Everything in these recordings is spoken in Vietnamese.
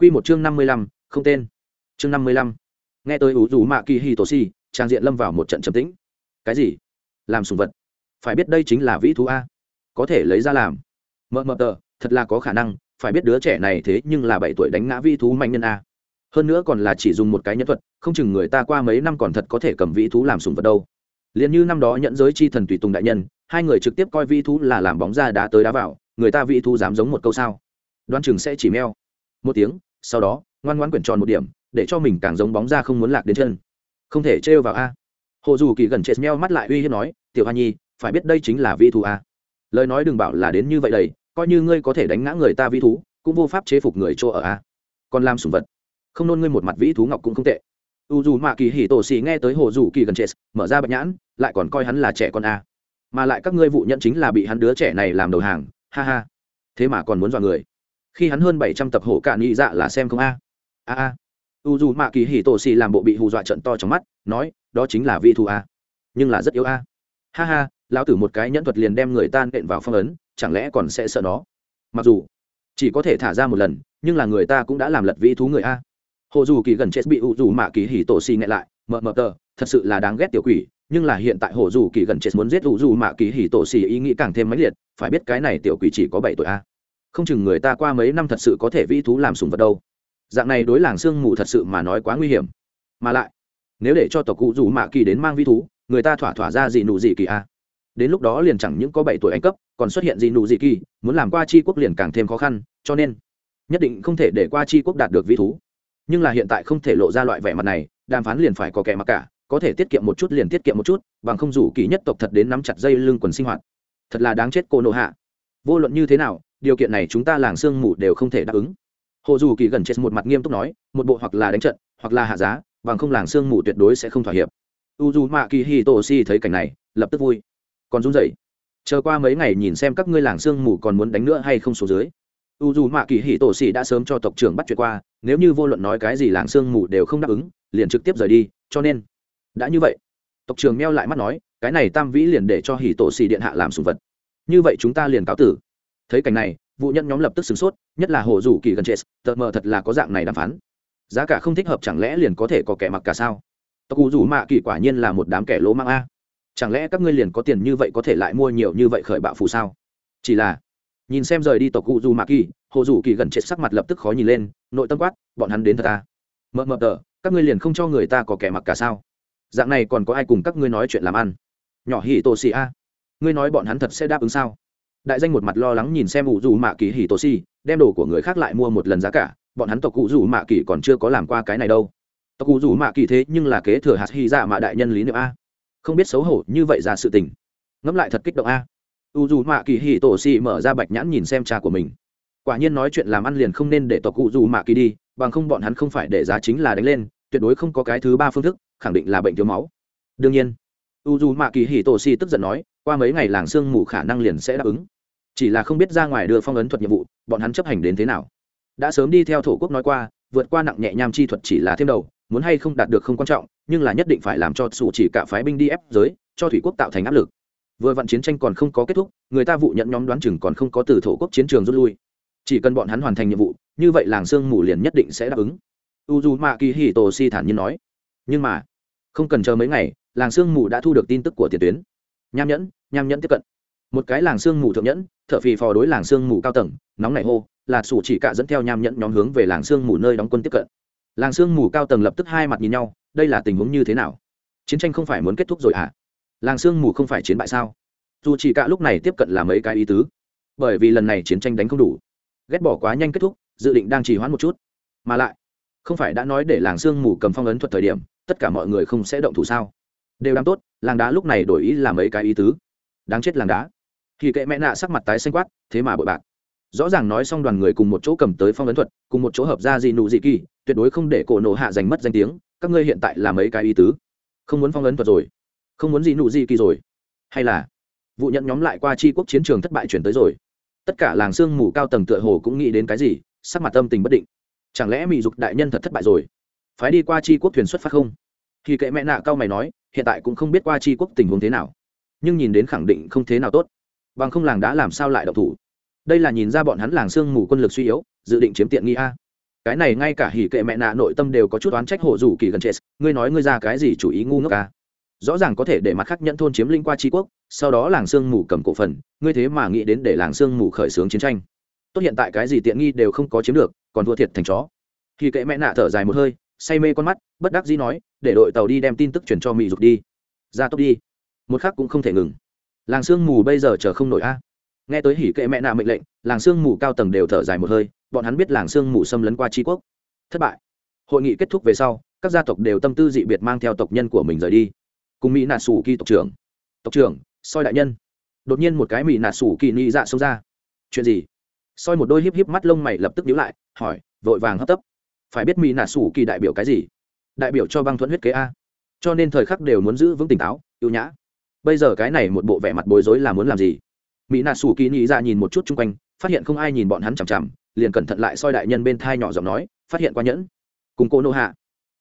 Quy một chương năm mươi lăm, không tên. Chương năm mươi lăm. Nghe tới ủ Vũ mạ kỳ hi tổ xi trang diện lâm vào một trận trầm tĩnh. Cái gì? Làm sủng vật? Phải biết đây chính là vĩ thú a. Có thể lấy ra làm. Mờ mờ tờ, thật là có khả năng, phải biết đứa trẻ này thế nhưng là bảy tuổi đánh ngã vĩ thú mạnh nhân a. Hơn nữa còn là chỉ dùng một cái nhân thuật, không chừng người ta qua mấy năm còn thật có thể cầm vĩ thú làm sủng vật đâu. Liên như năm đó nhận giới chi thần tùy tùng đại nhân, hai người trực tiếp coi vĩ thú là làm bóng ra đá tới đá vào, người ta vĩ thú dám giống một câu sao? Đoan chừng sẽ chỉ meo. Một tiếng, sau đó, ngoan ngoan quyển tròn một điểm, để cho mình càng giống bóng ra không muốn lạc đến chân. Không thể trêu vào a. Hồ dù kỳ gần chết meo mắt lại uy hiếp nói, tiểu hoa nhi, phải biết đây chính là vi thú a. Lời nói đừng bảo là đến như vậy đầy, coi như ngươi có thể đánh ngã người ta vi thú, cũng vô pháp chế phục người chỗ ở a. Còn làm sủng vật. Không nôn ngươi một mặt vĩ thú ngọc cũng không tệ. U dù mạ kỳ hỉ tổ xì nghe tới hồ dù kỳ gần chết, mở ra bạch nhãn, lại còn coi hắn là trẻ con a. Mà lại các ngươi vụ nhận chính là bị hắn đứa trẻ này làm đầu hàng. Ha ha. Thế mà còn muốn dọa người khi hắn hơn bảy trăm tập hổ cạn nhị dạ là xem không a. A a. U dù mạ kỳ hỉ tổ xì làm bộ bị hù dọa trận to trong mắt, nói, đó chính là vi thu a. Nhưng là rất yếu a. Ha ha, lão tử một cái nhẫn thuật liền đem người ta nện vào phong ấn, chẳng lẽ còn sẽ sợ nó? Mặc dù, chỉ có thể thả ra một lần, nhưng là người ta cũng đã làm lật vi thú người a. Hồ dù kỳ gần chết bị u dù mạ kỳ hỉ tổ xì nghẹn lại mờ mờ tờ, thật sự là đáng ghét tiểu quỷ, nhưng là hiện tại hồ dù kỳ gần chết muốn giết u dù mạ kỳ hỉ tổ xì ý nghĩ càng thêm mãnh liệt, phải biết cái này tiểu quỷ chỉ có bảy tuổi a không chừng người ta qua mấy năm thật sự có thể vi thú làm sùng vật đâu. Dạng này đối làng sương mù thật sự mà nói quá nguy hiểm. Mà lại, nếu để cho tộc cụ rủ mạ kỳ đến mang vi thú, người ta thỏa thỏa ra gì nụ gì kỳ a à. đến lúc đó liền chẳng những có bảy tuổi anh cấp, còn xuất hiện gì nụ gì kỳ, muốn làm qua chi quốc liền càng thêm khó khăn, cho nên nhất định không thể để qua chi quốc đạt được vi thú. Nhưng là hiện tại không thể lộ ra loại vẻ mặt này, đàm phán liền phải có kẻ mặc cả, có thể tiết kiệm một chút liền tiết kiệm một chút, bằng không rủ kỳ nhất tộc thật đến nắm chặt dây lưng quần sinh hoạt. Thật là đáng chết cô nộ hạ. Vô luận như thế nào điều kiện này chúng ta làng sương mù đều không thể đáp ứng. Hồ dù kỳ gần chết một mặt nghiêm túc nói, một bộ hoặc là đánh trận, hoặc là hạ giá, bằng không làng sương mù tuyệt đối sẽ không thỏa hiệp. U dù mạ kỳ hi tô si thấy cảnh này, lập tức vui. Còn run rẩy. Chờ qua mấy ngày nhìn xem các ngươi làng sương mù còn muốn đánh nữa hay không số dưới. U dù mạ kỳ hi tô si đã sớm cho tộc trưởng bắt chuyện qua, nếu như vô luận nói cái gì làng sương mù đều không đáp ứng, liền trực tiếp rời đi, cho nên đã như vậy. Tộc trưởng meo lại mắt nói, cái này tam vĩ liền để cho hỉ tổ xì điện hạ làm sùng vật. Như vậy chúng ta liền cáo tử thấy cảnh này, vụ nhân nhóm lập tức sửng sốt, nhất là hồ dù kỳ gần chết, tờ mờ thật là có dạng này đàm phán. Giá cả không thích hợp chẳng lẽ liền có thể có kẻ mặc cả sao? Tộc cụ dù mạ kỳ quả nhiên là một đám kẻ lỗ mang a. Chẳng lẽ các ngươi liền có tiền như vậy có thể lại mua nhiều như vậy khởi bạo phù sao? Chỉ là, nhìn xem rời đi tộc cụ dù mạ kỳ, hồ dù kỳ gần chết sắc mặt lập tức khó nhìn lên, nội tâm quát, bọn hắn đến thật ta. Mờ mờ tờ, các ngươi liền không cho người ta có kẻ mặc cả sao? Dạng này còn có ai cùng các ngươi nói chuyện làm ăn? Nhỏ hỉ tô xì a. Ngươi nói bọn hắn thật sẽ đáp ứng sao? Đại danh một mặt lo lắng nhìn xem ủ dù mạ kỳ hì tô si đem đồ của người khác lại mua một lần giá cả, bọn hắn tộc cụ dù mạ kỳ còn chưa có làm qua cái này đâu. Tộc cụ dù mạ kỳ thế nhưng là kế thừa hạt hy dạ mạ đại nhân lý niệm a. Không biết xấu hổ như vậy ra sự tình. Ngẫm lại thật kích động a. U dù mạ kỳ hì tổ si mở ra bạch nhãn nhìn xem cha của mình. Quả nhiên nói chuyện làm ăn liền không nên để tộc cụ dù mạ kỳ đi, bằng không bọn hắn không phải để giá chính là đánh lên, tuyệt đối không có cái thứ ba phương thức, khẳng định là bệnh thiếu máu. Đương nhiên u dù mạ kỳ hì tổ si tức giận nói qua mấy ngày làng sương mù khả năng liền sẽ đáp ứng. Chỉ là không biết ra ngoài đưa phong ấn thuật nhiệm vụ, bọn hắn chấp hành đến thế nào. Đã sớm đi theo thổ quốc nói qua, vượt qua nặng nhẹ nham chi thuật chỉ là thêm đầu, muốn hay không đạt được không quan trọng, nhưng là nhất định phải làm cho sủ chỉ cả phái binh đi ép giới, cho thủy quốc tạo thành áp lực. Vừa vặn chiến tranh còn không có kết thúc, người ta vụ nhận nhóm đoán chừng còn không có từ thổ quốc chiến trường rút lui. Chỉ cần bọn hắn hoàn thành nhiệm vụ, như vậy làng sương mù liền nhất định sẽ đáp ứng. U d u ma kỳ hì tổ si thản nhiên nói. Nhưng mà, không cần chờ mấy ngày, làng sương mù đã thu được tin tức của tiền tuyến. Nham nhẫn nham nhẫn tiếp cận. Một cái làng sương mù thượng nhẫn, thợ phì phò đối làng sương mù cao tầng, nóng nảy hô, là sủ chỉ cạ dẫn theo nham nhẫn nhóm hướng về làng sương mù nơi đóng quân tiếp cận. Làng sương mù cao tầng lập tức hai mặt nhìn nhau, đây là tình huống như thế nào? Chiến tranh không phải muốn kết thúc rồi à làng sương mù không phải chiến bại sao? Dù chỉ cạ lúc này tiếp cận là mấy cái ý tứ. Bởi vì lần này chiến tranh đánh không đủ. Ghét bỏ quá nhanh kết thúc, dự định đang trì hoãn một chút. Mà lại, không phải đã nói để làng sương mù cầm phong ấn thuật thời điểm, tất cả mọi người không sẽ động thủ sao? Đều đang tốt, làng đá lúc này đổi ý làm mấy cái ý tứ đáng chết làng đá. Thì kệ mẹ nạ sắc mặt tái xanh quát, thế mà bội bạc. Rõ ràng nói xong đoàn người cùng một chỗ cầm tới phong ấn thuật, cùng một chỗ hợp ra gì nụ gì kỳ, tuyệt đối không để cổ nổ hạ giành mất danh tiếng, các ngươi hiện tại là mấy cái ý tứ? Không muốn phong ấn thuật rồi. Không muốn gì nụ gì kỳ rồi. Hay là, vụ nhận nhóm lại qua chi quốc chiến trường thất bại chuyển tới rồi. Tất cả làng sương mù cao tầng tựa hồ cũng nghĩ đến cái gì, sắc mặt tâm tình bất định. Chẳng lẽ mỹ dục đại nhân thật thất bại rồi? Phái đi qua chi quốc thuyền xuất phát không? Thì kệ mẹ nạ cao mày nói, hiện tại cũng không biết qua chi quốc tình huống thế nào nhưng nhìn đến khẳng định không thế nào tốt. Bằng không làng đã làm sao lại độc thủ? Đây là nhìn ra bọn hắn làng sương mù quân lực suy yếu, dự định chiếm tiện nghi a. Cái này ngay cả hỉ kệ mẹ nạ nội tâm đều có chút oán trách hộ rủ kỳ gần chết. Ngươi nói ngươi ra cái gì chủ ý ngu ngốc à? rõ ràng có thể để mặt khác nhận thôn chiếm linh qua tri quốc, sau đó làng sương mù cầm cổ phần, ngươi thế mà nghĩ đến để làng sương mù khởi xướng chiến tranh. Tốt hiện tại cái gì tiện nghi đều không có chiếm được, còn thua thiệt thành chó. Hỉ kệ mẹ nạ thở dài một hơi, say mê con mắt, bất đắc dĩ nói, để đội tàu đi đem tin tức chuyển cho mỹ dục đi. Ra tốc đi một khắc cũng không thể ngừng. Làng sương mù bây giờ chờ không nổi a. Nghe tới hỉ kệ mẹ nạ mệnh lệnh, làng sương mù cao tầng đều thở dài một hơi, bọn hắn biết làng sương mù xâm lấn qua tri quốc. Thất bại. Hội nghị kết thúc về sau, các gia tộc đều tâm tư dị biệt mang theo tộc nhân của mình rời đi. Cùng mỹ nạ sủ kỳ tộc trưởng. Tộc trưởng, soi đại nhân. Đột nhiên một cái mỹ nạ sủ kỳ nị dạ xông ra. Chuyện gì? Soi một đôi híp híp mắt lông mày lập tức nhíu lại, hỏi, vội vàng hấp tấp. Phải biết mỹ nạ sủ kỳ đại biểu cái gì? Đại biểu cho băng thuẫn huyết kế a. Cho nên thời khắc đều muốn giữ vững tỉnh táo yêu nhã bây giờ cái này một bộ vẻ mặt bối rối là muốn làm gì? Mỹ nạ sủ kỳ nghĩ ra dạ nhìn một chút chung quanh, phát hiện không ai nhìn bọn hắn chằm chằm, liền cẩn thận lại soi đại nhân bên thai nhỏ giọng nói, phát hiện qua nhẫn. Cùng cô nô hạ.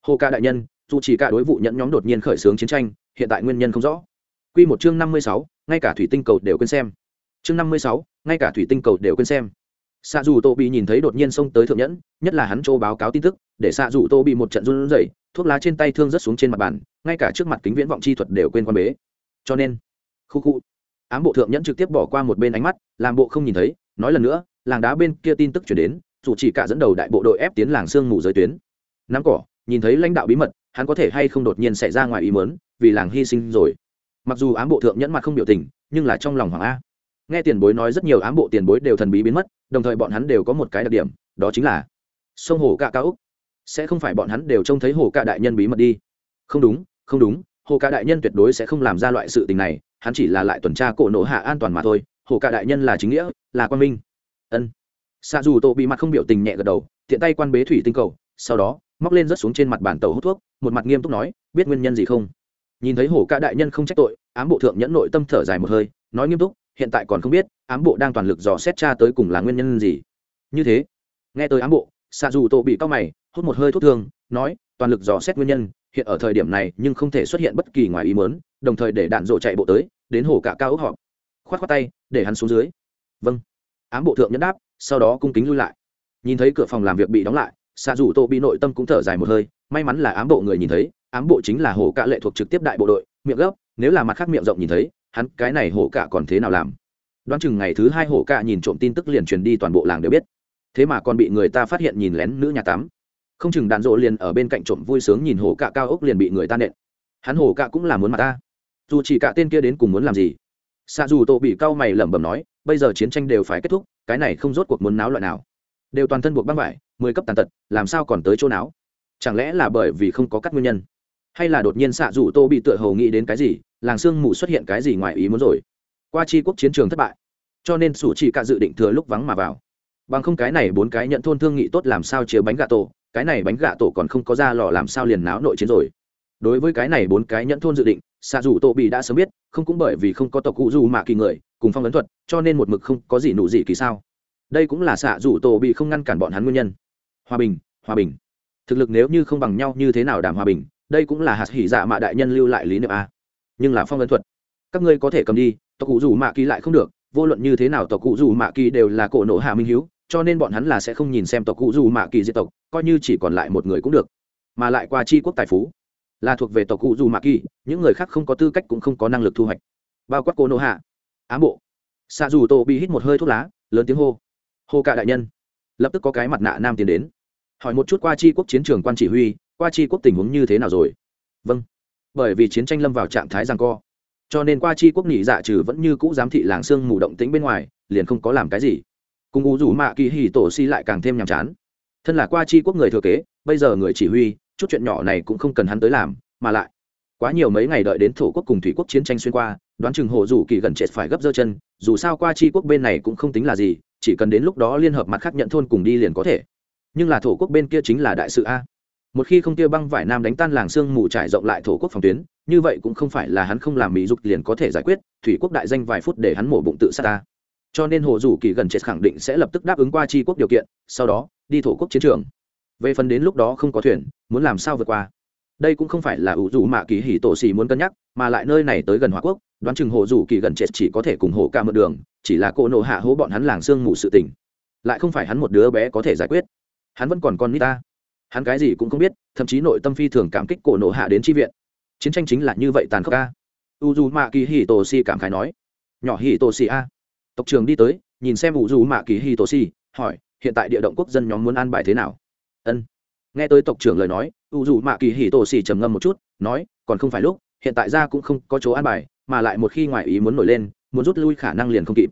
Hô ca đại nhân, dù chỉ cả đối vụ nhẫn nhóm đột nhiên khởi xướng chiến tranh, hiện tại nguyên nhân không rõ. Quy một chương năm mươi sáu, ngay cả thủy tinh cầu đều quên xem. Chương năm mươi sáu, ngay cả thủy tinh cầu đều quên xem. Xạ dù tô bị nhìn thấy đột nhiên xông tới thượng nhẫn, nhất là hắn châu báo cáo tin tức, để xạ dù tô bị một trận run rẩy, thuốc lá trên tay thương rất xuống trên mặt bàn, ngay cả trước mặt kính viễn vọng chi thuật đều quên quan bế cho nên, khu khu, ám bộ thượng nhẫn trực tiếp bỏ qua một bên ánh mắt, làm bộ không nhìn thấy, nói lần nữa, làng đá bên kia tin tức chuyển đến, dù chỉ cả dẫn đầu đại bộ đội ép tiến làng sương mù giới tuyến. Nắm cỏ, nhìn thấy lãnh đạo bí mật, hắn có thể hay không đột nhiên xảy ra ngoài ý mớn vì làng hy sinh rồi. Mặc dù ám bộ thượng nhẫn mặt không biểu tình, nhưng là trong lòng hoàng a. Nghe tiền bối nói rất nhiều ám bộ tiền bối đều thần bí biến mất, đồng thời bọn hắn đều có một cái đặc điểm, đó chính là sông hồ cạ cao úc. Sẽ không phải bọn hắn đều trông thấy hồ cạ đại nhân bí mật đi. Không đúng không đúng hồ Cả đại nhân tuyệt đối sẽ không làm ra loại sự tình này, hắn chỉ là lại tuần tra cổ nổ hạ an toàn mà thôi, hồ Cả đại nhân là chính nghĩa, là quan minh. Ân. Xa dù tổ bị mặt không biểu tình nhẹ gật đầu, tiện tay quan bế thủy tinh cầu, sau đó, móc lên rớt xuống trên mặt bàn tàu hút thuốc, một mặt nghiêm túc nói, biết nguyên nhân gì không? Nhìn thấy hổ ca đại nhân không trách tội, ám bộ thượng nhẫn nội tâm thở dài một hơi, nói nghiêm túc, hiện tại còn không biết, ám bộ đang toàn lực dò xét tra tới cùng là nguyên nhân gì. Như thế, nghe tới ám bộ xạ dù tổ bị cao mày, hút một hơi thuốc thương, nói, toàn lực dò xét nguyên nhân hiện ở thời điểm này nhưng không thể xuất hiện bất kỳ ngoài ý mớn đồng thời để đạn rổ chạy bộ tới, đến hồ cả cao ốc họp. Á khoát tay, để hắn xuống dưới. Vâng. Ám bộ thượng nhẫn đáp, sau đó cung kính lui lại. Nhìn thấy cửa phòng làm việc bị đóng lại xạ dù tô bị nội tâm cũng thở dài một hơi, may mắn là ám bộ người nhìn thấy, ám bộ chính là hồ cạ lệ thuộc trực tiếp đại bộ đội, miệng gấp, nếu là mặt khác miệng rộng nhìn thấy, hắn cái này hồ cạ còn thế nào làm? Đoán chừng ngày thứ hai hồ cạ nhìn trộm tin tức liền truyền đi toàn bộ làng đều biết. Thế mà còn bị người ta phát hiện nhìn lén nữ nhà tắm không chừng đạn rộ liền ở bên cạnh trộm vui sướng nhìn hổ cạ cao ốc liền bị người ta nện. Hắn hổ cạ cũng là muốn mặt ta. Dù chỉ cả tên kia đến cùng muốn làm gì? Xạ dù tổ bị cao mày lẩm bẩm nói, bây giờ chiến tranh đều phải kết thúc, cái này không rốt cuộc muốn náo loại nào. Đều toàn thân buộc băng vải, mười cấp tàn tật, làm sao còn tới chỗ náo? chẳng lẽ là bởi vì không có các nguyên nhân? Hay là đột nhiên xạ rủ tô bị tựa hầu nghĩ đến cái gì, làng sương mù xuất hiện cái gì ngoài ý muốn rồi? Qua chi quốc chiến trường thất bại, cho nên sủ chỉ cả dự định thừa lúc vắng mà vào. Bằng không cái này bốn cái nhận thôn thương nghị tốt làm sao chia bánh gà tổ? Cái này bánh gà tổ còn không có ra lò làm sao liền náo nội chiến rồi. Đối với cái này bốn cái nhẫn thôn dự định xạ rủ tổ bị đã sớm biết, không cũng bởi vì không có tộc cụ dù mạ kỳ người, cùng phong ấn thuật, cho nên một mực không có gì nụ gì kỳ sao. Đây cũng là xạ rủ tổ bị không ngăn cản bọn hắn nguyên nhân. Hòa bình hòa bình. Thực lực nếu như không bằng nhau như thế nào đảm hòa bình, đây cũng là hạt hỉ dạ mạ đại nhân lưu lại lý niệm a. Nhưng là phong ấn thuật, các ngươi có thể cầm đi, tộc cụ dù mạ kỳ lại không được, vô luận như thế nào tộc cụ dù mạ kỳ đều là cổ nộ hạ minh hiếu cho nên bọn hắn là sẽ không nhìn xem tộc cụ dù mạ kỳ diệt tộc, coi như chỉ còn lại một người cũng được. Mà lại qua chi quốc tài phú, là thuộc về tộc cụ dù mạ kỳ, những người khác không có tư cách cũng không có năng lực thu hoạch. Bao quát cô nô hạ ám bộ xạ dù tổ bị hít một hơi thuốc lá, lớn tiếng hô. Hô cả đại nhân. Lập tức có cái mặt nạ nam tiến đến. Hỏi một chút qua chi quốc chiến trường quan chỉ huy, qua chi quốc tình huống như thế nào rồi? Vâng. Bởi vì chiến tranh lâm vào trạng thái rằng co. Cho nên qua chi quốc nghỉ dạ trừ vẫn như cũ giám thị làng sương mù động tĩnh bên ngoài, liền không có làm cái gì cùng u rủ mạ kỳ hì tổ si lại càng thêm nhàm chán. Thân là qua chi quốc người thừa kế, bây giờ người chỉ huy, chút chuyện nhỏ này cũng không cần hắn tới làm, mà lại, quá nhiều mấy ngày đợi đến thổ quốc cùng thủy quốc chiến tranh xuyên qua, đoán chừng hồ dù kỳ gần chết phải gấp dơ chân, dù sao qua chi quốc bên này cũng không tính là gì, chỉ cần đến lúc đó liên hợp mặt khác nhận thôn cùng đi liền có thể. Nhưng là thổ quốc bên kia chính là đại sự a. Một khi không kia băng vải nam đánh tan làng sương mù trải rộng lại thổ quốc phòng tuyến, như vậy cũng không phải là hắn không làm mỹ dục liền có thể giải quyết, thủy quốc đại danh vài phút để hắn mổ bụng tự sát ta cho nên hồ dù kỳ gần chết khẳng định sẽ lập tức đáp ứng qua tri quốc điều kiện, sau đó, đi thổ quốc chiến trường. Về phần đến lúc đó không có thuyền, muốn làm sao vượt qua? Đây cũng không phải là ủ dù mạ kỳ hỉ tổ xì muốn cân nhắc, mà lại nơi này tới gần hòa quốc, đoán chừng hồ dù kỳ gần chết chỉ có thể cùng hồ ca mượn đường, chỉ là cô nộ hạ hố bọn hắn làng sương mù sự tình. Lại không phải hắn một đứa bé có thể giải quyết. Hắn vẫn còn con nít ta. Hắn cái gì cũng không biết, thậm chí nội tâm phi thường cảm kích cổ nộ hạ đến tri viện. Chiến tranh chính là như vậy tàn khốc ca u d u mạ kỳ hì tổ si cảm khái nói. Nhỏ hì tổ si a tộc trưởng đi tới, nhìn xem u dù mạ kỳ hì tổ si hỏi, hiện tại địa động quốc dân nhóm muốn an bài thế nào? Ân. Nghe tới tộc trưởng lời nói u dù mạ kỳ hì tổ si trầm ngâm một chút, nói, còn không phải lúc, hiện tại ra cũng không có chỗ an bài, mà lại một khi ngoại ý muốn nổi lên, muốn rút lui khả năng liền không kịp.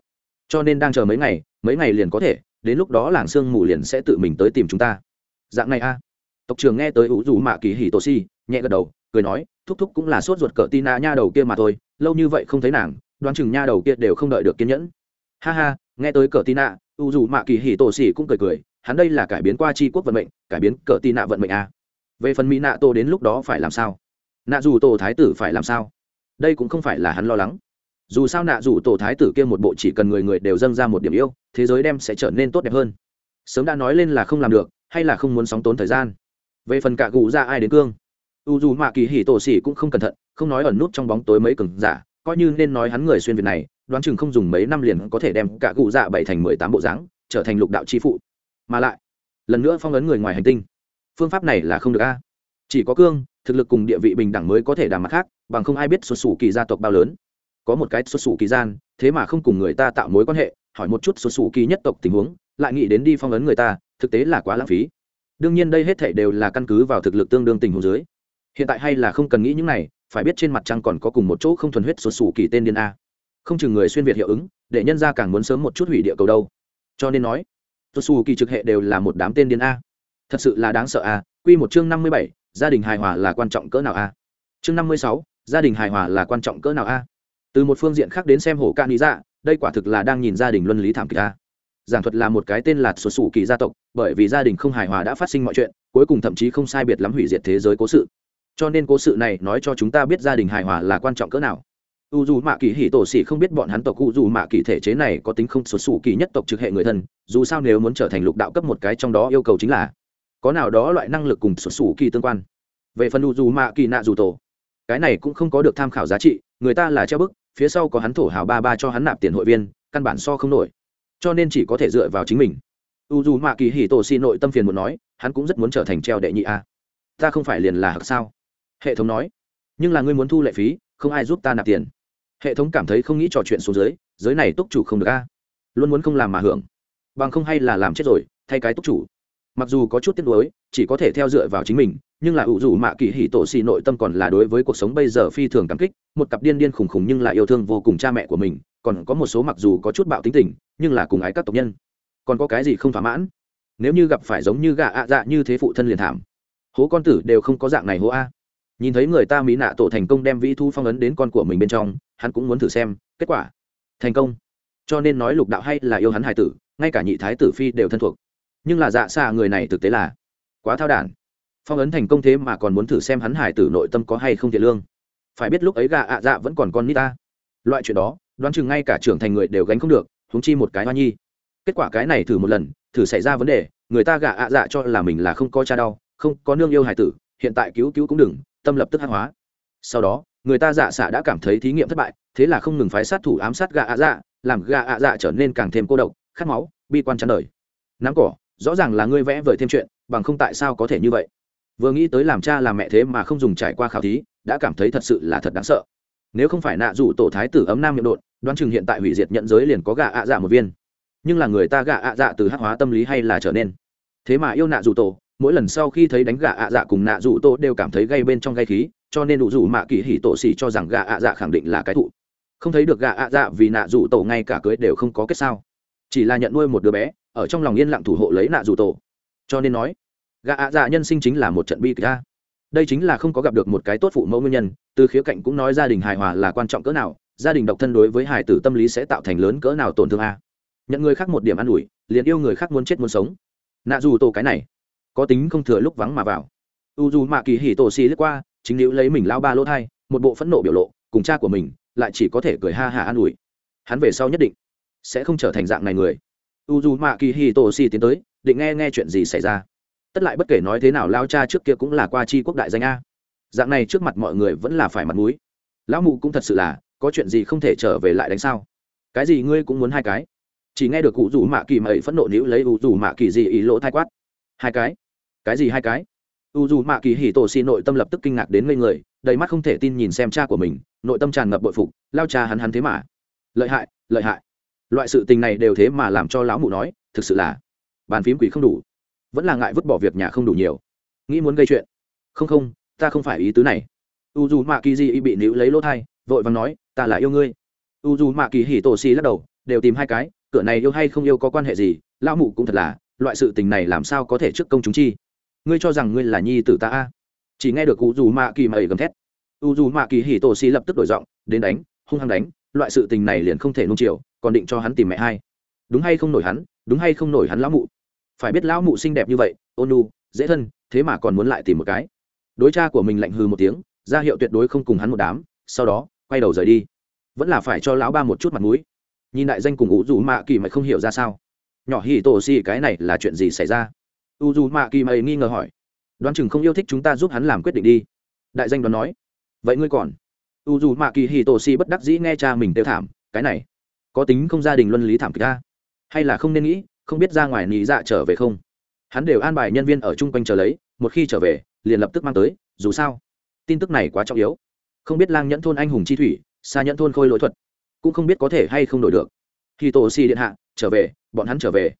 Cho nên đang chờ mấy ngày mấy ngày liền có thể, đến lúc đó làng sương mù liền sẽ tự mình tới tìm chúng ta. Dạng này a. Tộc trưởng nghe tới ủ dù mạ kỳ hì tổ si nhẹ gật đầu, cười nói, thúc thúc cũng là sốt ruột cỡ tina nha đầu kia mà thôi, lâu như vậy không thấy nàng, đoán chừng nha đầu kia đều không đợi được kiên nhẫn ha ha, nghe tới cỡ tina, u dù mạ kỳ hì tổ xỉ cũng cười cười, hắn đây là cải biến qua tri quốc vận mệnh, cải biến cỡ tina vận mệnh à? về phần mỹ nạ tô đến lúc đó phải làm sao? Nạ dù tổ thái tử phải làm sao? Đây cũng không phải là hắn lo lắng. Dù sao nạ dù tổ thái tử kia một bộ chỉ cần người người đều dâng ra một điểm yêu, thế giới đem sẽ trở nên tốt đẹp hơn. Sớm đã nói lên là không làm được, hay là không muốn sóng tốn thời gian. Về phần cả gù ra ai đến cương? U dù mạ kỳ hì tổ xỉ cũng không cẩn thận, không nói ẩn nút trong bóng tối mấy cừng giả, coi như nên nói hắn người xuyên việt này đoán chừng không dùng mấy năm liền có thể đem cả cụ dạ bảy thành mười tám bộ dáng trở thành lục đạo chi phụ. Mà lại, lần nữa phong ấn người ngoài hành tinh. Phương pháp này là không được a. Chỉ có cương, thực lực cùng địa vị bình đẳng mới có thể đàm mặt khác, bằng không ai biết xuất xù kỳ gia tộc bao lớn. Có một cái xuất xù kỳ gian, thế mà không cùng người ta tạo mối quan hệ, hỏi một chút xuất xù kỳ nhất tộc tình huống, lại nghĩ đến đi phong ấn người ta, thực tế là quá lãng phí. Đương nhiên đây hết thảy đều là căn cứ vào thực lực tương đương tình huống dưới. Hiện tại hay là không cần nghĩ những này, phải biết trên mặt trăng còn có cùng một chỗ không thuần huyết xuất sủ kỳ tên điên a không chừng người xuyên việt hiệu ứng, để nhân ra càng muốn sớm một chút hủy địa cầu đâu. Cho nên nói tôi xù kỳ trực hệ đều là một đám tên điên a. Thật sự là đáng sợ a, quy một chương năm mươi bảy, gia đình hài hòa là quan trọng cỡ nào a? Chương năm mươi sáu, gia đình hài hòa là quan trọng cỡ nào a? Từ một phương diện khác đến xem hổ ca lý dạ đây quả thực là đang nhìn gia đình luân lý thảm kịch a. Giảng thuật là một cái tên là sổ sủ kỳ gia tộc, bởi vì gia đình không hài hòa đã phát sinh mọi chuyện, cuối cùng thậm chí không sai biệt lắm hủy diệt thế giới cố sự. Cho nên cố sự này nói cho chúng ta biết gia đình hài hòa là quan trọng cỡ nào u dù mạ kỳ hỉ tổ xỉ không biết bọn hắn tộc u dù mạ kỳ thể chế này có tính không sụt sủ kỳ nhất tộc trực hệ người thân, dù sao nếu muốn trở thành lục đạo cấp một cái trong đó yêu cầu chính là có nào đó loại năng lực cùng sụt sủ kỳ tương quan. Về phần u dù mạ kỳ nạ dù tổ, cái này cũng không có được tham khảo giá trị, người ta là treo bức, phía sau có hắn thổ hào ba ba cho hắn nạp tiền hội viên, căn bản so không nổi. Cho nên chỉ có thể dựa vào chính mình. U dù mạ kỳ hì tổ xỉ nội tâm phiền muốn nói, hắn cũng rất muốn trở thành treo đệ nhị a. Ta không phải liền là hặc sao? Hệ thống nói, nhưng là ngươi muốn thu lệ phí, không ai giúp ta nạp tiền hệ thống cảm thấy không nghĩ trò chuyện xuống dưới, giới này túc chủ không được a. Luôn muốn không làm mà hưởng. Bằng không hay là làm chết rồi, thay cái túc chủ. Mặc dù có chút tiếc nuối, chỉ có thể theo dựa vào chính mình, nhưng là ủ rủ mạ kỳ hỉ tổ xì nội tâm còn là đối với cuộc sống bây giờ phi thường cảm kích, một cặp điên điên khùng khùng nhưng lại yêu thương vô cùng cha mẹ của mình, còn có một số mặc dù có chút bạo tính tình, nhưng là cùng ái các tộc nhân. Còn có cái gì không thỏa mãn? Nếu như gặp phải giống như gà ạ dạ như thế phụ thân liền thảm. Hố con tử đều không có dạng này hố a nhìn thấy người ta mỹ nạ tổ thành công đem vĩ thu phong ấn đến con của mình bên trong, hắn cũng muốn thử xem, kết quả. Thành công. Cho nên nói lục đạo hay là yêu hắn hải tử, ngay cả nhị thái tử phi đều thân thuộc. Nhưng là dạ xa người này thực tế là quá thao đản. Phong ấn thành công thế mà còn muốn thử xem hắn hải tử nội tâm có hay không thiệt lương. Phải biết lúc ấy gà ạ dạ vẫn còn con nít ta. Loại chuyện đó, đoán chừng ngay cả trưởng thành người đều gánh không được húng chi một cái hoa nhi. Kết quả cái này thử một lần, thử xảy ra vấn đề, người ta gà ạ dạ cho là mình là không có cha đau, không có nương yêu hải tử, hiện tại cứu cứu cũng đừng tâm lập tức hắc hóa. Sau đó, người ta dạ xạ đã cảm thấy thí nghiệm thất bại, thế là không ngừng phái sát thủ ám sát gạ ạ dạ làm gạ ạ dạ trở nên càng thêm cô độc, khát máu, bi quan chán đời. Nắm cỏ, rõ ràng là ngươi vẽ vời thêm chuyện, bằng không tại sao có thể như vậy? Vừa nghĩ tới làm cha làm mẹ thế mà không dùng trải qua khảo thí, đã cảm thấy thật sự là thật đáng sợ. Nếu không phải nạ rủ tổ thái tử ấm nam miệng đột đoán chừng hiện tại hủy diệt nhận giới liền có gà ạ dạ một viên. Nhưng là người ta gà ạ dạ từ hắc hóa tâm lý hay là trở nên. Thế mà yêu nạ rủ tổ mỗi lần sau khi thấy đánh gà ạ dạ cùng nạ dụ tổ đều cảm thấy gây bên trong gây khí, cho nên đủ dụ mạ kỳ hỉ tổ xỉ cho rằng gà ạ dạ khẳng định là cái thụ. Không thấy được gà ạ dạ vì nạ dụ tổ ngay cả cưới đều không có kết sao. Chỉ là nhận nuôi một đứa bé, ở trong lòng yên lặng thủ hộ lấy nạ dụ tổ. Cho nên nói, gà ạ dạ nhân sinh chính là một trận bi kịch ta đây chính là không có gặp được một cái tốt phụ mẫu nguyên nhân, từ khía cạnh cũng nói gia đình hài hòa là quan trọng cỡ nào, gia đình độc thân đối với hài tử tâm lý sẽ tạo thành lớn cỡ nào tổn thương a. Nhận người khác một điểm an ủi, liền yêu người khác muốn chết muốn sống. Nạ dù tổ cái này có tính không thừa lúc vắng mà vào. U dù mạ kỳ hì tổ xì lướt qua, chính nữ lấy mình lao ba lỗ thai, một bộ phẫn nộ biểu lộ, cùng cha của mình, lại chỉ có thể cười ha hả an ủi. Hắn về sau nhất định sẽ không trở thành dạng này người. U dù mạ kỳ hì tổ xì tiến tới, định nghe nghe chuyện gì xảy ra. Tất lại bất kể nói thế nào, lao cha trước kia cũng là qua chi quốc đại danh a. Dạng này trước mặt mọi người vẫn là phải mặt mũi. Lão mụ cũng thật sự là, có chuyện gì không thể trở về lại đánh sao? Cái gì ngươi cũng muốn hai cái? Chỉ nghe được cụ rủ mạ kỳ mậy phẫn nộ níu lấy ủ rủ mạ kỳ gì ý lỗ thai quát. Hai cái? Cái gì hai cái? U dù mạ kỳ hì tổ xì nội tâm lập tức kinh ngạc đến ngây người, đầy mắt không thể tin nhìn xem cha của mình, nội tâm tràn ngập bội phục, lao cha hắn hắn thế mà. Lợi hại lợi hại. Loại sự tình này đều thế mà làm cho lão mụ nói, thực sự là bàn phím quỷ không đủ. Vẫn là ngại vứt bỏ việc nhà không đủ nhiều. Nghĩ muốn gây chuyện. Không không, ta không phải ý tứ này. U dù mạ kỳ di bị níu lấy lỗ thai, vội vàng nói, ta là yêu ngươi. U dù mạ kỳ hỉ tổ xì lắc đầu, đều tìm hai cái, cửa này yêu hay không yêu có quan hệ gì, lão mụ cũng thật là, loại sự tình này làm sao có thể trước công chúng chi? Ngươi cho rằng ngươi là nhi tử ta a? Chỉ nghe được u dù mạ kỳ mà gầm thét. U dù mạ kỳ hỉ tổ xì lập tức đổi giọng, đến đánh, hung hăng đánh, loại sự tình này liền không thể nung chiều, còn định cho hắn tìm mẹ hai. Đúng hay không nổi hắn, đúng hay không nổi hắn lão mụ? Phải biết lão mụ xinh đẹp như vậy ôn nu dễ thân, thế mà còn muốn lại tìm một cái. Đối cha của mình lạnh hư một tiếng, ra hiệu tuyệt đối không cùng hắn một đám, sau đó, quay đầu rời đi. Vẫn là phải cho lão ba một chút mặt mũi. Nhìn đại danh cùng u dù mạ kỳ mày không hiểu ra sao. Nhỏ hỉ tổ xì cái này là chuyện gì xảy ra? U dù mạ kỳ mày nghi ngờ hỏi. Đoán chừng không yêu thích chúng ta giúp hắn làm quyết định đi. Đại danh đoán nói. Vậy ngươi còn? U dù mạ kỳ hì tổ si bất đắc dĩ nghe cha mình tiêu thảm. Cái này, có tính không gia đình luân lý thảm kịch ta? Hay là không nên nghĩ, không biết ra ngoài nị dạ trở về không? Hắn đều an bài nhân viên ở chung quanh chờ lấy, một khi trở về, liền lập tức mang tới, dù sao, tin tức này quá trọng yếu. Không biết lang nhẫn thôn anh hùng chi thủy, xa nhẫn thôn khôi lỗi thuật, cũng không biết có thể hay không đổi được. Khi tổ si điện hạ, trở về, bọn hắn trở về.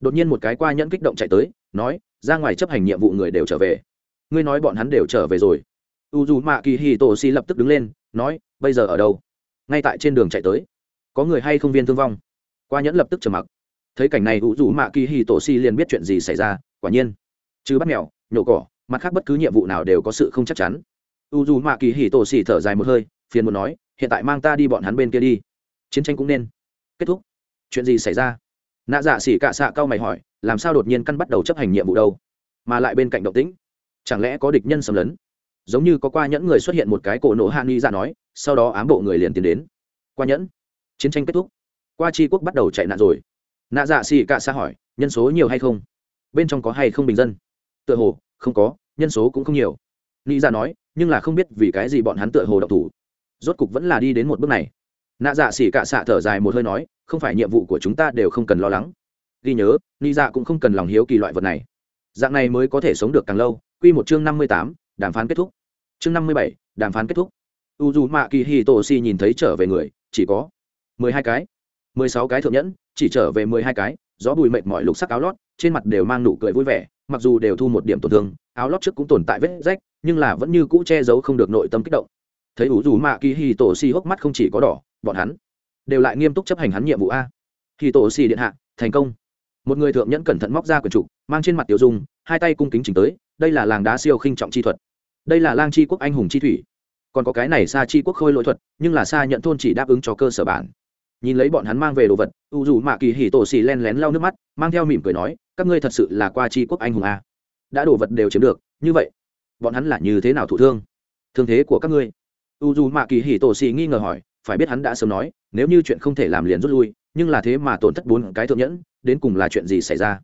Đột nhiên một cái qua nhẫn kích động chạy tới nói, ra ngoài chấp hành nhiệm vụ người đều trở về. Ngươi nói bọn hắn đều trở về rồi. U dù mạ kỳ hì tổ si lập tức đứng lên, nói, bây giờ ở đâu? Ngay tại trên đường chạy tới. Có người hay không viên thương vong? Qua nhẫn lập tức trầm mặc. Thấy cảnh này u dù mạ kỳ hì tổ si liền biết chuyện gì xảy ra, quả nhiên. Chứ bắt mèo, nhổ cỏ, mặt khác bất cứ nhiệm vụ nào đều có sự không chắc chắn. U dù mạ kỳ hì tổ si thở dài một hơi, phiền muốn nói, hiện tại mang ta đi bọn hắn bên kia đi. Chiến tranh cũng nên kết thúc. Chuyện gì xảy ra? Nạ dạ xỉ cạ xạ cao mày hỏi làm sao đột nhiên căn bắt đầu chấp hành nhiệm vụ đâu? Mà lại bên cạnh động tĩnh, chẳng lẽ có địch nhân xâm lấn? Giống như có qua nhẫn người xuất hiện một cái cổ nổ hạ nghi ra nói, sau đó ám bộ người liền tiến đến. Qua nhẫn, chiến tranh kết thúc. Qua tri quốc bắt đầu chạy nạn rồi. Nạ dạ xì cạ xa hỏi, nhân số nhiều hay không? Bên trong có hay không bình dân? Tựa hồ, không có, nhân số cũng không nhiều. Nghĩ ra dạ nói, nhưng là không biết vì cái gì bọn hắn tựa hồ độc thủ. Rốt cục vẫn là đi đến một bước này. Nạ dạ xỉ cạ xạ thở dài một hơi nói, không phải nhiệm vụ của chúng ta đều không cần lo lắng ghi nhớ, ni dạ cũng không cần lòng hiếu kỳ loại vật này. Dạng này mới có thể sống được càng lâu. Q một chương năm mươi tám, đàm phán kết thúc. Chương năm mươi bảy, đàm phán kết thúc. U dù mạ kỳ hi tổ si nhìn thấy trở về người, chỉ có mười hai cái. Mười sáu cái thượng nhẫn, chỉ trở về mười hai cái. Gió bùi mệt mỏi lục sắc áo lót, trên mặt đều mang nụ cười vui vẻ, mặc dù đều thu một điểm tổn thương, áo lót trước cũng tồn tại vết rách, nhưng là vẫn như cũ che giấu không được nội tâm kích động. Thấy ủ dù mạ kỳ hì tổ si hốc mắt không chỉ có đỏ, bọn hắn đều lại nghiêm túc chấp hành hắn nhiệm vụ a. Hì tổ si điện hạ, thành công một người thượng nhẫn cẩn thận móc ra quyển trục, mang trên mặt tiểu dung, hai tay cung kính chỉnh tới, đây là làng đá siêu khinh trọng chi thuật. Đây là lang chi quốc anh hùng chi thủy. Còn có cái này xa chi quốc khôi lỗi thuật, nhưng là xa nhận thôn chỉ đáp ứng cho cơ sở bản. Nhìn lấy bọn hắn mang về đồ vật, u dù mạ kỳ hỉ tổ xì len lén lau nước mắt, mang theo mỉm cười nói, các ngươi thật sự là qua chi quốc anh hùng à. đã đồ vật đều chiếm được, như vậy, bọn hắn là như thế nào thụ thương? Thương thế của các ngươi? U dù mạ kỳ hỉ tổ xì nghi ngờ hỏi, phải biết hắn đã sớm nói, nếu như chuyện không thể làm liền rút lui, nhưng là thế mà tổn thất bốn cái thượng nhẫn đến cùng là chuyện gì xảy ra?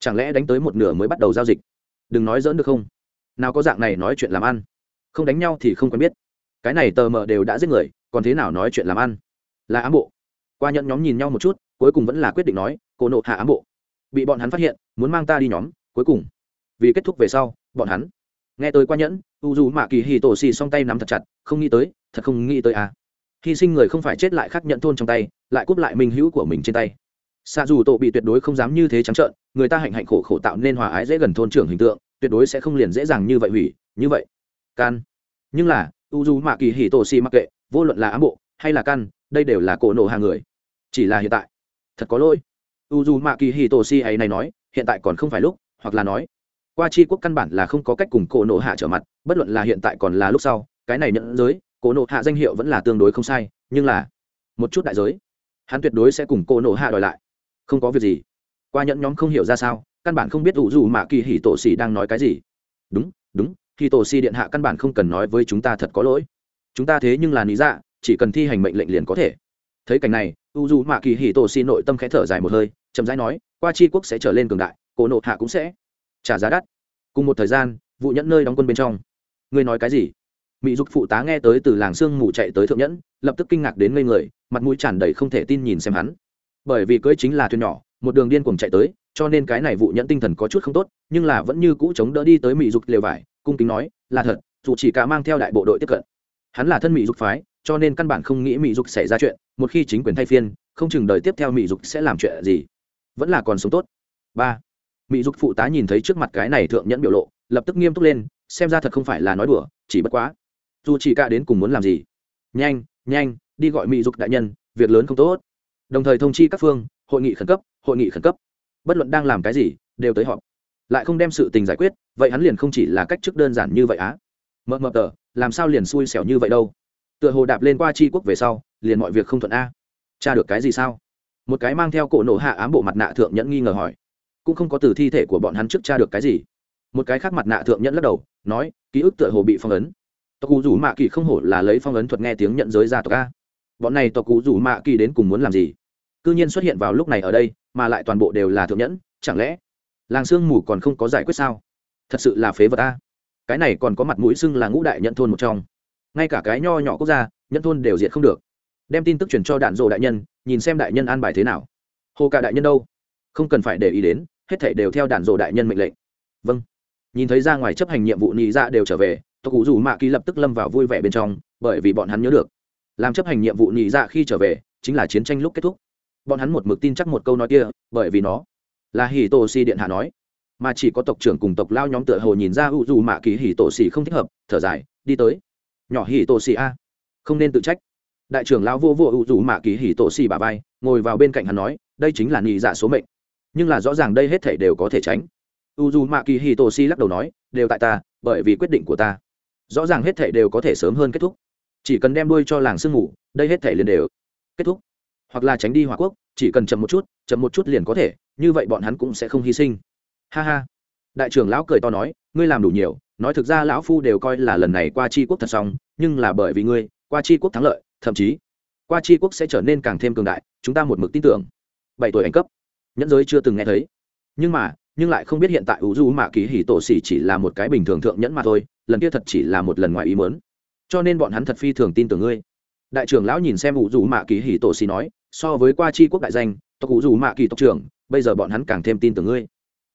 Chẳng lẽ đánh tới một nửa mới bắt đầu giao dịch? Đừng nói dỡn được không? Nào có dạng này nói chuyện làm ăn. Không đánh nhau thì không quen biết. Cái này tờ mờ đều đã giết người, còn thế nào nói chuyện làm ăn? Là ám bộ. Qua nhận nhóm nhìn nhau một chút, cuối cùng vẫn là quyết định nói, cô nộ hạ ám bộ. Bị bọn hắn phát hiện, muốn mang ta đi nhóm, cuối cùng. Vì kết thúc về sau, bọn hắn. Nghe tới qua nhẫn u dù mạ kỳ hì tổ xì song tay nắm thật chặt, không nghĩ tới, thật không nghĩ tới à. Hy sinh người không phải chết lại khác nhận thôn trong tay, lại cúp lại minh hữu của mình trên tay xa dù tổ bị tuyệt đối không dám như thế trắng trợn, người ta hạnh hạnh khổ khổ tạo nên hòa ái dễ gần thôn trưởng hình tượng, tuyệt đối sẽ không liền dễ dàng như vậy hủy, như vậy. Can. Nhưng là, u dù mạ kỳ hì tổ xì mặc kệ, vô luận là ám bộ hay là căn đây đều là cổ nổ hàng người. Chỉ là hiện tại. Thật có lỗi. U dù mạ kỳ hì tổ xì ấy này nói, hiện tại còn không phải lúc, hoặc là nói, qua chi quốc căn bản là không có cách cùng cổ nổ hạ trở mặt, bất luận là hiện tại còn là lúc sau, cái này nhận giới, cổ nổ hạ danh hiệu vẫn là tương đối không sai, nhưng là, một chút đại giới, hắn tuyệt đối sẽ cùng cổ nổ hạ đòi lại không có việc gì. Qua nhẫn nhóm không hiểu ra sao, căn bản không biết ủ dù mạ kỳ Hỉ tổ xì đang nói cái gì. Đúng đúng hì tổ xì điện hạ căn bản không cần nói với chúng ta thật có lỗi. Chúng ta thế nhưng là lý dạ chỉ cần thi hành mệnh lệnh liền có thể. Thấy cảnh này u dù mạ kỳ hì tổ xì nội tâm khẽ thở dài một hơi, chậm rãi nói, qua tri quốc sẽ trở lên cường đại, cổ nộ hạ cũng sẽ trả giá đắt. Cùng một thời gian, vụ nhẫn nơi đóng quân bên trong. Ngươi nói cái gì? Mỹ dục phụ tá nghe tới từ làng sương mù chạy tới thượng nhẫn, lập tức kinh ngạc đến ngây người, mặt mũi tràn đầy không thể tin nhìn xem hắn bởi vì cưỡi chính là thuyền nhỏ, một đường điên cuồng chạy tới, cho nên cái này vụ nhẫn tinh thần có chút không tốt, nhưng là vẫn như cũ chống đỡ đi tới mỹ dục lều vải, cung kính nói, là thật, dù chỉ cả mang theo đại bộ đội tiếp cận. Hắn là thân mỹ dục phái, cho nên căn bản không nghĩ mỹ dục xảy ra chuyện, một khi chính quyền thay phiên, không chừng đời tiếp theo mỹ dục sẽ làm chuyện gì. Vẫn là còn sống tốt. Ba, mỹ dục phụ tá nhìn thấy trước mặt cái này thượng nhẫn biểu lộ, lập tức nghiêm túc lên, xem ra thật không phải là nói đùa, chỉ bất quá. Dù chỉ cả đến cùng muốn làm gì? Nhanh nhanh, đi gọi mỹ dục đại nhân, việc lớn không tốt đồng thời thông chi các phương, hội nghị khẩn cấp, hội nghị khẩn cấp. Bất luận đang làm cái gì, đều tới họp. Lại không đem sự tình giải quyết, vậy hắn liền không chỉ là cách chức đơn giản như vậy á. Mờ mờ tờ, làm sao liền xui xẻo như vậy đâu? Tựa hồ đạp lên qua tri quốc về sau, liền mọi việc không thuận a. Cha được cái gì sao? Một cái mang theo cổ nổ hạ ám bộ mặt nạ thượng nhẫn nghi ngờ hỏi. Cũng không có từ thi thể của bọn hắn trước cha được cái gì. Một cái khác mặt nạ thượng nhẫn lắc đầu, nói, ký ức tựa hồ bị phong ấn. Tộc cụ rủ mạ kỳ không hổ là lấy phong ấn thuật nghe tiếng nhận giới ra tộc a. Bọn này tộc cụ rủ mạ kỳ đến cùng muốn làm gì? Cư nhiên xuất hiện vào lúc này ở đây mà lại toàn bộ đều là thượng nhẫn chẳng lẽ làng sương mù còn không có giải quyết sao? Thật sự là phế vật ta, cái này còn có mặt mũi xưng là ngũ đại nhận thôn một trong. Ngay cả cái nho nhỏ quốc gia nhận thôn đều diệt không được. Đem tin tức truyền cho đạn dộ đại nhân nhìn xem đại nhân an bài thế nào. Hồ cả đại nhân đâu? Không cần phải để ý đến hết thảy đều theo đạn dộ đại nhân mệnh lệnh. Vâng. Nhìn thấy ra ngoài chấp hành nhiệm vụ nhị dạ đều trở về tộc cụ rủ mạ kỳ lập tức lâm vào vui vẻ bên trong bởi vì bọn hắn nhớ được. Làm chấp hành nhiệm vụ nhị dạ khi trở về chính là chiến tranh lúc kết thúc bọn hắn một mực tin chắc một câu nói kia, bởi vì nó là hì tổ si điện hạ nói. Mà chỉ có tộc trưởng cùng tộc lao nhóm tựa hồ nhìn ra u dù mạ kỳ hì tổ xì không thích hợp, thở dài, đi tới. Nhỏ hì tổ xì a, không nên tự trách. Đại trưởng lao vô vô u dù mạ kỳ hì tổ xì bà vai, ngồi vào bên cạnh hắn nói, đây chính là nhị dạ số mệnh. Nhưng là rõ ràng đây hết thể đều có thể tránh. U dù mạ kỳ hì tổ xì lắc đầu nói, đều tại ta, bởi vì quyết định của ta. Rõ ràng hết thể đều có thể sớm hơn kết thúc. Chỉ cần đem đuôi cho làng sương ngủ, đây hết thể liền đều kết thúc hoặc là tránh đi hỏa quốc, chỉ cần chậm một chút, chậm một chút liền có thể, như vậy bọn hắn cũng sẽ không hy sinh. Ha ha. Đại trưởng lão cười to nói, ngươi làm đủ nhiều, nói thực ra lão phu đều coi là lần này qua c quốc thật xong, nhưng là bởi vì ngươi, qua c quốc thắng lợi, thậm chí, qua c quốc sẽ trở nên càng thêm cường đại, chúng ta một mực tin tưởng. Bảy tuổi anh cấp. Nhẫn giới chưa từng nghe thấy. Nhưng mà, nhưng lại không biết hiện tại U du mạ kỳ hỉ tổ xỉ chỉ là một cái bình thường thượng nhẫn mà thôi, lần kia thật chỉ là một lần ngoài ý mớn cho nên bọn hắn thật phi thường tin tưởng ngươi. Đại trưởng lão nhìn xem U du mạ kỳ hỉ tổ xỉ nói so với qua chi quốc đại danh, tộc cụ du mạ kỳ tộc trưởng, bây giờ bọn hắn càng thêm tin tưởng ngươi.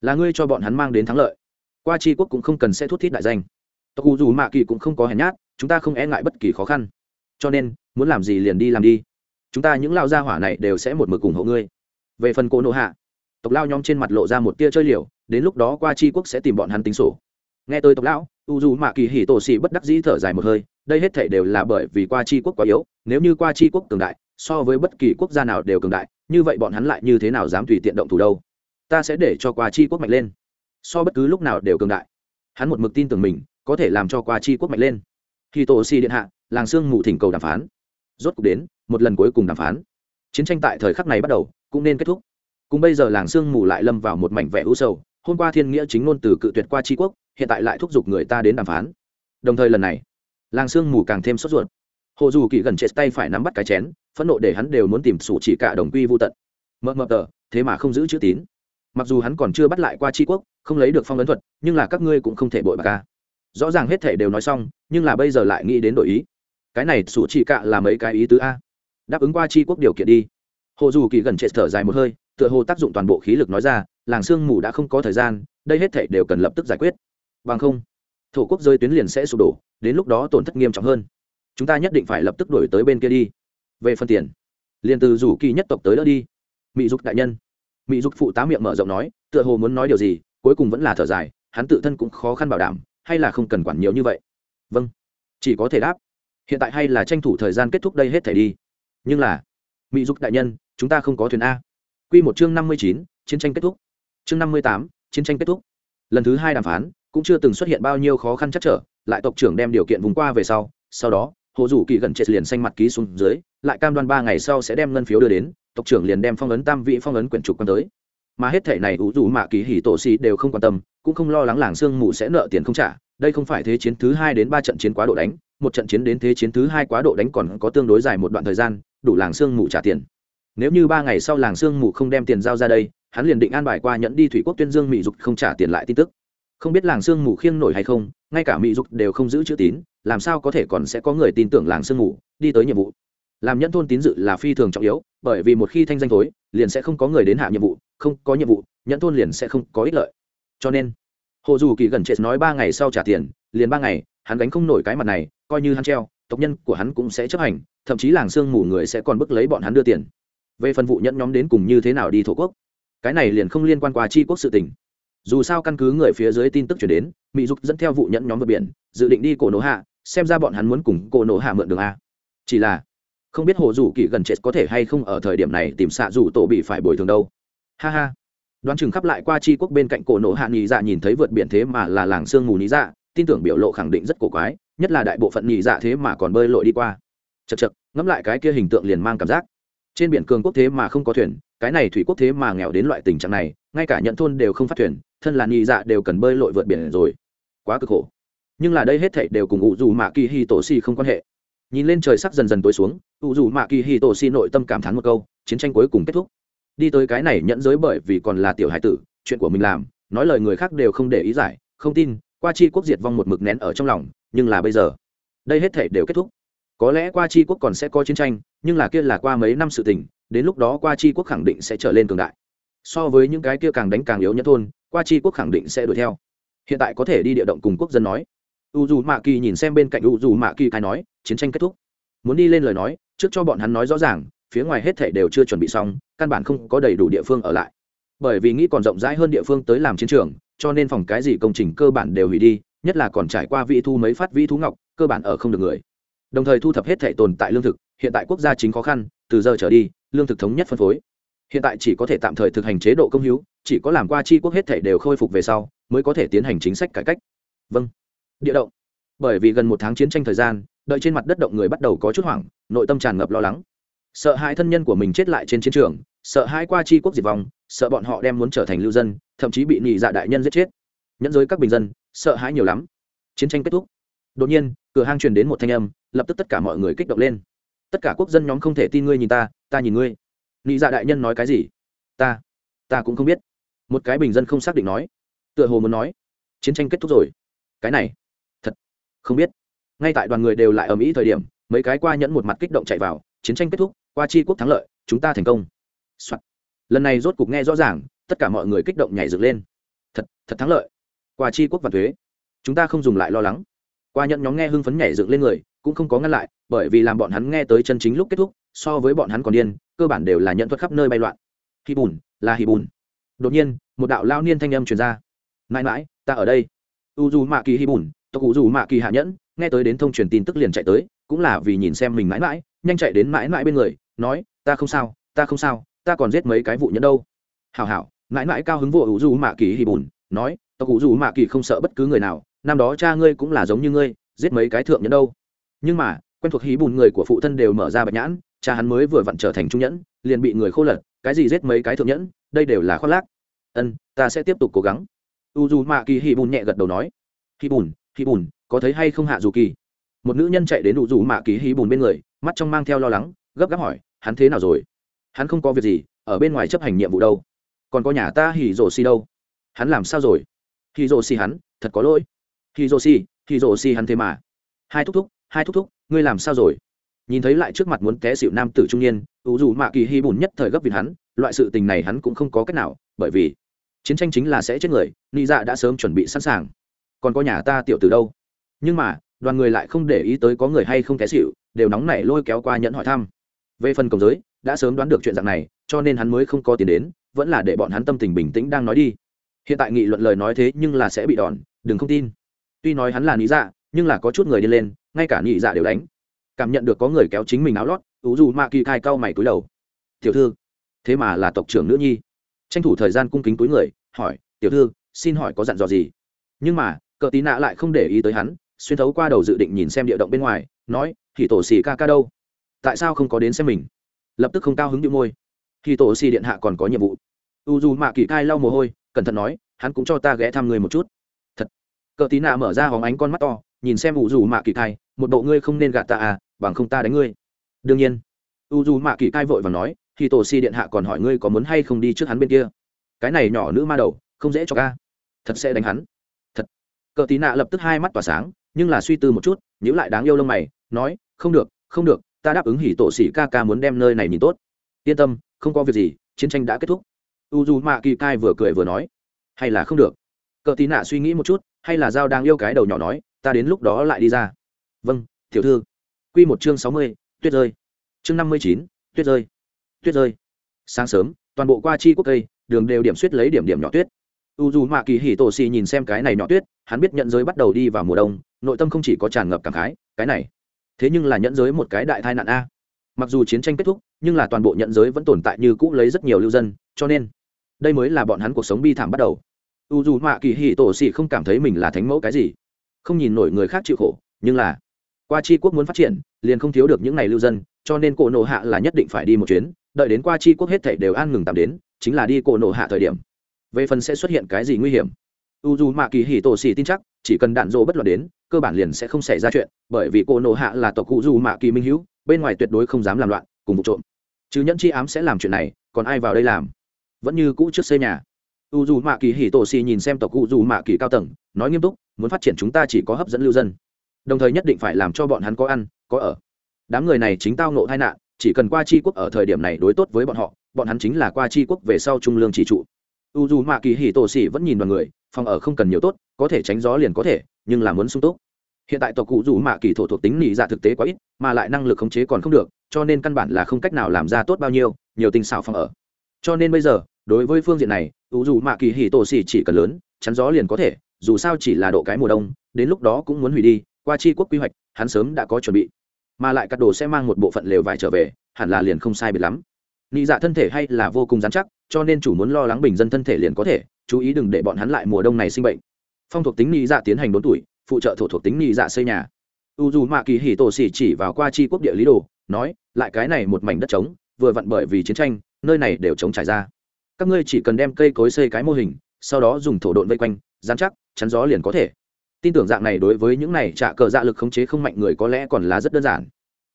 Là ngươi cho bọn hắn mang đến thắng lợi. Qua chi quốc cũng không cần sẽ thút thít đại danh. Tộc cụ du mạ kỳ cũng không có hèn nhát, chúng ta không e ngại bất kỳ khó khăn. Cho nên, muốn làm gì liền đi làm đi. Chúng ta những lao gia hỏa này đều sẽ một mực ủng hộ ngươi. Về phần cô nộ hạ, tộc lao nhóm trên mặt lộ ra một tia chơi liều, đến lúc đó qua chi quốc sẽ tìm bọn hắn tính sổ. Nghe tới tộc lão u dù mạ kỳ hỉ tổ xì bất đắc dĩ thở dài một hơi, đây hết thể đều là bởi vì qua chi quốc quá yếu, nếu như qua chi quốc cường đại so với bất kỳ quốc gia nào đều cường đại, như vậy bọn hắn lại như thế nào dám tùy tiện động thủ đâu? Ta sẽ để cho qua chi quốc mạnh lên. So bất cứ lúc nào đều cường đại. Hắn một mực tin tưởng mình, có thể làm cho qua chi quốc mạnh lên. Khi tổ si điện hạ làng sương mù thỉnh cầu đàm phán. Rốt cuộc đến, một lần cuối cùng đàm phán. Chiến tranh tại thời khắc này bắt đầu, cũng nên kết thúc. Cùng bây giờ làng sương mù lại lâm vào một mảnh vẻ u sầu, hôm qua thiên nghĩa chính ngôn từ cự tuyệt qua tri quốc, hiện tại lại thúc giục người ta đến đàm phán. Đồng thời lần này, làng sương mù càng thêm sốt ruột. Hồ dù kỳ gần chết tay phải nắm bắt cái chén phẫn nộ để hắn đều muốn tìm sủ chỉ cả đồng quy vô tận. Mờ mờ tờ, thế mà không giữ chữ tín. Mặc dù hắn còn chưa bắt lại qua tri quốc, không lấy được phong ấn thuật, nhưng là các ngươi cũng không thể bội bạc ca rõ ràng hết thể đều nói xong, nhưng là bây giờ lại nghĩ đến đổi ý. Cái này sủ chỉ cả là mấy cái ý tứ a? Đáp ứng qua tri quốc điều kiện đi. Hồ dù kỳ gần chết thở dài một hơi, tựa hồ tác dụng toàn bộ khí lực nói ra, làng sương mù đã không có thời gian, đây hết thể đều cần lập tức giải quyết. Bằng không, thổ quốc rơi tuyến liền sẽ sụp đổ, đến lúc đó tổn thất nghiêm trọng hơn. Chúng ta nhất định phải lập tức đổi tới bên kia đi về phần tiền, liền từ rủ kỳ nhất tộc tới đỡ đi. Mỹ dục đại nhân. Mỹ dục phụ tá miệng mở rộng nói, tựa hồ muốn nói điều gì, cuối cùng vẫn là thở dài, hắn tự thân cũng khó khăn bảo đảm, hay là không cần quản nhiều như vậy? Vâng chỉ có thể đáp. Hiện tại hay là tranh thủ thời gian kết thúc đây hết thể đi. Nhưng là mỹ dục đại nhân, chúng ta không có thuyền a. Q một chương năm mươi chín, chiến tranh kết thúc. Chương năm mươi tám, chiến tranh kết thúc. Lần thứ hai đàm phán, cũng chưa từng xuất hiện bao nhiêu khó khăn chắc trở, lại tộc trưởng đem điều kiện vùng qua về sau sau đó hồ dù kỳ gần chết liền xanh mặt ký xuống dưới, lại cam đoan ba ngày sau sẽ đem ngân phiếu đưa đến, tộc trưởng liền đem phong ấn tam vị phong ấn quyển trục quan tới. Mà hết thể này ủ dù mạ kỳ hỉ tổ xì đều không quan tâm, cũng không lo lắng làng sương mù sẽ nợ tiền không trả. Đây không phải thế chiến thứ hai đến ba trận chiến quá độ đánh, một trận chiến đến thế chiến thứ hai quá độ đánh còn có tương đối dài một đoạn thời gian, đủ làng sương mù trả tiền. Nếu như ba ngày sau làng sương mù không đem tiền giao ra đây, hắn liền định an bài qua nhẫn đi thủy quốc tuyên dương mỹ dục không trả tiền lại tin tức. Không biết làng sương mù khiêng nổi hay không, ngay cả mỹ dục đều không giữ chữ tín làm sao có thể còn sẽ có người tin tưởng làng sương mù, đi tới nhiệm vụ. Làm nhẫn thôn tín dự là phi thường trọng yếu, bởi vì một khi thanh danh thối, liền sẽ không có người đến hạ nhiệm vụ, không có nhiệm vụ, nhẫn thôn liền sẽ không có ích lợi. Cho nên, hồ dù kỳ gần chết nói ba ngày sau trả tiền, liền ba ngày, hắn gánh không nổi cái mặt này, coi như hắn treo, tộc nhân của hắn cũng sẽ chấp hành, thậm chí làng sương mù người sẽ còn bức lấy bọn hắn đưa tiền. Về phần vụ nhẫn nhóm đến cùng như thế nào đi thổ quốc, cái này liền không liên quan qua tri quốc sự tình. Dù sao căn cứ người phía dưới tin tức chuyển đến, mỹ dục dẫn theo vụ nhẫn nhóm vượt biển, dự định đi cổ nổ hạ xem ra bọn hắn muốn cùng cô nổ hạ mượn đường a. Chỉ là, không biết hồ dù kỳ gần chết có thể hay không ở thời điểm này tìm xạ dù tổ bị phải bồi thường đâu. Ha ha. Đoán chừng khắp lại qua tri quốc bên cạnh cổ nổ hạ nghỉ dạ nhìn thấy vượt biển thế mà là làng sương mù nhị dạ tin tưởng biểu lộ khẳng định rất cổ quái, nhất là đại bộ phận nghỉ dạ thế mà còn bơi lội đi qua. Chật chật ngẫm lại cái kia hình tượng liền mang cảm giác. Trên biển cường quốc thế mà không có thuyền, cái này thủy quốc thế mà nghèo đến loại tình trạng này, ngay cả nhận thôn đều không phát thuyền, thân là nghỉ dạ đều cần bơi lội vượt biển rồi. Quá cực khổ nhưng là đây hết thảy đều cùng ủ dù mạ kỳ hi tổ si không quan hệ. Nhìn lên trời sắc dần dần tối xuống ủ dù mạ kỳ hi tổ si nội tâm cảm thán một câu, chiến tranh cuối cùng kết thúc. Đi tới cái này nhẫn giới bởi vì còn là tiểu hải tử, chuyện của mình làm, nói lời người khác đều không để ý giải, không tin, qua chi quốc diệt vong một mực nén ở trong lòng, nhưng là bây giờ, đây hết thể đều kết thúc. Có lẽ qua chi quốc còn sẽ có chiến tranh, nhưng là kia là qua mấy năm sự tình, đến lúc đó qua chi quốc khẳng định sẽ trở lên cường đại. So với những cái kia càng đánh càng yếu nhất thôn, qua chi quốc khẳng định sẽ đuổi theo. Hiện tại có thể đi địa động cùng quốc dân nói u dù mạ kỳ nhìn xem bên cạnh u dù mạ kỳ cái nói, chiến tranh kết thúc. Muốn đi lên lời nói, trước cho bọn hắn nói rõ ràng, phía ngoài hết thể đều chưa chuẩn bị xong, căn bản không có đầy đủ địa phương ở lại. Bởi vì nghĩ còn rộng rãi hơn địa phương tới làm chiến trường, cho nên phòng cái gì công trình cơ bản đều hủy đi, nhất là còn trải qua vị thu mấy phát vĩ thú ngọc, cơ bản ở không được người. Đồng thời thu thập hết thể tồn tại lương thực, hiện tại quốc gia chính khó khăn, từ giờ trở đi, lương thực thống nhất phân phối. Hiện tại chỉ có thể tạm thời thực hành chế độ công hiếu chỉ có làm qua chi quốc hết thể đều khôi phục về sau, mới có thể tiến hành chính sách cải cách. Vâng địa động. Bởi vì gần một tháng chiến tranh thời gian, đợi trên mặt đất động người bắt đầu có chút hoảng, nội tâm tràn ngập lo lắng. Sợ hai thân nhân của mình chết lại trên chiến trường, sợ hai qua chi quốc diệt vong, sợ bọn họ đem muốn trở thành lưu dân, thậm chí bị nhị dạ đại nhân giết chết. Nhẫn giới các bình dân, sợ hãi nhiều lắm. Chiến tranh kết thúc. Đột nhiên, cửa hang truyền đến một thanh âm, lập tức tất cả mọi người kích động lên. Tất cả quốc dân nhóm không thể tin ngươi nhìn ta ta nhìn ngươi. Nhị dạ đại nhân nói cái gì? Ta ta cũng không biết. Một cái bình dân không xác định nói. Tựa hồ muốn nói, chiến tranh kết thúc rồi. Cái này không biết. Ngay tại đoàn người đều lại ở mỹ thời điểm, mấy cái qua nhẫn một mặt kích động chạy vào, chiến tranh kết thúc, qua chi quốc thắng lợi, chúng ta thành công、Soạn. lần này rốt cục nghe rõ ràng, tất cả mọi người kích động nhảy dựng lên. Thật thật thắng lợi. Qua chi quốc và thuế. Chúng ta không dùng lại lo lắng. Qua nhẫn nhóm nghe hưng phấn nhảy dựng lên người, cũng không có ngăn lại, bởi vì làm bọn hắn nghe tới chân chính lúc kết thúc, so với bọn hắn còn điên, cơ bản đều là nhận thuật khắp nơi bay loạn. Hi bùn, là hi bùn. Đột nhiên, một đạo lao niên thanh âm truyền ra. Mãi mãi, ta ở đây. U du mạ kỳ hi bùn tộc u dù mạ kỳ hạ nhẫn, nghe tới đến thông truyền tin tức liền chạy tới, cũng là vì nhìn xem mình mãi mãi, nhanh chạy đến mãi mãi bên người, nói, ta không sao, ta không sao, ta còn giết mấy cái vụ nhẫn đâu. Hảo hảo. Mãi mãi cao hứng vô u dù mạ kỳ hì bùn, nói, tộc u dù mạ kỳ không sợ bất cứ người nào, năm đó cha ngươi cũng là giống như ngươi, giết mấy cái thượng nhẫn đâu. Nhưng mà, quen thuộc hí bùn người của phụ thân đều mở ra bạch nhãn, cha hắn mới vừa vặn trở thành trung nhẫn, liền bị người khô lật, cái gì giết mấy cái thượng nhẫn, đây đều là khoác lác. Ân, ta sẽ tiếp tục cố gắng. U dù mạ kỳ hì bùn nhẹ gật đầu nói. Hì bùn hì bùn có thấy hay không hạ dù kỳ? Một nữ nhân chạy đến đủ dù mạ kỳ hì bùn bên người mắt trong mang theo lo lắng gấp gáp hỏi hắn thế nào rồi? Hắn không có việc gì ở bên ngoài chấp hành nhiệm vụ đâu. Còn có nhà ta hỉ rổ si đâu? Hắn làm sao rồi? Hỉ rổ si hắn thật có lỗi. Hỉ rổ si, hỉ rổ si hắn thế mà. Hai thúc thúc hai thúc thúc ngươi làm sao rồi? Nhìn thấy lại trước mặt muốn té xịu nam tử trung niên ủ dù mạ kỳ hy bùn nhất thời gấp vì hắn loại sự tình này hắn cũng không có cách nào bởi vì chiến tranh chính là sẽ chết người ni dạ đã sớm chuẩn bị sẵn sàng còn có nhà ta tiểu từ đâu? Nhưng mà, đoàn người lại không để ý tới có người hay không té xịu đều nóng nảy lôi kéo qua nhẫn hỏi thăm. Về phần cổng giới, đã sớm đoán được chuyện dạng này, cho nên hắn mới không có tiền đến, vẫn là để bọn hắn tâm tình bình tĩnh đang nói đi. Hiện tại nghị luận lời nói thế nhưng là sẽ bị đòn, đừng không tin. Tuy nói hắn là lý dạ nhưng là có chút người đi lên, ngay cả nhị dạ đều đánh. Cảm nhận được có người kéo chính mình áo lót ủ dù ma kỳ cai cau mày túi đầu. Tiểu thư, thế mà là tộc trưởng nữ nhi. Tranh thủ thời gian cung kính túi người, hỏi, tiểu thư, xin hỏi có dặn dò gì? Nhưng mà cờ tí nạ lại không để ý tới hắn, xuyên thấu qua đầu dự định nhìn xem địa động bên ngoài, nói thì tổ xì ca ca đâu? Tại sao không có đến xem mình? Lập tức không cao hứng điệu môi. Thì tổ xì điện hạ còn có nhiệm vụ. U dù mạ kỳ cai lau mồ hôi, cẩn thận nói, hắn cũng cho ta ghé thăm người một chút. Thật. Cờ tí nạ mở ra hóng ánh con mắt to, nhìn xem u dù mạ kỳ cai, một bộ ngươi không nên gạt ta à bằng không ta đánh ngươi. Đương nhiên. U dù mạ kỳ cai vội và nói thì tổ xì điện hạ còn hỏi ngươi có muốn hay không đi trước hắn bên kia? Cái này nhỏ nữ ma đầu, không dễ cho ca. Thật sẽ đánh hắn cờ tí nạ lập tức hai mắt tỏa sáng, nhưng là suy tư một chút nhữ lại đáng yêu lông mày, nói, không được không được, ta đáp ứng hỉ tổ sĩ ca ca muốn đem nơi này nhìn tốt. Yên tâm, không có việc gì, chiến tranh đã kết thúc. U dù mạ kỳ cai vừa cười vừa nói. Hay là không được? Cờ tí nạ suy nghĩ một chút, hay là dao đang yêu cái đầu nhỏ nói, ta đến lúc đó lại đi ra. Vâng tiểu thư. Quy một chương sáu mươi, tuyết rơi. Chương năm mươi chín, tuyết rơi. Tuyết rơi. Sáng sớm, toàn bộ qua chi quốc cây, đường đều điểm suýt lấy điểm điểm nhỏ tuyết u dù mạ kỳ hỉ tổ xì nhìn xem cái này nhỏ tuyết, hắn biết nhận giới bắt đầu đi vào mùa đông, nội tâm không chỉ có tràn ngập cảm khái, cái này, thế nhưng là nhận giới một cái đại tai nạn a. Mặc dù chiến tranh kết thúc, nhưng là toàn bộ nhận giới vẫn tồn tại như cũ lấy rất nhiều lưu dân, cho nên, đây mới là bọn hắn cuộc sống bi thảm bắt đầu. U dù mạ kỳ hỉ tổ xì không cảm thấy mình là thánh mẫu cái gì, không nhìn nổi người khác chịu khổ, nhưng là, qua chi quốc muốn phát triển, liền không thiếu được những ngày lưu dân, cho nên cổ nộ hạ là nhất định phải đi một chuyến, đợi đến qua chi quốc hết thảy đều an ngừng tạm đến, chính là đi cổ nộ hạ thời điểm về phần sẽ xuất hiện cái gì nguy hiểm. U dù mạ kỳ hỉ tổ xì tin chắc, chỉ cần đạn dỗ bất loạn đến, cơ bản liền sẽ không xảy ra chuyện, bởi vì cô nộ hạ là tộc cụ dù mạ kỳ minh hữu, bên ngoài tuyệt đối không dám làm loạn, cùng vụ trộm. Chứ nhẫn chi ám sẽ làm chuyện này, còn ai vào đây làm? Vẫn như cũ trước xây nhà. U dù mạ kỳ hỉ tổ xì nhìn xem tộc cụ dù mạ kỳ cao tầng, nói nghiêm túc, muốn phát triển chúng ta chỉ có hấp dẫn lưu dân. Đồng thời nhất định phải làm cho bọn hắn có ăn, có ở. Đám người này chính tao nộ tai nạn, chỉ cần qua chi quốc ở thời điểm này đối tốt với bọn họ, bọn hắn chính là qua chi quốc về sau trung lương chỉ trụ u dù mạ kỳ hỉ tổ xỉ vẫn nhìn vào người, phòng ở không cần nhiều tốt, có thể tránh gió liền có thể, nhưng là muốn sung túc. Hiện tại tộc cụ dù mạ kỳ thổ thuộc tính nỉ dạ thực tế quá ít, mà lại năng lực khống chế còn không được, cho nên căn bản là không cách nào làm ra tốt bao nhiêu, nhiều tinh xảo phòng ở. Cho nên bây giờ, đối với phương diện này, u dù mạ kỳ hỉ tổ xỉ chỉ cần lớn, chắn gió liền có thể, dù sao chỉ là độ cái mùa đông, đến lúc đó cũng muốn hủy đi, qua chi quốc quy hoạch, hắn sớm đã có chuẩn bị. Mà lại cắt đồ sẽ mang một bộ phận lều vải trở về, hẳn là liền không sai biệt lắm. Nị dạ thân thể hay là vô cùng dán chắc cho nên chủ muốn lo lắng bình dân thân thể liền có thể, chú ý đừng để bọn hắn lại mùa đông này sinh bệnh. Phong thuộc tính nị dạ tiến hành đốn tuổi, phụ trợ thổ thuộc tính nị dạ xây nhà. U dù mạ kỳ hỉ tổ xỉ chỉ vào qua chi quốc địa lý đồ, nói, lại cái này một mảnh đất trống, vừa vặn bởi vì chiến tranh, nơi này đều trống trải ra. Các ngươi chỉ cần đem cây cối xây cái mô hình, sau đó dùng thổ độn vây quanh, dán chắc, chắn gió liền có thể. Tin tưởng dạng này đối với những này trả cờ dạ lực khống chế không mạnh người có lẽ còn là rất đơn giản.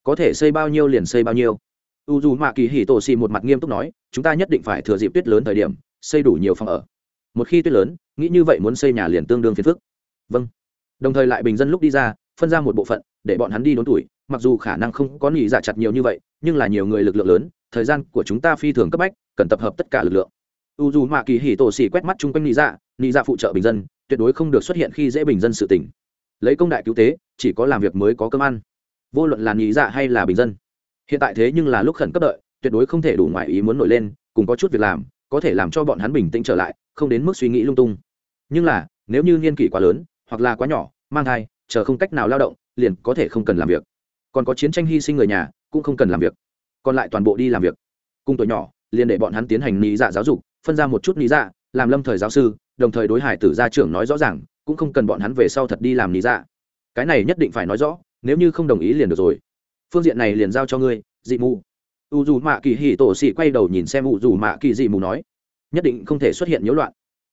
Có thể xây bao nhiêu liền xây bao nhiêu u dù mạ kỳ hì tổ xì một mặt nghiêm túc nói, chúng ta nhất định phải thừa dịp tuyết lớn thời điểm, xây đủ nhiều phòng ở. Một khi tuyết lớn, nghĩ như vậy muốn xây nhà liền tương đương phiền phức. Vâng. Đồng thời lại bình dân lúc đi ra, phân ra một bộ phận, để bọn hắn đi đốn tuổi, mặc dù khả năng không có nghỉ giả dạ chặt nhiều như vậy, nhưng là nhiều người lực lượng lớn, thời gian của chúng ta phi thường cấp bách, cần tập hợp tất cả lực lượng. U dù mạ kỳ hì tổ xì quét mắt chung quanh nghỉ dạ nghỉ dạ phụ trợ bình dân, tuyệt đối không được xuất hiện khi dễ bình dân sự tỉnh lấy công đại cứu tế, chỉ có làm việc mới có cơm ăn. Vô luận là nghỉ dạ hay là bình dân hiện tại thế nhưng là lúc khẩn cấp đợi, tuyệt đối không thể đủ ngoại ý muốn nổi lên, cùng có chút việc làm, có thể làm cho bọn hắn bình tĩnh trở lại, không đến mức suy nghĩ lung tung. Nhưng là, nếu như niên kỷ quá lớn, hoặc là quá nhỏ, mang thai, chờ không cách nào lao động, liền có thể không cần làm việc. Còn có chiến tranh hy sinh người nhà, cũng không cần làm việc. Còn lại toàn bộ đi làm việc. Cùng tuổi nhỏ, liền để bọn hắn tiến hành lý dạ giáo dục, phân ra một chút lý dạ làm lâm thời giáo sư, đồng thời đối hải tử gia trưởng nói rõ ràng, cũng không cần bọn hắn về sau thật đi làm lý dạ. Cái này nhất định phải nói rõ, nếu như không đồng ý liền được rồi phương diện này liền giao cho ngươi, dị mù. U dù mạ kỳ hì tổ xì quay đầu nhìn xem u dù mạ kỳ dị mù nói, nhất định không thể xuất hiện nhiễu loạn.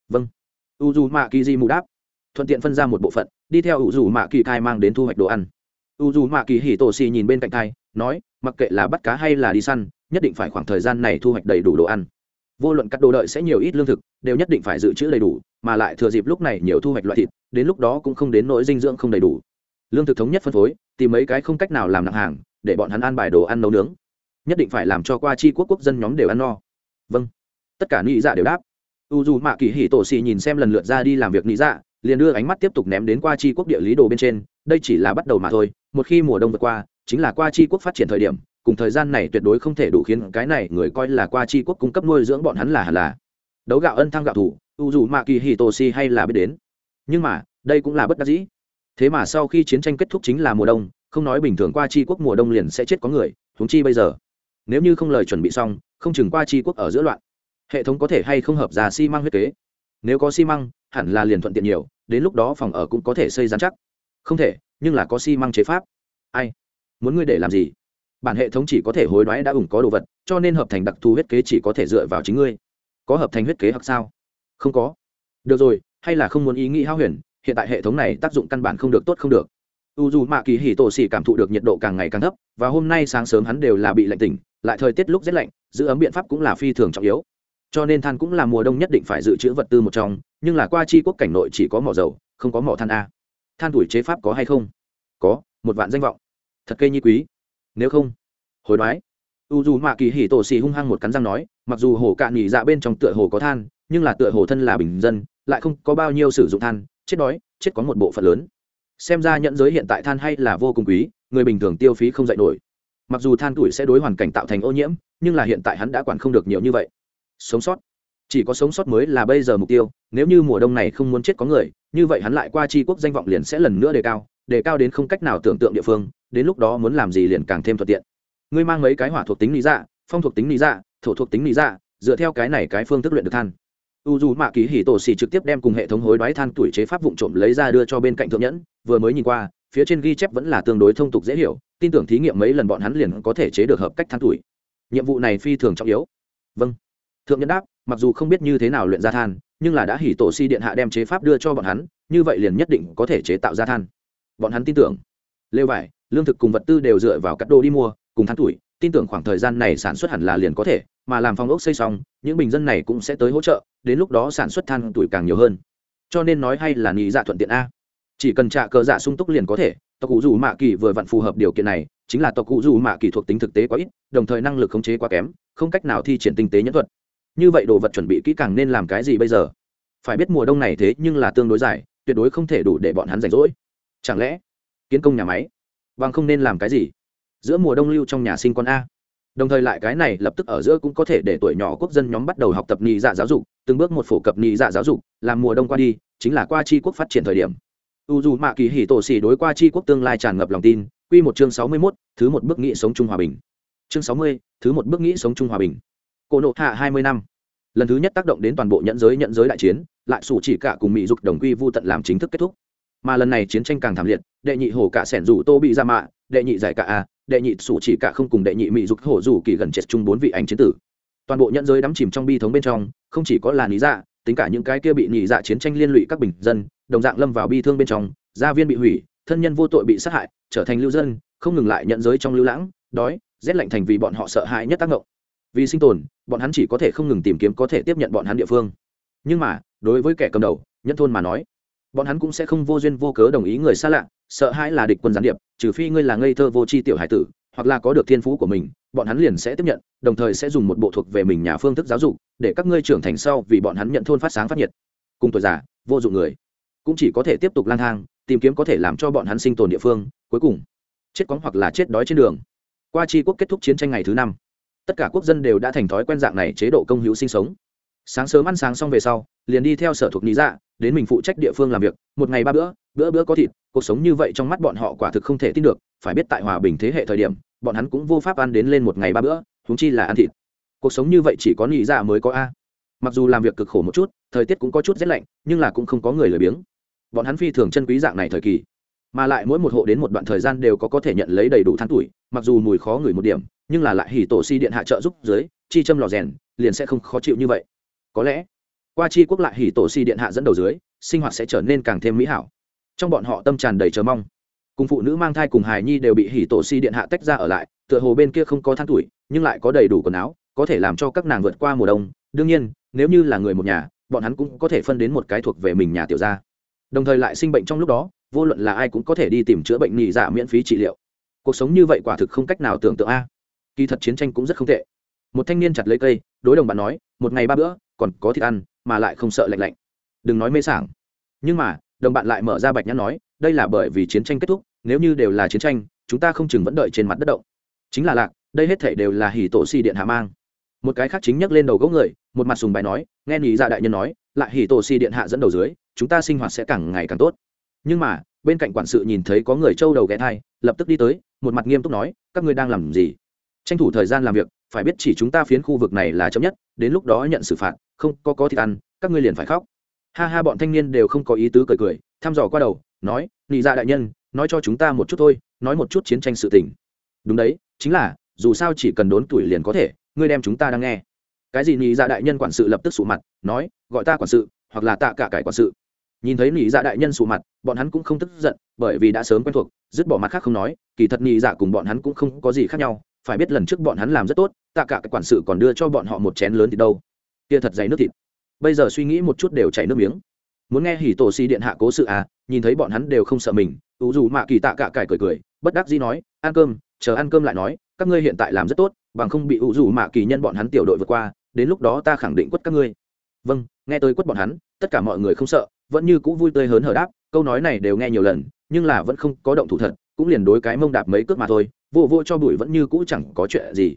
Vâng. U dù mạ kỳ dị mù đáp, thuận tiện phân ra một bộ phận, đi theo u dù mạ kỳ cai mang đến thu hoạch đồ ăn. U dù mạ kỳ hì tổ xì nhìn bên cạnh cai, nói, mặc kệ là bắt cá hay là đi săn, nhất định phải khoảng thời gian này thu hoạch đầy đủ đồ ăn. Vô luận cắt đồ đợi sẽ nhiều ít lương thực, đều nhất định phải dự trữ đầy đủ, mà lại thừa dịp lúc này nhiều thu hoạch loại thịt, đến lúc đó cũng không đến nỗi dinh dưỡng không đầy đủ. Lương thực thống nhất phân phối, tìm mấy cái không cách nào làm nặng hàng để bọn hắn ăn bài đồ ăn nấu nướng. Nhất định phải làm cho qua chi quốc quốc dân nhóm đều ăn no. Vâng. Tất cả nghĩ dạ đều đáp. U dù mạ kỳ hỉ tổ xì nhìn xem lần lượt ra đi làm việc nghĩ dạ liền đưa ánh mắt tiếp tục ném đến qua chi quốc địa lý đồ bên trên. Đây chỉ là bắt đầu mà thôi. Một khi mùa đông vượt qua, chính là qua chi quốc phát triển thời điểm. Cùng thời gian này tuyệt đối không thể đủ khiến cái này người coi là qua chi quốc cung cấp nuôi dưỡng bọn hắn là hẳn là. Đấu gạo ân thăng gạo thủ, u dù mạ kỳ hì tổ xì hay là biết đến. Nhưng mà, đây cũng là bất đắc dĩ thế mà sau khi chiến tranh kết thúc chính là mùa đông, không nói bình thường qua chi quốc mùa đông liền sẽ chết có người, huống chi bây giờ. Nếu như không lời chuẩn bị xong, không chừng qua chi quốc ở giữa loạn. Hệ thống có thể hay không hợp ra xi măng huyết kế? Nếu có xi măng, hẳn là liền thuận tiện nhiều, đến lúc đó phòng ở cũng có thể xây dán chắc. Không thể, nhưng là có xi măng chế pháp. Ai? Muốn ngươi để làm gì? Bản hệ thống chỉ có thể hối đoái đã ủng có đồ vật, cho nên hợp thành đặc thù huyết kế chỉ có thể dựa vào chính ngươi. Có hợp thành huyết kế hoặc sao? Không có. Được rồi, hay là không muốn ý nghĩ hao huyền hiện tại hệ thống này tác dụng căn bản không được tốt không được. U dù mạ kỳ hì tổ xỉ cảm thụ được nhiệt độ càng ngày càng thấp, và hôm nay sáng sớm hắn đều là bị lạnh tỉnh, lại thời tiết lúc rét lạnh, giữ ấm biện pháp cũng là phi thường trọng yếu. Cho nên than cũng là mùa đông nhất định phải dự trữ vật tư một trong, nhưng là qua chi quốc cảnh nội chỉ có mỏ dầu, không có mỏ than a. Than tuổi chế pháp có hay không? Có, một vạn danh vọng. Thật cây nhi quý. Nếu không hồi đoái. U dù mạ kỳ hì tổ xì hung hăng một cắn răng nói, mặc dù hồ cạn nhị dạ bên trong tựa hồ có than, nhưng là tựa hồ thân là bình dân, lại không có bao nhiêu sử dụng than chết đói, chết có một bộ phận lớn. Xem ra nhận giới hiện tại than hay là vô cùng quý, người bình thường tiêu phí không dạy nổi. Mặc dù than tuổi sẽ đối hoàn cảnh tạo thành ô nhiễm, nhưng là hiện tại hắn đã quản không được nhiều như vậy. Sống sót. Chỉ có sống sót mới là bây giờ mục tiêu, nếu như mùa đông này không muốn chết có người, như vậy hắn lại qua tri quốc danh vọng liền sẽ lần nữa đề cao đề cao đến không cách nào tưởng tượng địa phương, đến lúc đó muốn làm gì liền càng thêm thuận tiện. Ngươi mang mấy cái hỏa thuộc tính lý dạ phong thuộc tính lý dạ thổ thuộc tính lý dạ dựa theo cái này cái phương thức luyện được than u dù mạ kỳ hỉ tổ xì trực tiếp đem cùng hệ thống hối đoái than tuổi chế pháp vụ trộm lấy ra đưa cho bên cạnh thượng nhẫn, vừa mới nhìn qua, phía trên ghi chép vẫn là tương đối thông tục dễ hiểu, tin tưởng thí nghiệm mấy lần bọn hắn liền có thể chế được hợp cách than tuổi. Nhiệm vụ này phi thường trọng yếu. Vâng. Thượng nhẫn đáp, mặc dù không biết như thế nào luyện ra than, nhưng là đã hỉ tổ si điện hạ đem chế pháp đưa cho bọn hắn, như vậy liền nhất định có thể chế tạo ra than. Bọn hắn tin tưởng. Lêu vải, lương thực cùng vật tư đều dựa vào cắt đồ đi mua, cùng than tuổi tin tưởng khoảng thời gian này sản xuất hẳn là liền có thể, mà làm phòng ốc xây xong, những bình dân này cũng sẽ tới hỗ trợ, đến lúc đó sản xuất than tuổi càng nhiều hơn. Cho nên nói hay là nghĩ dạ thuận tiện a. Chỉ cần trả cờ dạ sung túc liền có thể, tộc cụ dù mạ kỳ vừa vặn phù hợp điều kiện này, chính là tộc cụ dù mạ kỳ thuộc tính thực tế quá ít, đồng thời năng lực khống chế quá kém, không cách nào thi triển tinh tế nhẫn thuật. Như vậy đồ vật chuẩn bị kỹ càng nên làm cái gì bây giờ? Phải biết mùa đông này thế nhưng là tương đối dài, tuyệt đối không thể đủ để bọn hắn rảnh rỗi. Chẳng lẽ, kiến công nhà máy bằng không nên làm cái gì? Giữa mùa đông lưu trong nhà sinh con a. Đồng thời lại cái này lập tức ở giữa cũng có thể để tuổi nhỏ quốc dân nhóm bắt đầu học tập nhị dạ giáo dục, từng bước một phổ cập nhị dạ giáo dục, làm mùa đông qua đi, chính là qua tri quốc phát triển thời điểm. U dù mạ kỳ hỉ tổ xỉ đối qua tri quốc tương lai tràn ngập lòng tin q một chương sáu mươi mốt, thứ một bước nghĩ sống chung hòa bình. Chương sáu mươi, thứ một bước nghĩ sống chung hòa bình. Cổ nộ hạ hai mươi năm. Lần thứ nhất tác động đến toàn bộ nhận giới nhận giới đại chiến, lại sủ chỉ cả cùng mỹ dục đồng quy vô tận làm chính thức kết thúc. Mà lần này chiến tranh càng thảm liệt, đệ nhị hồ cả sẻn rủ tô bị ra mạ, đệ nhị giải cả a đệ nhị sủ chỉ cả không cùng đệ nhị mỹ dục hổ rủ kỳ gần chết chung bốn vị ảnh chiến tử. Toàn bộ nhận giới đắm chìm trong bi thống bên trong, không chỉ có là lý dạ tính cả những cái kia bị nhị dạ chiến tranh liên lụy các bình dân, đồng dạng lâm vào bi thương bên trong, gia viên bị hủy, thân nhân vô tội bị sát hại, trở thành lưu dân, không ngừng lại nhận giới trong lưu lãng, đói, rét lạnh thành vì bọn họ sợ hãi nhất tác động vì sinh tồn, bọn hắn chỉ có thể không ngừng tìm kiếm có thể tiếp nhận bọn hắn địa phương. Nhưng mà, đối với kẻ cầm đầu nhân thôn mà nói, bọn hắn cũng sẽ không vô duyên vô cớ đồng ý người xa lạ, sợ hãi là địch quân gián điệp trừ phi ngươi là ngây thơ vô tri tiểu hải tử, hoặc là có được thiên phú của mình, bọn hắn liền sẽ tiếp nhận, đồng thời sẽ dùng một bộ thuộc về mình nhà phương thức giáo dục, để các ngươi trưởng thành sau vì bọn hắn nhận thôn phát sáng phát nhiệt. Cùng tuổi già, vô dụng người. Cũng chỉ có thể tiếp tục lang thang, tìm kiếm có thể làm cho bọn hắn sinh tồn địa phương, cuối cùng, chết cóng hoặc là chết đói trên đường. Qua tri quốc kết thúc chiến tranh ngày thứ năm, tất cả quốc dân đều đã thành thói quen dạng này chế độ công hữu sinh sống. Sáng sớm ăn sáng xong về sau, liền đi theo sở thuộc lý dạ đến mình phụ trách địa phương làm việc, một ngày ba bữa bữa bữa có thịt, cuộc sống như vậy trong mắt bọn họ quả thực không thể tin được, phải biết tại hòa bình thế hệ thời điểm, bọn hắn cũng vô pháp ăn đến lên một ngày ba bữa húng chi là ăn thịt. Cuộc sống như vậy chỉ có nghĩ dạ mới có a. Mặc dù làm việc cực khổ một chút, thời tiết cũng có chút rét lạnh, nhưng là cũng không có người lười biếng. Bọn hắn phi thường chân quý dạng này thời kỳ. Mà lại mỗi một hộ đến một đoạn thời gian đều có có thể nhận lấy đầy đủ tháng tuổi, mặc dù mùi khó ngửi một điểm, nhưng là lại hỉ tổ si điện hạ trợ giúp dưới, chi châm lò rèn, liền sẽ không khó chịu như vậy. Có lẽ, qua chi quốc lại hỉ tổ si điện hạ dẫn đầu dưới, sinh hoạt sẽ trở nên càng thêm mỹ hảo trong bọn họ tâm tràn đầy chờ mong. Cùng phụ nữ mang thai cùng hài nhi đều bị hỉ tổ si điện hạ tách ra ở lại, tựa hồ bên kia không có than tuổi, nhưng lại có đầy đủ quần áo, có thể làm cho các nàng vượt qua mùa đông. Đương nhiên, nếu như là người một nhà, bọn hắn cũng có thể phân đến một cái thuộc về mình nhà tiểu gia. Đồng thời lại sinh bệnh trong lúc đó, vô luận là ai cũng có thể đi tìm chữa bệnh nghỉ giả dạ miễn phí trị liệu. Cuộc sống như vậy quả thực không cách nào tưởng tượng a. Kỳ thật chiến tranh cũng rất không tệ. Một thanh niên chặt lấy cây, đối đồng bạn nói, một ngày ba bữa, còn có thịt ăn, mà lại không sợ lạnh lạnh. Đừng nói mê sảng. Nhưng mà đồng bạn lại mở ra bạch nhãn nói, đây là bởi vì chiến tranh kết thúc, nếu như đều là chiến tranh, chúng ta không chừng vẫn đợi trên mặt đất động. Chính là lạc, đây hết thể đều là hỉ tổ si điện hạ mang. Một cái khác chính nhắc lên đầu gỗ người, một mặt sùng bài nói, nghe nhị dạ đại nhân nói, lại hỉ tổ si điện hạ dẫn đầu dưới, chúng ta sinh hoạt sẽ càng ngày càng tốt. Nhưng mà, bên cạnh quản sự nhìn thấy có người trâu đầu ghé thai, lập tức đi tới, một mặt nghiêm túc nói, các ngươi đang làm gì? Tranh thủ thời gian làm việc, phải biết chỉ chúng ta phiến khu vực này là chậm nhất, đến lúc đó nhận xử phạt, không có có thịt ăn, các ngươi liền phải khóc ha ha bọn thanh niên đều không có ý tứ cười cười, thăm dò qua đầu, nói, nị dạ đại nhân, nói cho chúng ta một chút thôi, nói một chút chiến tranh sự tình. Đúng đấy, chính là, dù sao chỉ cần đốn tuổi liền có thể, ngươi đem chúng ta đang nghe. Cái gì nị dạ đại nhân quản sự lập tức sụ mặt, nói, gọi ta quản sự, hoặc là tạ cả cải quản sự. Nhìn thấy nị dạ đại nhân sụ mặt, bọn hắn cũng không tức giận, bởi vì đã sớm quen thuộc, dứt bỏ mặt khác không nói, kỳ thật nị dạ cùng bọn hắn cũng không có gì khác nhau, phải biết lần trước bọn hắn làm rất tốt, tạ cả cái quản sự còn đưa cho bọn họ một chén lớn thì đâu. Kia thật dày nước thịt bây giờ suy nghĩ một chút đều chảy nước miếng. Muốn nghe hỉ tổ xì điện hạ cố sự à nhìn thấy bọn hắn đều không sợ mình, ủ dù mạ kỳ tạ cả cải cười cười, bất đắc dĩ nói, ăn cơm, chờ ăn cơm lại nói, các ngươi hiện tại làm rất tốt, bằng không bị ủ dù mạ kỳ nhân bọn hắn tiểu đội vượt qua, đến lúc đó ta khẳng định quất các ngươi. Vâng nghe tôi quất bọn hắn, tất cả mọi người không sợ, vẫn như cũ vui tươi hớn hở đáp, câu nói này đều nghe nhiều lần, nhưng là vẫn không có động thủ thật, cũng liền đối cái mông đạp mấy cước mà thôi, vô vô cho bụi vẫn như cũ chẳng có chuyện gì.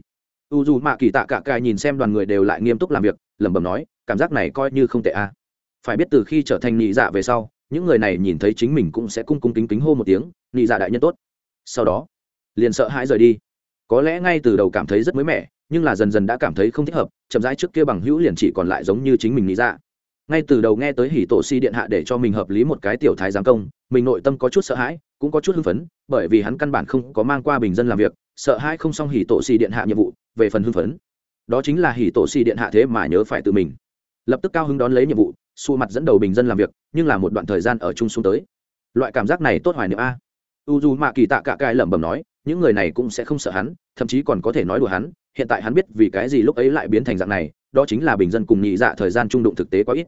U dù mạ kỳ tạ cả cài nhìn xem đoàn người đều lại nghiêm túc làm việc lẩm bẩm nói, cảm giác này coi như không tệ a. Phải biết từ khi trở thành nhị dạ về sau, những người này nhìn thấy chính mình cũng sẽ cung cung kính kính hô một tiếng, nhị dạ đại nhân tốt. Sau đó, liền sợ hãi rời đi. Có lẽ ngay từ đầu cảm thấy rất mới mẻ, nhưng là dần dần đã cảm thấy không thích hợp, chậm rãi trước kia bằng hữu liền chỉ còn lại giống như chính mình nghĩ ra dạ. ngay từ đầu nghe tới hỉ tổ si điện hạ để cho mình hợp lý một cái tiểu thái giám công, mình nội tâm có chút sợ hãi, cũng có chút hưng phấn, bởi vì hắn căn bản không có mang qua bình dân làm việc, sợ hãi không xong hỉ tổ si điện hạ nhiệm vụ, về phần hưng phấn đó chính là hỉ tổ si điện hạ thế mà nhớ phải tự mình. Lập tức cao hứng đón lấy nhiệm vụ, xù mặt dẫn đầu bình dân làm việc, nhưng là một đoạn thời gian ở chung xuống tới. Loại cảm giác này tốt hoài niệm a. U dù mạ kỳ tạ cả cai lẩm bẩm nói, những người này cũng sẽ không sợ hắn, thậm chí còn có thể nói đùa hắn, hiện tại hắn biết vì cái gì lúc ấy lại biến thành dạng này, đó chính là bình dân cùng nhị dạ thời gian trung đụng thực tế quá ít.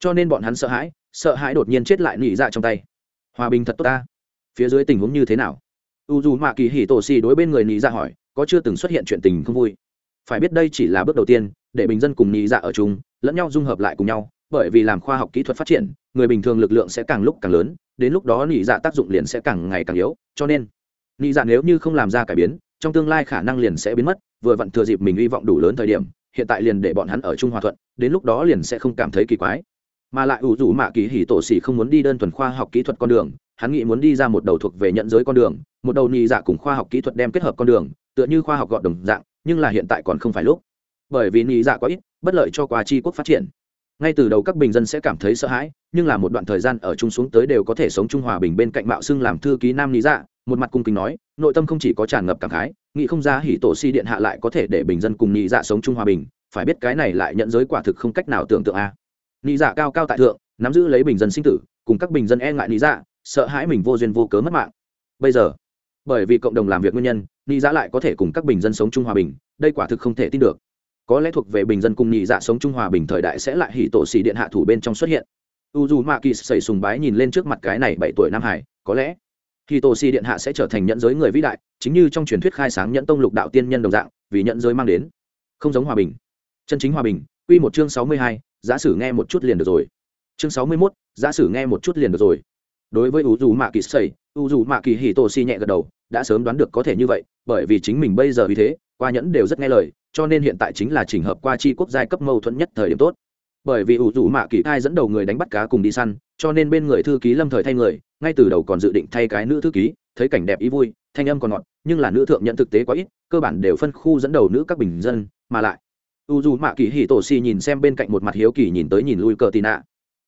Cho nên bọn hắn sợ hãi sợ hãi đột nhiên chết lại nhị dạ trong tay. Hòa bình thật tốt ta. Phía dưới tình huống như thế nào? U dù mạ kỳ hỉ tổ xì đối bên người nhị dạ hỏi, có chưa từng xuất hiện chuyện tình không vui? Phải biết đây chỉ là bước đầu tiên, để bình dân cùng nhị dạ ở chung, lẫn nhau dung hợp lại cùng nhau, bởi vì làm khoa học kỹ thuật phát triển, người bình thường lực lượng sẽ càng lúc càng lớn, đến lúc đó nhị dạ tác dụng liền sẽ càng ngày càng yếu, cho nên, nhị dạ nếu như không làm ra cải biến, trong tương lai khả năng liền sẽ biến mất, vừa vặn thừa dịp mình hy vọng đủ lớn thời điểm, hiện tại liền để bọn hắn ở chung hòa thuận, đến lúc đó liền sẽ không cảm thấy kỳ quái. Mà lại ủ rủ mạ kỳ hỉ tổ xỉ không muốn đi đơn thuần khoa học kỹ thuật con đường, hắn nghĩ muốn đi ra một đầu thuộc về nhận giới con đường, một đầu nhị dạ cùng khoa học kỹ thuật đem kết hợp con đường, tựa như khoa học gọn đồng dạng nhưng là hiện tại còn không phải lúc. Bởi vì nhị dạ quá ít, bất lợi cho qua chi quốc phát triển. Ngay từ đầu các bình dân sẽ cảm thấy sợ hãi, nhưng là một đoạn thời gian ở chung xuống tới đều có thể sống trung hòa bình bên cạnh mạo xưng làm thư ký nam lý dạ một mặt cung kính nói, nội tâm không chỉ có tràn ngập cảm khái, nghĩ không ra hỉ tổ si điện hạ lại có thể để bình dân cùng nhị dạ sống trung hòa bình, phải biết cái này lại nhận giới quả thực không cách nào tưởng tượng a. À. nhị dạ cao cao tại thượng, nắm giữ lấy bình dân sinh tử, cùng các bình dân e ngại nhị dạ sợ hãi mình vô duyên vô cớ mất mạng. Bây giờ, bởi vì cộng đồng làm việc nguyên nhân nhị dạ lại có thể cùng các bình dân sống chung hòa bình đây quả thực không thể tin được. Có lẽ thuộc về bình dân cùng nhị dạ sống trung hòa bình thời đại sẽ lại hỉ tổ xì điện hạ thủ bên trong xuất hiện. U dù mạ kỳ sẩy sùng bái nhìn lên trước mặt cái này bảy tuổi nam hải có lẽ hỉ tổ xì điện hạ sẽ trở thành nhận giới người vĩ đại chính như trong truyền thuyết khai sáng nhẫn tông lục đạo tiên nhân đồng dạng vì nhận giới mang đến. Không giống hòa bình. Chân chính hòa bình quy một chương sáu mươi hai giả sử nghe một chút liền được rồi. Chương sáu mươi 61, giả sử nghe một chút liền được rồi. Đối với u dù mạ kỳ sẩy u dù mạ kỳ hỉ tổ xì nhẹ gật đầu đã sớm đoán được có thể như vậy, bởi vì chính mình bây giờ vì thế, qua nhẫn đều rất nghe lời, cho nên hiện tại chính là trình hợp qua chi quốc giai cấp mâu thuẫn nhất thời điểm tốt. Bởi vì ủ rủ mạ kỳ thai dẫn đầu người đánh bắt cá cùng đi săn, cho nên bên người thư ký lâm thời thay người, ngay từ đầu còn dự định thay cái nữ thư ký, thấy cảnh đẹp ý vui, thanh âm còn ngọt, nhưng là nữ thượng nhận thực tế quá ít, cơ bản đều phân khu dẫn đầu nữ các bình dân, mà lại u dù mạ kỳ hì tổ xì nhìn xem bên cạnh một mặt hiếu kỳ nhìn tới nhìn lui cờ tì nạ.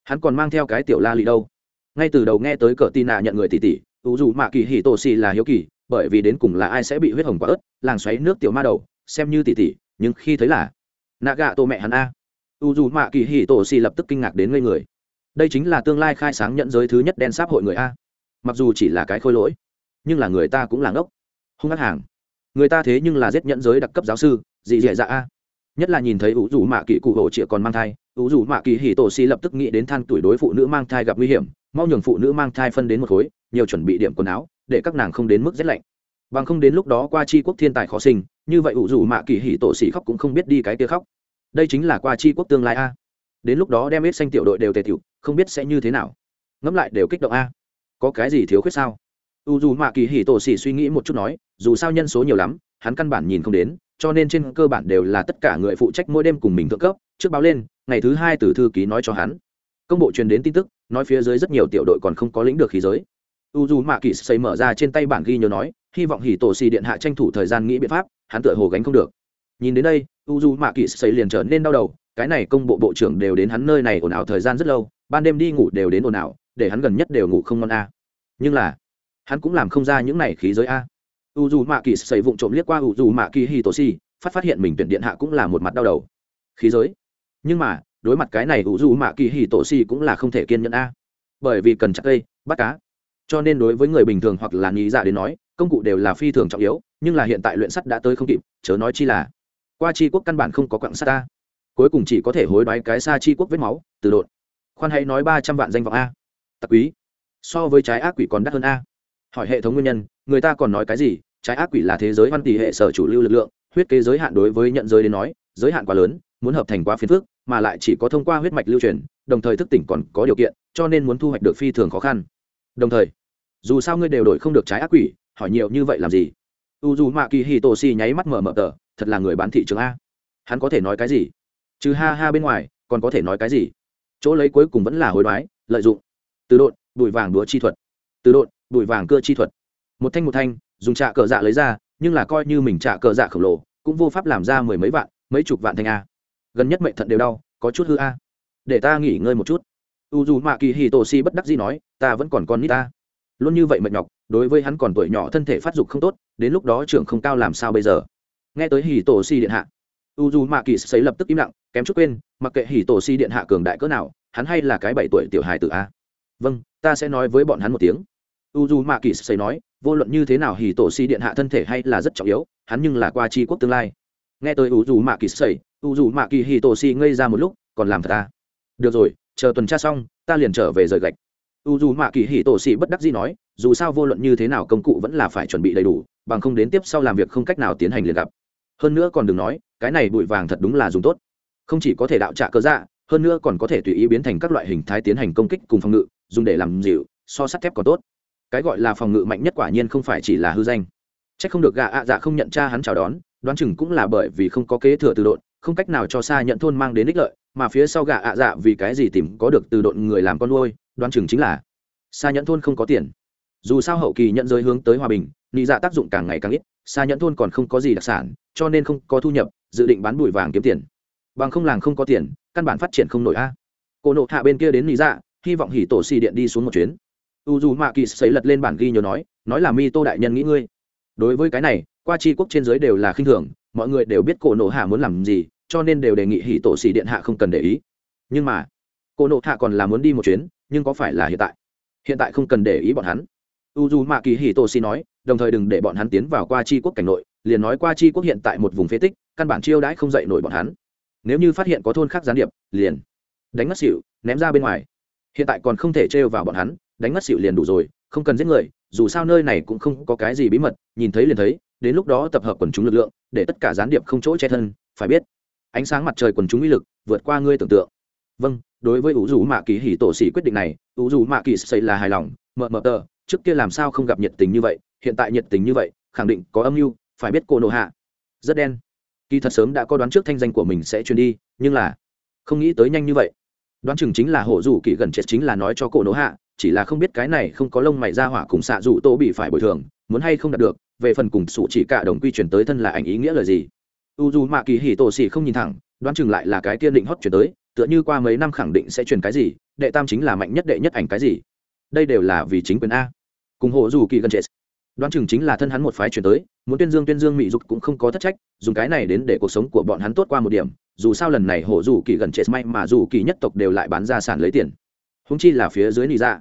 Hắn còn mang theo cái tiểu la lì đâu? Ngay từ đầu nghe tới cờ tì nạ nhận người tỷ tỷ u dù mạ kỳ hì tổ xì là hiếu kỳ, bởi vì đến cùng là ai sẽ bị huyết hồng quả ớt, làng xoáy nước tiểu ma đầu, xem như tỷ tỷ nhưng khi thấy là nạ gạ tổ mẹ hắn a. U dù mạ kỳ hì tổ xì lập tức kinh ngạc đến ngây người. Đây chính là tương lai khai sáng nhận giới thứ nhất đen sáp hội người a. Mặc dù chỉ là cái khôi lỗi, nhưng là người ta cũng là ngốc. Hung ác hàng. Người ta thế nhưng là giết nhận giới đặc cấp giáo sư, dị dạ dạ a. Nhất là nhìn thấy ủ dù mạ kỳ cụ hộ chịa còn mang thai ủ dù mạ kỳ hì tổ xì lập tức nghĩ đến than tuổi đối phụ nữ mang thai gặp nguy hiểm, mau nhường phụ nữ mang thai phân đến một khối nhiều chuẩn bị điểm quần áo, để các nàng không đến mức rét lạnh. Bằng không đến lúc đó qua c quốc thiên tài khó sinh, như vậy ủ dù mạ kỳ hỉ tổ xỉ khóc cũng không biết đi cái kia khóc. Đây chính là qua c quốc tương lai a. Đến lúc đó đem ít xanh tiểu đội đều tề tiểu, không biết sẽ như thế nào. Ngẫm lại đều kích động a. Có cái gì thiếu khuyết sao? U dù mạ kỳ hỉ tổ xỉ suy nghĩ một chút nói, dù sao nhân số nhiều lắm, hắn căn bản nhìn không đến, cho nên trên cơ bản đều là tất cả người phụ trách mỗi đêm cùng mình thượng cấp, trước báo lên, ngày thứ hai từ thư ký nói cho hắn. Công bộ truyền đến tin tức, nói phía dưới rất nhiều tiểu đội còn không có lĩnh được khí giới u dù mạ kỳ xây mở ra trên tay bản ghi nhớ nói, hy vọng hỉ tổ xì điện hạ tranh thủ thời gian nghĩ biện pháp, hắn tựa hồ gánh không được. Nhìn đến đây, u dù mạ kỳ xây liền trở nên đau đầu, cái này công bộ bộ trưởng đều đến hắn nơi này ồn ào thời gian rất lâu, ban đêm đi ngủ đều đến ồn ào, để hắn gần nhất đều ngủ không ngon a. Nhưng là, hắn cũng làm không ra những này khí giới a. U dù mạ kỳ xây vụng trộm liếc qua u dù mạ kỳ hỉ tổ xì, phát phát hiện mình tuyển điện hạ cũng là một mặt đau đầu. Khí giới? Nhưng mà, đối mặt cái này u dù mạ kỳ hỉ tổ xì cũng là không thể kiên nhẫn a. Bởi vì cần chặt cây, bắt cá cho nên đối với người bình thường hoặc là nghĩ dạ đến nói, công cụ đều là phi thường trọng yếu, nhưng là hiện tại luyện sắt đã tới không kịp, chớ nói chi là, qua chi quốc căn bản không có quặng sắt ta. Cuối cùng chỉ có thể hối đoái cái xa chi quốc vết máu, từ đột khoan hãy nói ba trăm vạn danh vọng a. Tặc quý, so với trái ác quỷ còn đắt hơn a. Hỏi hệ thống nguyên nhân, người ta còn nói cái gì? Trái ác quỷ là thế giới văn tỷ hệ sở chủ lưu lực lượng, huyết kế giới hạn đối với nhận giới đến nói, giới hạn quá lớn, muốn hợp thành quá phiền phức, mà lại chỉ có thông qua huyết mạch lưu truyền, đồng thời thức tỉnh còn có điều kiện, cho nên muốn thu hoạch được phi thường khó khăn đồng thời, dù sao ngươi đều đổi không được trái ác quỷ, hỏi nhiều như vậy làm gì? U dù mạ kỳ hì tổ xì nháy mắt mở mở tờ, thật là người bán thị trường a. Hắn có thể nói cái gì? Chứ ha ha bên ngoài, còn có thể nói cái gì? Chỗ lấy cuối cùng vẫn là hối đoái, lợi dụng. Từ độn, bụi vàng đúa chi thuật. Từ độn, bụi vàng cưa chi thuật. Một thanh một thanh, dùng trạ cờ dạ lấy ra, nhưng là coi như mình trạ cờ dạ khổng lồ, cũng vô pháp làm ra mười mấy vạn, mấy chục vạn thanh a. Gần nhất mệnh thận đều đau, có chút hư a. Để ta nghỉ ngơi một chút u dù mạ kỳ hì tổ si bất đắc gì nói, ta vẫn còn con nít ta. Luôn như vậy mệt nhọc, đối với hắn còn tuổi nhỏ thân thể phát dục không tốt, đến lúc đó trưởng không cao làm sao bây giờ? Nghe tới hì tổ si điện hạ, u dù mạ kỳ xấy lập tức im lặng, kém chút quên, mặc kệ hì tổ si điện hạ cường đại cỡ nào, hắn hay là cái bảy tuổi tiểu hài tử a? Vâng ta sẽ nói với bọn hắn một tiếng. U dù mạ kỳ xấy nói, vô luận như thế nào hì tổ si điện hạ thân thể hay là rất trọng yếu, hắn nhưng là qua tri quốc tương lai. Nghe tới u dù mạ kỳ xấy, u dù mạ kỳ hì tổ si ngây ra một lúc, còn làm thật ta được rồi chờ tuần tra xong, ta liền trở về rời gạch. U dù mạ kỳ hì tổ xị bất đắc dĩ nói, dù sao vô luận như thế nào công cụ vẫn là phải chuẩn bị đầy đủ, bằng không đến tiếp sau làm việc không cách nào tiến hành liền gặp. Hơn nữa còn đừng nói, cái này bụi vàng thật đúng là dùng tốt. Không chỉ có thể đạo trạ cơ dạ hơn nữa còn có thể tùy ý biến thành các loại hình thái tiến hành công kích cùng phòng ngự, dùng để làm dịu, so sắt thép còn tốt. Cái gọi là phòng ngự mạnh nhất quả nhiên không phải chỉ là hư danh. C h ắ c không được gà ạ dạ không nhận cha hắn chào đón, đoán chừng cũng là bởi vì không có kế thừa từ độn không cách nào cho xa nhận thôn mang đến ích lợi, mà phía sau gà ạ dạ vì cái gì tìm có được từ độn người làm con nuôi đoán chừng chính là xa nhận thôn không có tiền. Dù sao hậu kỳ nhận giới hướng tới hòa bình, nị dạ tác dụng càng ngày càng ít, xa nhẫn thôn còn không có gì đặc sản, cho nên không có thu nhập, dự định bán bụi vàng kiếm tiền. Bằng không làng không có tiền, căn bản phát triển không nổi a. Cô nộ hạ bên kia đến nị dạ hy vọng hỉ tổ xì điện đi xuống một chuyến. U dù mạ kỳ xấy lật lên bản ghi nhớ nói nói là mi tô đại nhân nghĩ ngươi. Đối với cái này, qua tri quốc trên giới đều là khinh thường mọi người đều biết cổ nộ hạ muốn làm gì, cho nên đều đề nghị hỉ tổ xì điện hạ không cần để ý. Nhưng mà, cổ nộ hạ còn là muốn đi một chuyến, nhưng có phải là hiện tại? Hiện tại không cần để ý bọn hắn. U dù mạ kỳ hỉ tổ xì nói, đồng thời đừng để bọn hắn tiến vào qua chi quốc cảnh nội, liền nói qua chi quốc hiện tại một vùng phế tích, căn bản chiêu đãi không dậy nổi bọn hắn. Nếu như phát hiện có thôn khác gián điệp, liền đánh ngất xỉu, ném ra bên ngoài. Hiện tại còn không thể trêu vào bọn hắn, đánh ngất xỉu liền đủ rồi, không cần giết người, dù sao nơi này cũng không có cái gì bí mật, nhìn thấy liền thấy đến lúc đó tập hợp quần chúng lực lượng, để tất cả gián điệp không chỗ che thân, phải biết, ánh sáng mặt trời quần chúng uy lực vượt qua ngươi tưởng tượng. Vâng đối với ủ dù mạ kỳ hỉ tổ sĩ quyết định này ủ dù mạ kỳ xây là hài lòng, mờ mờ tờ, trước kia làm sao không gặp nhiệt tình như vậy, hiện tại nhiệt tình như vậy, khẳng định có âm mưu, phải biết cô nộ hạ. Rất đen. Kỳ thật sớm đã có đoán trước thanh danh của mình sẽ truyền đi, nhưng là không nghĩ tới nhanh như vậy. Đoán chừng chính là hổ rủ kỳ gần chết chính là nói cho cổ nỗ hạ, chỉ là không biết cái này không có lông mày ra hỏa cùng xạ rủ tô bị phải bồi thường, muốn hay không đạt được về phần cùng sủ chỉ cả đồng quy chuyển tới thân là ảnh ý nghĩa lời gì. U dù mạ kỳ hỉ tổ xì không nhìn thẳng, đoán chừng lại là cái tiên định hót chuyển tới, tựa như qua mấy năm khẳng định sẽ chuyển cái gì, đệ tam chính là mạnh nhất đệ nhất ảnh cái gì. Đây đều là vì chính quyền a. Cùng hộ dù kỳ gần chết. Đoán chừng chính là thân hắn một phái chuyển tới, muốn tuyên dương tuyên dương mỹ dục cũng không có thất trách, dùng cái này đến để cuộc sống của bọn hắn tốt qua một điểm, dù sao lần này hộ dù kỳ gần chết may mà dù kỳ nhất tộc đều lại bán ra sản lấy tiền. Húng chi là phía dưới nị ra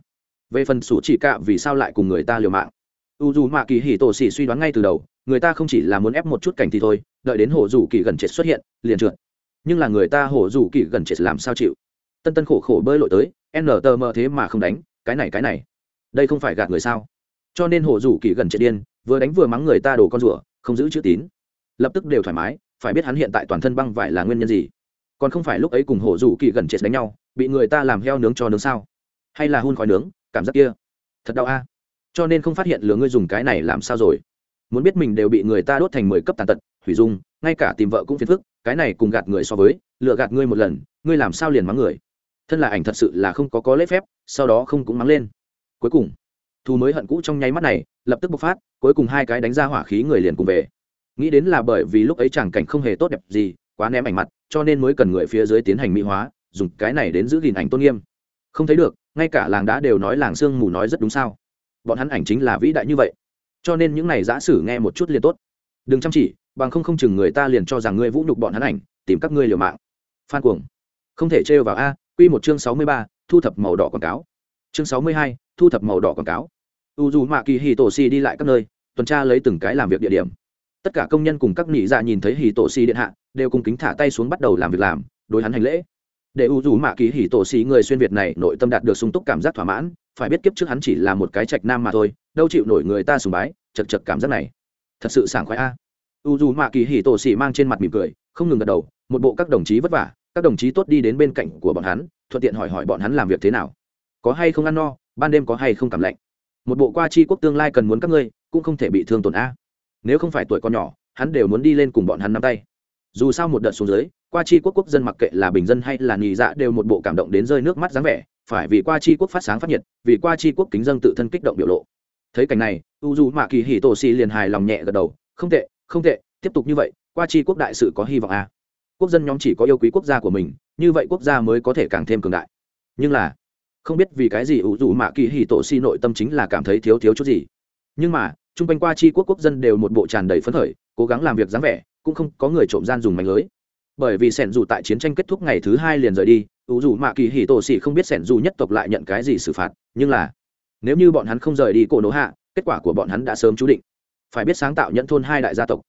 về phần sủ chỉ cạ vì sao lại cùng người ta liều mạng? U dù mạ kỳ hỉ tổ xỉ suy đoán ngay từ đầu, người ta không chỉ là muốn ép một chút cảnh thì thôi, đợi đến hồ dù kỳ gần chết xuất hiện, liền trượt. Nhưng là người ta hồ dù kỳ gần chết làm sao chịu? Tân tân khổ khổ bơi lội tới nltm thế mà không đánh, cái này cái này. Đây không phải gạt người sao? Cho nên hồ rủ kỳ gần chết điên, vừa đánh vừa mắng người ta đổ con rủa không giữ chữ tín. Lập tức đều thoải mái, phải biết hắn hiện tại toàn thân băng vải là nguyên nhân gì? Còn không phải lúc ấy cùng hồ rủ kỳ gần chết đánh nhau, bị người ta làm heo nướng cho nướng sao? Hay là hun khói nướng, cảm giác kia? Thật đau a cho nên không phát hiện lừa ngươi dùng cái này làm sao rồi. Muốn biết mình đều bị người ta đốt thành mười cấp tàn tật, hủy dung, ngay cả tìm vợ cũng phiền phức, cái này cùng gạt người so với, lừa gạt ngươi một lần, ngươi làm sao liền mắng người. Thân là ảnh thật sự là không có có lễ phép, sau đó không cũng mắng lên. Cuối cùng thu mới hận cũ trong nháy mắt này, lập tức bộc phát, cuối cùng hai cái đánh ra hỏa khí người liền cùng về. Nghĩ đến là bởi vì lúc ấy chẳng cảnh không hề tốt đẹp gì, quá ném ảnh mặt, cho nên mới cần người phía dưới tiến hành mỹ hóa, dùng cái này đến giữ gìn ảnh tôn nghiêm. Không thấy được, ngay cả làng đã đều nói làng sương mù nói rất đúng sao bọn hắn ảnh chính là vĩ đại như vậy. Cho nên những này giả sử nghe một chút liền tốt. Đừng chăm chỉ, bằng không không chừng người ta liền cho rằng ngươi vũ nhục bọn hắn ảnh, tìm các ngươi liều mạng. Phan cuồng. Không thể trêu vào a q một chương sáu mươi ba, thu thập màu đỏ quảng cáo. Chương sáu mươi hai, thu thập màu đỏ quảng cáo. U dù mạ kỳ hì tổ si đi lại các nơi, tuần tra lấy từng cái làm việc địa điểm. Tất cả công nhân cùng các nị dạ nhìn thấy hì tổ si điện hạ, đều cùng kính thả tay xuống bắt đầu làm việc làm, đối hắn hành lễ. Để u dù mạ kỳ hì tổ si người xuyên việt này nội tâm đạt được sung túc cảm giác thỏa mãn phải biết kiếp trước hắn chỉ là một cái trạch nam mà thôi, đâu chịu nổi người ta sùng bái, chật chật cảm giác này. Thật sự sảng khoái a. U dù mạ kỳ hì tổ xỉ mang trên mặt mỉm cười, không ngừng gật đầu, một bộ các đồng chí vất vả, các đồng chí tốt đi đến bên cạnh của bọn hắn, thuận tiện hỏi hỏi bọn hắn làm việc thế nào. Có hay không ăn no, ban đêm có hay không cảm lạnh. Một bộ qua chi quốc tương lai cần muốn các ngươi, cũng không thể bị thương tổn a. Nếu không phải tuổi con nhỏ, hắn đều muốn đi lên cùng bọn hắn nắm tay. Dù sao một đợt xuống dưới, qua chi quốc quốc dân mặc kệ là bình dân hay là nhì dạ đều một bộ cảm động đến rơi nước mắt dáng vẻ phải vì qua chi quốc phát sáng phát nhiệt, vì qua chi quốc kính dân tự thân kích động biểu lộ. Thấy cảnh này, u dù mạ kỳ hì tổ xì liền hài lòng nhẹ gật đầu, không tệ không tệ, tiếp tục như vậy, qua chi quốc đại sự có hy vọng à. quốc dân nhóm chỉ có yêu quý quốc gia của mình, như vậy quốc gia mới có thể càng thêm cường đại. Nhưng là, không biết vì cái gì U dù mạ kỳ hì tổ xì nội tâm chính là cảm thấy thiếu thiếu chút gì. Nhưng mà, chung quanh qua chi quốc quốc dân đều một bộ tràn đầy phấn khởi, cố gắng làm việc dáng vẻ, cũng không có người trộm gian dùng mạnh lưới. Bởi vì sẻn dù tại chiến tranh kết thúc ngày thứ hai liền rời đi ủ dù mạ kỳ hì tổ xì không biết sẻn dù nhất tộc lại nhận cái gì xử phạt, nhưng là, nếu như bọn hắn không rời đi cổ nổ hạ, kết quả của bọn hắn đã sớm chú định. Phải biết sáng tạo nhận thôn hai đại gia tộc.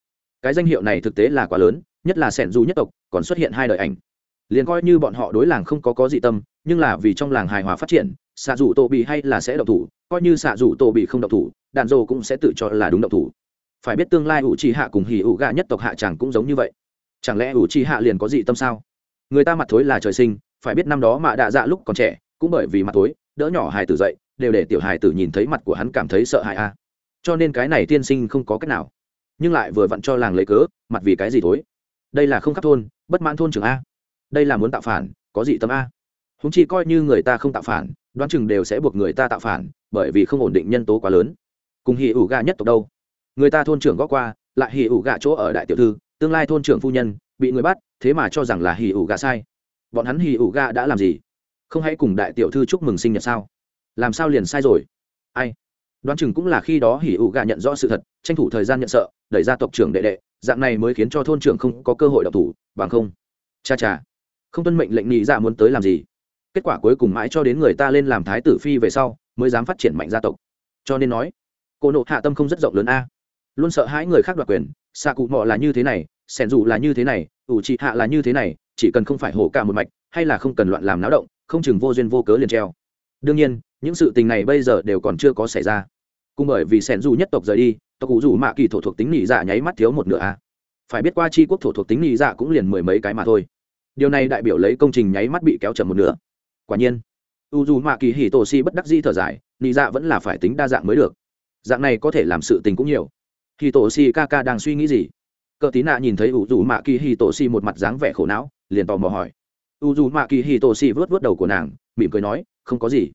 Cái danh hiệu này thực tế là quá lớn, nhất là sẻn dù nhất tộc, còn xuất hiện hai đời ảnh. Liền coi như bọn họ đối làng không có có dị tâm, nhưng là vì trong làng hài hòa phát triển, xạ dù tổ bị hay là sẽ độc thủ, coi như xạ dù tổ bị không độc thủ, đạn dồ cũng sẽ tự cho là đúng độc thủ. Phải biết tương lai ủ trì hạ cùng hỉ ủ gạ nhất tộc hạ chẳng cũng giống như vậy. Chẳng lẽ ủ trì hạ liền có dị tâm sao? Người ta mặt thối là trời sinh phải biết năm đó mạ đạ dạ lúc còn trẻ, cũng bởi vì mặt thối đỡ nhỏ hài tử dậy, đều để tiểu hài tử nhìn thấy mặt của hắn cảm thấy sợ hãi a cho nên cái này tiên sinh không có cách nào. Nhưng lại vừa vặn cho làng lấy cớ, mặt vì cái gì thối? Đây là không khắp thôn, bất mãn thôn trưởng a. Đây là muốn tạo phản, có gì tâm a. Húng chi coi như người ta không tạo phản, đoán chừng đều sẽ buộc người ta tạo phản, bởi vì không ổn định nhân tố quá lớn. Cùng hì ủ gà nhất tộc đâu? Người ta thôn trưởng gõ qua, lại hì ủ gà chỗ ở đại tiểu thư, tương lai thôn trưởng phu nhân, bị người bắt, thế mà cho rằng là hì ủ gà sai bọn hắn hì ủ ga đã làm gì? Không hãy cùng đại tiểu thư chúc mừng sinh nhật sao? Làm sao liền sai rồi? Ai? Đoán chừng cũng là khi đó hỉ ủ gà nhận rõ sự thật, tranh thủ thời gian nhận sợ, đẩy ra tộc trưởng đệ đệ, dạng này mới khiến cho thôn trưởng không có cơ hội đọc thủ, bằng không. Cha cha. Không tuân mệnh lệnh nhị dạ muốn tới làm gì? Kết quả cuối cùng mãi cho đến người ta lên làm thái tử phi về sau, mới dám phát triển mạnh gia tộc. Cho nên nói, cô nộ hạ tâm không rất rộng lớn a. Luôn sợ hãi người khác đoạt quyền xạ cụ mọ là như thế này, sẻn dù là như thế này ủ trị hạ là như thế này, chỉ cần không phải hổ cả một mạch, hay là không cần loạn làm náo động, không chừng vô duyên vô cớ liền treo. Đương nhiên, những sự tình này bây giờ đều còn chưa có xảy ra. Cùng bởi vì sẻn dù nhất tộc rời đi, tộc cụ dù mạ kỳ thổ thuộc tính nỉ dạ nháy mắt thiếu một nửa a. Phải biết qua chi quốc thổ thuộc tính nỉ dạ cũng liền mười mấy cái mà thôi. Điều này đại biểu lấy công trình nháy mắt bị kéo chậm một nửa. Quả nhiên u dù mạ kỳ hỉ tổ si bất đắc di thở dài nỉ dạ vẫn là phải tính đa dạng mới được. Dạng này có thể làm sự tình cũng nhiều. Hỉ tổ si ca ca đang suy nghĩ gì? Cờ tí nạ nhìn thấy u dù mạ kỳ hì tổ xì một mặt dáng vẻ khổ não, liền tò mò hỏi. U dù mạ kỳ hì tổ xì vớt vớt đầu của nàng, mỉm cười nói, không có gì.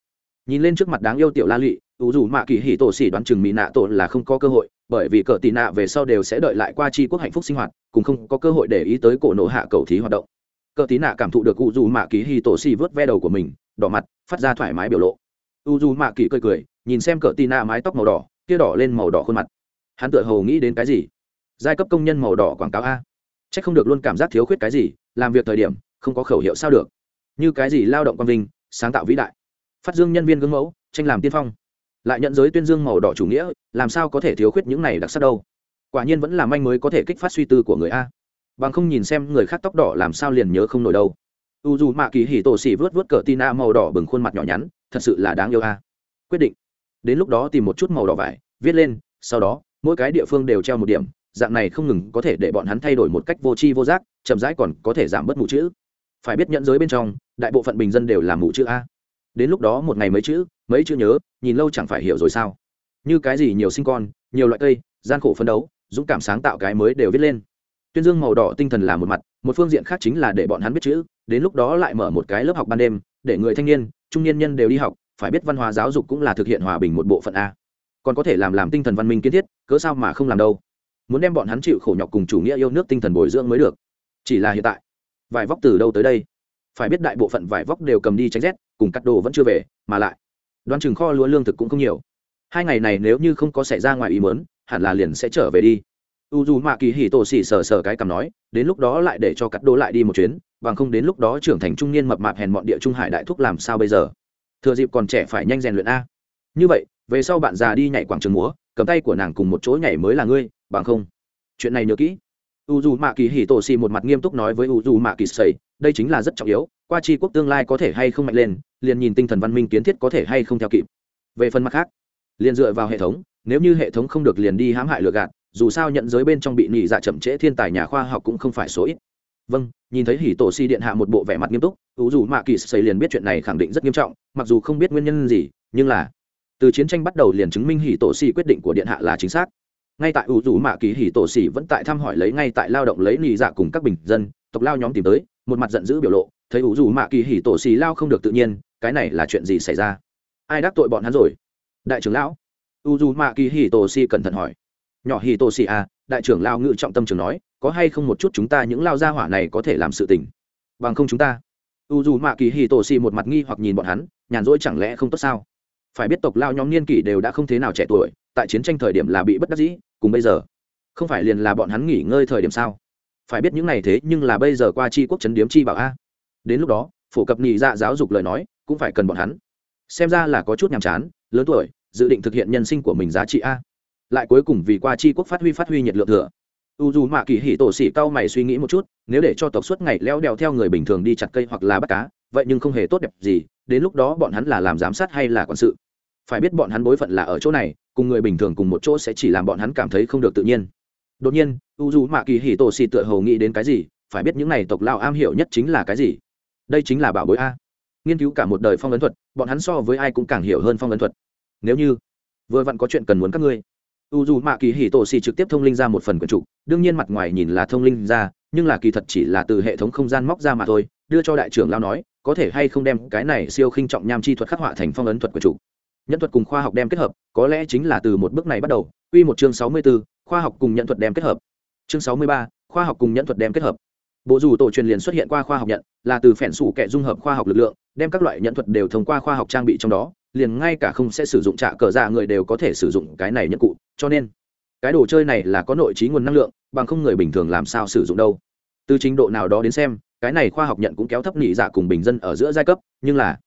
Nhìn lên trước mặt đáng yêu tiểu la lụy u dù mạ kỳ hì tổ xì đoán chừng mỹ nạ tổ là không có cơ hội, bởi vì cờ tị nạ về sau đều sẽ đợi lại qua tri quốc hạnh phúc sinh hoạt cùng không có cơ hội để ý tới cổ nộ hạ cầu thí hoạt động. Cờ tí nạ cảm thụ được u dù mạ kỳ hì tổ xì vớt ve đầu của mình, đỏ mặt, phát ra thoải mái biểu lộ. U dù mạ kỳ cười cười, nhìn xem cờ tí nạ mái tóc màu đỏ, kia đỏ lên màu đỏ khuôn mặt. Hắn tự hầu nghĩ đến cái gì? Giai cấp công nhân màu đỏ quảng cáo a. C h ắ c không được luôn cảm giác thiếu khuyết cái gì, làm việc thời điểm, không có khẩu hiệu sao được. Như cái gì lao động quang vinh, sáng tạo vĩ đại. Phát dương nhân viên gương mẫu, tranh làm tiên phong. Lại nhận giới tuyên dương màu đỏ chủ nghĩa, làm sao có thể thiếu khuyết những này đặc sắc đâu? Quả nhiên vẫn là manh mới có thể kích phát suy tư của người a. Bằng không nhìn xem người khác tóc đỏ làm sao liền nhớ không nổi đâu. U dù mạ kỳ hỉ tổ xỉ vớt vớt cờ tina màu đỏ bừng khuôn mặt nhỏ nhắn, thật sự là đáng yêu a. Quyết định. Đến lúc đó tìm một chút màu đỏ vải, viết lên, sau đó, mỗi cái địa phương đều treo một điểm dạng này không ngừng có thể để bọn hắn thay đổi một cách vô tri vô giác, chậm rãi còn có thể giảm bớt mù chữ. Phải biết nhẫn giới bên trong, đại bộ phận bình dân đều là mù chữ a. Đến lúc đó một ngày mấy chữ mấy chữ nhớ, nhìn lâu chẳng phải hiểu rồi sao. Như cái gì nhiều sinh con, nhiều loại cây, gian khổ phấn đấu, dũng cảm sáng tạo cái mới đều viết lên. Tuyên dương màu đỏ tinh thần là một mặt, một phương diện khác chính là để bọn hắn biết chữ, đến lúc đó lại mở một cái lớp học ban đêm, để người thanh niên, trung niên nhân đều đi học, phải biết văn hóa giáo dục cũng là thực hiện hòa bình một bộ phận a. Còn có thể làm làm tinh thần văn minh kiến thiết, cớ sao mà không làm đâu? Muốn đem bọn hắn chịu khổ nhọc cùng chủ nghĩa yêu nước tinh thần bồi dưỡng mới được. Chỉ là hiện tại, vải vóc từ đâu tới đây? Phải biết đại bộ phận vải vóc đều cầm đi tránh rét, cùng cắt đồ vẫn chưa về, mà lại, đoán chừng kho lúa lương thực cũng không nhiều. Hai ngày này nếu như không có xảy ra ngoài ý mớn hẳn là liền sẽ trở về đi. U dù mạ kỳ hì tổ xỉ sờ sờ cái cằm nói, đến lúc đó lại để cho cắt đồ lại đi một chuyến, bằng không đến lúc đó trưởng thành trung niên mập mạp hèn mọn địa trung hải đại thúc làm sao bây giờ? Thừa dịp còn trẻ phải nhanh rèn luyện a. Như vậy, về sau bạn già đi nhảy quảng trường múa, cầm tay của nàng cùng một chỗ nhảy mới là ngươi bằng không, chuyện này nhớ kỹ. U dù mạ kỳ hì tổ xì một mặt nghiêm túc nói với u dù mạ kỳ sầy đây chính là rất trọng yếu, qua tri quốc tương lai có thể hay không mạnh lên, liền nhìn tinh thần văn minh kiến thiết có thể hay không theo kịp. Về phần mặt khác, liền dựa vào hệ thống, nếu như hệ thống không được liền đi hãm hại lừa gạt, dù sao nhận giới bên trong bị nhị dạ chậm trễ thiên tài nhà khoa học cũng không phải số ít. Vâng nhìn thấy hỉ tổ si điện hạ một bộ vẻ mặt nghiêm túc ưu dù mạ kỳ xây liền biết chuyện này khẳng định rất nghiêm trọng, mặc dù không biết nguyên nhân gì, nhưng là từ chiến tranh bắt đầu liền chứng minh hỉ tổ si quyết định của điện hạ là chính xác ngay tại ủ dù mạ kỳ hỉ tổ xỉ vẫn tại thăm hỏi lấy ngay tại lao động lấy nhị dạ cùng các bình dân, tộc lao nhóm tìm tới, một mặt giận dữ biểu lộ, thấy ủ dù mạ kỳ hỉ tổ xỉ lao không được tự nhiên, cái này là chuyện gì xảy ra? Ai đắc tội bọn hắn rồi? Đại trưởng lão. U dù mạ kỳ hì tổ si cẩn thận hỏi. Nhỏ hì tổ si à đại trưởng lao ngự trọng tâm trường nói, có hay không một chút chúng ta những lao gia hỏa này có thể làm sự tình? Bằng không chúng ta. U dù mạ kỳ hì tổ si một mặt nghi hoặc nhìn bọn hắn, nhàn rỗi chẳng lẽ không tốt sao? Phải biết tộc lao nhóm niên kỷ đều đã không thế nào trẻ tuổi tại chiến tranh thời điểm là bị bất đắc dĩ, cùng bây giờ. Không phải liền là bọn hắn nghỉ ngơi thời điểm sao? Phải biết những này thế nhưng là bây giờ qua chi quốc chấn điếm chi bảo a. Đến lúc đó, phổ cập nhị dạ giáo dục lời nói cũng phải cần bọn hắn. Xem ra là có chút nhàm chán, lớn tuổi, dự định thực hiện nhân sinh của mình giá trị a. Lại cuối cùng vì qua chi quốc phát huy phát huy nhiệt lượng thừa. U dù mạ kỳ hỉ tổ xỉ cao mày suy nghĩ một chút, nếu để cho tộc suốt ngày leo đèo theo người bình thường đi chặt cây hoặc là bắt cá, vậy nhưng không hề tốt đẹp gì, đến lúc đó bọn hắn là làm giám sát hay là quản sự. Phải biết bọn hắn bối phận là ở chỗ này cùng người bình thường cùng một chỗ sẽ chỉ làm bọn hắn cảm thấy không được tự nhiên. Đột nhiên u dù mạ kỳ hỉ tổ xì tựa hầu nghĩ đến cái gì, phải biết những này tộc lao am hiểu nhất chính là cái gì? Đây chính là bảo bối a. Nghiên cứu cả một đời phong ấn thuật, bọn hắn so với ai cũng càng hiểu hơn phong ấn thuật. Nếu như vừa vặn có chuyện cần muốn các ngươi u dù mạ kỳ hì tổ xì trực tiếp thông linh ra một phần quyển trục, đương nhiên mặt ngoài nhìn là thông linh ra, nhưng là kỳ thật chỉ là từ hệ thống không gian móc ra mà thôi, đưa cho đại trưởng lao nói, có thể hay không đem cái này siêu khinh trọng nham chi thuật khắc họa thành phong ấn thuật quyển trục nhân thuật cùng khoa học đem kết hợp có lẽ chính là từ một bước này bắt đầu Quy một chương sáu mươi 64, khoa học cùng nhận thuật đem kết hợp. Chương sáu mươi ba, khoa học cùng nhận thuật đem kết hợp bộ dù tổ truyền liền xuất hiện qua khoa học nhận là từ phèn sủ kẻ dung hợp khoa học lực lượng đem các loại nhận thuật đều thông qua khoa học trang bị trong đó liền ngay cả không sẽ sử dụng trạ cờ dạ người đều có thể sử dụng cái này nhận cụ cho nên cái đồ chơi này là có nội trí nguồn năng lượng bằng không người bình thường làm sao sử dụng đâu từ trình độ nào đó đến xem cái này khoa học nhận cũng kéo thấp nỉ dạ cùng bình dân ở giữa giai cấp nhưng là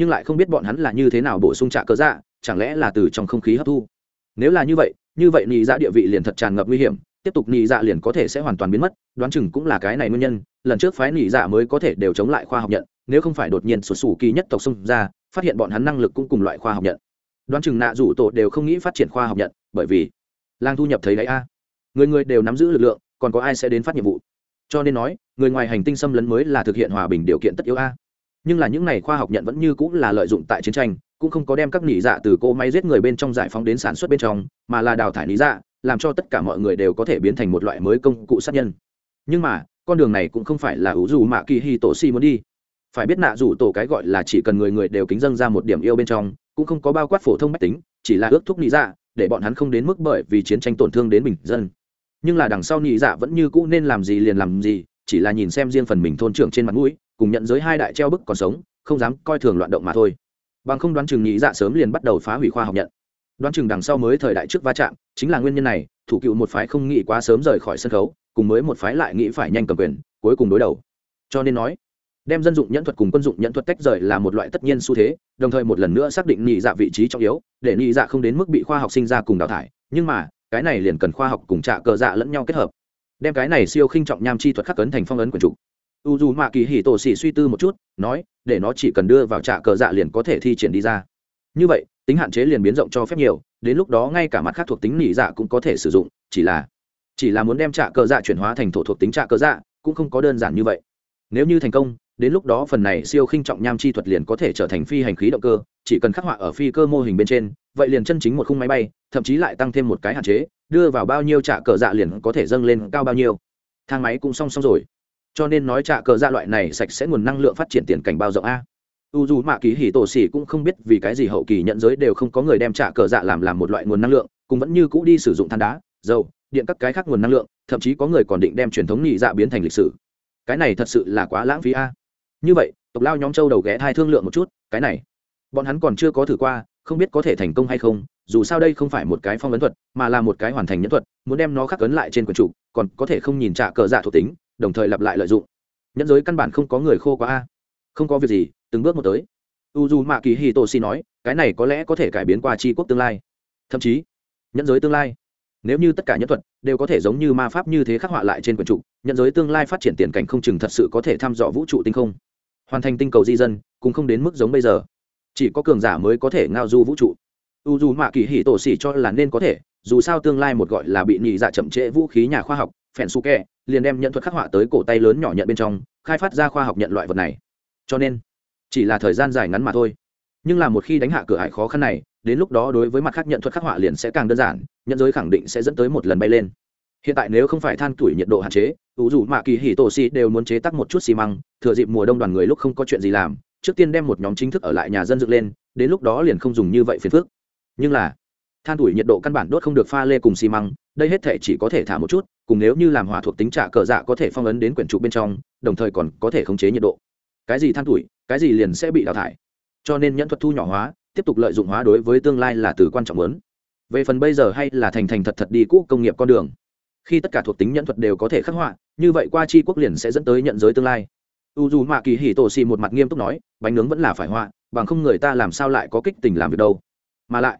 nhưng lại không biết bọn hắn là như thế nào bổ sung trả cơ dạ chẳng lẽ là từ trong không khí hấp thu? Nếu là như vậy như vậy nị dạ địa vị liền thật tràn ngập nguy hiểm, tiếp tục nị dạ liền có thể sẽ hoàn toàn biến mất, đoán chừng cũng là cái này nguyên nhân, lần trước phái nị dạ mới có thể đều chống lại khoa học nhận, nếu không phải đột nhiên sụt sù kỳ nhất tộc xung ra, phát hiện bọn hắn năng lực cũng cùng loại khoa học nhận. Đoán chừng nạ rủ tổ đều không nghĩ phát triển khoa học nhận, bởi vì lang thu nhập thấy đấy a. Người người đều nắm giữ lực lượng, còn có ai sẽ đến phát nhiệm vụ? Cho nên nói, người ngoài hành tinh xâm lấn mới là thực hiện hòa bình điều kiện tất yếu a nhưng là những này khoa học nhận vẫn như cũng là lợi dụng tại chiến tranh, cũng không có đem các nỉ dạ từ cỗ máy giết người bên trong giải phóng đến sản xuất bên trong, mà là đào thải nỉ dạ làm cho tất cả mọi người đều có thể biến thành một loại mới công cụ sát nhân. Nhưng mà, con đường này cũng không phải là ủ dù mạ kỳ hi tổ si muốn đi. Phải biết nạ dù tổ cái gọi là chỉ cần người người đều kính dâng ra một điểm yêu bên trong, cũng không có bao quát phổ thông mách tính, chỉ là ước thúc nhị dạ để bọn hắn không đến mức bởi vì chiến tranh tổn thương đến bình dân. Nhưng là đằng sau nhị dạ vẫn như cũ nên làm gì liền làm gì, chỉ là nhìn xem riêng phần mình thôn trưởng trên mặt mũi cùng nhận giới hai đại treo bức còn sống, không dám coi thường loạn động mà thôi. Bằng không đoán chừng nhị dạ sớm liền bắt đầu phá hủy khoa học nhận. Đoán chừng đằng sau mới thời đại trước va chạm, chính là nguyên nhân này, thủ cựu một phái không nghĩ quá sớm rời khỏi sân khấu, cùng mới một phái lại nghĩ phải nhanh cầm quyền, cuối cùng đối đầu. Cho nên nói, đem dân dụng nhẫn thuật cùng quân dụng nhẫn thuật tách rời là một loại tất nhiên xu thế, đồng thời một lần nữa xác định nhị dạ vị trí trọng yếu, để nhị dạ không đến mức bị khoa học sinh ra cùng đào thải, nhưng mà, cái này liền cần khoa học cùng trạ cờ dạ lẫn nhau kết hợp. Đem cái này siêu khinh trọng nham chi thuật khắc cấn thành phong ấn quần trục u dù mạ kỳ hỉ tổ xỉ suy tư một chút, nói, để nó chỉ cần đưa vào trạ cờ dạ liền có thể thi triển đi ra. Như vậy, tính hạn chế liền biến rộng cho phép nhiều, đến lúc đó ngay cả mặt khác thuộc tính nỉ dạ cũng có thể sử dụng, chỉ là chỉ là muốn đem trạ cờ dạ chuyển hóa thành thổ thuộc tính trạ cờ dạ cũng không có đơn giản như vậy. Nếu như thành công, đến lúc đó phần này siêu khinh trọng nham chi thuật liền có thể trở thành phi hành khí động cơ, chỉ cần khắc họa ở phi cơ mô hình bên trên, vậy liền chân chính một khung máy bay, thậm chí lại tăng thêm một cái hạn chế, đưa vào bao nhiêu trạ cờ dạ liền có thể dâng lên cao bao nhiêu. Thang máy cũng song song rồi cho nên nói trạ cờ dạ loại này sạch sẽ nguồn năng lượng phát triển tiền cảnh bao rộng a. U dù mạ kỳ hỉ tổ xỉ cũng không biết vì cái gì hậu kỳ nhận giới đều không có người đem trạ cờ dạ làm làm một loại nguồn năng lượng, cũng vẫn như cũ đi sử dụng than đá, dầu, điện các cái khác nguồn năng lượng, thậm chí có người còn định đem truyền thống nhị dạ biến thành lịch sử. Cái này thật sự là quá lãng phí a. Như vậy, tộc lao nhóm châu đầu ghé thai thương lượng một chút, cái này. Bọn hắn còn chưa có thử qua, không biết có thể thành công hay không, dù sao đây không phải một cái phong ấn thuật, mà là một cái hoàn thành nhân thuật, muốn đem nó khắc ấn lại trên quần trục còn có thể không nhìn trả cờ dạ thuộc tính đồng thời lặp lại lợi dụng. Nhẫn giới căn bản không có người khô quá a. Không có việc gì, từng bước một tới. U d u mạ kỳ hi tô si nói, cái này có lẽ có thể cải biến qua c quốc tương lai. Thậm chí, nhẫn giới tương lai, nếu như tất cả nhẫn thuật đều có thể giống như ma pháp như thế khắc họa lại trên quần trụ, nhẫn giới tương lai phát triển tiền cảnh không chừng thật sự có thể thăm dò vũ trụ tinh không. Hoàn thành tinh cầu di dân, cũng không đến mức giống bây giờ. Chỉ có cường giả mới có thể ngao du vũ trụ. U dù mạ kỳ hỉ tổ xỉ cho là nên có thể, dù sao tương lai một gọi là bị nhị dạ chậm trễ vũ khí nhà khoa học phèn su kẹ liền đem nhận thuật khắc họa tới cổ tay lớn nhỏ nhận bên trong, khai phát ra khoa học nhận loại vật này. Cho nên, chỉ là thời gian dài ngắn mà thôi. Nhưng là một khi đánh hạ cửa hải khó khăn này, đến lúc đó đối với mặt khác nhận thuật khắc họa liền sẽ càng đơn giản, nhận giới khẳng định sẽ dẫn tới một lần bay lên. Hiện tại nếu không phải than tuổi nhiệt độ hạn chế, ủ dù mạ kỳ hỉ tổ xì đều muốn chế tắc một chút xi măng, thừa dịp mùa đông đoàn người lúc không có chuyện gì làm, trước tiên đem một nhóm chính thức ở lại nhà dân dựng lên, đến lúc đó liền không dùng như vậy phiền phức. Nhưng là, than tuổi nhiệt độ căn bản đốt không được pha lê cùng xi măng đây hết thể chỉ có thể thả một chút, cùng nếu như làm hỏa thuộc tính trả cờ dạ có thể phong ấn đến quyển trục bên trong, đồng thời còn có thể khống chế nhiệt độ. Cái gì than tuổi, cái gì liền sẽ bị đào thải. Cho nên nhẫn thuật thu nhỏ hóa, tiếp tục lợi dụng hóa đối với tương lai là từ quan trọng lớn. Về phần bây giờ hay là thành thành thật thật đi cũ công nghiệp con đường, khi tất cả thuộc tính nhẫn thuật đều có thể khắc họa, như vậy qua chi quốc liền sẽ dẫn tới nhận giới tương lai. U dù mạ kỳ hỉ tổ xì một mặt nghiêm túc nói, bánh nướng vẫn là phải họa, bằng không người ta làm sao lại có kích tình làm việc đâu. Mà lại,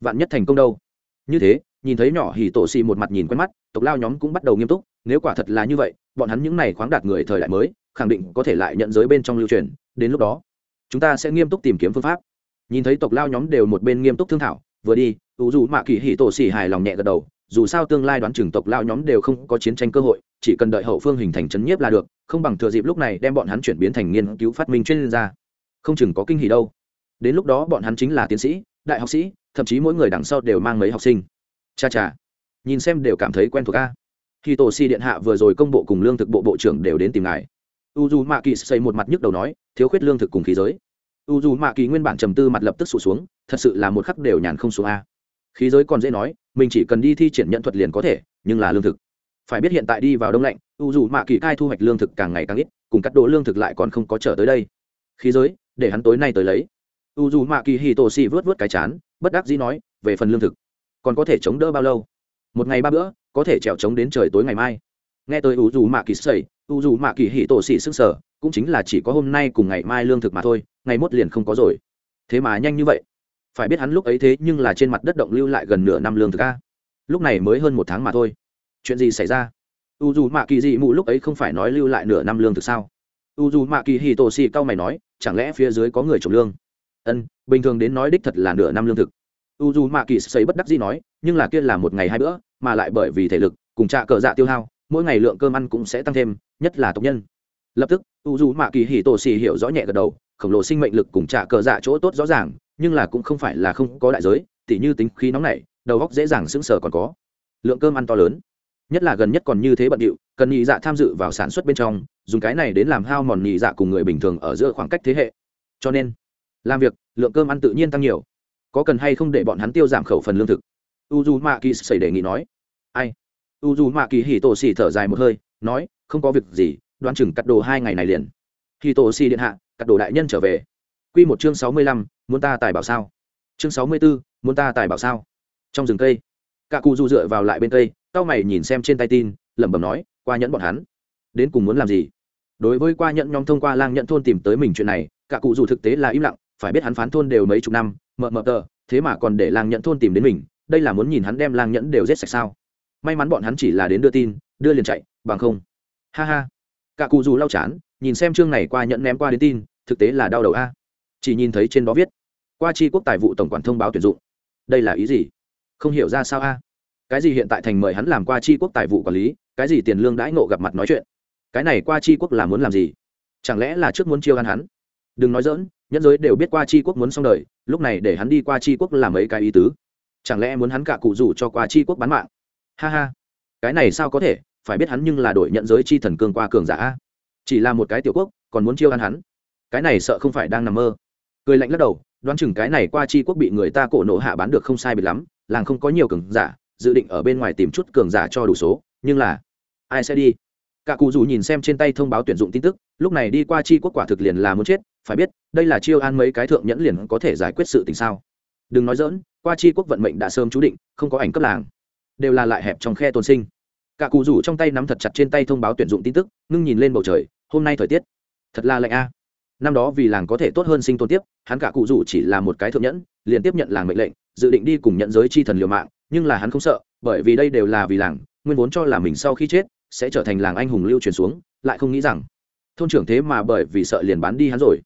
vạn nhất thành công đâu? Như thế nhìn thấy nhỏ hỉ tổ xì một mặt nhìn quen mắt, tộc lao nhóm cũng bắt đầu nghiêm túc, nếu quả thật là như vậy, bọn hắn những này khoáng đạt người thời đại mới, khẳng định có thể lại nhận giới bên trong lưu truyền, đến lúc đó, chúng ta sẽ nghiêm túc tìm kiếm phương pháp. Nhìn thấy tộc lao nhóm đều một bên nghiêm túc thương thảo, vừa đi ủ dù mạ kỳ hỉ tổ xì hài lòng nhẹ gật đầu, dù sao tương lai đoán chừng tộc lao nhóm đều không có chiến tranh cơ hội, chỉ cần đợi hậu phương hình thành chấn nhiếp là được, không bằng thừa dịp lúc này đem bọn hắn chuyển biến thành nghiên cứu phát minh chuyên gia. Không chừng có kinh hỉ đâu. Đến lúc đó bọn hắn chính là tiến sĩ, đại học sĩ, thậm chí mỗi người đằng sau đều mang mấy học sinh cha cha. Nhìn xem đều cảm thấy quen thuộc a. Khi tổ si điện hạ vừa rồi công bộ cùng lương thực bộ bộ trưởng đều đến tìm ngài. U d u mạ kỳ xây một mặt nhức đầu nói, thiếu khuyết lương thực cùng khí giới. U d u mạ kỳ nguyên bản trầm tư mặt lập tức sụt xuống, thật sự là một khắc đều nhàn không xuống a. Khí giới còn dễ nói, mình chỉ cần đi thi triển nhận thuật liền có thể, nhưng là lương thực. Phải biết hiện tại đi vào đông lạnh u dù mạ kỳ cai thu hoạch lương thực càng ngày càng ít, cùng cắt độ lương thực lại còn không có trở tới đây. Khí giới, để hắn tối nay tới lấy. U dù mạ kỳ hì tổ xì vớt vớt cái chán, bất đắc dĩ nói, về phần lương thực còn có thể chống đỡ bao lâu? Một ngày ba bữa, có thể trèo trống đến trời tối ngày mai. Nghe tới u dù mạ kỳ sẩy u dù mạ kỳ hì tổ xì sức sở cũng chính là chỉ có hôm nay cùng ngày mai lương thực mà thôi, ngày mốt liền không có rồi. Thế mà nhanh như vậy. Phải biết hắn lúc ấy thế nhưng là trên mặt đất động lưu lại gần nửa năm lương thực a. Lúc này mới hơn một tháng mà thôi. Chuyện gì xảy ra? U dù mạ kỳ dị mụ lúc ấy không phải nói lưu lại nửa năm lương thực sao? U dù mạ kỳ hì tổ xì cao mày nói, chẳng lẽ phía dưới có người trồng lương? Ân, bình thường đến nói đích thật là nửa năm lương thực u dù mạ kỳ xây bất đắc gì nói, nhưng là kia là một ngày hai bữa, mà lại bởi vì thể lực, cùng trạ cờ dạ tiêu hao, mỗi ngày lượng cơm ăn cũng sẽ tăng thêm, nhất là tộc nhân. Lập tức, u dù mạ kỳ hì tổ xì hiểu rõ nhẹ gật đầu, khổng lồ sinh mệnh lực cùng trạ cờ dạ chỗ tốt rõ ràng, nhưng là cũng không phải là không có đại giới, tỉ như tính khí nóng nảy đầu góc dễ dàng sững sờ còn có. Lượng cơm ăn to lớn. Nhất là gần nhất còn như thế bận điệu, cần nhị dạ tham dự vào sản xuất bên trong, dùng cái này đến làm hao mòn nhị dạ cùng người bình thường ở giữa khoảng cách thế hệ. Cho nên, làm việc, lượng cơm ăn tự nhiên tăng nhiều có cần hay không để bọn hắn tiêu giảm khẩu phần lương thực? U d u mạ kỳ xảy đề nghị nói. Ai? U d u mạ kỳ hì tổ xì thở dài một hơi, nói, không có việc gì, đoán chừng cắt đồ hai ngày này liền. Hì tổ xì điện hạ, cắt đồ đại nhân trở về. Q một chương sáu mươi lăm, muốn ta tài bảo sao? Chương sáu mươi b ố muốn ta tài bảo sao? Trong rừng cây cả cụ du dựa vào lại bên cây, tao mày nhìn xem trên tay tin, lẩm bẩm nói, qua nhẫn bọn hắn. Đến cùng muốn làm gì? Đối với qua nhẫn nhóm thông qua lang nhận thôn tìm tới mình chuyện này cả cụ dù thực tế là im lặng, phải biết hắn phán thôn đều mấy chục năm mờ mờ tờ, thế mà còn để lang nhẫn thôn tìm đến mình, đây là muốn nhìn hắn đem lang nhẫn đều giết sạch sao? May mắn bọn hắn chỉ là đến đưa tin, đưa liền chạy, bằng không. Ha ha. Cả cụ dù lau chán, nhìn xem chương này qua nhẫn ném qua đến tin, thực tế là đau đầu a. Chỉ nhìn thấy trên đó viết, qua chi quốc tài vụ tổng quản thông báo tuyển dụng. Đây là ý gì? Không hiểu ra sao a. Cái gì hiện tại thành mời hắn làm qua chi quốc tài vụ quản lý, cái gì tiền lương đãi ngộ gặp mặt nói chuyện? Cái này qua chi quốc là muốn làm gì? Chẳng lẽ là trước muốn chiêu ăn hắn? Đừng nói dỡn nhân giới đều biết qua chi quốc muốn xong đời, lúc này để hắn đi qua chi quốc làm mấy cái ý tứ. Chẳng lẽ muốn hắn cả cụ rủ cho qua chi quốc bán mạng? Ha ha. Cái này sao có thể, phải biết hắn nhưng là đội nhận giới chi thần cương qua cường giả chỉ là một cái tiểu quốc, còn muốn chiêu ăn hắn. Cái này sợ không phải đang nằm mơ. Cười lạnh lắc đầu, đoán chừng cái này qua chi quốc bị người ta cổ nộ hạ bán được không sai bị lắm, làng không có nhiều cường giả, dự định ở bên ngoài tìm chút cường giả cho đủ số, nhưng là, ai sẽ đi? Cả cụ dù nhìn xem trên tay thông báo tuyển dụng tin tức, lúc này đi qua chi quốc quả thực liền là muốn chết, phải biết, đây là chiêu an mấy cái thượng nhẫn liền có thể giải quyết sự tình sao. Đừng nói dỡn qua chi quốc vận mệnh đã sớm chú định, không có ảnh cấp làng. Đều là lại hẹp trong khe tôn sinh. Cả cụ rủ trong tay nắm thật chặt trên tay thông báo tuyển dụng tin tức, ngưng nhìn lên bầu trời, hôm nay thời tiết. Thật là lạnh a. Năm đó vì làng có thể tốt hơn sinh tồn tiếp, hắn cả cụ rủ chỉ là một cái thượng nhẫn, liền tiếp nhận làng mệnh lệnh, dự định đi cùng nhận giới chi thần liều mạng, nhưng là hắn không sợ, bởi vì đây đều là vì làng, nguyên vốn cho là mình sau khi chết sẽ trở thành làng anh hùng lưu truyền xuống, lại không nghĩ rằng, thôn trưởng thế mà bởi vì sợ liền bán đi hắn rồi.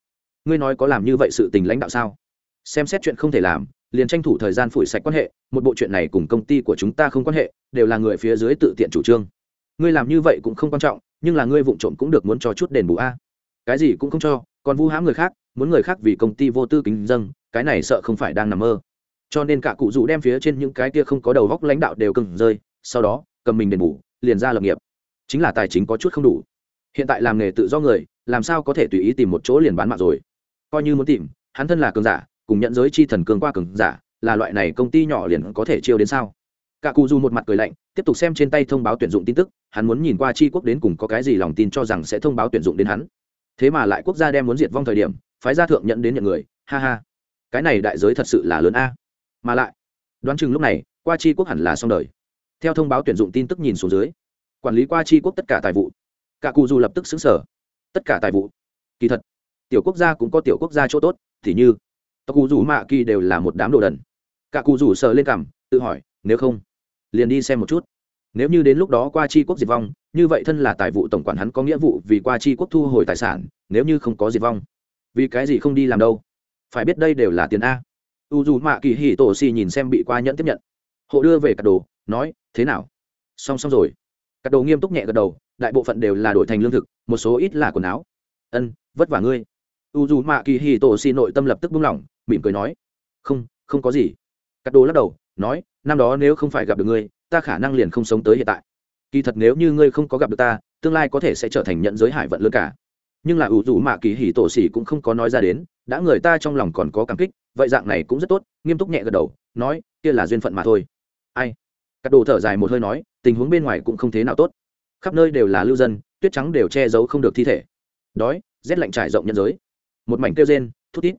Ngươi nói có làm như vậy sự tình lãnh đạo sao? Xem xét chuyện không thể làm, liền tranh thủ thời gian phủi sạch quan hệ, một bộ chuyện này cùng công ty của chúng ta không quan hệ, đều là người phía dưới tự tiện chủ trương. Ngươi làm như vậy cũng không quan trọng, nhưng là ngươi vụng trộm cũng được muốn cho chút đền bù a. Cái gì cũng không cho, còn vu hãm người khác, muốn người khác vì công ty vô tư kính dâng cái này sợ không phải đang nằm mơ. Cho nên cả cụ dù đem phía trên những cái kia không có đầu góc lãnh đạo đều cừng rơi, sau đó, cầm mình đền bù, liền ra lập nghiệp chính là tài chính có chút không đủ. Hiện tại làm nghề tự do người, làm sao có thể tùy ý tìm một chỗ liền bán mạng rồi? Coi như muốn tìm, hắn thân là cường giả, cùng nhận giới chi thần cường qua cường giả, là loại này công ty nhỏ liền có thể chiêu đến sao? Cả cụ dù một mặt cười lạnh, tiếp tục xem trên tay thông báo tuyển dụng tin tức, hắn muốn nhìn qua chi quốc đến cùng có cái gì lòng tin cho rằng sẽ thông báo tuyển dụng đến hắn. Thế mà lại quốc gia đem muốn diệt vong thời điểm, phái gia thượng nhận đến nhận người, ha ha. Cái này đại giới thật sự là lớn a. Mà lại, đoán chừng lúc này, qua chi quốc hẳn là xong đời. Theo thông báo tuyển dụng tin tức nhìn xuống dưới quản lý qua chi quốc tất cả tài vụ. Cả cụ dù lập tức xứng sở. Tất cả tài vụ. Kỳ thật, tiểu quốc gia cũng có tiểu quốc gia chỗ tốt, thì như, tộc cụ dù mạ kỳ đều là một đám đồ đần. Cả cụ dù sờ lên cảm tự hỏi, nếu không, liền đi xem một chút. Nếu như đến lúc đó qua chi quốc diệt vong, như vậy thân là tài vụ tổng quản hắn có nghĩa vụ vì qua chi quốc thu hồi tài sản, nếu như không có diệt vong, vì cái gì không đi làm đâu? Phải biết đây đều là tiền a. U dù mạ kỳ hì tổ xì nhìn xem bị qua nhẫn tiếp nhận. Hộ đưa về cả đồ, nói, thế nào? Xong xong rồi các đồ nghiêm túc nhẹ gật đầu, đại bộ phận đều là đổi thành lương thực, một số ít là quần áo. Ân, vất vả ngươi. U dù mạ kỳ hì tổ xì nội tâm lập tức buông lỏng, mỉm cười nói, không không có gì. Các đồ lắc đầu, nói, năm đó nếu không phải gặp được ngươi, ta khả năng liền không sống tới hiện tại. Kỳ thật nếu như ngươi không có gặp được ta, tương lai có thể sẽ trở thành nhận giới hải vận lớn cả. Nhưng là ủ rủ mạ kỳ hỉ tổ xỉ cũng không có nói ra đến, đã người ta trong lòng còn có cảm kích, vậy dạng này cũng rất tốt, nghiêm túc nhẹ gật đầu, nói, kia là duyên phận mà thôi. Ai? Cắt đồ thở dài một hơi nói, tình huống bên ngoài cũng không thế nào tốt. Khắp nơi đều là lưu dân, tuyết trắng đều che giấu không được thi thể. Đói, rét lạnh trải rộng nhân giới. Một mảnh kêu rên, thút tít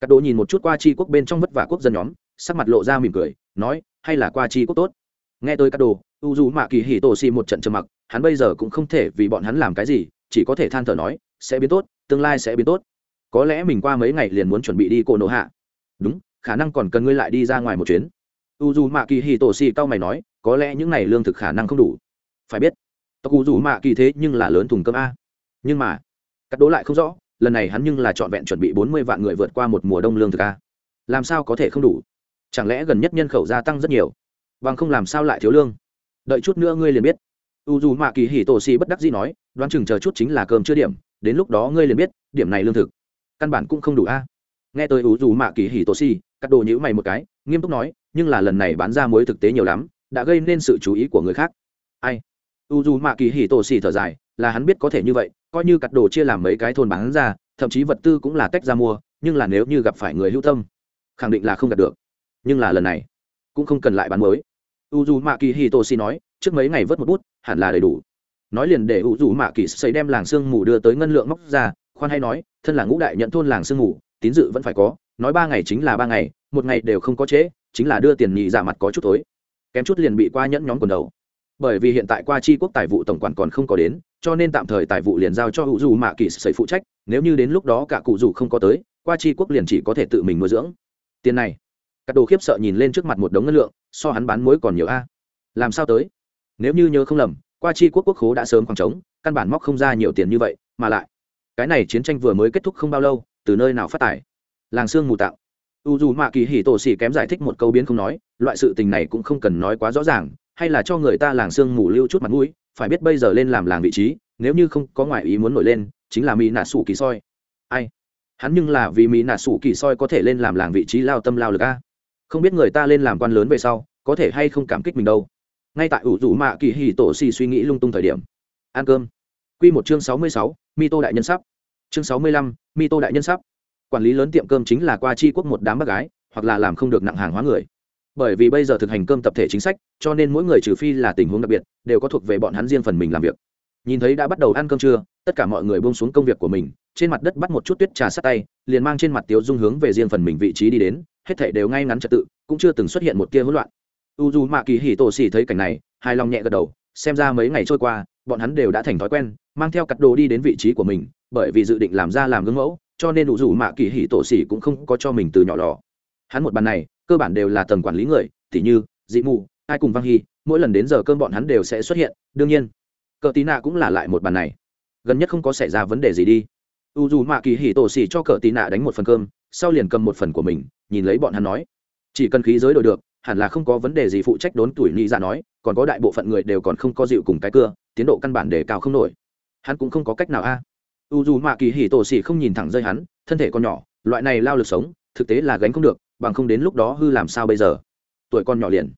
cắt đồ nhìn một chút qua chi quốc bên trong vất vả quốc dân nhóm, sắc mặt lộ ra mỉm cười, nói, hay là qua chi quốc tốt. Nghe tôi cắt đồ u dù mạ kỳ hỉ tổ xì một trận trầm mặc, hắn bây giờ cũng không thể vì bọn hắn làm cái gì, chỉ có thể than thở nói, sẽ biến tốt, tương lai sẽ biến tốt. Có lẽ mình qua mấy ngày liền muốn chuẩn bị đi cổ nổ hạ. Đúng, khả năng còn cần ngươi lại đi ra ngoài một chuyến u dù mạ kỳ hì tổ xì cao mày nói, có lẽ những ngày lương thực khả năng không đủ. Phải biết, tộc u dù mạ kỳ thế nhưng là lớn thùng cơm a. Nhưng mà, cắt đố lại không rõ, lần này hắn nhưng là trọn vẹn chuẩn bị bốn mươi vạn người vượt qua một mùa đông lương thực a. Làm sao có thể không đủ? Chẳng lẽ gần nhất nhân khẩu gia tăng rất nhiều? Bằng không làm sao lại thiếu lương? Đợi chút nữa ngươi liền biết. U dù mạ kỳ hì tổ xì bất đắc dĩ nói, đoán chừng chờ chút chính là cơm chưa điểm, đến lúc đó ngươi liền biết, điểm này lương thực, căn bản cũng không đủ a. Nghe tới u dù mạ kỳ hì tổ xì cắt đồ nhữ mày một cái, nghiêm túc nói nhưng là lần này bán ra muối thực tế nhiều lắm, đã gây nên sự chú ý của người khác. Ai? U dù mạ kỳ hì tổ xì thở dài, là hắn biết có thể như vậy, coi như cắt đồ chia làm mấy cái thôn bán ra, thậm chí vật tư cũng là tách ra mua, nhưng là nếu như gặp phải người hữu tâm, khẳng định là không gặp được. Nhưng là lần này, cũng không cần lại bán mới u dù mạ kỳ hì tổ xì nói, trước mấy ngày vớt một bút, hẳn là đầy đủ. Nói liền để u dù mạ kỳ xây đem làng sương mù đưa tới ngân lượng móc ra, khoan hay nói, thân là ngũ đại nhận thôn làng sương mù, tín dự vẫn phải có, nói ba ngày chính là ba ngày, một ngày đều không có trễ chính là đưa tiền nhị giả mặt có chút tối kém chút liền bị qua nhẫn nhóm quần đầu. Bởi vì hiện tại qua chi quốc tài vụ tổng quản còn không có đến, cho nên tạm thời tài vụ liền giao cho hữu dù mạ kỳ sầy phụ trách, nếu như đến lúc đó cả cụ dù không có tới, qua chi quốc liền chỉ có thể tự mình nuôi dưỡng. Tiền này. Các đồ khiếp sợ nhìn lên trước mặt một đống ngân lượng, so hắn bán muối còn nhiều a. Làm sao tới? Nếu như nhớ không lầm, qua chi quốc quốc khố đã sớm khoảng trống, căn bản móc không ra nhiều tiền như vậy, mà lại, cái này chiến tranh vừa mới kết thúc không bao lâu, từ nơi nào phát tài? Làng sương mù tạo u dù mạ kỳ hỉ tổ xỉ kém giải thích một câu biến không nói, loại sự tình này cũng không cần nói quá rõ ràng, hay là cho người ta làng sương mù lưu chút mặt mũi, phải biết bây giờ lên làm làng vị trí, nếu như không có ngoại ý muốn nổi lên, chính là mỹ nạ sủ kỳ soi. Ai? Hắn nhưng là vì mỹ nạ sủ kỳ soi có thể lên làm làng vị trí lao tâm lao lực a. Không biết người ta lên làm quan lớn về sau, có thể hay không cảm kích mình đâu. Ngay tại ủ rủ mạ kỳ hỉ tổ xì suy nghĩ lung tung thời điểm. Ăn cơm. Q một chương sáu mươi sáu mi tô đại nhân sắp. Chương sáu mươi lăm mi tô đại nhân sắp quản lý lớn tiệm cơm chính là qua chi quốc một đám bác gái, hoặc là làm không được nặng hàng hóa người. Bởi vì bây giờ thực hành cơm tập thể chính sách, cho nên mỗi người trừ phi là tình huống đặc biệt, đều có thuộc về bọn hắn riêng phần mình làm việc. Nhìn thấy đã bắt đầu ăn cơm trưa, tất cả mọi người buông xuống công việc của mình, trên mặt đất bắt một chút tuyết trà sát tay, liền mang trên mặt tiếu dung hướng về riêng phần mình vị trí đi đến, hết thảy đều ngay ngắn trật tự, cũng chưa từng xuất hiện một tia hỗn loạn. U dù mạ kỳ hỉ tổ xỉ thấy cảnh này, hài lòng nhẹ gật đầu, xem ra mấy ngày trôi qua, bọn hắn đều đã thành thói quen, mang theo cặt đồ đi đến vị trí của mình, bởi vì dự định làm ra làm gương mẫu cho nên đủ dù mạ kỳ hỉ tổ xỉ cũng không có cho mình từ nhỏ lò. Hắn một bàn này, cơ bản đều là tầng quản lý người, tỉ như, dị mù, ai cùng văn hy mỗi lần đến giờ cơm bọn hắn đều sẽ xuất hiện, đương nhiên, cờ tí nạ cũng là lại một bàn này. Gần nhất không có xảy ra vấn đề gì đi. U dù mạ kỳ hỉ tổ xỉ cho cờ tí nạ đánh một phần cơm, sau liền cầm một phần của mình, nhìn lấy bọn hắn nói. Chỉ cần khí giới đổi được, hẳn là không có vấn đề gì phụ trách đốn tuổi nhị dạ nói, còn có đại bộ phận người đều còn không có dịu cùng cái cưa, tiến độ căn bản để cao không nổi. Hắn cũng không có cách nào a u dù mạ kỳ hỉ tổ xỉ không nhìn thẳng rơi hắn, thân thể còn nhỏ, loại này lao lực sống, thực tế là gánh không được, bằng không đến lúc đó hư làm sao bây giờ? Tuổi con nhỏ liền,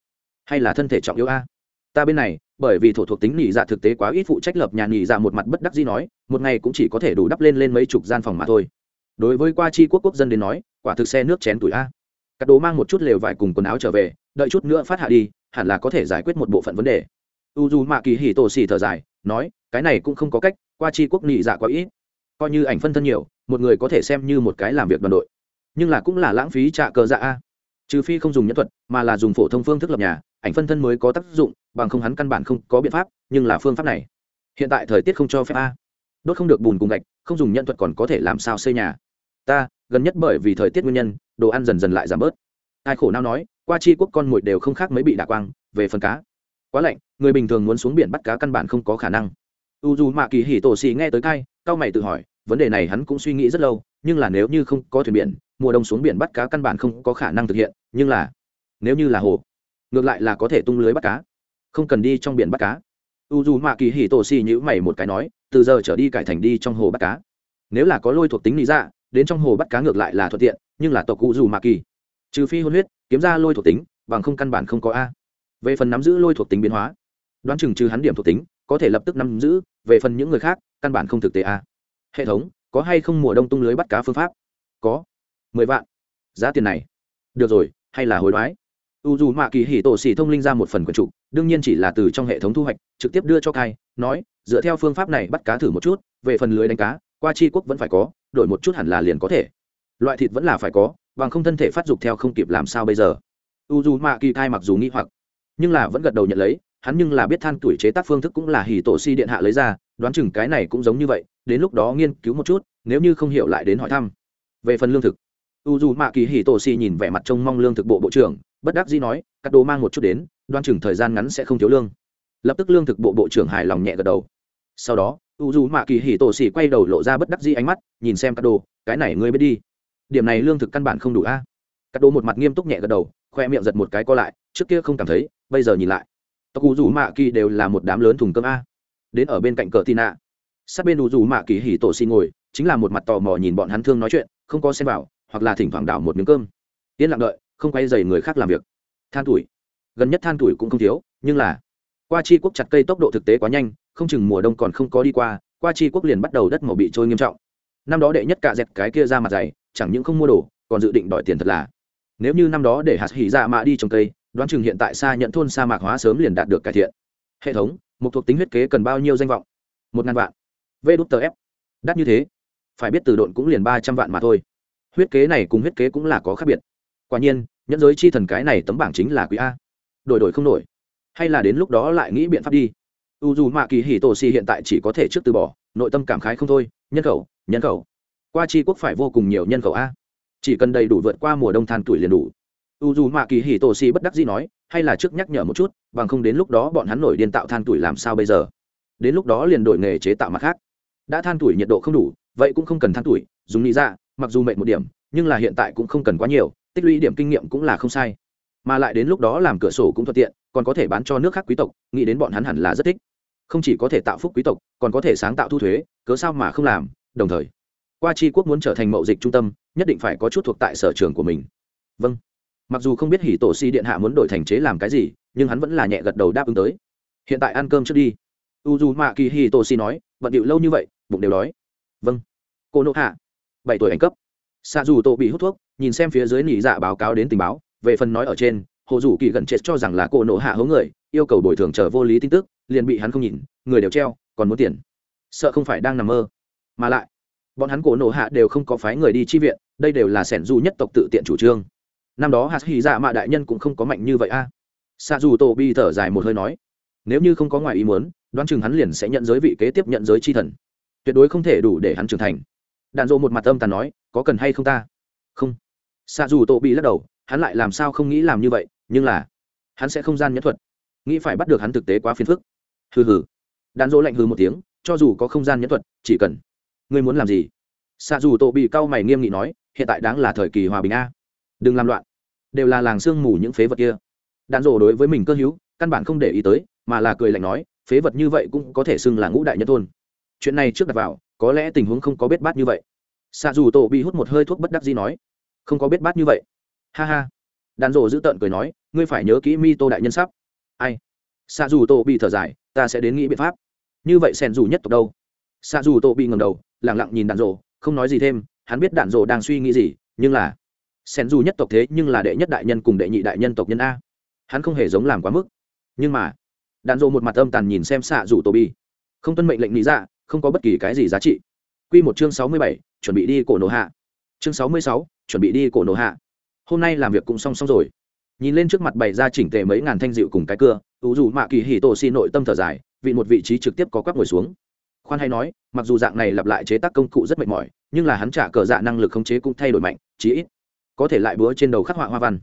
hay là thân thể trọng yếu a? Ta bên này, bởi vì thổ thuộc tính nhị dạ thực tế quá ít phụ trách lập nhà nhị dạ một mặt bất đắc dĩ nói, một ngày cũng chỉ có thể đủ đắp lên lên mấy chục gian phòng mà thôi. Đối với qua chi quốc quốc dân đến nói, quả thực xe nước chén tuổi a. Các đồ mang một chút lều vải cùng quần áo trở về, đợi chút nữa phát hạ đi, hẳn là có thể giải quyết một bộ phận vấn đề. U dù mạ kỳ Hỉ tổ xỉ thở dài, nói, cái này cũng không có cách, qua chi quốc nhị dạ quá ít coi như ảnh phân thân nhiều, một người có thể xem như một cái làm việc đoàn đội. Nhưng là cũng là lãng phí trạ cờ dạ a. Trừ phi không dùng nhân thuật, mà là dùng phổ thông phương thức lập nhà, ảnh phân thân mới có tác dụng, bằng không hắn căn bản không có biện pháp, nhưng là phương pháp này. Hiện tại thời tiết không cho phép a. Đốt không được bùn cùng gạch, không dùng nhân thuật còn có thể làm sao xây nhà. Ta, gần nhất bởi vì thời tiết nguyên nhân, đồ ăn dần dần lại giảm bớt. Ai khổ nào nói, qua chi quốc con mồi đều không khác mấy bị đả quang, về phần cá. Quá lạnh, người bình thường muốn xuống biển bắt cá căn bản không có khả năng. U dù mạ kỳ hỉ tổ xì nghe tới cay cao mày tự hỏi vấn đề này hắn cũng suy nghĩ rất lâu, nhưng là nếu như không có thuyền biển, mùa đông xuống biển bắt cá căn bản không có khả năng thực hiện, nhưng là nếu như là hồ, ngược lại là có thể tung lưới bắt cá, không cần đi trong biển bắt cá. U dù mạ kỳ hỉ tổ xì nhữ mày một cái nói, từ giờ trở đi cải thành đi trong hồ bắt cá. Nếu là có lôi thuộc tính lý ra đến trong hồ bắt cá ngược lại là thuận tiện, nhưng là tộc cụ dù mạ kỳ trừ phi hôn huyết, kiếm ra lôi thuộc tính, bằng không căn bản không có a. Về phần nắm giữ lôi thuộc tính biến hóa, đoán chừng trừ hắn điểm thuộc tính, có thể lập tức nắm giữ, về phần những người khác, căn bản không thực tế a hệ thống, có hay không mùa đông tung lưới bắt cá phương pháp? Có. Mười vạn. Giá tiền này. Được rồi, hay là hối đoái? U dù mạ kỳ hỉ tổ xỉ thông linh ra một phần quần trụ đương nhiên chỉ là từ trong hệ thống thu hoạch, trực tiếp đưa cho cai nói, dựa theo phương pháp này bắt cá thử một chút, về phần lưới đánh cá, qua chi quốc vẫn phải có, đổi một chút hẳn là liền có thể. Loại thịt vẫn là phải có, bằng không thân thể phát dục theo không kịp làm sao bây giờ. U dù mạ kỳ cai mặc dù nghĩ hoặc, nhưng là vẫn gật đầu nhận lấy, hắn nhưng là biết than tuổi chế tác phương thức cũng là hỉ tổ si điện hạ lấy ra, đoán chừng cái này cũng giống như vậy đến lúc đó nghiên cứu một chút, nếu như không hiểu lại đến hỏi thăm. Về phần lương thực u dù mạ kỳ hì tổ si nhìn vẻ mặt trông mong lương thực bộ bộ trưởng, bất đắc dĩ nói, cắt đồ mang một chút đến, đoan chừng thời gian ngắn sẽ không thiếu lương. Lập tức lương thực bộ bộ trưởng hài lòng nhẹ gật đầu. Sau đó u dù mạ kỳ hì tổ xỉ quay đầu lộ ra bất đắc dĩ ánh mắt, nhìn xem cắt đồ, cái này ngươi biết đi. Điểm này lương thực căn bản không đủ a. À? đồ một mặt nghiêm túc nhẹ gật đầu, khoe miệng giật một cái co lại, trước kia không cảm thấy, bây giờ nhìn lại. Tộc u dù mạ kỳ đều là một đám lớn thùng cơm a. Đến ở bên cạnh cờ tị nạ sát bên đủ dù mạ kỳ hỉ tổ xin ngồi, chính là một mặt tò mò nhìn bọn hắn thương nói chuyện, không có xem vào, hoặc là thỉnh thoảng đảo một miếng cơm. Yên lặng đợi, không quay dày người khác làm việc. Than tuổi. Gần nhất than tuổi cũng không thiếu, nhưng là, qua chi quốc chặt cây tốc độ thực tế quá nhanh, không chừng mùa đông còn không có đi qua qua chi quốc liền bắt đầu đất màu bị trôi nghiêm trọng. Năm đó đệ nhất cạ dẹt cái kia ra mặt dày, chẳng những không mua đồ, còn dự định đòi tiền thật là. Nếu như năm đó để hạt hỉ dạ mạ đi trồng cây, đoán chừng hiện tại xa nhận thôn sa mạc hóa sớm liền đạt được cải thiện. Hệ thống một thuộc tính huyết kế cần bao nhiêu danh vọng? Một ngàn vạn vê đút tờ ép đắt như thế, phải biết từ độn cũng liền ba trăm vạn mà thôi. Huyết kế này cùng huyết kế cũng là có khác biệt. Quả nhiên, nhẫn giới chi thần cái này tấm bảng chính là quý a. Đổi đổi không nổi. Hay là đến lúc đó lại nghĩ biện pháp đi. U dù mạ kỳ hì tổ xì hiện tại chỉ có thể trước từ bỏ, nội tâm cảm khái không thôi, nhân khẩu nhân khẩu. Qua chi quốc phải vô cùng nhiều nhân khẩu a. Chỉ cần đầy đủ vượt qua mùa đông than tuổi liền đủ. U dù mạ kỳ hì tổ xì bất đắc dĩ nói, hay là trước nhắc nhở một chút, bằng không đến lúc đó bọn hắn nổi điên tạo than tuổi làm sao bây giờ? Đến lúc đó liền đổi nghề chế tạo mặt khác đã than tuổi nhiệt độ không đủ, vậy cũng không cần than tuổi, dùng nghĩ ra dạ, mặc dù mệt một điểm, nhưng là hiện tại cũng không cần quá nhiều, tích lũy điểm kinh nghiệm cũng là không sai. Mà lại đến lúc đó làm cửa sổ cũng thuận tiện, còn có thể bán cho nước khác quý tộc, nghĩ đến bọn hắn hẳn là rất thích. Không chỉ có thể tạo phúc quý tộc, còn có thể sáng tạo thu thuế, cớ sao mà không làm, đồng thời, qua chi quốc muốn trở thành mậu dịch trung tâm, nhất định phải có chút thuộc tại sở trường của mình. Vâng. Mặc dù không biết hỉ tổ si điện hạ muốn đổi thành chế làm cái gì, nhưng hắn vẫn là nhẹ gật đầu đáp ứng tới. Hiện tại ăn cơm trước đi. U d u mạ kỳ hỉ tổ si nói, bận điệu lâu như vậy bụng đều đói. Vâng. Cô nộ hạ, bảy tuổi ảnh cấp. Xạ dù tổ bị hút thuốc, nhìn xem phía dưới nỉ dạ báo cáo đến tình báo, về phần nói ở trên, hồ dù kỳ gần chết cho rằng là cô nộ hạ hố người, yêu cầu bồi thường trở vô lý tin tức, liền bị hắn không nhìn, người đều treo, còn muốn tiền. Sợ không phải đang nằm mơ. Mà lại, bọn hắn cổ nộ hạ đều không có phái người đi chi viện, đây đều là sẻn du nhất tộc tự tiện chủ trương. Năm đó hạt hy dạ mạ đại nhân cũng không có mạnh như vậy a. À. xạ dù tổ bi thở dài một hơi nói, nếu như không có ngoài ý muốn, đoán chừng hắn liền sẽ nhận giới vị kế tiếp nhận giới chi thần tuyệt đối không thể đủ để hắn trưởng thành. Đạn dộ một mặt âm tàn nói, có cần hay không ta? Không. Xa dù tổ bị lắc đầu, hắn lại làm sao không nghĩ làm như vậy, nhưng là hắn sẽ không gian nhẫn thuật. Nghĩ phải bắt được hắn thực tế quá phiền phức. Hừ hừ. Đạn dỗ lạnh hừ một tiếng, cho dù có không gian nhẫn thuật, chỉ cần ngươi muốn làm gì? Xa dù tổ bị cau mày nghiêm nghị nói, hiện tại đáng là thời kỳ hòa bình a. Đừng làm loạn. Đều là làng sương mù những phế vật kia. Đạn dỗ đối với mình cơ hữu, căn bản không để ý tới, mà là cười lạnh nói, phế vật như vậy cũng có thể xưng là ngũ đại nhân thôn chuyện này trước đặt vào, có lẽ tình huống không có biết bát như vậy. Xạ dù tổ bị hút một hơi thuốc bất đắc gì nói, không có biết bát như vậy. Ha ha. Đàn rộ giữ tợn cười nói, ngươi phải nhớ kỹ mi tô đại nhân sắp. Ai? Xạ dù tổ bị thở dài, ta sẽ đến nghĩ biện pháp. Như vậy sen dù nhất tộc đâu? Xạ dù tổ bị ngầm đầu lẳng lặng nhìn đàn rộ, không nói gì thêm, hắn biết đàn rộ đang suy nghĩ gì, nhưng là sen dù nhất tộc thế nhưng là đệ nhất đại nhân cùng đệ nhị đại nhân tộc nhân a. Hắn không hề giống làm quá mức. Nhưng mà, đàn rộ một mặt âm tàn nhìn xem xạ dù tổ bị. Không tuân mệnh lệnh nghĩ ra dạ, không có bất kỳ cái gì giá trị Quy một chương sáu mươi bảy, chuẩn bị đi cổ nổ hạ. Chương sáu mươi sáu, chuẩn bị đi cổ nổ hạ. Hôm nay làm việc cũng xong xong rồi. Nhìn lên trước mặt bày ra chỉnh tề mấy ngàn thanh rượu cùng cái cưa, Tú dù Mạ Kỳ Hỉ Tổ xin nội tâm thở dài, vị một vị trí trực tiếp có quắp ngồi xuống. Khoan hay nói, mặc dù dạng này lặp lại chế tác công cụ rất mệt mỏi, nhưng là hắn trả cờ dạ năng lực khống chế cũng thay đổi mạnh, chí ít có thể lại búa trên đầu khắc họa hoa văn.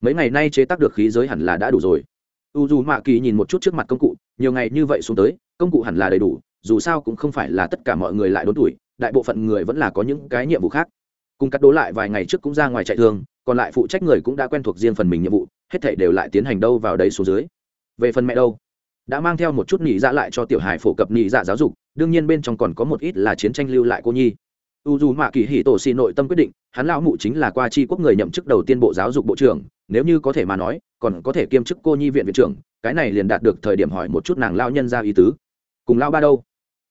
Mấy ngày nay chế tác được khí giới hẳn là đã đủ rồi. U dù Mạ Kỳ nhìn một chút trước mặt công cụ, nhiều ngày như vậy xuống tới, công cụ hẳn là đầy đủ, dù sao cũng không phải là tất cả mọi người lại đốn tuổi, đại bộ phận người vẫn là có những cái nhiệm vụ khác. Cùng cắt đố lại vài ngày trước cũng ra ngoài chạy thương, còn lại phụ trách người cũng đã quen thuộc riêng phần mình nhiệm vụ, hết thể đều lại tiến hành đâu vào đấy xuống dưới. Về phần mẹ đâu, đã mang theo một chút nhị dạ lại cho tiểu hài phổ cập nhị dạ giáo dục, đương nhiên bên trong còn có một ít là chiến tranh lưu lại cô nhi. U dù mạ kỳ hỉ tổ xì nội tâm quyết định, hắn lão mụ chính là qua chi quốc người nhậm chức đầu tiên bộ giáo dục bộ trưởng, nếu như có thể mà nói, còn có thể kiêm chức cô nhi viện viện trưởng, cái này liền đạt được thời điểm hỏi một chút nàng lao nhân ra ý tứ. Cùng lao ba đâu?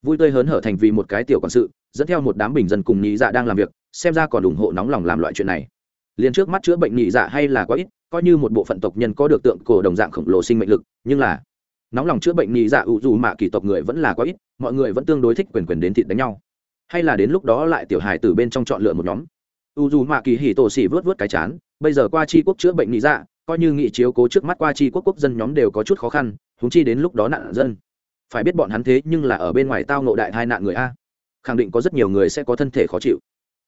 Vui tươi hớn hở thành vì một cái tiểu quản sự, dẫn theo một đám bình dân cùng nhị dạ đang làm việc, xem ra còn ủng hộ nóng lòng làm loại chuyện này. Liền trước mắt chữa bệnh nhị dạ hay là quá ít, coi như một bộ phận tộc nhân có được tượng cổ đồng dạng khổng lồ sinh mệnh lực, nhưng là nóng lòng chữa bệnh nhị dạ ủ dù mạ kỳ tộc người vẫn là quá ít, mọi người vẫn tương đối thích quyền quyền đến thịt đánh nhau. Hay là đến lúc đó lại tiểu hài từ bên trong chọn lựa một nhóm. U dù mạ kỳ hỉ tổ xỉ vớt vớt cái chán, bây giờ qua chi quốc chữa bệnh nhị dạ coi như nghị chiếu cố trước mắt qua chi quốc quốc dân nhóm đều có chút khó khăn húng chi đến lúc đó nạn dân phải biết bọn hắn thế nhưng là ở bên ngoài tao ngộ đại hai nạn người a. Khẳng định có rất nhiều người sẽ có thân thể khó chịu.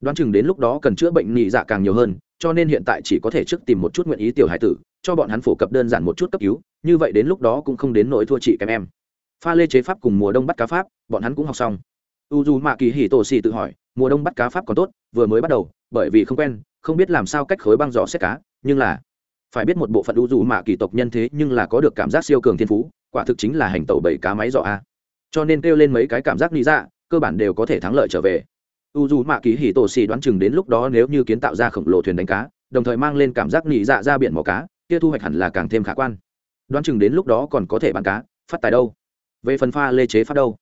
Đoán chừng đến lúc đó cần chữa bệnh nhị dạ càng nhiều hơn, cho nên hiện tại chỉ có thể trước tìm một chút nguyện ý tiểu hải tử, cho bọn hắn phổ cập đơn giản một chút cấp cứu, như vậy đến lúc đó cũng không đến nỗi thua chị kém em. Pha lê chế pháp cùng mùa đông bắt cá pháp, bọn hắn cũng học xong. U dù mạ kỳ hỉ tổ xì tự hỏi, mùa đông bắt cá pháp còn tốt, vừa mới bắt đầu, bởi vì không quen, không biết làm sao cách khối băng giỏ xét cá, nhưng là, phải biết một bộ phận u dù mạ kỳ tộc nhân thế nhưng là có được cảm giác siêu cường thiên phú quả thực chính là hành tẩu bảy cá máy dọ a. Cho nên kêu lên mấy cái cảm giác lý dạ cơ bản đều có thể thắng lợi trở về. U dù mạ kỳ hỉ tổ xì đoán chừng đến lúc đó nếu như kiến tạo ra khổng lồ thuyền đánh cá, đồng thời mang lên cảm giác nị dạ ra biển mỏ cá, kia thu hoạch hẳn là càng thêm khả quan. Đoán chừng đến lúc đó còn có thể bán cá, phát tài đâu. Về phần pha lê chế phát đâu.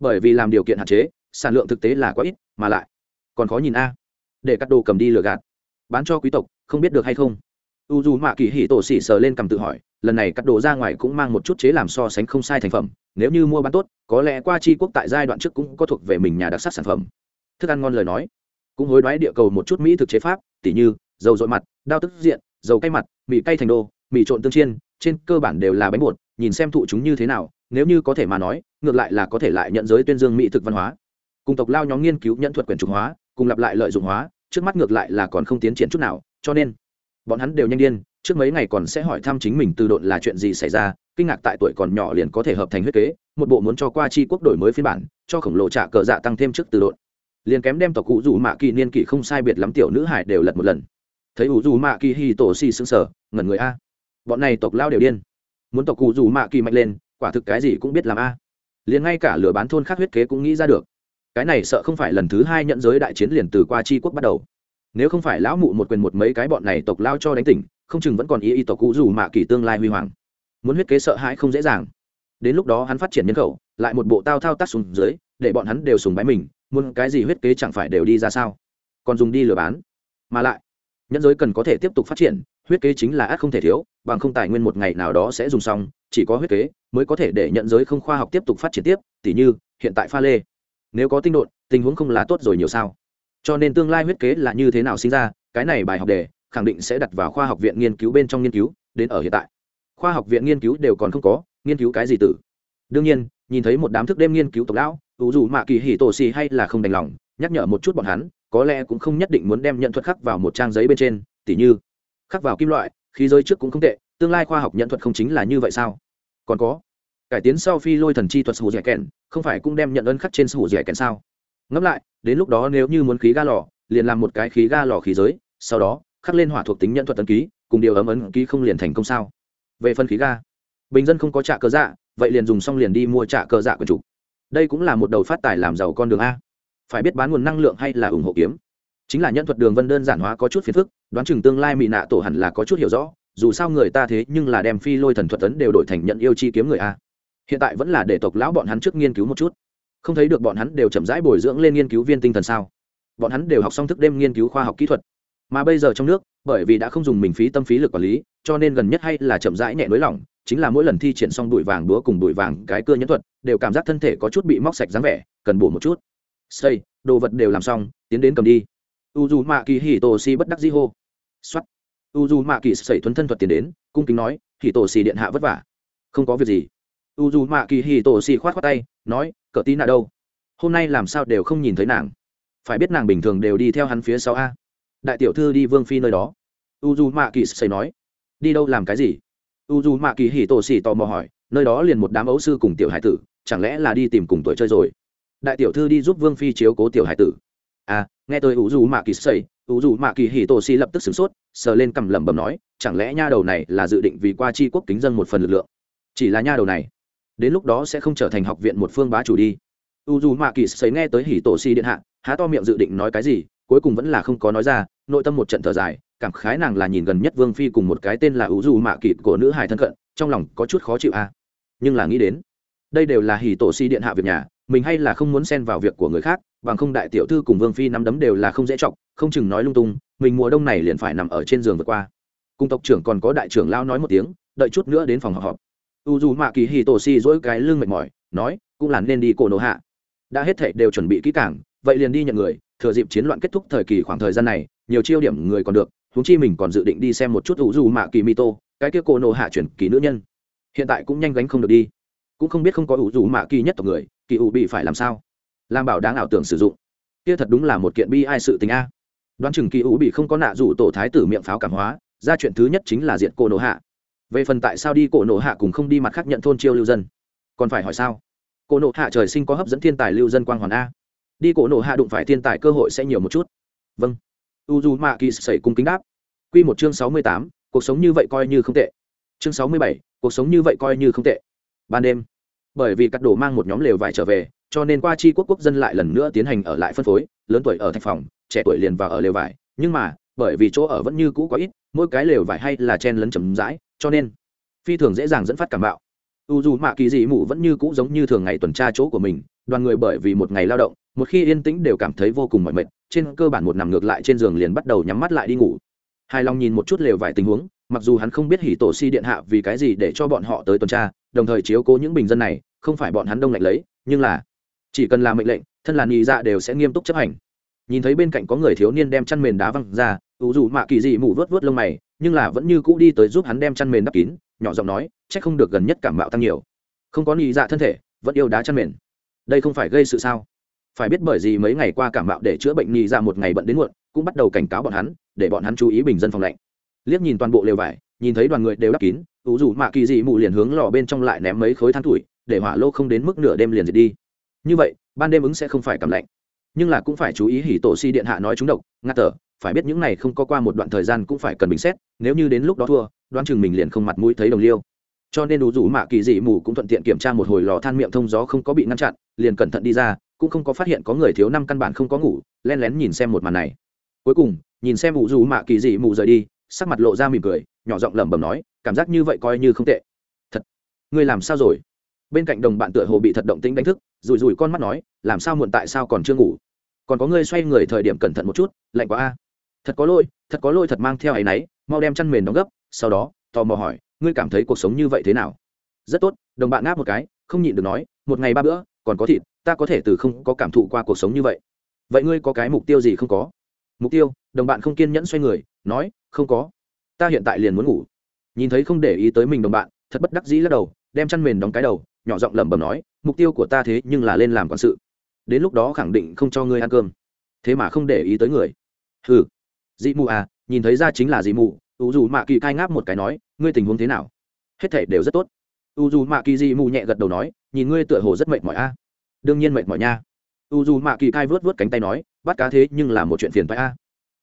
Bởi vì làm điều kiện hạn chế, sản lượng thực tế là quá ít, mà lại còn khó nhìn a. Để cắt đồ cầm đi lừa gạt. Bán cho quý tộc, không biết được hay không? U dù mạ kỳ hì tổ xỉ sờ lên cầm tự hỏi, lần này cắt đồ ra ngoài cũng mang một chút chế làm so sánh không sai thành phẩm, nếu như mua bán tốt, có lẽ qua chi quốc tại giai đoạn trước cũng có thuộc về mình nhà đặc sắc sản phẩm. Thức ăn ngon lời nói, cũng hối đoái địa cầu một chút mỹ thực chế pháp, tỉ như, dầu dội mặt, đao tức diện, dầu cay mặt, mì cay thành đô, mì trộn tương chiên, trên cơ bản đều là bánh bột, nhìn xem thụ chúng như thế nào, nếu như có thể mà nói, ngược lại là có thể lại nhận giới tuyên dương mỹ thực văn hóa. Cùng tộc lao nhóm nghiên cứu nhận thuật quyền trục hóa, cùng lặp lại lợi dụng hóa, trước mắt ngược lại là còn không tiến triển chút nào, cho nên bọn hắn đều nhanh điên, trước mấy ngày còn sẽ hỏi thăm chính mình từ độn là chuyện gì xảy ra, kinh ngạc tại tuổi còn nhỏ liền có thể hợp thành huyết kế, một bộ muốn cho qua chi quốc đổi mới phiên bản, cho khổng lồ trả cờ dạ tăng thêm trước từ độn. Liền kém đem tộc cụ dù mạ kỳ niên kỷ không sai biệt lắm tiểu nữ hải đều lật một lần. Thấy ủ dù mạ kỳ hi tổ si xương sở ngẩn người a. Bọn này tộc lao đều điên. Muốn tộc cụ dù mạ kỳ mạnh lên, quả thực cái gì cũng biết làm a. Liền ngay cả lừa bán thôn khác huyết kế cũng nghĩ ra được. Cái này sợ không phải lần thứ hai nhận giới đại chiến liền từ qua chi quốc bắt đầu nếu không phải lão mụ một quyền một mấy cái bọn này tộc lao cho đánh tỉnh, không chừng vẫn còn ý y tộc cụ dù mạ kỳ tương lai huy hoàng. Muốn huyết kế sợ hãi không dễ dàng. Đến lúc đó hắn phát triển nhân khẩu, lại một bộ tao thao tác xuống dưới, để bọn hắn đều sùng bái mình, muốn cái gì huyết kế chẳng phải đều đi ra sao? Còn dùng đi lừa bán. Mà lại, nhân giới cần có thể tiếp tục phát triển, huyết kế chính là ác không thể thiếu, bằng không tài nguyên một ngày nào đó sẽ dùng xong, chỉ có huyết kế mới có thể để nhận giới không khoa học tiếp tục phát triển tiếp, tỉ như, hiện tại pha lê. Nếu có tinh độn, tình huống không là tốt rồi nhiều sao? Cho nên tương lai huyết kế là như thế nào sinh ra, cái này bài học đề khẳng định sẽ đặt vào khoa học viện nghiên cứu bên trong nghiên cứu, đến ở hiện tại. Khoa học viện nghiên cứu đều còn không có, nghiên cứu cái gì tử? Đương nhiên, nhìn thấy một đám thức đêm nghiên cứu tộc lão ủ dù mạ kỳ hỉ tổ xì hay là không đành lòng, nhắc nhở một chút bọn hắn, có lẽ cũng không nhất định muốn đem nhận thuật khắc vào một trang giấy bên trên, tỉ như, khắc vào kim loại, khí giới trước cũng không tệ, tương lai khoa học nhận thuật không chính là như vậy sao? Còn có, cải tiến sau phi lôi thần chi thuật sù dẻ kèn, không phải cũng đem nhận ơn khắc trên sù dẻ kèn sao? Ngẫm lại, đến lúc đó nếu như muốn khí ga lò, liền làm một cái khí ga lò khí giới, sau đó, khắc lên hỏa thuộc tính nhận thuật tấn ký, cùng điều ấm ấn ký không liền thành công sao? Về phân khí ga, bình dân không có trả cơ dạ vậy liền dùng xong liền đi mua trả cơ dạ của chủ. Đây cũng là một đầu phát tài làm giàu con đường a. Phải biết bán nguồn năng lượng hay là ủng hộ kiếm. Chính là nhân thuật đường vân đơn giản hóa có chút phiền phức, đoán chừng tương lai mỹ nạ tổ hẳn là có chút hiểu rõ, dù sao người ta thế nhưng là đem phi lôi thần thuật tấn đều đổi thành nhận yêu chi kiếm người a. Hiện tại vẫn là để tộc lão bọn hắn trước nghiên cứu một chút không thấy được bọn hắn đều chậm rãi bồi dưỡng lên nghiên cứu viên tinh thần sao? Bọn hắn đều học xong thức đêm nghiên cứu khoa học kỹ thuật. Mà bây giờ trong nước, bởi vì đã không dùng mình phí tâm phí lực quản lý, cho nên gần nhất hay là chậm rãi nhẹ nới lỏng, chính là mỗi lần thi triển xong đùi vàng đúa cùng đùi vàng cái cưa nhẫn thuật, đều cảm giác thân thể có chút bị móc sạch dáng vẻ, cần bổ một chút. Xây, đồ vật đều làm xong, tiến đến cầm đi. U dù mạ kỳ hì tổ si bất đắc di hô. Xuất u dù mạ kỳ sẩy thuấn thân thuật tiến đến, cung kính nói hì tổ si điện hạ vất vả. Không có việc gì. U dù mạ kỳ hì tổ si khoát khoát tay, nói cỡ tí nạ đâu? Hôm nay làm sao đều không nhìn thấy nàng? Phải biết nàng bình thường đều đi theo hắn phía sau a. Đại tiểu thư đi vương phi nơi đó. U dù mạ kỳ sẩy nói. Đi đâu làm cái gì? U dù mạ kỳ hỉ tổ xỉ tò mò hỏi. Nơi đó liền một đám ấu sư cùng tiểu hải tử, chẳng lẽ là đi tìm cùng tuổi chơi rồi? Đại tiểu thư đi giúp vương phi chiếu cố tiểu hải tử. À nghe tôi ủ dù mạ kỳ xây ủ dù mạ kỳ hỉ tổ xỉ lập tức sửng sốt, sờ lên cầm lẩm bẩm nói, chẳng lẽ nha đầu này là dự định vì qua tri quốc kính dân một phần lực lượng? Chỉ là nha đầu này đến lúc đó sẽ không trở thành học viện một phương bá chủ đi. U dù mạ kỳ xấy nghe tới Hỉ tổ si điện hạ, há to miệng dự định nói cái gì, cuối cùng vẫn là không có nói ra, nội tâm một trận thở dài, cảm khái nàng là nhìn gần nhất vương phi cùng một cái tên là u dù mạ kỳ của nữ hài thân cận, trong lòng có chút khó chịu a à. nhưng là nghĩ đến, đây đều là Hỉ tổ si điện hạ việc nhà, mình hay là không muốn xen vào việc của người khác, bằng không đại tiểu thư cùng vương phi nắm đấm đều là không dễ chọc, không chừng nói lung tung, mình mùa đông này liền phải nằm ở trên giường vượt qua. Cung tộc trưởng còn có đại trưởng lao nói một tiếng, đợi chút nữa đến phòng họp họp u dù mạ kỳ hì tổ si dỗi cái lưng mệt mỏi, nói, cũng là nên đi cổ nổ hạ. Đã hết thệ đều chuẩn bị kỹ cảng vậy liền đi nhận người, thừa dịp chiến loạn kết thúc thời kỳ khoảng thời gian này, nhiều chiêu điểm người còn được, huống chi mình còn dự định đi xem một chút u dù mạ kỳ mito cái kia cổ nổ hạ chuyển kỳ nữ nhân. Hiện tại cũng nhanh gánh không được đi. Cũng không biết không có u dù mạ kỳ nhất tộc người, kỳ u bị phải làm sao? Làm bảo đáng ảo tưởng sử dụng. Kia thật đúng là một kiện bi ai sự tình a. Đoán chừng kỳ u bị không có nạ rủ tổ thái tử miệng pháo cảm hóa, ra chuyện thứ nhất chính là diện cô nổ hạ về phần tại sao đi cổ nổ hạ cùng không đi mặt khác nhận thôn chiêu lưu dân? Còn phải hỏi sao? Cổ nổ hạ trời sinh có hấp dẫn thiên tài lưu dân quang hoàn a. Đi cổ nổ hạ đụng phải thiên tài cơ hội sẽ nhiều một chút. Vâng. U dù mạ kỳ sẩy cung kính đáp. Q một chương sáu mươi tám, cuộc sống như vậy coi như không tệ. Chương sáu mươi bảy, cuộc sống như vậy coi như không tệ. Ban đêm, bởi vì cắt đồ mang một nhóm lều vải trở về, cho nên qua chi quốc quốc dân lại lần nữa tiến hành ở lại phân phối, lớn tuổi ở thạch phòng, trẻ tuổi liền vào ở lều vải. Nhưng mà, bởi vì chỗ ở vẫn như cũ có ít, mỗi cái lều vải hay là chen lấn chầm rãi cho nên phi thường dễ dàng dẫn phát cảm bạo. U dù mạ kỳ dị mụ vẫn như cũ giống như thường ngày tuần tra chỗ của mình, đoàn người bởi vì một ngày lao động, một khi yên tĩnh đều cảm thấy vô cùng mỏi mệt, trên cơ bản một nằm ngược lại trên giường liền bắt đầu nhắm mắt lại đi ngủ. Hài lòng nhìn một chút lều vải tình huống, mặc dù hắn không biết hỉ tổ si điện hạ vì cái gì để cho bọn họ tới tuần tra, đồng thời chiếu cố những bình dân này, không phải bọn hắn đông lạnh lấy, nhưng là chỉ cần làm mệnh lệnh, thân là nhị dạ đều sẽ nghiêm túc chấp hành. Nhìn thấy bên cạnh có người thiếu niên đem chăn mền đá văng ra ủ dù mạ kỳ dị mụ vớt vớt lông mày nhưng là vẫn như cũ đi tới giúp hắn đem chăn mền đắp kín, nhỏ giọng nói c h ắ c không được gần nhất cảm mạo tăng nhiều. Không có nghĩ dạ thân thể, vẫn yêu đá chăn mền. Đây không phải gây sự sao? Phải biết bởi gì mấy ngày qua cảm mạo để chữa bệnh nghĩ dạ một ngày bận đến muộn, cũng bắt đầu cảnh cáo bọn hắn, để bọn hắn chú ý bình dân phòng lạnh. Liếc nhìn toàn bộ lều vải, nhìn thấy đoàn người đều đắp kín, ủ dù mạ kỳ dị mụ liền hướng lò bên trong lại ném mấy khối than tuổi, để hỏa lô không đến mức nửa đêm liền diệt đi. Như vậy, ban đêm ứng sẽ không phải cảm lạnh. Nhưng là cũng phải chú ý hỉ tổ si điện hạ nói chúng độc ngạt tở phải biết những này không có qua một đoạn thời gian cũng phải cần bình xét, nếu như đến lúc đó thua, đoán chừng mình liền không mặt mũi thấy đồng liêu. Cho nên đủ rủ mạ kỳ dị mù cũng thuận tiện kiểm tra một hồi lò than miệng thông gió không có bị ngăn chặn, liền cẩn thận đi ra, cũng không có phát hiện có người thiếu năm căn bản không có ngủ len lén nhìn xem một màn này. Cuối cùng, nhìn xem ủ rủ mạ kỳ dị mù rời đi, sắc mặt lộ ra mỉm cười, nhỏ giọng lẩm bẩm nói, cảm giác như vậy coi như không tệ. Thật? Ngươi làm sao rồi? Bên cạnh đồng bạn tựa hồ bị thật động tĩnh đánh thức, rủi rủi con mắt nói, làm sao muộn tại sao còn chưa ngủ? Còn có ngươi xoay người thời điểm cẩn thận một chút, lạnh quá a thật có lỗi, thật có lỗi thật mang theo áy náy, mau đem chăn mền đóng gấp, sau đó, tò mò hỏi, ngươi cảm thấy cuộc sống như vậy thế nào? Rất tốt, đồng bạn ngáp một cái, không nhịn được nói, một ngày ba bữa, còn có thịt, ta có thể từ không có cảm thụ qua cuộc sống như vậy. Vậy ngươi có cái mục tiêu gì không có? Mục tiêu, đồng bạn không kiên nhẫn xoay người, nói, không có. Ta hiện tại liền muốn ngủ. Nhìn thấy không để ý tới mình đồng bạn, thật bất đắc dĩ lắc đầu, đem chăn mền đóng cái đầu, nhỏ giọng lẩm bẩm nói, mục tiêu của ta thế nhưng là lên làm quản sự. Đến lúc đó khẳng định không cho ngươi ăn cơm. Thế mà không để ý tới người. Ừ dị mù à nhìn thấy ra chính là dị mù. U dù mạ kỳ cai ngáp một cái nói, ngươi tình huống thế nào? Hết thể đều rất tốt. U dù mạ kỳ dị mù nhẹ gật đầu nói, nhìn ngươi tựa hồ rất mệt mỏi a. Đương nhiên mệt mỏi nha. U dù mạ kỳ cai vớt vớt cánh tay nói, bắt cá thế nhưng là một chuyện phiền phái a.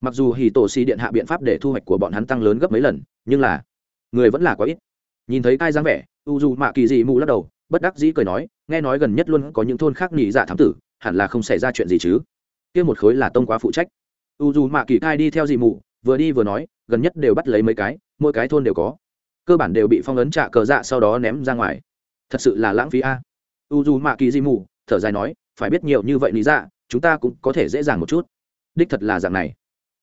Mặc dù hì tổ xì điện hạ biện pháp để thu hoạch của bọn hắn tăng lớn gấp mấy lần, nhưng là người vẫn là quá ít. Nhìn thấy cai dáng vẻ, u dù mạ kỳ dị mù lắc đầu, bất đắc dĩ cười nói, nghe nói gần nhất luôn có những thôn khác nghỉ dạ thám tử, hẳn là không xảy ra chuyện gì chứ? Kia một khối là tông quá phụ trách u dù mạ kỳ cai đi theo dị mù vừa đi vừa nói, gần nhất đều bắt lấy mấy cái, mỗi cái thôn đều có. Cơ bản đều bị phong ấn trạ cờ dạ sau đó ném ra ngoài. Thật sự là lãng phí a. U dù mạ kỳ dị mù thở dài nói, phải biết nhiều như vậy lý dạ chúng ta cũng có thể dễ dàng một chút. Đích thật là dạng này.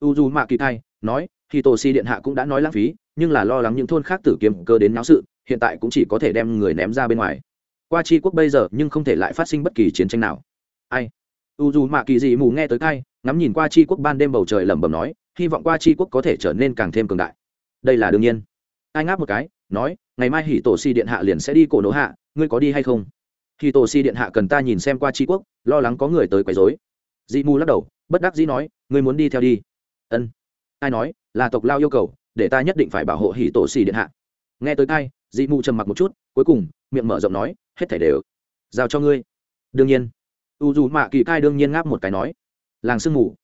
U dù mạ kỳ cai nói khi tổ si điện hạ cũng đã nói lãng phí, nhưng là lo lắng những thôn khác tử kiếm cơ đến náo sự, hiện tại cũng chỉ có thể đem người ném ra bên ngoài. Qua Chi quốc bây giờ nhưng không thể lại phát sinh bất kỳ chiến tranh nào. Ai? U dù mạ kỳ dị mù nghe tới cai ngắm nhìn qua tri quốc ban đêm bầu trời lẩm bẩm nói, hy vọng qua tri quốc có thể trở nên càng thêm cường đại. Đây là đương nhiên. Ai ngáp một cái, nói, ngày mai hỉ tổ si điện hạ liền sẽ đi cổ nổ hạ, ngươi có đi hay không? Hỉ tổ si điện hạ cần ta nhìn xem qua tri quốc, lo lắng có người tới quấy dối dị mù lắc đầu, bất đắc dĩ nói, ngươi muốn đi theo đi. Ân. Ai nói, là tộc lao yêu cầu, để ta nhất định phải bảo hộ hỉ tổ Si điện hạ. Nghe tới cai dị mù trầm mặc một chút, cuối cùng, miệng mở rộng nói, hết thảy đều giao cho ngươi. Đương nhiên. U dù mạ kỳ cai đương nhiên ngáp một cái nói làng sương mù.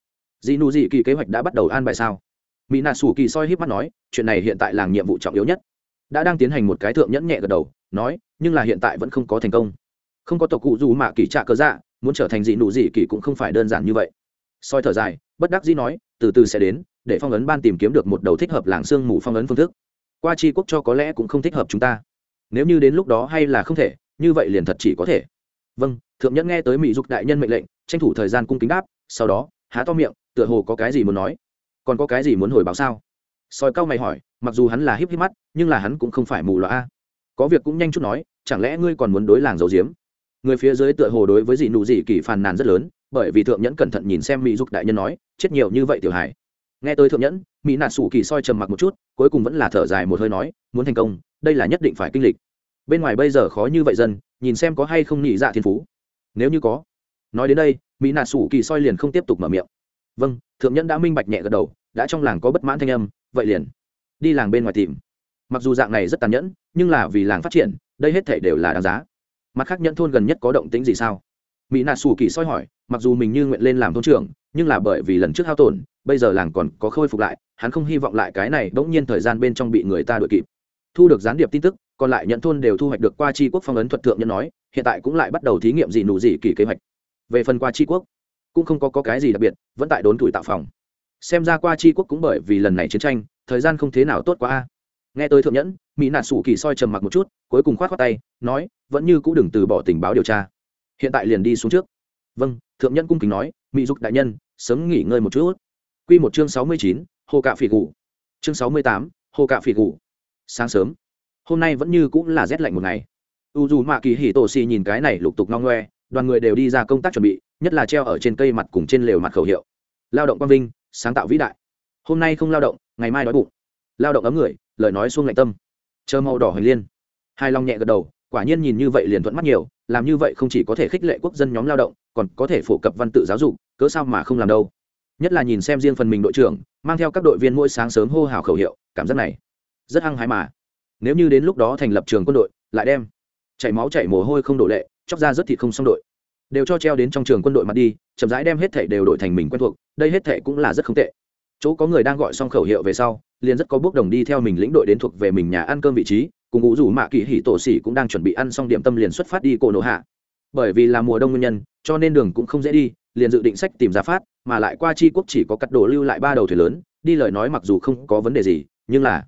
Dị nụ dị kỳ kế hoạch đã bắt đầu an bài sao? Mỹ nạ sủ kỳ soi híp mắt nói, chuyện này hiện tại làng nhiệm vụ trọng yếu nhất. Đã đang tiến hành một cái thượng nhẫn nhẹ gật đầu, nói, nhưng là hiện tại vẫn không có thành công. Không có tộc cụ dù mạ kỳ trạ cớ dạ muốn trở thành dị nụ dị kỳ cũng không phải đơn giản như vậy. Soi thở dài, bất đắc dĩ nói, từ từ sẽ đến, để phong ấn ban tìm kiếm được một đầu thích hợp làng sương mù phong ấn phương thức. Qua tri quốc cho có lẽ cũng không thích hợp chúng ta. Nếu như đến lúc đó hay là không thể, như vậy liền thật chỉ có thể. Vâng thượng nhẫn nghe tới mỹ dục đại nhân mệnh lệnh, tranh thủ thời gian cung kính đáp sau đó, há to miệng, tựa hồ có cái gì muốn nói. Còn có cái gì muốn hồi báo sao? Soi cao mày hỏi, mặc dù hắn là híp híp mắt, nhưng là hắn cũng không phải mù loa có việc cũng nhanh chút nói, chẳng lẽ ngươi còn muốn đối làng giấu giếm? Người phía dưới tựa hồ đối với dị nụ dị kỳ phàn nàn rất lớn, bởi vì thượng nhẫn cẩn thận nhìn xem mỹ dục đại nhân nói, chết nhiều như vậy tiểu hải nghe tới thượng nhẫn, mỹ nạt sủ kỳ soi trầm mặc một chút, cuối cùng vẫn là thở dài một hơi nói, muốn thành công, đây là nhất định phải kinh lịch. Bên ngoài bây giờ khó như vậy dân, nhìn xem có hay không nhị dạ thiên phú. Nếu như có nói đến đây, mỹ nạ sủ kỳ soi liền không tiếp tục mở miệng. Vâng thượng nhẫn đã minh bạch nhẹ gật đầu, đã trong làng có bất mãn thanh âm, vậy liền đi làng bên ngoài tìm. Mặc dù dạng này rất tàn nhẫn, nhưng là vì làng phát triển, đây hết thể đều là đáng giá. Mặt khác nhẫn thôn gần nhất có động tính gì sao? Mỹ nạ xù kỳ soi hỏi, mặc dù mình như nguyện lên làm thôn trưởng, nhưng là bởi vì lần trước hao tổn, bây giờ làng còn có khôi phục lại, hắn không hy vọng lại cái này bỗng nhiên thời gian bên trong bị người ta đuổi kịp. Thu được gián điệp tin tức, còn lại nhận thôn đều thu hoạch được qua tri quốc phong ấn thuật thượng nhân nói, hiện tại cũng lại bắt đầu thí nghiệm gì nụ gì kỳ kế hoạch về phần qua tri quốc cũng không có, có cái gì đặc biệt vẫn tại đốn tuổi tạo phòng. Xem ra qua tri quốc cũng bởi vì lần này chiến tranh thời gian không thế nào tốt quá a. Nghe tới thượng nhẫn mỹ nạt sủ kỳ soi trầm mặc một chút cuối cùng khoát khoát tay nói vẫn như cũng đừng từ bỏ tình báo điều tra. Hiện tại liền đi xuống trước. Vâng thượng nhẫn cung kính nói mỹ dục đại nhân sớm nghỉ ngơi một chút. Q một chương sáu mươi chín hồ cạ phỉ gù. Chương sáu mươi tám hồ cạ phỉ gù. Sáng sớm. Hôm nay vẫn như cũng là rét lạnh một ngày. U dù mạ kỳ hỉ tổ xì nhìn cái này lục tục no ngoe đoàn người đều đi ra công tác chuẩn bị, nhất là treo ở trên cây mặt cùng trên lều mặt khẩu hiệu. Lao động quang vinh, sáng tạo vĩ đại. Hôm nay không lao động, ngày mai đói bụng. Lao động ấm người, lời nói xuông lạnh tâm. Chờ màu đỏ hoành liên. Hai long nhẹ gật đầu, quả nhiên nhìn như vậy liền thuận mắt nhiều, làm như vậy không chỉ có thể khích lệ quốc dân nhóm lao động, còn có thể phổ cập văn tự giáo dục, cớ sao mà không làm đâu. Nhất là nhìn xem riêng phần mình đội trưởng, mang theo các đội viên mỗi sáng sớm hô hào khẩu hiệu, cảm giác này, rất hăng hái mà. Nếu như đến lúc đó thành lập trường quân đội, lại đem chảy máu chảy mồ hôi không đổ lệ chóc ra rất thịt không xong đội. Đều cho treo đến trong trường quân đội mặt đi, chậm rãi đem hết thể đều đổi thành mình quen thuộc, đây hết thể cũng là rất không tệ. Chỗ có người đang gọi xong khẩu hiệu về sau, liền rất có bước đồng đi theo mình lĩnh đội đến thuộc về mình nhà ăn cơm vị trí, cùng ngũ rủ mạ kỳ hỉ tổ xỉ cũng đang chuẩn bị ăn xong điểm tâm liền xuất phát đi cổ nổ hạ. Bởi vì là mùa đông nguyên nhân, cho nên đường cũng không dễ đi, liền dự định sách tìm ra phát, mà lại qua chi quốc chỉ có cắt đồ lưu lại ba đầu thuyền lớn, đi lời nói mặc dù không có vấn đề gì, nhưng là,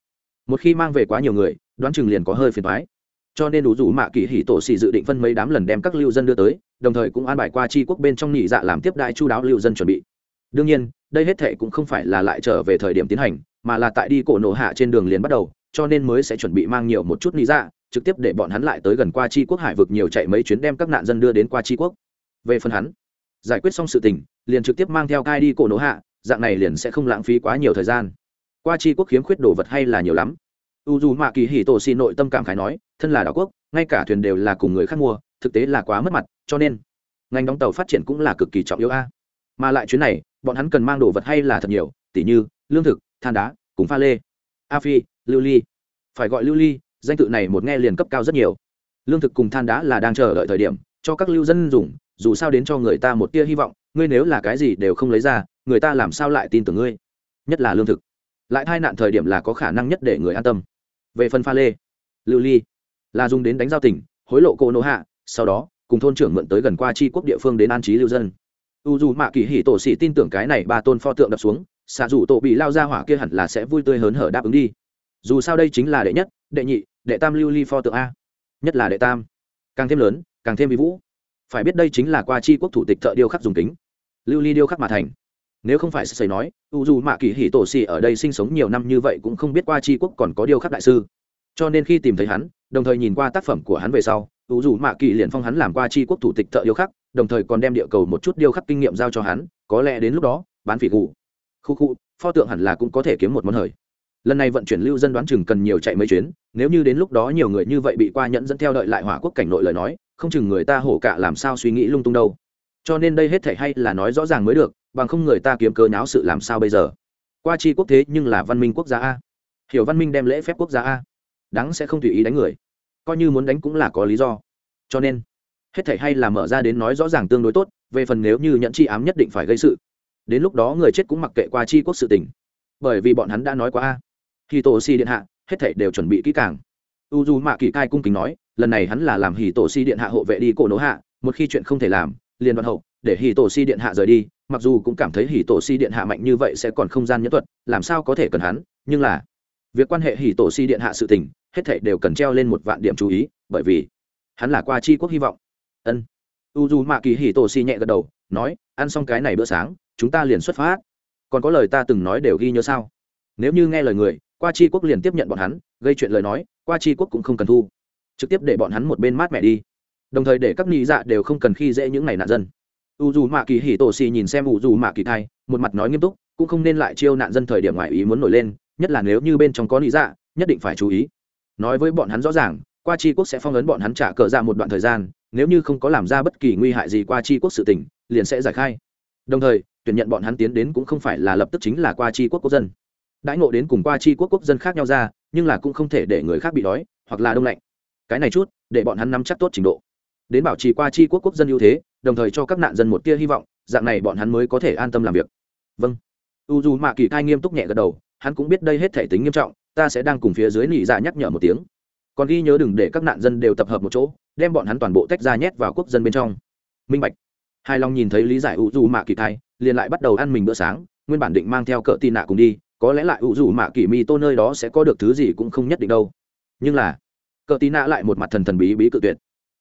một khi mang về quá nhiều người, đoán chừng liền có hơi phiền thoái cho nên đủ rủ mạ kỳ hỉ tổ xì dự định phân mấy đám lần đem các lưu dân đưa tới đồng thời cũng an bài qua chi quốc bên trong nhị dạ làm tiếp đại chu đáo lưu dân chuẩn bị. Đương nhiên đây hết thệ cũng không phải là lại trở về thời điểm tiến hành mà là tại đi cổ nổ hạ trên đường liền bắt đầu cho nên mới sẽ chuẩn bị mang nhiều một chút lý dạ, trực tiếp để bọn hắn lại tới gần qua chi quốc hải vực nhiều chạy mấy chuyến đem các nạn dân đưa đến qua chi quốc. Về phần hắn giải quyết xong sự tình liền trực tiếp mang theo cai đi cổ nổ hạ dạng này liền sẽ không lãng phí quá nhiều thời gian. Qua chi quốc khiếm khuyết đồ vật hay là nhiều lắm. U dù mạ kỳ hì tổ xì nội tâm cảm khái nói thân là đảo quốc, ngay cả thuyền đều là cùng người khác mua, thực tế là quá mất mặt, cho nên, ngành đóng tàu phát triển cũng là cực kỳ trọng yếu a. Mà lại chuyến này, bọn hắn cần mang đồ vật hay là thật nhiều, tỉ như, lương thực, than đá, cùng pha lê. A phi, lưu ly. Phải gọi lưu ly, danh tự này một nghe liền cấp cao rất nhiều. Lương thực cùng than đá là đang chờ đợi thời điểm, cho các lưu dân dùng, dù sao đến cho người ta một tia hy vọng, ngươi nếu là cái gì đều không lấy ra, người ta làm sao lại tin tưởng ngươi? Nhất là lương thực. Lại tai nạn thời điểm là có khả năng nhất để người an tâm. Về phần pha lê, lưu ly là dùng đến đánh giao tỉnh hối lộ cô nô hạ, sau đó, cùng thôn trưởng mượn tới gần qua chi quốc địa phương đến an trí lưu dân. U dù mạ kỳ hỉ tổ sĩ tin tưởng cái này ba tôn pho tượng đập xuống, xạ dù tổ bị lao ra hỏa kia hẳn là sẽ vui tươi hớn hở đáp ứng đi. Dù sao đây chính là đệ nhất, đệ nhị, đệ tam lưu ly pho tượng a. Nhất là đệ tam. Càng thêm lớn, càng thêm bị vũ. Phải biết đây chính là qua chi quốc thủ tịch thợ điêu khắc dùng kính. Lưu ly điêu khắc mà thành. Nếu không phải xây nói, u dù mạ kỳ hỉ tổ xì ở đây sinh sống nhiều năm như vậy cũng không biết qua chi quốc còn có điêu khắc đại sư. Cho nên khi tìm thấy hắn đồng thời nhìn qua tác phẩm của hắn về sau ủ dù mạ kỳ liền phong hắn làm qua chi quốc thủ tịch thợ điêu khắc, đồng thời còn đem địa cầu một chút điêu khắc kinh nghiệm giao cho hắn, có lẽ đến lúc đó, bán phỉ gù. Khu khu, pho tượng hẳn là cũng có thể kiếm một món hời. Lần này vận chuyển lưu dân đoán chừng cần nhiều chạy mấy chuyến, nếu như đến lúc đó nhiều người như vậy bị qua nhẫn dẫn theo đợi lại hỏa quốc cảnh nội lời nói, không chừng người ta hổ cả làm sao suy nghĩ lung tung đâu. Cho nên đây hết thể hay là nói rõ ràng mới được, bằng không người ta kiếm cớ nháo sự làm sao bây giờ? Qua chi quốc thế nhưng là văn minh quốc gia a. Hiểu văn minh đem lễ phép quốc gia a đáng sẽ không tùy ý đánh người. Coi như muốn đánh cũng là có lý do. Cho nên, hết thảy hay là mở ra đến nói rõ ràng tương đối tốt, về phần nếu như nhận chi ám nhất định phải gây sự. Đến lúc đó người chết cũng mặc kệ qua chi quốc sự tình. Bởi vì bọn hắn đã nói qua a. Khi tổ si điện hạ, hết thảy đều chuẩn bị kỹ càng. U d mạ kỳ cai cung kính nói, lần này hắn là làm hì tổ si điện hạ hộ vệ đi cổ nỗ hạ, một khi chuyện không thể làm, liền đoạn hậu, để hì tổ si điện hạ rời đi, mặc dù cũng cảm thấy hì tổ si điện hạ mạnh như vậy sẽ còn không gian nhẫn thuật, làm sao có thể cần hắn, nhưng là, việc quan hệ hì tổ si điện hạ sự tình hết thảy đều cần treo lên một vạn điểm chú ý, bởi vì hắn là qua chi quốc hy vọng. Ân. U dù mạ kỳ hì tổ xì nhẹ gật đầu, nói, ăn xong cái này bữa sáng, chúng ta liền xuất phát. Còn có lời ta từng nói đều ghi nhớ sao? Nếu như nghe lời người, qua chi quốc liền tiếp nhận bọn hắn, gây chuyện lời nói, qua chi quốc cũng không cần thu. Trực tiếp để bọn hắn một bên mát mẹ đi. Đồng thời để các nghị dạ đều không cần khi dễ những này nạn dân. U dù mạ kỳ Hỉ tổ xì nhìn xem u dù mạ kỳ thai, một mặt nói nghiêm túc, cũng không nên lại chiêu nạn dân thời điểm ngoại ý muốn nổi lên, nhất là nếu như bên trong có nghị dạ nhất định phải chú ý nói với bọn hắn rõ ràng, qua chi quốc sẽ phong ấn bọn hắn trả cờ ra một đoạn thời gian, nếu như không có làm ra bất kỳ nguy hại gì qua chi quốc sự tỉnh liền sẽ giải khai. Đồng thời, tuyển nhận bọn hắn tiến đến cũng không phải là lập tức chính là qua chi quốc quốc dân. Đãi ngộ đến cùng qua chi quốc quốc dân khác nhau ra, nhưng là cũng không thể để người khác bị đói, hoặc là đông lạnh. Cái này chút, để bọn hắn nắm chắc tốt trình độ. Đến bảo trì qua chi quốc quốc dân ưu thế, đồng thời cho các nạn dân một tia hy vọng, dạng này bọn hắn mới có thể an tâm làm việc. Vâng. U dù mạ kỳ thai nghiêm túc nhẹ gật đầu, hắn cũng biết đây hết thể tính nghiêm trọng ta sẽ đang cùng phía dưới nỉ dạ nhắc nhở một tiếng. Còn ghi nhớ đừng để các nạn dân đều tập hợp một chỗ, đem bọn hắn toàn bộ tách ra nhét vào quốc dân bên trong. Minh bạch. Hai long nhìn thấy lý giải u dù mạ kỳ thai, liền lại bắt đầu ăn mình bữa sáng, nguyên bản định mang theo cỡ tin nạ cùng đi, có lẽ lại u dù mạ kỳ mi tô nơi đó sẽ có được thứ gì cũng không nhất định đâu. Nhưng là, cỡ tin nạ lại một mặt thần thần bí bí cự tuyệt.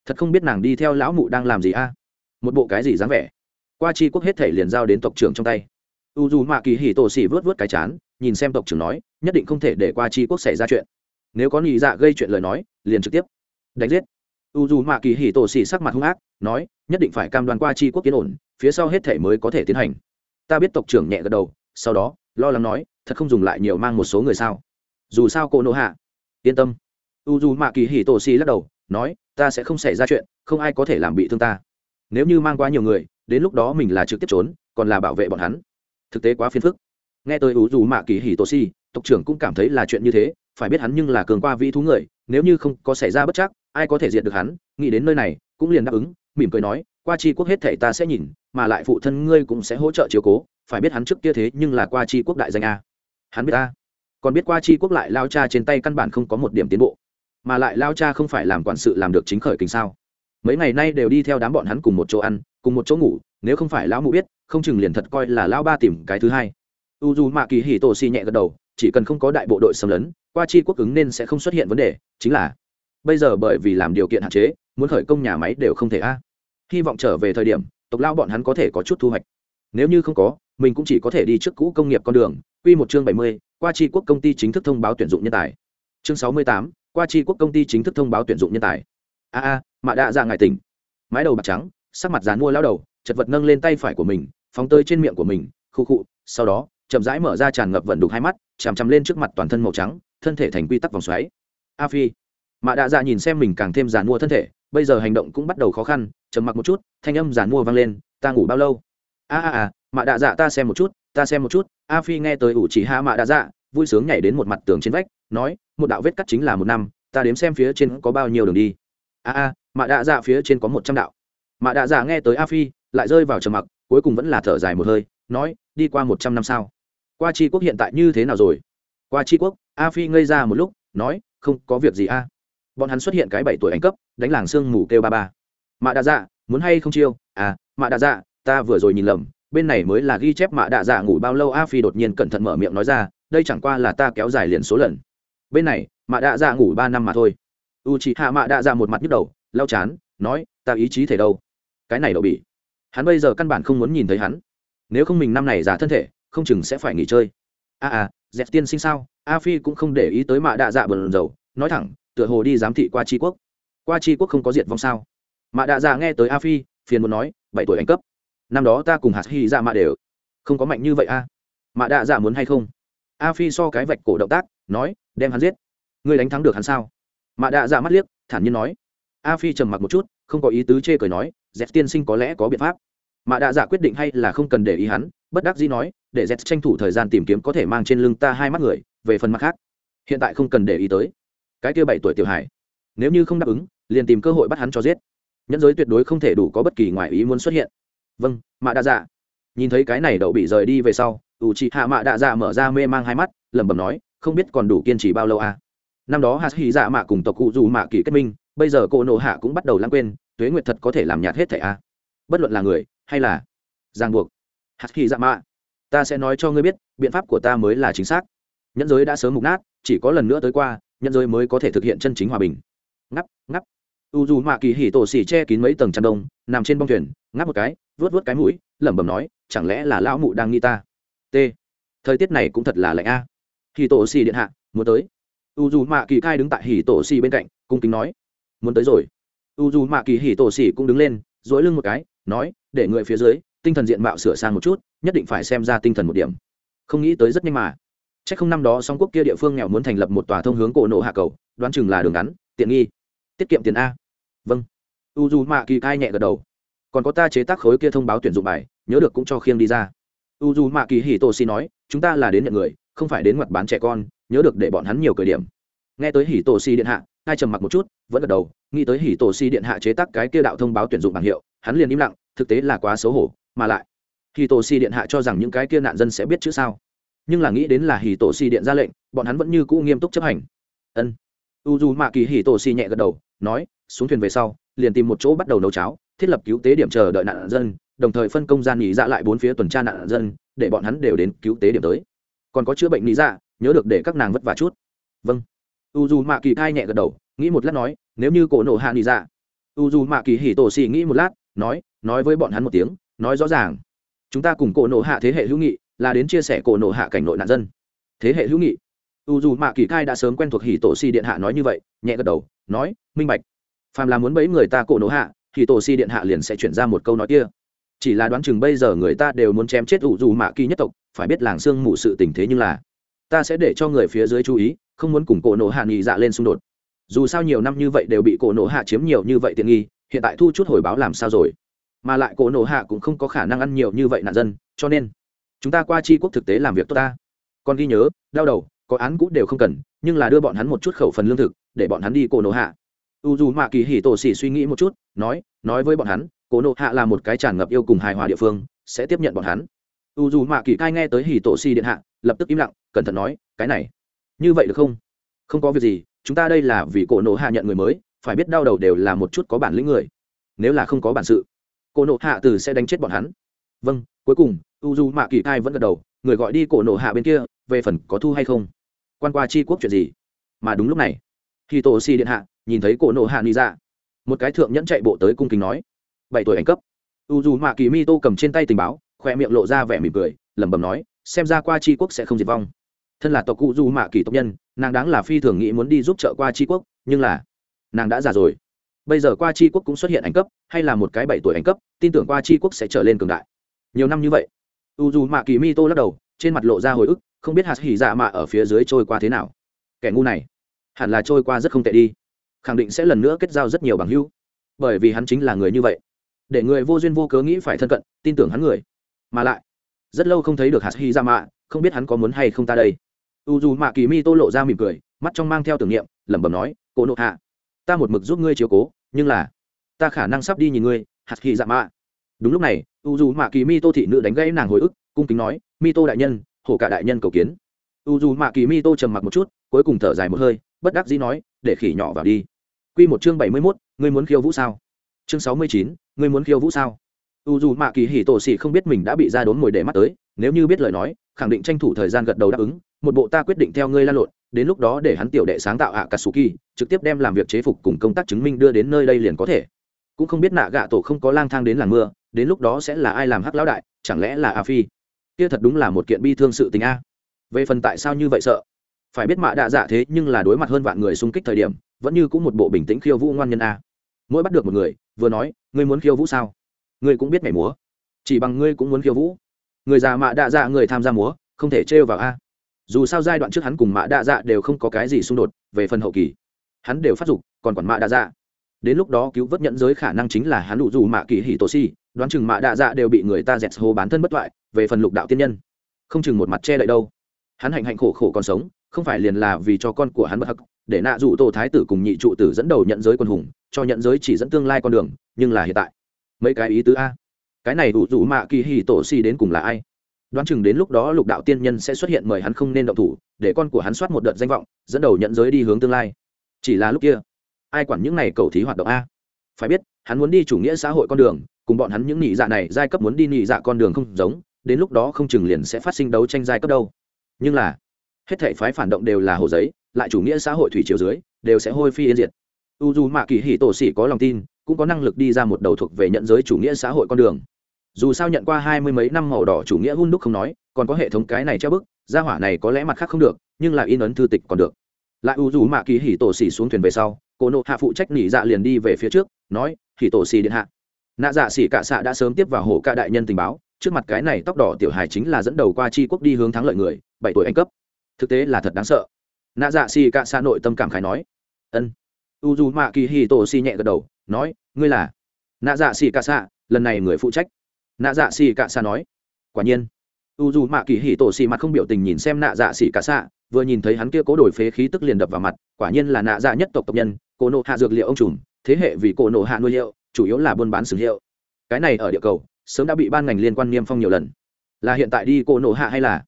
Thật không biết nàng đi theo lão mụ đang làm gì a? Một bộ cái gì dáng vẻ? Qua chi quốc hết thể liền giao đến tộc trưởng trong tay. U dù mạ kỳ hì tổ xỉ vớt vớt cái chán nhìn xem tộc trưởng nói, nhất định không thể để qua chi quốc xảy ra chuyện. Nếu có nhị dạ gây chuyện lời nói, liền trực tiếp đánh giết. U dù mạ kỳ hì tổ xỉ sắc mặt hung ác, nói, nhất định phải cam đoan qua chi quốc kiến ổn, phía sau hết thể mới có thể tiến hành. Ta biết tộc trưởng nhẹ gật đầu, sau đó, lo lắng nói, thật không dùng lại nhiều mang một số người sao? Dù sao cô nô hạ, yên tâm. U dù mạ kỳ hì tổ xỉ lắc đầu, nói, ta sẽ không xảy ra chuyện, không ai có thể làm bị thương ta. Nếu như mang quá nhiều người, đến lúc đó mình là trực tiếp trốn, còn là bảo vệ bọn hắn. Thực tế quá phiền phức nghe tôi ủ dù mạ kỳ hì tô si, tộc trưởng cũng cảm thấy là chuyện như thế, phải biết hắn nhưng là cường qua vĩ thú người, nếu như không có xảy ra bất chắc, ai có thể diệt được hắn? Nghĩ đến nơi này, cũng liền đáp ứng, mỉm cười nói, qua chi quốc hết thể ta sẽ nhìn, mà lại phụ thân ngươi cũng sẽ hỗ trợ chiếu cố, phải biết hắn trước kia thế nhưng là qua chi quốc đại danh a. Hắn biết ta còn biết qua chi quốc lại lao cha trên tay căn bản không có một điểm tiến bộ. Mà lại lao cha không phải làm quản sự làm được chính khởi kinh sao? Mấy ngày nay đều đi theo đám bọn hắn cùng một chỗ ăn, cùng một chỗ ngủ, nếu không phải lão mụ biết, không chừng liền thật coi là lão ba tìm cái thứ hai u dù mạ kỳ hì tổ xì nhẹ gật đầu, chỉ cần không có đại bộ đội xâm lấn, qua chi quốc ứng nên sẽ không xuất hiện vấn đề, chính là, bây giờ bởi vì làm điều kiện hạn chế, muốn khởi công nhà máy đều không thể a. Hy vọng trở về thời điểm, tộc lao bọn hắn có thể có chút thu hoạch. Nếu như không có, mình cũng chỉ có thể đi trước cũ công nghiệp con đường. Quy một chương bảy mươi, qua chi quốc công ty chính thức thông báo tuyển dụng nhân tài. Chương sáu mươi tám, qua chi quốc công ty chính thức thông báo tuyển dụng nhân tài. A a, mạ đạ ra ngài tỉnh. Mái đầu bạc trắng, sắc mặt dán mua lao đầu, chật vật nâng lên tay phải của mình, phóng tơi trên miệng của mình khu khụ, sau đó chậm rãi mở ra tràn ngập vận đục hai mắt, chằm chằm lên trước mặt toàn thân màu trắng, thân thể thành quy tắc vòng xoáy. A phi. Mạ đạ dạ nhìn xem mình càng thêm giàn mua thân thể, bây giờ hành động cũng bắt đầu khó khăn chầm mặc một chút, thanh âm giàn mua vang lên, ta ngủ bao lâu? A a a, mạ đạ dạ ta xem một chút, ta xem một chút. A phi nghe tới ủ chỉ hạ mạ đạ dạ vui sướng nhảy đến một mặt tường trên vách, nói, một đạo vết cắt chính là một năm, ta đếm xem phía trên có bao nhiêu đường đi. A a, mạ đạ dạ phía trên có một trăm đạo. Mạ đạ dạ nghe tới a phi, lại rơi vào trầm mặc, cuối cùng vẫn là thở dài một hơi, nói, đi qua một trăm năm sao? Qua tri quốc hiện tại như thế nào rồi? Qua tri quốc, a phi ngây ra một lúc, nói, không có việc gì a. Bọn hắn xuất hiện cái bảy tuổi anh cấp, đánh làng sương mù kêu ba ba. Mạ đạ dạ muốn hay không chiêu? À mạ đạ dạ ta vừa rồi nhìn lầm, bên này mới là ghi chép mạ đạ dạ ngủ bao lâu. A phi đột nhiên cẩn thận mở miệng nói ra, đây chẳng qua là ta kéo dài liền số lần. Bên này, mạ đạ dạ ngủ ba năm mà thôi. U chị hạ mạ đạ dạ một mặt nhức đầu, lau chán, nói, ta ý chí thể đâu? Cái này đậu bị hắn bây giờ căn bản không muốn nhìn thấy hắn. Nếu không mình năm này giả thân thể không chừng sẽ phải nghỉ chơi. A à, à dẹp tiên sinh sao? A phi cũng không để ý tới mạ đạ dạ bờn dầu nói thẳng tựa hồ đi giám thị qua tri quốc. Qua tri quốc không có diệt vong sao? Mạ đạ dạ nghe tới a phi phiền muốn nói bảy tuổi anh cấp. Năm đó ta cùng hạt hy ra mạ đều. Không có mạnh như vậy a. Mạ đạ dạ muốn hay không? A phi so cái vạch cổ động tác nói đem hắn giết. Ngươi đánh thắng được hắn sao? Mạ đạ dạ mắt liếc thản nhiên nói. A phi trầm mặc một chút không có ý tứ chê cười nói dẹp tiên sinh có lẽ có biện pháp. Mạ đạ dạ quyết định hay là không cần để ý hắn bất đắc dĩ nói, để dẹp tranh thủ thời gian tìm kiếm có thể mang trên lưng ta hai mắt người, về phần mặt khác. Hiện tại không cần để ý tới. Cái kia bảy tuổi tiểu hải nếu như không đáp ứng, liền tìm cơ hội bắt hắn cho giết. Nhẫn giới tuyệt đối không thể đủ có bất kỳ ngoại ý muốn xuất hiện. Vâng mạ Đa dạ. Nhìn thấy cái này đậu bị rời đi về sau ủ chị hạ mạ Đa dạ mở ra mê mang hai mắt, lẩm bẩm nói, không biết còn đủ kiên trì bao lâu à? Năm đó hạt hy dạ mạ cùng tộc cụ dù mạ kỳ kết minh, bây giờ cô nộ hạ cũng bắt đầu lãng quên, tuế nguyệt thật có thể làm nhạt hết thẻ a à? bất luận là người, hay là giang buộc hạt hy dạ mạ. Ta sẽ nói cho ngươi biết, biện pháp của ta mới là chính xác. Nhẫn giới đã sớm mục nát, chỉ có lần nữa tới qua, nhẫn giới mới có thể thực hiện chân chính hòa bình. Ngắp ngắp. U dù mạ kỳ hỉ tổ xỉ che kín mấy tầng chăn đông, nằm trên bông thuyền, ngáp một cái vớt vớt cái mũi, lẩm bẩm nói, chẳng lẽ là lão mụ đang nghi ta? T. Thời tiết này cũng thật là lạnh a. Hỉ tổ xỉ điện hạ, muốn tới. U dù mạ kỳ cai đứng tại hỉ tổ xỉ bên cạnh, cung kính nói, muốn tới rồi. U dù mạ kỳ hỉ tổ xỉ cũng đứng lên dỗi lưng một cái, nói, để người phía dưới tinh thần diện mạo sửa sang một chút, nhất định phải xem ra tinh thần một điểm. Không nghĩ tới rất nhanh mà. C h ắ c không năm đó song quốc kia địa phương nghèo muốn thành lập một tòa thông hướng cổ nộ hạ cầu, đoán chừng là đường ngắn, tiện nghi. Tiết kiệm tiền a. Vâng. U dù mạ kỳ cai nhẹ gật đầu. Còn có ta chế tác khối kia thông báo tuyển dụng bài, nhớ được cũng cho khiêng đi ra. U dù mạ kỳ hì tô xi nói, chúng ta là đến nhận người, không phải đến mặt bán trẻ con, nhớ được để bọn hắn nhiều cởi điểm. Nghe tới hỉ Tô xi điện hạ hai trầm mặc một chút, vẫn gật đầu, nghĩ tới hỉ Tô xi điện hạ chế tác cái kia đạo thông báo tuyển dụng bảng hiệu, hắn liền im lặng, thực tế là quá xấu hổ mà lại. Hì tổ xì điện hạ cho rằng những cái kia nạn dân sẽ biết chữ sao. Nhưng là nghĩ đến là hỉ tổ xì điện ra lệnh, bọn hắn vẫn như cũ nghiêm túc chấp hành. Ân. U dù mạ kỳ hỉ tổ xì nhẹ gật đầu, nói, xuống thuyền về sau, liền tìm một chỗ bắt đầu nấu cháo, thiết lập cứu tế điểm chờ đợi nạn dân, đồng thời phân công gian nghỉ dạ lại bốn phía tuần tra nạn dân, để bọn hắn đều đến cứu tế điểm tới. Còn có chữa bệnh lý dạ nhớ được để các nàng vất vả chút. Vâng. U dù mạ kỳ thai nhẹ gật đầu, nghĩ một lát nói, nếu như cổ nộ hạ lý dạ. U dù mạ kỳ hỉ tổ xì nghĩ một lát, nói nói với bọn hắn một tiếng nói rõ ràng. Chúng ta cùng cổ nộ hạ thế hệ hữu nghị, là đến chia sẻ cổ nộ hạ cảnh nội nạn dân. Thế hệ hữu nghị. U dù mạ kỳ khai đã sớm quen thuộc hỉ tổ si điện hạ nói như vậy, nhẹ gật đầu, nói, minh bạch. Phàm là muốn bấy người ta cổ nộ hạ thì tổ si điện hạ liền sẽ chuyển ra một câu nói kia. Chỉ là đoán chừng bây giờ người ta đều muốn chém chết u dù mạ kỳ nhất tộc, phải biết làng xương mù sự tình thế nhưng là, ta sẽ để cho người phía dưới chú ý, không muốn cùng cổ nộ hạ nghị dạ lên xung đột. Dù sao nhiều năm như vậy đều bị cổ nộ hạ chiếm nhiều như vậy tiện nghi, hiện tại thu chút hồi báo làm sao rồi? Mà lại cổ nổ hạ cũng không có khả năng ăn nhiều như vậy nạn dân, cho nên chúng ta qua chi quốc thực tế làm việc tốt ta. Còn ghi nhớ, đau đầu, có án cũ đều không cần, nhưng là đưa bọn hắn một chút khẩu phần lương thực, để bọn hắn đi cổ nổ hạ. U dù mạ kỳ hỉ tổ xỉ suy nghĩ một chút, nói nói với bọn hắn, cổ nổ hạ là một cái tràn ngập yêu cùng hài hòa địa phương, sẽ tiếp nhận bọn hắn. U dù mạ kỳ cai nghe tới hỉ tổ xỉ điện hạ, lập tức im lặng, cẩn thận nói, cái này, như vậy được không? Không có việc gì, chúng ta đây là vì cổ nổ hạ nhận người mới, phải biết đau đầu đều là một chút có bản lĩnh người. Nếu là không có bản sự cổ nộ hạ tử sẽ đánh chết bọn hắn. Vâng cuối cùng, u du mạ kỳ thai vẫn gật đầu, người gọi đi cổ nộ hạ bên kia, về phần có thu hay không? Quan qua chi quốc chuyện gì? Mà đúng lúc này khi tổ si điện hạ nhìn thấy cổ nộ hạ ni ra một cái thượng nhẫn chạy bộ tới cung kính nói, bảy tuổi ảnh cấp. U dù mạ kỳ mi tô cầm trên tay tình báo khoe miệng lộ ra vẻ mỉm cười, lẩm bẩm nói, xem ra qua tri quốc sẽ không diệt vong. Thân là tộc cụ du mạ kỳ tộc nhân, nàng đáng là phi thường nghĩ muốn đi giúp trợ qua tri quốc, nhưng là nàng đã già rồi bây giờ qua Chi quốc cũng xuất hiện ảnh cấp, hay là một cái bảy tuổi ảnh cấp, tin tưởng qua Chi quốc sẽ trở lên cường đại. Nhiều năm như vậy, u dù mạ kỳ mi tô lắc đầu, trên mặt lộ ra hồi ức, không biết hạt hỉ dạ mạ ở phía dưới trôi qua thế nào. Kẻ ngu này, hẳn là trôi qua rất không tệ đi. Khẳng định sẽ lần nữa kết giao rất nhiều bằng hữu. Bởi vì hắn chính là người như vậy. Để người vô duyên vô cớ nghĩ phải thân cận, tin tưởng hắn người. Mà lại, rất lâu không thấy được hạt hy ra dạ mạ, không biết hắn có muốn hay không ta đây. U dù mạ kỳ mi tô lộ ra mỉm cười, mắt trong mang theo tưởng niệm, lẩm bẩm nói, cô nộ hạ, ta một mực giúp ngươi chiếu cố nhưng là, ta khả năng sắp đi nhìn ngươi, hạt hy dạ mạ. Đúng lúc này u dù mạ kỳ mi tô thị nữ đánh gãy nàng hồi ức, cung kính nói mi tô đại nhân, hổ cả đại nhân cầu kiến. U dù mạ kỳ mi tô trầm mặc một chút, cuối cùng thở dài một hơi, bất đắc dĩ nói, để khỉ nhỏ vào đi. Q một chương bảy mươi mốt, ngươi muốn khiêu vũ sao? Chương sáu mươi chín, ngươi muốn khiêu vũ sao? U dù mạ kỳ hỉ tổ xỉ không biết mình đã bị ra đốn ngồi để mắt tới, nếu như biết lời nói, khẳng định tranh thủ thời gian gật đầu đáp ứng, một bộ ta quyết định theo ngươi lan lộn đến lúc đó để hắn tiểu đệ sáng tạo ạ katsuki trực tiếp đem làm việc chế phục cùng công tác chứng minh đưa đến nơi đây liền có thể. Cũng không biết nạ gạ tổ không có lang thang đến làng mưa, đến lúc đó sẽ là ai làm hắc lão đại, chẳng lẽ là a phi kia thật đúng là một kiện bi thương sự tình a. Về phần tại sao như vậy sợ? Phải biết mạ đạ dạ thế nhưng là đối mặt hơn vạn người xung kích thời điểm, vẫn như cũng một bộ bình tĩnh khiêu vũ ngoan nhân a. Mỗi bắt được một người, vừa nói, ngươi muốn khiêu vũ sao? Ngươi cũng biết mẻ múa. Chỉ bằng ngươi cũng muốn khiêu vũ. Người già mạ đạ dạ người tham gia múa, không thể trêu vào a dù sao giai đoạn trước hắn cùng mạ đạ dạ đều không có cái gì xung đột, về phần hậu kỳ, hắn đều phát dục, còn quản mạ đạ dạ. Đến lúc đó cứu vớt nhận giới khả năng chính là hắn đủ dù mạ kỳ hỉ tổ si, đoán chừng mạ đạ dạ đều bị người ta dẹt hô bán thân bất toại, về phần lục đạo tiên nhân. Không chừng một mặt che đậy đâu. Hắn hạnh hạnh khổ khổ còn sống, không phải liền là vì cho con của hắn bất hắc, để nạ dụ tổ thái tử cùng nhị trụ tử dẫn đầu nhận giới quân hùng, cho nhận giới chỉ dẫn tương lai con đường, nhưng là hiện tại. Mấy cái ý tứ a. Cái này đủ dù mạ kỳ Hỉ tổ si đến cùng là ai? Đoán chừng đến lúc đó lục đạo tiên nhân sẽ xuất hiện mời hắn không nên động thủ, để con của hắn soát một đợt danh vọng, dẫn đầu nhận giới đi hướng tương lai. Chỉ là lúc kia, ai quản những này cầu thí hoạt động a? Phải biết, hắn muốn đi chủ nghĩa xã hội con đường, cùng bọn hắn những nhị dạ này giai cấp muốn đi nhị dạ con đường không giống, đến lúc đó không chừng liền sẽ phát sinh đấu tranh giai cấp đâu. Nhưng là, hết thể phái phản động đều là hồ giấy, lại chủ nghĩa xã hội thủy chiều dưới, đều sẽ hôi phi yên diệt. U dù mạ kỳ hỉ tổ sĩ có lòng tin, cũng có năng lực đi ra một đầu thuộc về nhận giới chủ nghĩa xã hội con đường dù sao nhận qua hai mươi mấy năm màu đỏ chủ nghĩa hun đúc không nói, còn có hệ thống cái này treo bức, gia hỏa này có lẽ mặt khác không được, nhưng là in ấn thư tịch còn được. Lại u dù mạ kỳ hỉ tổ xỉ xuống thuyền về sau, cô nộ hạ phụ trách nỉ dạ liền đi về phía trước, nói, hỉ tổ xỉ điện hạ. Nạ dạ xỉ cạ xạ đã sớm tiếp vào hồ ca đại nhân tình báo, trước mặt cái này tóc đỏ tiểu hài chính là dẫn đầu qua tri quốc đi hướng thắng lợi người, bảy tuổi anh cấp. Thực tế là thật đáng sợ. Nạ dạ xỉ cạ xạ nội tâm cảm khái nói, ân. U dù mạ kỳ hỉ tổ xỉ nhẹ gật đầu, nói, ngươi là? Nạ dạ xỉ cạ xạ, lần này người phụ trách nạ dạ xì cạ xạ nói. Quả nhiên u dù mạ kỳ hỉ tổ xì mặt không biểu tình nhìn xem nạ dạ xì cạ xạ vừa nhìn thấy hắn kia cố đổi phế khí tức liền đập vào mặt quả nhiên là nạ dạ nhất tộc tộc nhân cổ nộ hạ dược liệu ông trùm thế hệ vì cổ nộ hạ nuôi liệu, chủ yếu là buôn bán sử liệu cái này ở địa cầu sớm đã bị ban ngành liên quan niêm phong nhiều lần. Là hiện tại đi cổ nộ hạ hay là?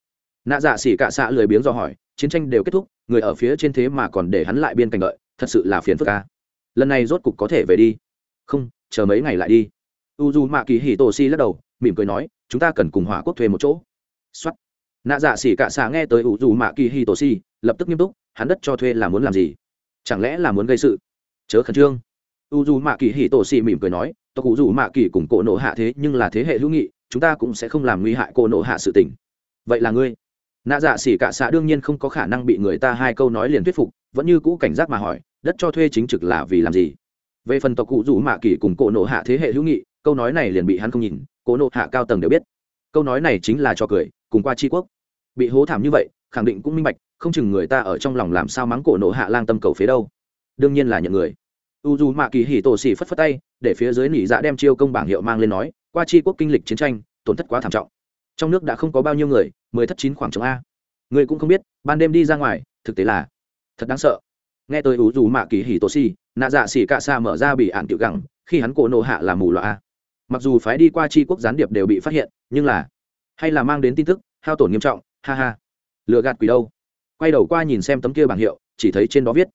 Nạ dạ xỉ cạ xạ lười biếng do hỏi chiến tranh đều kết thúc người ở phía trên thế mà còn để hắn lại biên cảnh đợi thật sự là phiền phức ca lần này rốt cục có thể về đi. Không chờ mấy ngày lại đi u d mạ kỳ hì tổ si lắc đầu, mỉm cười nói, chúng ta cần cùng hỏa quốc thuê một chỗ. X nạ dạ xỉ cạ xạ nghe tới U dù mạ kỳ hì tổ si lập tức nghiêm túc, hắn đất cho thuê là muốn làm gì? Chẳng lẽ là muốn gây sự? Chớ khẩn trương. U dù mạ kỳ hì tổ si mỉm cười nói, tộc ủ dù mạ kỳ cùng cổ nộ hạ thế nhưng là thế hệ hữu nghị, chúng ta cũng sẽ không làm nguy hại cổ nộ hạ sự tình. Vậy là ngươi? Nạ dạ xỉ cạ xạ đương nhiên không có khả năng bị người ta hai câu nói liền thuyết phục, vẫn như cũ cảnh giác mà hỏi, đất cho thuê chính trực là vì làm gì? Về phần tộc cụ rủ mạ kỳ cùng cổ nộ hạ thế hệ hữu nghị câu nói này liền bị hắn không nhìn, cố nộ hạ cao tầng đều biết. Câu nói này chính là cho cười, cùng qua tri quốc. Bị hố thảm như vậy, khẳng định cũng minh bạch, không chừng người ta ở trong lòng làm sao mắng cổ nộ hạ lang tâm cầu phế đâu. Đương nhiên là nhận người. U dù mạ kỳ hỉ tổ xỉ phất phất tay, để phía dưới nỉ dạ đem chiêu công bảng hiệu mang lên nói, qua tri quốc kinh lịch chiến tranh, tổn thất quá thảm trọng. Trong nước đã không có bao nhiêu người, mười thất chín khoảng trống a. Người cũng không biết, ban đêm đi ra ngoài, thực tế là thật đáng sợ. Nghe tôi u dù mạ kỳ hỉ tổ xỉ, nạ dạ xỉ cạ xa mở ra bị ạn tiểu gẳng, khi hắn cổ nộ hạ là mù loạ a mặc dù phái đi qua tri quốc gián điệp đều bị phát hiện, nhưng là, hay là mang đến tin tức, hao tổn nghiêm trọng, ha ha. Lựa gạt quỷ đâu? Quay đầu qua nhìn xem tấm kia bảng hiệu, chỉ thấy trên đó viết,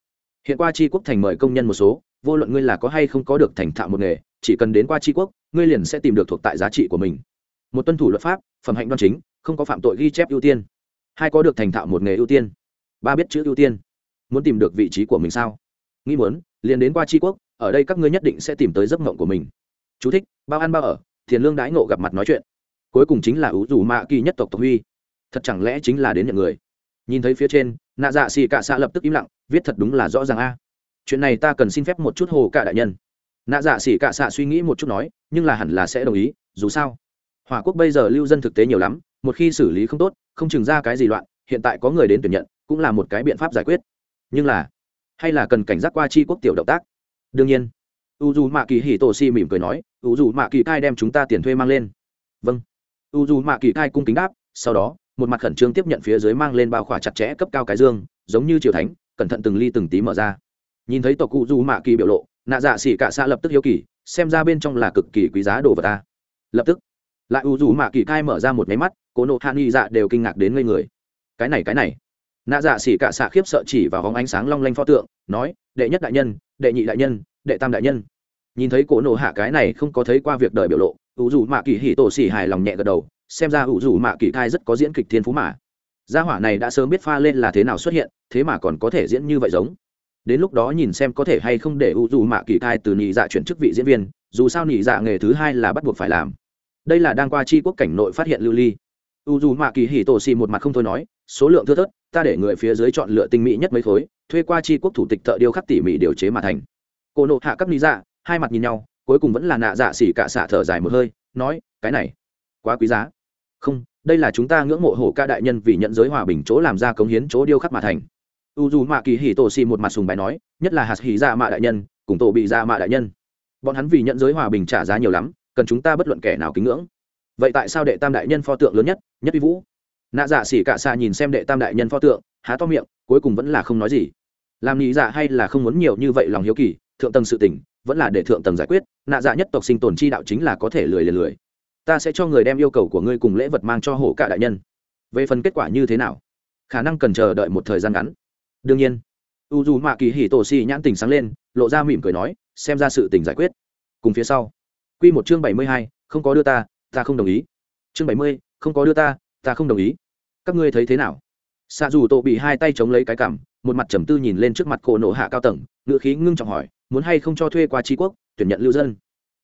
hiện qua tri quốc thành mời công nhân một số, vô luận ngươi là có hay không có được thành thạo một nghề, chỉ cần đến qua tri quốc, ngươi liền sẽ tìm được thuộc tại giá trị của mình. Một tuân thủ luật pháp, phẩm hạnh đoan chính, không có phạm tội ghi chép ưu tiên. Hai có được thành thạo một nghề ưu tiên. Ba biết chữ ưu tiên. Muốn tìm được vị trí của mình sao? Nghĩ muốn, liền đến qua tri quốc, ở đây các ngươi nhất định sẽ tìm tới giấc mộng của mình. Chú thích, bao ăn bao ở tiền lương đãi ngộ gặp mặt nói chuyện. Cuối cùng chính là ủ Vũ mạ kỳ nhất tộc tộc huy. Thật chẳng lẽ chính là đến nhận người? Nhìn thấy phía trên nạ dạ xỉ cạ sạ lập tức im lặng viết thật đúng là rõ ràng a. À. Chuyện này ta cần xin phép một chút hồ cả đại nhân. Nạ dạ xỉ cạ sạ suy nghĩ một chút nói nhưng là hẳn là sẽ đồng ý dù sao. Hỏa quốc bây giờ lưu dân thực tế nhiều lắm một khi xử lý không tốt không chừng ra cái gì loạn hiện tại có người đến tuyển nhận cũng là một cái biện pháp giải quyết. Nhưng là hay là cần cảnh giác qua chi quốc tiểu động tác? Đương nhiên u dù mạ kỳ hì tổ si mỉm cười nói, u dù mạ kỳ cai đem chúng ta tiền thuê mang lên. Vâng. U dù mạ kỳ cai cung kính đáp, sau đó, một mặt khẩn trương tiếp nhận phía dưới mang lên bao khỏa chặt chẽ cấp cao cái dương, giống như triều thánh, cẩn thận từng ly từng tí mở ra. Nhìn thấy tộc cụ dù mạ kỳ biểu lộ, nạ dạ xỉ cả xa lập tức hiếu kỳ, xem ra bên trong là cực kỳ quý giá đồ vật ta. Lập tức, lại u dù mạ kỳ cai mở ra một máy mắt, Cố nộ hạ nghi dạ đều kinh ngạc đến ngây người. Cái này cái này. Nạ dạ xỉ cả xạ khiếp sợ chỉ vào hóng ánh sáng long lanh pho tượng, nói, đệ nhất đại nhân, đệ nhị đại nhân đệ tam đại nhân. Nhìn thấy cổ nộ hạ cái này không có thấy qua việc đời biểu lộ, ủ dù mạ kỳ hỉ tổ xỉ hài lòng nhẹ gật đầu, xem ra ủ dù mạ kỳ thai rất có diễn kịch thiên phú mà. Gia hỏa này đã sớm biết pha lên là thế nào xuất hiện, thế mà còn có thể diễn như vậy giống. Đến lúc đó nhìn xem có thể hay không để ủ dù mạ kỳ thai từ nhị dạ chuyển chức vị diễn viên, dù sao nhị dạ nghề thứ hai là bắt buộc phải làm. Đây là đang qua chi quốc cảnh nội phát hiện lưu ly. U dù mạ kỳ hỉ tổ xì một mặt không thôi nói, số lượng thưa thớt, ta để người phía dưới chọn lựa tinh mỹ nhất mấy khối, thuê qua chi quốc thủ tịch thợ điêu khắc tỉ mỉ điều chế mà thành cô nộ hạ cấp lý dạ hai mặt nhìn nhau, cuối cùng vẫn là nạ dạ xỉ cả xả thở dài một hơi, nói, cái này, quá quý giá. Không, đây là chúng ta ngưỡng mộ hổ ca đại nhân vì nhận giới hòa bình chỗ làm ra cống hiến chỗ điêu khắc mà thành. U dù mạ kỳ hỉ tổ xì một mặt sùng bài nói, nhất là hạt hì dạ mạ đại nhân, cùng tổ bị dạ mạ đại nhân. Bọn hắn vì nhận giới hòa bình trả giá nhiều lắm, cần chúng ta bất luận kẻ nào kính ngưỡng. Vậy tại sao đệ tam đại nhân pho tượng lớn nhất nhất vi vũ? Nạ dạ xỉ cả xa nhìn xem đệ tam đại nhân pho tượng, há to miệng, cuối cùng vẫn là không nói gì. Làm nghĩ dạ hay là không muốn nhiều như vậy lòng hiếu kỳ thượng tầng sự tỉnh vẫn là để thượng tầng giải quyết, nạ dạ nhất tộc sinh tồn chi đạo chính là có thể lười lười lười. Ta sẽ cho người đem yêu cầu của ngươi cùng lễ vật mang cho hổ cả đại nhân. Về phần kết quả như thế nào? Khả năng cần chờ đợi một thời gian ngắn. Đương nhiên u dù mạ kỳ hỉ tổ xì nhãn tình sáng lên, lộ ra mỉm cười nói, xem ra sự tình giải quyết. Cùng phía sau. Q một chương bảy mươi hai, không có đưa ta ta không đồng ý. Chương bảy mươi, không có đưa ta ta không đồng ý. Các ngươi thấy thế nào? Xạ dù tổ bị hai tay chống lấy cái cằm một mặt trầm tư nhìn lên trước mặt cổ nổ hạ cao tầng ngự khí ngưng trọng hỏi muốn hay không cho thuê qua tri quốc, tuyển nhận lưu dân.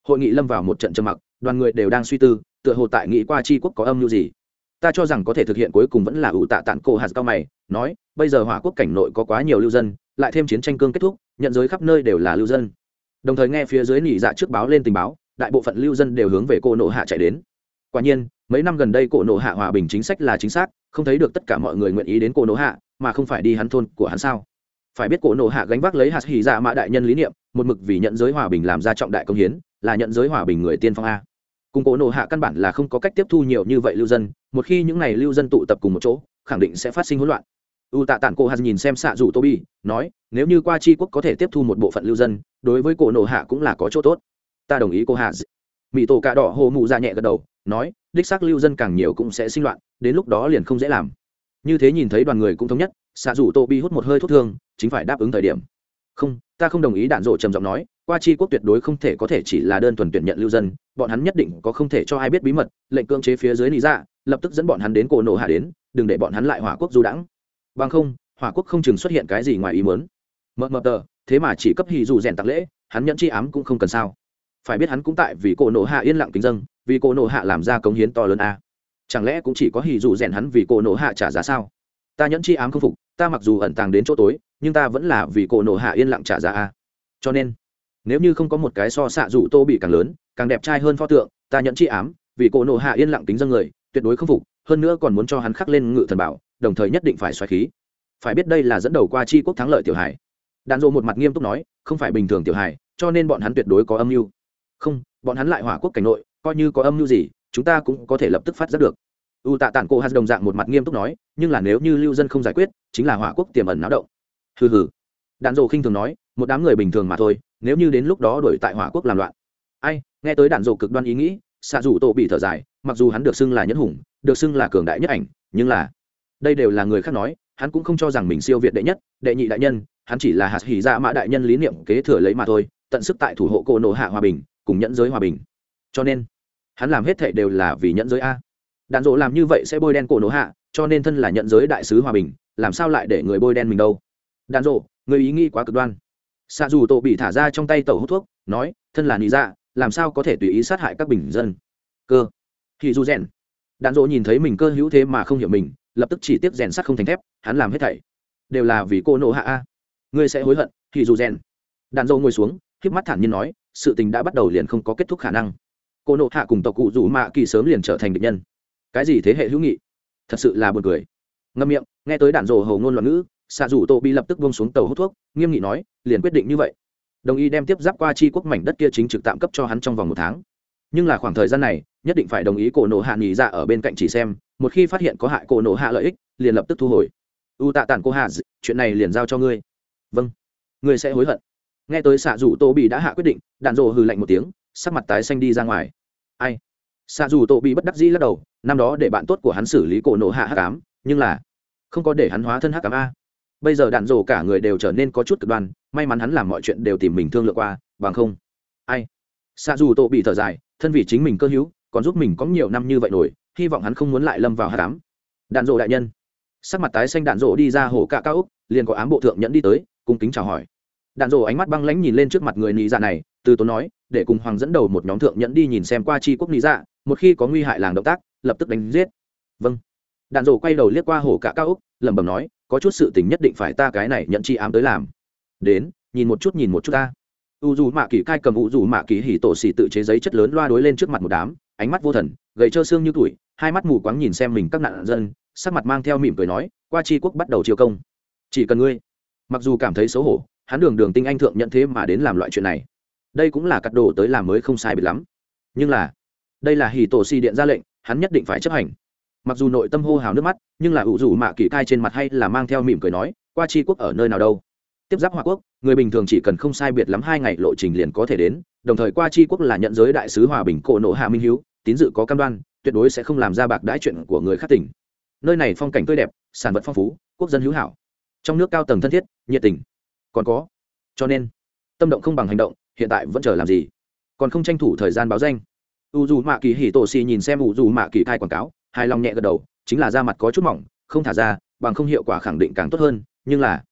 Hội nghị lâm vào một trận trầm mặc, đoàn người đều đang suy tư, tựa hồ tại nghị qua tri quốc có âm mưu gì. Ta cho rằng có thể thực hiện cuối cùng vẫn là ủ tạ tản cổ hạt cao mày, nói, bây giờ hỏa quốc cảnh nội có quá nhiều lưu dân, lại thêm chiến tranh cương kết thúc, nhận giới khắp nơi đều là lưu dân. Đồng thời nghe phía dưới nỉ dạ trước báo lên tình báo, đại bộ phận lưu dân đều hướng về cổ nộ hạ chạy đến. Quả nhiên, mấy năm gần đây cổ nộ hạ hòa bình chính sách là chính xác, không thấy được tất cả mọi người nguyện ý đến cổ nộ hạ, mà không phải đi hắn thôn của hắn sao? Phải biết cổ nộ hạ gánh vác lấy hạt hỉ dạ mã đại nhân lý niệm, một mực vì nhận giới hòa bình làm ra trọng đại công hiến, là nhận giới hòa bình người tiên phong a. Cùng cổ nộ hạ căn bản là không có cách tiếp thu nhiều như vậy lưu dân, một khi những n à y lưu dân tụ tập cùng một chỗ, khẳng định sẽ phát sinh hỗn loạn. U tạ tản cổ hạt nhìn xem xạ rủ tô bi nói, nếu như qua c quốc có thể tiếp thu một bộ phận lưu dân, đối với cổ nộ hạ cũng là có chỗ tốt. Ta đồng ý, cô hạ. Mỹ tổ cà đỏ hồ mụ ra nhẹ gật đầu, nói, đích xác lưu dân càng nhiều cũng sẽ sinh loạn, đến lúc đó liền không dễ làm. Như thế nhìn thấy đoàn người cũng thống nhất xạ rủ tô bi hút một hơi thuốc thương, chính phải đáp ứng thời điểm. Không, ta không đồng ý, đạn rộ trầm giọng nói, qua chi quốc tuyệt đối không thể có thể chỉ là đơn thuần tuyển nhận lưu dân, bọn hắn nhất định có không thể cho ai biết bí mật, lệnh cưỡng chế phía dưới lý ra dạ, lập tức dẫn bọn hắn đến cổ nổ hạ đến, đừng để bọn hắn lại hỏa quốc du đãng. Bằng không, hỏa quốc không chừng xuất hiện cái gì ngoài ý muốn. Mờ mờ tờ, thế mà chỉ cấp hì dù rèn tặng lễ, hắn nhận chi ám cũng không cần sao. Phải biết hắn cũng tại vì cổ nổ hạ yên lặng kính dân, vì cổ nổ hạ làm ra cống hiến to lớn a. Chẳng lẽ cũng chỉ có hì dù rèn hắn vì cổ nổ hạ trả giá sao? Ta nhẫn chi ám không phục ta mặc dù ẩn tàng đến chỗ tối, nhưng ta vẫn là vì cổ nổ hạ yên lặng trả giá a. Cho nên, nếu như không có một cái so xạ rủ tô bị càng lớn, càng đẹp trai hơn pho tượng, ta nhận chi ám, vì cổ nổ hạ yên lặng tính dân người, tuyệt đối không phục, hơn nữa còn muốn cho hắn khắc lên ngự thần bảo, đồng thời nhất định phải xoáy khí. Phải biết đây là dẫn đầu qua chi quốc thắng lợi tiểu hải đàn dộ một mặt nghiêm túc nói, không phải bình thường tiểu hải cho nên bọn hắn tuyệt đối có âm mưu. Không, bọn hắn lại hỏa quốc cảnh nội, coi như có âm mưu gì, chúng ta cũng có thể lập tức phát giác được u tạ tản cô hạt đồng dạng một mặt nghiêm túc nói, nhưng là nếu như lưu dân không giải quyết, chính là hỏa quốc tiềm ẩn náo động. Hừ hừ. Đạn dộ khinh thường nói, một đám người bình thường mà thôi, nếu như đến lúc đó đổi tại hỏa quốc làm loạn. Ai, nghe tới đạn dộ cực đoan ý nghĩ, xạ dù tổ bị thở dài, mặc dù hắn được xưng là nhất hùng, được xưng là cường đại nhất ảnh, nhưng là đây đều là người khác nói, hắn cũng không cho rằng mình siêu việt đệ nhất, đệ nhị đại nhân, hắn chỉ là hạt hỉ ra mã đại nhân lý niệm kế thừa lấy mà thôi, tận sức tại thủ hộ cô nộ hạ hòa bình, cùng nhẫn giới hòa bình. Cho nên, hắn làm hết thệ đều là vì nhẫn giới a đạn dỗ làm như vậy sẽ bôi đen cổ nổ hạ, cho nên thân là nhận giới đại sứ hòa bình, làm sao lại để người bôi đen mình đâu? Đạn dỗ, người ý nghĩ quá cực đoan. Xạ dù tổ bị thả ra trong tay tẩu hút thuốc, nói, thân là nị dạ làm sao có thể tùy ý sát hại các bình dân? Cơ. Thì dù rèn. Đạn dỗ nhìn thấy mình cơ hữu thế mà không hiểu mình, lập tức chỉ tiếp rèn sắt không thành thép, hắn làm hết thảy đều là vì cô nộ hạ a. Ngươi sẽ hối hận thì dù rèn. Đạn dỗ ngồi xuống k mắt thản nhiên nói, sự tình đã bắt đầu liền không có kết thúc khả năng. Cô nộ hạ cùng tộc cụ rủ mạ kỳ sớm liền trở thành địch nhân cái gì thế hệ hữu nghị? Thật sự là buồn cười. Ngâm miệng, nghe tới đạn rồ hầu ngôn loạn ngữ, xạ rủ tô bi lập tức buông xuống tàu hút thuốc, nghiêm nghị nói, liền quyết định như vậy. Đồng ý đem tiếp giáp qua chi quốc mảnh đất kia chính trực tạm cấp cho hắn trong vòng một tháng. Nhưng là khoảng thời gian này, nhất định phải đồng ý cổ nổ hạ nghỉ dạ ở bên cạnh chỉ xem, một khi phát hiện có hại cổ nổ hạ lợi ích, liền lập tức thu hồi. U tạ tản cô hạ chuyện này liền giao cho ngươi. Vâng. Ngươi sẽ hối hận. Nghe tới xạ rủ tô bị đã hạ quyết định, đạn rồ hừ lạnh một tiếng, sắc mặt tái xanh đi ra ngoài. Ai? Xạ rủ tô bị bất đắc dĩ lắc đầu năm đó để bạn tốt của hắn xử lý cổ nộ hạ hắc ám, nhưng là không có để hắn hóa thân hắc ám a. Bây giờ đạn rổ cả người đều trở nên có chút cực đoan, may mắn hắn làm mọi chuyện đều tìm mình thương lượng qua, bằng không, ai? Xa dù tổ bị thở dài, thân vì chính mình cơ hữu, còn giúp mình có nhiều năm như vậy nổi, hy vọng hắn không muốn lại lâm vào hắc ám. đạn rộ đại nhân. Sắc mặt tái xanh đạn rộ đi ra hồ cạ cao úc, liền có ám bộ thượng nhẫn đi tới, cung kính chào hỏi. Đạn rộ ánh mắt băng lãnh nhìn lên trước mặt người nị dạ này, từ tốn nói, để cùng hoàng dẫn đầu một nhóm thượng nhẫn đi nhìn xem qua tri quốc nị dạ một khi có nguy hại làng động tác lập tức đánh giết. Vâng. Đạn rổ quay đầu liếc qua hồ cả cao úc lẩm bẩm nói, có chút sự tình nhất định phải ta cái này nhận chi ám tới làm. Đến, nhìn một chút, nhìn một chút ta. U dù mạ kỳ cai cầm u dù mạ kỳ hỉ tổ xì tự chế giấy chất lớn loa đối lên trước mặt một đám, ánh mắt vô thần, gầy trơ xương như tuổi, hai mắt mù quáng nhìn xem mình các nạn dân, sắc mặt mang theo mỉm cười nói, qua tri quốc bắt đầu chiêu công. Chỉ cần ngươi. Mặc dù cảm thấy xấu hổ, hắn đường đường tinh anh thượng nhận thế mà đến làm loại chuyện này. Đây cũng là cắt đồ tới làm mới không sai biệt lắm. Nhưng là, đây là hì tổ si điện ra lệnh hắn nhất định phải chấp hành. Mặc dù nội tâm hô hào nước mắt, nhưng là ủ rủ mạ kỳ cai trên mặt hay là mang theo mỉm cười nói, qua tri quốc ở nơi nào đâu? Tiếp giáp hòa quốc, người bình thường chỉ cần không sai biệt lắm hai ngày lộ trình liền có thể đến, đồng thời qua tri quốc là nhận giới đại sứ hòa bình cổ nộ hạ minh hiếu, tín dự có cam đoan, tuyệt đối sẽ không làm ra bạc đãi chuyện của người khác tỉnh. Nơi này phong cảnh tươi đẹp, sản vật phong phú, quốc dân hữu hảo. Trong nước cao tầng thân thiết, nhiệt tình. Còn có. Cho nên, tâm động không bằng hành động, hiện tại vẫn chờ làm gì? Còn không tranh thủ thời gian báo danh u dù mạ kỳ hỉ tổ xì nhìn xem u dù mạ kỳ thai quảng cáo, hài lòng nhẹ gật đầu, chính là da mặt có chút mỏng, không thả ra, bằng không hiệu quả khẳng định càng tốt hơn, nhưng là,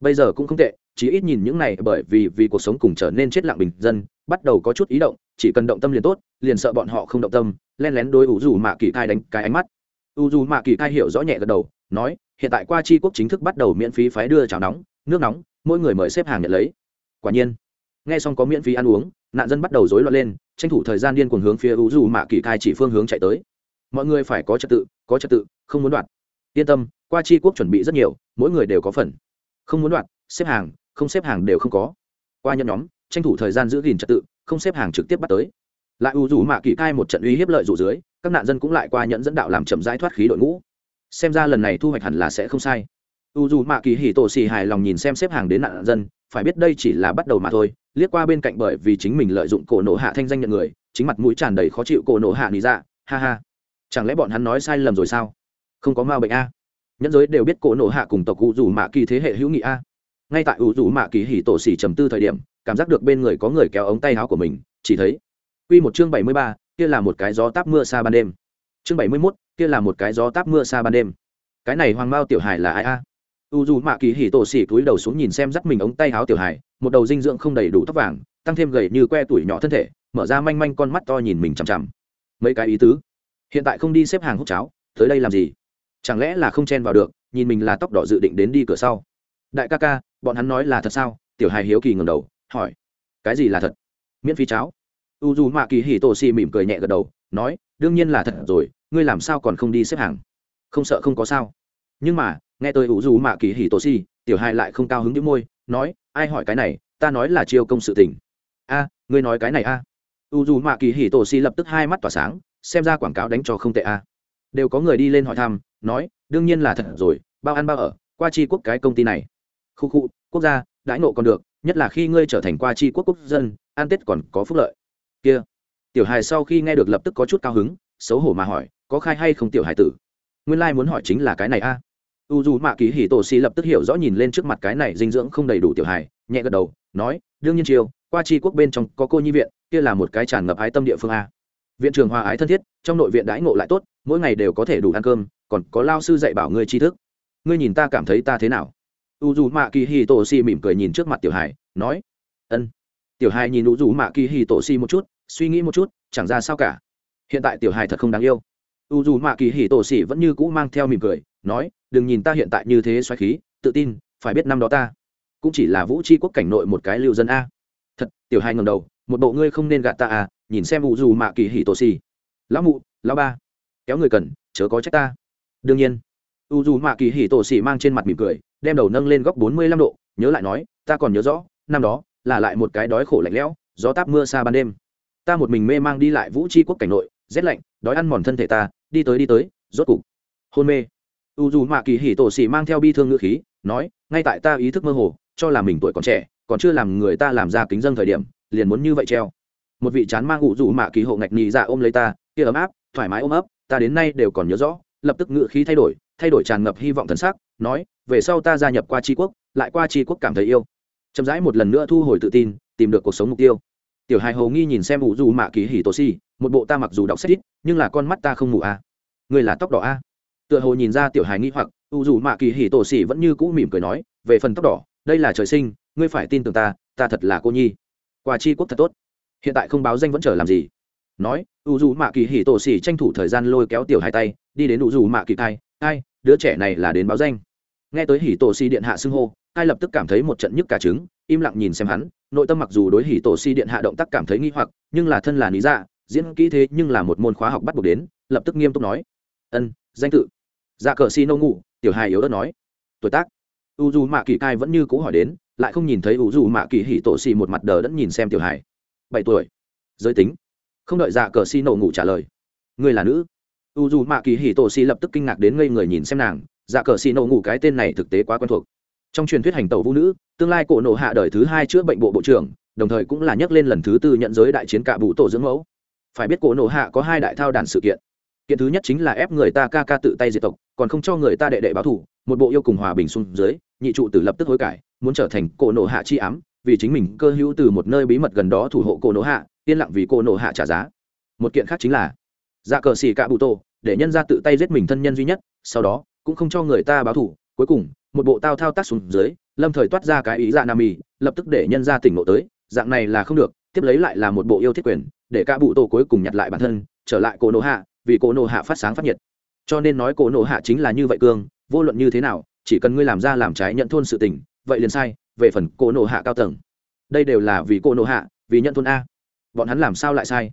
bây giờ cũng không tệ, chỉ ít nhìn những này bởi vì vì cuộc sống cùng trở nên chết lặng bình dân, bắt đầu có chút ý động, chỉ cần động tâm liền tốt, liền sợ bọn họ không động tâm, len lén đôi u dù mạ kỳ thai đánh cái ánh mắt. U dù mạ kỳ thai hiểu rõ nhẹ gật đầu, nói, hiện tại qua tri quốc chính thức bắt đầu miễn phí phái đưa cháo nóng, nước nóng, mỗi người mời xếp hàng nhận lấy. Quả nhiên, nghe xong có miễn phí ăn uống, nạn dân bắt đầu rối loạn lên tranh thủ thời gian điên cuồng hướng phía u dù mạ kỳ cai chỉ phương hướng chạy tới. Mọi người phải có trật tự, có trật tự, không muốn đoạt. Yên tâm, qua chi quốc chuẩn bị rất nhiều, mỗi người đều có phần. Không muốn đoạt, xếp hàng, không xếp hàng đều không có. Qua nhân nhóm, tranh thủ thời gian giữ gìn trật tự, không xếp hàng trực tiếp bắt tới. Lại u dù mạ kỳ cai một trận uy hiếp lợi dụ dưới, các nạn dân cũng lại qua nhận dẫn đạo làm chậm rãi thoát khí đội ngũ. Xem ra lần này thu hoạch hẳn là sẽ không sai. U dù mạ kỳ hỉ tổ xì hài lòng nhìn xem xếp hàng đến nạn dân phải biết đây chỉ là bắt đầu mà thôi liếc qua bên cạnh bởi vì chính mình lợi dụng cổ nổ hạ thanh danh nhận người chính mặt mũi tràn đầy khó chịu cổ nổ hạ lý ra dạ, ha ha chẳng lẽ bọn hắn nói sai lầm rồi sao không có ma bệnh a nhẫn giới đều biết cổ nổ hạ cùng tộc u dù mạ kỳ thế hệ hữu nghị a ngay tại u dù mạ kỳ hỉ tổ xỉ trầm tư thời điểm cảm giác được bên người có người kéo ống tay áo của mình chỉ thấy Quy một chương bảy mươi ba, kia là một cái gió táp mưa xa ban đêm. Chương bảy mươi 71, kia là một cái gió táp mưa xa ban đêm. Cái này Hoàng Mao tiểu hải là ai a? U dù mạ kỳ hỉ tổ xỉ túi đầu xuống nhìn xem dắt mình ống tay áo tiểu hải, một đầu dinh dưỡng không đầy đủ tóc vàng, tăng thêm gầy như que tuổi nhỏ thân thể, mở ra manh manh con mắt to nhìn mình chằm chằm. Mấy cái ý tứ. Hiện tại không đi xếp hàng hút cháo, tới đây làm gì? Chẳng lẽ là không chen vào được, nhìn mình là tóc đỏ dự định đến đi cửa sau. Đại ca ca, bọn hắn nói là thật sao? Tiểu Hải hiếu kỳ ngẩng đầu, hỏi. Cái gì là thật? Miễn phí cháo u dù mạ kỳ hì tổ xì mỉm cười nhẹ gật đầu nói đương nhiên là thật rồi ngươi làm sao còn không đi xếp hàng không sợ không có sao nhưng mà nghe tôi ủ dù mạ kỳ hì tổ si tiểu hai lại không cao hứng những môi, nói, ai hỏi cái này, ta nói là chiêu công sự tình. A, ngươi nói cái này a? U dù mạ kỳ hì tổ si lập tức hai mắt tỏa sáng, xem ra quảng cáo đánh cho không tệ a. Đều có người đi lên hỏi thăm, nói, đương nhiên là thật rồi, bao ăn bao ở, qua chi quốc cái công ty này. Khu khu, quốc gia, đãi nộ còn được, nhất là khi ngươi trở thành qua chi quốc quốc dân an tết còn có phúc lợi. Kia, tiểu hài sau khi nghe được lập tức có chút cao hứng, xấu hổ mà hỏi, có khai hay không tiểu hài tử? Nguyên lai、like、muốn hỏi chính là cái này a. à? U dù mạ kỳ hì tổ xì lập tức hiểu rõ nhìn lên trước mặt cái này dinh dưỡng không đầy đủ tiểu hài, nhẹ gật đầu, nói, đương nhiên chiều qua tri quốc bên trong có cô nhi viện, kia là một cái tràn ngập ái tâm địa phương a. Viện trường hòa ái thân thiết, trong nội viện đãi ngộ lại tốt, mỗi ngày đều có thể đủ ăn cơm, còn có lao sư dạy bảo ngươi tri thức. Ngươi nhìn ta cảm thấy ta thế nào? U dù mạ kỳ hì tổ xì mỉm cười nhìn trước mặt tiểu hài, nói, ân. Tiểu hài nhìn u dù mạ kỳ hì tổ xì một chút, suy nghĩ một chút, chẳng ra sao cả. Hiện tại tiểu hài thật không đáng yêu. U dù mạ kỳ hì tổ xì vẫn như cũ mang theo mỉm cười, nói đừng nhìn ta hiện tại như thế xoáy khí, tự tin, phải biết năm đó ta cũng chỉ là vũ c quốc cảnh nội một cái lưu dân a. Thật, tiểu hai ngầm đầu, một bộ ngươi không nên gạt ta à nhìn xem u dù mạ kỳ hỉ tổ xì. Lão mụ, lão ba, kéo người cần, chớ có trách ta. Đương nhiên u dù mạ kỳ hỉ tổ xì mang trên mặt mỉm cười, đem đầu nâng lên góc bốn mươi lăm độ, nhớ lại nói, ta còn nhớ rõ, năm đó, là lại một cái đói khổ lạnh lẽo, gió táp mưa xa ban đêm. Ta một mình mê mang đi lại vũ tri quốc cảnh nội, rét lạnh, đói ăn mòn thân thể ta, đi tới đi tới, rốt cục, hôn mê u dù mạ kỳ hỉ tổ xỉ mang theo bi thương ngữ khí, nói, ngay tại ta ý thức mơ hồ, cho là mình tuổi còn trẻ, còn chưa làm người ta làm ra kính dân thời điểm, liền muốn như vậy treo một vị chán mang u dù mạ kỳ hộ ngạch nhị dạ ôm lấy ta, kia ấm áp, thoải mái ôm ấp, ta đến nay đều còn nhớ rõ lập tức ngữ khí thay đổi thay đổi tràn ngập hy vọng thần sắc, nói, về sau ta gia nhập qua tri quốc, lại qua tri quốc cảm thấy yêu chậm rãi một lần nữa thu hồi tự tin, tìm được cuộc sống mục tiêu tiểu hài hầu nghi nhìn xem ủ dù mạ kỳ hỉ tổ si một bộ ta mặc dù đọc sách ít, nhưng là con mắt ta không mù à. người là tóc đỏ à tựa hồ nhìn ra tiểu hài nghi hoặc, u dù mạ kỳ hỉ tổ xỉ vẫn như cũ mỉm cười nói, về phần tóc đỏ, đây là trời sinh, ngươi phải tin tưởng ta ta thật là cô nhi. Quả chi quốc thật tốt. Hiện tại không báo danh vẫn chờ làm gì. Nói, u dù mạ kỳ hỉ tổ xỉ tranh thủ thời gian lôi kéo tiểu hai tay, đi đến u dù mạ kỳ thai ai đứa trẻ này là đến báo danh. Nghe tới hỉ tổ xỉ điện hạ xưng hô ai lập tức cảm thấy một trận nhức cả trứng, im lặng nhìn xem hắn, nội tâm mặc dù đối hỉ tổ xỉ điện hạ động tác cảm thấy nghi hoặc, nhưng là thân là lý dạ diễn kỹ thế nhưng là một môn khóa học bắt buộc đến, lập tức nghiêm túc nói. Ân, danh tự dạ cờ xi nâu ngủ, tiểu hài yếu đất nói. Tuổi tác. U dù mạ kỳ cai vẫn như cũ hỏi đến, lại không nhìn thấy u dù mạ kỳ hỉ tổ xì một mặt đờ đẫn nhìn xem tiểu hải bảy tuổi. Giới tính. Không đợi dạ cờ xi nổ ngủ trả lời. Người là nữ. U dù mạ kỳ hỉ tổ xì lập tức kinh ngạc đến ngây người nhìn xem nàng. Dạ cờ xi nổ ngủ cái tên này thực tế quá quen thuộc. Trong truyền thuyết hành tẩu vũ nữ, tương lai cổ nộ hạ đời thứ hai chữa bệnh bộ bộ trưởng, đồng thời cũng là nhắc lên lần thứ tư nhận giới đại chiến cả bụ tổ dưỡng mẫu. Phải biết cổ nộ hạ có hai đại thao đàn sự kiện kiện thứ nhất chính là ép người ta ca ca tự tay diệt tộc, còn không cho người ta đệ đệ báo thủ một bộ yêu cùng hòa bình xuống dưới, nhị trụ tử lập tức hối cải, muốn trở thành cổ nộ hạ chi ám, vì chính mình cơ hữu từ một nơi bí mật gần đó thủ hộ cổ nộ hạ, yên lặng vì cổ nộ hạ trả giá. Một kiện khác chính là dạ cờ xì cạ bụ tô, để nhân ra tự tay giết mình thân nhân duy nhất, sau đó, cũng không cho người ta báo thủ cuối cùng, một bộ tao thao tác xuống dưới, lâm thời toát ra cái ý dạ nam mì, lập tức để nhân ra tỉnh ngộ tới, dạng này là không được, tiếp lấy lại là một bộ yêu thiết quyền, để cả bụ tô cuối cùng nhặt lại bản thân, trở lại cổ nộ hạ vì cổ nộ hạ phát sáng phát nhiệt. Cho nên nói cổ nộ hạ chính là như vậy cương, vô luận như thế nào, chỉ cần ngươi làm ra làm trái nhận thôn sự tình, vậy liền sai, về phần cổ nộ hạ cao tầng. Đây đều là vì cổ nộ hạ, vì nhận thôn a. Bọn hắn làm sao lại sai?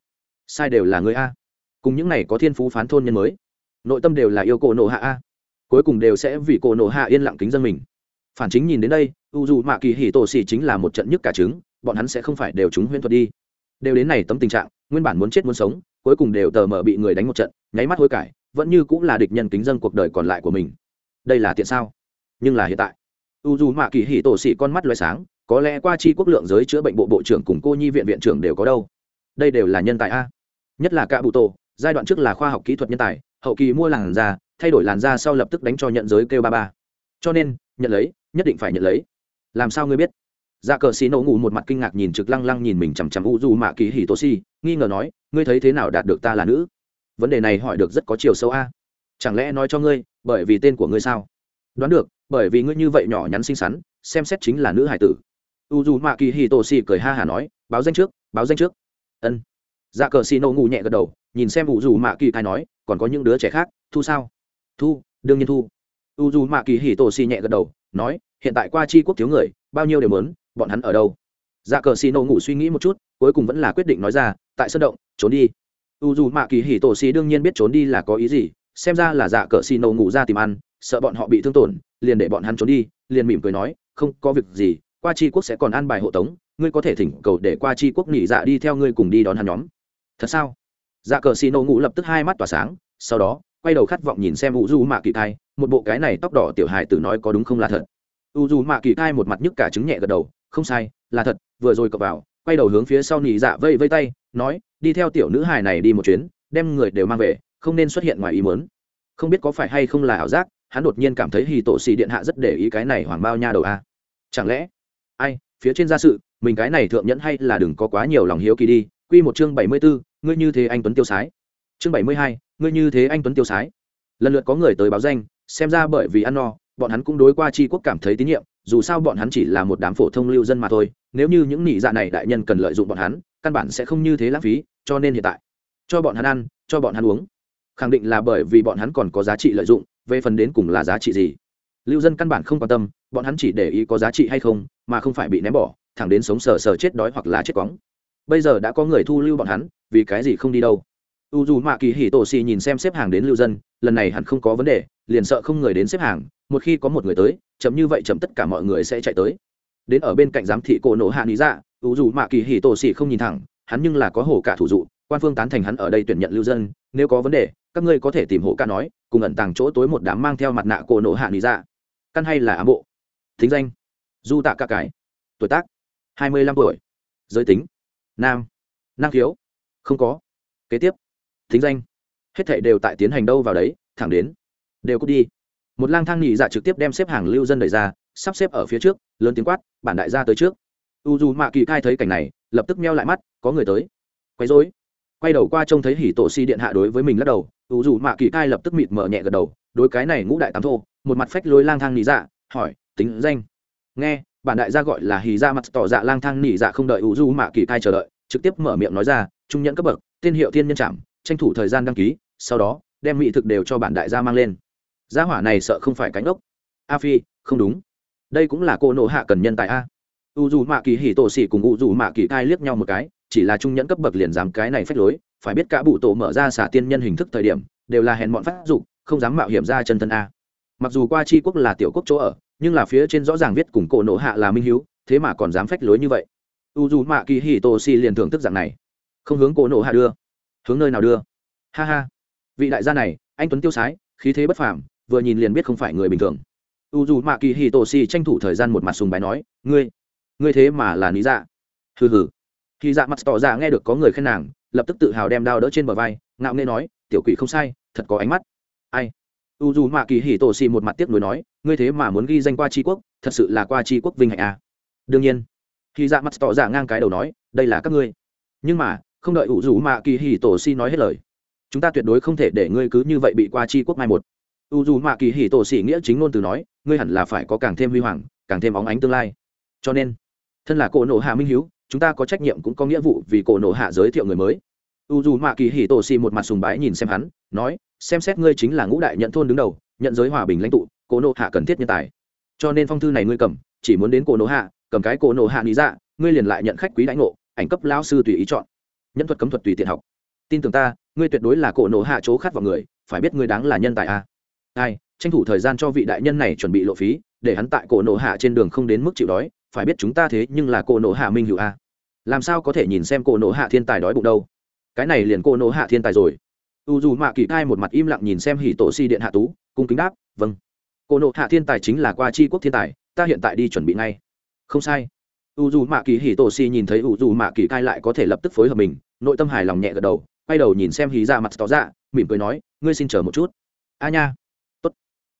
Sai đều là người a. Cùng những này có thiên phú phán thôn nhân mới, nội tâm đều là yêu cổ nộ hạ a. Cuối cùng đều sẽ vì cổ nộ hạ yên lặng kính dân mình. Phản chính nhìn đến đây, u dù mạ kỳ hỉ tổ xỉ chính là một trận nhức cả trứng, bọn hắn sẽ không phải đều chúng huyễn thuật đi. Đều đến này tấm tình trạng, nguyên bản muốn chết muốn sống cuối cùng đều tờ mở bị người đánh một trận, nháy mắt hối cải, vẫn như cũng là địch nhân kính dân cuộc đời còn lại của mình. Đây là tiện sao? Nhưng là hiện tại. U dù mạ kỳ hỉ tổ xị con mắt loay sáng, có lẽ qua chi quốc lượng giới chữa bệnh bộ bộ trưởng cùng cô nhi viện viện trưởng đều có đâu. Đây đều là nhân tài a. Nhất là cả bụ tổ, giai đoạn trước là khoa học kỹ thuật nhân tài, hậu kỳ mua làn da, thay đổi làn da sau lập tức đánh cho nhận giới kêu ba ba. Cho nên, nhận lấy, nhất định phải nhận lấy. Làm sao ngươi biết? Dạ cờ xì nổ ngủ một mặt kinh ngạc nhìn trực lăng lăng nhìn mình chằm chằm u du mạ kỳ hì tô si nghi ngờ nói, ngươi thấy thế nào đạt được ta là nữ? Vấn đề này hỏi được rất có chiều sâu a. Chẳng lẽ nói cho ngươi, bởi vì tên của ngươi sao? Đoán được, bởi vì ngươi như vậy nhỏ nhắn xinh xắn, xem xét chính là nữ hải tử. U dù mạ kỳ hì tổ xi cười ha hả nói, báo danh trước, báo danh trước. Ân. Dạ cờ xì nổ ngủ nhẹ gật đầu, nhìn xem u dù mạ kỳ khai nói, còn có những đứa trẻ khác, thu sao? Thu, đương nhiên thu. U dù mạ kỳ hì tổ xi nhẹ gật đầu, nói, hiện tại qua chi quốc thiếu người, bao nhiêu đều muốn bọn hắn ở đâu? Dạ cờ xì nổ ngủ suy nghĩ một chút, cuối cùng vẫn là quyết định nói ra, tại sân động, trốn đi. U dù mạ kỳ hì tổ xì đương nhiên biết trốn đi là có ý gì, xem ra là dạ cờ xì nổ ngủ ra tìm ăn, sợ bọn họ bị thương tổn, liền để bọn hắn trốn đi, liền mỉm cười nói, không, có việc gì, qua chi quốc sẽ còn an bài hộ tống, ngươi có thể thỉnh cầu để qua chi quốc nghỉ dạ đi theo ngươi cùng đi đón hắn nhóm. Thật sao? Dạ cờ xì nổ ngủ lập tức hai mắt tỏa sáng, sau đó, quay đầu khát vọng nhìn xem u du mạ kỳ thai một bộ cái này tóc đỏ tiểu hài tử nói có đúng không là thật. U dù mạ kỳ thai một mặt nhức cả trứng nhẹ gật đầu không sai là thật vừa rồi cập vào quay đầu hướng phía sau nỉ dạ vây vây tay nói đi theo tiểu nữ hài này đi một chuyến đem người đều mang về không nên xuất hiện ngoài ý mớn không biết có phải hay không là ảo giác hắn đột nhiên cảm thấy hì tổ xì điện hạ rất để ý cái này hoàng bao nha đầu a. Chẳng lẽ ai phía trên gia sự mình cái này thượng nhẫn hay là đừng có quá nhiều lòng hiếu kỳ đi quy một chương bảy mươi 74, ngươi như thế anh tuấn tiêu sái. Chương bảy mươi hai, ngươi như thế anh tuấn tiêu sái. Lần lượt có người tới báo danh xem ra bởi vì ăn no bọn hắn cũng đối qua tri quốc cảm thấy tín nhiệm dù sao bọn hắn chỉ là một đám phổ thông lưu dân mà thôi, nếu như những nị dạ này đại nhân cần lợi dụng bọn hắn, căn bản sẽ không như thế lãng phí, cho nên hiện tại, cho bọn hắn ăn, cho bọn hắn uống. Khẳng định là bởi vì bọn hắn còn có giá trị lợi dụng, về phần đến cùng là giá trị gì? Lưu dân căn bản không quan tâm, bọn hắn chỉ để ý có giá trị hay không, mà không phải bị ném bỏ, thẳng đến sống sờ sờ chết đói hoặc là chết cóng bây giờ đã có người thu lưu bọn hắn, vì cái gì không đi đâu? U dù mạ kỳ hỉ tổ xì nhìn xem xếp hàng đến lưu dân, lần này hẳn không có vấn đề, liền sợ không người đến xếp hàng một khi có một người tới, chậm như vậy chậm tất cả mọi người sẽ chạy tới. Đến ở bên cạnh giám thị cổ nổ hạ lý dạ u dù mạ kỳ hỉ tổ xỉ không nhìn thẳng, hắn nhưng là có hổ cả thủ dụ, quan phương tán thành hắn ở đây tuyển nhận lưu dân, nếu có vấn đề, các ngươi có thể tìm hổ ca nói, cùng ẩn tàng chỗ tối một đám mang theo mặt nạ cổ nổ hạ lý dạ. Căn hay là ám bộ? Thính danh? Du tạ ca cái. Tuổi tác? hai mươi lăm tuổi. Giới tính? Nam. Năng khiếu? Không có. Kế tiếp? Thính danh? Hết thảy đều tại tiến hành đâu vào đấy, thẳng đến. Đều cút đi một lang thang nhị dạ trực tiếp đem xếp hàng lưu dân đẩy ra, sắp xếp ở phía trước, lớn tiếng quát, bản đại gia tới trước. U dù mạ kỳ cai thấy cảnh này, lập tức meo lại mắt, có người tới. Quấy rối. Quay đầu qua trông thấy hỉ tổ si điện hạ đối với mình lắc đầu, u dù mạ kỳ cai lập tức mịt mở nhẹ gật đầu, đối cái này ngũ đại tám thô, một mặt phách lối lang thang nhị dạ hỏi, tính danh? Nghe, bản đại gia gọi là hì ra dạ mặt tỏ dạ lang thang nhị dạ không đợi u dù mạ kỳ cai chờ đợi, trực tiếp mở miệng nói ra, trung nhẫn cấp bậc, tên hiệu thiên nhân trạm tranh thủ thời gian đăng ký, sau đó đem mỹ thực đều cho bản đại gia mang lên gia hỏa này sợ không phải cánh ốc. A phi, không đúng. Đây cũng là cô nộ hạ cần nhân tài a. U dù mạ kỳ hỉ tổ xỉ cùng u dù mạ kỳ cai liếc nhau một cái, chỉ là trung nhẫn cấp bậc liền dám cái này phách lối, phải biết cả bụ tổ mở ra xả tiên nhân hình thức thời điểm, đều là hèn bọn phát dụng không dám mạo hiểm ra chân thân a. Mặc dù qua chi quốc là tiểu quốc chỗ ở, nhưng là phía trên rõ ràng viết cùng cổ nộ hạ là minh hiếu, thế mà còn dám phách lối như vậy. U dù mạ kỳ hỉ tổ sĩ liền thưởng thức dạng này. Không hướng cổ nộ hạ đưa. Hướng nơi nào đưa? Ha ha. Vị đại gia này, anh tuấn tiêu sái, khí thế bất phàm vừa nhìn liền biết không phải người bình thường. U dù mạ kỳ hì tổ xì tranh thủ thời gian một mặt sùng bài nói, ngươi ngươi thế mà là lý dạ. Hừ hừ. Khi dạ mặt tỏ ra nghe được có người khen nàng, lập tức tự hào đem đao đỡ trên bờ vai, ngạo nghê nói, tiểu quỷ không sai, thật có ánh mắt. Ai? U dù mạ kỳ hì tổ xì một mặt tiếc nuối nói, ngươi thế mà muốn ghi danh qua tri quốc, thật sự là qua tri quốc vinh hạnh à. đương nhiên. Khi dạ mặt tỏ ra ngang cái đầu nói, đây là các ngươi. Nhưng mà, không đợi u dù mạ kỳ hì tổ xì nói hết lời, chúng ta tuyệt đối không thể để ngươi cứ như vậy bị qua tri quốc mai một u dù mạ kỳ hì tổ sĩ nghĩa chính ngôn từ nói, ngươi hẳn là phải có càng thêm huy hoàng, càng thêm óng ánh tương lai. Cho nên, thân là cổ nộ hạ minh hiếu, chúng ta có trách nhiệm cũng có nghĩa vụ vì cổ nộ hạ giới thiệu người mới. U dù mạ kỳ hì tổ sĩ một mặt sùng bái nhìn xem hắn, nói, xem xét ngươi chính là ngũ đại nhận thôn đứng đầu, nhận giới hòa bình lãnh tụ, cổ nộ hạ cần thiết nhân tài. Cho nên phong thư này ngươi cầm, chỉ muốn đến cổ nộ hạ, cầm cái cổ nộ hạ lý dạ ngươi liền lại nhận khách quý lãnh ngộ, ảnh cấp lao sư tùy ý chọn. Nhân thuật cấm thuật tùy tiện học. Tin tưởng ta, ngươi tuyệt đối là cổ nộ hạ chỗ khát vào người, phải biết ngươi đáng là nhân tài a ai, tranh thủ thời gian cho vị đại nhân này chuẩn bị lộ phí, để hắn tại cổ nộ hạ trên đường không đến mức chịu đói, phải biết chúng ta thế nhưng là cổ nộ hạ minh hữu a. Làm sao có thể nhìn xem cổ nộ hạ thiên tài đói bụng đâu? Cái này liền cổ nộ hạ thiên tài rồi. U dù mạ kỳ cai một mặt im lặng nhìn xem hỉ tổ si điện hạ tú, cung kính đáp vâng. Cổ nộ hạ thiên tài chính là qua c quốc thiên tài, ta hiện tại đi chuẩn bị ngay. Không sai. U dù mạ kỳ hỉ tổ si nhìn thấy u dù mạ kỳ cai lại có thể lập tức phối hợp mình, nội tâm hài lòng nhẹ gật đầu, quay đầu nhìn xem hí ra dạ mặt tỏ ra mỉm cười nói, ngươi xin chờ một chút. A nha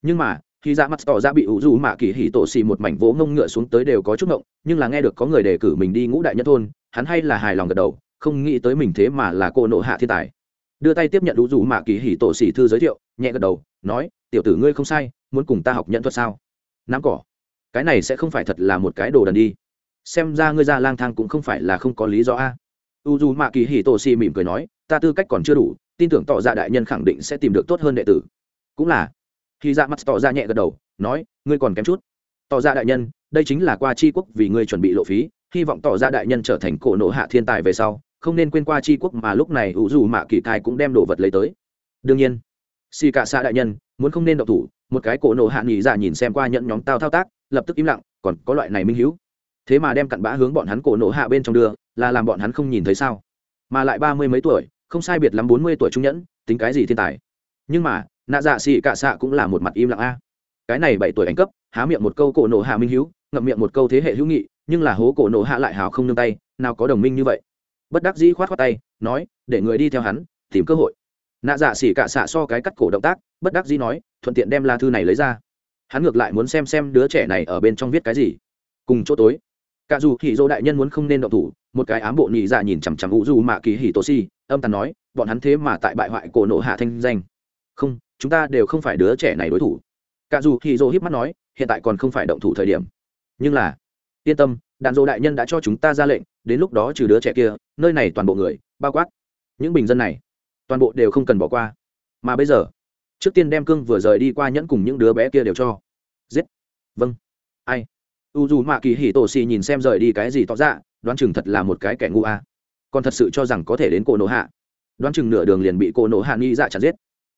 nhưng mà, khi ra mặt tỏ ra bị ủ dù mạ kỳ hỉ tổ xì một mảnh vỗ ngông ngựa xuống tới đều có chút ngộng, nhưng là nghe được có người đề cử mình đi ngũ đại nhất thôn, hắn hay là hài lòng gật đầu, không nghĩ tới mình thế mà là cô nộ hạ thiên tài. Đưa tay tiếp nhận ủ dù mạ kỳ hỉ tổ xì thư giới thiệu, nhẹ gật đầu, nói, tiểu tử ngươi không sai, muốn cùng ta học nhận thuật sao? Nắm cỏ, cái này sẽ không phải thật là một cái đồ đần đi. Xem ra ngươi ra lang thang cũng không phải là không có lý do a. U dù mạ kỳ hì tổ xì mỉm cười nói, ta tư cách còn chưa đủ, tin tưởng tỏ ra đại nhân khẳng định sẽ tìm được tốt hơn đệ tử. Cũng là khi dạ mắt tỏ ra nhẹ gật đầu, nói, ngươi còn kém chút. Tỏ ra đại nhân, đây chính là qua c quốc vì ngươi chuẩn bị lộ phí, hy vọng tỏ ra đại nhân trở thành cổ nộ hạ thiên tài về sau, không nên quên qua c quốc mà lúc này ủ dù mạ kỳ cai cũng đem đồ vật lấy tới. Đương nhiên. Xì cả xa đại nhân, muốn không nên độc thủ, một cái cổ nộ hạ nghỉ dạ nhìn xem qua nhận nhóm tao thao tác, lập tức im lặng, còn có loại này minh hữu. Thế mà đem cặn bã hướng bọn hắn cổ nộ hạ bên trong đưa, là làm bọn hắn không nhìn thấy sao? Mà lại ba mươi mấy tuổi, không sai biệt lắm bốn mươi tuổi trung nhẫn, tính cái gì thiên tài? Nhưng mà nạ dạ xì cạ xạ cũng là một mặt im lặng a. Cái này bảy tuổi ảnh cấp, há miệng một câu cổ nộ hạ minh hữu ngậm miệng một câu thế hệ hữu nghị, nhưng là hố cổ nộ hạ lại hào không nương tay, nào có đồng minh như vậy. Bất đắc dĩ khoát khoát tay, nói, để người đi theo hắn, tìm cơ hội. Nạ dạ xỉ cạ xạ so cái cắt cổ động tác, bất đắc dĩ nói, thuận tiện đem la thư này lấy ra. Hắn ngược lại muốn xem xem đứa trẻ này ở bên trong viết cái gì. Cùng chỗ tối, cả dù hỉ dô đại nhân muốn không nên động thủ, một cái ám bộ nhị dạ nhìn chằm chằm u du mạ kỳ hỉ tô si, âm tàn nói, bọn hắn thế mà tại bại hoại cổ nộ hạ thanh danh. Không chúng ta đều không phải đứa trẻ này đối thủ. Cả dù thì dô híp mắt nói, hiện tại còn không phải động thủ thời điểm. Nhưng là, yên tâm đàn dô đại nhân đã cho chúng ta ra lệnh, đến lúc đó trừ đứa trẻ kia, nơi này toàn bộ người, bao quát những bình dân này, toàn bộ đều không cần bỏ qua. Mà bây giờ, trước tiên đem cương vừa rời đi qua nhẫn cùng những đứa bé kia đều cho. Giết. Vâng. Ai? U dù mạ kỳ hỉ tổ xì nhìn xem rời đi cái gì tỏ ra, đoán chừng thật là một cái kẻ ngu a. Còn thật sự cho rằng có thể đến cổ nổ hạ. Đoán chừng nửa đường liền bị cổ nổ hạ nghi dạ chặt giết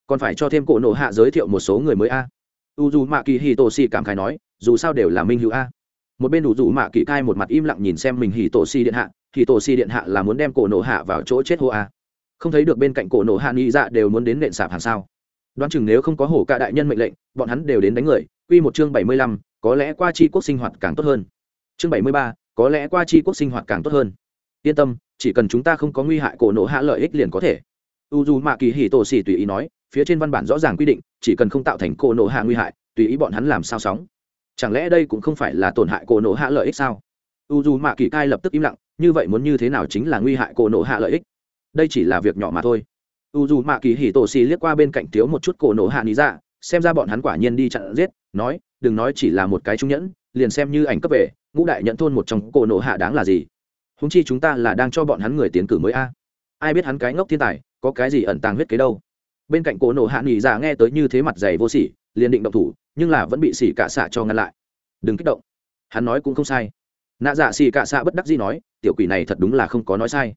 còn phải cho thêm cổ nộ hạ giới thiệu một số người mới a. U dù mạ kỳ hỉ tổ xì cảm khái nói, dù sao đều là minh hữu a. Một bên u dù mạ kỳ cai một mặt im lặng nhìn xem mình hỉ tổ xì điện hạ hì tổ xì điện hạ là muốn đem cổ nộ hạ vào chỗ chết hô a. Không thấy được bên cạnh cổ nộ hạ nghĩ dạ đều muốn đến nện sạp hàng sao. Đoán chừng nếu không có hổ cả đại nhân mệnh lệnh, bọn hắn đều đến đánh người. Quy một chương bảy mươi lăm, có lẽ qua chi quốc sinh hoạt càng tốt hơn. Chương bảy mươi ba, có lẽ qua chi quốc sinh hoạt càng tốt hơn. Yên tâm, chỉ cần chúng ta không có nguy hại cổ nộ hạ lợi ích liền có thể. U dù mạ kỳ hì tổ xì tùy ý nói phía trên văn bản rõ ràng quy định, chỉ cần không tạo thành cô nộ hạ nguy hại, tùy ý bọn hắn làm sao sóng. Chẳng lẽ đây cũng không phải là tổn hại cô nộ hạ lợi ích sao? U dù mạ kỳ cai lập tức im lặng, như vậy muốn như thế nào chính là nguy hại cô nộ hạ lợi ích? Đây chỉ là việc nhỏ mà thôi. U dù mạ kỳ hỉ tổ xì liếc qua bên cạnh thiếu một chút cổ nộ hạ lý ra dạ, xem ra bọn hắn quả nhiên đi chặn giết, nói, đừng nói chỉ là một cái trung nhẫn, liền xem như ảnh cấp về, ngũ đại nhận thôn một trong cổ nộ hạ đáng là gì? Húng chi chúng ta là đang cho bọn hắn người tiến cử mới a. Ai biết hắn cái ngốc thiên tài, có cái gì ẩn tàng huyết kế đâu? Bên cạnh cổ nổ hạ nghỉ dạ nghe tới như thế mặt dày vô sỉ, liền định động thủ, nhưng là vẫn bị sỉ cả xạ cho ngăn lại. Đừng kích động. Hắn nói cũng không sai. Nạ dạ xỉ cả xạ bất đắc gì nói, tiểu quỷ này thật đúng là không có nói sai.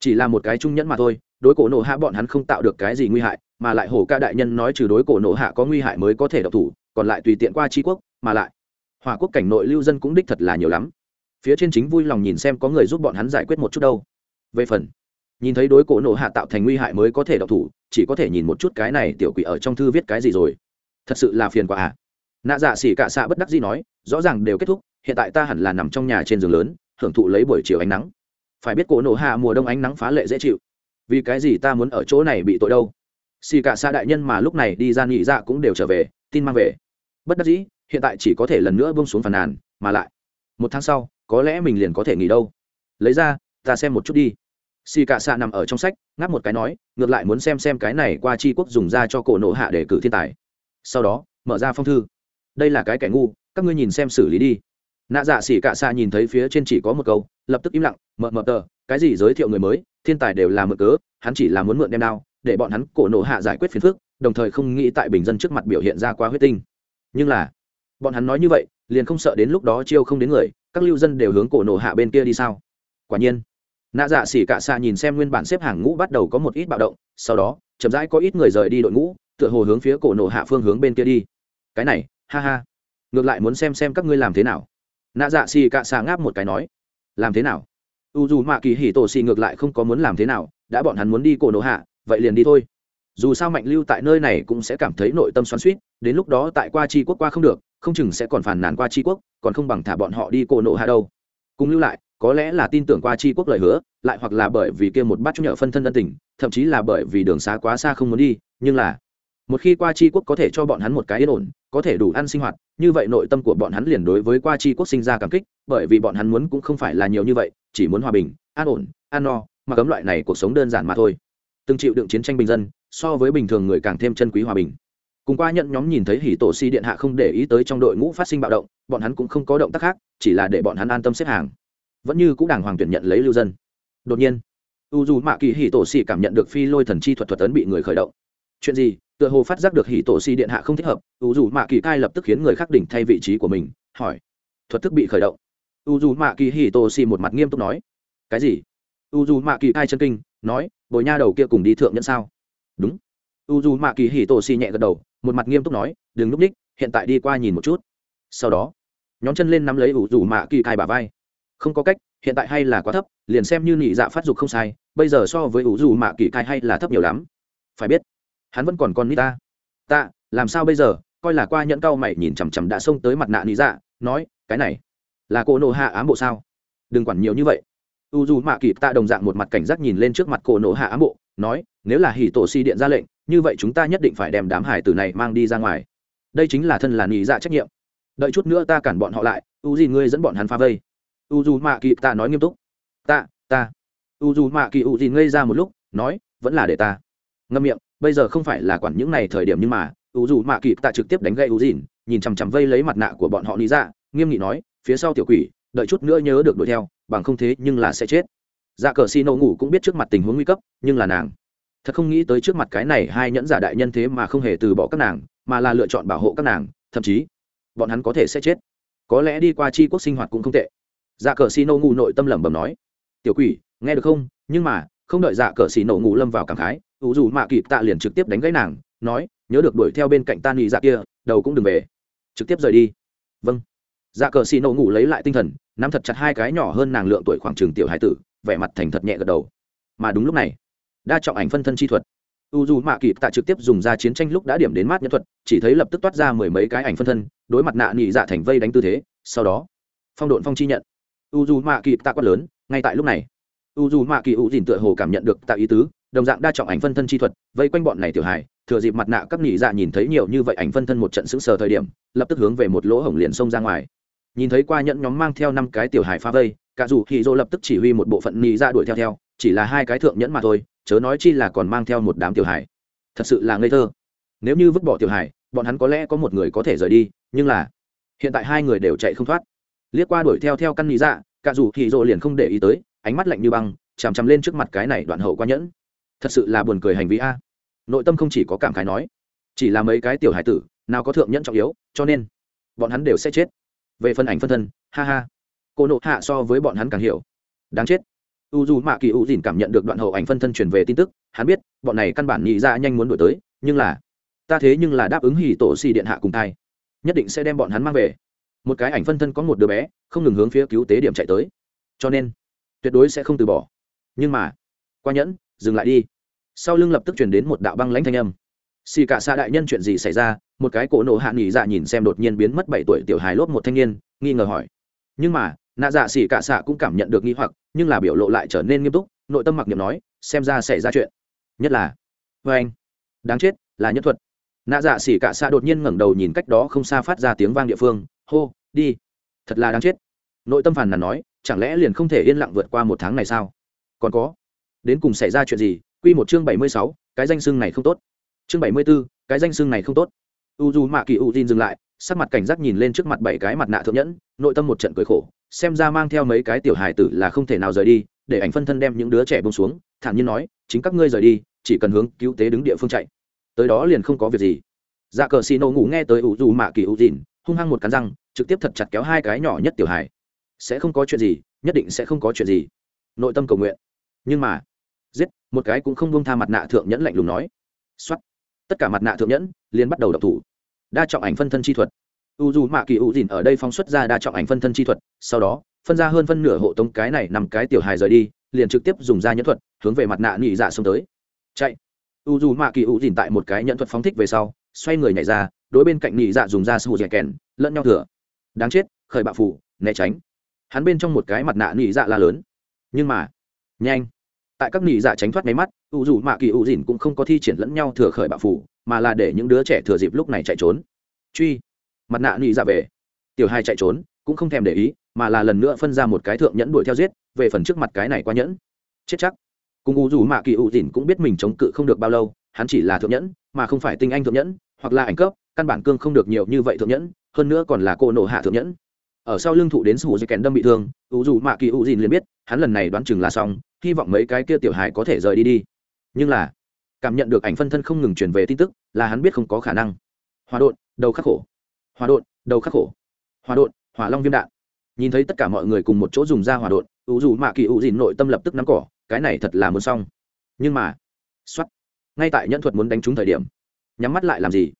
Chỉ là một cái trung nhẫn mà thôi, đối cổ nổ hạ bọn hắn không tạo được cái gì nguy hại, mà lại hổ ca đại nhân nói trừ đối cổ nổ hạ có nguy hại mới có thể độc thủ, còn lại tùy tiện qua tri quốc, mà lại. Hỏa quốc cảnh nội lưu dân cũng đích thật là nhiều lắm. Phía trên chính vui lòng nhìn xem có người giúp bọn hắn giải quyết một chút đâu. Về phần nhìn thấy đối cổ nộ hạ tạo thành nguy hại mới có thể đọc thủ, chỉ có thể nhìn một chút cái này tiểu quỷ ở trong thư viết cái gì rồi. Thật sự là phiền quả à. Nạ dạ xỉ cả xạ bất đắc gì nói, rõ ràng đều kết thúc, hiện tại ta hẳn là nằm trong nhà trên giường lớn, hưởng thụ lấy buổi chiều ánh nắng. Phải biết cổ nổ hạ mùa đông ánh nắng phá lệ dễ chịu. Vì cái gì ta muốn ở chỗ này bị tội đâu? Xì cả xa đại nhân mà lúc này đi ra nghỉ dạ cũng đều trở về, tin mang về. Bất đắc dĩ, hiện tại chỉ có thể lần nữa bông xuống phàn nàn, mà lại, một tháng sau, có lẽ mình liền có thể nghỉ đâu. Lấy ra, ta xem một chút đi xì cả xạ nằm ở trong sách, ngáp một cái nói, ngược lại muốn xem xem cái này qua c quốc dùng ra cho cổ nộ hạ để cử thiên tài. Sau đó, mở ra phong thư. Đây là cái kẻ ngu, các ngươi nhìn xem xử lý đi. Nạ dạ xỉ cả xạ nhìn thấy phía trên chỉ có một câu, lập tức im lặng mờ mờ tờ, cái gì giới thiệu người mới, thiên tài đều là mượn cớ, hắn chỉ là muốn mượn đem đao, để bọn hắn cổ nộ hạ giải quyết phiền phức, đồng thời không nghĩ tại bình dân trước mặt biểu hiện ra quá huyết tinh. Nhưng là, bọn hắn nói như vậy, liền không sợ đến lúc đó chiêu không đến người, các lưu dân đều hướng cổ nộ hạ bên kia đi sao? Quả nhiên nạ dạ xỉ cả xạ nhìn xem nguyên bản xếp hàng ngũ bắt đầu có một ít bạo động, sau đó, chậm rãi có ít người rời đi đội ngũ, tựa hồ hướng phía cổ nổ hạ phương hướng bên kia đi. Cái này, ha ha. Ngược lại muốn xem xem các ngươi làm thế nào. Nạ dạ xỉ cả xạ ngáp một cái nói. Làm thế nào? U dù mạ kỳ hỉ tổ xì ngược lại không có muốn làm thế nào, đã bọn hắn muốn đi cổ nổ hạ, vậy liền đi thôi. Dù sao mạnh lưu tại nơi này cũng sẽ cảm thấy nội tâm xoắn suýt đến lúc đó tại qua tri quốc qua không được, không chừng sẽ còn phản nàn qua tri quốc, còn không bằng thả bọn họ đi cổ nổ hạ đâu. Cùng lưu lại có lẽ là tin tưởng qua Chi quốc lời hứa, lại hoặc là bởi vì kia một bát chút nhở phân thân ân tình, thậm chí là bởi vì đường xá quá xa không muốn đi, nhưng là, một khi qua Chi quốc có thể cho bọn hắn một cái yên ổn, có thể đủ ăn sinh hoạt, như vậy nội tâm của bọn hắn liền đối với qua Chi quốc sinh ra cảm kích, bởi vì bọn hắn muốn cũng không phải là nhiều như vậy, chỉ muốn hòa bình, an ổn, an no, mà cấm loại này cuộc sống đơn giản mà thôi. Từng chịu đựng chiến tranh bình dân, so với bình thường người càng thêm chân quý hòa bình. Cùng qua nhận nhóm nhìn thấy hỉ tổ si điện hạ không để ý tới trong đội ngũ phát sinh bạo động, bọn hắn cũng không có động tác khác, chỉ là để bọn hắn an tâm xếp hàng vẫn như cũng đàng hoàng tuyển nhận lấy lưu dân. Đột nhiên, u dù mạ kỳ hỉ tổ si cảm nhận được phi lôi thần chi thuật thuật tấn bị người khởi động. Chuyện gì? Tựa hồ phát giác được hỉ tổ si điện hạ không thích hợp, u dù mạ kỳ cai lập tức khiến người khác đỉnh thay vị trí của mình, hỏi. Thuật thức bị khởi động. U dù mạ kỳ hỉ tổ si một mặt nghiêm túc nói. Cái gì? U dù mạ kỳ cai chân kinh, nói, bồi nha đầu kia cùng đi thượng nhận sao? Đúng. U dù mạ kỳ hỉ tổ si nhẹ gật đầu, một mặt nghiêm túc nói, đừng núp ních hiện tại đi qua nhìn một chút. Sau đó nhóm chân lên nắm lấy u dù mạ kỳ cai bà vai không có cách, hiện tại hay là quá thấp, liền xem như nị dạ phát dục không sai, bây giờ so với u dù mạ kỳ cai hay là thấp nhiều lắm. Phải biết, hắn vẫn còn con nít ta. Ta, làm sao bây giờ? Coi là qua nhẫn cao mày nhìn chằm chằm đã xông tới mặt nạ nị dạ nói, cái này, là cô nộ hạ ám bộ sao? Đừng quản nhiều như vậy. U dù mạ kỳ ta đồng dạng một mặt cảnh giác nhìn lên trước mặt cổ nộ hạ ám bộ, nói, nếu là hỉ tổ si điện ra lệnh, như vậy chúng ta nhất định phải đem đám hải tử này mang đi ra ngoài. Đây chính là thân là nghỉ dạ trách nhiệm. Đợi chút nữa ta cản bọn họ lại u gì ngươi dẫn bọn hắn phá vây u dù mạ kỳ tạ nói nghiêm túc. Ta ta. U dù mạ kỳ u dìn ngây ra một lúc nói vẫn là để ta. Ngâm miệng bây giờ không phải là quản những này thời điểm nhưng mà u dù mạ kỳ tạ trực tiếp đánh gậy u dìn nhìn chằm chằm vây lấy mặt nạ của bọn họ lý ra, nghiêm nghị nói phía sau tiểu quỷ đợi chút nữa nhớ được đuổi theo bằng không thế nhưng là sẽ chết. Dạ cờ xì nổ ngủ cũng biết trước mặt tình huống nguy cấp nhưng là nàng. Thật không nghĩ tới trước mặt cái này hai nhẫn giả đại nhân thế mà không hề từ bỏ các nàng mà là lựa chọn bảo hộ các nàng thậm chí bọn hắn có thể sẽ chết. Có lẽ đi qua chi quốc sinh hoạt cũng không tệ dạ cờ xì nổ ngủ nội tâm lẩm bẩm nói, tiểu quỷ, nghe được không? Nhưng mà, không đợi dạ cờ xì nổ ngủ lâm vào cảm khái ủ dù mạ kịp tạ liền trực tiếp đánh gãy nàng, nói, nhớ được đuổi theo bên cạnh ta nghỉ dạ kia, đầu cũng đừng về. Trực tiếp rời đi. Vâng. Dạ cờ xì nổ ngủ lấy lại tinh thần, nắm thật chặt hai cái nhỏ hơn nàng lượng tuổi khoảng trường tiểu hải tử, vẻ mặt thành thật nhẹ gật đầu. Mà đúng lúc này, đa trọng ảnh phân thân chi thuật. U dù mạ kịp tạ trực tiếp dùng ra chiến tranh lúc đã điểm đến mát nhân thuật, chỉ thấy lập tức toát ra mười mấy cái ảnh phân thân, đối mặt nạ nhị dạ thành vây đánh tư thế, sau đó, phong độn phong chi nhận u dù mạ kỳ tạ quát lớn, ngay tại lúc này. U dù mạ kỳ u dìn tựa hồ cảm nhận được tạ ý tứ, đồng dạng đa trọng ảnh phân thân chi thuật, vây quanh bọn này tiểu hài, thừa dịp mặt nạ các nhị dạ nhìn thấy nhiều như vậy ảnh phân thân một trận sững sờ thời điểm, lập tức hướng về một lỗ hổng liền xông ra ngoài. Nhìn thấy qua nhẫn nhóm mang theo năm cái tiểu hài phá vây, cả dù hì dô lập tức chỉ huy một bộ phận nhị dạ đuổi theo theo, chỉ là hai cái thượng nhẫn mà thôi, chớ nói chi là còn mang theo một đám tiểu hài. Thật sự là ngây thơ. Nếu như vứt bỏ tiểu hài, bọn hắn có lẽ có một người có thể rời đi, nhưng là hiện tại hai người đều chạy không thoát liếc qua đuổi theo theo căn nhị dạ cả dù thì dô liền không để ý tới, ánh mắt lạnh như băng, chằm chằm lên trước mặt cái này đoạn hậu quá nhẫn. Thật sự là buồn cười hành vi a. Nội tâm không chỉ có cảm khái nói, chỉ là mấy cái tiểu hải tử, nào có thượng nhẫn trọng yếu, cho nên bọn hắn đều sẽ chết. Về phần ảnh phân thân, ha ha. Cô nộ hạ so với bọn hắn càng hiểu. Đáng chết. U dù mạ kỳ u dìn cảm nhận được đoạn hậu ảnh phân thân truyền về tin tức, hắn biết, bọn này căn bản nghĩ ra nhanh muốn đổi tới, nhưng là, ta thế nhưng là đáp ứng hỉ tổ xì điện hạ cùng thai. Nhất định sẽ đem bọn hắn mang về một cái ảnh phân thân có một đứa bé, không ngừng hướng phía cứu tế điểm chạy tới. Cho nên, tuyệt đối sẽ không từ bỏ. Nhưng mà, qua nhẫn, dừng lại đi. Sau lưng lập tức chuyển đến một đạo băng lãnh thanh âm. Xì cả xa đại nhân chuyện gì xảy ra? Một cái cổ nổ hạ nghỉ dạ nhìn xem đột nhiên biến mất bảy tuổi tiểu hài lốp một thanh niên, nghi ngờ hỏi. Nhưng mà, nạ dạ xì cả xạ cũng cảm nhận được nghi hoặc, nhưng là biểu lộ lại trở nên nghiêm túc, nội tâm mặc niệm nói, xem ra xảy ra chuyện. Nhất là vê anh, đáng chết, là nhất thuật. Nạ dạ xì cả xạ đột nhiên ngẩng đầu nhìn cách đó không xa phát ra tiếng vang địa phương hô đi. Thật là đáng chết. Nội tâm phàn nàn nói chẳng lẽ liền không thể yên lặng vượt qua một tháng này sao? Còn có đến cùng xảy ra chuyện gì? Quy một chương bảy mươi sáu cái danh xưng này không tốt. Chương bảy mươi 74, cái danh xưng này không tốt. U dù mạ kỳ u tin dừng lại sắc mặt cảnh giác nhìn lên trước mặt bảy cái mặt nạ thượng nhẫn nội tâm một trận cười khổ xem ra mang theo mấy cái tiểu hài tử là không thể nào rời đi để ảnh phân thân đem những đứa trẻ bông xuống thản nhiên nói chính các ngươi rời đi chỉ cần hướng cứu tế đứng địa phương chạy. Tới đó liền không có việc gì. Dạ cờ xì nổ ngủ nghe tới u dù mạ kỳ u tin hung hăng một cắn răng, trực tiếp thật chặt kéo hai cái nhỏ nhất tiểu hài. Sẽ không có chuyện gì, nhất định sẽ không có chuyện gì. Nội tâm cầu nguyện. Nhưng mà, giết, một cái cũng không buông tha mặt nạ thượng nhẫn lạnh lùng nói. Xuất tất cả mặt nạ thượng nhẫn liền bắt đầu đập thủ. Đa trọng ảnh phân thân chi thuật. U dù mạ kỳ u dìn ở đây phóng xuất ra đa trọng ảnh phân thân chi thuật, sau đó, phân ra hơn phân nửa hộ tống cái này nằm cái tiểu hài rời đi, liền trực tiếp dùng ra nhẫn thuật, hướng về mặt nạ nhị dạ xông tới. Chạy. U dù mạ kỳ u dìn tại một cái nhẫn thuật phóng thích về sau xoay người nhảy ra, đối bên cạnh nhị dạ dùng ra sù dẻ kèn, lẫn nhau thừa. Đáng chết, khởi bạo phủ, né tránh. Hắn bên trong một cái mặt nạ nhị dạ la lớn. Nhưng mà, nhanh. Tại các nhị dạ tránh thoát máy mắt u dù mạ kỳ u dìn cũng không có thi triển lẫn nhau thừa khởi bạo phủ, mà là để những đứa trẻ thừa dịp lúc này chạy trốn. Truy. Mặt nạ nhị dạ về. Tiểu hai chạy trốn, cũng không thèm để ý, mà là lần nữa phân ra một cái thượng nhẫn đuổi theo giết, về phần trước mặt cái này quá nhẫn. Chết chắc. Cùng u dù mạ kỳ u dìn cũng biết mình chống cự không được bao lâu, hắn chỉ là thượng nhẫn, mà không phải tinh anh thượng nhẫn hoặc là ảnh cấp, căn bản cương không được nhiều như vậy thượng nhẫn, hơn nữa còn là cô nổ hạ thượng nhẫn. Ở sau lưng thụ đến sủ dây kèn đâm bị thương u dù mạ kỳ u dìn liền biết, hắn lần này đoán chừng là xong, hy vọng mấy cái kia tiểu hài có thể rời đi đi. Nhưng là, cảm nhận được ảnh phân thân không ngừng truyền về tin tức, là hắn biết không có khả năng. Hòa đột đầu khắc khổ. Hòa đột đầu khắc khổ. Hòa đột hỏa long viêm đạn. Nhìn thấy tất cả mọi người cùng một chỗ dùng ra hòa đột u dù mạ kỳ u dìn nội tâm lập tức nắm cỏ, cái này thật là muốn xong. Nhưng mà xuất ngay tại nhẫn thuật muốn đánh trúng thời điểm nhắm mắt lại làm gì?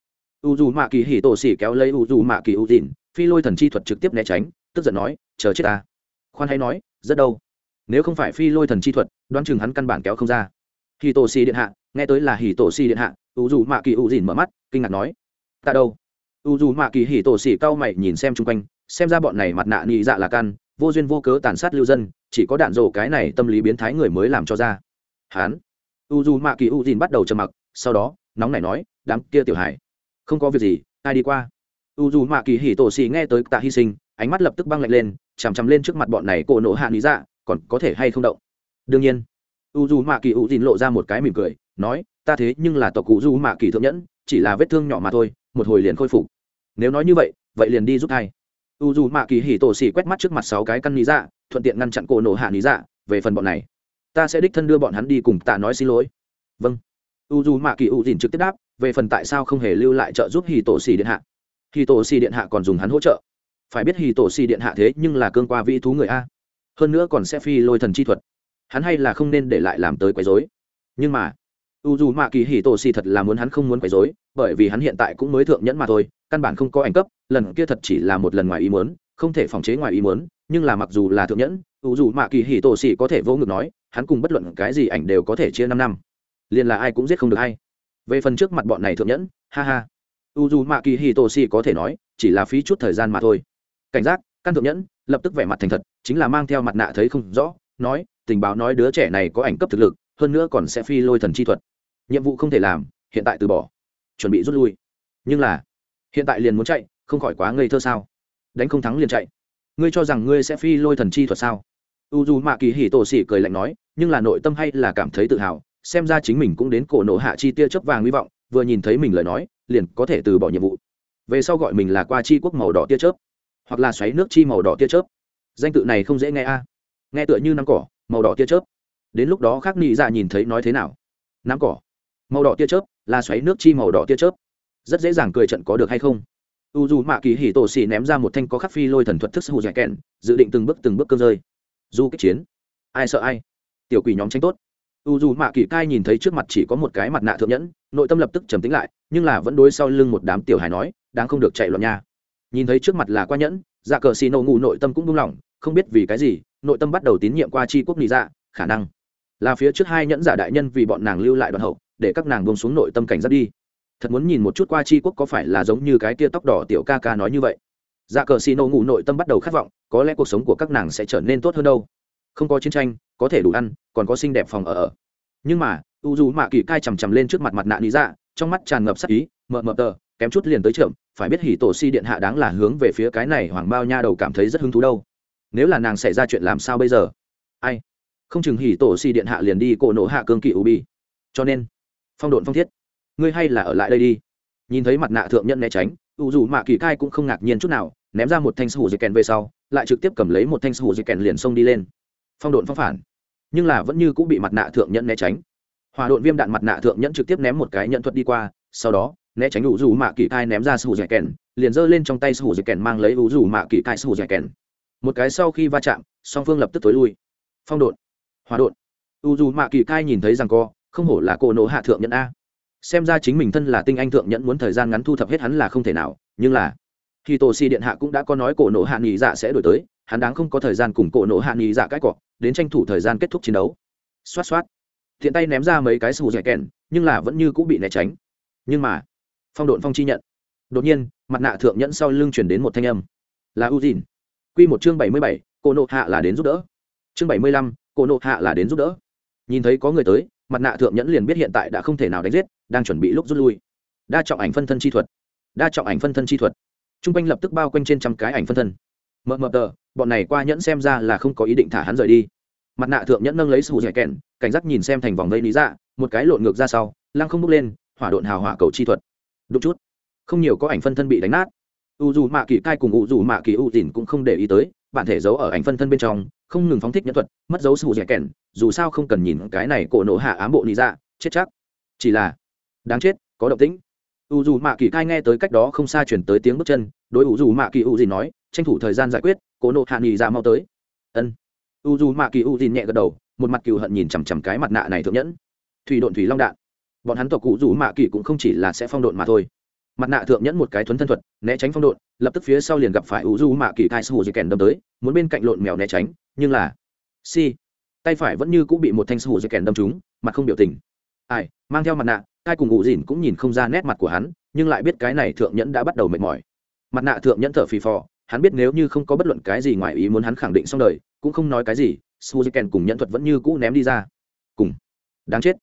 U dù mạ kỳ hỉ tổ xỉ kéo lấy u dù mạ kỳ u dìn phi lôi thần chi thuật trực tiếp né tránh, tức giận nói, chờ chết ta. Khoan hay nói, rất đâu. Nếu không phải phi lôi thần chi thuật, đoán chừng hắn căn bản kéo không ra. Hì tổ xỉ điện hạ, nghe tới là hì tổ xỉ điện hạ, u dù mạ kỳ u dìn mở mắt, kinh ngạc nói, ta đâu? U dù mạ kỳ hì tổ xỉ cau mày nhìn xem chung quanh, xem ra bọn này mặt nạ nhị dạ là căn vô duyên vô cớ tàn sát lưu dân, chỉ có đạn rổ cái này tâm lý biến thái người mới làm cho ra. Hán u dù mạ kỳ u dìn bắt đầu trầm mặc, sau đó, nóng nảy nói đám kia tiểu hải không có việc gì, ai đi qua. U dù mạ kỳ Hỉ tổ xì nghe tới tạ hy sinh, ánh mắt lập tức băng lạnh lên, chằm chằm lên trước mặt bọn này cổ nổ hạ lý dạ còn có thể hay không động? Đương nhiên. U dù mạ kỳ u dìn lộ ra một cái mỉm cười, nói, ta thế nhưng là tộc cụ du mạ kỳ thượng nhẫn, chỉ là vết thương nhỏ mà thôi, một hồi liền khôi phục. Nếu nói như vậy vậy liền đi giúp thay. U dù mạ kỳ hỉ tổ xì quét mắt trước mặt sáu cái căn lý dạ thuận tiện ngăn chặn cổ nổ hạ lý dạ về phần bọn này. Ta sẽ đích thân đưa bọn hắn đi cùng tạ nói xin lỗi. Vâng. U dù mạ kỳ u dìn trực tiếp đáp về phần tại sao không hề lưu lại trợ giúp hì tổ xì điện hạ? Hì tổ xì điện hạ còn dùng hắn hỗ trợ. Phải biết hì tổ xì điện hạ thế nhưng là cương qua vĩ thú người a. Hơn nữa còn sẽ phi lôi thần chi thuật. Hắn hay là không nên để lại làm tới quấy dối nhưng mà, u dù mạ kỳ hì tổ xì thật là muốn hắn không muốn quấy dối bởi vì hắn hiện tại cũng mới thượng nhẫn mà thôi, căn bản không có ảnh cấp, lần kia thật chỉ là một lần ngoài ý muốn, không thể phòng chế ngoài ý muốn, nhưng là mặc dù là thượng nhẫn, u dù mạ kỳ hì tổ xì có thể vô ngực nói, hắn cùng bất luận cái gì ảnh đều có thể chia năm năm. Liền là ai cũng giết không được hay về phần trước mặt bọn này thượng nhẫn, ha ha. U dù mạ kỳ hì tổ xì có thể nói, chỉ là phí chút thời gian mà thôi. Cảnh giác, căn thượng nhẫn, lập tức vẻ mặt thành thật, chính là mang theo mặt nạ thấy không rõ, nói, tình báo nói đứa trẻ này có ảnh cấp thực lực, hơn nữa còn sẽ phi lôi thần chi thuật. Nhiệm vụ không thể làm, hiện tại từ bỏ. Chuẩn bị rút lui. Nhưng là, hiện tại liền muốn chạy, không khỏi quá ngây thơ sao? Đánh không thắng liền chạy. Ngươi cho rằng ngươi sẽ phi lôi thần chi thuật sao? U dù mạ kỳ hỉ tổ xỉ cười lạnh nói, nhưng là nội tâm hay là cảm thấy tự hào xem ra chính mình cũng đến cổ nổ hạ chi tia chớp vàng hy vọng, vừa nhìn thấy mình lời nói, liền có thể từ bỏ nhiệm vụ. Về sau gọi mình là qua chi quốc màu đỏ tia chớp, hoặc là xoáy nước chi màu đỏ tia chớp. Danh tự này không dễ nghe a. Nghe tựa như nắm cỏ, màu đỏ tia chớp. Đến lúc đó khác nị dạ nhìn thấy nói thế nào? Nắm cỏ, màu đỏ tia chớp, là xoáy nước chi màu đỏ tia chớp. Rất dễ dàng cười trận có được hay không? U dù mạ kỳ hỉ tổ xì ném ra một thanh có khắc phi lôi thần thuật thức hù dạy kẹn, dự định từng bước từng bước cơn rơi. Du kích chiến. Ai sợ ai? Tiểu quỷ nhóm tranh tốt u dù mạ kỳ cai nhìn thấy trước mặt chỉ có một cái mặt nạ thượng nhẫn, nội tâm lập tức trầm tính lại, nhưng là vẫn đối sau lưng một đám tiểu hài nói, đáng không được chạy loạn nha. Nhìn thấy trước mặt là qua nhẫn dạ cờ xì nổ ngủ nội tâm cũng buông lỏng, không biết vì cái gì, nội tâm bắt đầu tín nhiệm qua c quốc lý dạ khả năng là phía trước hai nhẫn giả đại nhân vì bọn nàng lưu lại đoạn hậu, để các nàng buông xuống nội tâm cảnh giác đi. Thật muốn nhìn một chút qua c quốc có phải là giống như cái tia tóc đỏ tiểu ca ca nói như vậy. Dạ cờ xì nổ ngủ nội tâm bắt đầu khát vọng, có lẽ cuộc sống của các nàng sẽ trở nên tốt hơn đâu. Không có chiến tranh có thể đủ ăn, còn có xinh đẹp phòng ở ở. Nhưng mà, u dù mạ kỳ cai chằm chằm lên trước mặt mặt nạ lý dạ trong mắt tràn ngập sắc ý, mờ mờ tờ, kém chút liền tới trượm phải biết hỉ tổ si điện hạ đáng là hướng về phía cái này hoàng bao nha đầu cảm thấy rất hứng thú đâu. Nếu là nàng xảy ra chuyện làm sao bây giờ? Ai? Không chừng hỉ tổ si điện hạ liền đi cổ nổ hạ cương kỵ ubi. Cho nên, phong độn phong thiết, ngươi hay là ở lại đây đi. Nhìn thấy mặt nạ thượng nhân né tránh, u dù mạ kỳ cai cũng không ngạc nhiên chút nào, ném ra một thanh sủ dây kèn về sau, lại trực tiếp cầm lấy một thanh sủ dây kèn liền xông đi lên phong độn phong phản. Nhưng là vẫn như cũng bị mặt nạ thượng nhẫn né tránh. Hòa độn viêm đạn mặt nạ thượng nhẫn trực tiếp ném một cái nhận thuật đi qua, sau đó, né tránh ủ dù mạ kỳ cai ném ra sù dẻ kèn, liền giơ lên trong tay sù dẻ kèn mang lấy ủ dù mạ kỳ cai sù dẻ kèn. Một cái sau khi va chạm, song phương lập tức tối lui. Phong độn, hòa độn. Ủ dù mạ kỳ cai nhìn thấy rằng co, không hổ là cô nổ hạ thượng nhẫn a. Xem ra chính mình thân là tinh anh thượng nhẫn muốn thời gian ngắn thu thập hết hắn là không thể nào, nhưng là khi tổ si điện hạ cũng đã có nói cổ nổ hạ nghỉ dạ sẽ đổi tới hắn đáng không có thời gian cùng cổ nộ hạ nghỉ dạ cãi cọ, đến tranh thủ thời gian kết thúc chiến đấu. Xoát xoát. Thiện tay ném ra mấy cái sù dẻ kèn, nhưng là vẫn như cũng bị né tránh. Nhưng mà, phong độn phong chi nhận. Đột nhiên, mặt nạ thượng nhẫn sau lưng chuyển đến một thanh âm. Là u dìn q một chương bảy mươi bảy cô nộ hạ là đến giúp đỡ. Chương bảy mươi lăm cô nộ hạ là đến giúp đỡ. Nhìn thấy có người tới, mặt nạ thượng nhẫn liền biết hiện tại đã không thể nào đánh giết, đang chuẩn bị lúc rút lui. Đa trọng ảnh phân thân chi thuật. Đa trọng ảnh phân thân chi thuật. T r u n g quanh lập tức bao quanh trên trăm cái ảnh phân thân mờ mờ tờ bọn này qua nhẫn xem ra là không có ý định thả hắn rời đi. Mặt nạ thượng nhẫn nâng lấy sù dẻ kèn cảnh giác nhìn xem thành vòng vây lý dạ, một cái lộn ngược ra sau lăng không bước lên hỏa độn hào hỏa cầu chi thuật. Đúng chút. Không nhiều có ảnh phân thân bị đánh nát. U dù mạ kỳ cai cùng u dù mạ kỳ u dìn cũng không để ý tới bản thể giấu ở ảnh phân thân bên trong không ngừng phóng thích nhẫn thuật mất dấu sù dẻ kèn dù sao không cần nhìn cái này cổ nổ hạ ám bộ lý dạ, chết chắc. Chỉ là đáng chết có động tĩnh u dù mạ kỳ cai nghe tới cách đó không xa chuyển tới tiếng bước chân, đối u dù mạ kỳ u dìn nói, tranh thủ thời gian giải quyết, cố nộ hạ nghỉ dạ mau tới. Ân. U dù mạ kỳ u dìn nhẹ gật đầu, một mặt cừu hận nhìn chằm chằm cái mặt nạ này thượng nhẫn. Thủy độn thủy long đạn. Bọn hắn tộc cụ dù mạ kỳ cũng không chỉ là sẽ phong độn mà thôi. Mặt nạ thượng nhẫn một cái thuấn thân thuật, né tránh phong độn, lập tức phía sau liền gặp phải u du mạ kỳ cai sù dì kèn đâm tới, muốn bên cạnh lộn mèo né tránh, nhưng là si tay phải vẫn như cũng bị một thanh sù dì kèn đâm trúng, mặt không biểu tình. Ai, mang theo mặt nạ cai cùng ngụ dìn cũng nhìn không ra nét mặt của hắn, nhưng lại biết cái này thượng nhẫn đã bắt đầu mệt mỏi. Mặt nạ thượng nhẫn thở phì phò, hắn biết nếu như không có bất luận cái gì ngoài ý muốn hắn khẳng định xong đời, cũng không nói cái gì suzuken cùng nhẫn thuật vẫn như cũ ném đi ra. Cùng. Đáng chết.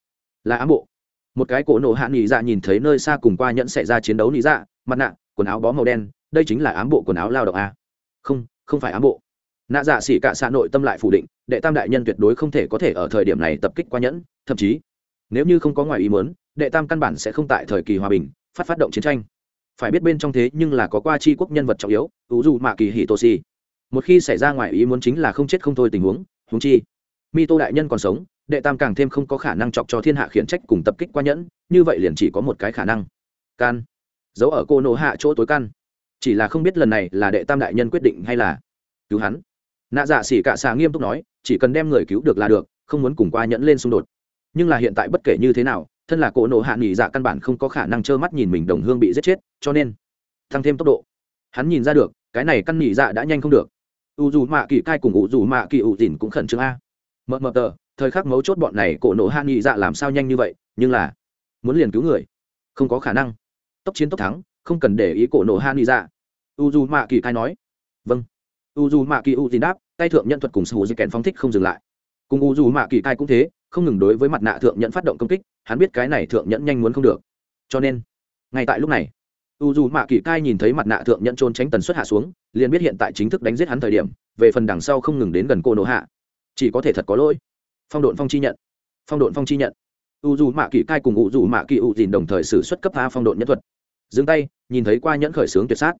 Là ám bộ. Một cái cổ nổ hạ nghỉ dạ nhìn thấy nơi xa cùng qua nhẫn xảy ra chiến đấu nghỉ dạ mặt nạ, quần áo bó màu đen, đây chính là ám bộ quần áo lao động a. Không không phải ám bộ. Nạ dạ xỉ cả xạ nội tâm lại phủ định, đệ tam đại nhân tuyệt đối không thể có thể ở thời điểm này tập kích qua nhẫn, thậm chí nếu như không có ngoài ý muốn, đệ tam căn bản sẽ không tại thời kỳ hòa bình, phát phát động chiến tranh. Phải biết bên trong thế nhưng là có qua chi quốc nhân vật trọng yếu, ủ dù mạ kỳ hì tô si một khi xảy ra ngoài ý muốn chính là không chết không thôi tình huống huống chi mi tô đại nhân còn sống, đệ tam càng thêm không có khả năng chọc cho thiên hạ khiển trách cùng tập kích qua nhẫn, như vậy liền chỉ có một cái khả năng. Can. Giấu ở cô nổ hạ chỗ tối căn chỉ là không biết lần này là đệ tam đại nhân quyết định hay là cứu hắn. Nạ dạ xỉ cả xà nghiêm túc nói, chỉ cần đem người cứu được là được, không muốn cùng qua nhẫn lên xung đột nhưng là hiện tại bất kể như thế nào, thân là cổ nổ hạ nghỉ dạ căn bản không có khả năng trơ mắt nhìn mình đồng hương bị giết chết, cho nên, tăng thêm tốc độ. Hắn nhìn ra được, cái này căn nghỉ dạ đã nhanh không được. U dù mạ kỳ cai cùng u dù mạ kỳ u dìn cũng khẩn trương a. Mờ mờ tờ, thời khắc mấu chốt bọn này cổ nổ hạ nghị dạ làm sao nhanh như vậy, nhưng là, muốn liền cứu người, không có khả năng. Tốc chiến tốc thắng, không cần để ý cổ nổ hạ nghị dạ. U dù mạ kỳ cai nói. Vâng. U dù mạ kỳ u dìn đáp, tay thượng nhân thuật cùng sù di kèn phóng thích không dừng lại cùng u dù mạ kỳ cai cũng thế, không ngừng đối với mặt nạ thượng nhẫn phát động công kích, hắn biết cái này thượng nhẫn nhanh muốn không được. Cho nên, ngay tại lúc này, u dù mạ kỳ cai nhìn thấy mặt nạ thượng nhẫn trôn tránh tần suất hạ xuống, liền biết hiện tại chính thức đánh giết hắn thời điểm, về phần đằng sau không ngừng đến gần cô nổ hạ. Chỉ có thể thật có lỗi. Phong độn phong chi nhận. Phong độn phong chi nhận. U dù mạ kỳ cai cùng u dù mạ kỳ u dìn đồng thời xử xuất cấp a phong độn nhân thuật. Dừng tay, nhìn thấy qua nhẫn khởi xướng tuyệt sát.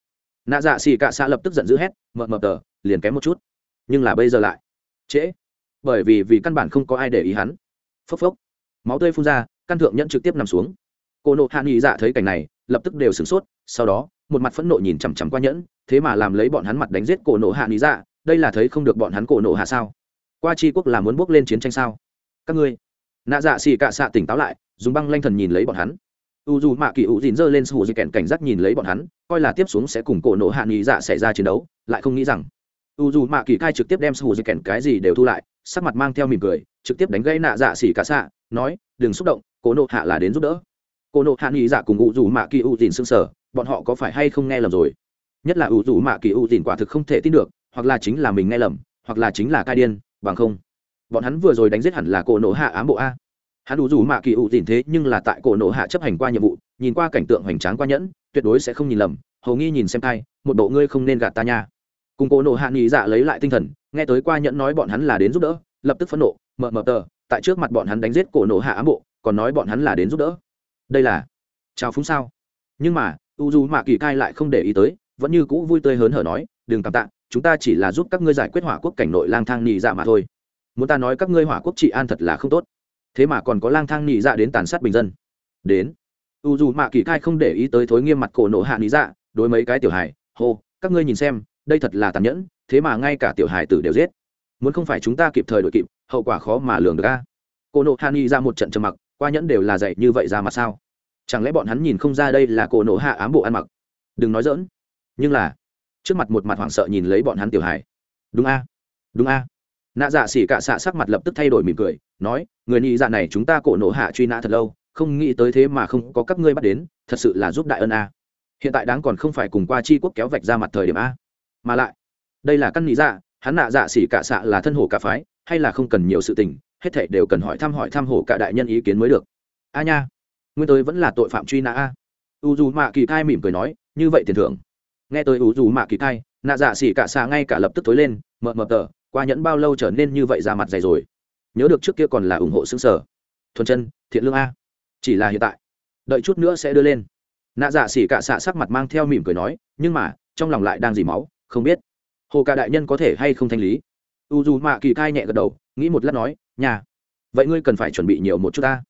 Nạ dạ xì cạ xạ lập tức giận dữ hét mờ mờ tờ, liền kém một chút. Nhưng là bây giờ lại. Trễ bởi vì vì căn bản không có ai để ý hắn. Phốc phốc. Máu tươi phun ra, căn thượng nhẫn trực tiếp nằm xuống. Cô nộ hạ nghị dạ thấy cảnh này, lập tức đều sửng sốt, sau đó, một mặt phẫn nộ nhìn chằm chằm qua nhẫn, thế mà làm lấy bọn hắn mặt đánh giết cổ nộ hạ nghị dạ đây là thấy không được bọn hắn cổ nộ hạ sao? Qua tri quốc là muốn bước lên chiến tranh sao? Các ngươi. Nạ dạ xì cạ xạ tỉnh táo lại, dùng băng lanh thần nhìn lấy bọn hắn. U dù mạ kỳ u dìn dơ lên sù di kèn cảnh giác nhìn lấy bọn hắn, coi là tiếp xuống sẽ cùng cổ nộ hạ nghị dạ xảy ra chiến đấu, lại không nghĩ rằng. U dù mạ kỳ cai trực tiếp đem sù di kèn cái gì đều thu lại sắc mặt mang theo mỉm cười, trực tiếp đánh gây nạ dạ xỉ cả xạ, nói, đừng xúc động cô nộ hạ là đến giúp đỡ. Cô nộ hạ nghĩ dạ cùng u dù mạ kỳ u dìn xương sở bọn họ có phải hay không nghe lầm rồi? Nhất là u dù mạ kỳ u dìn quả thực không thể tin được, hoặc là chính là mình nghe lầm, hoặc là chính là cai điên, bằng không. Bọn hắn vừa rồi đánh giết hẳn là cổ nộ hạ ám bộ a. Hắn đủ dù mạ kỳ ưu dìn thế nhưng là tại cổ nộ hạ chấp hành qua nhiệm vụ, nhìn qua cảnh tượng hoành tráng qua nhẫn, tuyệt đối sẽ không nhìn lầm. Hầu nghi nhìn xem tay một bộ ngươi không nên gạt ta nha. Cùng cổ nộ hạ nghĩ dạ lấy lại tinh thần nghe tới qua nhẫn nói bọn hắn là đến giúp đỡ, lập tức phẫn nộ, mờ mờ tờ, tại trước mặt bọn hắn đánh giết cổ nổ hạ ám bộ, còn nói bọn hắn là đến giúp đỡ. Đây là chào phúng sao? Nhưng mà, u dù mạ kỳ cai lại không để ý tới, vẫn như cũ vui tươi hớn hở nói, đừng cảm tạ, chúng ta chỉ là giúp các ngươi giải quyết hỏa quốc cảnh nội lang thang nhị dạ mà thôi. Muốn ta nói các ngươi hỏa quốc trị an thật là không tốt. Thế mà còn có lang thang nhị dạ đến tàn sát bình dân. Đến. U dù mạ kỳ cai không để ý tới thối nghiêm mặt cổ nổ hạ nhị dạ đối mấy cái tiểu hài, hô, các ngươi nhìn xem đây thật là tàn nhẫn, thế mà ngay cả tiểu hài tử đều giết. Muốn không phải chúng ta kịp thời đội kịp, hậu quả khó mà lường được a. Cô nộ hạ nghi ra một trận trầm mặc, qua nhẫn đều là dạy như vậy ra mà sao? Chẳng lẽ bọn hắn nhìn không ra đây là cô nộ hạ ám bộ ăn mặc? Đừng nói dỡn nhưng là, trước mặt một mặt hoảng sợ nhìn lấy bọn hắn tiểu hài. Đúng a đúng a. Nạ dạ xỉ cả xạ sắc mặt lập tức thay đổi mỉm cười, nói, người nhị dạ này chúng ta cổ nộ hạ truy nã thật lâu, không nghĩ tới thế mà không có các ngươi bắt đến, thật sự là giúp đại ân a. Hiện tại đáng còn không phải cùng qua chi quốc kéo vạch ra mặt thời điểm a mà lại, đây là căn nghĩ dạ hắn nạ dạ xỉ cả xạ là thân hổ cả phái, hay là không cần nhiều sự tình, hết thảy đều cần hỏi thăm hỏi thăm hổ cả đại nhân ý kiến mới được. A nha, nguyên tới vẫn là tội phạm truy nã a. U dù mạ kỳ thai mỉm cười nói, như vậy tiền thưởng. Nghe tới u dù mạ kỳ thai, nạ dạ xỉ cả xạ ngay cả lập tức tối lên, mờ mờ tờ, qua nhẫn bao lâu trở nên như vậy ra mặt dày rồi. Nhớ được trước kia còn là ủng hộ xứng sở. Thuần chân, thiện lương a. Chỉ là hiện tại, đợi chút nữa sẽ đưa lên. Nạ dạ xỉ cả xạ sắc mặt mang theo mỉm cười nói, nhưng mà, trong lòng lại đang dì máu không biết. Hồ ca đại nhân có thể hay không thanh lý? U dù mạ kỳ cai nhẹ gật đầu, nghĩ một lát nói, nhà, vậy ngươi cần phải chuẩn bị nhiều một chút ta.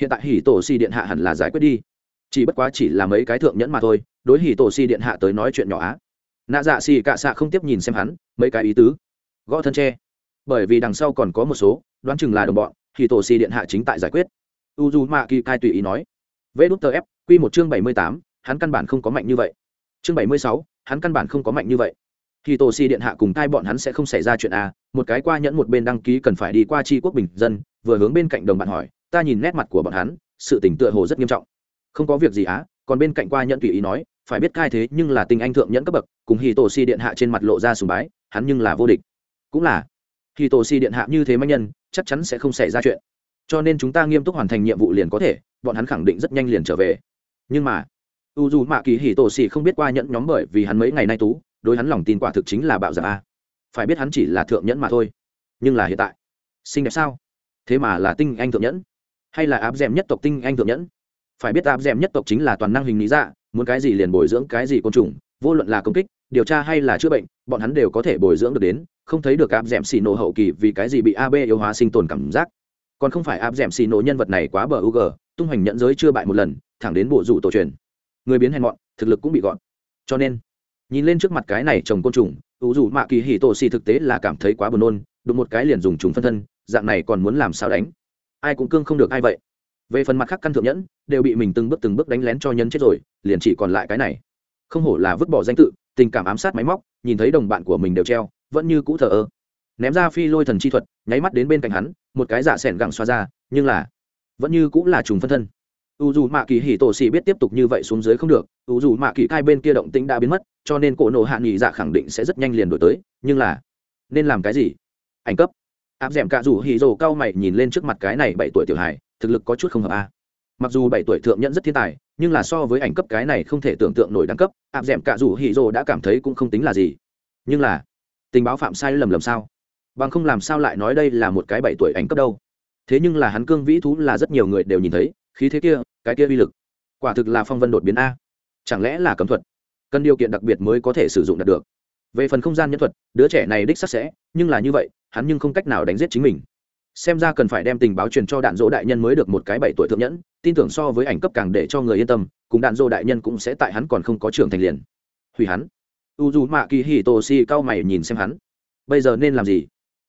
Hiện tại hỉ tổ si điện hạ hẳn là giải quyết đi. Chỉ bất quá chỉ là mấy cái thượng nhẫn mà thôi, đối hỉ tổ si điện hạ tới nói chuyện nhỏ á. Nạ dạ xì cạ xạ không tiếp nhìn xem hắn, mấy cái ý tứ. Gõ thân tre. Bởi vì đằng sau còn có một số, đoán chừng là đồng bọn, hỉ tổ si điện hạ chính tại giải quyết. U dù mạ kỳ cai tùy ý nói. Vê đút tờ ép q một chương bảy mươi tám, hắn căn bản không có mạnh như vậy. Chương bảy mươi sáu, hắn căn bản không có mạnh như vậy khi tổ si điện hạ cùng cai bọn hắn sẽ không xảy ra chuyện a một cái qua nhẫn một bên đăng ký cần phải đi qua tri quốc bình dân, vừa hướng bên cạnh đồng bạn hỏi, ta nhìn nét mặt của bọn hắn, sự tỉnh tựa hồ rất nghiêm trọng. Không có việc gì á, còn bên cạnh qua nhẫn tùy ý nói, phải biết cai thế nhưng là tình anh thượng nhẫn cấp bậc, cùng hì tổ si điện hạ trên mặt lộ ra sùng bái, hắn nhưng là vô địch. Cũng là hì tổ si điện hạ như thế manh nhân, chắc chắn sẽ không xảy ra chuyện. Cho nên chúng ta nghiêm túc hoàn thành nhiệm vụ liền có thể, bọn hắn khẳng định rất nhanh liền trở về. Nhưng mà u dù mạ kỳ hì tổ si không biết qua nhẫn nhóm bởi vì hắn mấy ngày nay tú đối hắn lòng tin quả thực chính là bạo giả a. Phải biết hắn chỉ là thượng nhẫn mà thôi, nhưng là hiện tại, xinh đẹp sao? Thế mà là tinh anh thượng nhẫn, hay là áp d nhất tộc tinh anh thượng nhẫn? Phải biết áp d nhất tộc chính là toàn năng hình lý dạ muốn cái gì liền bồi dưỡng cái gì côn trùng, vô luận là công kích, điều tra hay là chữa bệnh, bọn hắn đều có thể bồi dưỡng được đến, không thấy được áp d xì nổ hậu kỳ vì cái gì bị ab yêu hóa sinh tồn cảm giác. Còn không phải áp d xì nổ nhân vật này quá bờ u g tung hoành nhận giới chưa bại một lần, thẳng đến bộ rủ tổ truyền. Người biến hèn mọn, thực lực cũng bị gọn. Cho nên nhìn lên trước mặt cái này trồng côn trùng ủ dù mạ kỳ hì tổ xì thực tế là cảm thấy quá buồn nôn, đụng một cái liền dùng trùng phân thân, dạng này còn muốn làm sao đánh? Ai cũng cương không được ai vậy. Về phần mặt khác căn thượng nhẫn, đều bị mình từng bước từng bước đánh lén cho nhân chết rồi, liền chỉ còn lại cái này. Không hổ là vứt bỏ danh tự, tình cảm ám sát máy móc, nhìn thấy đồng bạn của mình đều treo, vẫn như cũ thờ ơ. Ném ra phi lôi thần chi thuật, nháy mắt đến bên cạnh hắn, một cái dạ giả s ẻ n gẳng xoa ra, nhưng là vẫn như cũng là trùng phân thân u dù mạ kỳ hì tổ xì biết tiếp tục như vậy xuống dưới không được, u dù mạ kỳ hai bên kia động tĩnh đã biến mất, cho nên cổ nộ hạ nghỉ dạ khẳng định sẽ rất nhanh liền đổi tới, nhưng là, nên làm cái gì? Ảnh cấp. Áp d ẻ m cạ rủ hì rồ cao mày nhìn lên trước mặt cái này bảy tuổi tiểu hài, thực lực có chút không hợp a. Mặc dù bảy tuổi thượng nhẫn rất thiên tài, nhưng là so với ảnh cấp cái này không thể tưởng tượng nổi đẳng cấp, áp d ẻ m cạ rủ hì rồ đã cảm thấy cũng không tính là gì. Nhưng là, tình báo phạm sai lầm lầm sao? Bằng không làm sao lại nói đây là một cái bảy tuổi ảnh cấp đâu? Thế nhưng là hắn cương vĩ thú là rất nhiều người đều nhìn thấy khí thế kia, cái kia uy lực. Quả thực là phong vân đột biến a. Chẳng lẽ là cấm thuật? Cần điều kiện đặc biệt mới có thể sử dụng đạt được. Về phần không gian nhân thuật, đứa trẻ này đích sắc sẽ, nhưng là như vậy, hắn nhưng không cách nào đánh giết chính mình. Xem ra cần phải đem tình báo truyền cho đạn dỗ đại nhân mới được một cái bảy tuổi thượng nhẫn, tin tưởng so với ảnh cấp càng để cho người yên tâm, cùng đạn dỗ đại nhân cũng sẽ tại hắn còn không có trưởng thành liền. Hủy hắn. U dù mạ kỳ hì tô si cao mày nhìn xem hắn. Bây giờ nên làm gì?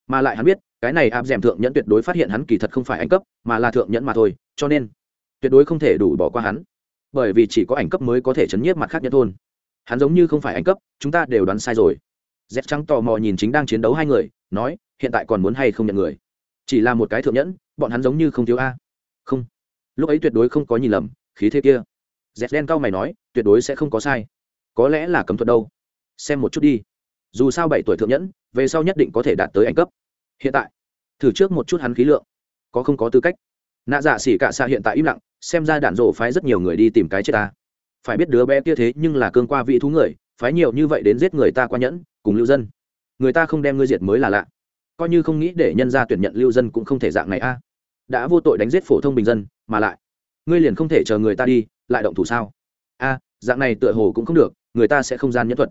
Mà lại hắn biết, cái này áp d m thượng nhẫn tuyệt đối phát hiện hắn kỳ thật không phải ảnh cấp, mà là thượng nhẫn mà thôi, cho nên tuyệt đối không thể đủ bỏ qua hắn. Bởi vì chỉ có ảnh cấp mới có thể chấn nhiếp mặt khác nhất thôn. Hắn giống như không phải ảnh cấp, chúng ta đều đoán sai rồi. Dép trắng tò mò nhìn chính đang chiến đấu hai người, nói, hiện tại còn muốn hay không nhận người? Chỉ là một cái thượng nhẫn, bọn hắn giống như không thiếu a. Không. Lúc ấy tuyệt đối không có nhìn lầm, khí thế kia. Dép đen cao mày nói, tuyệt đối sẽ không có sai. Có lẽ là cấm thuật đâu. Xem một chút đi. Dù sao bảy tuổi thượng nhẫn, về sau nhất định có thể đạt tới ảnh cấp. Hiện tại, thử trước một chút hắn khí lượng. Có không có tư cách. Nạ dạ xỉ cả xa hiện tại im lặng xem ra đạn rộ phái rất nhiều người đi tìm cái chết ta. Phải biết đứa bé kia thế nhưng là cương qua vị thú người, phái nhiều như vậy đến giết người ta qua nhẫn, cùng lưu dân. Người ta không đem ngươi diệt mới là lạ. Coi như không nghĩ để nhân ra tuyển nhận lưu dân cũng không thể dạng này a. Đã vô tội đánh giết phổ thông bình dân, mà lại, ngươi liền không thể chờ người ta đi, lại động thủ sao? A, dạng này tựa hồ cũng không được, người ta sẽ không gian nhẫn thuật.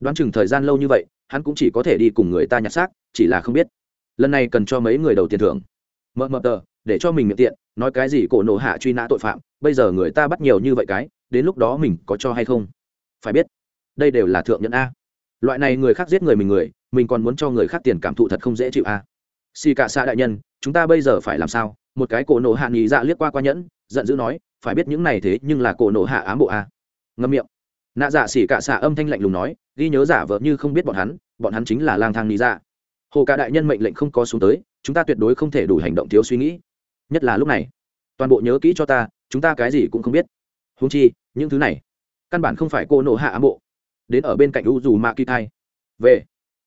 Đoán chừng thời gian lâu như vậy, hắn cũng chỉ có thể đi cùng người ta nhặt xác, chỉ là không biết. Lần này cần cho mấy người đầu tiền thưởng. Mờ mờ tờ để cho mình miệng tiện, nói cái gì cổ nổ hạ truy nã tội phạm, bây giờ người ta bắt nhiều như vậy cái, đến lúc đó mình có cho hay không? Phải biết, đây đều là thượng nhẫn a. Loại này người khác giết người mình người, mình còn muốn cho người khác tiền cảm thụ thật không dễ chịu a. Xì cả xã đại nhân, chúng ta bây giờ phải làm sao? Một cái cổ nổ hạ nghỉ dạ liếc qua qua nhẫn, giận dữ nói, phải biết những này thế nhưng là cổ nổ hạ ám bộ a. Ngâm miệng. Nạ dạ xỉ cả xạ âm thanh lạnh lùng nói, ghi nhớ giả vợ như không biết bọn hắn bọn hắn chính là lang thang nghĩ dạ. Hồ cả đại nhân mệnh lệnh không có xuống tới, chúng ta tuyệt đối không thể đủ hành động thiếu suy nghĩ nhất là lúc này. Toàn bộ nhớ kỹ cho ta, chúng ta cái gì cũng không biết. Húng chi, những thứ này, căn bản không phải cô nộ hạ ám bộ. Đến ở bên cạnh u dù ma kỳ thai về.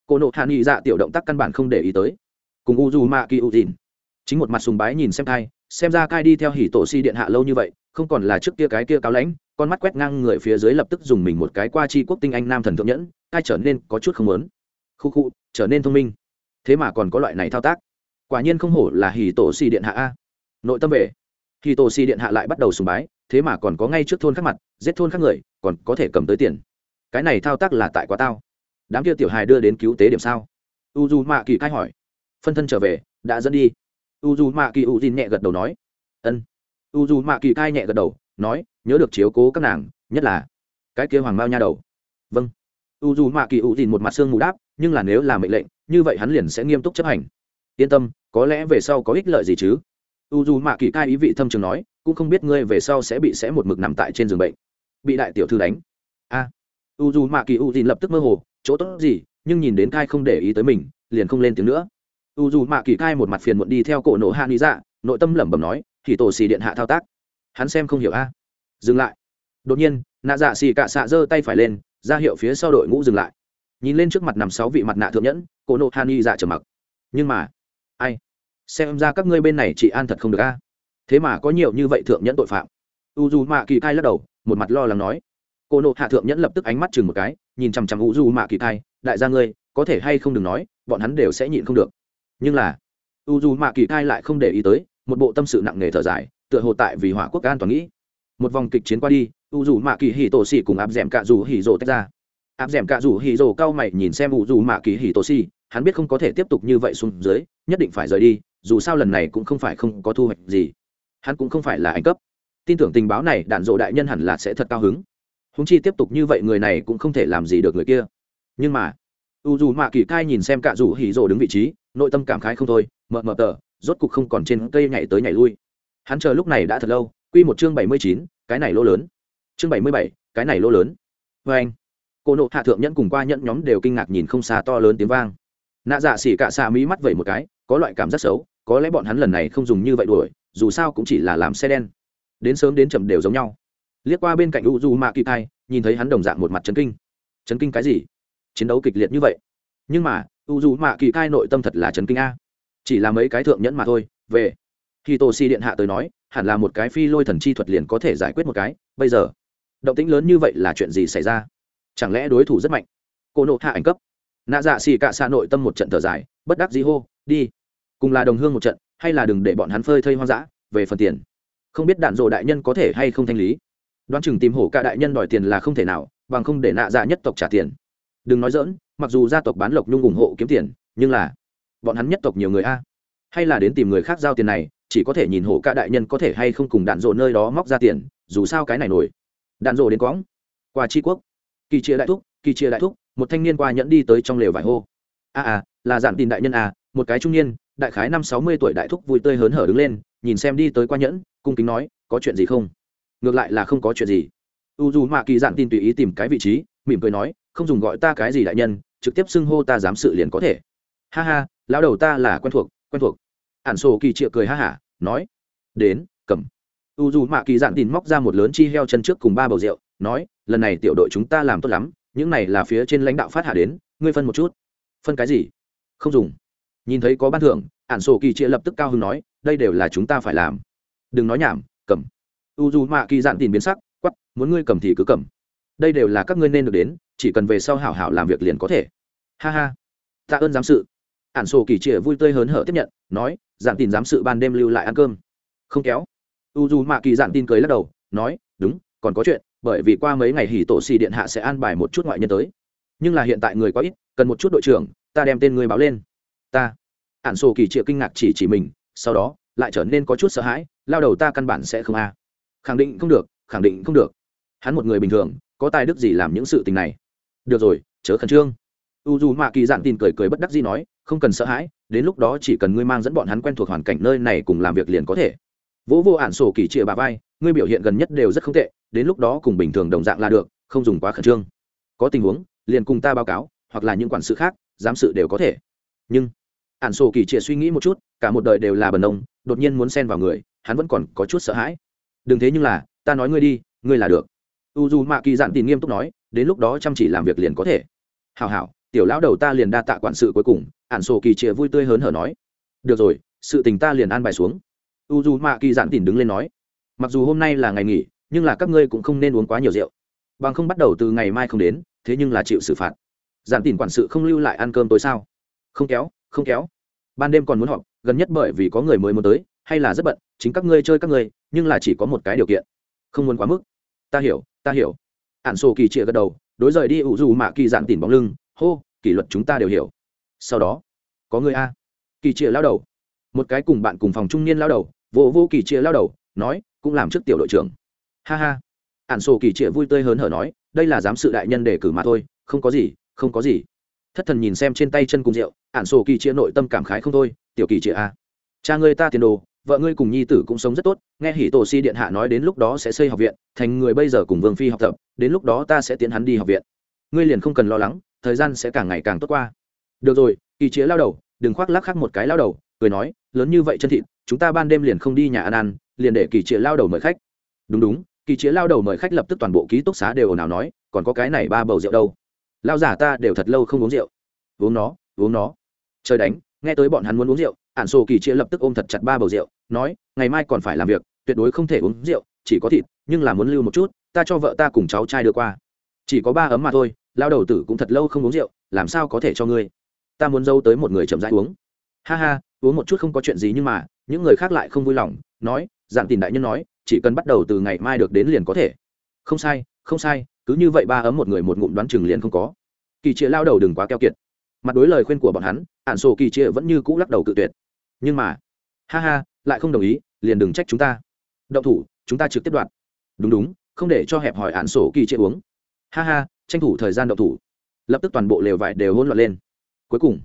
Cô nộ hạ nghị dạ tiểu động tác căn bản không để ý tới. Cùng u dù ma kỳ u dìn chính một mặt sùng bái nhìn xem thai, xem ra cai đi theo hỉ tổ si điện hạ lâu như vậy, không còn là trước kia cái kia cáo lãnh, con mắt quét ngang người phía dưới lập tức dùng mình một cái qua chi quốc tinh anh nam thần thượng nhẫn cai trở nên có chút không lớn khu khu, trở nên thông minh. Thế mà còn có loại này thao tác. Quả nhiên không hổ là hỉ tổ si điện hạ a nội tâm về. Khi tổ si điện hạ lại bắt đầu sùng bái, thế mà còn có ngay trước thôn khác mặt, giết thôn khác người, còn có thể cầm tới tiền. Cái này thao tác là tại quá tao. Đám kia tiểu hài đưa đến cứu tế điểm sao? U d mạ kỳ khai hỏi. Phân thân trở về, đã dẫn đi. U d mạ kỳ u tin nhẹ gật đầu nói. Ân. U d mạ kỳ khai nhẹ gật đầu, nói, nhớ được chiếu cố các nàng, nhất là cái kia hoàng mao nha đầu. Vâng. U d mạ kỳ u tin một mặt xương mù đáp, nhưng là nếu là mệnh lệnh, như vậy hắn liền sẽ nghiêm túc chấp hành. Yên tâm, có lẽ về sau có ích lợi gì chứ? U dù mạ kỳ cai ý vị thâm trường nói, cũng không biết ngươi về sau sẽ bị sẽ một mực nằm tại trên giường bệnh. Bị đại tiểu thư đánh. A. U dù mạ kỳ u dìn lập tức mơ hồ, chỗ tốt gì, nhưng nhìn đến cai không để ý tới mình, liền không lên tiếng nữa. U dù mạ kỳ cai một mặt phiền muộn đi theo cổ nổ hạ lý dạ nội tâm lẩm bẩm nói, thì tổ xì điện hạ thao tác. Hắn xem không hiểu a. Dừng lại. Đột nhiên, nạ dạ xì cạ xạ giơ tay phải lên, ra hiệu phía sau đội ngũ dừng lại. Nhìn lên trước mặt nằm sáu vị mặt nạ thượng nhẫn, cổ nộ hàn y dạ trở mặc. Nhưng mà, ai? Xem ra các ngươi bên này chị an thật không được a. Thế mà có nhiều như vậy thượng nhẫn tội phạm. U dù mạ kỳ cai lắc đầu, một mặt lo lắng nói. Cô nộ hạ thượng nhẫn lập tức ánh mắt chừng một cái, nhìn chằm chằm u du mạ kỳ cai đại gia ngươi, có thể hay không đừng nói, bọn hắn đều sẽ nhịn không được. Nhưng là u du mạ kỳ cai lại không để ý tới, một bộ tâm sự nặng nề thở dài, tựa hồ tại vì hỏa quốc an toàn nghĩ. Một vòng kịch chiến qua đi u dù mạ kỳ hì tổ xì cùng áp d ẻ m cạ dù hì rồ tách ra. Áp d ẻ m cạ dù hì rồ cao mày nhìn xem u dù mạ kỳ hì tổ xì hắn biết không có thể tiếp tục như vậy xuống dưới, nhất định phải rời đi, dù sao lần này cũng không phải không có thu hoạch gì. Hắn cũng không phải là anh cấp. Tin tưởng tình báo này, đạn dộ đại nhân hẳn là sẽ thật cao hứng. Húng chi tiếp tục như vậy người này cũng không thể làm gì được người kia. Nhưng mà u dù mạ kỳ cai nhìn xem cạ dù hỉ rồ đứng vị trí, nội tâm cảm khái không thôi, mờ mờ tờ, rốt cục không còn trên cây nhảy tới nhảy lui. Hắn chờ lúc này đã thật lâu, quy một chương bảy mươi chín, cái này lỗ lớn. Chương bảy mươi bảy, cái này lỗ lớn. Vê anh cô nộ hạ thượng nhẫn cùng qua nhẫn nhóm đều kinh ngạc nhìn không xa to lớn tiếng vang nạ dạ xỉ cạ xạ mỹ mắt vẩy một cái, có loại cảm giác xấu, có lẽ bọn hắn lần này không dùng như vậy đuổi, dù sao cũng chỉ là làm xe đen. Đến sớm đến chậm đều giống nhau. Liếc qua bên cạnh u du ma kỳ thai nhìn thấy hắn đồng dạng một mặt chấn kinh. Chấn kinh cái gì? Chiến đấu kịch liệt như vậy. Nhưng mà u du ma kỳ thai nội tâm thật là chấn kinh a. Chỉ là mấy cái thượng nhẫn mà thôi, về. Khi tô si điện hạ tới nói, hẳn là một cái phi lôi thần chi thuật liền có thể giải quyết một cái, bây giờ. Động tĩnh lớn như vậy là chuyện gì xảy ra? Chẳng lẽ đối thủ rất mạnh? Cô nộ hạ ảnh cấp nạ dạ xì cạ xạ nội tâm một trận thở dài, bất đắc dĩ hô, đi, cùng là đồng hương một trận, hay là đừng để bọn hắn phơi thây hoang dã, về phần tiền. Không biết đạn dộ đại nhân có thể hay không thanh lý. Đoán chừng tìm hổ cả đại nhân đòi tiền là không thể nào, bằng không để nạ dạ nhất tộc trả tiền. Đừng nói dỡn mặc dù gia tộc bán lộc nhung ủng hộ kiếm tiền, nhưng là bọn hắn nhất tộc nhiều người a. Hay là đến tìm người khác giao tiền này, chỉ có thể nhìn hổ cả đại nhân có thể hay không cùng đạn dộ nơi đó móc ra tiền, dù sao cái này nổi. Đạn dộ đến quõng. Qua tri quốc. Kỳ chia đại thúc, kỳ chia đại thúc một thanh niên qua nhẫn đi tới trong lều vải hô. A à là giản tin đại nhân à một cái trung niên, đại khái năm sáu mươi tuổi đại thúc vui tươi hớn hở đứng lên, nhìn xem đi tới qua nhẫn, cung kính nói, có chuyện gì không? Ngược lại là không có chuyện gì. U dù mạ kỳ dạn tin tùy ý tìm cái vị trí, mỉm cười nói, không dùng gọi ta cái gì đại nhân, trực tiếp xưng hô ta dám sự liền có thể. Ha ha, lão đầu ta là quen thuộc quen thuộc. Ản sổ kỳ trịa cười ha hả, nói, đến, cầm. U dù mạ kỳ dạn tin móc ra một lớn chi heo chân trước cùng ba bầu rượu, nói, lần này tiểu đội chúng ta làm tốt lắm những này là phía trên lãnh đạo phát hạ đến, ngươi phân một chút. Phân cái gì? Không dùng. Nhìn thấy có ban thưởng, ản sổ kỳ chia lập tức cao hứng nói, đây đều là chúng ta phải làm. Đừng nói nhảm, cầm. U dù mạ kỳ dạn tìm biến sắc quắp muốn ngươi cầm thì cứ cầm. Đây đều là các ngươi nên được đến, chỉ cần về sau hảo hảo làm việc liền có thể. Ha ha. Tạ ơn giám sự. Ản sổ kỳ chia vui tươi hớn hở tiếp nhận, nói, dạn tin giám sự ban đêm lưu lại ăn cơm. Không kéo. U dù mạ kỳ dạn tin cười lắc đầu, nói, đúng, còn có chuyện bởi vì qua mấy ngày hỉ tổ xì điện hạ sẽ an bài một chút ngoại nhân tới. Nhưng là hiện tại người quá ít, cần một chút đội trưởng, ta đem tên người báo lên. Ta. Ản sổ kỳ triệu kinh ngạc chỉ chỉ mình, sau đó, lại trở nên có chút sợ hãi, lao đầu ta căn bản sẽ không a. Khẳng định không được, khẳng định không được. Hắn một người bình thường, có tài đức gì làm những sự tình này? Được rồi, chớ khẩn trương. U dù mạ kỳ dạn tin cười cười bất đắc gì nói, không cần sợ hãi, đến lúc đó chỉ cần ngươi mang dẫn bọn hắn quen thuộc hoàn cảnh nơi này cùng làm việc liền có thể. Vỗ vô ản sổ kỳ triệu bà vai, ngươi biểu hiện gần nhất đều rất không tệ đến lúc đó cùng bình thường đồng dạng là được, không dùng quá khẩn trương. Có tình huống, liền cùng ta báo cáo, hoặc là những quản sự khác, giám sự đều có thể. Nhưng, ản sổ kỳ trịa suy nghĩ một chút, cả một đời đều là bần nông đột nhiên muốn xen vào người, hắn vẫn còn có chút sợ hãi. Đừng thế nhưng là, ta nói ngươi đi, ngươi là được. U U mạ kỳ dạn tìm nghiêm túc nói, đến lúc đó chăm chỉ làm việc liền có thể. Hào hào tiểu lão đầu ta liền đa tạ quản sự cuối cùng, ản sổ kỳ trịa vui tươi hớn hở nói. Được rồi, sự tình ta liền an bài xuống. U U mạ kỳ dạn tìm đứng lên nói. Mặc dù hôm nay là ngày nghỉ nhưng là các ngươi cũng không nên uống quá nhiều rượu. Bằng không bắt đầu từ ngày mai không đến, thế nhưng là chịu xử phạt. Giản tìm quản sự không lưu lại ăn cơm tối sao? Không kéo không kéo. Ban đêm còn muốn họp, gần nhất bởi vì có người mới muốn tới, hay là rất bận, chính các ngươi chơi các ngươi, nhưng là chỉ có một cái điều kiện. Không muốn quá mức. Ta hiểu ta hiểu. Ạn sổ kỳ trịa gật đầu, đối rời đi ủ dù mạ kỳ dạn tìm bóng lưng, hô, kỷ luật chúng ta đều hiểu. Sau đó, có người a. Kỳ trịa lao đầu. Một cái cùng bạn cùng phòng trung niên lao đầu vô vô kỳ trịa lao đầu, nói, cũng làm trước tiểu đội trưởng ha ha. Ạn sổ kỳ trịa vui tươi hớn hở nói, đây là giám sự đại nhân để cử mà thôi, không có gì, không có gì. Thất thần nhìn xem trên tay chân cùng rượu ạn sổ kỳ trịa nội tâm cảm khái không thôi, tiểu kỳ trịa a cha ngươi ta tiền đồ, vợ ngươi cùng nhi tử cũng sống rất tốt, nghe hỉ tổ si điện hạ nói đến lúc đó sẽ xây học viện, thành người bây giờ cùng vương phi học tập, đến lúc đó ta sẽ tiến hắn đi học viện. Ngươi liền không cần lo lắng, thời gian sẽ càng ngày càng tốt qua. Được rồi, kỳ chĩa lao đầu, đừng khoác lắc khắc một cái lao đầu, cười nói, lớn như vậy chân thịt, chúng ta ban đêm liền không đi nhà ăn ăn, liền để kỳ chĩa lao đầu mời khách. Đúng đúng kỳ chĩa lao đầu mời khách lập tức toàn bộ ký túc xá đều ồn ào nói, còn có cái này ba bầu rượu đâu? Lao giả ta đều thật lâu không uống rượu. Uống nó uống nó. Trời đánh, nghe tới bọn hắn muốn uống rượu ạn sổ kỳ chia lập tức ôm thật chặt ba bầu rượu, nói, ngày mai còn phải làm việc, tuyệt đối không thể uống rượu, chỉ có thịt, nhưng là muốn lưu một chút, ta cho vợ ta cùng cháu trai đưa qua. Chỉ có ba ấm mà thôi, lao đầu tử cũng thật lâu không uống rượu, làm sao có thể cho ngươi? Ta muốn dâu tới một người chậm rãi uống. Ha ha, uống một chút không có chuyện gì nhưng mà, những người khác lại không vui lòng, nói, dạng tìm đại nhân nói chỉ cần bắt đầu từ ngày mai được đến liền có thể. Không sai không sai, cứ như vậy ba ấm một người một ngụm đoán chừng liền không có. Kỳ chia lao đầu đừng quá keo kiệt. Mặt đối lời khuyên của bọn hắn ạn sổ kỳ chia vẫn như cũ lắc đầu cự tuyệt. Nhưng mà, ha ha, lại không đồng ý, liền đừng trách chúng ta. Động thủ, chúng ta trực tiếp đoạt. Đúng đúng, không để cho hẹp hỏi ạn sổ kỳ chia uống. Ha ha, tranh thủ thời gian động thủ. Lập tức toàn bộ lều vải đều hôn loạn lên. Cuối cùng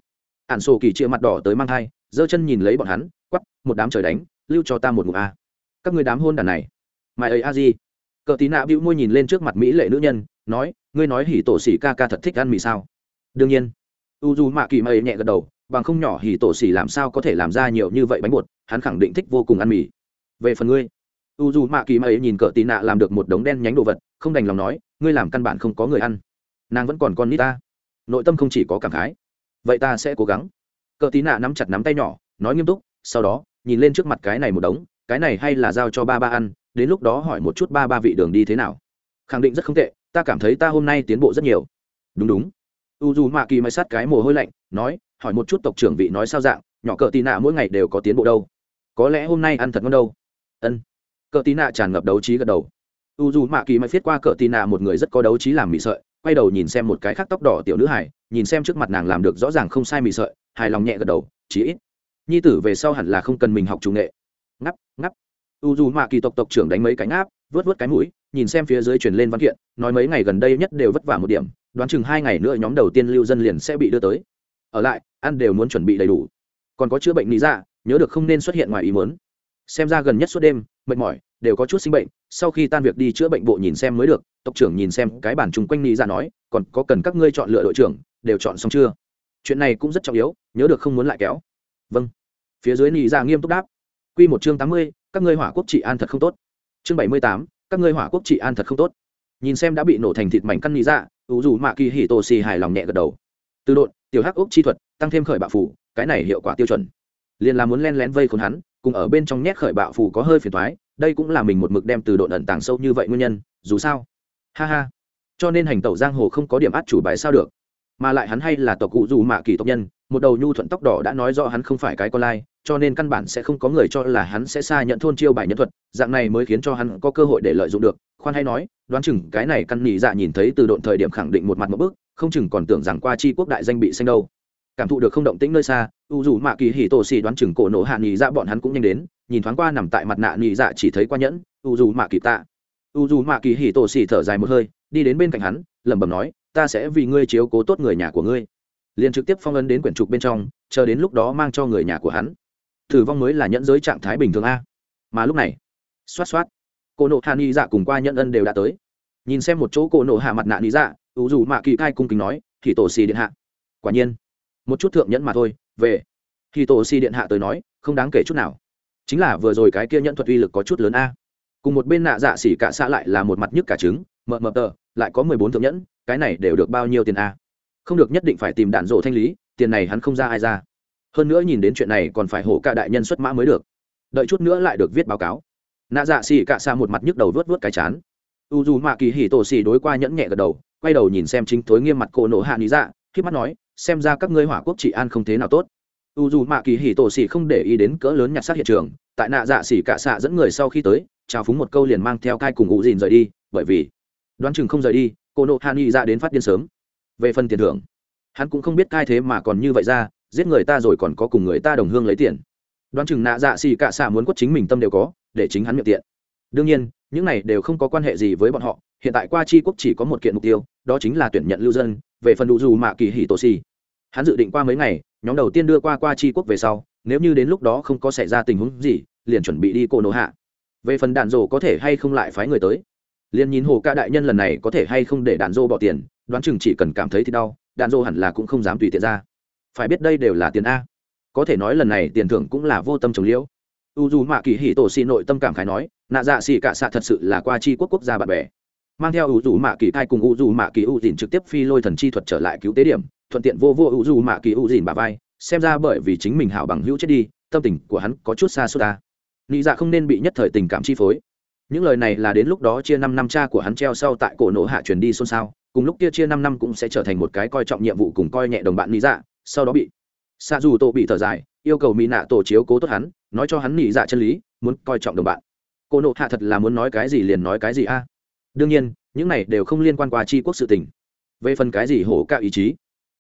ạn sổ kỳ chia mặt đỏ tới mang thai, giơ chân nhìn lấy bọn hắn, quắp, một đám trời đánh, lưu cho ta một ngụm a các người đám hôn đàn này. Mày ấy a gì cờ tí nạ bĩu môi nhìn lên trước mặt mỹ lệ nữ nhân, nói, ngươi nói hỉ tổ xỉ ca ca thật thích ăn mì sao? Đương nhiên. U du mạ kỳ mày nhẹ gật đầu, bằng không nhỏ hỉ tổ xỉ làm sao có thể làm ra nhiều như vậy bánh bột, hắn khẳng định thích vô cùng ăn mì. Về phần ngươi. U du mạ kỳ mày nhìn cờ tí nạ làm được một đống đen nhánh đồ vật, không đành lòng nói, ngươi làm căn bản không có người ăn. Nàng vẫn còn con nít ta. Nội tâm không chỉ có cảm khái. Vậy ta sẽ cố gắng. Cờ tí nạ nắm chặt nắm tay nhỏ, nói nghiêm túc, sau đó, nhìn lên trước mặt cái này một đống cái này hay là giao cho ba ba ăn, đến lúc đó hỏi một chút ba ba vị đường đi thế nào. Khẳng định rất không tệ, ta cảm thấy ta hôm nay tiến bộ rất nhiều. Đúng đúng. U dù mạ kỳ máy sát cái mồ hôi lạnh, nói, hỏi một chút tộc trưởng vị nói sao dạng, nhỏ cờ tì nạ mỗi ngày đều có tiến bộ đâu. Có lẽ hôm nay ăn thật ngon đâu. Ân. Cờ tì nạ tràn ngập đấu trí gật đầu. U dù mạ kỳ mới viết qua cờ tì nạ một người rất có đấu trí làm mị sợi, quay đầu nhìn xem một cái khác tóc đỏ tiểu nữ hải nhìn xem trước mặt nàng làm được rõ ràng không sai mị sợi, hài lòng nhẹ gật đầu, chí ít. Nhi tử về sau hẳn là không cần mình học chủ nghệ ngắp ngắp. U dù mạ kỳ tộc tộc trưởng đánh mấy cánh áp vớt vớt cái mũi, nhìn xem phía dưới truyền lên văn kiện, nói mấy ngày gần đây nhất đều vất vả một điểm, đoán chừng hai ngày nữa nhóm đầu tiên lưu dân liền sẽ bị đưa tới. Ở lại, ăn đều muốn chuẩn bị đầy đủ. Còn có chữa bệnh lý dạ nhớ được không nên xuất hiện ngoài ý muốn. Xem ra gần nhất suốt đêm, mệt mỏi, đều có chút sinh bệnh, sau khi tan việc đi chữa bệnh bộ nhìn xem mới được, tộc trưởng nhìn xem cái bản chung quanh lý dạ nói, còn có cần các ngươi chọn lựa đội trưởng, đều chọn xong chưa? Chuyện này cũng rất trọng yếu, nhớ được không muốn lại kéo. Vâng. Phía dưới lý dạ nghiêm túc đáp quy một chương tám mươi các ngươi hỏa quốc trị an thật không tốt. Chương bảy mươi tám các ngươi hỏa quốc trị an thật không tốt. Nhìn xem đã bị nổ thành thịt mảnh căn lý dạ Vũ dù mạ kỳ hỉ tô xì hài lòng nhẹ gật đầu. Từ độn tiểu hắc ốc chi thuật tăng thêm khởi bạo phủ cái này hiệu quả tiêu chuẩn. Liên là muốn len lén vây khốn hắn cùng ở bên trong nhét khởi bạo phủ có hơi phiền toái, đây cũng là mình một mực đem từ độn ẩn tàng sâu như vậy nguyên nhân dù sao. Ha ha. Cho nên hành tẩu giang hồ không có điểm át chủ bài sao được. Mà lại hắn hay là tộc cụ dù mạ kỳ tộc nhân một đầu nhu thuận tóc đỏ đã nói rõ hắn không phải cái con lai, cho nên căn bản sẽ không có người cho là hắn sẽ xa nhận thôn chiêu bài nhân thuật, dạng này mới khiến cho hắn có cơ hội để lợi dụng được. Khoan hay nói, đoán chừng cái này căn nhị dạ nhìn thấy từ độn thời điểm khẳng định một mặt một bước, không chừng còn tưởng rằng qua chi quốc đại danh bị xanh đâu. Cảm thụ được không động tĩnh nơi xa, u dù mạ kỳ hỉ tổ xì đoán chừng cổ nổ hạ nhị dạ bọn hắn cũng nhanh đến, nhìn thoáng qua nằm tại mặt nạ nhị dạ chỉ thấy qua nhẫn, u dù mạ kỳ tạ. U dù mạ kỳ hỉ tổ xì thở dài một hơi, đi đến bên cạnh hắn, lẩm bẩm nói, ta sẽ vì ngươi chiếu cố tốt người nhà của ngươi liền trực tiếp phong ấn đến quyển trục bên trong, chờ đến lúc đó mang cho người nhà của hắn. Thử vong mới là nhẫn giới trạng thái bình thường a. Mà lúc này, xoát xoát cô nộ hạ ni dạ cùng qua nhận ân đều đã tới. Nhìn xem một chỗ cô nộ hạ mặt nạ ni dạ ủ dù mạ kỳ cai cung kính nói, thì tổ xì điện hạ. Quả nhiên, một chút thượng nhẫn mà thôi, về. Thì tổ xì điện hạ tới nói, không đáng kể chút nào. Chính là vừa rồi cái kia nhẫn thuật uy lực có chút lớn a. Cùng một bên nạ dạ xỉ cả xã lại là một mặt nhức cả trứng, mờ mờ tờ, lại có mười bốn thượng nhẫn, cái này đều được bao nhiêu tiền a? Không được nhất định phải tìm đạn rộ thanh lý, tiền này hắn không ra ai ra. Hơn nữa nhìn đến chuyện này còn phải hổ cả đại nhân xuất mã mới được. Đợi chút nữa lại được viết báo cáo. Nạ dạ xỉ cả xa một mặt nhức đầu vớt vớt cái chán. U dù mạ kỳ hỉ tổ xỉ đối qua nhẫn nhẹ gật đầu, quay đầu nhìn xem chính thối nghiêm mặt cổ nổ hạ lý dạ khi mắt nói, xem ra các ngươi hỏa quốc trị an không thế nào tốt. U dù mạ kỳ hỉ tổ xỉ không để ý đến cỡ lớn nhặt xác hiện trường, tại nạ dạ xỉ cả xạ dẫn người sau khi tới, chào phúng một câu liền mang theo cai cùng ụ dìn rời đi, bởi vì, đoán chừng không rời đi cô nộ hạ nghị dạ đến phát điên sớm về phần tiền thưởng. Hắn cũng không biết cai thế mà còn như vậy ra, giết người ta rồi còn có cùng người ta đồng hương lấy tiền. Đoán chừng nạ dạ xì cả xạ muốn quất chính mình tâm đều có, để chính hắn miệng tiện. Đương nhiên, những này đều không có quan hệ gì với bọn họ, hiện tại qua chi quốc chỉ có một kiện mục tiêu, đó chính là tuyển nhận lưu dân, về phần đủ dù mạ kỳ hỉ tổ xì. Hắn dự định qua mấy ngày, nhóm đầu tiên đưa qua qua chi quốc về sau, nếu như đến lúc đó không có xảy ra tình huống gì, liền chuẩn bị đi cổ nổ hạ. Về phần đạn rổ có thể hay không lại phái người tới? Liền nhìn hồ ca đại nhân lần này có thể hay không để đạn rô bỏ tiền đoán chừng chỉ cần cảm thấy thì đau, đạn dô hẳn là cũng không dám tùy tiện ra. Phải biết đây đều là tiền a. Có thể nói lần này tiền thưởng cũng là vô tâm trồng liễu. U dù mạ kỳ hỉ tổ xì nội tâm cảm khái nói nạ dạ xì cả xạ thật sự là qua chi quốc quốc gia bạn bè. Mang theo u dù mạ kỳ thai cùng u dù mạ kỳ u dìn trực tiếp phi lôi thần chi thuật trở lại cứu tế điểm, thuận tiện vô vô u dù mạ kỳ u dìn bà vai, xem ra bởi vì chính mình hảo bằng hữu chết đi, tâm tình của hắn có chút xa xót ta. Nghĩ dạ không nên bị nhất thời tình cảm chi phối. Những lời này là đến lúc đó chia năm năm cha của hắn treo sau tại cổ nổ hạ truyền đi xôn xao cùng lúc kia chia năm năm cũng sẽ trở thành một cái coi trọng nhiệm vụ cùng coi nhẹ đồng bạn nghĩ dạ sau đó bị xa dù tổ bị thở dài, yêu cầu mỹ nạ tổ chiếu cố tốt hắn, nói cho hắn nỉ dạ chân lý, muốn coi trọng đồng bạn. Cô nộ hạ thật là muốn nói cái gì liền nói cái gì a. Đương nhiên, những này đều không liên quan qua chi quốc sự tình. Về phần cái gì hổ cả ý chí,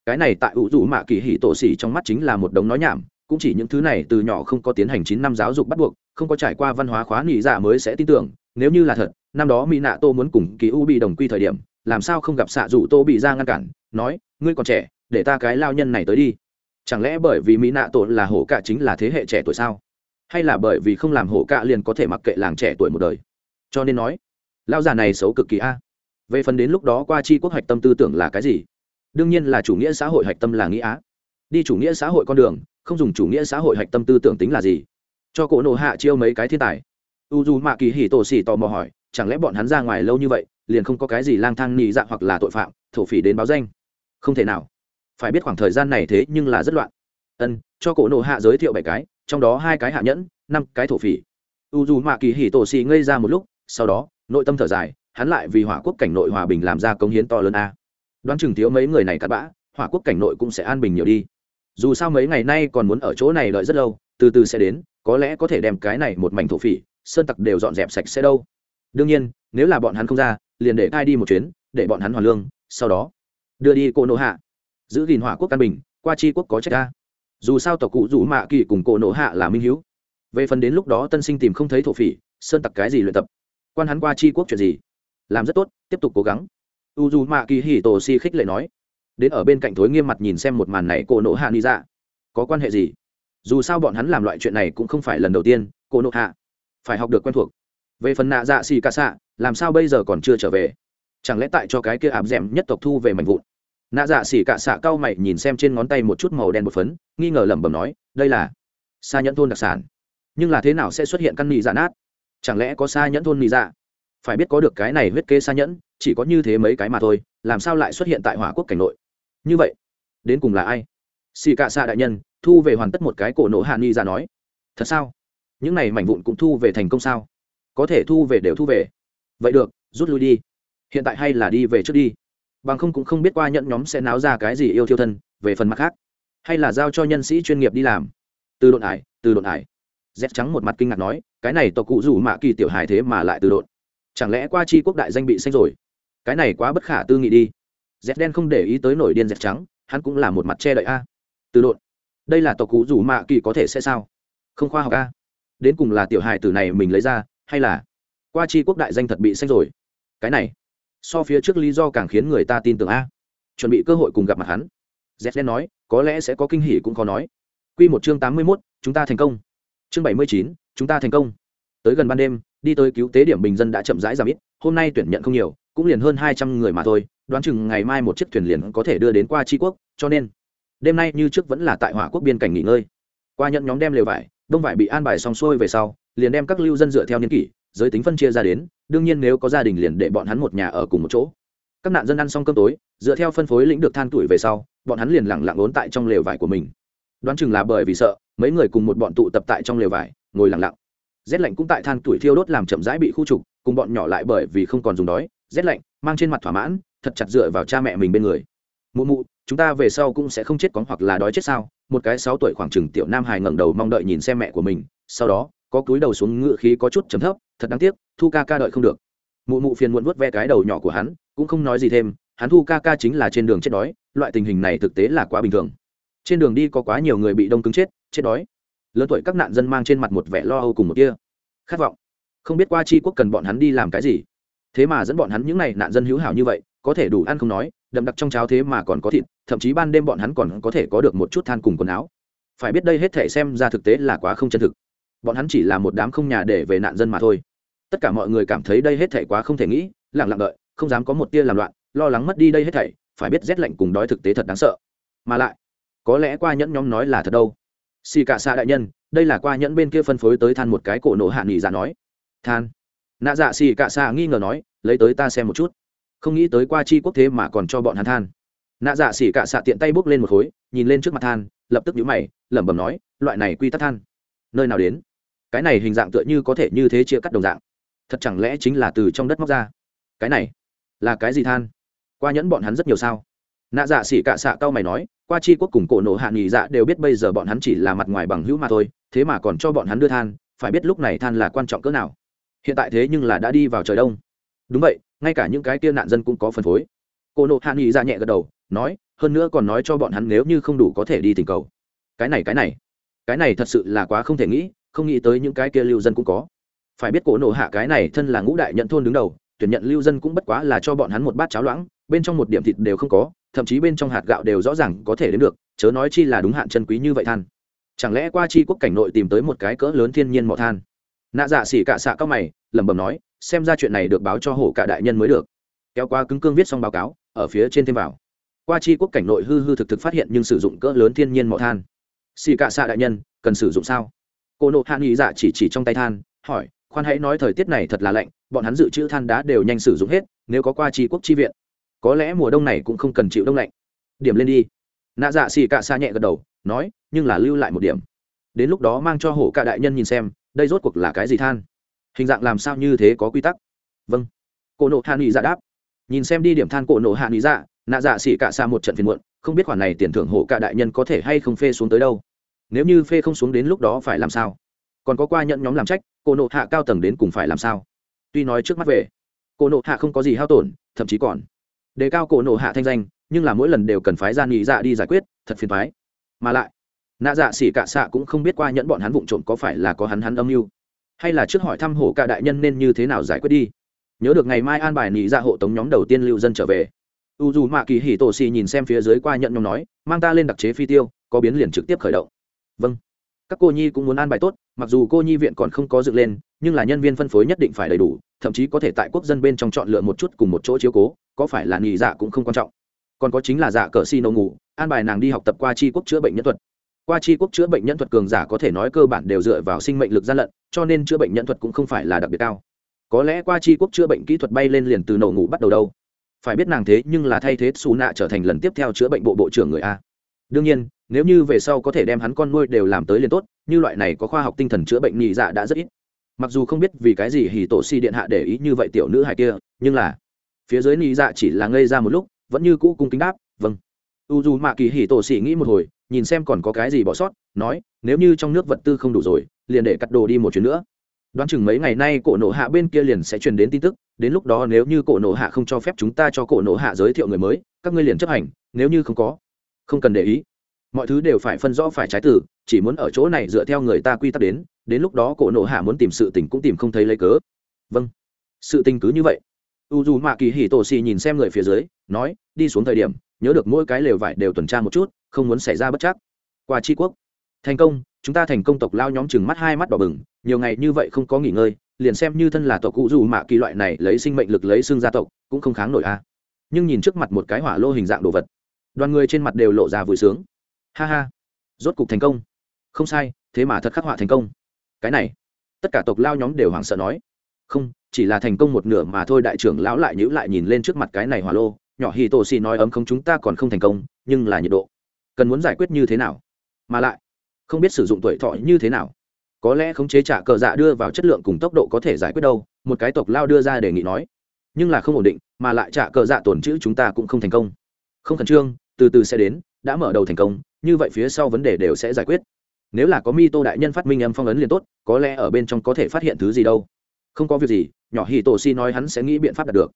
cái này tại ủ rũ mạ kỳ hỉ tổ xỉ trong mắt chính là một đống nói nhảm, cũng chỉ những thứ này từ nhỏ không có tiến hành chín năm giáo dục bắt buộc, không có trải qua văn hóa khóa nghỉ dạ mới sẽ tin tưởng, nếu như là thật, năm đó mỹ nạ tô muốn cùng kỳ u bị đồng quy thời điểm làm sao không gặp xạ dù tô bị ra ngăn cản, nói, ngươi còn trẻ, để ta cái lao nhân này tới đi. Chẳng lẽ bởi vì mỹ nạ tổ là hổ cạ chính là thế hệ trẻ tuổi sao? Hay là bởi vì không làm hổ cạ liền có thể mặc kệ làng trẻ tuổi một đời? Cho nên nói lao già này xấu cực kỳ a. Về phần đến lúc đó qua chi quốc hạch tâm tư tưởng là cái gì? Đương nhiên là chủ nghĩa xã hội hạch tâm là nghĩ á. Đi chủ nghĩa xã hội con đường, không dùng chủ nghĩa xã hội hạch tâm tư tưởng tính là gì? Cho cổ nộ hạ chiêu mấy cái thiên tài. U dù mạ kỳ hỉ tổ xỉ tò mò hỏi, chẳng lẽ bọn hắn ra ngoài lâu như vậy liền không có cái gì lang thang nhị dạ hoặc là tội phạm, thổ phỉ đến báo danh. Không thể nào. Phải biết khoảng thời gian này thế nhưng là rất loạn. Ân, cho cổ nộ hạ giới thiệu bảy cái, trong đó hai cái hạ nhẫn, năm cái thổ phỉ. U dù mạ kỳ hỉ tổ xì ngây ra một lúc, sau đó, nội tâm thở dài, hắn lại vì hỏa quốc cảnh nội hòa bình làm ra công hiến to lớn a. Đoán chừng thiếu mấy người này cắt bã, hỏa quốc cảnh nội cũng sẽ an bình nhiều đi. Dù sao mấy ngày nay còn muốn ở chỗ này đợi rất lâu, từ từ sẽ đến, có lẽ có thể đem cái này một mảnh thổ phỉ, sơn tặc đều dọn dẹp sạch sẽ đâu. Đương nhiên, nếu là bọn hắn không ra liền để cai đi một chuyến, để bọn hắn hoàn lương, sau đó đưa đi cô nộ hạ. Giữ gìn hỏa quốc căn bình, qua chi quốc có trách ta. dù sao tộc cụ rủ mạ kỳ cùng cô nộ hạ là minh hữu về phần đến lúc đó tân sinh tìm không thấy thổ phỉ, sơn tặc cái gì luyện tập? Quan hắn qua chi quốc chuyện gì? Làm rất tốt, tiếp tục cố gắng. U dù mạ kỳ hỉ tổ si khích lệ nói. Đến ở bên cạnh thối nghiêm mặt nhìn xem một màn này cô nộ hạ ni ra dạ. có quan hệ gì? Dù sao bọn hắn làm loại chuyện này cũng không phải lần đầu tiên cô nộ hạ. Phải học được quen thuộc về phần nạ dạ xì ca xạ, làm sao bây giờ còn chưa trở về? Chẳng lẽ tại cho cái kia áp d ẻ m nhất tộc thu về mảnh vụn? Nạ dạ xỉ Cả xạ cau mày nhìn xem trên ngón tay một chút màu đen một phấn, nghi ngờ lẩm bẩm nói, đây là xa nhẫn thôn đặc sản. Nhưng là thế nào sẽ xuất hiện căn nị dạ nát? Chẳng lẽ có xa nhẫn thôn nị dạ? Phải biết có được cái này huyết kế xa nhẫn, chỉ có như thế mấy cái mà thôi, làm sao lại xuất hiện tại hỏa quốc cảnh nội? Như vậy, đến cùng là ai? Xì Cả xạ đại nhân, thu về hoàn tất một cái cổ nổ hạ nghi Dạ nói. Thật sao? Những này mảnh vụn cũng thu về thành công sao? Có thể thu về đều thu về. Vậy được, rút lui đi. Hiện tại hay là đi về trước đi. Bằng không cũng không biết qua nhận nhóm sẽ náo ra cái gì yêu thiêu thân, về phần mặt khác. Hay là giao cho nhân sĩ chuyên nghiệp đi làm. Từ độn ải, từ độn ải. Dép trắng một mặt kinh ngạc nói, cái này tộc cụ rủ mạ kỳ tiểu hài thế mà lại từ độn. Chẳng lẽ qua chi quốc đại danh bị xanh rồi? Cái này quá bất khả tư nghị đi. Dép đen không để ý tới nổi điên dép trắng, hắn cũng là một mặt che đậy a. Từ độn. Đây là tộc cụ rủ mạ kỳ có thể sẽ sao? Không khoa học a. Đến cùng là tiểu hài tử này mình lấy ra hay là qua chi quốc đại danh thật bị xanh rồi? Cái này, so phía trước lý do càng khiến người ta tin tưởng a. Chuẩn bị cơ hội cùng gặp mặt hắn. Z đen nói, có lẽ sẽ có kinh hỉ cũng khó nói. Q một chương tám mươi mốt, chúng ta thành công. Chương bảy mươi chín, chúng ta thành công. Tới gần ban đêm, đi tới cứu tế điểm bình dân đã chậm rãi giảm ít, hôm nay tuyển nhận không nhiều, cũng liền hơn hai trăm người mà thôi, đoán chừng ngày mai một chiếc thuyền liền có thể đưa đến qua tri quốc, cho nên, đêm nay như trước vẫn là tại hỏa quốc biên cảnh nghỉ ngơi. Qua nhận nhóm đem lều vải, đông vải bị an bài xong xuôi về sau liền đem các lưu dân dựa theo niên kỷ, giới tính phân chia ra đến, đương nhiên nếu có gia đình liền để bọn hắn một nhà ở cùng một chỗ. Các nạn dân ăn xong cơm tối, dựa theo phân phối lĩnh được than tuổi về sau, bọn hắn liền lẳng lặng ốn tại trong lều vải của mình. Đoán chừng là bởi vì sợ, mấy người cùng một bọn tụ tập tại trong lều vải, ngồi lẳng lặng. Rét lạnh cũng tại than tuổi thiêu đốt làm chậm rãi bị khu trục, cùng bọn nhỏ lại bởi vì không còn dùng đói, rét lạnh mang trên mặt thỏa mãn, thật chặt dựa vào cha mẹ mình bên người. Mụ mụ, chúng ta về sau cũng sẽ không chết cóng hoặc là đói chết sao? Một cái sáu tuổi khoảng chừng tiểu nam hài ngẩng đầu mong đợi nhìn xem mẹ của mình, sau đó có cúi đầu xuống ngựa khí có chút chấm thấp, thật đáng tiếc, thu ca ca đợi không được. Mụ mụ phiền muộn vớt ve cái đầu nhỏ của hắn, cũng không nói gì thêm, hắn thu ca ca chính là trên đường chết đói, loại tình hình này thực tế là quá bình thường. Trên đường đi có quá nhiều người bị đông cứng chết chết đói. Lớn tuổi các nạn dân mang trên mặt một vẻ lo âu cùng một kia khát vọng. Không biết qua chi quốc cần bọn hắn đi làm cái gì. Thế mà dẫn bọn hắn những n à y nạn dân hữu hảo như vậy, có thể đủ ăn không nói, đậm đặc trong cháo thế mà còn có thịt, thậm chí ban đêm bọn hắn còn có thể có được một chút than cùng quần áo. Phải biết đây hết thể xem ra thực tế là quá không chân thực bọn hắn chỉ là một đám không nhà để về nạn dân mà thôi. Tất cả mọi người cảm thấy đây hết thảy quá không thể nghĩ lẳng lặng đợi, không dám có một tia làm loạn, lo lắng mất đi đây hết thảy, phải biết rét lạnh cùng đói thực tế thật đáng sợ. Mà lại, có lẽ qua nhẫn nhóm nói là thật đâu. Xì cả xa đại nhân, đây là qua nhẫn bên kia phân phối tới than một cái cổ nổ hạ nghỉ dạ nói. Than. Nạ dạ xì cả xa nghi ngờ nói, lấy tới ta xem một chút. Không nghĩ tới qua chi quốc thế mà còn cho bọn hắn than. Nạ dạ xỉ cả xạ tiện tay bốc lên một khối, nhìn lên trước mặt than, lập tức nhũ mày, lẩm bẩm nói, loại này quy tắc than. Nơi nào đến? Cái này hình dạng tựa như có thể như thế chia cắt đồng dạng. Thật chẳng lẽ chính là từ trong đất móc ra? Cái này là cái gì than? Qua nhẫn bọn hắn rất nhiều sao? Nạ dạ xỉ cạ xạ cao mày nói, qua chi quốc cùng cổ nổ hạ nghỉ dạ đều biết bây giờ bọn hắn chỉ là mặt ngoài bằng hữu mà thôi, thế mà còn cho bọn hắn đưa than, phải biết lúc này than là quan trọng cỡ nào. Hiện tại thế nhưng là đã đi vào trời đông. Đúng vậy, ngay cả những cái kia nạn dân cũng có phân phối. Cổ nổ hạ nghỉ dạ nhẹ gật đầu, nói, hơn nữa còn nói cho bọn hắn nếu như không đủ có thể đi tình cầu. Cái này cái này cái này thật sự là quá không thể nghĩ không nghĩ tới những cái kia lưu dân cũng có. Phải biết cổ nổ hạ cái này thân là ngũ đại nhận thôn đứng đầu, tuyển nhận lưu dân cũng bất quá là cho bọn hắn một bát cháo loãng, bên trong một điểm thịt đều không có, thậm chí bên trong hạt gạo đều rõ ràng có thể đến được, chớ nói chi là đúng hạn chân quý như vậy than. Chẳng lẽ qua chi quốc cảnh nội tìm tới một cái cỡ lớn thiên nhiên mỏ than? Nạ dạ xỉ cả xạ cao mày, lẩm bẩm nói, xem ra chuyện này được báo cho hổ cả đại nhân mới được. Kéo qua cứng cương viết xong báo cáo, ở phía trên thêm vào. Qua chi quốc cảnh nội hư hư thực thực phát hiện nhưng sử dụng cỡ lớn thiên nhiên mỏ than. Xỉ cả xạ đại nhân, cần sử dụng sao? Cô nộ hạ nghĩ dạ chỉ chỉ trong tay than, hỏi, khoan hãy nói thời tiết này thật là lạnh, bọn hắn dự trữ than đá đều nhanh sử dụng hết, nếu có qua tri quốc tri viện, có lẽ mùa đông này cũng không cần chịu đông lạnh. Điểm lên đi. Nạ dạ xì cạ xa nhẹ gật đầu, nói, nhưng là lưu lại một điểm. Đến lúc đó mang cho hổ cả đại nhân nhìn xem, đây rốt cuộc là cái gì than? Hình dạng làm sao như thế có quy tắc? Vâng. Cổ nộ hạ nghị dạ đáp. Nhìn xem đi điểm than cổ nộ hạ nghị dạ nạ dạ xì cả xa một trận phiền muộn, không biết khoản này tiền thưởng hổ cả đại nhân có thể hay không phê xuống tới đâu nếu như phê không xuống đến lúc đó phải làm sao? Còn có qua nhận nhóm làm trách, cô nộ hạ cao tầng đến cùng phải làm sao? Tuy nói trước mắt về, cô nộ hạ không có gì hao tổn, thậm chí còn đề cao cổ nộ hạ thanh danh, nhưng là mỗi lần đều cần phái ra nghị dạ đi giải quyết, thật phiền phái mà lại, nạ dạ xỉ cả xạ cũng không biết qua nhẫn bọn hắn vụng trộm có phải là có hắn hắn âm mưu, hay là trước hỏi thăm hổ cả đại nhân nên như thế nào giải quyết đi. Nhớ được ngày mai an bài nị dạ hộ tống nhóm đầu tiên lưu dân trở về u dù mạ kỳ hỉ tổ xì nhìn xem phía dưới qua nhận nhóm nói, mang ta lên đặc chế phi tiêu, có biến liền trực tiếp khởi động vâng. Các cô nhi cũng muốn an bài tốt, mặc dù cô nhi viện còn không có dựng lên, nhưng là nhân viên phân phối nhất định phải đầy đủ, thậm chí có thể tại quốc dân bên trong chọn lựa một chút cùng một chỗ chiếu cố, có phải là nghỉ dạ cũng không quan trọng. Còn có chính là dạ cờ xi nâu ngủ, an bài nàng đi học tập qua tri quốc chữa bệnh nhân thuật. Qua tri quốc chữa bệnh nhân thuật cường giả có thể nói cơ bản đều dựa vào sinh mệnh lực gian lận, cho nên chữa bệnh nhân thuật cũng không phải là đặc biệt cao. Có lẽ qua tri quốc chữa bệnh kỹ thuật bay lên liền từ nổ ngủ bắt đầu đâu. Phải biết nàng thế nhưng là thay thế xù nạ trở thành lần tiếp theo chữa bệnh bộ bộ trưởng người a. Đương nhiên nếu như về sau có thể đem hắn con nuôi đều làm tới liền tốt, như loại này có khoa học tinh thần chữa bệnh nhị dạ đã rất ít. Mặc dù không biết vì cái gì hì tổ si điện hạ để ý như vậy tiểu nữ hải kia, nhưng là phía dưới nhị dạ chỉ là ngây ra một lúc, vẫn như cũ cung kính đáp vâng. U dù mạ kỳ hì tổ si nghĩ một hồi, nhìn xem còn có cái gì bỏ sót, nói, nếu như trong nước vật tư không đủ rồi, liền để cắt đồ đi một chuyến nữa. Đoán chừng mấy ngày nay cổ nộ hạ bên kia liền sẽ truyền đến tin tức, đến lúc đó nếu như cổ nộ hạ không cho phép chúng ta cho cổ nộ hạ giới thiệu người mới, các ngươi liền chấp hành, nếu như không có, không cần để ý mọi thứ đều phải phân rõ phải trái tử, chỉ muốn ở chỗ này dựa theo người ta quy tắc đến đến lúc đó cổ nộ hạ muốn tìm sự tình cũng tìm không thấy lấy cớ. Vâng. Sự tình cứ như vậy. U dù mạ kỳ hì tổ xì nhìn xem người phía dưới, nói, đi xuống thời điểm, nhớ được mỗi cái lều vải đều tuần tra một chút, không muốn xảy ra bất chắc. Qua tri quốc. Thành công, chúng ta thành công tộc lao nhóm chừng mắt hai mắt đỏ bừng, nhiều ngày như vậy không có nghỉ ngơi, liền xem như thân là tộc cụ dù mạ kỳ loại này lấy sinh mệnh lực lấy xương gia tộc, cũng không kháng nổi a. Nhưng nhìn trước mặt một cái hỏa lô hình dạng đồ vật, đoàn người trên mặt đều lộ ra vui sướng ha ha. Rốt cục thành công. Không sai, thế mà thật khắc họa thành công. Cái này, tất cả tộc lao nhóm đều hoảng sợ nói. Không, chỉ là thành công một nửa mà thôi, đại trưởng lão lại nhữ lại nhìn lên trước mặt cái này hỏa lô. Nhỏ hì tổ xì nói ấm không chúng ta còn không thành công, nhưng là nhiệt độ. Cần muốn giải quyết như thế nào? Mà lại, không biết sử dụng tuổi thọ như thế nào. Có lẽ khống chế trả cờ dạ đưa vào chất lượng cùng tốc độ có thể giải quyết đâu, một cái tộc lao đưa ra đề nghị nói. Nhưng là không ổn định, mà lại trả cờ dạ tổn chữ chúng ta cũng không thành công. Không khẩn trương, từ từ sẽ đến, đã mở đầu thành công như vậy phía sau vấn đề đều sẽ giải quyết. Nếu là có mi tô đại nhân phát minh âm phong ấn liền tốt, có lẽ ở bên trong có thể phát hiện thứ gì đâu. Không có việc gì, nhỏ hì tổ si nói hắn sẽ nghĩ biện pháp đạt được.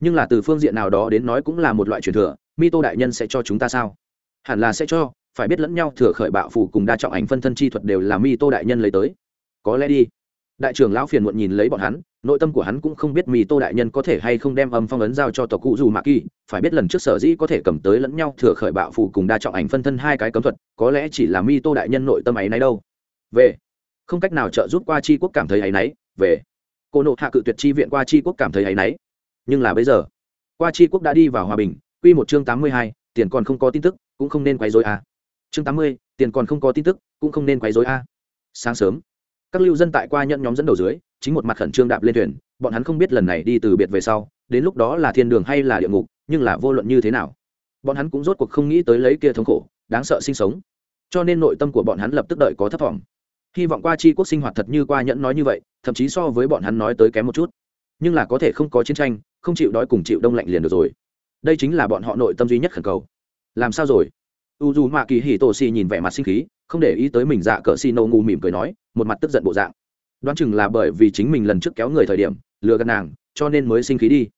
Nhưng là từ phương diện nào đó đến nói cũng là một loại truyền thừa mi tô đại nhân sẽ cho chúng ta sao? Hẳn là sẽ cho, phải biết lẫn nhau thừa khởi bạo phù cùng đa trọng ảnh phân thân chi thuật đều là mi tô đại nhân lấy tới. Có lẽ đi đại trưởng lão phiền muộn nhìn lấy bọn hắn, nội tâm của hắn cũng không biết mi tô đại nhân có thể hay không đem âm phong ấn giao cho tộc cụ dù mạ kỳ. Phải biết lần trước sở dĩ có thể cầm tới lẫn nhau thừa khởi bạo phù cùng đa trọng ảnh phân thân hai cái cấm thuật, có lẽ chỉ là mi tô đại nhân nội tâm ấy nấy đâu. Về. Không cách nào trợ giúp qua chi quốc cảm thấy ấy nấy. Về. Cô nộ hạ cự tuyệt chi viện qua chi quốc cảm thấy ấy nấy. Nhưng là bây giờ, qua chi quốc đã đi vào hòa bình. Quy một chương tám mươi hai, tiền còn không có tin tức, cũng không nên quấy rối à chương tám mươi, tiền còn không có tin tức, cũng không nên quấy rối a. Sáng sớm các lưu dân tại qua nhận nhóm dẫn đầu dưới, chính một mặt khẩn trương đạp lên thuyền, bọn hắn không biết lần này đi từ biệt về sau, đến lúc đó là thiên đường hay là địa ngục, nhưng là vô luận như thế nào, bọn hắn cũng rốt cuộc không nghĩ tới lấy kia thống khổ, đáng sợ sinh sống. Cho nên nội tâm của bọn hắn lập tức đợi có thất vọng hy vọng qua chi quốc sinh hoạt thật như qua nhẫn nói như vậy, thậm chí so với bọn hắn nói tới kém một chút. Nhưng là có thể không có chiến tranh, không chịu đói cùng chịu đông lạnh liền được rồi. Đây chính là bọn họ nội tâm duy nhất khẩn cầu. Làm sao rồi? U dù mạ kỳ hì tổ xì nhìn vẻ mặt sinh khí, không để ý tới mình dạ cỡ xì nâu ngu mỉm cười nói một mặt tức giận bộ dạng. Đoán chừng là bởi vì chính mình lần trước kéo người thời điểm, lừa gạt nàng, cho nên mới sinh khí đi.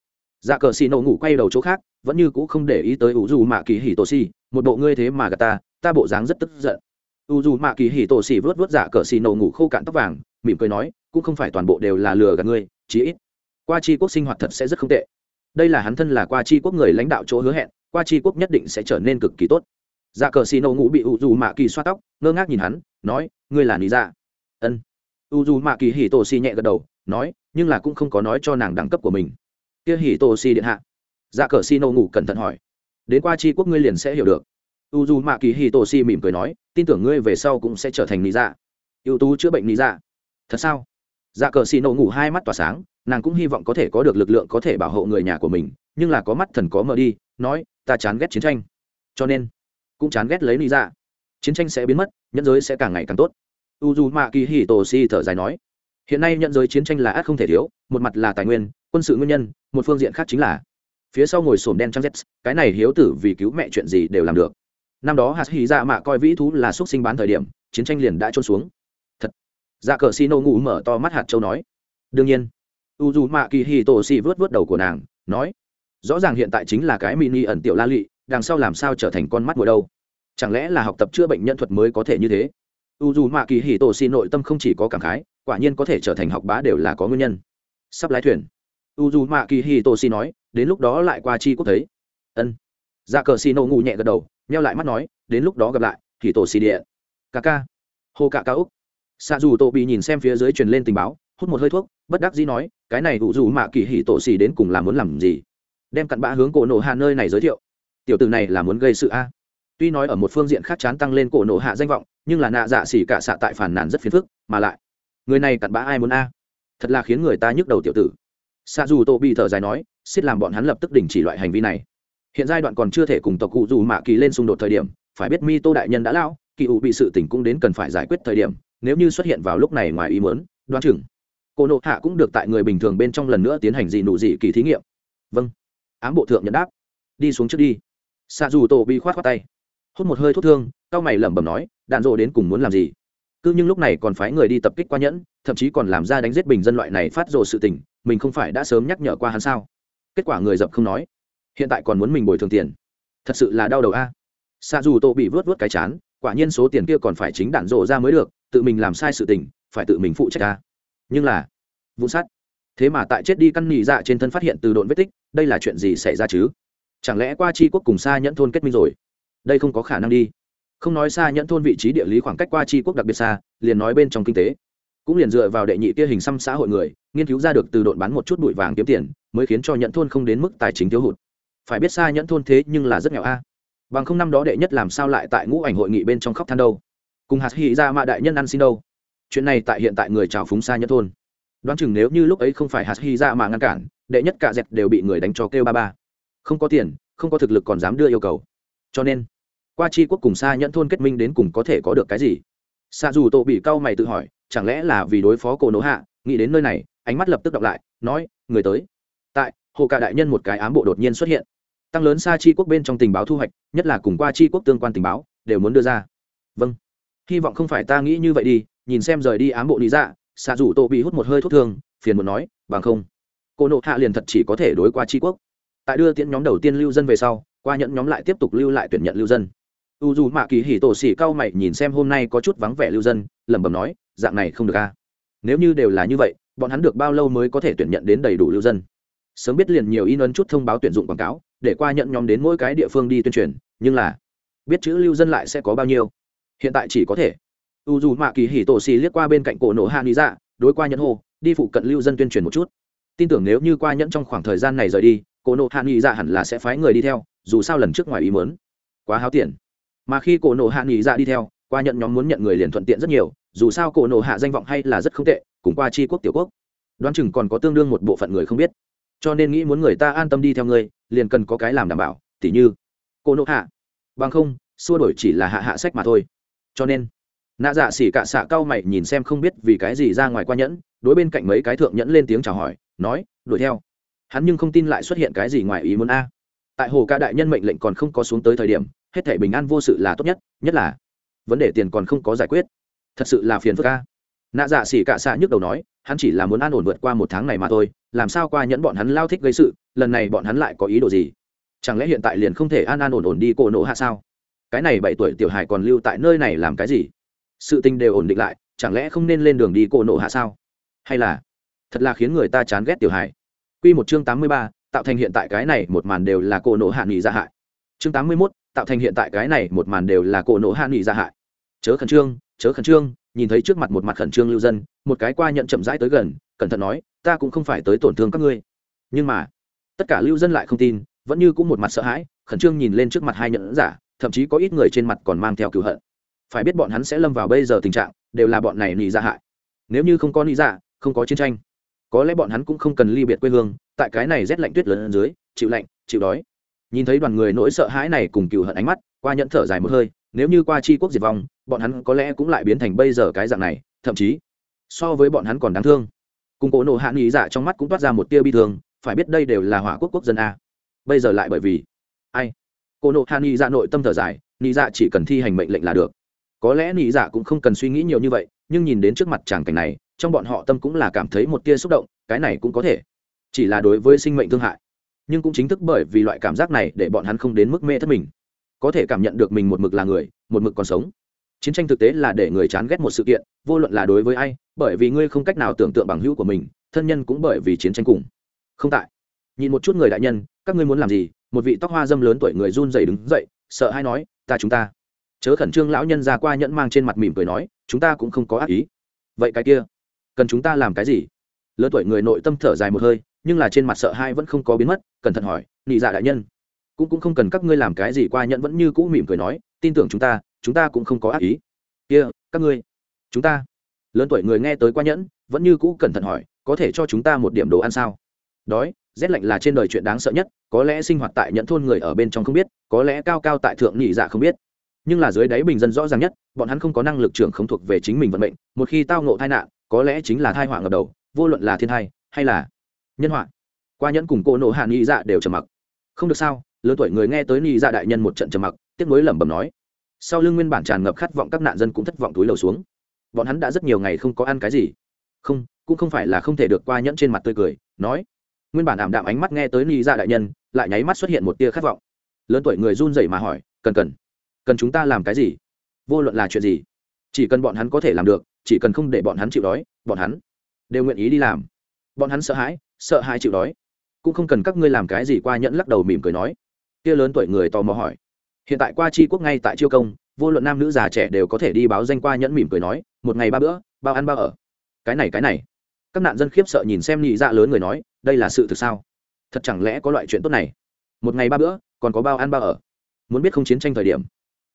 Dạ cờ xì nổ ngủ quay đầu chỗ khác, vẫn như cũ không để ý tới u dù mạ kỳ hì tổ xì một bộ ngươi thế mà gạt ta ta bộ dáng rất tức giận. U dù mạ kỳ hì tổ xì vớt vớt dạ cờ xì nổ ngủ khô cạn tóc vàng, mỉm cười nói, cũng không phải toàn bộ đều là lừa gạt ngươi, chí ít qua chi quốc sinh hoạt thật sẽ rất không tệ. Đây là hắn thân là qua chi quốc người lãnh đạo chỗ hứa hẹn, qua chi quốc nhất định sẽ trở nên cực kỳ tốt. Dạ cờ xì nổ ngủ bị u dù mạ kỳ xoa tóc, ngơ ngác nhìn hắn, nói, ngươi là lý dạ ân. U dù mạ kỳ hì tổ xì nhẹ gật đầu, nói, nhưng là cũng không có nói cho nàng đẳng cấp của mình. Kia hì tổ xì điện hạ. Dạ cờ xì Nô ngủ cẩn thận hỏi. Đến qua chi quốc ngươi liền sẽ hiểu được. U dù mạ kỳ hì tổ xì mỉm cười nói, tin tưởng ngươi về sau cũng sẽ trở thành lý dạ. Ưu tú chữa bệnh lý dạ. Thật sao? Dạ cờ xì Nô ngủ hai mắt tỏa sáng, nàng cũng hy vọng có thể có được lực lượng có thể bảo hộ người nhà của mình, nhưng là có mắt thần có mờ đi, nói, ta chán ghét chiến tranh. Cho nên, cũng chán ghét lấy lý dạ. Chiến tranh sẽ biến mất, nhân giới sẽ càng ngày càng tốt u d mạ kỳ hì tổ si thở dài nói, hiện nay nhận giới chiến tranh là ác không thể thiếu, một mặt là tài nguyên, quân sự nguyên nhân, một phương diện khác chính là phía sau ngồi sổm đen trang z cái này hiếu tử vì cứu mẹ chuyện gì đều làm được. Năm đó hạt hì dạ mạ coi vĩ thú là x sinh bán thời điểm, chiến tranh liền đã trôn xuống. Thật. Dạ cờ xi nô ngủ mở to mắt hạt châu nói. Đương nhiên, u dù mạ kỳ hì tổ si vớt vớt đầu của nàng, nói, rõ ràng hiện tại chính là cái mini ẩn tiểu la lị, đằng sau làm sao trở thành con mắt mùa đâu? Chẳng lẽ là học tập chữa bệnh nhân thuật mới có thể như thế? U dù mạ kỳ hì tổ xì nội tâm không chỉ có cảm khái, quả nhiên có thể trở thành học bá đều là có nguyên nhân. Sắp lái thuyền. U dù mạ kỳ hì tổ xì nói, đến lúc đó lại qua chi quốc thấy. Ân. Dạ cờ xì nổ ngủ nhẹ gật đầu neo lại mắt nói, đến lúc đó gặp lại hì tổ xì địa. Ca ca. Hô cạ ca úc. Xạ dù tổ bị nhìn xem phía dưới truyền lên tình báo, hút một hơi thuốc, bất đắc dĩ nói, cái này u dù mạ kỳ hỉ tổ xì đến cùng là muốn làm gì? Đem cặn bã hướng cổ nổ hạ nơi này giới thiệu. Tiểu từ này là muốn gây sự a tuy nói ở một phương diện khác chán tăng lên cổ nổ hạ danh vọng, nhưng là nạ dạ xỉ cả xạ tại phản nàn rất phiền phức, mà lại, người này cặn bã ai muốn a? Thật là khiến người ta nhức đầu tiểu tử. Xạ dù tô bị thở dài nói xiết làm bọn hắn lập tức đình chỉ loại hành vi này. Hiện giai đoạn còn chưa thể cùng tộc cụ dù mạ kỳ lên xung đột thời điểm, phải biết mi tô đại nhân đã lao, kỳ ủ bị sự tỉnh cũng đến cần phải giải quyết thời điểm, nếu như xuất hiện vào lúc này ngoài ý mớn đoán chừng cô nộ hạ cũng được tại người bình thường bên trong lần nữa tiến hành gì nụ dị kỳ thí nghiệm. Vâng. Ám bộ thượng nhận đáp. Đi xuống trước đi. Xạ dù tổ bị khoát khoát tay hút một hơi thuốc thương cao mày lẩm bẩm nói, đạn rộ đến cùng muốn làm gì? Cứ nhưng lúc này còn phái người đi tập kích qua nhẫn, thậm chí còn làm ra đánh giết bình dân loại này phát rộ sự tình, mình không phải đã sớm nhắc nhở qua hắn sao? Kết quả người dập không nói. Hiện tại còn muốn mình bồi thường tiền. Thật sự là đau đầu a. Xa dù tô bị vớt vớt cái chán, quả nhiên số tiền kia còn phải chính đạn rộ ra mới được, tự mình làm sai sự tình, phải tự mình phụ trách a. Nhưng là vụ sát thế mà tại chết đi căn nỉ dạ trên thân phát hiện từ độn vết tích, đây là chuyện gì xảy ra chứ? Chẳng lẽ qua chi quốc cùng xa nhẫn thôn kết minh rồi? Đây không có khả năng đi. Không nói xa nhẫn thôn vị trí địa lý khoảng cách qua chi quốc đặc biệt xa, liền nói bên trong kinh tế. Cũng liền dựa vào đệ nhị kia hình xăm xã hội người, nghiên cứu ra được từ độn bán một chút bụi vàng kiếm tiền, mới khiến cho nhẫn thôn không đến mức tài chính thiếu hụt. Phải biết xa nhẫn thôn thế nhưng là rất nghèo a. Bằng không năm đó đệ nhất làm sao lại tại ngũ ảnh hội nghị bên trong khóc than đâu. Cùng hạt hị ra mạ đại nhân ăn xin đâu. Chuyện này tại hiện tại người trào phúng xa nhẫn thôn. Đoán chừng nếu như lúc ấy không phải hạt hy ra mà ngăn cản, đệ nhất cả dẹt đều bị người đánh cho kêu ba ba. Không có tiền, không có thực lực còn dám đưa yêu cầu cho nên, qua chi quốc cùng xa nhẫn thôn kết minh đến cùng có thể có được cái gì? Xa dù tổ bị cau mày tự hỏi, chẳng lẽ là vì đối phó cổ nỗ hạ? Nghĩ đến nơi này, ánh mắt lập tức đọc lại, nói, người tới. Tại, hồ cả đại nhân một cái ám bộ đột nhiên xuất hiện. Tăng lớn xa chi quốc bên trong tình báo thu hoạch, nhất là cùng qua chi quốc tương quan tình báo, đều muốn đưa ra. Vâng. Hy vọng không phải ta nghĩ như vậy đi, nhìn xem rời đi ám bộ lý dạ xạ dù tô bị hút một hơi thuốc thương, phiền muốn nói, bằng không cô nộ hạ liền thật chỉ có thể đối qua tri quốc. Tại đưa tiễn nhóm đầu tiên lưu dân về sau qua nhận nhóm lại tiếp tục lưu lại tuyển nhận lưu dân. U dù mạ kỳ hỉ tổ xỉ cao mày nhìn xem hôm nay có chút vắng vẻ lưu dân, lẩm bẩm nói, dạng này không được a nếu như đều là như vậy, bọn hắn được bao lâu mới có thể tuyển nhận đến đầy đủ lưu dân? Sớm biết liền nhiều in ấn chút thông báo tuyển dụng quảng cáo, để qua nhận nhóm đến mỗi cái địa phương đi tuyên truyền, nhưng là biết chữ lưu dân lại sẽ có bao nhiêu? Hiện tại chỉ có thể. U dù mạ kỳ hỉ tổ xì liếc qua bên cạnh cổ nổ hạ lý dạ đối qua nhẫn hồ đi phụ cận lưu dân tuyên truyền một chút. Tin tưởng nếu như qua nhẫn trong khoảng thời gian này rời đi, cổ nổ hạ lý dạ hẳn là sẽ phái người đi theo dù sao lần trước ngoài ý muốn. Quá háo tiền mà khi cổ nổ hạ nghỉ dạ đi theo, qua nhận nhóm muốn nhận người liền thuận tiện rất nhiều, dù sao cổ nổ hạ danh vọng hay là rất không tệ, cùng qua tri quốc tiểu quốc. Đoán chừng còn có tương đương một bộ phận người không biết. Cho nên nghĩ muốn người ta an tâm đi theo ngươi, liền cần có cái làm đảm bảo, tỉ như cổ nổ hạ. Bằng không, xua đổi chỉ là hạ hạ sách mà thôi. Cho nên, nạ dạ xỉ cạ xạ cao mày nhìn xem không biết vì cái gì ra ngoài qua nhẫn, đối bên cạnh mấy cái thượng nhẫn lên tiếng chào hỏi, nói, đuổi theo. Hắn nhưng không tin lại xuất hiện cái gì ngoài ý muốn a tại hồ ca đại nhân mệnh lệnh còn không có xuống tới thời điểm, hết thể bình an vô sự là tốt nhất nhất là vấn đề tiền còn không có giải quyết. Thật sự là phiền phức ca nạ dạ xỉ cạ xạ nhức đầu nói, hắn chỉ là muốn an ổn vượt qua một tháng này mà thôi, làm sao qua nhẫn bọn hắn lao thích gây sự, lần này bọn hắn lại có ý đồ gì? Chẳng lẽ hiện tại liền không thể an an ổn ổn đi cổ nộ hạ sao? Cái này bảy tuổi tiểu hải còn lưu tại nơi này làm cái gì? Sự tình đều ổn định lại, chẳng lẽ không nên lên đường đi cổ nộ hạ sao? Hay là, thật là khiến người ta chán ghét tiểu hải. q một chương tám mươi ba tạo thành hiện tại cái này một màn đều là cổ nộ hạ nghỉ ra hại. Chương tám mươi mốt, tạo thành hiện tại cái này một màn đều là cổ nộ hạ nghỉ ra hại. Chớ khẩn trương, chớ khẩn trương, nhìn thấy trước mặt một mặt khẩn trương lưu dân, một cái qua nhận chậm rãi tới gần, cẩn thận nói, ta cũng không phải tới tổn thương các ngươi. Nhưng mà, tất cả lưu dân lại không tin, vẫn như cũng một mặt sợ hãi, khẩn trương nhìn lên trước mặt hai nhận giả, thậm chí có ít người trên mặt còn mang theo cựu hận. Phải biết bọn hắn sẽ lâm vào bây giờ tình trạng, đều là bọn này nị dạ hại. Nếu như không có nị dạ không có chiến tranh có lẽ bọn hắn cũng không cần ly biệt quê hương, tại cái này rét lạnh tuyết lớn dưới, chịu lạnh, chịu đói. Nhìn thấy đoàn người nỗi sợ hãi này cùng cựu hận ánh mắt, qua nhẫn thở dài một hơi, nếu như qua chi quốc diệt vong, bọn hắn có lẽ cũng lại biến thành bây giờ cái dạng này, thậm chí so với bọn hắn còn đáng thương. Cùng cổ nộ hạ nghĩ dạ trong mắt cũng toát ra một tia bi thương, phải biết đây đều là hỏa quốc quốc dân a. Bây giờ lại bởi vì ai? Cô nộ hạ nghĩ dạ nội tâm thở dài nghĩ dạ chỉ cần thi hành mệnh lệnh là được. Có lẽ nghĩ dạ cũng không cần suy nghĩ nhiều như vậy, nhưng nhìn đến trước mặt tràng cảnh này trong bọn họ tâm cũng là cảm thấy một tia xúc động, cái này cũng có thể. Chỉ là đối với sinh mệnh thương hại. Nhưng cũng chính thức bởi vì loại cảm giác này để bọn hắn không đến mức mê thất mình. Có thể cảm nhận được mình một mực là người, một mực còn sống. Chiến tranh thực tế là để người chán ghét một sự kiện, vô luận là đối với ai, bởi vì ngươi không cách nào tưởng tượng bằng hữu của mình, thân nhân cũng bởi vì chiến tranh cùng. Không tại. Nhìn một chút người đại nhân, các ngươi muốn làm gì? Một vị tóc hoa dâm lớn tuổi người run dày đứng dậy, sợ hay nói, ta chúng ta. Chớ khẩn trương lão nhân ra qua nhẫn mang trên mặt mỉm cười nói, chúng ta cũng không có ác ý. Vậy cái kia cần chúng ta làm cái gì? Lớn tuổi người nội tâm thở dài một hơi, nhưng là trên mặt sợ hai vẫn không có biến mất, cẩn thận hỏi, nị dạ đại nhân, cũng cũng không cần các ngươi làm cái gì qua nhẫn vẫn như cũ mỉm cười nói, tin tưởng chúng ta chúng ta cũng không có ác ý. Kia, các ngươi, chúng ta. Lớn tuổi người nghe tới qua nhẫn, vẫn như cũ cẩn thận hỏi, có thể cho chúng ta một điểm đồ ăn sao? Đói, rét lạnh là trên đời chuyện đáng sợ nhất, có lẽ sinh hoạt tại nhẫn thôn người ở bên trong không biết, có lẽ cao cao tại thượng nhị dạ không biết. Nhưng là dưới đáy bình dân rõ ràng nhất, bọn hắn không có năng lực trưởng không thuộc về chính mình vận mệnh, một khi tao ngộ tai nạn có lẽ chính là thai họa ngập đầu, vô luận là thiên thai hay là nhân họa. Qua nhẫn cùng cô nộ hạ nhị dạ đều trầm mặc. Không được sao, lớn tuổi người nghe tới nhị dạ đại nhân một trận trầm mặc, tiếc nuối lẩm bẩm nói. Sau lưng nguyên bản tràn ngập khát vọng các nạn dân cũng thất vọng túi lầu xuống. Bọn hắn đã rất nhiều ngày không có ăn cái gì. Không, cũng không phải là không thể được qua nhẫn trên mặt tươi cười, nói. Nguyên bản ảm đạm ánh mắt nghe tới nhị dạ đại nhân, lại nháy mắt xuất hiện một tia khát vọng. Lớn tuổi người run rẩy mà hỏi, cần cần cần chúng ta làm cái gì? Vô luận là chuyện gì? Chỉ cần bọn hắn có thể làm được chỉ cần không để bọn hắn chịu đói, bọn hắn đều nguyện ý đi làm. Bọn hắn sợ hãi sợ hãi chịu đói. Cũng không cần các ngươi làm cái gì qua nhẫn lắc đầu mỉm cười nói. Kia lớn tuổi người tò mò hỏi. Hiện tại qua tri quốc ngay tại chiêu công, vô luận nam nữ già trẻ đều có thể đi báo danh qua nhẫn mỉm cười nói, một ngày ba bữa, bao ăn bao ở. Cái này cái này. Các nạn dân khiếp sợ nhìn xem nhị dạ lớn người nói, đây là sự thực sao? Thật chẳng lẽ có loại chuyện tốt này? Một ngày ba bữa, còn có bao ăn bao ở? Muốn biết không chiến tranh thời điểm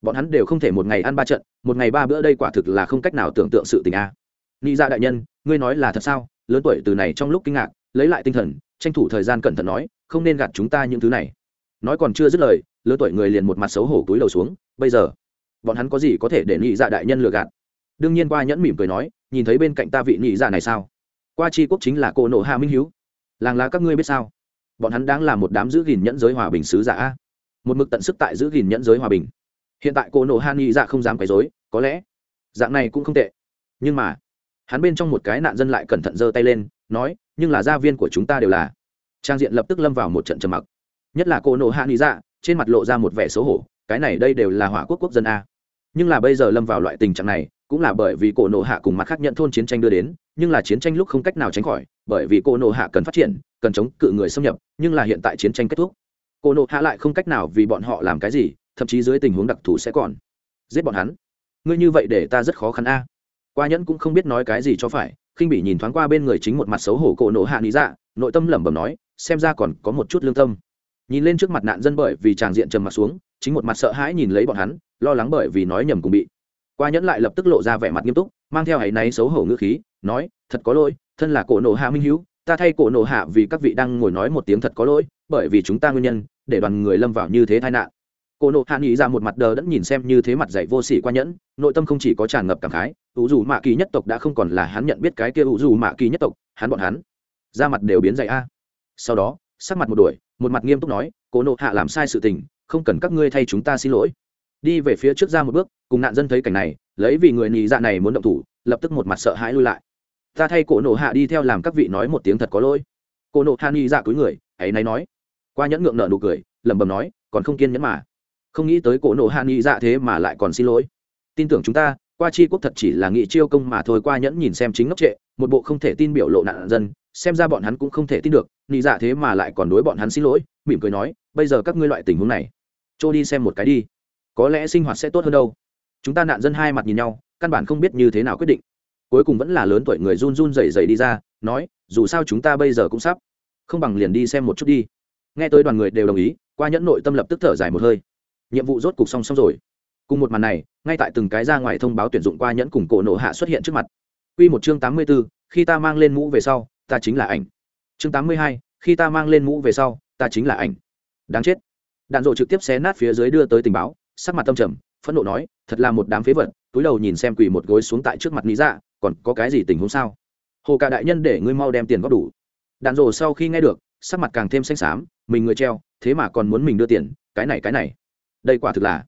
bọn hắn đều không thể một ngày ăn ba trận, một ngày ba bữa đây quả thực là không cách nào tưởng tượng sự tình a. Nghĩ dạ đại nhân, ngươi nói là thật sao? Lớn tuổi từ này trong lúc kinh ngạc, lấy lại tinh thần, tranh thủ thời gian cẩn thận nói, không nên gạt chúng ta những thứ này. Nói còn chưa dứt lời, lớn tuổi người liền một mặt xấu hổ túi đầu xuống, bây giờ, bọn hắn có gì có thể để nghĩ dạ đại nhân lừa gạt? Đương nhiên qua nhẫn mỉm cười nói, nhìn thấy bên cạnh ta vị nghĩ dạ này sao? Qua chi quốc chính là cô nộ hạ minh hiếu. Làng lá các ngươi biết sao? Bọn hắn đang là một đám giữ gìn nhẫn giới hòa bình sứ giả một mực tận sức tại giữ gìn nhẫn giới hòa bình hiện tại cô nộ hạ Nghĩ dạ không dám quấy dối có lẽ dạng này cũng không tệ. Nhưng mà, hắn bên trong một cái nạn dân lại cẩn thận giơ tay lên, nói, nhưng là gia viên của chúng ta đều là. Trang diện lập tức lâm vào một trận trầm mặc. Nhất là cô nộ hạ nghĩ dạ trên mặt lộ ra một vẻ xấu hổ, cái này đây đều là hỏa quốc quốc dân a. Nhưng là bây giờ lâm vào loại tình trạng này, cũng là bởi vì cổ nộ hạ cùng mặt khác nhận thôn chiến tranh đưa đến, nhưng là chiến tranh lúc không cách nào tránh khỏi, bởi vì cổ nộ hạ cần phát triển, cần chống cự người xâm nhập, nhưng là hiện tại chiến tranh kết thúc. Cổ nộ hạ lại không cách nào vì bọn họ làm cái gì thậm chí dưới tình huống đặc thù sẽ còn. Giết bọn hắn. Ngươi như vậy để ta rất khó khăn a. Qua nhẫn cũng không biết nói cái gì cho phải, khinh bị nhìn thoáng qua bên người chính một mặt xấu hổ cổ nộ hạ lý dạ nội tâm lẩm bẩm nói, xem ra còn có một chút lương tâm. Nhìn lên trước mặt nạn dân bởi vì tràng diện trầm mặt xuống, chính một mặt sợ hãi nhìn lấy bọn hắn, lo lắng bởi vì nói nhầm cùng bị. Qua nhẫn lại lập tức lộ ra vẻ mặt nghiêm túc, mang theo hãy náy xấu hổ ngữ khí, nói, thật có lỗi, thân là cổ nộ hạ minh hữu, ta thay cổ nộ hạ vì các vị đang ngồi nói một tiếng thật có lỗi, bởi vì chúng ta nguyên nhân, để đoàn người lâm vào như thế tai nạn cổ nộ hạ nghĩ ra một mặt đờ đẫn nhìn xem như thế mặt dạy vô sỉ qua nhẫn, nội tâm không chỉ có tràn ngập cảm khái, ủ dù mạ kỳ nhất tộc đã không còn là hắn nhận biết cái kia ủ dù mạ kỳ nhất tộc, hắn bọn hắn ra mặt đều biến dạy a. Sau đó, sắc mặt một đuổi một mặt nghiêm túc nói cổ nộ hạ làm sai sự tình, không cần các ngươi thay chúng ta xin lỗi. Đi về phía trước ra một bước, cùng nạn dân thấy cảnh này, lấy vì người nhị dạ này muốn động thủ, lập tức một mặt sợ hãi lui lại. Ta thay cổ nộ hạ đi theo làm các vị nói một tiếng thật có lỗi. Cổ nộ hạ nhị dạ cúi người, ấy nay nói. Qua nhẫn ngượng nợ nụ cười, lẩm bẩm nói, còn không kiên nhẫn mà không nghĩ tới cổ nộ hạ nhị dạ thế mà lại còn xin lỗi. Tin tưởng chúng ta, qua chi quốc thật chỉ là nghị chiêu công mà thôi, qua nhẫn nhìn xem chính ngốc trệ, một bộ không thể tin biểu lộ nạn dân, xem ra bọn hắn cũng không thể tin được nhị dạ thế mà lại còn đối bọn hắn xin lỗi, mỉm cười nói, bây giờ các ngươi loại tình huống này trôi đi xem một cái đi. Có lẽ sinh hoạt sẽ tốt hơn đâu. Chúng ta nạn dân hai mặt nhìn nhau, căn bản không biết như thế nào quyết định. Cuối cùng vẫn là lớn tuổi người run run rẩy rẩy đi ra, nói, dù sao chúng ta bây giờ cũng sắp không bằng liền đi xem một chút đi. Nghe tới đoàn người đều đồng ý, qua nhẫn nội tâm lập tức thở dài một hơi nhiệm vụ rốt cục xong xong rồi cùng một màn này ngay tại từng cái ra ngoài thông báo tuyển dụng qua nhẫn cùng cổ nổ hạ xuất hiện trước mặt Quy một chương tám mươi 84, khi ta mang lên mũ về sau, ta chính là ảnh. Chương tám mươi hai, khi ta mang lên mũ về sau, ta chính là ảnh. Đáng chết. Đạn dộ trực tiếp xé nát phía dưới đưa tới tình báo, sắc mặt tâm trầm, phẫn nộ nói thật là một đám phế vật túi đầu nhìn xem quỳ một gối xuống tại trước mặt lý dạ còn có cái gì tình huống sao hồ cả đại nhân để ngươi mau đem tiền góp đủ đạn dộ sau khi nghe được sắc mặt càng thêm xanh xám mình người treo thế mà còn muốn mình đưa tiền cái này cái này đây quả thực là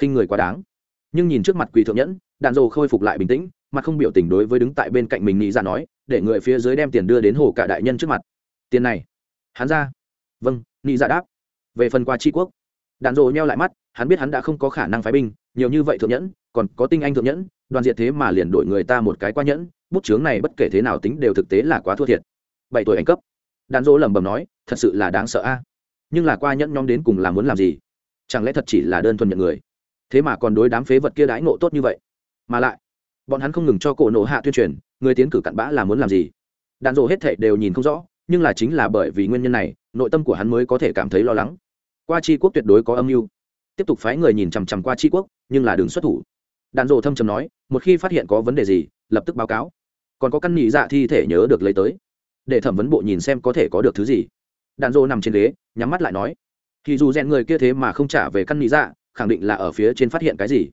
khinh người quá đáng. Nhưng nhìn trước mặt quỳ thượng nhẫn, đạn dồ khôi phục lại bình tĩnh, mặt không biểu tình đối với đứng tại bên cạnh mình nghĩ ra dạ nói, để người phía dưới đem tiền đưa đến hồ cả đại nhân trước mặt. Tiền này, hắn ra. Vâng nghĩ ra dạ đáp. Về phần qua tri quốc, đạn dồ nheo lại mắt, hắn biết hắn đã không có khả năng phái binh, nhiều như vậy thượng nhẫn, còn có tinh anh thượng nhẫn, đoàn diệt thế mà liền đổi người ta một cái qua nhẫn, bút chướng này bất kể thế nào tính đều thực tế là quá thua thiệt. Bảy tuổi anh cấp. Đạn dỗ lẩm bẩm nói, thật sự là đáng sợ a. Nhưng là qua nhẫn nhóm đến cùng là muốn làm gì? Chẳng lẽ thật chỉ là đơn thuần nhận người? Thế mà còn đối đám phế vật kia đãi ngộ tốt như vậy. Mà lại, bọn hắn không ngừng cho cổ nộ hạ tuyên truyền, người tiến cử cặn bã là muốn làm gì? Đạn dỗ hết thệ đều nhìn không rõ, nhưng là chính là bởi vì nguyên nhân này, nội tâm của hắn mới có thể cảm thấy lo lắng. Qua c quốc tuyệt đối có âm mưu. Tiếp tục phái người nhìn chằm chằm qua c quốc, nhưng là đường xuất thủ. Đạn dỗ thâm trầm nói, một khi phát hiện có vấn đề gì, lập tức báo cáo. Còn có căn nhị dạ thi thể nhớ được lấy tới. Để thẩm vấn bộ nhìn xem có thể có được thứ gì. Đạn dỗ nằm trên ghế, nhắm mắt lại nói thì dù rèn người kia thế mà không trả về căn nị dạ khẳng định là ở phía trên phát hiện cái gì.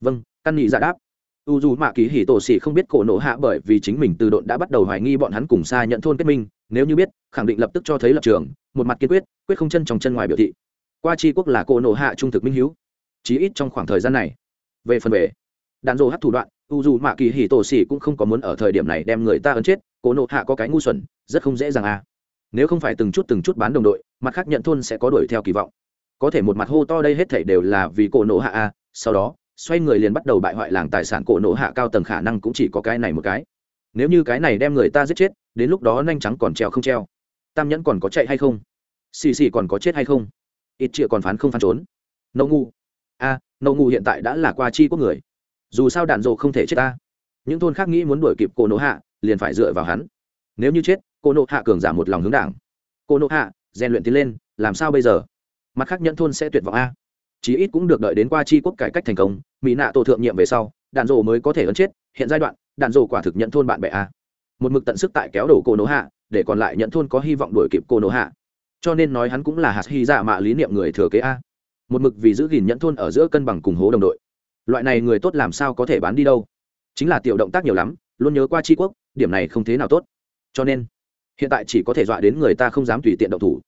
Vâng căn nị dạ đáp. U dù mạ kỳ hỉ tổ xỉ không biết cổ nổ hạ bởi vì chính mình từ độn đã bắt đầu hoài nghi bọn hắn cùng xa nhận thôn kết minh, nếu như biết, khẳng định lập tức cho thấy lập trường, một mặt kiên quyết quyết không chân trong chân ngoài biểu thị. Qua tri quốc là cổ nổ hạ trung thực minh hiếu. Chí ít trong khoảng thời gian này. Về phần về, đạn dồ hát thủ đoạn, u dù mạ kỳ hỉ tổ xỉ cũng không có muốn ở thời điểm này đem người ta ấn chết, cổ nộ hạ có cái ngu xuẩn, rất không dễ dàng à nếu không phải từng chút từng chút bán đồng đội mặt khác nhận thôn sẽ có đuổi theo kỳ vọng. Có thể một mặt hô to đây hết thảy đều là vì cổ nộ hạ a sau đó xoay người liền bắt đầu bại hoại làng tài sản cổ nộ hạ cao tầng khả năng cũng chỉ có cái này một cái. Nếu như cái này đem người ta giết chết đến lúc đó nhanh trắng còn treo không treo. Tam nhẫn còn có chạy hay không? Xì xì còn có chết hay không? Ít chịa còn phán không phán trốn. Nậu ngu. A à, ngu hiện tại đã là qua chi quốc người. Dù sao đạn dộ không thể chết ta. Những thôn khác nghĩ muốn đuổi kịp cổ nộ hạ liền phải dựa vào hắn. Nếu như chết cô nộ hạ cường giảm một lòng hướng đảng. Cô nộ hạ, rèn luyện tiến lên, làm sao bây giờ? Mặt khác nhận thôn sẽ tuyệt vọng a. Chí ít cũng được đợi đến qua tri quốc cải cách thành công, mỹ nạ tổ thượng nhiệm về sau, đạn rổ mới có thể ấn chết. Hiện giai đoạn, đạn rổ quả thực nhận thôn bạn bè a. Một mực tận sức tại kéo đổ cô nộ hạ, để còn lại nhận thôn có hy vọng đuổi kịp cô nộ hạ. Cho nên nói hắn cũng là hạt hy giả mạ lý niệm người thừa kế a. Một mực vì giữ gìn nhận thôn ở giữa cân bằng cùng hố đồng đội. Loại này người tốt làm sao có thể bán đi đâu? Chính là tiểu động tác nhiều lắm, luôn nhớ qua tri quốc, điểm này không thế nào tốt. Cho nên hiện tại chỉ có thể dọa đến người ta không dám tùy tiện động thủ.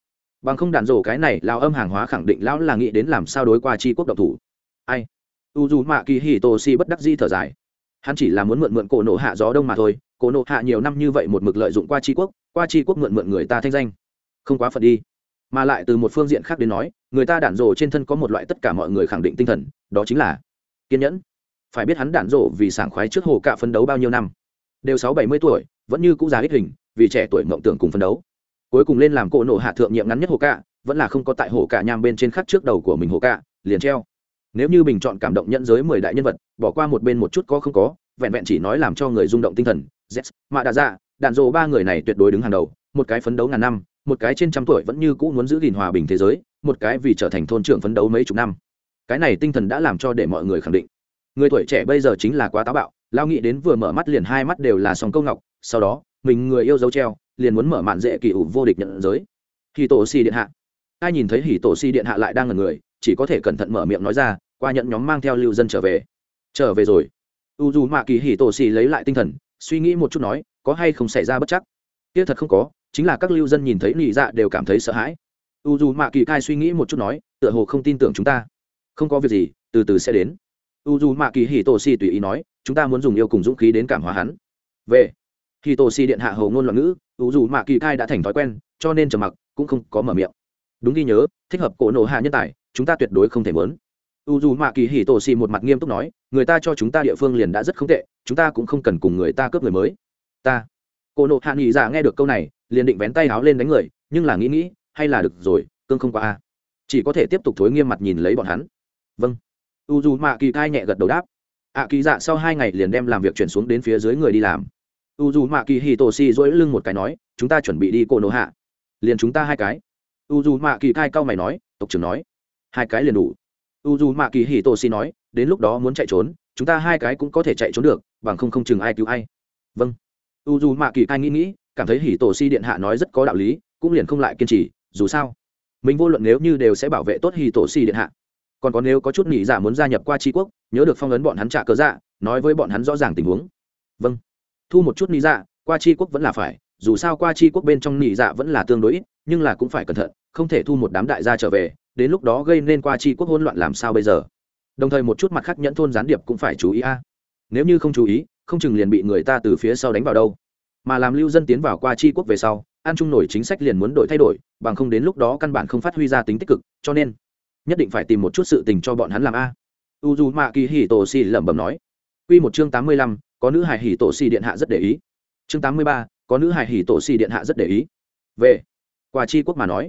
Bằng không đàn rổ cái này, lao âm hàng hóa khẳng định lão là nghĩ đến làm sao đối qua Chi quốc động thủ. Ai? U dù mạ kỳ hì tô si bất đắc di thở dài. Hắn chỉ là muốn mượn mượn cổ nộ hạ gió đông mà thôi, cổ nộ hạ nhiều năm như vậy một mực lợi dụng qua tri quốc, qua tri quốc mượn mượn người ta thanh danh. Không quá phật đi. Mà lại từ một phương diện khác đến nói, người ta đản rổ trên thân có một loại tất cả mọi người khẳng định tinh thần, đó chính là kiên nhẫn. Phải biết hắn đản rổ vì sảng khoái trước hồ cạ phấn đấu bao nhiêu năm? Đều sáu bảy mươi tuổi, vẫn như cũ già ít hình vì trẻ tuổi mộng tưởng cùng phấn đấu. Cuối cùng lên làm cổ nộ hạ thượng nhiệm ngắn nhất hồ cạ vẫn là không có tại hồ cạ nham bên trên khắc trước đầu của mình hồ cạ liền treo. Nếu như bình chọn cảm động nhận giới mười đại nhân vật, bỏ qua một bên một chút có không có, vẹn vẹn chỉ nói làm cho người rung động tinh thần z mạ đạ dạ đạn dộ ba người này tuyệt đối đứng hàng đầu, một cái phấn đấu ngàn năm, một cái trên trăm tuổi vẫn như cũ muốn giữ gìn hòa bình thế giới, một cái vì trở thành thôn trưởng phấn đấu mấy chục năm. Cái này tinh thần đã làm cho để mọi người khẳng định. Người tuổi trẻ bây giờ chính là quá táo bạo, lao nghĩ đến vừa mở mắt liền hai mắt đều là sòng câu ngọc, sau đó mình người yêu dấu treo, liền muốn mở mạn dễ kỳ ủ vô địch nhận giới. Hì tổ si điện hạ. Ai nhìn thấy hì tổ si điện hạ lại đang ngần người, chỉ có thể cẩn thận mở miệng nói ra, qua nhận nhóm mang theo lưu dân trở về. Trở về rồi. U dù mạ kỳ hì tổ si lấy lại tinh thần, suy nghĩ một chút nói, có hay không xảy ra bất chắc? Kia thật không có, chính là các lưu dân nhìn thấy nị dạ đều cảm thấy sợ hãi. U dù mạ kỳ cai suy nghĩ một chút nói, tựa hồ không tin tưởng chúng ta. Không có việc gì, từ từ sẽ đến. U dù mạ kỳ hì tổ si tùy ý nói, chúng ta muốn dùng yêu cùng dũng khí đến cảm hóa hắn. Về khi tổ si điện hạ hầu ngôn loạn ngữ ủ dù mạ kỳ Thai đã thành thói quen, cho nên trầm mặc, cũng không có mở miệng. Đúng ghi nhớ, thích hợp cổ nộ hạ nhân tài, chúng ta tuyệt đối không thể mớn. U dù mạ kỳ hì tổ si một mặt nghiêm túc nói, người ta cho chúng ta địa phương liền đã rất không tệ, chúng ta cũng không cần cùng người ta cướp người mới. Ta. Cổ nộ hạ nghỉ dạ nghe được câu này, liền định vén tay áo lên đánh người, nhưng là nghĩ nghĩ, hay là được rồi, cương không qua a. Chỉ có thể tiếp tục thối nghiêm mặt nhìn lấy bọn hắn. Vâng. U dù mạ kỳ cai nhẹ gật đầu đáp. Ạ kỳ dạ sau hai ngày liền đem làm việc chuyển xuống đến phía dưới người đi làm u dù mạ kỳ hì tổ xì dỗi lưng một cái nói, chúng ta chuẩn bị đi cô nô hạ. Liền chúng ta hai cái. U dù mạ kỳ cai cao mày nói, tộc trưởng nói. Hai cái liền đủ. U dù mạ kỳ hì tổ xì nói, đến lúc đó muốn chạy trốn, chúng ta hai cái cũng có thể chạy trốn được, bằng không không chừng ai cứu ai. Vâng. U dù mạ kỳ cai nghĩ nghĩ, cảm thấy hì tổ si điện hạ nói rất có đạo lý, cũng liền không lại kiên trì, dù sao, mình vô luận nếu như đều sẽ bảo vệ tốt hì tổ si điện hạ. Còn có nếu có chút nghỉ giả muốn gia nhập qua tri quốc, nhớ được phong ấn bọn hắn trả cớ dạ nói với bọn hắn rõ ràng tình huống. Vâng thu một chút nị dạ qua tri quốc vẫn là phải, dù sao qua tri quốc bên trong nị dạ vẫn là tương đối ít, nhưng là cũng phải cẩn thận, không thể thu một đám đại gia trở về, đến lúc đó gây nên qua tri quốc hỗn loạn làm sao bây giờ. Đồng thời một chút mặt khác nhẫn thôn gián điệp cũng phải chú ý a. Nếu như không chú ý, không chừng liền bị người ta từ phía sau đánh vào đâu. Mà làm lưu dân tiến vào qua tri quốc về sau, an trung nổi chính sách liền muốn đổi thay đổi, bằng không đến lúc đó căn bản không phát huy ra tính tích cực, cho nên nhất định phải tìm một chút sự tình cho bọn hắn làm a. U d u mạ kỳ hì tổ xì lẩm bẩm nói. Q một chương tám mươi lăm có nữ hài hỉ tổ xì điện hạ rất để ý. Chương tám mươi ba, có nữ hài hỉ tổ xì điện hạ rất để ý. Về qua chi quốc mà nói,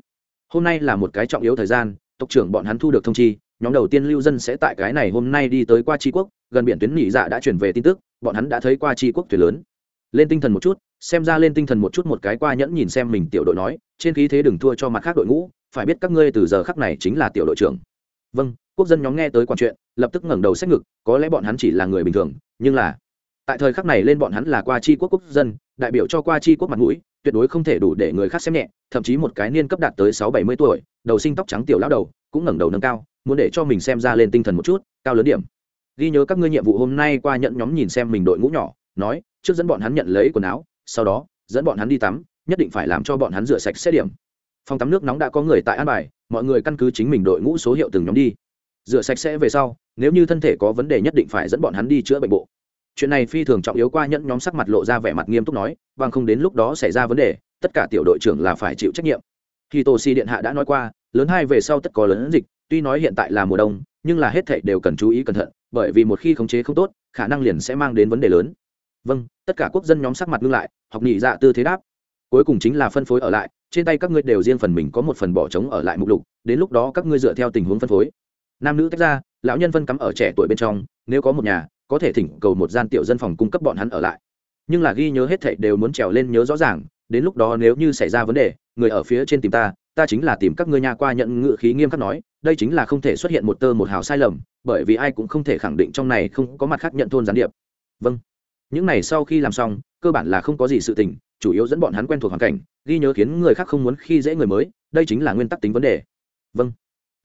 hôm nay là một cái trọng yếu thời gian, tộc trưởng bọn hắn thu được thông chi, nhóm đầu tiên lưu dân sẽ tại cái này hôm nay đi tới qua tri quốc, gần biển tuyến nhị dạ đã chuyển về tin tức, bọn hắn đã thấy qua tri quốc thuyền lớn. Lên tinh thần một chút, xem ra lên tinh thần một chút một cái qua nhẫn nhìn xem mình tiểu đội nói, trên khí thế đừng thua cho mặt khác đội ngũ, phải biết các ngươi từ giờ khắc này chính là tiểu đội trưởng. Vâng quốc dân nhóm nghe tới quản chuyện, lập tức ngẩng đầu xét ngực, có lẽ bọn hắn chỉ là người bình thường, nhưng là tại thời khắc này lên bọn hắn là qua chi quốc quốc dân, đại biểu cho qua chi quốc mặt mũi, tuyệt đối không thể đủ để người khác xem nhẹ, thậm chí một cái niên cấp đạt tới sáu bảy mươi tuổi, đầu sinh tóc trắng tiểu lão đầu, cũng ngẩng đầu nâng cao, muốn để cho mình xem ra lên tinh thần một chút, cao lớn điểm. Ghi nhớ các ngươi nhiệm vụ hôm nay qua nhận nhóm nhìn xem mình đội ngũ nhỏ, nói, trước dẫn bọn hắn nhận lấy quần áo, sau đó, dẫn bọn hắn đi tắm, nhất định phải làm cho bọn hắn rửa sạch xét điểm. Phòng tắm nước nóng đã có người tại an bài, mọi người căn cứ chính mình đội ngũ số hiệu từng nhóm đi. Rửa sạch sẽ về sau, nếu như thân thể có vấn đề nhất định phải dẫn bọn hắn đi chữa bệnh bộ chuyện này phi thường trọng yếu qua nhẫn nhóm sắc mặt lộ ra vẻ mặt nghiêm túc nói bằng không đến lúc đó xảy ra vấn đề, tất cả tiểu đội trưởng là phải chịu trách nhiệm. Khi tổ si điện hạ đã nói qua, lớn hai về sau tất có lớn dịch, tuy nói hiện tại là mùa đông, nhưng là hết thảy đều cần chú ý cẩn thận, bởi vì một khi khống chế không tốt, khả năng liền sẽ mang đến vấn đề lớn. Vâng tất cả quốc dân nhóm sắc mặt ngưng lại, học nhị dạ tư thế đáp. Cuối cùng chính là phân phối ở lại, trên tay các ngươi đều riêng phần mình có một phần bỏ trống ở lại mục lục, đến lúc đó các ngươi dựa theo tình huống phân phối. Nam nữ tách ra, lão nhân phân cắm ở trẻ tuổi bên trong, nếu có một nhà có thể thỉnh cầu một gian tiểu dân phòng cung cấp bọn hắn ở lại. Nhưng là ghi nhớ hết thảy đều muốn trèo lên nhớ rõ ràng, đến lúc đó nếu như xảy ra vấn đề, người ở phía trên tìm ta ta chính là tìm các ngươi nhà qua nhận ngự khí nghiêm khắc nói, đây chính là không thể xuất hiện một tơ một hào sai lầm, bởi vì ai cũng không thể khẳng định trong này không có mặt khác nhận thôn gián điệp. Vâng. Những này sau khi làm xong, cơ bản là không có gì sự tình, chủ yếu dẫn bọn hắn quen thuộc hoàn cảnh, ghi nhớ khiến người khác không muốn khi dễ người mới, đây chính là nguyên tắc tính vấn đề. Vâng.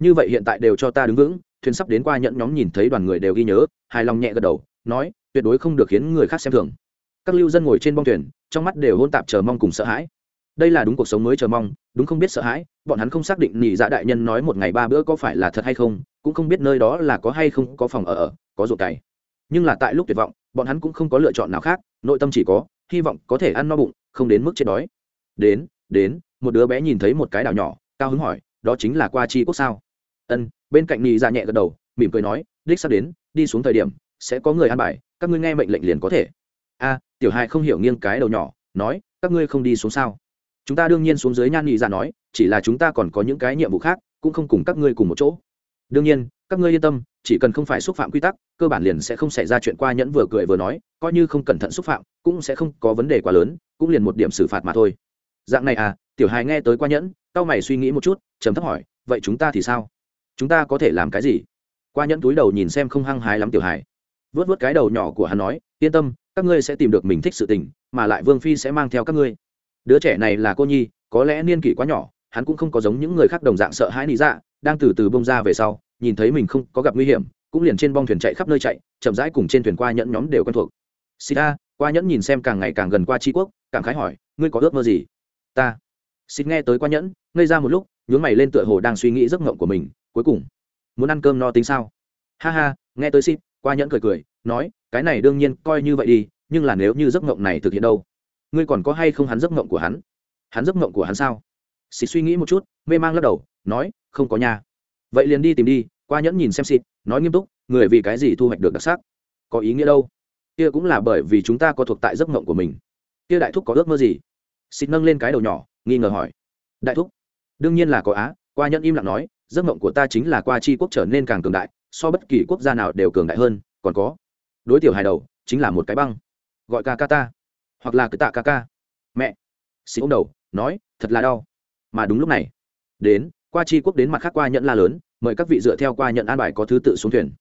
Như vậy hiện tại đều cho ta đứng vững thuyền sắp đến qua nhận nhóm nhìn thấy đoàn người đều ghi nhớ, hài lòng nhẹ gật đầu, nói, tuyệt đối không được khiến người khác xem thường. Các lưu dân ngồi trên bong thuyền, trong mắt đều hôn tạp chờ mong cùng sợ hãi. Đây là đúng cuộc sống mới chờ mong, đúng không biết sợ hãi, bọn hắn không xác định nhị dạ đại nhân nói một ngày ba bữa có phải là thật hay không, cũng không biết nơi đó là có hay không có phòng ở ở, có ruộng cày. Nhưng là tại lúc tuyệt vọng, bọn hắn cũng không có lựa chọn nào khác, nội tâm chỉ có, hy vọng có thể ăn no bụng, không đến mức chết đói. Đến đến, một đứa bé nhìn thấy một cái đảo nhỏ, cao hứng hỏi, đó chính là qua chi quốc sao? Ân bên cạnh nhị dạ nhẹ gật đầu, mỉm cười nói, đích sắp đến, đi xuống thời điểm, sẽ có người ăn bài, các ngươi nghe mệnh lệnh liền có thể. A, tiểu hai không hiểu nghiêng cái đầu nhỏ, nói, các ngươi không đi xuống sao? Chúng ta đương nhiên xuống dưới nhan nhị dạ nói, chỉ là chúng ta còn có những cái nhiệm vụ khác, cũng không cùng các ngươi cùng một chỗ. Đương nhiên, các ngươi yên tâm, chỉ cần không phải xúc phạm quy tắc, cơ bản liền sẽ không xảy ra chuyện qua nhẫn vừa cười vừa nói, coi như không cẩn thận xúc phạm, cũng sẽ không có vấn đề quá lớn, cũng liền một điểm xử phạt mà thôi. Dạng này à tiểu hài nghe tới qua nhẫn tao mày suy nghĩ một chút chấm thấp hỏi, vậy chúng ta thì sao? Chúng ta có thể làm cái gì? Qua nhẫn túi đầu nhìn xem không hăng hái lắm tiểu Hải, vớt vớt cái đầu nhỏ của hắn nói yên tâm các ngươi sẽ tìm được mình thích sự tình mà lại vương phi sẽ mang theo các ngươi. Đứa trẻ này là cô nhi có lẽ niên kỷ quá nhỏ hắn cũng không có giống những người khác đồng dạng sợ hãi lý dạ đang từ từ bông ra về sau nhìn thấy mình không có gặp nguy hiểm cũng liền trên bong thuyền chạy khắp nơi chạy chậm rãi cùng trên thuyền qua nhẫn nhóm đều quen thuộc. Sita qua nhẫn nhìn xem càng ngày càng gần qua tri quốc cảm khái hỏi ngươi có ước mơ gì? Ta. Xịt nghe tới qua nhẫn ngây ra một lúc nhướng mày lên tựa hồ đang suy nghĩ giấc ngộng của mình cuối cùng. Muốn ăn cơm no tính sao? Ha ha, nghe tới xịt qua nhẫn cười cười, nói, cái này đương nhiên coi như vậy đi, nhưng là nếu như giấc mộng này thực hiện đâu? Ngươi còn có hay không hắn giấc mộng của hắn? Hắn giấc mộng của hắn sao? Xịt suy nghĩ một chút, mê mang lắc đầu, nói, không có nhà vậy liền đi tìm đi, qua nhẫn nhìn xem xịt, nói nghiêm túc, người vì cái gì thu hoạch được đặc sắc? Có ý nghĩa đâu? Kia cũng là bởi vì chúng ta có thuộc tại giấc mộng của mình. Kia đại thúc có ước mơ gì? Xịt nâng lên cái đầu nhỏ, nghi ngờ hỏi. Đại thúc, đương nhiên là có á, qua nhẫn im lặng nói giấc mộng của ta chính là qua chi quốc trở nên càng cường đại, so bất kỳ quốc gia nào đều cường đại hơn, còn có, đối tiểu hài đầu, chính là một cái băng, gọi ca ca ta, hoặc là cứ tạ ca ca. Mẹ xịt ông đầu, nói, thật là đau. Mà đúng lúc này, đến, qua chi quốc đến mặt khác qua nhận la lớn, mời các vị dựa theo qua nhận an bài có thứ tự xuống thuyền.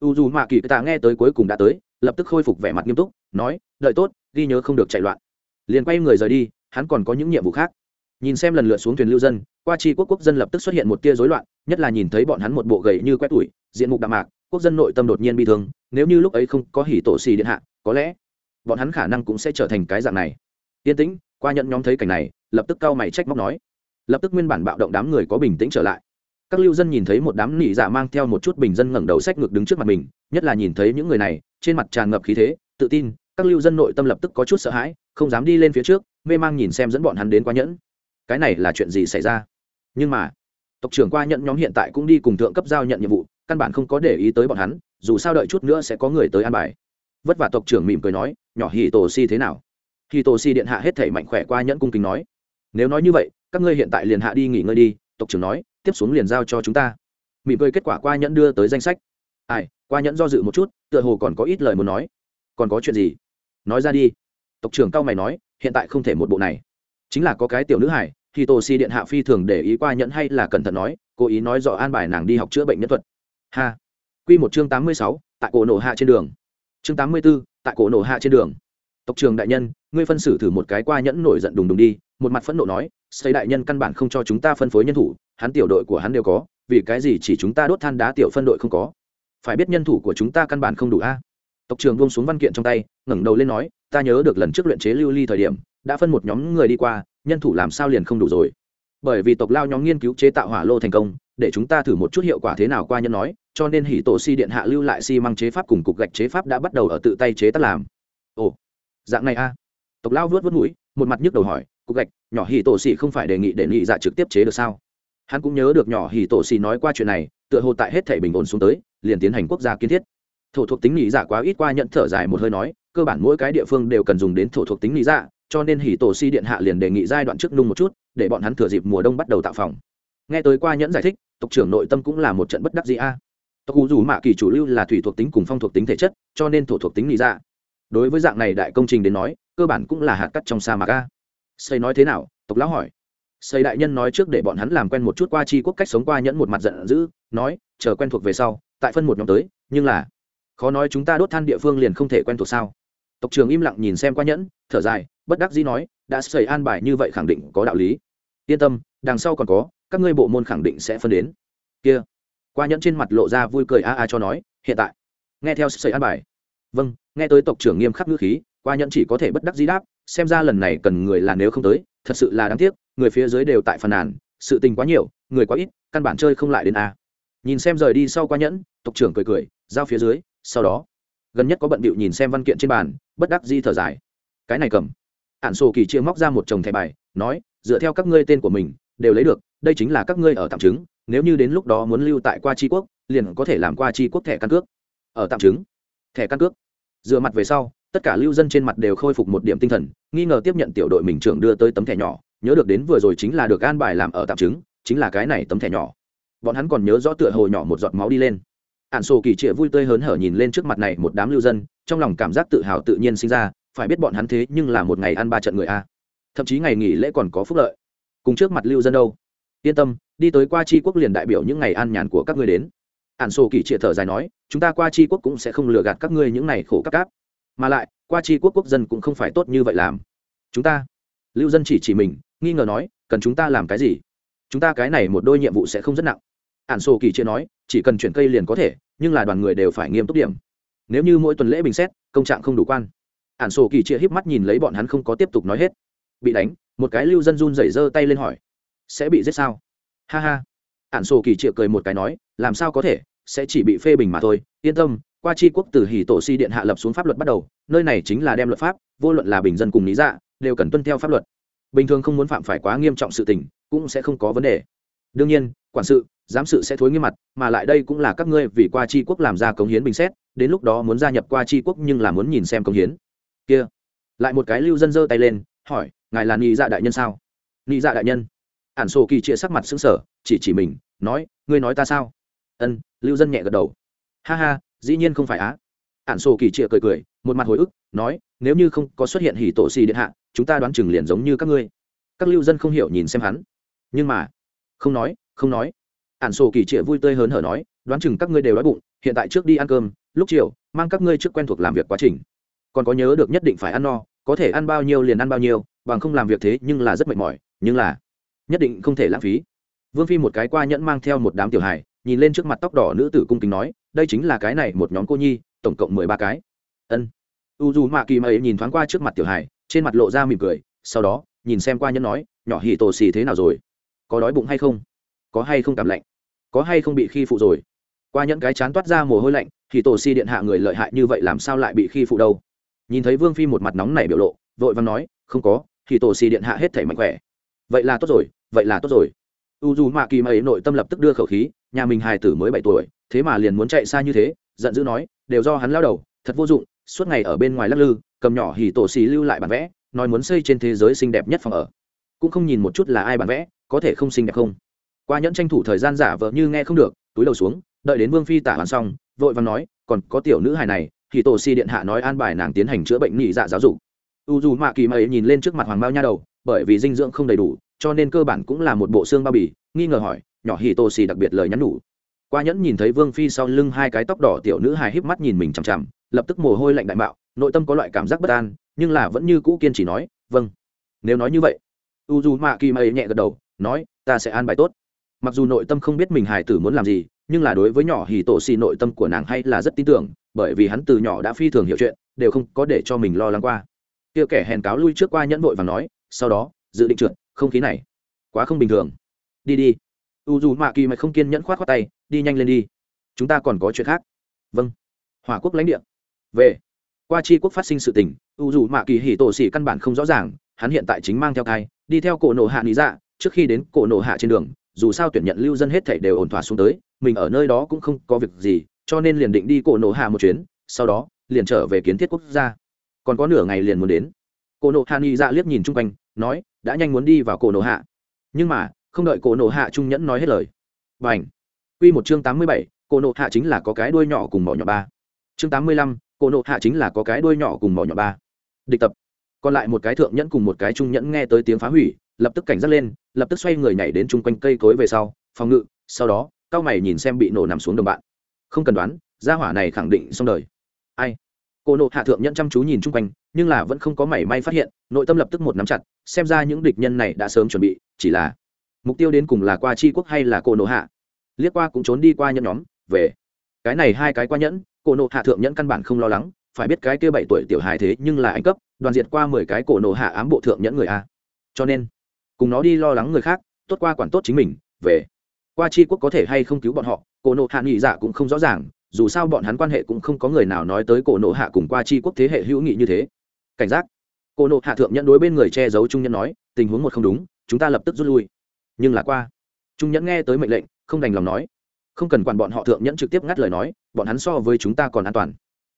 U dù mạ kỳ tạ nghe tới cuối cùng đã tới, lập tức khôi phục vẻ mặt nghiêm túc, nói, đợi tốt, ghi nhớ không được chạy loạn. Liền quay người rời đi, hắn còn có những nhiệm vụ khác nhìn xem lần lượt xuống thuyền lưu dân, qua chi quốc quốc dân lập tức xuất hiện một tia rối loạn, nhất là nhìn thấy bọn hắn một bộ gầy như quét tủi, diện mục đạm mạc, quốc dân nội tâm đột nhiên bi thương, nếu như lúc ấy không có hỉ tổ xì điện hạ, có lẽ bọn hắn khả năng cũng sẽ trở thành cái dạng này. Yên tĩnh, qua nhận nhóm thấy cảnh này, lập tức cau mày trách móc nói. Lập tức nguyên bản bạo động đám người có bình tĩnh trở lại. Các lưu dân nhìn thấy một đám nỉ dạ mang theo một chút bình dân ngẩng đầu sách ngược đứng trước mặt mình, nhất là nhìn thấy những người này, trên mặt tràn ngập khí thế, tự tin, các lưu dân nội tâm lập tức có chút sợ hãi, không dám đi lên phía trước, mê mang nhìn xem dẫn bọn hắn đến quá nhẫn cái này là chuyện gì xảy ra? Nhưng mà, tộc trưởng qua nhận nhóm hiện tại cũng đi cùng thượng cấp giao nhận nhiệm vụ, căn bản không có để ý tới bọn hắn, dù sao đợi chút nữa sẽ có người tới an bài. Vất vả tộc trưởng mỉm cười nói, nhỏ hì tổ si thế nào? Hì tổ si điện hạ hết thể mạnh khỏe qua nhẫn cung kính nói, nếu nói như vậy, các ngươi hiện tại liền hạ đi nghỉ ngơi đi, tộc trưởng nói, tiếp xuống liền giao cho chúng ta. Mỉm cười kết quả qua nhẫn đưa tới danh sách. Ai, qua nhẫn do dự một chút, tựa hồ còn có ít lời muốn nói. Còn có chuyện gì? Nói ra đi. Tộc trưởng cao mày nói, hiện tại không thể một bộ này chính là có cái tiểu nữ hải thì tổ si điện hạ phi thường để ý qua nhẫn hay là cẩn thận nói, cố ý nói rõ an bài nàng đi học chữa bệnh nhân thuật. Ha. Q một chương tám mươi sáu, tại cổ nổ hạ trên đường. Chương tám mươi b ố tại cổ nổ hạ trên đường. Tộc trường đại nhân, ngươi phân xử thử một cái qua nhẫn nổi giận đùng đùng đi, một mặt phẫn nộ nói, xây đại nhân căn bản không cho chúng ta phân phối nhân thủ, hắn tiểu đội của hắn đều có, vì cái gì chỉ chúng ta đốt than đá tiểu phân đội không có? Phải biết nhân thủ của chúng ta căn bản không đủ a. Tộc trường buông xuống văn kiện trong tay, ngẩng đầu lên nói, ta nhớ được lần trước luyện chế lưu ly thời điểm đã phân một nhóm người đi qua, nhân thủ làm sao liền không đủ rồi. Bởi vì tộc lao nhóm nghiên cứu chế tạo hỏa lô thành công, để chúng ta thử một chút hiệu quả thế nào qua nhân nói, cho nên hỉ tổ si điện hạ lưu lại xi măng chế pháp cùng cục gạch chế pháp đã bắt đầu ở tự tay chế tác làm. Ồ, dạng này a. Tộc lao vớt vớt mũi, một mặt nhức đầu hỏi, cục gạch, nhỏ hỉ tổ xì không phải đề nghị để nghị dạ trực tiếp chế được sao? Hắn cũng nhớ được nhỏ hỉ tổ xì nói qua chuyện này, tựa hồ tại hết thể bình ổn xuống tới, liền tiến hành quốc gia kiến thiết. Thổ thuộc tính nghị dạ quá ít qua nhận thở dài một hơi nói, cơ bản mỗi cái địa phương đều cần dùng đến thổ thuộc tính nghị dạ cho nên hỉ tổ si điện hạ liền đề nghị giai đoạn trước nung một chút, để bọn hắn thừa dịp mùa đông bắt đầu tạo phòng. Nghe tới qua nhẫn giải thích, tộc trưởng nội tâm cũng là một trận bất đắc dĩ a. Tộc cụ dù mạ kỳ chủ lưu là thủy thuộc tính cùng phong thuộc tính thể chất, cho nên thổ thuộc tính lý ra dạ. đối với dạng này đại công trình đến nói, cơ bản cũng là hạt cắt trong sa mạc a. Xây nói thế nào? Tộc lão hỏi. Xây đại nhân nói trước để bọn hắn làm quen một chút qua chi quốc cách sống qua nhẫn một mặt giận dữ, nói, chờ quen thuộc về sau, tại phân một nhóm tới, nhưng là, khó nói chúng ta đốt than địa phương liền không thể quen thuộc sao. Tộc trưởng im lặng nhìn xem qua nhẫn, thở dài bất đắc dĩ nói, đã xảy an bài như vậy khẳng định có đạo lý. Yên tâm, đằng sau còn có, các ngươi bộ môn khẳng định sẽ phân đến. Kia. Qua nhẫn trên mặt lộ ra vui cười a a cho nói, hiện tại. Nghe theo xảy an bài. Vâng nghe tới tộc trưởng nghiêm khắc ngữ khí, qua nhẫn chỉ có thể bất đắc dĩ đáp, xem ra lần này cần người là nếu không tới, thật sự là đáng tiếc, người phía dưới đều tại phần nàn, sự tình quá nhiều, người quá ít, căn bản chơi không lại đến a. Nhìn xem rời đi sau qua nhẫn, tộc trưởng cười cười, giao phía dưới, sau đó. Gần nhất có bận bịu nhìn xem văn kiện trên bàn, bất đắc di thở dài. Cái này cầm ạn sổ kỳ chia móc ra một chồng thẻ bài, nói, dựa theo các ngươi tên của mình, đều lấy được, đây chính là các ngươi ở tạm chứng, nếu như đến lúc đó muốn lưu tại qua tri quốc, liền có thể làm qua tri quốc thẻ căn cước. Ở tạm chứng? Thẻ căn cước. Dựa mặt về sau, tất cả lưu dân trên mặt đều khôi phục một điểm tinh thần, nghi ngờ tiếp nhận tiểu đội mình trưởng đưa tới tấm thẻ nhỏ, nhớ được đến vừa rồi chính là được an bài làm ở tạm chứng, chính là cái này tấm thẻ nhỏ. Bọn hắn còn nhớ rõ tựa hồ nhỏ một giọt máu đi lên. Ạn sổ kỳ trịa vui tươi hớn hở nhìn lên trước mặt này một đám lưu dân, trong lòng cảm giác tự hào tự nhiên sinh ra phải biết bọn hắn thế nhưng là một ngày ăn ba trận người a. Thậm chí ngày nghỉ lễ còn có phúc lợi. Cùng trước mặt lưu dân đâu? Yên tâm, đi tới qua tri quốc liền đại biểu những ngày an nhàn của các ngươi đến. Ản sổ kỳ trịa thở dài nói, chúng ta qua tri quốc cũng sẽ không lừa gạt các ngươi những ngày khổ các cáp. Mà lại, qua tri quốc quốc dân cũng không phải tốt như vậy làm. Chúng ta, lưu dân chỉ chỉ mình, nghi ngờ nói, cần chúng ta làm cái gì? Chúng ta cái này một đôi nhiệm vụ sẽ không rất nặng. Ản sổ kỳ chia nói, chỉ cần chuyển cây liền có thể, nhưng là đoàn người đều phải nghiêm túc điểm. Nếu như mỗi tuần lễ bình xét, công trạng không đủ quan ản sổ kỳ chia híp mắt nhìn lấy bọn hắn không có tiếp tục nói hết. Bị đánh, một cái lưu dân run rẩy giơ tay lên hỏi, sẽ bị giết sao? Ha ha. Ản sổ kỳ chia cười một cái nói, làm sao có thể, sẽ chỉ bị phê bình mà thôi. Yên tâm, qua tri quốc từ hỉ tổ si điện hạ lập xuống pháp luật bắt đầu, nơi này chính là đem luật pháp, vô luận là bình dân cùng lý dạ đều cần tuân theo pháp luật. Bình thường không muốn phạm phải quá nghiêm trọng sự tình, cũng sẽ không có vấn đề. Đương nhiên, quản sự, giám sự sẽ thối nghiêm mặt, mà lại đây cũng là các ngươi vì qua tri quốc làm ra cống hiến bình xét, đến lúc đó muốn gia nhập qua tri quốc nhưng là muốn nhìn xem cống hiến kia. Lại một cái lưu dân giơ tay lên, hỏi, ngài là nghi dạ đại nhân sao? Nghi dạ đại nhân. Ản sổ kỳ trịa sắc mặt xứng sở chỉ chỉ mình, nói, ngươi nói ta sao? Ân. Lưu dân nhẹ gật đầu. Ha ha, dĩ nhiên không phải á. Ản sổ kỳ trịa cười cười, một mặt hồi ức, nói, nếu như không có xuất hiện hỉ tổ xì điện hạ, chúng ta đoán chừng liền giống như các ngươi. Các lưu dân không hiểu nhìn xem hắn. Nhưng mà, không nói không nói. Ản sổ kỳ trịa vui tươi hớn hở nói, đoán chừng các ngươi đều đói bụng, hiện tại trước đi ăn cơm, lúc chiều, mang các ngươi trước quen thuộc làm việc quá trình còn có nhớ được nhất định phải ăn no, có thể ăn bao nhiêu liền ăn bao nhiêu, bằng không làm việc thế nhưng là rất mệt mỏi, nhưng là nhất định không thể lãng phí. Vương phi một cái qua nhẫn mang theo một đám tiểu hài, nhìn lên trước mặt tóc đỏ nữ tử cung kính nói, đây chính là cái này một nhóm cô nhi, tổng cộng mười ba cái. Ân. U dù mạ kỳ mày nhìn thoáng qua trước mặt tiểu hài, trên mặt lộ ra mỉm cười, sau đó, nhìn xem qua nhẫn nói, nhỏ hì tổ xì thế nào rồi? Có đói bụng hay không? Có hay không cảm lạnh? Có hay không bị khi phụ rồi? Qua nhẫn cái chán toát ra mồ hôi lạnh thì tổ si điện hạ người lợi hại như vậy làm sao lại bị khi phụ đâu? Nhìn thấy vương phi một mặt nóng nảy biểu lộ, vội vàng nói, không có, thì tổ xì điện hạ hết thể mạnh khỏe. Vậy là tốt rồi, vậy là tốt rồi. U dù mạ kỳ mày nội tâm lập tức đưa khẩu khí, nhà mình hài tử mới bảy tuổi, thế mà liền muốn chạy xa như thế, giận dữ nói, đều do hắn lao đầu, thật vô dụng, suốt ngày ở bên ngoài lắc lư, cầm nhỏ hì tổ xì lưu lại bản vẽ, nói muốn xây trên thế giới xinh đẹp nhất phòng ở. Cũng không nhìn một chút là ai bản vẽ, có thể không xinh đẹp không? Qua nhẫn tranh thủ thời gian giả vờ như nghe không được, túi đầu xuống, đợi đến vương phi tả hoàn xong, vội và nói, còn có tiểu nữ hài này thì tổ si điện hạ nói an bài nàng tiến hành chữa bệnh nhị dạ giáo dục. U dù mạ kỳ mày nhìn lên trước mặt hoàng bao nha đầu, bởi vì dinh dưỡng không đầy đủ, cho nên cơ bản cũng là một bộ xương bao bì, nghi ngờ hỏi, nhỏ hì tô xì đặc biệt lời nhắn nhủ. qua nhẫn nhìn thấy vương phi sau lưng hai cái tóc đỏ tiểu nữ hài híp mắt nhìn mình chằm chằm, lập tức mồ hôi lạnh đại mạo, nội tâm có loại cảm giác bất an, nhưng là vẫn như cũ kiên trì nói vâng. Nếu nói như vậy, u dù mạ kỳ mày nhẹ gật đầu, nói, ta sẽ an bài tốt. Mặc dù nội tâm không biết mình hài tử muốn làm gì, nhưng là đối với nhỏ hì tổ xì nội tâm của nàng hay là rất tin tưởng bởi vì hắn từ nhỏ đã phi thường hiểu chuyện đều không có để cho mình lo lắng qua. Kia kẻ hèn cáo lui trước qua nhẫn vội và nói sau đó dự định trượt không khí này quá không bình thường. Đi đi. U dù mạ kỳ mày không kiên nhẫn khoát khoát tay đi nhanh lên đi. Chúng ta còn có chuyện khác. Vâng. Hỏa quốc lãnh địa. Về. Qua chi quốc phát sinh sự tình u dù mạ kỳ hỉ tổ xỉ căn bản không rõ ràng hắn hiện tại chính mang theo thai, đi theo cổ nổ hạ lý dạ trước khi đến cổ nổ hạ trên đường dù sao tuyển nhận lưu dân hết thảy đều ổn thỏa xuống tới mình ở nơi đó cũng không có việc gì cho nên liền định đi cổ nộ hạ một chuyến, sau đó, liền trở về kiến thiết quốc gia. Còn có nửa ngày liền muốn đến. Cổ nộ hạ nghi dạ liếc nhìn chung quanh, nói, đã nhanh muốn đi vào cổ nộ hạ. Nhưng mà, không đợi cổ nộ hạ trung nhẫn nói hết lời. Và ảnh quy một chương tám mươi bảy, cổ nộ hạ chính là có cái đuôi nhỏ cùng mỏ nhỏ ba. Chương tám mươi lăm, cổ nộ hạ chính là có cái đuôi nhỏ cùng mỏ nhỏ ba. Địch tập. Còn lại một cái thượng nhẫn cùng một cái trung nhẫn nghe tới tiếng phá hủy, lập tức cảnh giác lên, lập tức xoay người nhảy đến chung quanh cây cối về sau, phòng ngự, sau đó, cao mày nhìn xem bị nổ nằm xuống đồng bạn không cần đoán, gia hỏa này khẳng định xong đời. Ai? Cô nộ hạ thượng nhẫn chăm chú nhìn chung quanh, nhưng là vẫn không có mảy may phát hiện, nội tâm lập tức một nắm chặt, xem ra những địch nhân này đã sớm chuẩn bị, chỉ là mục tiêu đến cùng là qua c quốc hay là cô nộ hạ? Liếc qua cũng trốn đi qua nhẫn nhóm, về. Cái này hai cái qua nhẫn, cô nộ hạ thượng nhẫn căn bản không lo lắng, phải biết cái kia bảy tuổi tiểu hài thế nhưng là anh cấp, đoàn diệt qua mười cái cổ nộ hạ ám bộ thượng nhẫn người a. Cho nên, cùng nó đi lo lắng người khác, tốt qua quản tốt chính mình, về. Qua c quốc có thể hay không cứu bọn họ cổ nộ hạ nghị dạ cũng không rõ ràng, dù sao bọn hắn quan hệ cũng không có người nào nói tới cổ nộ hạ cùng qua c quốc thế hệ hữu nghị như thế. Cảnh giác. Cổ nộ hạ thượng nhẫn đối bên người che giấu trung nhân nói, tình huống một không đúng, chúng ta lập tức rút lui. Nhưng là qua. Trung nhẫn nghe tới mệnh lệnh, không đành lòng nói. Không cần quản bọn họ thượng nhẫn trực tiếp ngắt lời nói, bọn hắn so với chúng ta còn an toàn.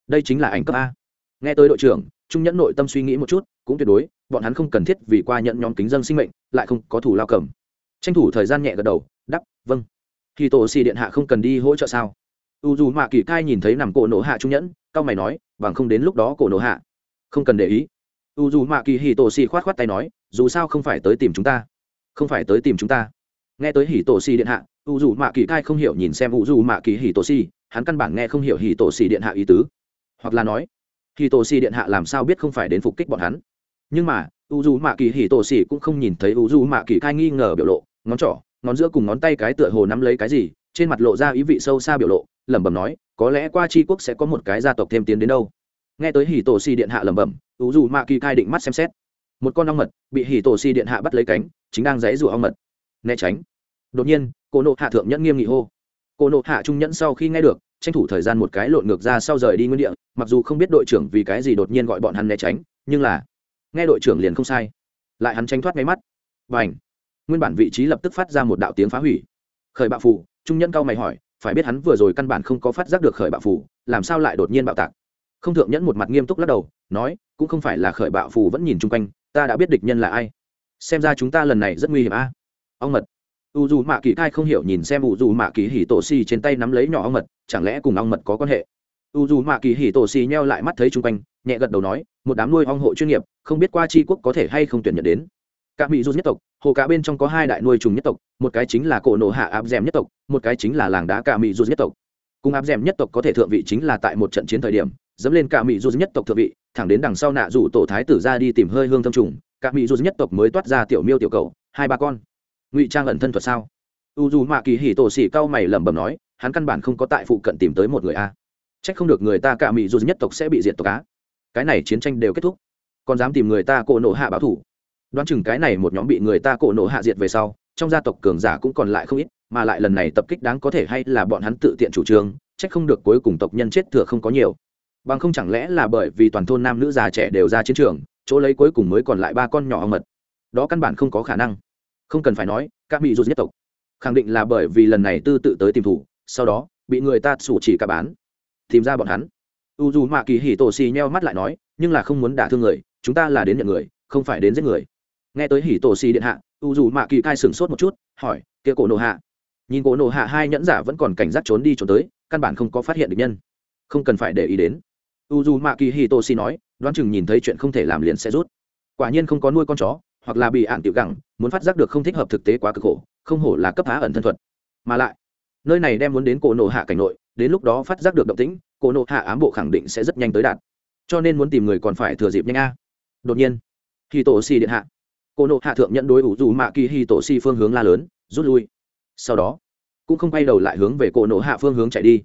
Đây chính là ảnh cấp a. Nghe tới đội trưởng, trung nhẫn nội tâm suy nghĩ một chút, cũng tuyệt đối, bọn hắn không cần thiết vì qua nhận nhóm kính dân sinh mệnh, lại không có thủ lao cầm. Tranh thủ thời gian nhẹ gật đầu đắp vâng khi tổ xì điện hạ không cần đi hỗ trợ sao? U dù mạ kỳ cai nhìn thấy nằm cổ nổ hạ trung nhẫn, cao mày nói, bằng không đến lúc đó cổ nổ hạ. Không cần để ý. U dù mạ kỳ hì tổ xì khoát khoát tay nói, dù sao không phải tới tìm chúng ta. Không phải tới tìm chúng ta. Nghe tới hì tổ xì điện hạ, u dù mạ kỳ cai không hiểu nhìn xem u dù mạ kỳ hì tổ xì, hắn căn bản nghe không hiểu hì tổ xì điện hạ ý tứ. Hoặc là nói hì tổ xì điện hạ làm sao biết không phải đến phục kích bọn hắn? Nhưng mà, u dù mạ kỳ hì tổ xì cũng không nhìn thấy u dù mạ kỳ cai nghi ngờ biểu lộ, ngón trỏ ngón giữa cùng ngón tay cái tựa hồ nắm lấy cái gì, trên mặt lộ ra ý vị sâu xa biểu lộ, lẩm bẩm nói, có lẽ qua tri quốc sẽ có một cái gia tộc thêm tiến đến đâu. Nghe tới hì tổ si điện hạ lẩm bẩm u dù ma kỳ cai định mắt xem xét. Một con ong mật bị hì tổ si điện hạ bắt lấy cánh, chính đang dãy rủa ong mật. Né tránh. Đột nhiên, cô nộ hạ thượng nhẫn nghiêm nghị hô. Cô nộ hạ trung nhẫn sau khi nghe được, tranh thủ thời gian một cái lộn ngược ra sau rời đi nguyên địa, mặc dù không biết đội trưởng vì cái gì đột nhiên gọi bọn hắn né tránh, nhưng là, nghe đội trưởng liền không sai. Lại hắn tranh thoát máy mắt. Và ảnh nguyên bản vị trí lập tức phát ra một đạo tiếng phá hủy. Khởi bạo phủ trung nhân cao mày hỏi, phải biết hắn vừa rồi căn bản không có phát giác được khởi bạo phủ làm sao lại đột nhiên bạo tạc? Không thượng nhẫn một mặt nghiêm túc lắc đầu, nói, cũng không phải là khởi bạo phủ vẫn nhìn chung quanh, ta đã biết địch nhân là ai. Xem ra chúng ta lần này rất nguy hiểm a. À? ong mật. U dù mạ kỳ thai không hiểu nhìn xem u dù mạ kỳ hỉ tổ xì trên tay nắm lấy nhỏ ong mật, chẳng lẽ cùng ong mật có quan hệ? U dù mạ kỳ hỉ tổ xì nheo lại mắt thấy chung quanh, nhẹ gật đầu nói, một đám nuôi ong hộ chuyên nghiệp, không biết qua tri quốc có thể hay không tuyển nhận đến. Các mỹ du nhất tộc hồ cá bên trong có hai đại nuôi trùng nhất tộc, một cái chính là cổ nổ hạ áp d nhất tộc, một cái chính là làng đá cả mỹ du nhất tộc. Cùng áp d nhất tộc có thể thượng vị chính là tại một trận chiến thời điểm, dẫm lên cả mỹ du nhất tộc thượng vị, thẳng đến đằng sau nạ rủ tổ thái tử ra đi tìm hơi hương thâm trùng cả mỹ du nhất tộc mới toát ra tiểu miêu tiểu cầu, hai ba con. Ngụy trang ẩn thân thuật sao? U dù mạ kỳ hỉ tổ xỉ cau mày lẩm bẩm nói, hắn căn bản không có tại phụ cận tìm tới một người a. C h ắ c không được người ta cả mỹ dù nhất tộc sẽ bị diệt tộc á. Cái này chiến tranh đều kết thúc. Còn dám tìm người ta cổ nộ hạ báo thủ đoán chừng cái này một nhóm bị người ta cổ nổ hạ diệt về sau, trong gia tộc cường giả cũng còn lại không ít, mà lại lần này tập kích đáng có thể hay là bọn hắn tự tiện chủ trương c h ắ c không được cuối cùng tộc nhân chết thừa không có nhiều. Bằng không chẳng lẽ là bởi vì toàn thôn nam nữ già trẻ đều ra chiến trường, chỗ lấy cuối cùng mới còn lại ba con nhỏ ong mật. Đó căn bản không có khả năng. Không cần phải nói, các bị rút nhất tộc. Khẳng định là bởi vì lần này tư tự tới tìm thủ, sau đó, bị người ta sủ chỉ cả bán. Tìm ra bọn hắn. U dù mạ kỳ hỉ tổ xì nheo mắt lại nói, nhưng là không muốn đả thương người, chúng ta là đến nhận người, không phải đến giết người nghe tới hỉ tổ xì điện hạ, u dù mạ kỳ cai sửng sốt một chút, hỏi, kia cổ nộ hạ? Nhìn cổ nộ hạ hai nhẫn giả vẫn còn cảnh giác trốn đi trốn tới, căn bản không có phát hiện được nhân. Không cần phải để ý đến. U dù mạ kỳ hì Tô xì nói, đoán chừng nhìn thấy chuyện không thể làm liền sẽ rút. Quả nhiên không có nuôi con chó, hoặc là bị ạn tiểu gẳng, muốn phát giác được không thích hợp thực tế quá cực khổ, không hổ là cấp há ẩn thân thuật. Mà lại, nơi này đem muốn đến cổ nộ hạ cảnh nội, đến lúc đó phát giác được động tĩnh, cổ nộ hạ ám bộ khẳng định sẽ rất nhanh tới đạt. Cho nên muốn tìm người còn phải thừa dịp nhanh a. Đột nhiên hì tổ xì điện hạ cổ nộ hạ thượng nhận đối ủ dù mạ kỳ hi tổ si phương hướng la lớn, rút lui. Sau đó, cũng không quay đầu lại hướng về cổ nộ hạ phương hướng chạy đi.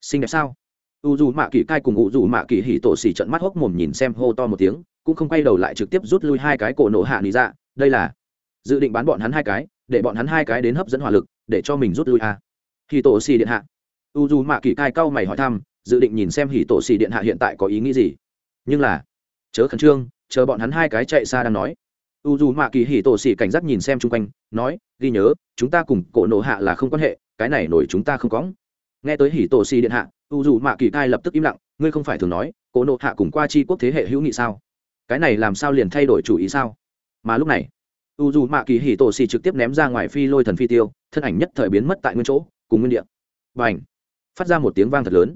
Xinh đẹp sao? U dù mạ kỳ cai cùng u dù mạ kỳ hỉ tổ xỉ trận mắt hốc mồm nhìn xem hô to một tiếng, cũng không quay đầu lại trực tiếp rút lui hai cái cổ nộ hạ lý ra dạ. đây là, dự định bán bọn hắn hai cái, để bọn hắn hai cái đến hấp dẫn hỏa lực, để cho mình rút lui à? hì tổ xì điện hạ. U dù mạ kỳ cai cau mày hỏi thăm, dự định nhìn xem hì tổ xì điện hạ hiện tại có ý nghĩ gì. Nhưng là, chớ khẩn trương, chờ bọn hắn hai cái chạy xa đang nói u dù mạ kỳ hì tổ xỉ cảnh giác nhìn xem chung quanh, nói, ghi nhớ, chúng ta cùng cổ Nộ hạ là không quan hệ, cái này nổi chúng ta không có. Nghe tới hì tổ xỉ điện hạ u dù mạ kỳ cai lập tức im lặng, ngươi không phải thường nói, cổ nộ hạ cùng qua chi quốc thế hệ hữu nghị sao? Cái này làm sao liền thay đổi chủ ý sao? Mà lúc này u dù mạ kỳ hì tổ xỉ trực tiếp ném ra ngoài phi lôi thần phi tiêu, thân ảnh nhất thời biến mất tại nguyên chỗ, cùng nguyên địa. Và ảnh phát ra một tiếng vang thật lớn.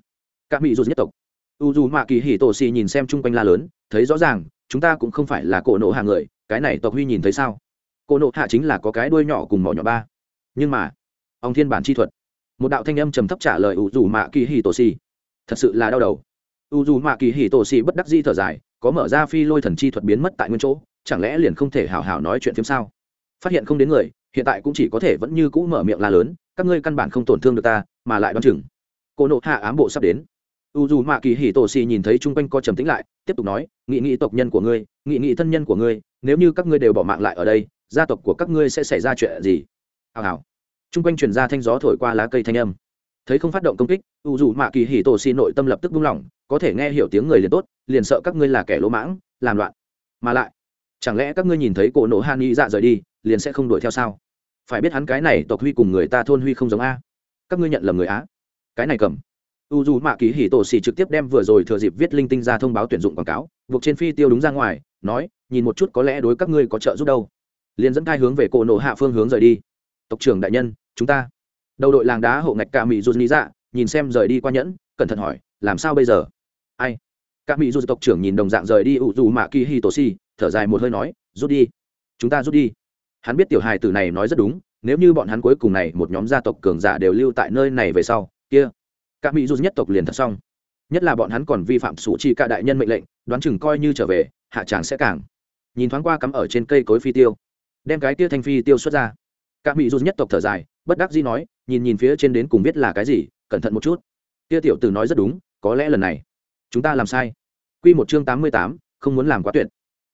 Các mỹ rụt nhất tộc. U dù mạ kỳ hì tổ xỉ nhìn xem chung quanh la lớn, thấy rõ ràng chúng ta cũng không phải là cổ nộ hạ người, cái này tộc huy nhìn thấy sao? Cổ nộ hạ chính là có cái đuôi nhỏ cùng mỏ nhỏ ba. Nhưng mà, ông thiên bản chi thuật, một đạo thanh âm trầm thấp trả lời u dù mạ kỳ hì tổ xì. Thật sự là đau đầu. U dù mạ kỳ hì tổ xì bất đắc di thở dài, có mở ra phi lôi thần chi thuật biến mất tại nguyên chỗ, chẳng lẽ liền không thể hào hào nói chuyện thêm sao? Phát hiện không đến người, hiện tại cũng chỉ có thể vẫn như cũ mở miệng la lớn, các ngươi căn bản không tổn thương được ta, mà lại đoán chừng. Cô nộ hạ ám bộ sắp đến u dù mạ kỳ hỉ tổ xì nhìn thấy chung quanh co trầm tĩnh lại, tiếp tục nói, nghị nghị tộc nhân của ngươi, nghị nghị thân nhân của ngươi, nếu như các ngươi đều bỏ mạng lại ở đây, gia tộc của các ngươi sẽ xảy ra chuyện gì? Hào hào. Chung quanh truyền ra thanh gió thổi qua lá cây thanh âm. Thấy không phát động công kích, u dù mạ kỳ hỉ tổ xì nội tâm lập tức buông lỏng, có thể nghe hiểu tiếng người liền tốt, liền sợ các ngươi là kẻ lỗ mãng, làm loạn. Mà lại, chẳng lẽ các ngươi nhìn thấy cổ nộ han y dạ rời đi, liền sẽ không đuổi theo sao? Phải biết hắn cái này tộc huy cùng người ta thôn huy không giống a. Các ngươi nhận lầm người á cái này cầm u dù mạ kỳ hỉ tổ xỉ trực tiếp đem vừa rồi thừa dịp viết linh tinh ra thông báo tuyển dụng quảng cáo, buộc trên phi tiêu đúng ra ngoài, nói, nhìn một chút có lẽ đối các ngươi có trợ giúp đâu. Liền dẫn thai hướng về cổ nổ hạ phương hướng rời đi. Tộc trưởng đại nhân, chúng ta. Đầu đội làng đá hộ ngạch cả mỹ dù lý dạ nhìn xem rời đi qua nhẫn, cẩn thận hỏi, làm sao bây giờ? Ai? Cả mỹ dù tộc trưởng nhìn đồng dạng rời đi u dù mạ kỳ hỉ tổ xỉ thở dài một hơi nói, rút đi, chúng ta rút đi. Hắn biết tiểu hài tử này nói rất đúng, nếu như bọn hắn cuối cùng này một nhóm gia tộc cường giả đều lưu tại nơi này về sau, kia các mỹ dù nhất tộc liền thật xong. Nhất là bọn hắn còn vi phạm sủ chi cả đại nhân mệnh lệnh, đoán chừng coi như trở về, hạ tràng sẽ càng. Nhìn thoáng qua cắm ở trên cây cối phi tiêu, đem cái tia thanh phi tiêu xuất ra. Các mỹ dù nhất tộc thở dài, bất đắc dĩ nói, nhìn nhìn phía trên đến cùng biết là cái gì, cẩn thận một chút. Tia tiểu tử nói rất đúng, có lẽ lần này, chúng ta làm sai. Quy một chương tám mươi tám, không muốn làm quá tuyệt.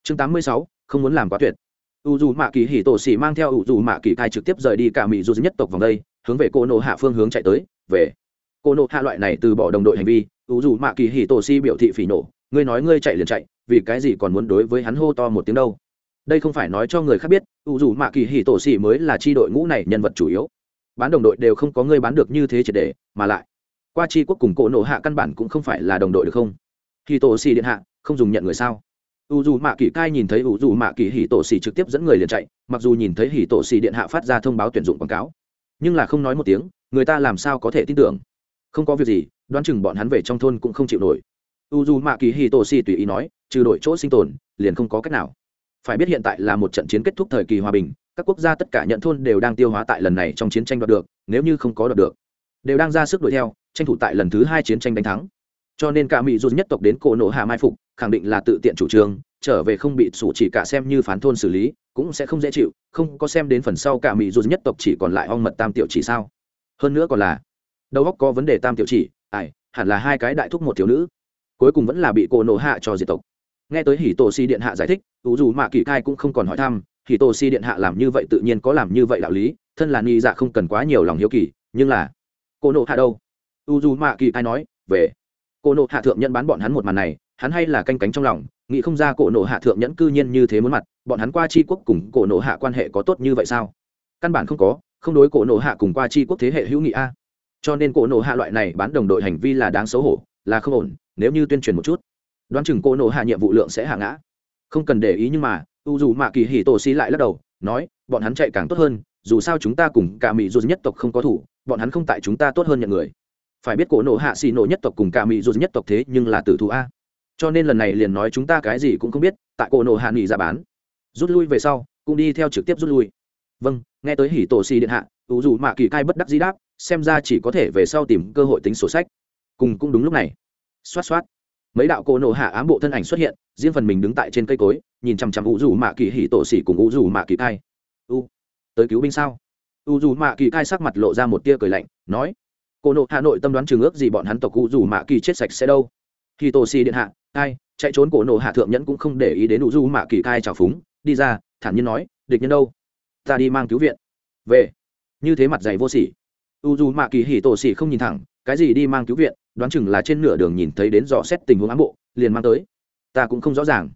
Chương tám mươi sáu, không muốn làm quá tuyệt. U dù mạ kỳ hỉ tổ xỉ mang theo u dù mạ kỳ thai trực tiếp rời đi cả mỹ dù nhất tộc vòng đây, hướng về cô nộ hạ phương hướng chạy tới, về cô nộ hạ loại này từ bỏ đồng đội hành vi u dù mạ kỳ hỉ tổ si biểu thị phỉ nổ ngươi nói ngươi chạy liền chạy, vì cái gì còn muốn đối với hắn hô to một tiếng đâu? Đây không phải nói cho người khác biết u dù mạ kỳ hỉ tổ si mới là chi đội ngũ này nhân vật chủ yếu. Bán đồng đội đều không có ngươi bán được như thế triệt để, mà lại, qua chi quốc cùng cổ nộ hạ căn bản cũng không phải là đồng đội được không? Hỉ tổ si điện hạ, không dùng nhận người sao? U dù mạ kỳ cai nhìn thấy u dù mạ kỳ hỉ tổ xì trực tiếp dẫn người liền chạy, mặc dù nhìn thấy hỉ tổ xì điện hạ phát ra thông báo tuyển dụng quảng cáo, nhưng là không nói một tiếng, người ta làm sao có thể tin tưởng? Không có việc gì, đoán chừng bọn hắn về trong thôn cũng không chịu nổi. U dù mạ kỳ hỉ tổ xì tùy ý nói, trừ đổi chỗ sinh tồn, liền không có cách nào. Phải biết hiện tại là một trận chiến kết thúc thời kỳ hòa bình, các quốc gia tất cả nhận thôn đều đang tiêu hóa tại lần này trong chiến tranh đoạt được, nếu như không có đoạt được, đều đang ra sức đuổi theo, tranh thủ tại lần thứ hai chiến tranh đánh thắng. Cho nên cả mỹ dù nhất tộc đến cổ nộ hạ mai phục, khẳng định là tự tiện chủ trương, trở về không bị sủ chỉ cả xem như phán thôn xử lý, cũng sẽ không dễ chịu, không có xem đến phần sau cả mỹ dù nhất tộc chỉ còn lại ong mật tam tiểu chỉ sao. Hơn nữa còn là đầu góc có vấn đề tam tiểu chỉ, ai, hẳn là hai cái đại thúc một thiếu nữ. Cuối cùng vẫn là bị cô nổ hạ cho diệt tộc. Nghe tới hỉ tổ si điện hạ giải thích ủ dù mạ kỳ cai cũng không còn hỏi thăm, hỉ tổ si điện hạ làm như vậy tự nhiên có làm như vậy đạo lý, thân là ni dạ không cần quá nhiều lòng hiếu kỳ, nhưng là, cô nộ hạ đâu? U dù mạ kỳ cai nói, về. Cô nộ hạ thượng nhân bán bọn hắn một màn này, hắn hay là canh cánh trong lòng, nghĩ không ra cổ nộ hạ thượng nhẫn cư nhiên như thế muốn mặt, bọn hắn qua c h i quốc cùng cổ nộ hạ quan hệ có tốt như vậy sao? Căn bản không có, không đối cổ nộ hạ cùng qua c h i quốc thế hệ hữu nghị a cho nên cổ nộ hạ loại này bán đồng đội hành vi là đáng xấu hổ, là không ổn, nếu như tuyên truyền một chút, đoán chừng cổ nộ hạ nhiệm vụ lượng sẽ hạ ngã. Không cần để ý nhưng mà, u dù mạ kỳ hì tổ xi lại lắc đầu, nói, bọn hắn chạy càng tốt hơn, dù sao chúng ta cùng cả mỹ dù nhất tộc không có thủ, bọn hắn không tại chúng ta tốt hơn nhận người. Phải biết cổ nộ hạ xì nộ nhất tộc cùng cả mỹ dù nhất tộc thế nhưng là tử thù a. Cho nên lần này liền nói chúng ta cái gì cũng không biết, tại cổ nổ hạ nghỉ ra bán. Rút lui về sau, cũng đi theo trực tiếp rút lui. Vâng nghe tới hỉ tổ xì điện hạ, u dù mạ kỳ cai bất đắc dĩ đáp xem ra chỉ có thể về sau tìm cơ hội tính sổ sách. Cùng cũng đúng lúc này. Xoát xoát. Mấy đạo cổ nổ hạ ám bộ thân ảnh xuất hiện, riêng phần mình đứng tại trên cây cối, nhìn chằm chằm u dù mạ kỳ hỉ tổ xỉ cùng u dù mạ kỳ thai u, tới cứu binh sao? U dù mạ kỳ thai sắc mặt lộ ra một tia cười lạnh, nói cổ nộ hà nội tâm đoán chừng ước gì bọn hắn tộc u dù mạ kỳ chết sạch sẽ đâu. Hỉ tổ xỉ điện hạ ai chạy trốn cổ nổ hạ thượng nhẫn cũng không để ý đến u dù mạ kỳ thai trào phúng, đi ra, thản nhiên nói, địch nhân đâu? Ta đi mang cứu viện. Về. Như thế mặt dày vô sỉ u du mạ kỳ hỉ tổ xỉ không nhìn thẳng, cái gì đi mang cứu viện, đoán chừng là trên nửa đường nhìn thấy đến dò xét tình huống ám bộ, liền mang tới. Ta cũng không rõ ràng.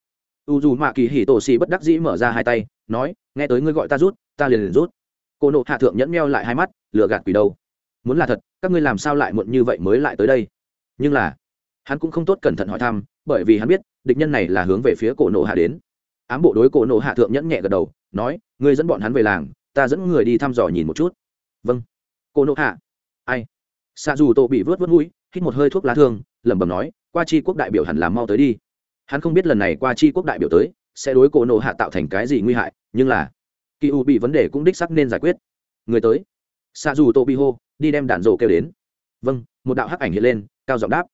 U dù mạ kỳ hỉ tổ xỉ bất đắc dĩ mở ra hai tay, nói, nghe tới ngươi gọi ta rút, ta liền liền rút. Cô nộ hạ thượng nhẫn meo lại hai mắt lựa gạt quỷ đâu. Muốn là thật, các ngươi làm sao lại muộn như vậy mới lại tới đây? Nhưng là, hắn cũng không tốt cẩn thận hỏi thăm, bởi vì hắn biết, địch nhân này là hướng về phía cổ nộ hạ đến. Ám bộ đối cổ nộ hạ thượng nhẫn nhẹ gật đầu, nói, ngươi dẫn bọn hắn về làng, ta dẫn người đi thăm dò nhìn một chút. Vâng. Cô nộ hạ. Ai? Xạ dù tổ bị vớt vớt mũi, hít một hơi thuốc lá thương, lẩm bẩm nói, qua chi quốc đại biểu hẳn làm mau tới đi. Hắn không biết lần này qua chi quốc đại biểu tới, sẽ đối cổ nộ hạ tạo thành cái gì nguy hại, nhưng là kỳ u bị vấn đề cũng đích sắc nên giải quyết. Người tới. Xạ dù tổ bị hô, đi đem đạn rổ kêu đến. Vâng một đạo hắc ảnh hiện lên, cao giọng đáp.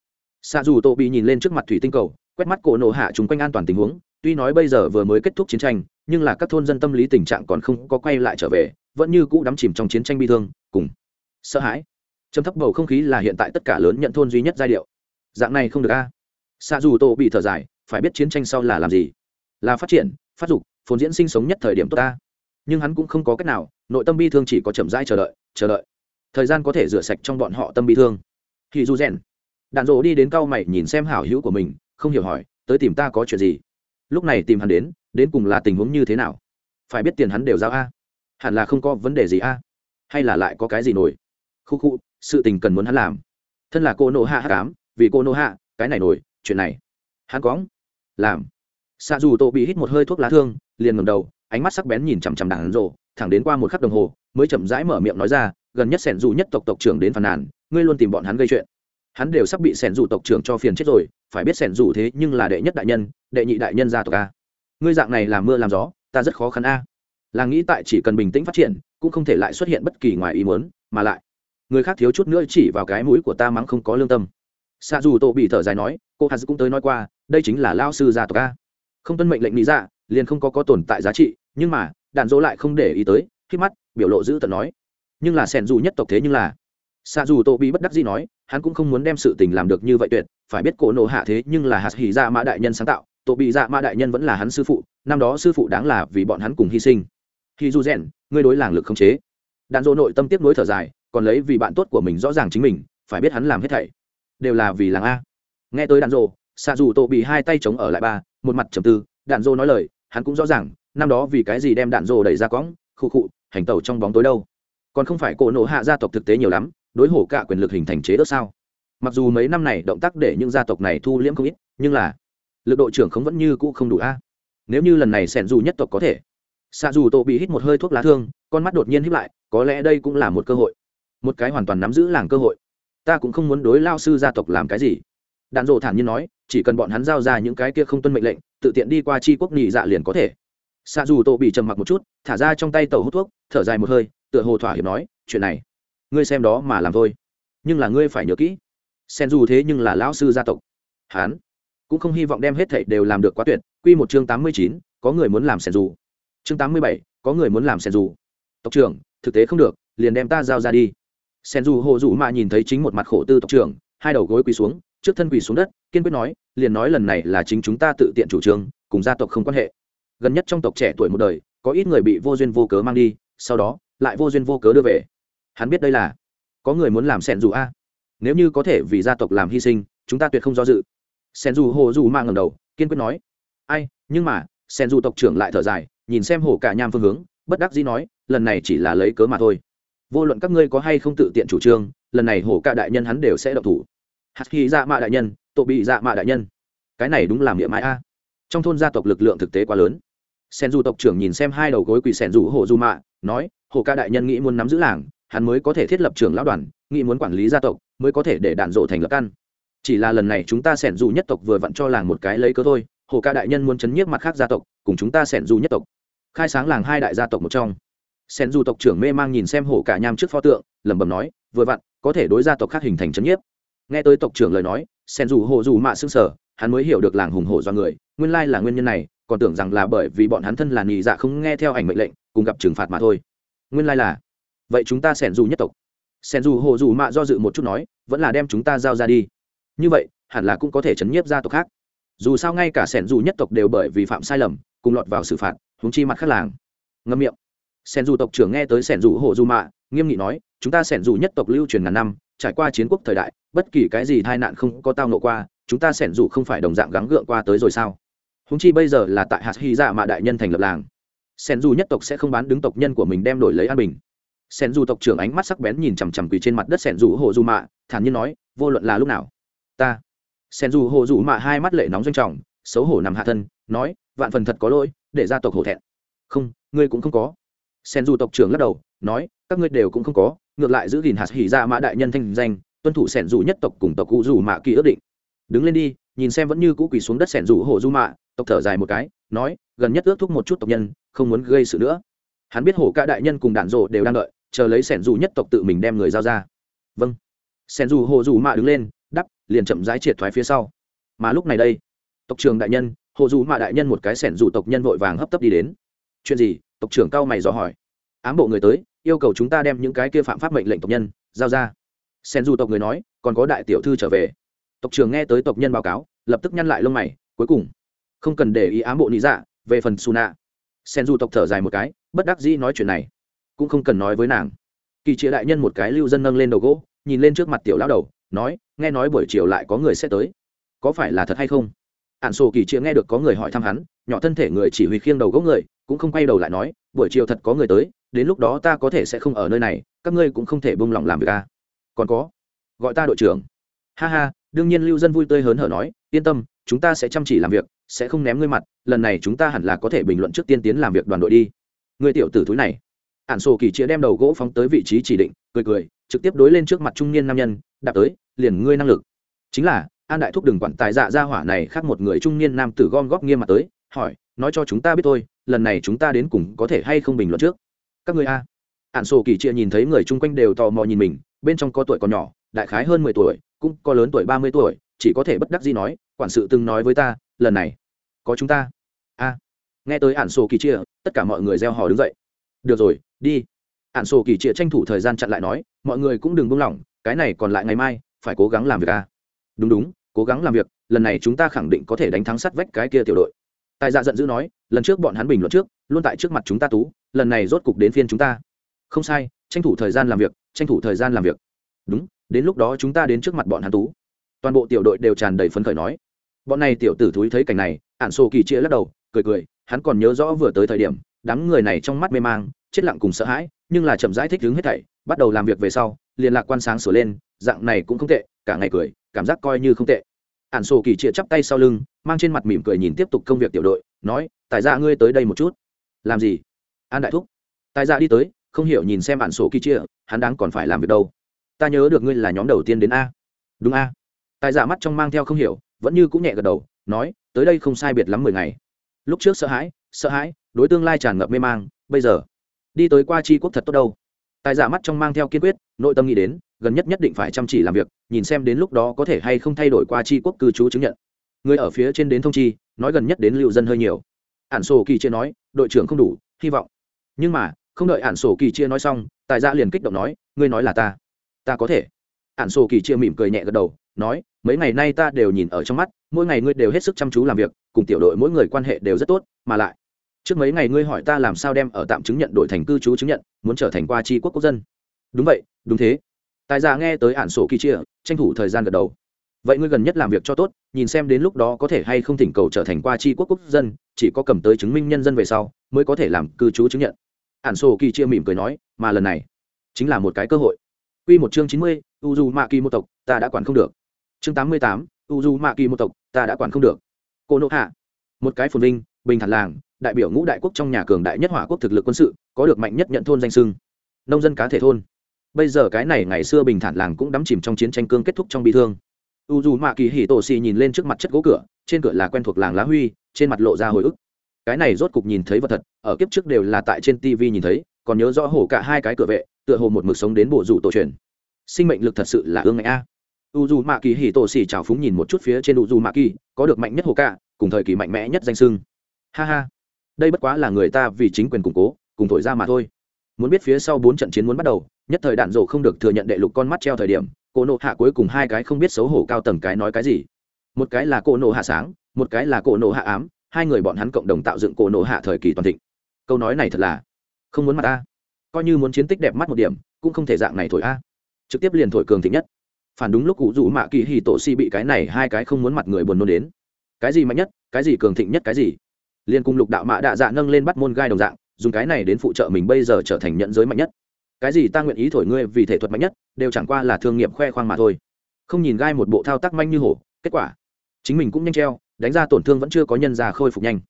Xạ dù tô bị nhìn lên trước mặt thủy tinh cầu, quét mắt cổ nổ hạ chung quanh an toàn tình huống, tuy nói bây giờ vừa mới kết thúc chiến tranh, nhưng là các thôn dân tâm lý tình trạng còn không có quay lại trở về, vẫn như cũ đắm chìm trong chiến tranh bi thương, cùng sợ hãi. Châm thấp bầu không khí là hiện tại tất cả lớn nhận thôn duy nhất giai điệu. Dạng này không được a. Xạ dù tô bị thở dài, phải biết chiến tranh sau là làm gì? Là phát triển, phát dục, phồn diễn sinh sống nhất thời điểm tốt ta. Nhưng hắn cũng không có cách nào, nội tâm bi thương chỉ có chậm rãi chờ đợi chờ đợi. Thời gian có thể rửa sạch trong bọn họ tâm bi thương. Thì du rèn. Đạn dỗ đi đến cau mày nhìn xem hảo hữu của mình, không hiểu hỏi, tới tìm ta có chuyện gì? Lúc này tìm hắn đến đến cùng là tình huống như thế nào? Phải biết tiền hắn đều giao a. Hẳn là không có vấn đề gì a. Hay là lại có cái gì nổi? Khu khu, sự tình cần muốn hắn làm. Thân là cô nộ hạ hát cám vì cô nộ hạ, cái này nổi, chuyện này. Hắn cóng làm. Xạ dù tô bị hít một hơi thuốc lá thương, liền ngầm đầu, ánh mắt sắc bén nhìn chằm chằm đạn rộ thẳng đến qua một khắc đồng hồ, mới chậm rãi mở miệng nói ra, gần nhất sẻn dù nhất tộc tộc trưởng đến phàn nàn, ngươi luôn tìm bọn hắn gây chuyện. Hắn đều sắp bị sẻn dù tộc trưởng cho phiền chết rồi, phải biết sẻn dù thế nhưng là đệ nhất đại nhân, đệ nhị đại nhân gia tộc a. Ngươi dạng này làm mưa làm gió, ta rất khó khăn a. Là nghĩ tại chỉ cần bình tĩnh phát triển, cũng không thể lại xuất hiện bất kỳ ngoài ý muốn, mà lại người khác thiếu chút nữa chỉ vào cái mũi của ta mắng không có lương tâm. Xa dù tổ bị thở dài nói cô hà cũng tới nói qua đây chính là lao sư gia tộc a. Không tuân mệnh lệnh lý giả, dạ, liền không có có tồn tại giá trị nhưng mà đạn dỗ lại không để ý tới khi mắt biểu lộ giữ tận nói nhưng là sẻn dù nhất tộc thế nhưng là. Xa dù tổ bị bất đắc dĩ nói hắn cũng không muốn đem sự tình làm được như vậy tuyệt phải biết cổ nộ hạ thế nhưng là hạt hỉ dạ mã đại nhân sáng tạo tổ bị dạ mã đại nhân vẫn là hắn sư phụ năm đó sư phụ đáng là vì bọn hắn cùng hy sinh. Khi du rèn ngươi đối làng lực không chế. Đạn dỗ nội tâm tiếp nối thở dài còn lấy vì bạn tốt của mình rõ ràng chính mình, phải biết hắn làm hết thảy. Đều là vì làng a. Nghe tới đạn dỗ xa dù tổ bị hai tay chống ở lại ba, một mặt trầm tư, đạn dỗ nói lời, hắn cũng rõ ràng, năm đó vì cái gì đem đạn dỗ đẩy ra cõng khụ khụ hành tẩu trong bóng tối đâu. Còn không phải cổ nộ hạ gia tộc thực tế nhiều lắm, đối hổ cả quyền lực hình thành chế đỡ sao. Mặc dù mấy năm này động tác để những gia tộc này thu liễm không ít, nhưng là lực đội trưởng không vẫn như cũ không đủ a. Nếu như lần này sẻn dù nhất tộc có thể xạ dù tổ bị hít một hơi thuốc lá thương, con mắt đột nhiên hít lại, có lẽ đây cũng là một cơ hội một cái hoàn toàn nắm giữ làng cơ hội. Ta cũng không muốn đối lao sư gia tộc làm cái gì. Đạn dộ thản nhiên nói, chỉ cần bọn hắn giao ra những cái kia không tuân mệnh lệnh, tự tiện đi qua chi quốc nhị dạ liền có thể. Xạ dù tổ bị trầm mặc một chút, thả ra trong tay tàu hút thuốc, thở dài một hơi, tựa hồ thỏa hiệp nói, chuyện này, ngươi xem đó mà làm thôi. Nhưng là ngươi phải nhớ kỹ, sen dù thế nhưng là lão sư gia tộc. Hán cũng không hy vọng đem hết thảy đều làm được quá tuyệt. Quy một chương tám mươi chín, có người muốn làm sen dù. Chương tám mươi bảy, có người muốn làm sen dù. Tộc trưởng, thực tế không được, liền đem ta giao ra đi sen dù hồ dù mạ nhìn thấy chính một mặt khổ tư tộc trưởng, hai đầu gối quỳ xuống, trước thân quỳ xuống đất, kiên quyết nói, liền nói lần này là chính chúng ta tự tiện chủ trương, cùng gia tộc không quan hệ. Gần nhất trong tộc trẻ tuổi một đời, có ít người bị vô duyên vô cớ mang đi, sau đó, lại vô duyên vô cớ đưa về. Hắn biết đây là, có người muốn làm sẻn dù a. Nếu như có thể vì gia tộc làm hy sinh, chúng ta tuyệt không do dự. Sẻn dù hồ dù mang ngầm đầu, kiên quyết nói, ai, nhưng mà sẻn dù tộc trưởng lại thở dài, nhìn xem hồ cả nham phương hướng, bất đắc dĩ nói, lần này chỉ là lấy cớ mà thôi vô luận các ngươi có hay không tự tiện chủ trương, lần này hồ cả đại nhân hắn đều sẽ độc thủ. Hạt khi dạ mạ đại nhân tội bị dạ mạ đại nhân. Cái này đúng làm địa mãi a. Trong thôn gia tộc lực lượng thực tế quá lớn. Sen du tộc trưởng nhìn xem hai đầu gối quỳ sen du hồ du mạ, nói hồ ca đại nhân nghĩ muốn nắm giữ làng, hắn mới có thể thiết lập trưởng lão đoàn, nghĩ muốn quản lý gia tộc, mới có thể để đạn rộ thành lập căn. Chỉ là lần này chúng ta sẻn dù nhất tộc vừa vặn cho làng một cái lấy cớ thôi hồ ca đại nhân muốn chấn nhiếp mặt khác gia tộc, cùng chúng ta sẻn dù nhất tộc. Khai sáng làng hai đại gia tộc một trong sen du tộc trưởng mê mang nhìn xem hổ cả nham trước pho tượng, lẩm bẩm nói, vừa vặn, có thể đối gia tộc khác hình thành chấn nhiếp. Nghe tới tộc trưởng lời nói, sen du hồ dù mạ xương sở hắn mới hiểu được làng hùng hổ do người, nguyên lai là nguyên nhân này, còn tưởng rằng là bởi vì bọn hắn thân là nhị dạ không nghe theo ảnh mệnh lệnh, cùng gặp trừng phạt mà thôi. Nguyên lai là. Vậy chúng ta sẻn dù nhất tộc. Sẻn dù hồ dù mạ do dự một chút nói, vẫn là đem chúng ta giao ra đi. Như vậy, hẳn là cũng có thể chấn nhiếp gia tộc khác. Dù sao ngay cả sẻn dù nhất tộc đều bởi vì phạm sai lầm, cùng lọt vào xử phạt húng chi mặt khác làng. Ngâm miệng sẻn dù tộc trưởng nghe tới sẻn dù hồ dù mạ, nghiêm nghị nói, chúng ta sẻn dù nhất tộc lưu truyền ngàn năm, trải qua chiến quốc thời đại, bất kỳ cái gì tai nạn không có tao nộ qua, chúng ta sẻn dù không phải đồng dạng gắng gượng qua tới rồi sao? Húng chi bây giờ là tại hạt hy dạ mạ đại nhân thành lập làng. Sen dù nhất tộc sẽ không bán đứng tộc nhân của mình đem đổi lấy an bình. Sen dù tộc trưởng ánh mắt sắc bén nhìn chằm chằm quỳ trên mặt đất sen dù hồ dù mạ, thản nhiên nói, vô luận là lúc nào, ta. Sen dù hồ dù mạ hai mắt lệ nóng doanh trọng, xấu hổ nằm hạ thân, nói, vạn phần thật có lỗi, để gia tộc hổ thẹn. Không, ngươi cũng không có sen du tộc trưởng lắc đầu, nói, các ngươi đều cũng không có, ngược lại giữ gìn hạt hỉ ra mã đại nhân thanh danh, tuân thủ sẻn dù nhất tộc cùng tộc cụ dù mạ kỳ ước định. Đứng lên đi, nhìn xem vẫn như cũ quỳ xuống đất sẻn dù hồ du mạ tộc thở dài một cái, nói, gần nhất ước thúc một chút tộc nhân, không muốn gây sự nữa. Hắn biết hổ ca đại nhân cùng đạn rộ đều đang đợi, chờ lấy sẻn dù nhất tộc tự mình đem người giao ra. Vâng. Sẻn dù hồ dù mạ đứng lên, đắp, liền chậm rãi triệt thoái phía sau. Mà lúc này đây, tộc trưởng đại nhân hồ dù mạ đại nhân một cái sẻn dù tộc nhân vội vàng hấp tấp đi đến. Chuyện gì? Tộc trưởng cao mày dò hỏi. Ám bộ người tới, yêu cầu chúng ta đem những cái kia phạm pháp mệnh lệnh tộc nhân, giao ra. Sen du tộc người nói, còn có đại tiểu thư trở về. Tộc trưởng nghe tới tộc nhân báo cáo, lập tức nhăn lại lông mày, cuối cùng, không cần để ý ám bộ lý dạ về phần su nạ sen du tộc thở dài một cái, bất đắc dĩ nói chuyện này. Cũng không cần nói với nàng. Kỳ trịa đại nhân một cái lưu dân nâng lên đầu gỗ, nhìn lên trước mặt tiểu lão đầu, nói, nghe nói buổi chiều lại có người sẽ tới. Có phải là thật hay không? Ạn sổ kỳ trịa nghe được có người hỏi thăm hắn, nhỏ thân thể người chỉ huy khiêng đầu gỗ người cũng không quay đầu lại nói, buổi chiều thật có người tới, đến lúc đó ta có thể sẽ không ở nơi này, các ngươi cũng không thể bông lòng làm việc a còn có, gọi ta đội trưởng. Ha ha, đương nhiên lưu dân vui tươi hớn hở nói, yên tâm, chúng ta sẽ chăm chỉ làm việc, sẽ không ném ngươi mặt, lần này chúng ta hẳn là có thể bình luận trước tiên tiến làm việc đoàn đội đi. Ngươi tiểu tử thúi này. Ản sổ kỳ chĩa đem đầu gỗ phóng tới vị trí chỉ định, cười cười, trực tiếp đối lên trước mặt trung niên nam nhân, đạp tới, liền ngươi năng lực. Chính là, an đại thúc đừng quản tài dạ ra hỏa này, khác một người trung niên nam tử gom góp nghiêm mặt tới, hỏi, nói cho chúng ta biết thôi lần này chúng ta đến cùng có thể hay không bình luận trước? Các ngươi a. Ạn sổ kỳ chia nhìn thấy người chung quanh đều tò mò nhìn mình, bên trong có tuổi còn nhỏ, đại khái hơn mười tuổi, cũng có lớn tuổi ba mươi tuổi, chỉ có thể bất đắc gì nói, quản sự từng nói với ta, lần này, có chúng ta. A. Nghe tới ạn sổ kỳ chia, tất cả mọi người gieo hò đứng dậy. Được rồi, đi. Ạn sổ kỳ chia tranh thủ thời gian chặn lại nói, mọi người cũng đừng buông lỏng, cái này còn lại ngày mai, phải cố gắng làm việc a. Đúng đúng, cố gắng làm việc, lần này chúng ta khẳng định có thể đánh thắng sắt vách cái kia tiểu đội tài dạ giận dữ nói, lần trước bọn hắn bình luận trước, luôn tại trước mặt chúng ta tú, lần này rốt cục đến phiên chúng ta. Không sai, tranh thủ thời gian làm việc, tranh thủ thời gian làm việc. Đúng, đến lúc đó chúng ta đến trước mặt bọn hắn tú. Toàn bộ tiểu đội đều tràn đầy phấn khởi nói. Bọn này tiểu tử thúi thấy cảnh này ạn sổ kỳ chia lắc đầu, cười cười, hắn còn nhớ rõ vừa tới thời điểm, đám người này trong mắt mê mang, chết lặng cùng sợ hãi, nhưng là chậm rãi thích đứng hết thảy, bắt đầu làm việc về sau, liền lạc quan sáng sửa lên, dạng này cũng không tệ, cả ngày cười, cảm giác coi như không tệ. Ạn sổ kỳ chia chắp tay sau lưng mang trên mặt mỉm cười nhìn tiếp tục công việc tiểu đội, nói, tài ra ngươi tới đây một chút. Làm gì? An đại thúc. Tài ra đi tới, không hiểu nhìn xem bản sổ kỳ chia, hắn đáng còn phải làm việc đâu. Ta nhớ được ngươi là nhóm đầu tiên đến a. Đúng a. Tài giả mắt trong mang theo không hiểu, vẫn như cũng nhẹ gật đầu, nói, tới đây không sai biệt lắm mười ngày. Lúc trước sợ hãi sợ hãi, đối tương lai tràn ngập mê mang, bây giờ, đi tới qua tri quốc thật tốt đâu. Tài giả mắt trong mang theo kiên quyết, nội tâm nghĩ đến, gần nhất nhất định phải chăm chỉ làm việc, nhìn xem đến lúc đó có thể hay không thay đổi qua tri quốc cư trú chứng nhận người ở phía trên đến thông chi, nói gần nhất đến lưu dân hơi nhiều. Ản sổ kỳ chia nói, đội trưởng không đủ, hy vọng. Nhưng mà, không đợi ản sổ kỳ chia nói xong, tài dạ liền kích động nói, ngươi nói là ta. Ta có thể. Ản sổ kỳ chia mỉm cười nhẹ gật đầu, nói, mấy ngày nay ta đều nhìn ở trong mắt, mỗi ngày ngươi đều hết sức chăm chú làm việc, cùng tiểu đội mỗi người quan hệ đều rất tốt, mà lại, trước mấy ngày ngươi hỏi ta làm sao đem ở tạm chứng nhận đổi thành cư trú chứng nhận, muốn trở thành qua tri quốc quốc dân. Đúng vậy, đúng thế. Tài già nghe tới ản sổ kỳ chia, tranh thủ thời gian gật đầu vậy ngươi gần nhất làm việc cho tốt nhìn xem đến lúc đó có thể hay không thỉnh cầu trở thành qua tri quốc quốc dân chỉ có cầm tới chứng minh nhân dân về sau mới có thể làm cư trú chứng nhận ản sổ kỳ chia mỉm cười nói mà lần này chính là một cái cơ hội q một chương chín mươi, Uju Mạ Kỳ một tộc, ta đã quản không được. Chương tám mươi tám, Uju Mạ Kỳ một tộc, ta đã quản không được. Cô nộ hạ, một cái phồn vinh, bình thản làng, đại biểu ngũ đại quốc trong nhà cường đại nhất hỏa quốc thực lực quân sự, có được mạnh nhất nhận thôn danh sưng. Nông dân cá thể thôn. Bây giờ cái này ngày xưa bình thản làng cũng đắm chìm trong chiến tranh cương kết thúc trong bi thương. Uju Mạ Kỳ hỉ tổ xì nhìn lên trước mặt chất gỗ cửa, trên cửa là quen thuộc làng lá huy, trên mặt lộ ra hồi ức. Cái này rốt cục nhìn thấy vật thật, ở kiếp trước đều là tại trên TV nhìn thấy, còn nhớ rõ hổ cả hai cái cửa vệ, tựa hồ một mực sống đến bộ rủ tổ truyền. Sinh mệnh lực thật sự là ương ngạnh a. U dù mạ kỳ hì tổ xì trào phúng nhìn một chút phía trên u dù mạ kỳ có được mạnh nhất hồ cả, cùng thời kỳ mạnh mẽ nhất danh sưng ha ha. Đây bất quá là người ta vì chính quyền củng cố cùng thổi ra mà thôi. Muốn biết phía sau bốn trận chiến muốn bắt đầu nhất thời đạn dộ không được thừa nhận đệ lục con mắt treo thời điểm cổ nộ hạ cuối cùng hai cái không biết xấu hổ cao tầng cái nói cái gì. Một cái là cổ nộ hạ sáng, một cái là cổ nộ hạ ám, hai người bọn hắn cộng đồng tạo dựng cổ nộ hạ thời kỳ toàn thịnh. Câu nói này thật là không muốn mặt ta. Coi như muốn chiến tích đẹp mắt một điểm, cũng không thể dạng này thổi a. Trực tiếp liền thổi cường thịnh nhất. Phản đúng lúc cụ rủ mạ kỳ hì tổ si bị cái này hai cái không muốn mặt người buồn nôn đến. Cái gì mạnh nhất, cái gì cường thịnh nhất cái gì? Liên cùng lục đạo mạ đạ dạ nâng lên bắt môn gai đồng dạng, dùng cái này đến phụ trợ mình bây giờ trở thành nhận giới mạnh nhất cái gì ta nguyện ý thổi ngươi vì thể thuật mạnh nhất, đều chẳng qua là thương nghiệp khoe khoang mà thôi. Không nhìn gai một bộ thao tác manh như hổ, kết quả, chính mình cũng nhanh treo, đánh ra tổn thương vẫn chưa có nhân ra khôi phục nhanh.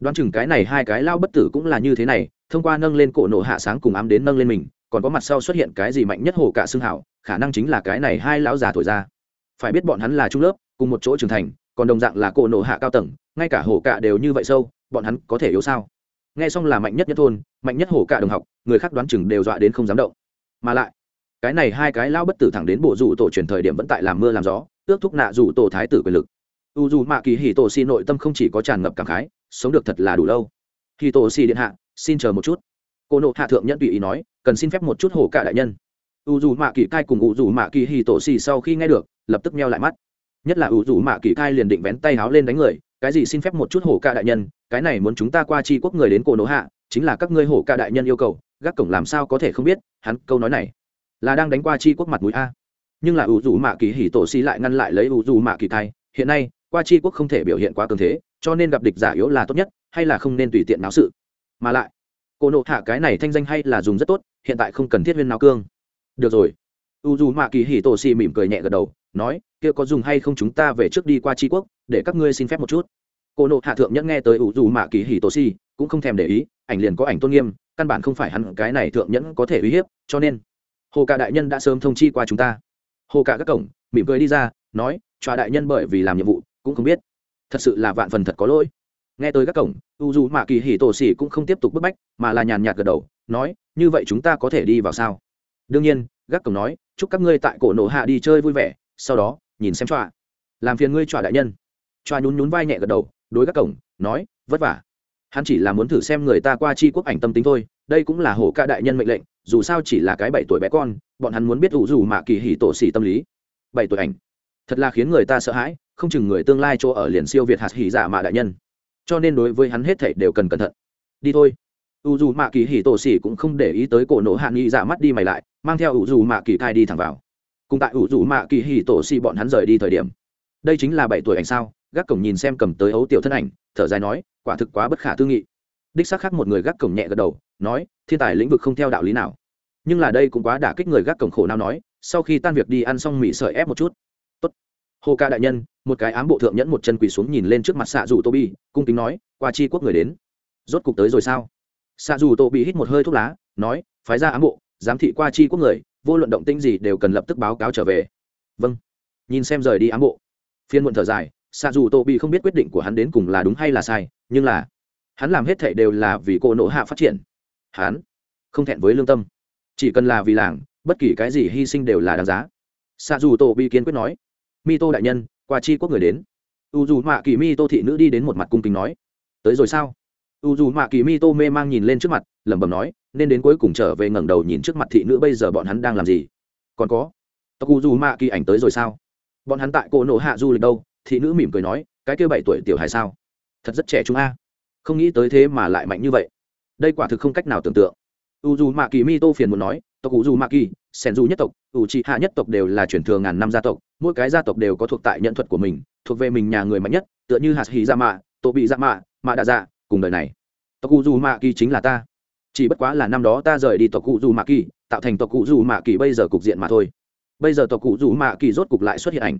Đoán chừng cái này hai cái lao bất tử cũng là như thế này, thông qua nâng lên cổ nộ hạ sáng cùng ám đến nâng lên mình, còn có mặt sau xuất hiện cái gì mạnh nhất hồ cả xương hảo, khả năng chính là cái này hai lão già thổi ra. Phải biết bọn hắn là trung lớp, cùng một chỗ trưởng thành, còn đồng dạng là cổ nộ hạ cao tầng, ngay cả hồ cả đều như vậy sâu, bọn hắn có thể yếu sao? Nghe xong là mạnh nhất nhất thôn, mạnh nhất hồ cả đồng học, người khác đoán chừng đều dọa đến không dám động. Mà lại, cái này hai cái lao bất tử thẳng đến bộ rủ tổ truyền thời điểm vẫn tại làm mưa làm gió, ước thúc nạ rủ tổ thái tử quyền lực. U dù mạ kỳ hì tổ xi nội tâm không chỉ có tràn ngập cảm khái, sống được thật là đủ lâu. Hì tổ xi điện hạ, xin chờ một chút. Cô nộ hạ thượng nhẫn tùy ý nói, cần xin phép một chút hổ cả đại nhân. U dù mạ kỳ cai cùng u dù mạ kỳ hì tổ xì sau khi nghe được, lập tức meo lại mắt. Nhất là u dù mạ kỳ cai liền định vén tay háo lên đánh người cái gì xin phép một chút hổ ca đại nhân cái này muốn chúng ta qua chi quốc người đến cổ nỗ hạ chính là các ngươi hổ ca đại nhân yêu cầu gác cổng làm sao có thể không biết hắn câu nói này là đang đánh qua chi quốc mặt mũi a. Nhưng là u dù mạ kỳ hỉ tổ xì lại ngăn lại lấy u dù mạ kỳ thay, hiện nay qua chi quốc không thể biểu hiện quá cường thế cho nên gặp địch giả yếu là tốt nhất hay là không nên tùy tiện náo sự. Mà lại cô nộ hạ cái này thanh danh hay là dùng rất tốt hiện tại không cần thiết viên nào cương. Được rồi. U dù mạ kỳ hì tổ xì mỉm cười nhẹ gật đầu nói kia có dùng hay không chúng ta về trước đi qua tri quốc để các ngươi xin phép một chút. Cô nộ hạ thượng nhẫn nghe tới u dù mạ kỳ hì tổ si, cũng không thèm để ý, ảnh liền có ảnh tôn nghiêm, căn bản không phải hẳn cái này thượng nhẫn có thể uy hiếp, cho nên, hồ cả đại nhân đã sớm thông chi qua chúng ta. Hồ cả các cổng, mỉm cười đi ra, nói choa đại nhân bởi vì làm nhiệm vụ, cũng không biết. Thật sự là vạn phần thật có lỗi. Nghe tới các cổng u dù mạ kỳ hì tổ xỉ cũng không tiếp tục bức bách, mà là nhàn nhạt gật đầu, nói, như vậy chúng ta có thể đi vào sao? Đương nhiên gác cổng nói, chúc các ngươi tại cổ nổ hạ đi chơi vui vẻ, sau đó, nhìn xem choa làm phiền ngươi choa đại nhân choa nhún nhún vai nhẹ gật đầu, đối các cổng, nói, vất vả. Hắn chỉ là muốn thử xem người ta qua chi quốc ảnh tâm tính thôi, đây cũng là hổ ca đại nhân mệnh lệnh, dù sao chỉ là cái bảy tuổi bé con, bọn hắn muốn biết ủ dù mạ kỳ hỉ tổ xỉ tâm lý. Bảy tuổi ảnh. Thật là khiến người ta sợ hãi, không chừng người tương lai chỗ ở liền siêu việt hạt hỉ giả mạ đại nhân. Cho nên đối với hắn hết thảy đều cần cẩn thận. Đi thôi. U dù mạ kỳ hỉ tổ xỉ cũng không để ý tới cổ nổ hạ nghị dạ mắt đi mày lại, mang theo u dù mạ kỳ cai đi thẳng vào. Cùng tại u dù mạ kỳ hỉ tổ xỉ bọn hắn rời đi thời điểm. Đây chính là bảy tuổi ảnh sao? Gác cổng nhìn xem cầm tới ấu tiểu thân ảnh, thở dài nói, quả thực quá bất khả tư nghị. Đích xác khác một người gác cổng nhẹ gật đầu, nói, thiên tài lĩnh vực không theo đạo lý nào. Nhưng là đây cũng quá đả kích người gác cổng khổ nào nói, sau khi tan việc đi ăn xong mì sợi ép một chút. Tốt. Hồ ca đại nhân, một cái ám bộ thượng nhẫn một chân quỳ xuống nhìn lên trước mặt xạ dù tô bi cung kính nói, qua chi quốc người đến. Rốt cục tới rồi sao? Xạ dù tô bi hít một hơi thuốc lá, nói, phái ra ám bộ, giám thị qua chi quốc người, vô luận động tinh gì đều cần lập tức báo cáo trở về. Vâng. Nhìn xem rời đi ám bộ. Phiên muộn thở dài xạ dù tô bị không biết quyết định của hắn đến cùng là đúng hay là sai, nhưng là hắn làm hết thệ đều là vì cô nộ hạ phát triển. Hắn không thẹn với lương tâm. Chỉ cần là vì làng, bất kỳ cái gì hy sinh đều là đáng giá. Xạ dù tô bị kiên quyết nói mi tô đại nhân, qua chi quốc người đến. U dù mạ kỳ mi tô thị nữ đi đến một mặt cung kính nói, tới rồi sao? U dù mạ kỳ mi tô mê mang nhìn lên trước mặt, lẩm bẩm nói, nên đến cuối cùng trở về ngẩng đầu nhìn trước mặt thị nữ bây giờ bọn hắn đang làm gì? Còn có, tộc u dù mạ kỳ ảnh tới rồi sao? Bọn hắn tại cỗ nổ hạ du lịch đâu? Thị nữ mỉm cười nói, cái kêu bảy tuổi tiểu hài sao? Thật rất trẻ chúng a. Không nghĩ tới thế mà lại mạnh như vậy. Đây quả thực không cách nào tưởng tượng. U dù mạ kỳ mi tô phiền muốn nói, tộc u dù mạ kỳ sen du nhất tộc u trị hạ nhất tộc đều là truyền thừa ngàn năm gia tộc, mỗi cái gia tộc đều có thuộc tại nhận thuật của mình, thuộc về mình nhà người mạnh nhất, tựa như hạt hì gia mạ tổ bị gia mạ mạ đạ dạ cùng đời này. Tộc u dù mạ kỳ chính là ta. Chỉ bất quá là năm đó ta rời đi tộc cụ dù mạ kỳ tạo thành tộc cụ dù mạ kỳ bây giờ cục diện mà thôi. Bây giờ tộc cụ dù mạ kỳ rốt cục lại xuất hiện ảnh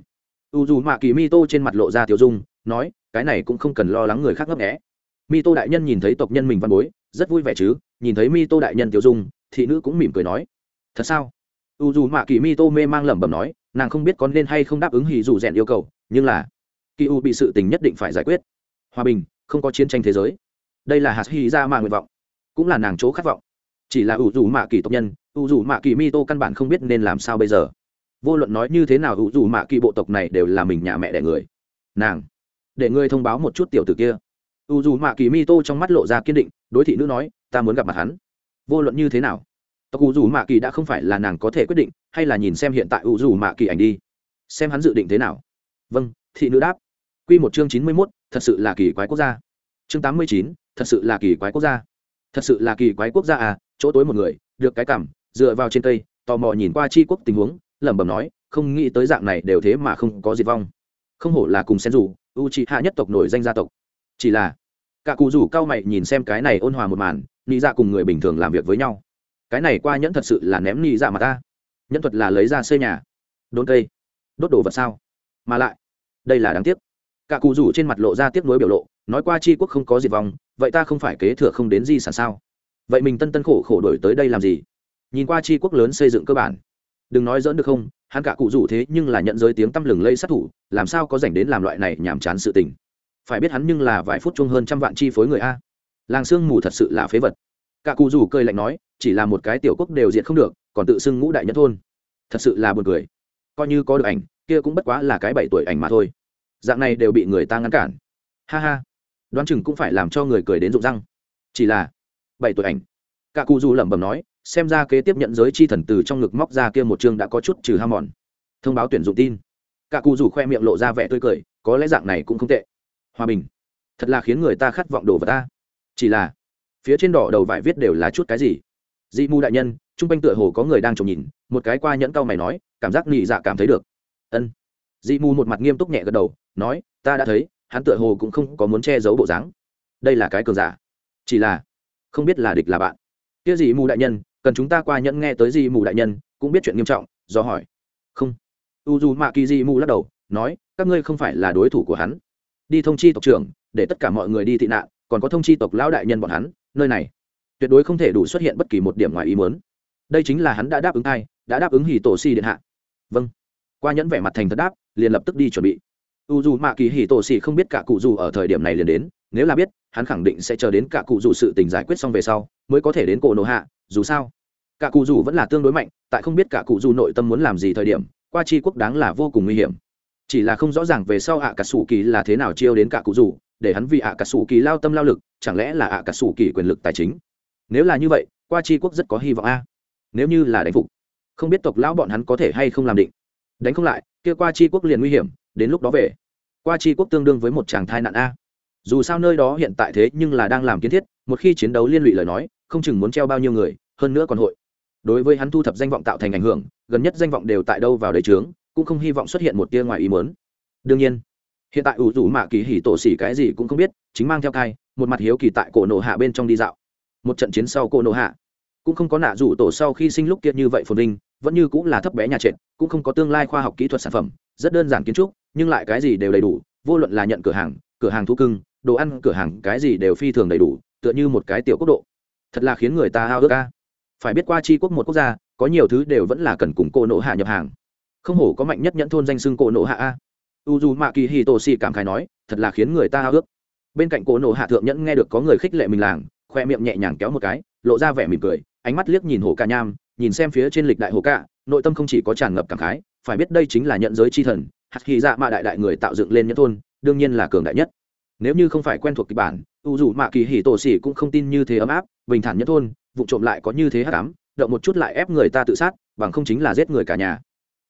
u dù mạ kỳ mi tô trên mặt lộ ra tiểu dung, nói, cái này cũng không cần lo lắng người khác ngấp nghẽ mi tô đại nhân nhìn thấy tộc nhân mình văn bối, rất vui vẻ chứ, nhìn thấy mi tô đại nhân tiểu dung, thị nữ cũng mỉm cười nói, thật sao? U dù mạ kỳ mi tô mê mang lẩm bẩm nói, nàng không biết có nên hay không đáp ứng hì dù rèn yêu cầu, nhưng là kỳ u bị sự tình nhất định phải giải quyết. Hòa bình, không có chiến tranh thế giới. Đây là hạt dạ hy ra mà nguyện vọng, cũng là nàng chỗ khát vọng. Chỉ là ủ dù mạ kỳ tộc nhân ủ dù mạ kỳ mi tô căn bản không biết nên làm sao bây giờ vô luận nói như thế nào hữu dù mạ kỳ bộ tộc này đều là mình nhà mẹ đẻ người. Nàng, để ngươi thông báo một chút tiểu tử kia. U dù mạ kỳ mi tô trong mắt lộ ra kiên định, đối thị nữ nói, ta muốn gặp mặt hắn. Vô luận như thế nào, tộc u dù mạ kỳ đã không phải là nàng có thể quyết định, hay là nhìn xem hiện tại U dù mạ kỳ ảnh đi. Xem hắn dự định thế nào. Vâng thị nữ đáp. Q một chương chín mươi mốt, thật sự là kỳ quái quốc gia. Chương tám mươi chín, thật sự là kỳ quái quốc gia. Thật sự là kỳ quái quốc gia à chỗ tối một người, được cái cảm, dựa vào trên cây, tò mò nhìn qua c quốc tình huống lẩm bẩm nói, không nghĩ tới dạng này đều thế mà không có diệt vong. Không hổ là cùng xen rủ u c hạ nhất tộc nổi danh gia tộc. Chỉ là, cả cụ rủ cao mày nhìn xem cái này ôn hòa một màn nghĩ ra dạ cùng người bình thường làm việc với nhau. Cái này qua nhẫn thật sự là ném nghĩ ra dạ mà ta. Nhẫn thuật là lấy ra xây nhà. Đốn cây. Đốt đồ vật sao? Mà lại, đây là đáng tiếc. Cả cụ rủ trên mặt lộ ra tiếc nuối biểu lộ, nói qua c quốc không có diệt vong, vậy ta không phải kế thừa không đến di sản sao? Vậy mình tân tân khổ khổ đổi tới đây làm gì? Nhìn qua c quốc lớn xây dựng cơ bản đừng nói dỡn được không, hắn cả cụ rủ thế nhưng là nhận giới tiếng tăm lừng lây sát thủ, làm sao có dành đến làm loại này nhàm chán sự tình? Phải biết hắn nhưng là vài phút chung hơn trăm vạn chi phối người a. Làng sương mù thật sự là phế vật. Cả cụ rủ cười lạnh nói, chỉ là một cái tiểu quốc đều diện không được, còn tự xưng ngũ đại nhất thôn. Thật sự là buồn cười. Coi như có được ảnh, kia cũng bất quá là cái bảy tuổi ảnh mà thôi. Dạng này đều bị người ta ngăn cản. Ha ha. Đoán chừng cũng phải làm cho người cười đến rụng răng. Chỉ là bảy tuổi ảnh. Cả cụ rủ lẩm bẩm nói xem ra kế tiếp nhận giới chi thần từ trong ngực móc ra kia một chương đã có chút trừ ham mòn. Thông báo tuyển dụng tin. Cả cụ rủ khoe miệng lộ ra vẻ tươi cười, có lẽ dạng này cũng không tệ. Hòa bình. Thật là khiến người ta khát vọng đồ vật ta. Chỉ là, phía trên đỏ đầu vải viết đều là chút cái gì? Dị mù đại nhân, trung quanh tựa hồ có người đang trồng nhìn, một cái qua nhẫn cau mày nói, cảm giác nhị dạ cảm thấy được. Ân. Dị mù một mặt nghiêm túc nhẹ gật đầu, nói, ta đã thấy, hắn tựa hồ cũng không có muốn che giấu bộ dáng. Đây là cái cường giả. Chỉ là, không biết là địch là bạn. Kia dị mù đại nhân cần chúng ta qua nhẫn nghe tới gì mù đại nhân, cũng biết chuyện nghiêm trọng, do hỏi. Không. U dù mạ kỳ di mù lắc đầu, nói, các ngươi không phải là đối thủ của hắn. Đi thông chi tộc trưởng, để tất cả mọi người đi tị nạn, còn có thông chi tộc lão đại nhân bọn hắn, nơi này. Tuyệt đối không thể đủ xuất hiện bất kỳ một điểm ngoài ý muốn. Đây chính là hắn đã đáp ứng ai, đã đáp ứng hì tổ si điện hạ. Vâng. Qua nhẫn vẻ mặt thành thật đáp, liền lập tức đi chuẩn bị. U dù mạ kỳ hì tổ si không biết cả cụ dù ở thời điểm này liền đến, nếu là biết, hắn khẳng định sẽ chờ đến cả cụ dù sự tình giải quyết xong về sau, mới có thể đến cổ nổ hạ, dù sao cả cụ dù vẫn là tương đối mạnh, tại không biết cả cụ dù nội tâm muốn làm gì thời điểm, qua chi quốc đáng là vô cùng nguy hiểm. Chỉ là không rõ ràng về sau ạ cả sủ kỳ là thế nào chiêu đến cả cụ dù, để hắn vì ạ cả sủ kỳ lao tâm lao lực, chẳng lẽ là ạ cả sủ kỳ quyền lực tài chính? Nếu là như vậy, qua chi quốc rất có hy vọng a. Nếu như là đánh phục, không biết tộc lão bọn hắn có thể hay không làm định. Đánh không lại, kia qua chi quốc liền nguy hiểm, đến lúc đó về. Qua chi quốc tương đương với một chàng thai nạn a. Dù sao nơi đó hiện tại thế nhưng là đang làm kiến thiết, một khi chiến đấu liên lụy lời nói, không chừng muốn treo bao nhiêu người, hơn nữa còn hội đối với hắn thu thập danh vọng tạo thành ảnh hưởng, gần nhất danh vọng đều tại đâu vào đầy trướng cũng không hy vọng xuất hiện một tia ngoài ý mớn đương nhiên, hiện tại ủ rủ mạ kỳ hỉ tổ xỉ cái gì cũng không biết, chính mang theo cai một mặt hiếu kỳ tại cổ nổ hạ bên trong đi dạo. Một trận chiến sau cổ nổ hạ, cũng không có nạ rủ tổ sau khi sinh lúc kiệt như vậy phồn vinh, vẫn như cũng là thấp bé nhà trệt, cũng không có tương lai khoa học kỹ thuật sản phẩm, rất đơn giản kiến trúc, nhưng lại cái gì đều đầy đủ, vô luận là nhận cửa hàng cửa hàng thú cưng, đồ ăn, cửa hàng cái gì đều phi thường đầy đủ, tựa như một cái tiểu quốc độ. Thật là khiến người ta hao ước ca phải biết qua chi quốc một quốc gia, có nhiều thứ đều vẫn là cần cùng cô nộ hạ nhập hàng. Không hổ có mạnh nhất nhẫn thôn danh xưng cô nộ hạ a. U dù mạ kỳ hì tổ xì cảm khái nói, thật là khiến người ta hao ước. Bên cạnh cô nộ hạ thượng nhẫn nghe được có người khích lệ mình làng, khoe miệng nhẹ nhàng kéo một cái, lộ ra vẻ mỉm cười, ánh mắt liếc nhìn hồ ca nham, nhìn xem phía trên lịch đại hồ ca nội tâm không chỉ có tràn ngập cảm khái, phải biết đây chính là nhận giới chi thần hạt hy dạ mạ đại đại người tạo dựng lên nhẫn thôn, đương nhiên là cường đại nhất. Nếu như không phải quen thuộc kịch bản u dù mạ kỳ hỉ tổ xì cũng không tin như thế ấm áp bình thản nhất thôn, vụ trộm lại có như thế hát cám động một chút lại ép người ta tự sát, bằng không chính là giết người cả nhà.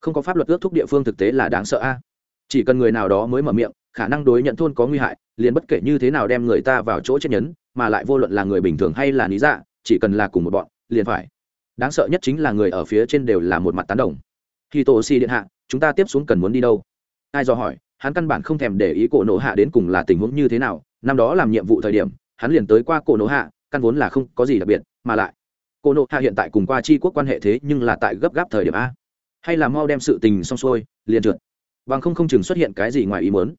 Không có pháp luật ước thúc địa phương thực tế là đáng sợ a. Chỉ cần người nào đó mới mở miệng, khả năng đối nhận thôn có nguy hại, liền bất kể như thế nào đem người ta vào chỗ chết nhấn, mà lại vô luận là người bình thường hay là lý dạ chỉ cần là cùng một bọn, liền phải. Đáng sợ nhất chính là người ở phía trên đều là một mặt tán đồng. Khi tổ si điện hạ, chúng ta tiếp xuống cần muốn đi đâu? Ai do hỏi, hắn căn bản không thèm để ý cổ nổ hạ đến cùng là tình huống như thế nào, năm đó làm nhiệm vụ thời điểm, hắn liền tới qua cổ nổ hạ căn vốn là không có gì đặc biệt, mà lại, cô nộ hạ hiện tại cùng qua c quốc quan hệ thế nhưng là tại gấp gáp thời điểm a. Hay là mau đem sự tình xong xuôi, liền trượt. Bằng không không chừng xuất hiện cái gì ngoài ý muốn.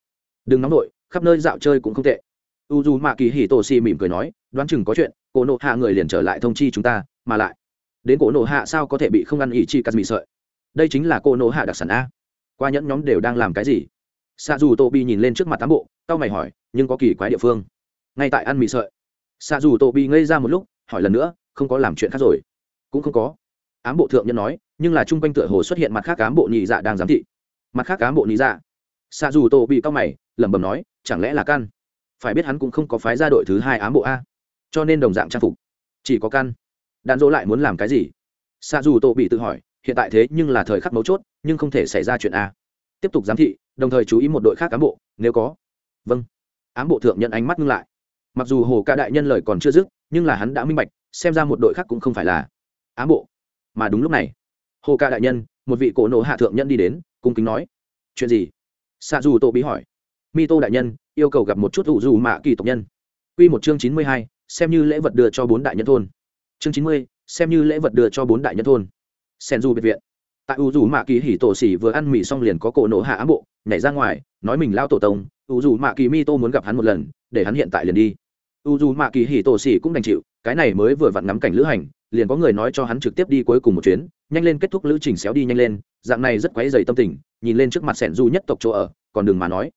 Đừng nóng nổi khắp nơi dạo chơi cũng không tệ. U dù mạ kỳ hì tổ xì mỉm cười nói, đoán chừng có chuyện cổ nộ hạ người liền trở lại thông chi chúng ta, mà lại, đến cổ nộ hạ sao có thể bị không ăn ỉ chi cắt mì sợi? Đây chính là cổ nộ hạ đặc sản a. Qua nhẫn nhóm đều đang làm cái gì? Xa dù tô bi nhìn lên trước mặt tám bộ tao mày hỏi, nhưng có kỳ quái địa phương. Ngay tại ăn mì sợi xa dù tô bị ngây ra một lúc, hỏi lần nữa, không có làm chuyện khác rồi. Cũng không có. Ám bộ thượng nhân nói, nhưng là chung quanh tựa hồ xuất hiện mặt khác ám bộ nhị dạ đang giám thị. Mặt khác ám bộ nhị dạ. Xa dù tô bị cao mày, lẩm bẩm nói, chẳng lẽ là căn? Phải biết hắn cũng không có phái ra đội thứ hai ám bộ a. Cho nên đồng dạng trang phục. Chỉ có căn. Đạn dỗ lại muốn làm cái gì? Xa dù tô bị tự hỏi, hiện tại thế nhưng là thời khắc mấu chốt, nhưng không thể xảy ra chuyện a. Tiếp tục giám thị, đồng thời chú ý một đội khác ám bộ, nếu có. Vâng. Ám bộ thượng nhận ánh mắt ngưng lại mặc dù hồ ca đại nhân lời còn chưa dứt, nhưng là hắn đã minh bạch, xem ra một đội khác cũng không phải là ám bộ. Mà đúng lúc này, hồ ca đại nhân, một vị cổ nộ hạ thượng nhân đi đến, cung kính nói, chuyện gì? Xạ dù tô bí hỏi. Mi tô đại nhân, yêu cầu gặp một chút ủ dù mạ kỳ tộc nhân. Quy một chương chín mươi hai, xem như lễ vật đưa cho bốn đại nhân thôn. Chương chín mươi, xem như lễ vật đưa cho bốn đại nhân thôn. Sen du biệt viện. Tại u dù mạ kỳ hỉ tổ xỉ vừa ăn mì xong liền có cổ nổ hạ ám bộ nhảy ra ngoài, nói mình lao tổ tông u dù mạ kỳ mi tô muốn gặp hắn một lần, để hắn hiện tại liền đi. U dù mạ kỳ hỉ tổ xỉ cũng đành chịu, cái này mới vừa vặn ngắm cảnh lữ hành, liền có người nói cho hắn trực tiếp đi cuối cùng một chuyến, nhanh lên kết thúc lữ trình xéo đi nhanh lên, dạng này rất quấy dày tâm tình, nhìn lên trước mặt sẻn du nhất tộc chỗ ở, còn đừng mà nói.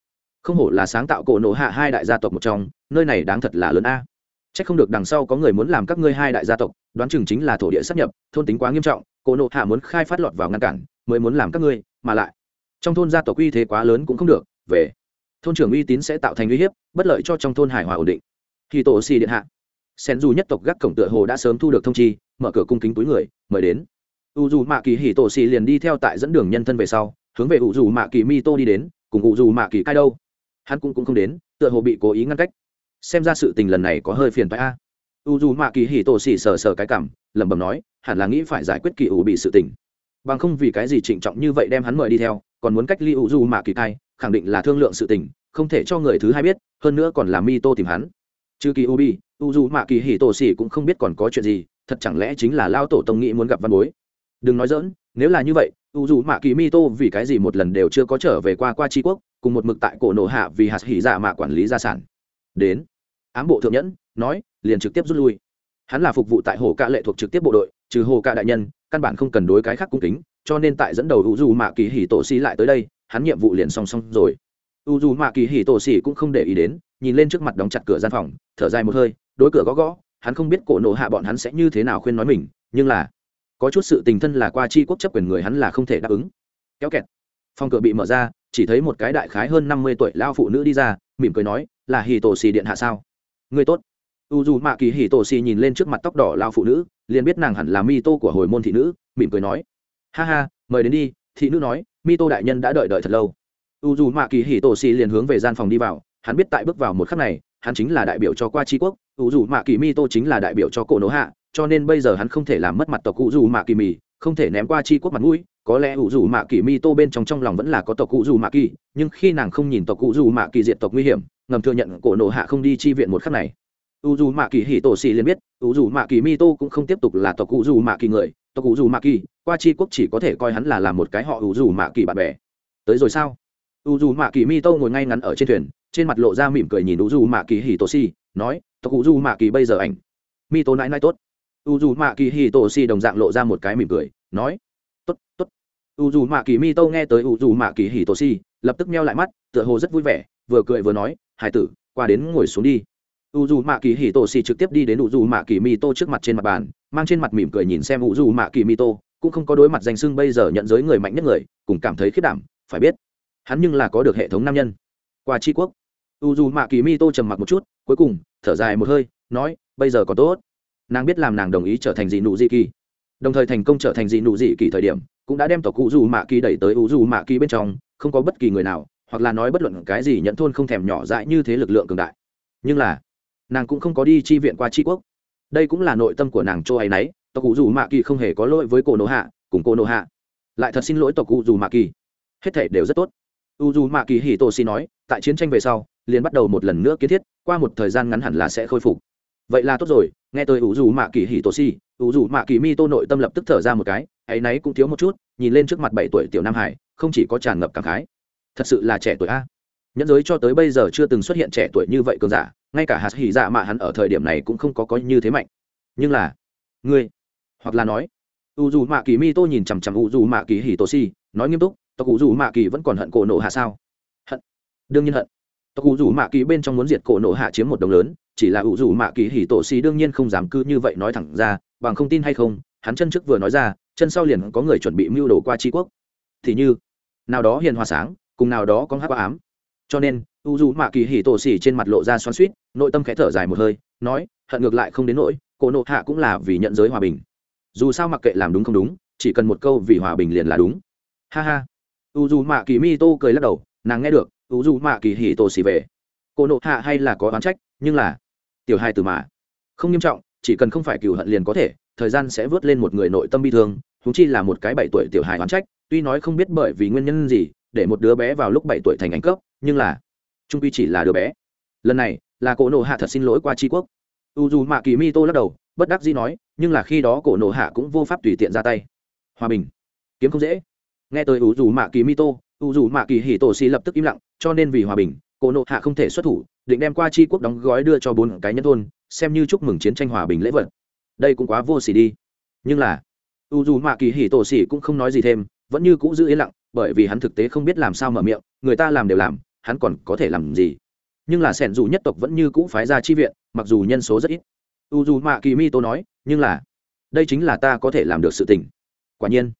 Không hổ là sáng tạo cổ nổ hạ hai đại gia tộc một trong, nơi này đáng thật là lớn a. C h ắ c không được đằng sau có người muốn làm các ngươi hai đại gia tộc, đoán chừng chính là thổ địa sắp nhập, thôn tính quá nghiêm trọng, cổ nộ hạ muốn khai phát lọt vào ngăn cản, mới muốn làm các ngươi, mà lại trong thôn gia tộc uy thế quá lớn cũng không được, về. Thôn trưởng uy tín sẽ tạo thành uy hiếp, bất lợi cho trong thôn hải hòa ổn định. Khi tổ xì điện hạ, sen du nhất tộc gác cổng tựa hồ đã sớm thu được thông chi, mở cửa cung kính túi người, mời đến. U dù mạ kỳ hì tổ xì liền đi theo tại dẫn đường nhân thân về sau, hướng về u dù mạ kỳ mi tô đi đến, cùng u dù mạ kỳ cai đâu. Hắn cũng cũng không đến, tựa hồ bị cố ý ngăn cách. Xem ra sự tình lần này có hơi phiền phái a. U dù mạ kỳ hì tổ xì sờ sờ cái cảm, lẩm bẩm nói, hẳn là nghĩ phải giải quyết kỳ ủ bị sự tình bằng không vì cái gì trịnh trọng như vậy đem hắn mời đi theo còn muốn cách ly u dù mạ kỳ thai, khẳng định là thương lượng sự tình không thể cho người thứ hai biết hơn nữa còn là mi tô tìm hắn. Trừ kỳ u bi u dù mạ kỳ hì tổ xỉ cũng không biết còn có chuyện gì thật chẳng lẽ chính là lao tổ tông nghĩ muốn gặp văn bối? Đừng nói dỡn nếu là như vậy u dù mạ kỳ mi tô vì cái gì một lần đều chưa có trở về qua qua tri quốc cùng một mực tại cổ nổ hạ vì hạt hỉ dạ mạ quản lý gia sản. Đến ám bộ thượng nhẫn nói liền trực tiếp rút lui. Hắn là phục vụ tại hồ ca lệ thuộc trực tiếp bộ đội trừ hồ ca đại nhân căn bản không cần đối cái khác cung kính, cho nên tại dẫn đầu u du mạ kỳ hỉ tổ xì lại tới đây, hắn nhiệm vụ liền song song rồi. U du mạ kỳ hỉ tổ xì cũng không để ý đến, nhìn lên trước mặt đóng chặt cửa gian phòng, thở dài một hơi, đối cửa gõ gõ, hắn không biết cổ nộ hạ bọn hắn sẽ như thế nào khuyên nói mình, nhưng là, có chút sự tình thân là qua chi quốc chấp quyền người hắn là không thể đáp ứng. Kéo kẹt. Phòng cửa bị mở ra, chỉ thấy một cái đại khái hơn năm mươi tuổi lao phụ nữ đi ra, mỉm cười nói, là hì tổ xì điện hạ sao? Người tốt u dù mạ kỳ hì tổ xì nhìn lên trước mặt tóc đỏ lao phụ nữ, liền biết nàng hẳn là mi tô của hồi môn thị nữ, mỉm cười nói. Ha ha, mời đến đi, thị nữ nói, mi tô đại nhân đã đợi đợi thật lâu. U dù mạ kỳ hì tổ xì liền hướng về gian phòng đi vào, hắn biết tại bước vào một khắc này, hắn chính là đại biểu cho qua tri quốc, u dù mạ kỳ mi tô chính là đại biểu cho cổ nỗ hạ, cho nên bây giờ hắn không thể làm mất mặt tộc u dù mạ kỳ mì không thể ném qua tri quốc mặt mũi, có lẽ u dù mạ kỳ mi tô bên trong trong lòng vẫn là có tộc u dù mạ kỳ, nhưng khi nàng không nhìn tộc u dù mạ kỳ diện tộc nguy hiểm, ngầm thừa nhận cổ nộ hạ không đi chi viện một khắc này u dù mạ kỳ hỉ tổ xì liền biết u dù mạ kỳ mi tô cũng không tiếp tục là tộc u dù mạ kỳ người. Tộc u dù mạ kỳ qua tri quốc chỉ có thể coi hắn là làm một cái họ u dù mạ kỳ bạn bè. Tới rồi sao? U dù mạ kỳ mi tô ngồi ngay ngắn ở trên thuyền, trên mặt lộ ra mỉm cười nhìn u dù mạ kỳ hì tổ xì nói, tộc u dù mạ kỳ bây giờ ảnh. Mi tô nãi nãi tốt. U dù mạ kỳ hì tổ xì đồng dạng lộ ra một cái mỉm cười, nói, tốt tốt. U dù mạ kỳ mi tô nghe tới u dù mạ kỳ hì tổ xì lập tức meo lại mắt, tựa hồ rất vui vẻ, vừa cười vừa nói, hải tử, qua đến ngồi xuống đi u dù mạ kỳ hì tổ xì trực tiếp đi đến u dù mạ kỳ mi tô trước mặt trên mặt bàn, mang trên mặt mỉm cười nhìn xem u dù mạ kỳ mi tô cũng không có đối mặt danh sưng bây giờ nhận giới người mạnh nhất người, cùng cảm thấy khiết đảm, phải biết, hắn nhưng là có được hệ thống nam nhân. Qua tri quốc u dù mạ kỳ mi tô trầm mặc một chút, cuối cùng, thở dài một hơi, nói, bây giờ có tốt. Nàng biết làm nàng đồng ý trở thành dị nụ dị kỳ. Đồng thời thành công trở thành dị nụ dị kỳ thời điểm, cũng đã đem tộc cụ dù mạ kỳ đẩy tới u dù mạ kỳ bên trong, không có bất kỳ người nào, hoặc là nói bất luận cái gì nhận thôn không thèm nhỏ dại như thế lực lượng cường đại. Nhưng là nàng cũng không có đi chi viện qua tri quốc. Đây cũng là nội tâm của nàng châu ấy nấy tộc cụ dù mạ kỳ không hề có lỗi với cổ nộ hạ, cùng cô nộ hạ. Lại thật xin lỗi tộc cụ dù mạ kỳ. Hết thể đều rất tốt. U dù mạ kỳ hì tô xi nói, tại chiến tranh về sau, liền bắt đầu một lần nữa kiến thiết, qua một thời gian ngắn hẳn là sẽ khôi phục. Vậy là tốt rồi, nghe tôi u dù mạ kỳ hì tô xi u dù mạ kỳ mi tô nội tâm lập tức thở ra một cái ấy nấy cũng thiếu một chút, nhìn lên trước mặt bảy tuổi tiểu nam hải, không chỉ có tràn ngập cảm khái. Thật sự là trẻ tuổi a nhẫn giới cho tới bây giờ chưa từng xuất hiện trẻ tuổi như vậy cường giả, ngay cả hạt hỉ dạ mạ hắn ở thời điểm này cũng không có có như thế mạnh. Nhưng là, ngươi, hoặc là nói u dù mạ kỳ mi tô nhìn chằm chằm u dù mạ kỳ hỉ tô si nói nghiêm túc, tộc u dù mạ kỳ vẫn còn hận cổ nộ hạ sao? Hận? Đương nhiên hận. Tộc u dù mạ kỳ bên trong muốn diệt cổ nộ hạ chiếm một đồng lớn, chỉ là u dù mạ kỳ hỉ tổ si đương nhiên không dám cứ như vậy nói thẳng ra, bằng không tin hay không, hắn chân trước vừa nói ra, chân sau liền có người chuẩn bị mưu đồ qua tri quốc. Thì như, nào đó hiền hòa sáng, cùng nào đó có hát quá ám cho nên, u dù mạ kỳ hỉ tổ xỉ trên mặt lộ ra xoắn suýt nội tâm khẽ thở dài một hơi, nói, hận ngược lại không đến nỗi, cổ nộ hạ cũng là vì nhận giới hòa bình. Dù sao mặc kệ làm đúng không đúng, chỉ cần một câu vì hòa bình liền là đúng. Ha ha. U dù mạ kỳ mi tô cười lắc đầu, nàng nghe được, u dù mạ kỳ hỉ tổ xỉ về. Cổ nộ hạ hay là có oán trách, nhưng là, tiểu hai từ mà. Không nghiêm trọng, chỉ cần không phải cừu hận liền có thể, thời gian sẽ vớt lên một người nội tâm bi thương húng chi là một cái bảy tuổi tiểu hài oán trách, tuy nói không biết bởi vì nguyên nhân gì, để một đứa bé vào lúc bảy tuổi thành ảnh cấp nhưng là trung quy chỉ là đứa bé. Lần này, là cổ nộ hạ thật xin lỗi qua tri quốc. U dù mạ kỳ mi tô lắc đầu, bất đắc dĩ nói, nhưng là khi đó cổ nộ hạ cũng vô pháp tùy tiện ra tay. Hòa bình. Kiếm không dễ. Nghe tới u dù mạ kỳ mi tô, u dù mạ kỳ hỉ tổ xì lập tức im lặng, cho nên vì hòa bình, cổ nộ hạ không thể xuất thủ, định đem qua tri quốc đóng gói đưa cho bốn cái nhân thôn, xem như chúc mừng chiến tranh hòa bình lễ vật. Đây cũng quá vô xỉ đi. Nhưng là, u dù mạ kỳ hỉ tổ xỉ cũng không nói gì thêm, vẫn như cũ giữ yên lặng, bởi vì hắn thực tế không biết làm sao mở miệng, người ta làm đều làm hắn còn có thể làm gì? Nhưng là sẻn dù nhất tộc vẫn như cũ phái ra chi viện, mặc dù nhân số rất ít. U dù mạ kỳ mi tô nói, nhưng là, đây chính là ta có thể làm được sự tình. Quả nhiên,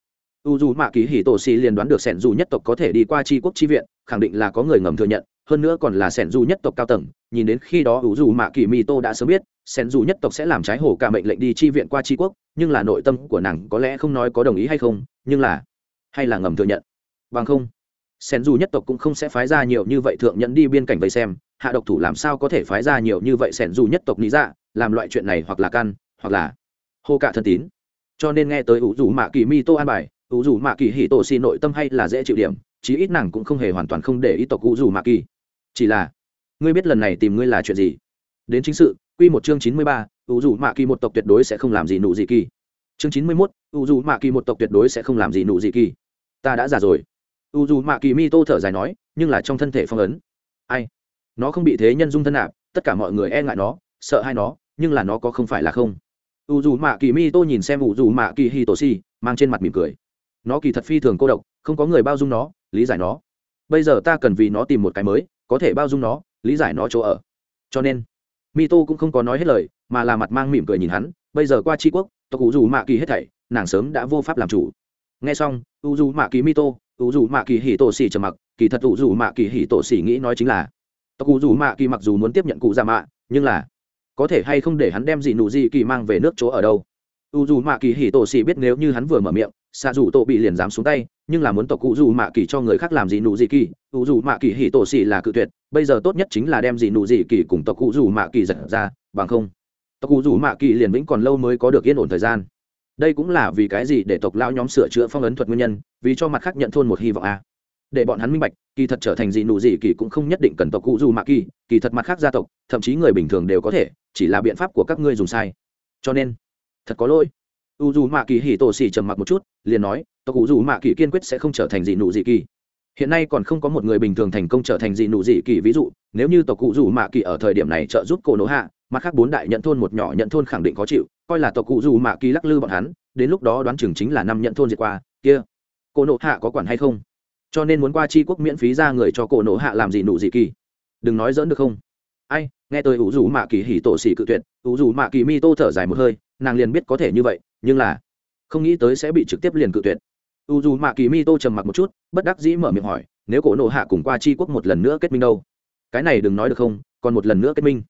u dù mạ kỳ hì tổ xì liền đoán được sẻn dù nhất tộc có thể đi qua tri quốc chi viện, khẳng định là có người ngầm thừa nhận, hơn nữa còn là sẻn dù nhất tộc cao tầng. Nhìn đến khi đó u dù mạ kỳ mi tô đã sớm biết, sẻn dù nhất tộc sẽ làm trái hổ cả mệnh lệnh đi chi viện qua tri quốc, nhưng là nội tâm của nàng có lẽ không nói có đồng ý hay không, nhưng là, hay là ngầm thừa nhận. Bằng không sen dù nhất tộc cũng không sẽ phái ra nhiều như vậy thượng nhẫn đi biên cảnh vây xem, hạ độc thủ làm sao có thể phái ra nhiều như vậy sen dù nhất tộc lý dạ làm loại chuyện này hoặc là căn, hoặc là hô cả thân tín. Cho nên nghe tới ủ dù mạ kỳ mi tô an bài, ủ dù mạ kỳ hỉ tổ xì nội tâm hay là dễ chịu điểm, chí ít nàng cũng không hề hoàn toàn không để ý tộc ủ dù mạ kỳ chỉ là, ngươi biết lần này tìm ngươi là chuyện gì? Đến chính sự, quy một chương chín mươi ba, ủ dù mạ kỳ một tộc tuyệt đối sẽ không làm gì nụ gì kỳ. Chương chín mươi mốt, ủ dù mạ kỳ một tộc tuyệt đối sẽ không làm gì nụ gì kỳ. Ta đã già rồi u dù mạ kỳ mi tô thở dài nói, nhưng là trong thân thể phong ấn. Ai? Nó không bị thế nhân dung thân nạp tất cả mọi người e ngại nó, sợ hai nó, nhưng là nó có không phải là không. U dù mạ kỳ mi tô nhìn xem u dù mạ kỳ hi tổ si mang trên mặt mỉm cười. Nó kỳ thật phi thường cô độc, không có người bao dung nó, lý giải nó. Bây giờ ta cần vì nó tìm một cái mới, có thể bao dung nó, lý giải nó chỗ ở. Cho nên mi tô cũng không có nói hết lời, mà là mặt mang mỉm cười nhìn hắn, bây giờ qua tri quốc, tộc u dù mạ kỳ hết thảy, nàng sớm đã vô pháp làm chủ. Nghe xong, u dù mạ kỳ mi tô ủ dù mạ kỳ hỉ tổ xỉ trầm mặc, kỳ thật ủ dù mạ kỳ hỉ tổ xỉ nghĩ nói chính là, tộc ủ dù mạ kỳ mặc dù muốn tiếp nhận cụ già mạ, nhưng là, có thể hay không để hắn đem gì nụ gì kỳ mang về nước chỗ ở đâu? U dù mạ kỳ hỉ tổ xỉ biết nếu như hắn vừa mở miệng xạ dù tổ bị liền dám xuống tay, nhưng là muốn tộc cụ dù mạ kỳ cho người khác làm gì nụ gì kỳ u dù mạ kỳ hỉ tổ xỉ là cự tuyệt, bây giờ tốt nhất chính là đem gì nụ gì kỳ cùng tộc cụ dù mạ kỳ giật ra, bằng không, tộc cụ dù mạ kỳ liền vĩnh còn lâu mới có được yên ổn thời gian đây cũng là vì cái gì để tộc lao nhóm sửa chữa phong ấn thuật nguyên nhân, vì cho mặt khác nhận thôn một hy vọng a để bọn hắn minh bạch, kỳ thật trở thành gì nụ gì kỳ cũng không nhất định cần tộc cụ dù mạ kỳ kỳ thật mặt khác gia tộc, thậm chí người bình thường đều có thể, chỉ là biện pháp của các ngươi dùng sai. Cho nên, thật có lỗi. U dù mạ kỳ hỉ tổ xỉ trầm mặc một chút, liền nói, tộc cụ dù mạ kỳ kiên quyết sẽ không trở thành gì nụ gì kỳ. Hiện nay còn không có một người bình thường thành công trở thành gì nụ gì kỳ, ví dụ, nếu như tộc cụ dù mạ kỳ ở thời điểm này trợ giúp cổ nỗ hạ, mặt khác bốn đại nhận thôn một nhỏ nhận thôn khẳng định khó chịu coi là tộc cụ dù mạ kỳ lắc lư bọn hắn, đến lúc đó đoán chừng chính là năm nhận thôn diệt qua, kia, cổ nộ hạ có quản hay không? Cho nên muốn qua chi quốc miễn phí ra người cho cổ nộ hạ làm gì nụ gì kỳ? Đừng nói dỡn được không? Ai, nghe tôi ủ dù mạ kỳ hỉ tổ xỉ cự tuyệt ủ dù mạ kỳ mi tô thở dài một hơi, nàng liền biết có thể như vậy, nhưng là không nghĩ tới sẽ bị trực tiếp liền cự tuyệt. U dù mạ kỳ mi tô trầm mặc một chút, bất đắc dĩ mở miệng hỏi, nếu cổ nộ hạ cùng qua chi quốc một lần nữa kết minh đâu? Cái này đừng nói được không, còn một lần nữa kết minh.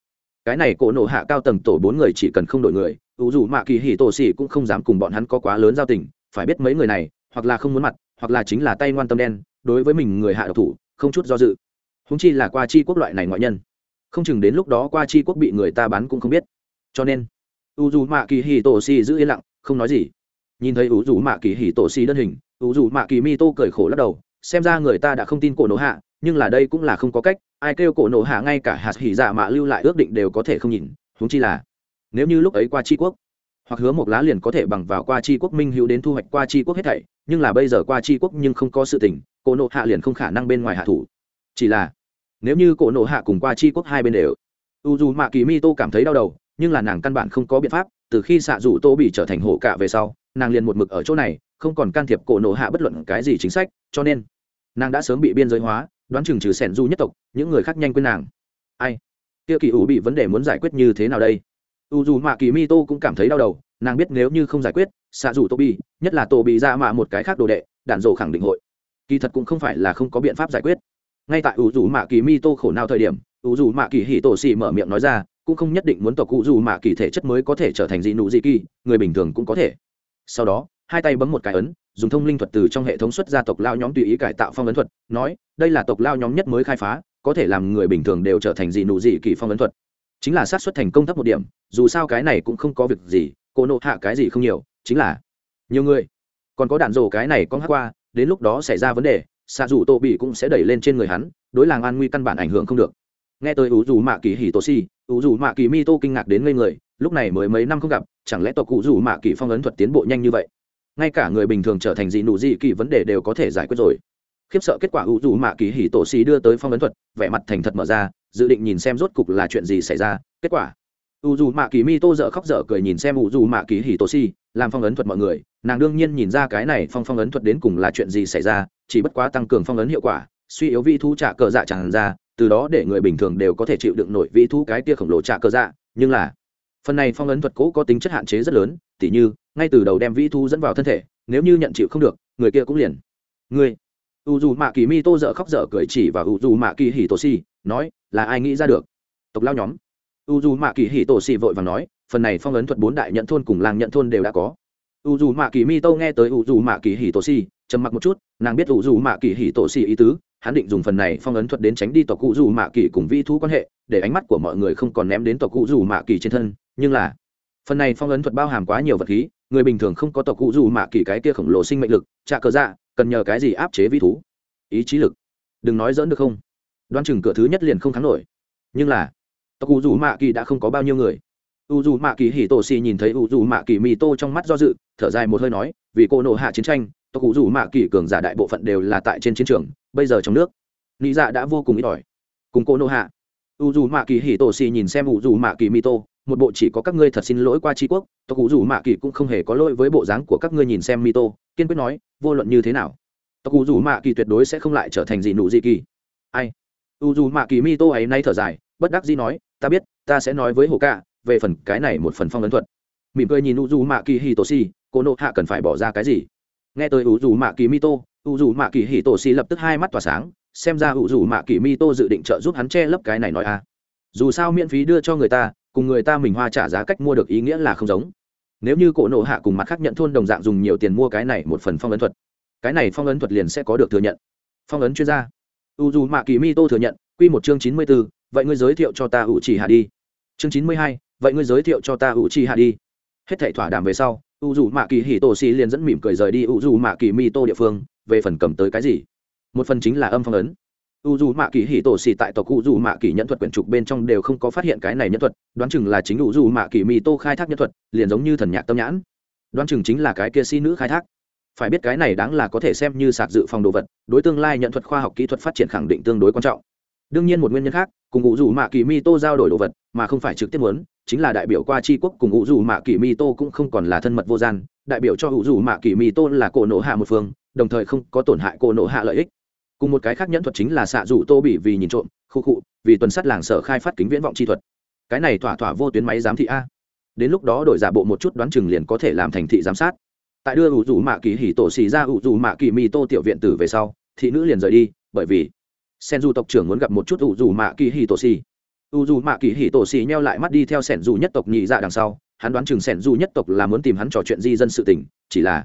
Cái này cổ nộ hạ cao tầng tổ bốn người chỉ cần không đổi người ủ dù mạ kỳ hì tổ xỉ cũng không dám cùng bọn hắn có quá lớn giao tình, phải biết mấy người này, hoặc là không muốn mặt, hoặc là chính là tay ngoan tâm đen, đối với mình người hạ độc thủ, không chút do dự. Húng chi là qua chi quốc loại này ngoại nhân. Không chừng đến lúc đó qua chi quốc bị người ta bắn cũng không biết. Cho nên u dù mạ kỳ hì tổ xì giữ yên lặng, không nói gì. Nhìn thấy u dù mạ kỳ hì tổ xì đơn hình u dù mạ kỳ mi tô cười khổ lắc đầu, xem ra người ta đã không tin cổ nổ hạ, nhưng là đây cũng là không có cách, ai kêu cổ nổ hạ ngay cả hạt hỉ dạ mạ lưu lại ước định đều có thể không nhìn húng chi là nếu như lúc ấy qua tri quốc, hoặc hứa một lá liền có thể bằng vào qua tri quốc minh hữu đến thu hoạch qua tri quốc hết thảy, nhưng là bây giờ qua tri quốc nhưng không có sự tình, cổ nộ hạ liền không khả năng bên ngoài hạ thủ. Chỉ là, nếu như cổ nộ hạ cùng qua tri quốc hai bên đều u dù mạ kỳ mi tô cảm thấy đau đầu, nhưng là nàng căn bản không có biện pháp, từ khi xạ dù tô bị trở thành hổ cả về sau, nàng liền một mực ở chỗ này, không còn can thiệp cổ nộ hạ bất luận cái gì chính sách, cho nên, nàng đã sớm bị biên giới hóa, đoán chừng trừ sẻn du nhất tộc, những người khác nhanh quên nàng. Ai? Kia kỳ ủ bị vấn đề muốn giải quyết như thế nào đây? U dù mạ kỳ mi tô cũng cảm thấy đau đầu, nàng biết nếu như không giải quyết xạ dù tô bi, nhất là tô bị ra mạ một cái khác đồ đệ, đạn dồ khẳng định hội. Kỳ thật cũng không phải là không có biện pháp giải quyết. Ngay tại u dù mạ kỳ mi tô khổ nào thời điểm, u dù mạ kỳ hỉ tổ xì mở miệng nói ra, cũng không nhất định muốn tộc cụ dù mạ kỳ thể chất mới có thể trở thành dị nụ dị kỳ, người bình thường cũng có thể. Sau đó, hai tay bấm một cái ấn, dùng thông linh thuật từ trong hệ thống xuất gia tộc lao nhóm tùy ý cải tạo phong ấn thuật, nói, đây là tộc lao nhóm nhất mới khai phá, có thể làm người bình thường đều trở thành dị nụ dị kỳ phong ấn thuật chính là sát xuất thành công thấp một điểm, dù sao cái này cũng không có việc gì, cô nộ hạ cái gì không nhiều, chính là nhiều người. Còn có đạn rổ cái này con hát qua, đến lúc đó xảy ra vấn đề xạ dù tô bị cũng sẽ đẩy lên trên người hắn, đối làng an nguy căn bản ảnh hưởng không được. Nghe tới ủ dù mạ kỳ hì tô si, ủ dù mạ kỳ mi tô kinh ngạc đến ngây người, lúc này mới mấy năm không gặp, chẳng lẽ tộc cụ dù mạ kỳ phong ấn thuật tiến bộ nhanh như vậy? Ngay cả người bình thường trở thành dị nụ dị kỳ vấn đề đều có thể giải quyết rồi khiếp sợ kết quả u dù mạ kỳ hì tổ xì đưa tới phong ấn thuật, vẻ mặt thành thật mở ra, dự định nhìn xem rốt cục là chuyện gì xảy ra, kết quả. U dù mạ kỳ mi tô dở khóc dở cười nhìn xem u dù mạ kỳ hì tổ xì, làm phong ấn thuật mọi người, nàng đương nhiên nhìn ra cái này phong phong ấn thuật đến cùng là chuyện gì xảy ra, chỉ bất quá tăng cường phong ấn hiệu quả, suy yếu vi thu trả cờ dạ tràn ra, từ đó để người bình thường đều có thể chịu đựng nổi vi thu cái tia khổng lồ trả cờ dạ nhưng là, phần này phong ấn thuật cũ có tính chất hạn chế rất lớn, tỉ như, ngay từ đầu đem vi thu dẫn vào thân thể, nếu như nhận chịu không được, người kia cũng liền. Người u dù mạ kỳ mi tô dợ khóc dở cười chỉ và u dù mạ kỳ hì tổ si nói, là ai nghĩ ra được? Tộc lao nhóm. U dù mạ kỳ hì tổ si vội và nói, phần này phong ấn thuật bốn đại nhận thôn cùng làng nhận thôn đều đã có. U dù mạ kỳ mi tô nghe tới u dù mạ kỳ hì tổ si trầm mặc một chút, nàng biết u dù mạ kỳ hì tổ si ý tứ, hắn định dùng phần này phong ấn thuật đến tránh đi tộc cụ dù mạ kỳ cùng vi thú quan hệ, để ánh mắt của mọi người không còn ném đến tộc cụ dù mạ kỳ trên thân, nhưng là, phần này phong ấn thuật bao hàm quá nhiều vật khí, người bình thường không có tộc cụ dù mạ kỳ cái kia khổng lồ sinh mệnh lực trạ cờ dạ cần nhờ cái gì áp chế vi thú? Ý chí lực. Đừng nói dỡn được không? Đoán chừng cửa thứ nhất liền không thắng nổi. Nhưng là, tộc u dù mạ kỳ đã không có bao nhiêu người. U dù mạ kỳ hỉ tổ xì nhìn thấy u dù mạ kỳ mì tô trong mắt do dự, thở dài một hơi nói, vì cô nộ hạ chiến tranh, tộc u dù mạ kỳ cường giả đại bộ phận đều là tại trên chiến trường, bây giờ trong nước. Lý dạ đã vô cùng ít ỏi. Cùng cô nộ hạ. U dù mạ kỳ hỉ tổ xì nhìn xem u dù mạ kỳ mì tô một bộ chỉ có các ngươi thật xin lỗi qua tri quốc tộc cụ dù mạ kỳ cũng không hề có lỗi với bộ dáng của các ngươi nhìn xem Mito, kiên quyết nói vô luận như thế nào tộc cụ dù mạ kỳ tuyệt đối sẽ không lại trở thành gì nụ gì kỳ. Ai? U dù mạ kỳ Mito ấy nay thở dài bất đắc dĩ nói ta biết ta sẽ nói với hồ ca về phần cái này một phần phong ấn thuật. Mỉm cười nhìn u dù mạ kỳ hì Tô si cô nộ hạ cần phải bỏ ra cái gì? Nghe tới u dù mạ kỳ Mito, u dù mạ kỳ hì Tô si lập tức hai mắt tỏa sáng xem ra u dù mạ kỳ Mito dự định trợ giúp hắn che lấp cái này nói a dù sao miễn phí đưa cho người ta cùng người ta mình hoa trả giá cách mua được ý nghĩa là không giống. Nếu như cổ nộ hạ cùng mặt khác nhận thôn đồng dạng dùng nhiều tiền mua cái này một phần phong ấn thuật, cái này phong ấn thuật liền sẽ có được thừa nhận. Phong ấn chuyên gia u dù mạ kỳ mi tô thừa nhận q một chương chín mươi b ố vậy ngươi giới thiệu cho ta ủ chỉ hạ đi. Chương chín mươi hai, vậy ngươi giới thiệu cho ta ủ chỉ hạ đi. Hết thảy thỏa đàm về sau u dù mạ kỳ hì tổ xì liền dẫn mỉm cười rời đi u dù mạ kỳ mi tô địa phương, về phần cầm tới cái gì? Một phần chính là âm phong ấn u dù mạ kỳ hì tổ xì tại tộc u dù mạ kỳ nhẫn thuật quyển trục bên trong đều không có phát hiện cái này nhẫn thuật, đoán chừng là chính u dù mạ kỳ mi tô khai thác nhẫn thuật, liền giống như thần nhạc tâm nhãn. Đoán chừng chính là cái kia si nữ khai thác. Phải biết cái này đáng là có thể xem như sạc dự phòng đồ vật, đối tương lai nhận thuật khoa học kỹ thuật phát triển khẳng định tương đối quan trọng. Đương nhiên một nguyên nhân khác, cùng ngụ dù mạ kỳ mi tô giao đổi đồ vật mà không phải trực tiếp muốn, chính là đại biểu qua tri quốc cùng ngụ dù mạ kỳ mi tô cũng không còn là thân mật vô gian, đại biểu cho ngụ dù mạ kỳ mi tô là cổ nộ hạ một phương, đồng thời không có tổn hại cổ nộ hạ lợi ích cùng một cái khác nhẫn thuật chính là xạ rủ tô bị vì nhìn trộm, khu khụ vì tuần sắt làng sở khai phát kính viễn vọng chi thuật. Cái này thỏa thỏa vô tuyến máy giám thị a. Đến lúc đó đổi giả bộ một chút đoán chừng liền có thể làm thành thị giám sát. Tại đưa ủ rủ mạ kỳ hỉ tổ xì ra ủ rủ mạ kỳ mi tô tiểu viện tử về sau, thị nữ liền rời đi, bởi vì sen du tộc trưởng muốn gặp một chút ủ rủ mạ kỳ hỉ tổ xì. U dù mạ kỳ hỉ tổ xì neo lại mắt đi theo sẻn dù nhất tộc nhị dạ đằng sau, hắn đoán chừng sẻn dù nhất tộc là muốn tìm hắn trò chuyện di dân sự tình, chỉ là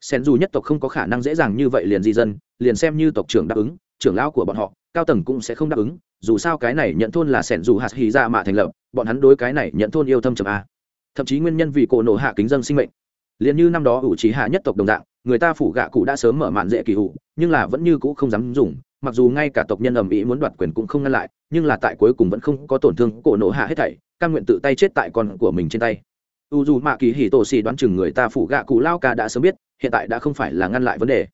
sen dù nhất tộc không có khả năng dễ dàng như vậy liền di dân, liền xem như tộc trưởng đáp ứng, trưởng lão của bọn họ, cao tầng cũng sẽ không đáp ứng, dù sao cái này nhận thôn là sẻn dù hạt hì dạ ra mà thành lập, bọn hắn đối cái này nhận thôn yêu thâm trầm a. Thậm chí nguyên nhân vì cổ nổ hạ kính dân sinh mệnh. Liền như năm đó ủ trí hạ nhất tộc đồng dạng, người ta phủ gạ cụ đã sớm mở mạn dễ kỳ hụ nhưng là vẫn như cũ không dám dùng, mặc dù ngay cả tộc nhân ầm ĩ muốn đoạt quyền cũng không ngăn lại, nhưng là tại cuối cùng vẫn không có tổn thương cổ nổ hạ hết thảy căn nguyện tự tay chết tại con của mình trên tay u dù mạ kỳ hỉ tổ xì đoán chừng người ta phủ gạ cụ lao ca đã sớm biết, hiện tại đã không phải là ngăn lại vấn đề.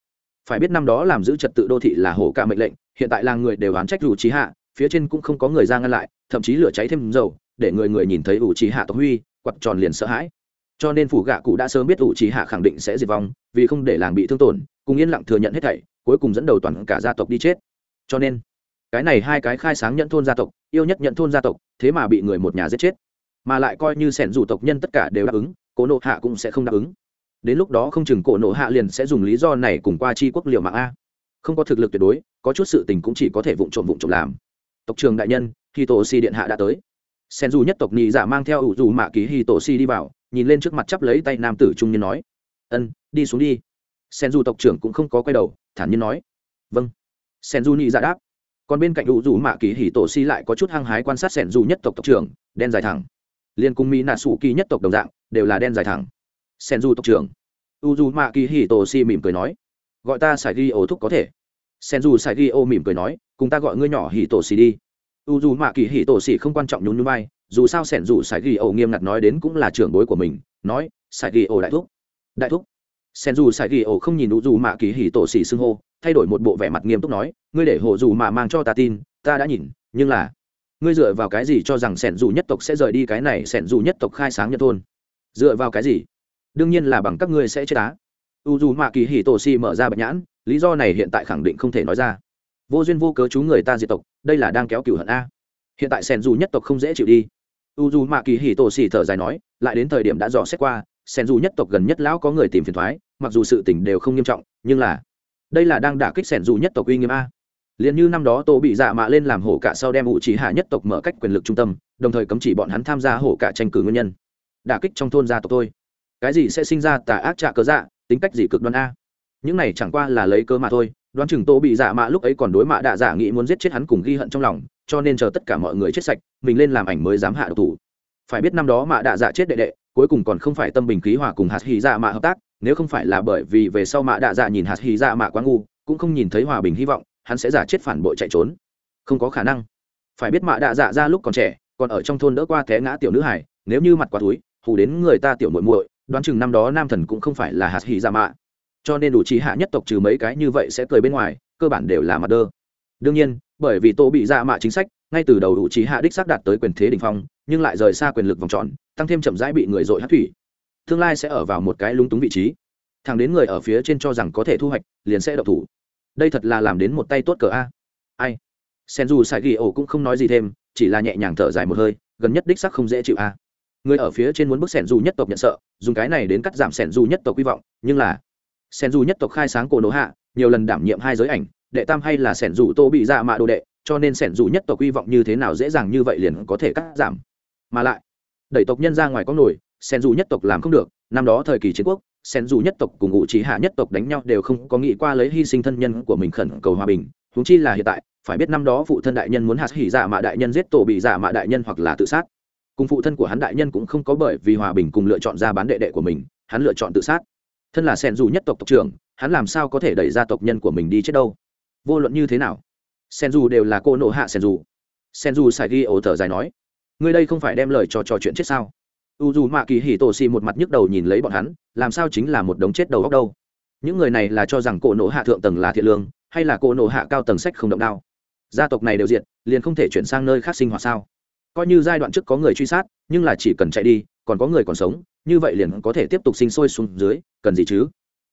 Phải biết năm đó làm giữ trật tự đô thị là hổ ca mệnh lệnh, hiện tại là người đều oán trách dù trí hạ, phía trên cũng không có người ra ngăn lại, thậm chí lửa cháy thêm dầu, để người người nhìn thấy ủ trí hạ tộc huy quặt tròn liền sợ hãi. Cho nên phủ gạ cụ đã sớm biết ủ trí hạ khẳng định sẽ diệt vong, vì không để làng bị thương tổn, cùng yên lặng thừa nhận hết thảy, cuối cùng dẫn đầu toàn cả gia tộc đi chết. Cho nên, cái này hai cái khai sáng nhận thôn gia tộc, yêu nhất nhận thôn gia tộc, thế mà bị người một nhà giết chết mà lại coi như sẻn dù tộc nhân tất cả đều đáp ứng, cổ nộ hạ cũng sẽ không đáp ứng. Đến lúc đó không chừng cổ nộ hạ liền sẽ dùng lý do này cùng qua chi quốc liệu mạng a. Không có thực lực tuyệt đối, có chút sự tình cũng chỉ có thể vụng trộm vụng trộm làm. Tộc trường đại nhân khi tổ si điện hạ đã tới. Sen dù nhất tộc nhị giả mang theo ủ dù mạ ký hi tổ si đi vào, nhìn lên trước mặt chắp lấy tay nam tử trung niên nói, ân, đi xuống đi. Sen dù tộc trưởng cũng không có quay đầu, thản nhiên nói vâng. Sen dù nhị giả đáp. Còn bên cạnh ủ dù mạ ký hi tổ si lại có chút hăng hái quan sát sen dù nhất tộc tộc trưởng, đen dài thẳng liên cung mỹ nạ sủ kỳ nhất tộc đồng dạng, đều là đen dài thẳng. Sen du tộc trưởng. U du mạ kỳ hì tổ si mỉm cười nói, gọi ta sài ghi ô thúc có thể. Sen du sài ghi ô mỉm cười nói, cùng ta gọi ngươi nhỏ hì tổ si đi. U du mạ kỳ hì tổ si không quan trọng nhún nhún vai, dù sao sen du sài ghi ô nghiêm ngặt nói đến cũng là trưởng bối của mình, nói sài ghi ô đại thúc. Đại thúc? Sen du sài ghi ô không nhìn u du mạ kỳ hì tổ si xưng hô, thay đổi một bộ vẻ mặt nghiêm túc nói, ngươi để hồ dù mà mang cho ta tin, ta đã nhìn, nhưng là ngươi dựa vào cái gì cho rằng sẻn dù nhất tộc sẽ rời đi cái này, sẻn dù nhất tộc khai sáng nhân thôn? Dựa vào cái gì? Đương nhiên là bằng các ngươi sẽ chết á. U dù mạ kỳ hì tổ si mở ra bạch nhãn, lý do này hiện tại khẳng định không thể nói ra. Vô duyên vô cớ chú người ta diệt tộc, đây là đang kéo cửu hận a. Hiện tại sẻn dù nhất tộc không dễ chịu đi. U dù mạ kỳ hì tổ si thở dài nói, lại đến thời điểm đã dò xét qua, sẻn dù nhất tộc gần nhất lão có người tìm phiền thoái, mặc dù sự tình đều không nghiêm trọng, nhưng là, đây là đang đả kích sẻn dù nhất tộc uy nghiêm a liền như năm đó tô bị dạ mạ lên làm hổ cả sau đem ủ chỉ hạ nhất tộc mở cách quyền lực trung tâm, đồng thời cấm chỉ bọn hắn tham gia hổ cả tranh cử nguyên nhân. Đả kích trong thôn gia tộc tôi cái gì sẽ sinh ra tà ác trạ cớ dạ tính cách gì cực đoan a? Những này chẳng qua là lấy cơ mà thôi, đoán chừng tô bị dạ mạ lúc ấy còn đối mạ đạ dạ nghĩ muốn giết chết hắn cùng ghi hận trong lòng, cho nên chờ tất cả mọi người chết sạch, mình lên làm ảnh mới dám hạ độc thủ. Phải biết năm đó mạ đạ dạ chết đệ đệ, cuối cùng còn không phải tâm bình khí hòa cùng hạt hy dạ mạ hợp tác, nếu không phải là bởi vì về sau mạ đạ dạ nhìn hạt hy dạ mạ quá ngu, cũng không nhìn thấy hòa bình hy vọng hắn sẽ giả chết phản bội chạy trốn. Không có khả năng. Phải biết mạ đạ dạ ra lúc còn trẻ, còn ở trong thôn đỡ qua té ngã tiểu nữ hải nếu như mặt quá túi, hù đến người ta tiểu muội muội, đoán chừng năm đó nam thần cũng không phải là hạt hỉ dạ mạ. Cho nên đủ trí hạ nhất tộc trừ mấy cái như vậy sẽ cười bên ngoài, cơ bản đều là mặt đơ. Đương nhiên, bởi vì tô bị dạ mạ chính sách, ngay từ đầu đủ trí hạ đích xác đạt tới quyền thế đỉnh phong, nhưng lại rời xa quyền lực vòng tròn, tăng thêm chậm rãi bị người dội hát thủy. Tương lai sẽ ở vào một cái lúng túng vị trí. Thằng đến người ở phía trên cho rằng có thể thu hoạch, liền sẽ độc thủ đây thật là làm đến một tay tốt cờ a. Ai? Sen dù sai ghi ổ cũng không nói gì thêm, chỉ là nhẹ nhàng thở dài một hơi, gần nhất đích sắc không dễ chịu a. Người ở phía trên muốn bức sẻn dù nhất tộc nhận sợ, dùng cái này đến cắt giảm sẻn dù nhất tộc hy vọng, nhưng là sẻn dù nhất tộc khai sáng cổ nổ hạ, nhiều lần đảm nhiệm hai giới ảnh, đệ tam hay là sẻn dù tô bị dạ mạ đồ đệ, cho nên sẻn dù nhất tộc hy vọng như thế nào dễ dàng như vậy liền có thể cắt giảm. Mà lại, đẩy tộc nhân ra ngoài có nổi sẻn dù nhất tộc làm không được, năm đó thời kỳ chiến quốc sen dù nhất tộc cùng ngụ trí hạ nhất tộc đánh nhau đều không có nghĩ qua lấy hy sinh thân nhân của mình khẩn cầu hòa bình. Húng chi là hiện tại, phải biết năm đó phụ thân đại nhân muốn hạt hỉ giả mạ đại nhân giết tổ bị giả mạ đại nhân hoặc là tự sát. Cùng phụ thân của hắn đại nhân cũng không có bởi vì hòa bình cùng lựa chọn ra bán đệ đệ của mình, hắn lựa chọn tự sát. Thân là sen dù nhất tộc tộc trưởng, hắn làm sao có thể đẩy ra tộc nhân của mình đi chết đâu? Vô luận như thế nào, sen dù đều là cô nộ hạ sen dù. Sen dù sài ghi ổ thở dài nói, ngươi đây không phải đem lời cho trò chuyện chết sao? U dù mạ kỳ hì tổ xì một mặt nhức đầu nhìn lấy bọn hắn, làm sao chính là một đống chết đầu góc đâu? Những người này là cho rằng cổ nộ hạ thượng tầng là thiện lương, hay là cổ nộ hạ cao tầng sách không động đao? Gia tộc này đều diệt, liền không thể chuyển sang nơi khác sinh hoạt sao? Coi như giai đoạn trước có người truy sát, nhưng là chỉ cần chạy đi, còn có người còn sống, như vậy liền có thể tiếp tục sinh sôi xuống dưới, cần gì chứ?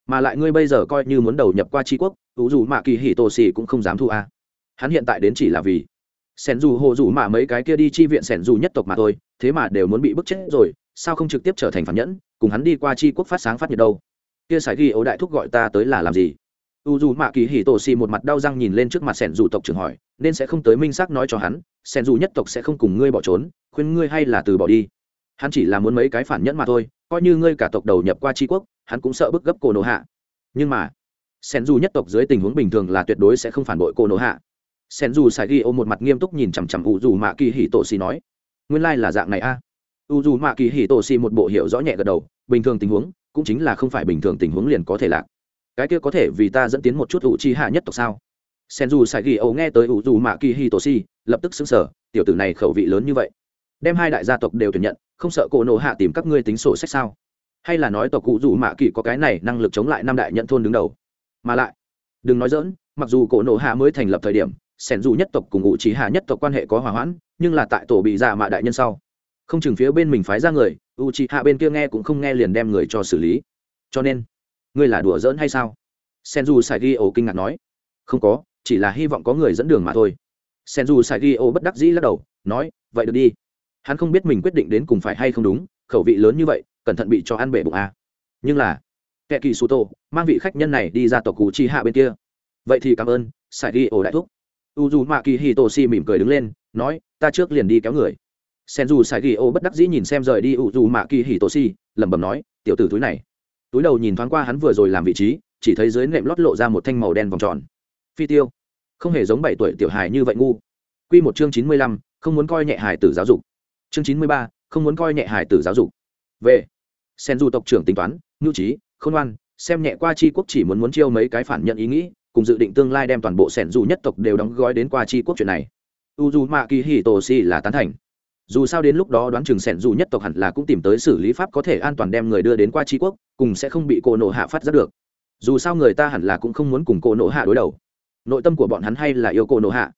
Mà lại ngươi bây giờ coi như muốn đầu nhập qua tri quốc ủ dù mạ kỳ hì tổ xì cũng không dám thu a. Hắn hiện tại đến chỉ là vì sẻn dù hồ dù mạ mấy cái kia đi chi viện sẻn dù nhất tộc mà thôi thế mà đều muốn bị bức chết rồi, sao không trực tiếp trở thành phản nhẫn, cùng hắn đi qua chi quốc phát sáng phát nhiệt đâu? Kia sải ghi ấu đại thúc gọi ta tới là làm gì? U dù mạ kỳ hì tổ xì một mặt đau răng nhìn lên trước mặt sẻn dù tộc trưởng hỏi, nên sẽ không tới minh xác nói cho hắn, sẻn dù nhất tộc sẽ không cùng ngươi bỏ trốn, khuyên ngươi hay là từ bỏ đi. Hắn chỉ là muốn mấy cái phản nhẫn mà thôi, coi như ngươi cả tộc đầu nhập qua tri quốc, hắn cũng sợ bức gấp cổ nổ hạ. Nhưng mà, sẻn dù nhất tộc dưới tình huống bình thường là tuyệt đối sẽ không phản bội cổ nổ hạ. Sẻn dù sài ghi ô một mặt nghiêm túc nhìn chằm chằm u dù mạ kỳ hì tổ xì nói nguyên lai là dạng này a. U dù mạ kỳ hì tổ xì một bộ hiệu rõ nhẹ gật đầu, bình thường tình huống cũng chính là không phải bình thường tình huống liền có thể lạc. Cái kia có thể vì ta dẫn tiến một chút ủ chi hạ nhất tộc sao? Sen dù sai ghi ấu nghe tới ủ dù mạ kỳ hì tổ xì, lập tức xứng sở tiểu tử này khẩu vị lớn như vậy. Đem hai đại gia tộc đều tuyển nhận, không sợ cổ nộ hạ tìm các ngươi tính sổ sách sao? Hay là nói tộc cụ dù mạ kỳ có cái này năng lực chống lại năm đại nhận thôn đứng đầu? Mà lại, đừng nói dỡn mặc dù cổ nộ hạ mới thành lập thời điểm sẻn dù nhất tộc cùng ngụ trí hạ nhất tộc quan hệ có hòa hoãn, nhưng là tại tổ bị giả mạ đại nhân sau, không chừng phía bên mình phái ra người u trí hạ bên kia nghe cũng không nghe liền đem người cho xử lý. Cho nên, ngươi là đùa giỡn hay sao? Senju sai ghi ổ kinh ngạc nói. Không có, chỉ là hy vọng có người dẫn đường mà thôi. Senju sai ghi ổ bất đắc dĩ lắc đầu, nói, vậy được đi. Hắn không biết mình quyết định đến cùng phải hay không đúng, khẩu vị lớn như vậy, cẩn thận bị cho ăn bể bụng à. nhưng là kẻ kỳ su tô, mang vị khách nhân này đi ra tộc cụ chi hạ bên kia. Vậy thì cảm ơn sai ghi ổ đại thúc u dù mạ kỳ hì tô si mỉm cười đứng lên, nói, ta trước liền đi kéo người. Senju sai ghi ô bất đắc dĩ nhìn xem rời đi u dù mạ kỳ hì tô si lẩm bẩm nói, tiểu tử túi này. Túi đầu nhìn thoáng qua hắn vừa rồi làm vị trí, chỉ thấy dưới nệm lót lộ ra một thanh màu đen vòng tròn. Phi tiêu, không hề giống bảy tuổi tiểu hài như vậy ngu. Q một chương chín mươi lăm, không muốn coi nhẹ hài tử giáo dục. Chương chín mươi ba, không muốn coi nhẹ hài tử giáo dục. Về. Sen du tộc trưởng tính toán ngưu trí, khôn ngoan, xem nhẹ qua c quốc chỉ muốn muốn chiêu mấy cái phản nhận ý nghĩ cùng dự định tương lai đem toàn bộ sẻn dù nhất tộc đều đóng gói đến qua c quốc chuyện này. U dù mạ kỳ hì tổ si là tán thành. Dù sao đến lúc đó đoán chừng sẻn dù nhất tộc hẳn là cũng tìm tới xử lý pháp có thể an toàn đem người đưa đến qua tri quốc, cùng sẽ không bị cổ nộ hạ phát giác được. Dù sao người ta hẳn là cũng không muốn cùng cổ nộ hạ đối đầu. Nội tâm của bọn hắn hay là yêu cổ nộ hạ.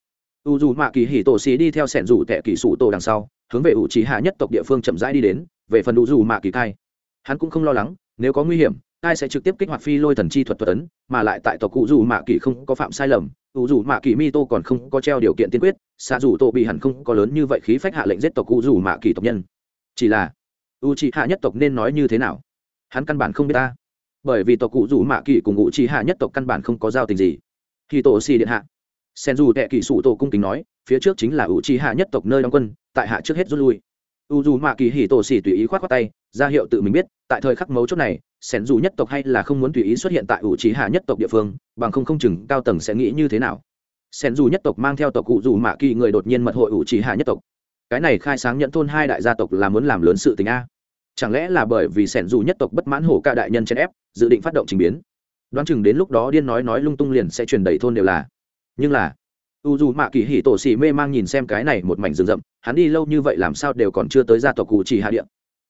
U dù mạ kỳ hỉ tổ xì đi theo sẻn dù tệ kỳ sủ tổ đằng sau, hướng về ủ trí hạ nhất tộc địa phương chậm rãi đi đến, về phần u dù mạ kỳ cai. Hắn cũng không lo lắng, nếu có nguy hiểm ai sẽ trực tiếp kích hoạt phi lôi thần chi thuật thuật ấn, mà lại tại tộc cụ dù mạ kỳ không có phạm sai lầm cụ dù mạ kỳ mi tô còn không có treo điều kiện tiên quyết xạ dù tô bị hẳn không có lớn như vậy khí phách hạ lệnh giết tộc cụ dù mạ kỳ tộc nhân. Chỉ là u c hạ nhất tộc nên nói như thế nào? Hắn căn bản không biết ta. Bởi vì tộc cụ dù mạ kỳ cùng u c hạ nhất tộc căn bản không có giao tình gì. Khi tổ xì điện hạ. Sen dù tệ kỳ sụ tổ cung kính nói, phía trước chính là u c hạ nhất tộc nơi đóng quân, tại hạ trước hết rút lui. U dù mạ kỳ hì tổ xì tùy ý k h o tay, ra hiệu tự mình biết, tại thời khắc mấu chốt này sen dù nhất tộc hay là không muốn tùy ý xuất hiện tại ủ trí hạ nhất tộc địa phương, bằng không không chừng cao tầng sẽ nghĩ như thế nào. Sen dù nhất tộc mang theo tộc cụ dù mạ kỳ người đột nhiên mật hội ủ trí hạ nhất tộc. Cái này khai sáng nhận thôn hai đại gia tộc là muốn làm lớn sự tình a. Chẳng lẽ là bởi vì sẻn dù nhất tộc bất mãn hổ ca đại nhân chen ép, dự định phát động trình biến? Đoán chừng đến lúc đó điên nói nói lung tung liền sẽ truyền đầy thôn đều là. Nhưng là u dù mạ kỳ hỉ tổ xì mê mang nhìn xem cái này một mảnh rừng rậm, hắn đi lâu như vậy làm sao đều còn chưa tới gia tộc cụ chỉ hạ điện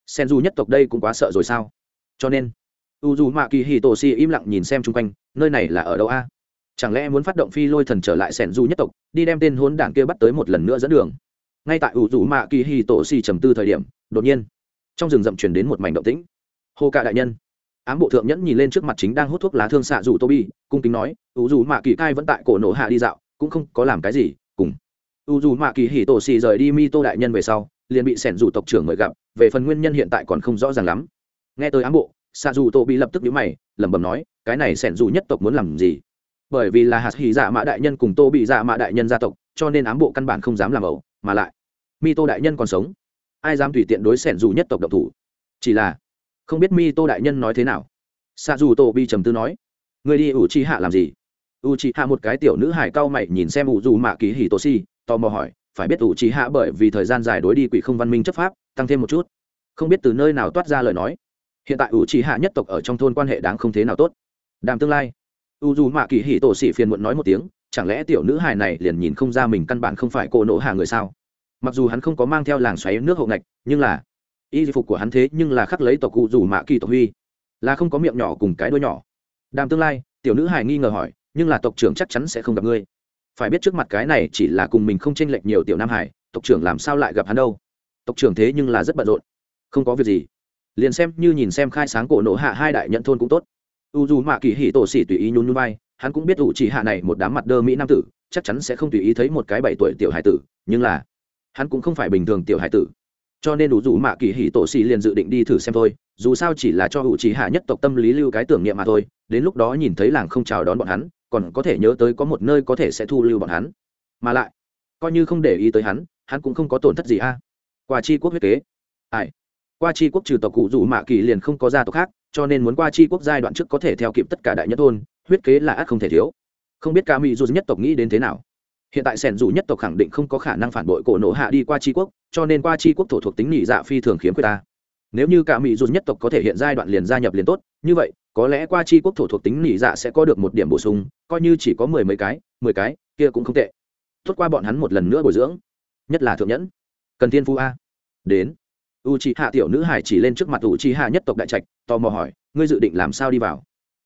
sen du nhất tộc đây cũng quá sợ rồi sao? Cho nên u dù mạ kỳ hì tổ xì im lặng nhìn xem chung quanh, nơi này là ở đâu a? Chẳng lẽ muốn phát động phi lôi thần trở lại sẻn du nhất tộc, đi đem tên hốn đảng kia bắt tới một lần nữa dẫn đường? Ngay tại u dù mạ kỳ hì tổ xì trầm tư thời điểm, đột nhiên, trong rừng rậm truyền đến một mảnh động tĩnh. Hô ca đại nhân, ám bộ thượng nhẫn nhìn lên trước mặt chính đang hút thuốc lá thương xạ rủ tô bi cung kính nói, u dù mạ kỳ cai vẫn tại cổ nổ hạ đi dạo, cũng không có làm cái gì, cùng. U dù mạ kỳ hì tổ xì rời đi mi tô đại nhân về sau, liền bị sẻn rủ tộc trưởng mời gặp, về phần nguyên nhân hiện tại còn không rõ ràng lắm. Nghe tới ám bộ xạ dù tô bị lập tức nhíu mày, lẩm bẩm nói, cái này sẻn Dù nhất tộc muốn làm gì? Bởi vì là hạt hỉ dạ mã đại nhân cùng tô bị dạ mã đại nhân gia tộc, cho nên ám bộ căn bản không dám làm ẩu, mà lại mi tô đại nhân còn sống. Ai dám tùy tiện đối Sẻn dù nhất tộc độc thủ? Chỉ là, không biết mi tô đại nhân nói thế nào. Xạ dù tô bị trầm tư nói, người đi ủ chi hạ làm gì? U chi hạ một cái tiểu nữ hải cao mày nhìn xem ủ dù mạ ký Hỉ tô si tò mò hỏi, phải biết ủ chi hạ bởi vì thời gian dài đối đi quỷ không văn minh chấp pháp, tăng thêm một chút? Không biết từ nơi nào toát ra lời nói hiện tại u trí hạ nhất tộc ở trong thôn quan hệ đáng không thế nào tốt. Đàm tương lai. U dù mạ kỳ hỉ tổ xỉ phiền muộn nói một tiếng, chẳng lẽ tiểu nữ hài này liền nhìn không ra mình căn bản không phải cô nỗ hạ người sao? Mặc dù hắn không có mang theo làng xoáy nước hậu ngạch, nhưng là y phục của hắn thế nhưng là khắc lấy tộc cụ dù mạ kỳ tộc huy là không có miệng nhỏ cùng cái đuôi nhỏ. Đàm tương lai, tiểu nữ hài nghi ngờ hỏi, nhưng là tộc trưởng chắc chắn sẽ không gặp ngươi. Phải biết trước mặt cái này chỉ là cùng mình không tranh lệch nhiều tiểu nam hải tộc trưởng làm sao lại gặp hắn đâu? Tộc trưởng thế nhưng là rất bận rộn. Không có việc gì liền xem như nhìn xem khai sáng cổ nổ hạ hai đại nhận thôn cũng tốt. U dù mạ kỳ hỉ tổ xỉ tùy ý nhún nhún vai, hắn cũng biết ủ chỉ hạ này một đám mặt đơ mỹ nam tử, chắc chắn sẽ không tùy ý thấy một cái bảy tuổi tiểu hải tử, nhưng là hắn cũng không phải bình thường tiểu hải tử. Cho nên đủ dù mạ kỳ hỉ tổ xì liền dự định đi thử xem thôi, dù sao chỉ là cho hữu trí hạ nhất tộc tâm lý lưu cái tưởng niệm mà thôi, đến lúc đó nhìn thấy làng không chào đón bọn hắn, còn có thể nhớ tới có một nơi có thể sẽ thu lưu bọn hắn. Mà lại, coi như không để ý tới hắn hắn cũng không có tổn thất gì a. Quả chi quốc huyết kế. Ai? Qua chi quốc trừ tộc cụ dù mạ kỳ liền không có gia tộc khác, cho nên muốn qua chi quốc giai đoạn trước có thể theo kịp tất cả đại nhất thôn, huyết kế là ác không thể thiếu. Không biết ca mỹ dù nhất tộc nghĩ đến thế nào. Hiện tại sẻn dù nhất tộc khẳng định không có khả năng phản bội cổ nổ hạ đi qua tri quốc, cho nên qua tri quốc thổ thuộc tính nhị dạ phi thường khiếm khuyết ta. Nếu như cả mỹ dù nhất tộc có thể hiện giai đoạn liền gia nhập liền tốt, như vậy, có lẽ qua tri quốc thổ thuộc tính nhị dạ sẽ có được một điểm bổ sung, coi như chỉ có mười mấy cái, mười cái, kia cũng không tệ. Tốt qua bọn hắn một lần nữa bồi dưỡng. Nhất là thượng nhẫn. Cần tiên phu a. Đến u c h ị hạ tiểu nữ hải chỉ lên trước mặt u c h ị hạ nhất tộc đại trạch, tò mò hỏi, ngươi dự định làm sao đi vào?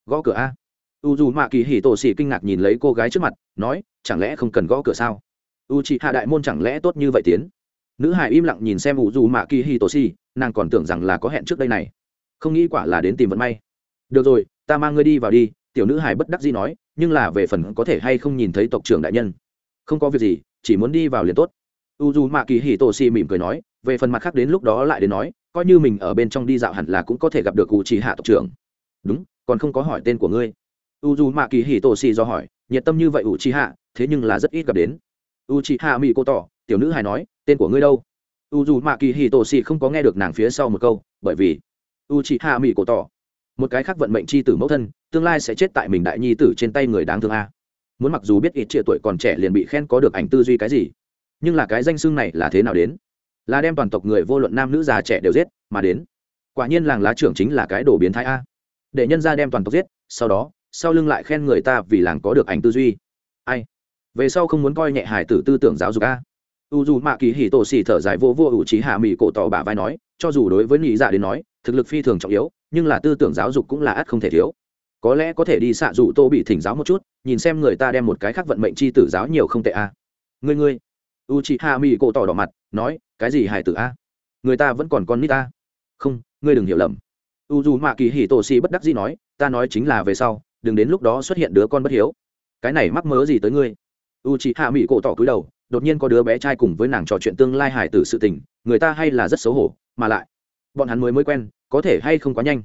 Gõ cửa a. U dù mạ kỳ hỉ tổ xỉ kinh ngạc nhìn lấy cô gái trước mặt, nói, chẳng lẽ không cần gõ cửa sao? U c h ị hạ đại môn chẳng lẽ tốt như vậy tiến? Nữ hải im lặng nhìn xem u dù mạ kỳ hỉ tổ xỉ nàng còn tưởng rằng là có hẹn trước đây này. Không nghĩ quả là đến tìm vận may. Được rồi, ta mang ngươi đi vào đi, tiểu nữ hải bất đắc gì nói, nhưng là về phần có thể hay không nhìn thấy tộc trưởng đại nhân. Không có việc gì, chỉ muốn đi vào liền tốt. U dù mạ kỳ hỉ tổ xì mỉm cười nói về phần mặt khác đến lúc đó lại đến nói, coi như mình ở bên trong đi dạo hẳn là cũng có thể gặp được cụ chỉ hạ tộc trưởng. Đúng, còn không có hỏi tên của ngươi. U dù mạ kỳ hì tổ xì do hỏi, nhiệt tâm như vậy u chi hạ thế nhưng là rất ít gặp đến. U chi hạ mỹ cô tỏ tiểu nữ hài nói, tên của ngươi đâu? U dù mạ kỳ hì tổ xì không có nghe được nàng phía sau một câu, bởi vì u chi hạ mỹ cô tỏ một cái khác vận mệnh c h i tử mẫu thân, tương lai sẽ chết tại mình đại nhi tử trên tay người đáng thương a. Muốn mặc dù biết ít triệu tuổi còn trẻ liền bị khen có được ảnh tư duy cái gì, nhưng là cái danh xưng này là thế nào đến? Là đem toàn tộc người vô luận nam nữ già trẻ đều giết, mà đến. Quả nhiên làng lá trưởng chính là cái đồ biến thái a. Để nhân ra đem toàn tộc giết, sau đó, sau lưng lại khen người ta vì làng có được ảnh tư duy. Ai? Về sau không muốn coi nhẹ hải tử tư tưởng giáo dục a. U dù mạ kỳ hì tổ xì thở dài vô vô ủ trí hạ mỹ cổ tỏ bả vai nói, cho dù đối với nghĩ dạ đến nói, thực lực phi thường trọng yếu, nhưng là tư tưởng giáo dục cũng là ắt không thể thiếu. Có lẽ có thể đi xạ dụ tô bị thỉnh giáo một chút, nhìn xem người ta đem một cái khác vận mệnh c h i tử giáo nhiều không tệ a. À. người u c h i mỹ cổ tỏ đỏ mặt, nói cái gì hài tử a? Người ta vẫn còn con nít ta không, ngươi đừng hiểu lầm. U dù mạ kỳ hì tổ xì bất đắc dĩ nói, ta nói chính là về sau, đừng đến lúc đó xuất hiện đứa con bất hiếu. Cái này mắc mớ gì tới ngươi? U chị hạ mỹ cổ tỏ cúi đầu, đột nhiên có đứa bé trai cùng với nàng trò chuyện tương lai hài tử sự tình, người ta hay là rất xấu hổ, mà lại, bọn hắn mới mới quen, có thể hay không quá nhanh?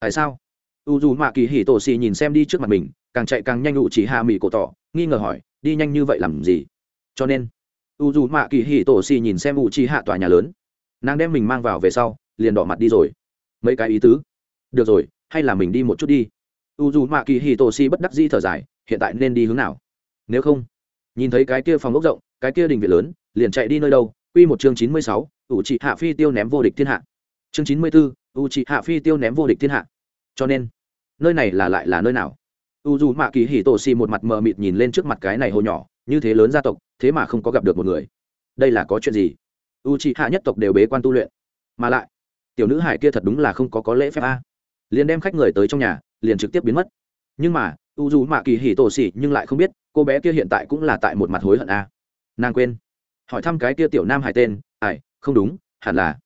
Tại sao? U dù mạ kỳ hì tổ xì nhìn xem đi trước mặt mình, càng chạy càng nhanh u chỉ hạ mỹ cổ tỏ nghi ngờ hỏi, đi nhanh như vậy làm gì? Cho nên u dù mạ kỳ hì tổ xì nhìn xem u chi hạ tòa nhà lớn. Nàng đem mình mang vào về sau liền đỏ mặt đi rồi. Mấy cái ý tứ. Được rồi hay là mình đi một chút đi. U dù mạ kỳ hì tổ xì bất đắc di thở dài hiện tại nên đi hướng nào? Nếu không nhìn thấy cái kia phòng ốc rộng cái kia đình viện lớn liền chạy đi nơi đâu? Q một chương chín mươi sáu, U chị Hạ Phi tiêu ném vô địch thiên hạ. Chương chín mươi 94, U chị Hạ Phi tiêu ném vô địch thiên hạ. Cho nên, nơi này là lại là nơi nào? U dù Mạ Kỳ Hỉ Tổ xì một mặt mờ mịt nhìn lên trước mặt cái này hồ nhỏ, như thế lớn gia tộc, thế mà không có gặp được một người. Đây là có chuyện gì? U c h i hạ nhất tộc đều bế quan tu luyện. Mà lại, tiểu nữ hải kia thật đúng là không có có lễ phép a. Liền đem khách người tới trong nhà, liền trực tiếp biến mất. Nhưng mà u dù mạ kỳ hỉ tổ xỉ nhưng lại không biết, cô bé kia hiện tại cũng là tại một mặt hối hận a. Nàng quên. Hỏi thăm cái kia tiểu nam hải tên, ai, không đúng, hẳn là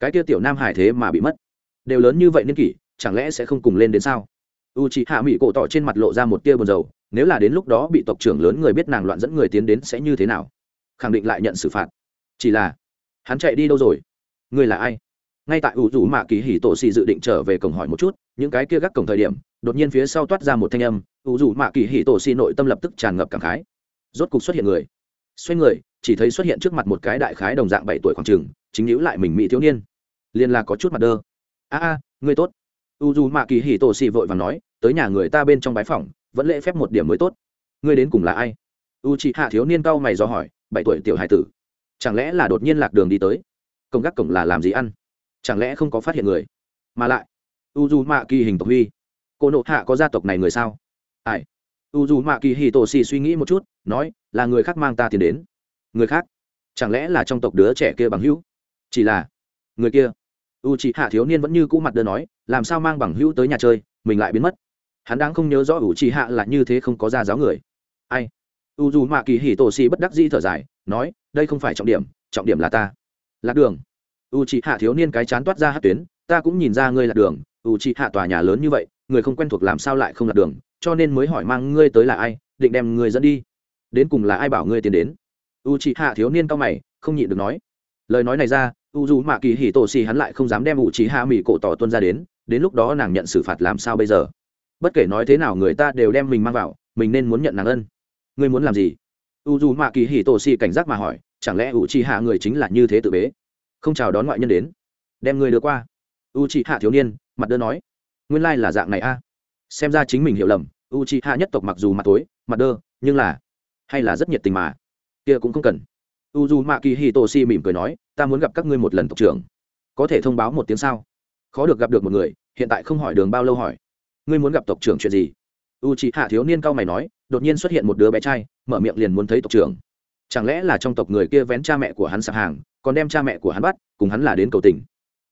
cái kia tiểu nam hải thế mà bị mất. Đều lớn như vậy niên kỷ, chẳng lẽ sẽ không cùng lên đến sao? U c h ị hạ mỹ cổ tỏ trên mặt lộ ra một tia buồn dầu nếu là đến lúc đó bị tộc trưởng lớn người biết nàng loạn dẫn người tiến đến sẽ như thế nào? Khẳng định lại nhận xử phạt. Chỉ là, hắn chạy đi đâu rồi? Người là ai? Ngay tại ủ rủ mạ kỳ hỉ tổ xì dự định trở về cổng hỏi một chút, những cái kia gác cổng thời điểm, đột nhiên phía sau toát ra một thanh âm ủ rủ mạ kỳ hỉ tổ xì nội tâm lập tức tràn ngập cảm khái. Rốt cục xuất hiện người. Xoay người, chỉ thấy xuất hiện trước mặt một cái đại khái đồng dạng bảy tuổi khoảng trường, chính hữu lại mình mỹ thiếu niên. Liền là có chút mặt đơ. A a, ngươi tốt. U dù mạ kỳ hỉ tổ xì vội và nói, tới nhà người ta bên trong bái phòng vẫn lễ phép một điểm mới tốt. Ngươi đến cùng là ai? U chị hạ thiếu niên cao mày do hỏi, bảy tuổi tiểu hải tử. Chẳng lẽ là đột nhiên lạc đường đi tới? Cổng gác cổng là làm gì ăn? Chẳng lẽ không có phát hiện người? Mà lại u dù mạ kỳ hình tộc huy. Cô nộ hạ có gia tộc này người sao? Ai? U dù mạ kỳ hì tổ xì suy nghĩ một chút, nói, là người khác mang ta tiền đến. Người khác? Chẳng lẽ là trong tộc đứa trẻ kia bằng hữu? Chỉ là, người kia. U chị hạ thiếu niên vẫn như cũ mặt đơn nói, làm sao mang bằng hữu tới nhà chơi, mình lại biến mất hắn đang không nhớ rõ u trì hạ là như thế không có ra giáo người. Ai? U dù mạ kỳ hỉ tổ xì bất đắc dĩ thở dài, nói, đây không phải trọng điểm trọng điểm là ta. Lạc đường. U trì hạ thiếu niên cái chán toát ra hát tuyến, ta cũng nhìn ra ngươi lạc đường, u trì hạ tòa nhà lớn như vậy, người không quen thuộc làm sao lại không lạc đường, cho nên mới hỏi mang ngươi tới là ai, định đem ngươi dẫn đi. Đến cùng là ai bảo ngươi tiến đến? U trì hạ thiếu niên cao mày, không nhịn được nói. Lời nói này ra, u dù mạ kỳ hỉ tổ xì hắn lại không dám đem u trì hạ mỹ cổ tỏ tuân ra đến đến lúc đó nàng nhận xử phạt làm sao bây giờ? Bất kể nói thế nào người ta đều đem mình mang vào, mình nên muốn nhận nàng ân. Ngươi muốn làm gì? U dù mạ kỳ hì tổ xì cảnh giác mà hỏi, chẳng lẽ u chi hạ người chính là như thế tự bế? Không chào đón ngoại nhân đến. Đem người đưa qua. U chi hạ thiếu niên, mặt đơ nói, nguyên lai là dạng này a. Xem ra chính mình hiểu lầm, u chi hạ nhất tộc mặc dù mặt tối, mặt đơ, nhưng là, hay là rất nhiệt tình mà. Kia cũng không cần. U dù mạ kỳ hì tổ xì mỉm cười nói, ta muốn gặp các ngươi một lần tộc trưởng. Có thể thông báo một tiếng sao? Khó được gặp được một người, hiện tại không hỏi đường bao lâu hỏi ngươi muốn gặp tộc trưởng chuyện gì? U chị hạ thiếu niên cao mày nói, đột nhiên xuất hiện một đứa bé trai, mở miệng liền muốn thấy tộc trưởng. Chẳng lẽ là trong tộc người kia vén cha mẹ của hắn sạp hàng, còn đem cha mẹ của hắn bắt, cùng hắn là đến cầu tình?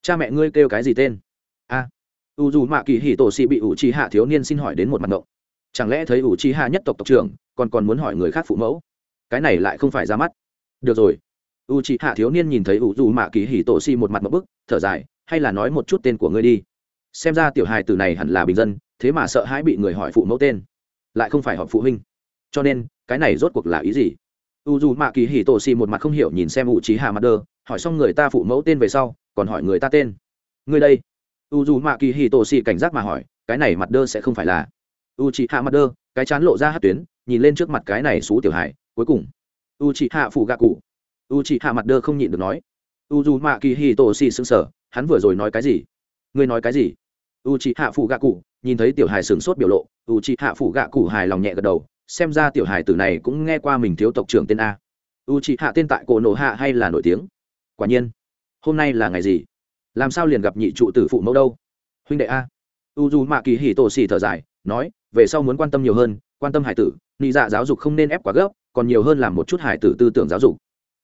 Cha mẹ ngươi kêu cái gì tên? A. U dù mạ kỳ hì tổ xị bị u chị hạ thiếu niên xin hỏi đến một mặt động chẳng lẽ thấy u chị hạ nhất tộc tộc trưởng, còn còn muốn hỏi người khác phụ mẫu? Cái này lại không phải ra mắt. Được rồi. U chị hạ thiếu niên nhìn thấy u dù mạ kỳ hì tổ xị một mặt một bức, thở dài, hay là nói một chút tên của ngươi đi xem ra tiểu hài tử này hẳn là bình dân, thế mà sợ hãi bị người hỏi phụ mẫu tên. Lại không phải hỏi phụ huynh. Cho nên, cái này rốt cuộc là ý gì? U dù mạ kỳ hì tổ xì một mặt không hiểu nhìn xem u trí hạ mặt đơ hỏi xong người ta phụ mẫu tên về sau, còn hỏi người ta tên. Người đây. U dù mạ kỳ hì tổ xì cảnh giác mà hỏi, cái này mặt đơ sẽ không phải là u trí hạ mặt đơ cái chán lộ ra hát tuyến, nhìn lên trước mặt cái này xú tiểu hải cuối cùng. U trí hạ phụ gạ cụ u trí hạ mặt đơ không nhịn được nói. U dù mạ kỳ hì tổ xì xứng sở hắn vừa rồi nói cái gì? Ngươi nói cái gì? U c h ị hạ phụ gạ cụ nhìn thấy tiểu hài sửng sốt biểu lộ u c h ị hạ phụ gạ cụ hài lòng nhẹ gật đầu, xem ra tiểu hài tử này cũng nghe qua mình thiếu tộc trưởng tên a. U c h ị hạ tên tại cổ nổ hạ hay là nổi tiếng? Quả nhiên. Hôm nay là ngày gì? Làm sao liền gặp nhị trụ tử phụ mẫu đâu? Huynh đệ a. U dù mạ kỳ hỉ tổ xì thở dài, nói, về sau muốn quan tâm nhiều hơn, quan tâm hải tử, nị dạ giáo dục không nên ép quá gấp, còn nhiều hơn là một chút hải tử tư tưởng giáo dục.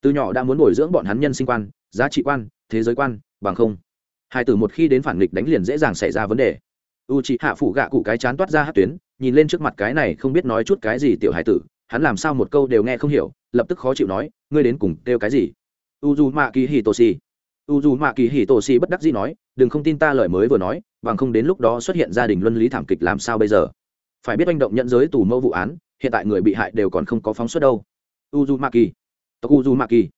Từ nhỏ đã muốn bồi dưỡng bọn hắn nhân sinh quan, giá trị quan, thế giới quan, bằng không hai tử một khi đến phản nghịch đánh liền dễ dàng xảy ra vấn đề. U chị hạ phủ gạ cụ cái chán toát ra hát tuyến, nhìn lên trước mặt cái này không biết nói chút cái gì tiểu hải tử, hắn làm sao một câu đều nghe không hiểu, lập tức khó chịu nói, ngươi đến cùng kêu cái gì? U dù mạ kỳ hì tổ xì u dù mạ kỳ hì tổ xì bất đắc dĩ nói, đừng không tin ta lời mới vừa nói, bằng không đến lúc đó xuất hiện gia đình luân lý thảm kịch làm sao bây giờ? Phải biết manh động nhận giới tù mẫu vụ án, hiện tại người bị hại đều còn không có phóng xuất đâu. U dù mạ kỳ tộc u dù mạ kỳ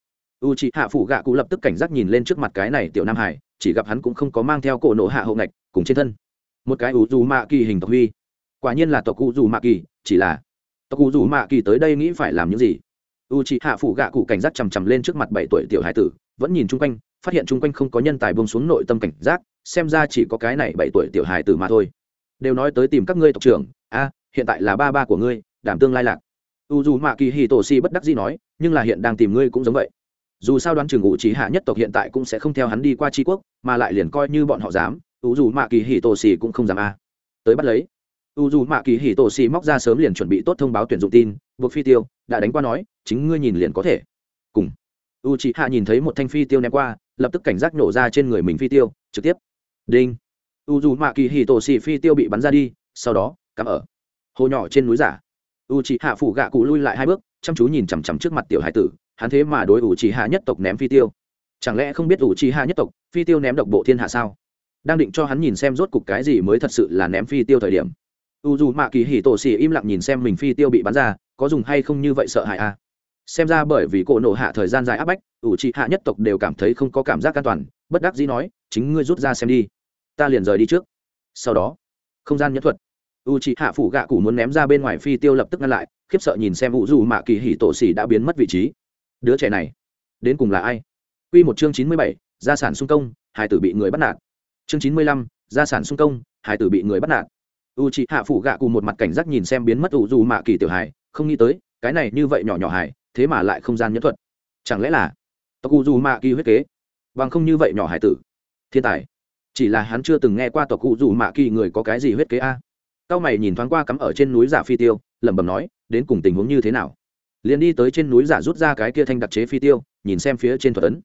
u chị hạ phủ gạ cụ lập tức cảnh giác nhìn lên trước mặt cái này tiểu nam hải chỉ gặp hắn cũng không có mang theo cổ nộ hạ hậu ngạch cùng trên thân. Một cái u dù mạ kỳ hình tộc huy. Quả nhiên là tộc u dù mạ kỳ, chỉ là tộc u dù mạ kỳ tới đây nghĩ phải làm những gì? U chị hạ phụ gạ cụ cảnh giác chằm chằm lên trước mặt bảy tuổi tiểu hải tử, vẫn nhìn chung quanh, phát hiện chung quanh không có nhân tài bông xuống nội tâm cảnh giác, xem ra chỉ có cái này bảy tuổi tiểu hải tử mà thôi. Đều nói tới tìm các ngươi tộc trưởng, a, hiện tại là ba ba của ngươi, đảm tương lai lạc. U dù mạ kỳ hì tổ si bất đắc dĩ nói, nhưng là hiện đang tìm ngươi cũng giống vậy dù sao đoán trường ngụ trí hạ nhất tộc hiện tại cũng sẽ không theo hắn đi qua tri quốc, mà lại liền coi như bọn họ dám u dù mạ kỳ hì tổ xì cũng không dám a. Tới bắt lấy. U dù mạ kỳ hì tổ xì móc ra sớm liền chuẩn bị tốt thông báo tuyển dụng tin, buộc phi tiêu, đã đánh qua nói, chính ngươi nhìn liền có thể. Cùng. U trí hạ nhìn thấy một thanh phi tiêu ném qua, lập tức cảnh giác nổ ra trên người mình phi tiêu, trực tiếp. Đinh. U dù mạ kỳ hì tổ xì phi tiêu bị bắn ra đi, sau đó, cắm ở hồ nhỏ trên núi giả. U trí hạ phủ gạ cụ lui lại hai bước, chăm chú nhìn chằm chằm trước mặt tiểu hải tử hắn thế mà đối ủ trì hạ nhất tộc ném phi tiêu. Chẳng lẽ không biết ủ trì hạ nhất tộc, phi tiêu ném độc bộ thiên hạ sao? Đang định cho hắn nhìn xem rốt cục cái gì mới thật sự là ném phi tiêu thời điểm. U dù mạ kỳ hỉ tổ xỉ im lặng nhìn xem mình phi tiêu bị bắn ra, có dùng hay không như vậy sợ hãi à? Xem ra bởi vì cổ nổ hạ thời gian dài áp bách ủ trì hạ nhất tộc đều cảm thấy không có cảm giác an toàn, bất đắc dĩ nói, chính ngươi rút ra xem đi. Ta liền rời đi trước. Sau đó, không gian nhẫn thuật. U c hạ phủ gạ cụ muốn ném ra bên ngoài phi tiêu lập tức ngăn lại, khiếp sợ nhìn xem u dù mạ kỳ hỉ tổ xỉ đã biến mất vị trí đứa trẻ này, đến cùng là ai? Quy một chương chín mươi bảy, gia sản sung công, hải tử bị người bắt nạt. Chương chín mươi lăm, gia sản sung công, hải tử bị người bắt nạt. U chị hạ phụ gạ cụ một mặt cảnh giác nhìn xem biến mất ủ dù mạ kỳ tiểu hải không nghĩ tới, cái này như vậy nhỏ nhỏ hải thế mà lại không gian nhẫn thuật. Chẳng lẽ là tộc u dù mạ kỳ huyết kế? Bằng không như vậy nhỏ hải tử. Thiên tài. Chỉ là hắn chưa từng nghe qua tộc u dù mạ kỳ người có cái gì huyết kế a. Cao mày nhìn thoáng qua cắm ở trên núi giả phi tiêu, lẩm bẩm nói, đến cùng tình huống như thế nào? Liền đi tới trên núi giả rút ra cái kia thanh đặc chế phi tiêu, nhìn xem phía trên thuật ấn.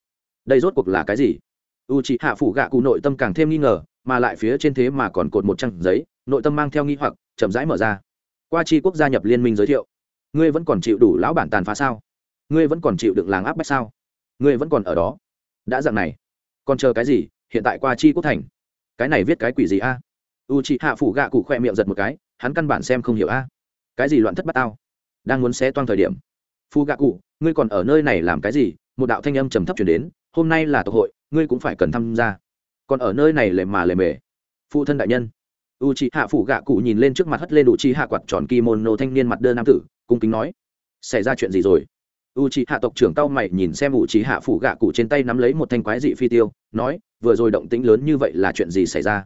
Đây rốt cuộc là cái gì? U c hạ phủ gạ cụ nội tâm càng thêm nghi ngờ, mà lại phía trên thế mà còn cột một trang giấy, nội tâm mang theo nghi hoặc, chậm rãi mở ra. Qua chi quốc gia nhập liên minh giới thiệu. Ngươi vẫn còn chịu đủ lão bản tàn phá sao? Ngươi vẫn còn chịu được làng áp bách sao? Ngươi vẫn còn ở đó. Đã dạng này. Còn chờ cái gì? Hiện tại qua chi quốc thành. Cái này viết cái quỷ gì a? U c hạ phủ gạ cụ khoe miệng giật một cái, hắn căn bản xem không hiểu a. Cái gì loạn thất bát tao? Đang muốn xé toang thời điểm phu gạ cụ, ngươi còn ở nơi này làm cái gì? Một đạo thanh âm trầm thấp chuyển đến, hôm nay là tộc hội, ngươi cũng phải cần tham gia. Còn ở nơi này lề mà lề mề. Phụ thân đại nhân. U c h ị hạ phủ gạ cụ nhìn lên trước mặt hất lên u c h ị hạ quạt tròn kimono thanh niên mặt đơn nam tử, cung kính nói, xảy ra chuyện gì rồi? U c h ị hạ tộc trưởng tao mày nhìn xem u c h ị hạ phủ gạ cụ trên tay nắm lấy một thanh quái dị phi tiêu, nói, vừa rồi động tĩnh lớn như vậy là chuyện gì xảy ra?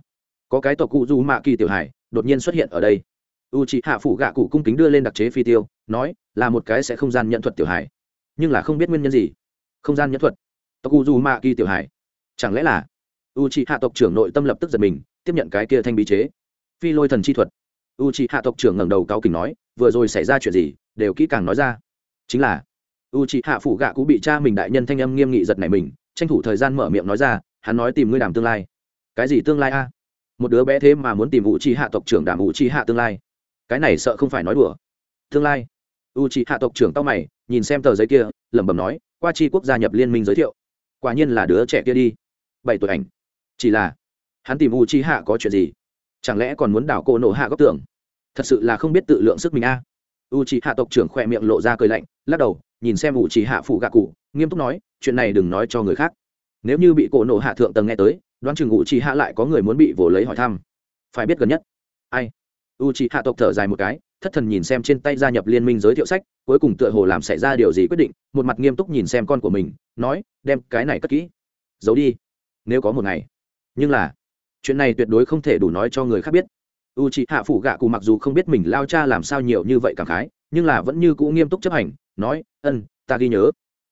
Có cái tộc cụ du mạ kỳ tiểu hải đột nhiên xuất hiện ở đây u c h ị hạ phủ gạ cụ cung kính đưa lên đặc chế phi tiêu, nói, là một cái sẽ không gian nhận thuật tiểu hải nhưng là không biết nguyên nhân gì. Không gian nhẫn thuật. Tộc u du ma kỳ tiểu hải chẳng lẽ là u c h ị hạ tộc trưởng nội tâm lập tức giật mình, tiếp nhận cái kia thanh bí chế. Phi lôi thần chi thuật. U c h ị hạ tộc trưởng ngẩng đầu cao kình nói, vừa rồi xảy ra chuyện gì, đều kỹ càng nói ra. Chính là u c h ị hạ phủ gạ cụ bị cha mình đại nhân thanh âm nghiêm nghị giật này mình, tranh thủ thời gian mở miệng nói ra, hắn nói tìm ngươi đàm tương lai. Cái gì tương lai a? Một đứa bé thế mà muốn tìm u c h ị hạ tộc trưởng đàm u c h ị hạ tương lai cái này sợ không phải nói đùa. Tương lai u c h ị hạ tộc trưởng tao mày, nhìn xem tờ giấy kia, lẩm bẩm nói, qua chi quốc gia nhập liên minh giới thiệu. Quả nhiên là đứa trẻ kia đi. Bảy tuổi ảnh. Chỉ là, hắn tìm u chi hạ có chuyện gì? Chẳng lẽ còn muốn đảo cô nổ hạ góc tưởng? Thật sự là không biết tự lượng sức mình a. U chi hạ tộc trưởng khỏe miệng lộ ra cười lạnh, lắc đầu, nhìn xem u chi hạ phụ gạ cụ, nghiêm túc nói, chuyện này đừng nói cho người khác. Nếu như bị cổ nổ hạ thượng tầng nghe tới, đoán chừng u chi hạ lại có người muốn bị vồ lấy hỏi thăm. Phải biết gần nhất. Ai? U chi hạ tộc thở dài một cái, thất thần nhìn xem trên tay gia nhập liên minh giới thiệu sách, cuối cùng tựa hồ làm xảy ra điều gì quyết định, một mặt nghiêm túc nhìn xem con của mình, nói, đem cái này cất kỹ. Giấu đi. Nếu có một ngày. Nhưng là, chuyện này tuyệt đối không thể đủ nói cho người khác biết. U c h hạ phủ gạ cụ mặc dù không biết mình lao cha làm sao nhiều như vậy cảm khái, nhưng là vẫn như cũ nghiêm túc chấp hành, nói, ân, ta ghi nhớ.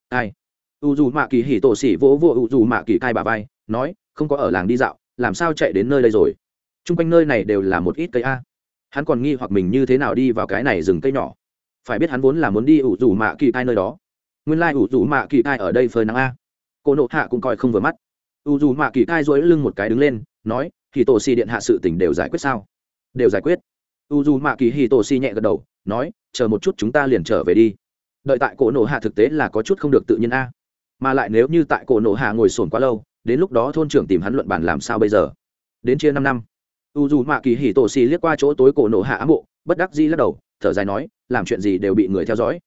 Ai? U dù mạ kỳ hỉ tổ xỉ vỗ vỗ u dù mạ kỳ cai bà vai, nói, không có ở làng đi dạo, làm sao chạy đến nơi đây rồi? T r u n g quanh nơi này đều là một ít cây a hắn còn nghi hoặc mình như thế nào đi vào cái này rừng cây nhỏ. Phải biết hắn vốn là muốn đi ủ rủ mạ kỳ thai nơi đó. Nguyên lai ủ rủ mạ kỳ thai ở đây phơi nắng a. Cô nộ hạ cũng coi không vừa mắt. Ủ rủ mạ kỳ cai dối lưng một cái đứng lên, nói thì tổ si điện hạ sự tình đều giải quyết sao? Đều giải quyết. U dù mạ kỳ hì tổ si nhẹ gật đầu, nói, chờ một chút chúng ta liền trở về đi. Đợi tại cổ nộ hạ thực tế là có chút không được tự nhiên a. Mà lại nếu như tại cổ nộ hạ ngồi sồn quá lâu, đến lúc đó thôn trưởng tìm hắn luận bàn làm sao bây giờ? Đến chia năm năm u dù mạ kỳ hì tổ si liếc qua chỗ tối cổ nổ hạ ám bộ, bất đắc di lắc đầu, thở dài nói, làm chuyện gì đều bị người theo dõi.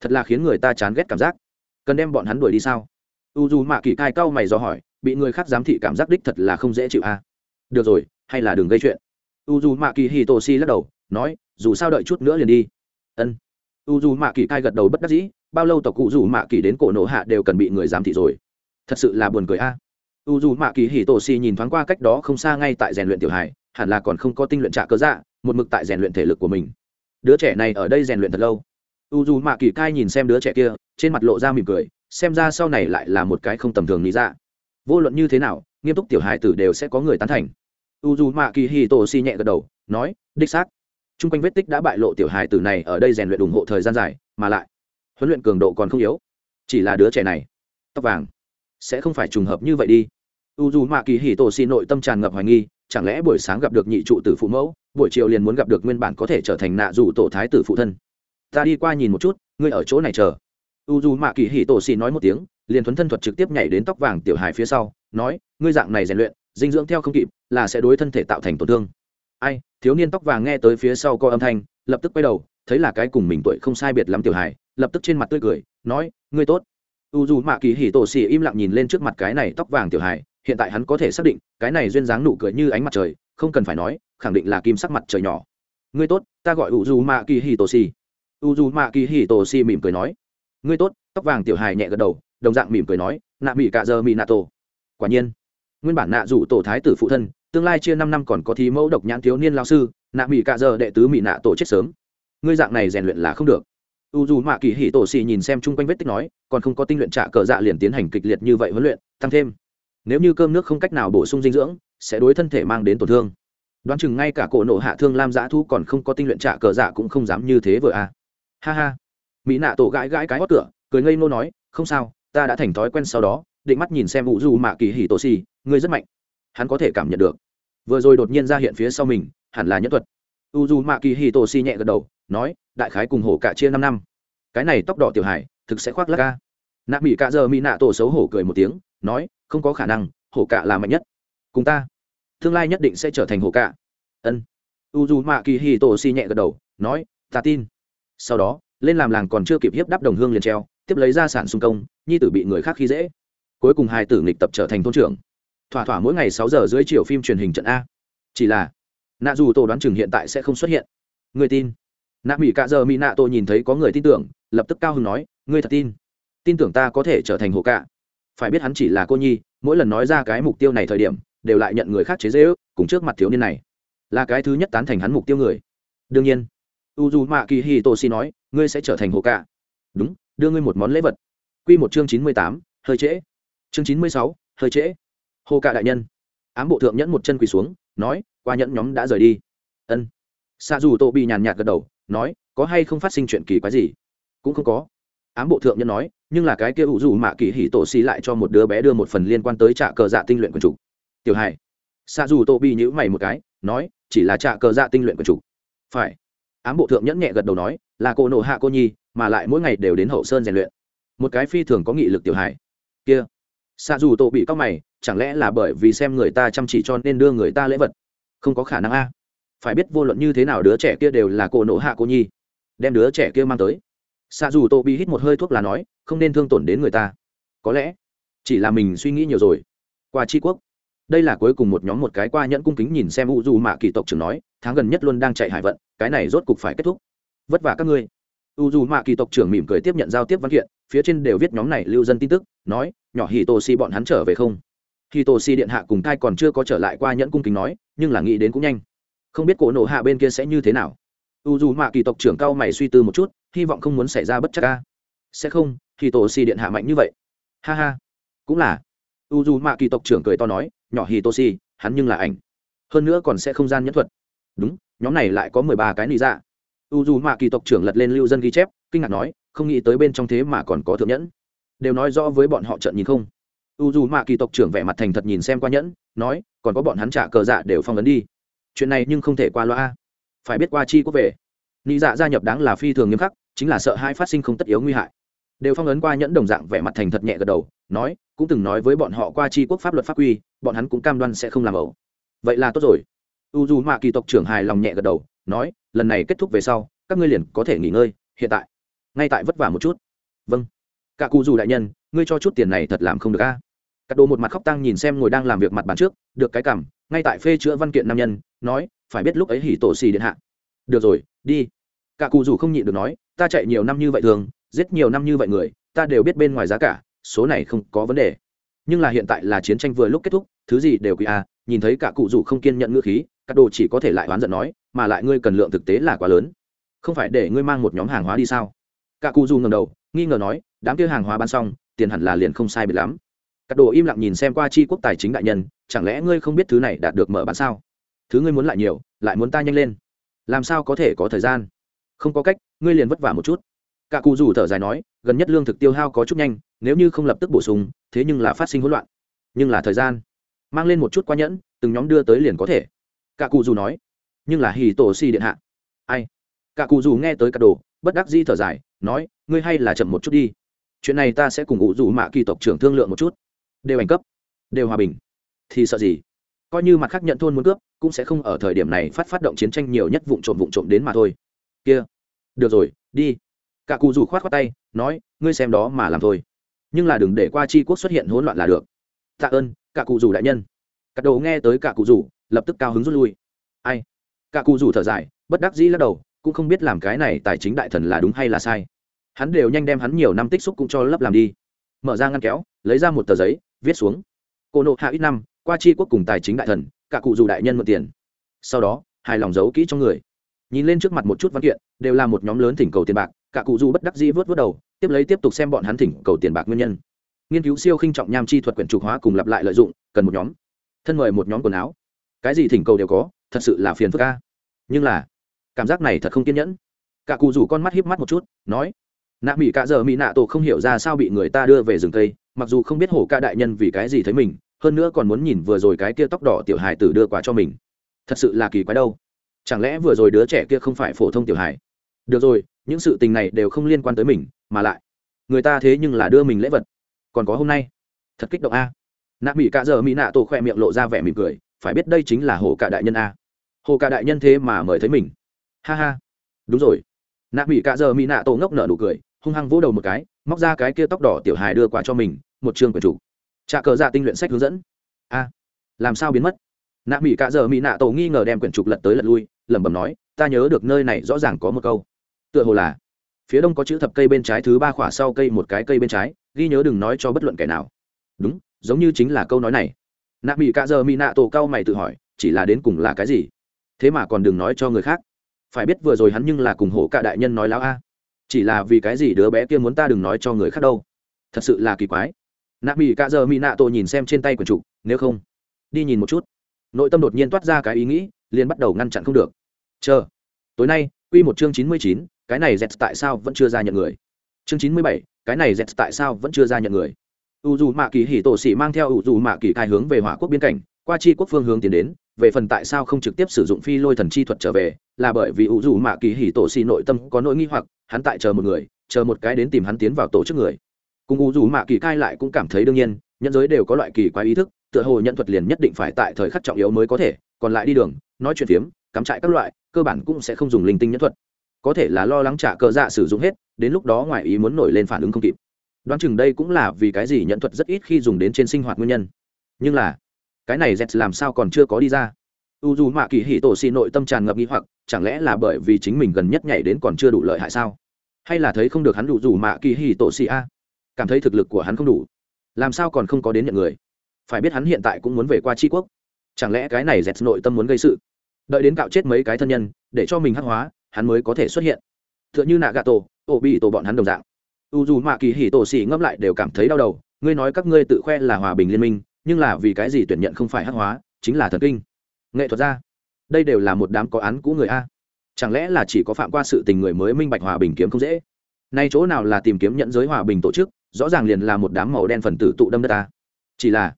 Thật là khiến người ta chán ghét cảm giác. Cần đem bọn hắn đuổi đi sao? U dù mạ kỳ cai cau mày do hỏi, bị người khác giám thị cảm giác đích thật là không dễ chịu a à? được rồi, hay là đừng gây chuyện. U dù mạ kỳ hì tổ si lắc đầu, nói, dù sao đợi chút nữa liền đi. Ân. U dù mạ kỳ cai gật đầu bất đắc dĩ, bao lâu tộc cụ dù mạ kỳ đến cổ nổ hạ đều cần bị người giám thị rồi. Thật sự là buồn cười a. À? u dù mạ kỳ hì tổ si nhìn thoáng qua cách đó không xa ngay tại rèn luyện tiểu hải hẳn là còn không có tinh luyện trả cơ dạ một mực tại rèn luyện thể lực của mình. Đứa trẻ này ở đây rèn luyện thật lâu. U dù mạ kỳ cai nhìn xem đứa trẻ kia, trên mặt lộ ra mỉm cười, xem ra sau này lại là một cái không tầm thường lý ra vô luận như thế nào, nghiêm túc tiểu hài tử đều sẽ có người tán thành. U dù mạ kỳ hì tổ si nhẹ gật đầu, nói, đích xác. T r u n g quanh vết tích đã bại lộ tiểu hài tử này ở đây rèn luyện ủng hộ thời gian dài, mà lại, huấn luyện cường độ còn không yếu. Chỉ là đứa trẻ này, tóc vàng, sẽ không phải trùng hợp như vậy đi. U dù mạ kỳ hì tổ si nội tâm tràn ngập hoài nghi chẳng lẽ buổi sáng gặp được nhị trụ tử phụ mẫu, buổi chiều liền muốn gặp được nguyên bản có thể trở thành nạ dù tổ thái tử phụ thân? Ta đi qua nhìn một chút, ngươi ở chỗ này chờ. U dù mạ kỳ hỉ tổ xì nói một tiếng, liền thuấn thân thuật trực tiếp nhảy đến tóc vàng tiểu hài phía sau, nói, ngươi dạng này rèn luyện, dinh dưỡng theo không kịp, là sẽ đối thân thể tạo thành tổn thương. Ai, thiếu niên tóc vàng nghe tới phía sau co âm thanh, lập tức quay đầu, thấy là cái cùng mình tuổi không sai biệt lắm tiểu hài, lập tức trên mặt tươi cười, nói, ngươi tốt u dù mạ kỳ hỉ tổ xì im lặng nhìn lên trước mặt cái này tóc vàng tiểu hài, hiện tại hắn có thể xác định, cái này duyên dáng nụ cười như ánh mặt trời, không cần phải nói, khẳng định là kim sắc mặt trời nhỏ. Ngươi tốt, ta gọi u dù ma kỳ hì tô Xì. u dù ma kỳ hì tô Xì mỉm cười nói. Ngươi tốt, tóc vàng tiểu hài nhẹ gật đầu, đồng dạng mỉm cười nói, nạ mỹ cạ giờ mỹ nạ tổ. Quả nhiên, nguyên bản nạ rủ tổ thái tử phụ thân, tương lai chia năm năm còn có thí mẫu độc nhãn thiếu niên lao sư, nạ mỹ cạ giờ đệ tứ mỹ nạ tổ chết sớm. Ngươi dạng này rèn luyện là không được u dù mạ kỳ hỉ tổ xì nhìn xem chung quanh vết tích nói, còn không có tinh luyện trả cờ dạ liền tiến hành kịch liệt như vậy huấn luyện, tăng thêm. Nếu như cơm nước không cách nào bổ sung dinh dưỡng, sẽ đối thân thể mang đến tổn thương. Đoán chừng ngay cả cổ nộ hạ thương lam dã thu còn không có tinh luyện trạ cờ dạ cũng không dám như thế vừa à. ha ha. Mỹ nạ tổ gãi gãi cái hót cửa, cười ngây nô nói, không sao, ta đã thành thói quen sau đó, định mắt nhìn xem U du mạ kỳ hỉ tổ xì, ngươi rất mạnh. Hắn có thể cảm nhận được. Vừa rồi đột nhiên ra hiện phía sau mình, hẳn là nhất thuật u du mạ kỳ hỉ tổ xì nhẹ gật đầu, nói, đại khái cùng hổ cả chia năm năm. Cái này tóc đỏ tiểu hải thực sẽ khoác lắc ca nạ mỹ cạ giờ mỹ nạ tổ xấu hổ cười một tiếng, nói, không có khả năng, hổ cạ là mạnh nhất. Cùng ta, tương lai nhất định sẽ trở thành hổ cạ ân. U d u mạ kỳ hì tổ xì nhẹ gật đầu, nói, ta tin. Sau đó, lên làm làng còn chưa kịp hiếp đắp đồng hương liền treo, tiếp lấy ra sản xung công, nhi tử bị người khác khi dễ. Cuối cùng hai tử nghịch tập trở thành thôn trưởng. Thỏa thỏa mỗi ngày sáu giờ dưới chiều phim truyền hình trận a. Chỉ là nạ dù tổ đoán chừng hiện tại sẽ không xuất hiện. Người tin. Nạ mỹ cạ giờ mỹ nạ tổ nhìn thấy có người tin tưởng, lập tức cao hưng nói, ngươi thật tin? Tin tưởng ta có thể trở thành hồ cạ. Phải biết hắn chỉ là cô nhi, mỗi lần nói ra cái mục tiêu này thời điểm, đều lại nhận người khác chế dễ ước cùng trước mặt thiếu niên này. Là cái thứ nhất tán thành hắn mục tiêu người. Đương nhiên. U dù mạ kỳ hi tô si nói, ngươi sẽ trở thành hồ cạ. Đúng, đưa ngươi một món lễ vật. Q một chương chín mươi tám, hơi trễ. Chương chín mươi sáu, hơi trễ. Hồ cạ đại nhân. Ám bộ thượng nhẫn một chân quỳ xuống nói, qua nhẫn nhóm đã rời đi. Ân. Xa dù tô bị nhàn nhạt gật đầu, nói, có hay không phát sinh chuyện kỳ quái gì? Cũng không có. Ám bộ thượng nhân nói, nhưng là cái kia ủ dù mạ kỳ hỉ tổ xì lại cho một đứa bé đưa một phần liên quan tới trạ cờ dạ tinh luyện quần chủ. Tiểu hai xa dù tô bị nhữ mày một cái, nói, chỉ là trạ cờ dạ tinh luyện quần chủ. Phải. Ám bộ thượng nhẫn nhẹ gật đầu nói, là cô nộ hạ cô nhi, mà lại mỗi ngày đều đến hậu sơn rèn luyện. Một cái phi thường có nghị lực tiểu hài. Kia. Xa dù tô bị cao mày chẳng lẽ là bởi vì xem người ta chăm chỉ cho nên đưa người ta lễ vật? Không có khả năng a. Phải biết vô luận như thế nào đứa trẻ kia đều là cô nộ hạ cô nhi. Đem đứa trẻ kia mang tới. Xa dù tô bị hít một hơi thuốc là nói, không nên thương tổn đến người ta. Có lẽ, chỉ là mình suy nghĩ nhiều rồi. Qua tri quốc, đây là cuối cùng một nhóm một cái qua nhẫn cung kính nhìn xem u dù mạ kỳ tộc trưởng nói, tháng gần nhất luôn đang chạy hải vận, cái này rốt cục phải kết thúc. Vất vả các ngươi. U dù mạ kỳ tộc trưởng mỉm cười tiếp nhận giao tiếp văn kiện, phía trên đều viết nhóm này lưu dân tin tức, nói, nhỏ hì tô si bọn hắn trở về không? Khi tổ si điện hạ cùng thai còn chưa có trở lại qua nhẫn cung kính nói, nhưng là nghĩ đến cũng nhanh. Không biết cổ nộ hạ bên kia sẽ như thế nào. U dù mạ kỳ tộc trưởng cao mày suy tư một chút, hy vọng không muốn xảy ra bất chắc ca sẽ không khi tổ si điện hạ mạnh như vậy. Ha ha. Cũng là. U dù mạ kỳ tộc trưởng cười to nói, nhỏ hì tô si hắn nhưng là ảnh. Hơn nữa còn sẽ không gian nhẫn thuật. Đúng, nhóm này lại có mười ba cái lý dạ. U dù mạ kỳ tộc trưởng lật lên lưu dân ghi chép, kinh ngạc nói, không nghĩ tới bên trong thế mà còn có thượng nhẫn. Đều nói rõ với bọn họ trận nhìn không u dù mạ kỳ tộc trưởng vẻ mặt thành thật nhìn xem qua nhẫn, nói, còn có bọn hắn trả cờ dạ đều phong ấn đi. Chuyện này nhưng không thể qua loa. Phải biết qua chi quốc về. Nị dạ gia nhập đáng là phi thường nghiêm khắc, chính là sợ hai phát sinh không tất yếu nguy hại. Đều phong ấn qua nhẫn đồng dạng vẻ mặt thành thật nhẹ gật đầu, nói, cũng từng nói với bọn họ qua chi quốc pháp luật pháp quy, bọn hắn cũng cam đoan sẽ không làm ẩu. Vậy là tốt rồi. U dù mạ kỳ tộc trưởng hài lòng nhẹ gật đầu, nói, lần này kết thúc về sau, các ngươi liền có thể nghỉ ngơi, hiện tại. Ngay tại vất vả một chút. Vâng. Cả cụ dù đại nhân, ngươi cho chút tiền này thật làm không được a. à? Cắt đồ một mặt khóc tăng nhìn xem ngồi đang làm việc mặt bàn trước, được cái cảm ngay tại phê chữa văn kiện nam nhân, nói, phải biết lúc ấy hỉ tổ xì điện hạ. Được rồi, đi. Cả cụ dù không nhịn được nói, ta chạy nhiều năm như vậy thường, giết nhiều năm như vậy người, ta đều biết bên ngoài giá cả, số này không có vấn đề. Nhưng là hiện tại là chiến tranh vừa lúc kết thúc, thứ gì đều quý a. Nhìn thấy cả cụ dù không kiên nhận ngữ khí các đồ chỉ có thể lại oán giận nói, mà lại ngươi cần lượng thực tế là quá lớn. Không phải để ngươi mang một nhóm hàng hóa đi sao? Cả cụ dù ngầm đầu, nghi ngờ nói, đám kia hàng hóa bán xong, tiền hẳn là liền không sai biệt lắm các đồ im lặng nhìn xem qua chi quốc tài chính đại nhân, chẳng lẽ ngươi không biết thứ này đạt được mở bán sao? Thứ ngươi muốn lại nhiều, lại muốn ta nhanh lên. Làm sao có thể có thời gian? Không có cách, ngươi liền vất vả một chút. Cả cụ rủ thở dài nói, gần nhất lương thực tiêu hao có chút nhanh, nếu như không lập tức bổ sung, thế nhưng là phát sinh hỗn loạn. Nhưng là thời gian. Mang lên một chút qua nhẫn, từng nhóm đưa tới liền có thể. Cả cụ dù nói, nhưng là hì tổ si điện hạ. Ai? Cả cụ dù nghe tới cả đồ, bất đắc di thở dài, nói, ngươi hay là chậm một chút đi. Chuyện này ta sẽ cùng ủ dù mạ kỳ tộc trưởng thương lượng một chút đều ảnh cấp, đều hòa bình, thì sợ gì? Coi như mặt khác nhận thôn muốn cướp, cũng sẽ không ở thời điểm này phát phát động chiến tranh nhiều nhất vụ trộm vụ trộm đến mà thôi. Kia, được rồi, đi. Cả cụ rủ khoát khoát tay, nói, ngươi xem đó mà làm thôi. Nhưng là đừng để qua chi quốc xuất hiện hỗn loạn là được. Tạ ơn, cả cụ rủ đại nhân. Cắt đầu nghe tới cả cụ rủ, lập tức cao hứng rút lui. Ai? Cả cụ rủ thở dài, bất đắc dĩ lắc đầu, cũng không biết làm cái này tài chính đại thần là đúng hay là sai. Hắn đều nhanh đem hắn nhiều năm tích xúc cũng cho lấp làm đi. Mở ra ngăn kéo, lấy ra một tờ giấy viết xuống. Cô nộ hạ ít năm, qua chi quốc cùng tài chính đại thần, cả cụ dù đại nhân mượn tiền. Sau đó, hài lòng giấu kỹ trong người. Nhìn lên trước mặt một chút văn kiện, đều là một nhóm lớn thỉnh cầu tiền bạc, cả cụ dù bất đắc dĩ vớt vớt đầu, tiếp lấy tiếp tục xem bọn hắn thỉnh cầu tiền bạc nguyên nhân. Nghiên cứu siêu khinh trọng nham chi thuật quyển trục hóa cùng lặp lại lợi dụng, cần một nhóm. Thân mời một nhóm quần áo. Cái gì thỉnh cầu đều có, thật sự là phiền phức ca nhưng là, cảm giác này thật không kiên nhẫn. Cả cụ rủ con mắt híp mắt một chút, nói nạ mỹ cả giờ mỹ nạ tổ không hiểu ra sao bị người ta đưa về rừng cây, mặc dù không biết hổ ca đại nhân vì cái gì thấy mình, hơn nữa còn muốn nhìn vừa rồi cái kia tóc đỏ tiểu hài tử đưa quà cho mình. Thật sự là kỳ quái đâu. Chẳng lẽ vừa rồi đứa trẻ kia không phải phổ thông tiểu hài? Được rồi, những sự tình này đều không liên quan tới mình, mà lại, người ta thế nhưng là đưa mình lễ vật. Còn có hôm nay. Thật kích động a. Nạ mỹ cạ giờ mỹ nạ tổ khoe miệng lộ ra vẻ mỉm cười, phải biết đây chính là hổ ca đại nhân a. Hồ ca đại nhân thế mà mời thấy mình. Ha ha. Đúng rồi. Nạ mỹ cạ giờ mỹ nạ tổ ngốc nở nụ cười hung hăng vỗ đầu một cái, móc ra cái kia tóc đỏ tiểu hài đưa quà cho mình, một chương quyển chủ. Trà cờ dạ tinh luyện sách hướng dẫn. A, làm sao biến mất? Nạ mỹ cạ giờ mỹ nạ tổ nghi ngờ đem quyển trục lật tới lật lui, lẩm bẩm nói, ta nhớ được nơi này rõ ràng có một câu. Tựa hồ là, phía đông có chữ thập cây bên trái thứ ba khỏa sau cây một cái cây bên trái, ghi nhớ đừng nói cho bất luận kẻ nào. Đúng, giống như chính là câu nói này. Nạ mỹ cạ giờ mỹ nạ tổ cao mày tự hỏi, chỉ là đến cùng là cái gì? Thế mà còn đừng nói cho người khác. Phải biết vừa rồi hắn nhưng là cùng hổ cả đại nhân nói láo a chỉ là vì cái gì đứa bé kia muốn ta đừng nói cho người khác đâu. Thật sự là kỳ quái. Nạ mỹ cạ giờ mỹ nạ tổ nhìn xem trên tay quần trục nếu không, đi nhìn một chút. Nội tâm đột nhiên toát ra cái ý nghĩ, liền bắt đầu ngăn chặn không được. Chờ, tối nay, quy một chương chín mươi chín, cái này z tại sao vẫn chưa ra nhận người? Chương chín mươi bảy, cái này z tại sao vẫn chưa ra nhận người? U dù mạ kỳ hỉ tổ sĩ mang theo u dù mạ kỳ cai hướng về hỏa quốc biên cảnh qua chi quốc phương hướng tiến đến, về phần tại sao không trực tiếp sử dụng phi lôi thần chi thuật trở về, là bởi vì u dù mạ kỳ hỉ tổ xì nội tâm có nỗi nghi hoặc, hắn tại chờ một người, chờ một cái đến tìm hắn tiến vào tổ chức người. Cùng u dù mạ kỳ cai lại cũng cảm thấy đương nhiên, nhân giới đều có loại kỳ quái ý thức, tựa hồ nhận thuật liền nhất định phải tại thời khắc trọng yếu mới có thể, còn lại đi đường, nói chuyện phiếm, cắm trại các loại, cơ bản cũng sẽ không dùng linh tinh nhân thuật. Có thể là lo lắng trả cờ dạ sử dụng hết, đến lúc đó ngoài ý muốn nổi lên phản ứng không kịp. Đoán chừng đây cũng là vì cái gì nhận thuật rất ít khi dùng đến trên sinh hoạt nguyên nhân. Nhưng là cái này z làm sao còn chưa có đi ra? U dù mạ kỳ hỉ tổ xì nội tâm tràn ngập nghi hoặc, chẳng lẽ là bởi vì chính mình gần nhất nhảy đến còn chưa đủ lợi hại sao? Hay là thấy không được hắn đủ dù mạ kỳ hỉ tổ xì a? Cảm thấy thực lực của hắn không đủ. Làm sao còn không có đến nhận người? Phải biết hắn hiện tại cũng muốn về qua tri quốc. Chẳng lẽ cái này z nội tâm muốn gây sự? Đợi đến cạo chết mấy cái thân nhân, để cho mình hắc hóa, hắn mới có thể xuất hiện. T h ư ợ n h ư nạ gà tổ ổ bị tổ bọn hắn đồng dạng. U dù mạ kỳ hỉ tổ xỉ ngâm lại đều cảm thấy đau đầu. Ngươi nói các ngươi tự khoe là hòa bình liên minh nhưng là vì cái gì tuyển nhận không phải hắc hóa, chính là thần kinh. Nghệ thuật ra đây đều là một đám có án cũ người a. Chẳng lẽ là chỉ có phạm qua sự tình người mới minh bạch hòa bình kiếm không dễ? Nay chỗ nào là tìm kiếm nhận giới hòa bình tổ chức, rõ ràng liền là một đám màu đen phần tử tụ đâm đất ta chỉ là,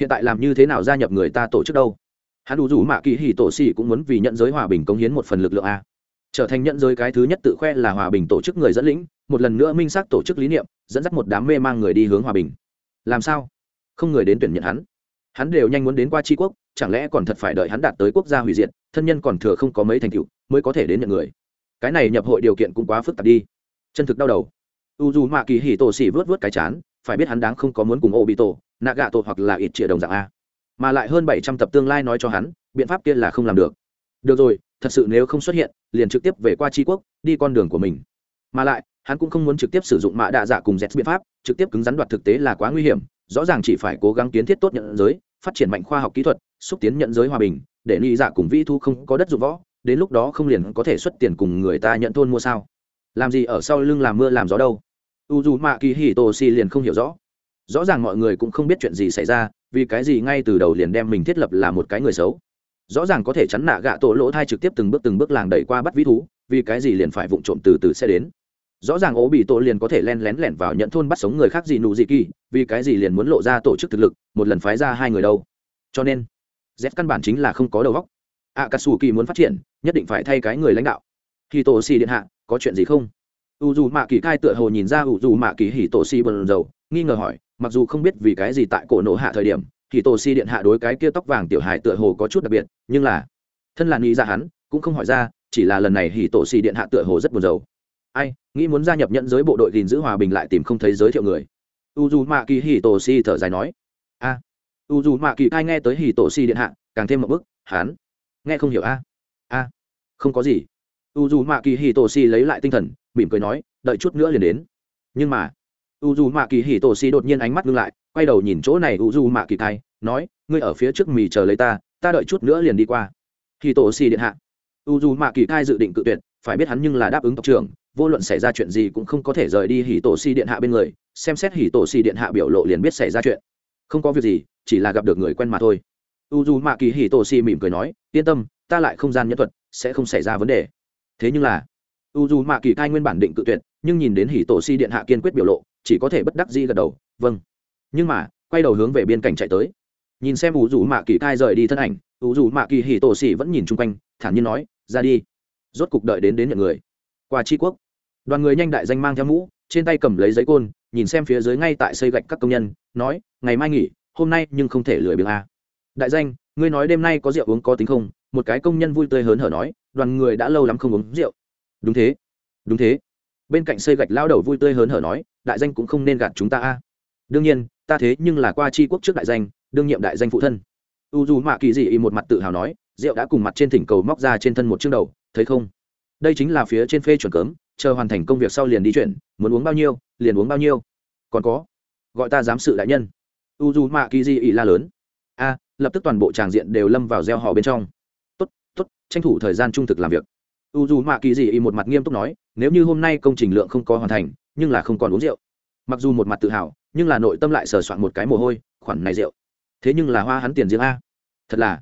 hiện tại làm như thế nào gia nhập người ta tổ chức đâu? Hắn đủ rủ mạ kỳ hì tổ xì cũng muốn vì nhận giới hòa bình công hiến một phần lực lượng a. Trở thành nhận giới cái thứ nhất tự khoe là hòa bình tổ chức người dẫn lĩnh, một lần nữa minh xác tổ chức lý niệm, dẫn dắt một đám mê mang người đi hướng hòa bình. Làm sao? Không người đến tuyển nhận hắn. Hắn đều nhanh muốn đến qua tri quốc, chẳng lẽ còn thật phải đợi hắn đạt tới quốc gia hủy diệt, thân nhân còn thừa không có mấy thành tựu mới có thể đến nhận người. Cái này nhập hội điều kiện cũng quá phức tạp đi. Chân thực đau đầu. U dù mạ kỳ hì tổ xỉ vớt vớt cái chán, phải biết hắn đáng không có muốn cùng ô bị tổ nạ gạ tổ hoặc là ít trịa đồng dạng a. Mà lại hơn bảy trăm tập tương lai nói cho hắn, biện pháp kia là không làm được. Được rồi, thật sự nếu không xuất hiện, liền trực tiếp về qua tri quốc, đi con đường của mình. Mà lại, hắn cũng không muốn trực tiếp sử dụng mạ đạ dạ cùng dẹt biện pháp, trực tiếp cứng rắn đoạt thực tế là quá nguy hiểm rõ ràng chỉ phải cố gắng kiến thiết tốt nhận giới, phát triển mạnh khoa học kỹ thuật, xúc tiến nhận giới hòa bình, để ly dạ cùng vi thu không có đất dụng võ, đến lúc đó không liền có thể xuất tiền cùng người ta nhận thôn mua sao. Làm gì ở sau lưng làm mưa làm gió đâu? U dù mạ kỳ hì tô si liền không hiểu rõ. Rõ ràng mọi người cũng không biết chuyện gì xảy ra, vì cái gì ngay từ đầu liền đem mình thiết lập là một cái người xấu. Rõ ràng có thể chắn nạ gạ tổ lỗ thai trực tiếp từng bước từng bước làng đẩy qua bắt vĩ thú vì cái gì liền phải vụng trộm từ từ sẽ đến rõ ràng ố bị tổ liền có thể len lén lẻn vào nhận thôn bắt sống người khác gì nụ gì kỳ, vì cái gì liền muốn lộ ra tổ chức thực lực, một lần phái ra hai người đâu. Cho nên, z căn bản chính là không có đầu óc. Ạ cà sù kỳ muốn phát triển, nhất định phải thay cái người lãnh đạo. Khi tổ xì điện hạ, có chuyện gì không? U dù mạ kỳ cai tựa hồ nhìn ra u dù mạ kỳ hỉ tổ xì bần dầu nghi ngờ hỏi, mặc dù không biết vì cái gì tại cổ nổ hạ thời điểm thì tổ si điện hạ đối cái kia tóc vàng tiểu hài tựa hồ có chút đặc biệt, nhưng là, thân là nghĩ ra dạ hắn, cũng không hỏi ra, chỉ là lần này hỉ tổ si điện hạ tựa hồ rất buồn rầu. Ai? Nghĩ muốn gia nhập nhận giới bộ đội gìn giữ hòa bình lại tìm không thấy giới thiệu người. U dù mạ kỳ hỉ tổ si thở dài nói. A. U dù mạ kỳ ai nghe tới hỉ tổ si điện hạ, càng thêm một bức, hắn. Nghe không hiểu a. A. Không có gì. U dù mạ kỳ hỉ tổ si lấy lại tinh thần, mỉm cười nói, đợi chút nữa liền đến. Nhưng mà u dù mạ kỳ hì tổ Si đột nhiên ánh mắt ngưng lại, quay đầu nhìn chỗ này u dù mạ kỳ thai nói, ngươi ở phía trước mì chờ lấy ta ta đợi chút nữa liền đi qua. Hì tổ Si điện hạ. U dù mạ kỳ thai dự định cự tuyệt, phải biết hắn nhưng là đáp ứng tộc trưởng vô luận xảy ra chuyện gì cũng không có thể rời đi hỉ tổ si điện hạ bên người, xem xét hỉ tổ si điện hạ biểu lộ liền biết xảy ra chuyện. Không có việc gì, chỉ là gặp được người quen mà thôi. U dù mạ kỳ hỉ tổ si mỉm cười nói, yên tâm, ta lại không gian nhân thuật, sẽ không xảy ra vấn đề. Thế nhưng là u dù mạ kỳ cai nguyên bản định cự tuyệt, nhưng nhìn đến hỉ tổ si điện hạ kiên quyết biểu lộ, chỉ có thể bất đắc dĩ gật đầu vâng. Nhưng mà, quay đầu hướng về biên cảnh chạy tới. Nhìn xem u rủ mạ kỳ cai rời đi thân ảnh u rủ mạ kỳ hỉ tổ si vẫn nhìn chung quanh, thản nhiên nói, ra đi. Rốt cục đợi đến đến nhận người. Qua tri quốc đoàn người nhanh đại danh mang theo mũ, trên tay cầm lấy giấy côn, nhìn xem phía dưới ngay tại xây gạch các công nhân, nói, ngày mai nghỉ, hôm nay nhưng không thể lười biếng a đại danh, ngươi nói đêm nay có rượu uống có tính không? Một cái công nhân vui tươi hớn hở nói, đoàn người đã lâu lắm không uống rượu. Đúng thế đúng thế. Bên cạnh xây gạch lao đầu vui tươi hớn hở nói, đại danh cũng không nên gạt chúng ta a đương nhiên, ta thế nhưng là qua tri quốc trước đại danh, đương nhiệm đại danh phụ thân. U dù mạ kỳ dị y một mặt tự hào nói, rượu đã cùng mặt trên thỉnh cầu móc ra trên thân một chương đầu, thấy không? Đây chính là phía trên phê chuẩn cấm chờ hoàn thành công việc sau liền đi chuyển, muốn uống bao nhiêu, liền uống bao nhiêu. Còn có, gọi ta giám sự đại nhân. U dù mạ kỳ di ỉ la lớn. A, lập tức toàn bộ tràng diện đều lâm vào gieo họ bên trong. Tốt tốt, tranh thủ thời gian trung thực làm việc. U dù mạ kỳ di ỉ một mặt nghiêm túc nói, nếu như hôm nay công trình lượng không có hoàn thành, nhưng là không còn uống rượu. Mặc dù một mặt tự hào, nhưng là nội tâm lại sờ soạn một cái mồ hôi, khoản này rượu. Thế nhưng là hoa hắn tiền riêng a. Thật là,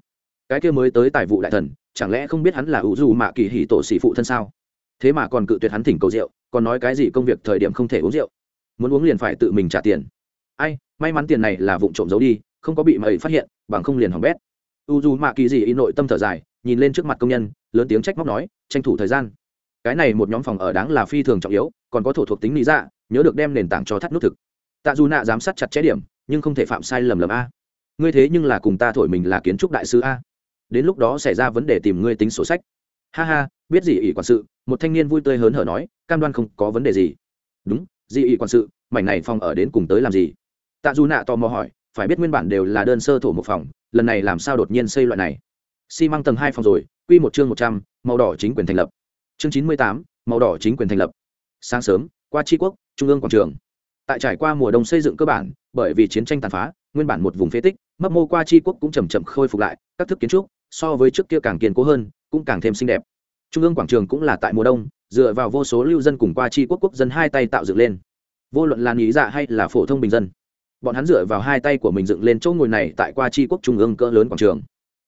cái kia mới tới tài vụ đại thần, chẳng lẽ không biết hắn là ủ dù mạ kỳ hỉ tổ sĩ phụ thân sao? Thế mà còn cự tuyệt hắn thỉnh cầu rượu, còn nói cái gì công việc thời điểm không thể uống rượu. Muốn uống liền phải tự mình trả tiền. Ai, may mắn tiền này là vụ trộm giấu đi, không có bị mày phát hiện, bằng không liền hỏng bét. U dù mạ kỳ gì y nội tâm thở dài, nhìn lên trước mặt công nhân, lớn tiếng trách móc nói, tranh thủ thời gian. Cái này một nhóm phòng ở đáng là phi thường trọng yếu, còn có thổ thuộc tính lý dạ nhớ được đem nền tảng cho thắt nút thực. Tạ dù nạ giám sát chặt chẽ điểm, nhưng không thể phạm sai lầm lầm a. Ngươi thế nhưng là cùng ta thổi mình là kiến trúc đại sứ a. Đến lúc đó xảy ra vấn đề tìm ngươi tính sổ sách. Ha ha, biết gì ỷ quản sự một thanh niên vui tươi hớn hở nói, cam đoan không có vấn đề gì. Đúng, di ý quản sự, mảnh này phòng ở đến cùng tới làm gì? Tạ dù nạ tò mò hỏi, phải biết nguyên bản đều là đơn sơ thổ một phòng, lần này làm sao đột nhiên xây loại này? Xi măng tầng hai phòng rồi, quy một chương một trăm, màu đỏ chính quyền thành lập. Chương chín mươi tám, màu đỏ chính quyền thành lập. Sáng sớm, qua tri quốc, trung ương quảng trường. Tại trải qua mùa đông xây dựng cơ bản, bởi vì chiến tranh tàn phá, nguyên bản một vùng phế tích, mấp mô qua tri quốc cũng chầm chậm khôi phục lại, các thức kiến trúc so với trước kia càng kiên cố hơn, cũng càng thêm xinh đẹp trung ương quảng trường cũng là tại mùa đông, dựa vào vô số lưu dân cùng qua tri quốc quốc dân hai tay tạo dựng lên. Vô luận là nghĩ dạ hay là phổ thông bình dân, bọn hắn dựa vào hai tay của mình dựng lên chỗ ngồi này tại qua tri quốc trung ương cỡ lớn quảng trường.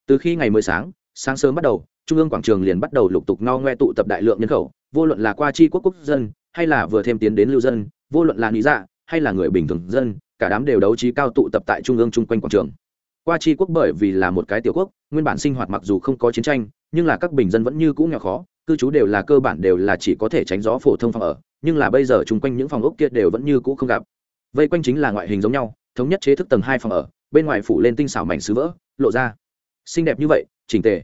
Từ khi ngày mới sáng sáng sớm bắt đầu, trung ương quảng trường liền bắt đầu lục tục no ngoe tụ tập đại lượng nhân khẩu, vô luận là qua tri quốc quốc dân, hay là vừa thêm tiến đến lưu dân, vô luận là lý dạ hay là người bình thường dân, cả đám đều đấu trí cao tụ tập tại trung ương chung quanh quảng trường. Qua tri quốc bởi vì là một cái tiểu quốc, nguyên bản sinh hoạt mặc dù không có chiến tranh nhưng là các bình dân vẫn như cũ nghèo khó, cư trú đều là cơ bản đều là chỉ có thể tránh gió phổ thông phòng ở, nhưng là bây giờ chung quanh những phòng ốc kia đều vẫn như cũ không gặp. Vây quanh chính là ngoại hình giống nhau, thống nhất chế thức tầng hai phòng ở, bên ngoài phủ lên tinh xảo mảnh sứ vỡ, lộ ra. Xinh đẹp như vậy, chỉnh tề.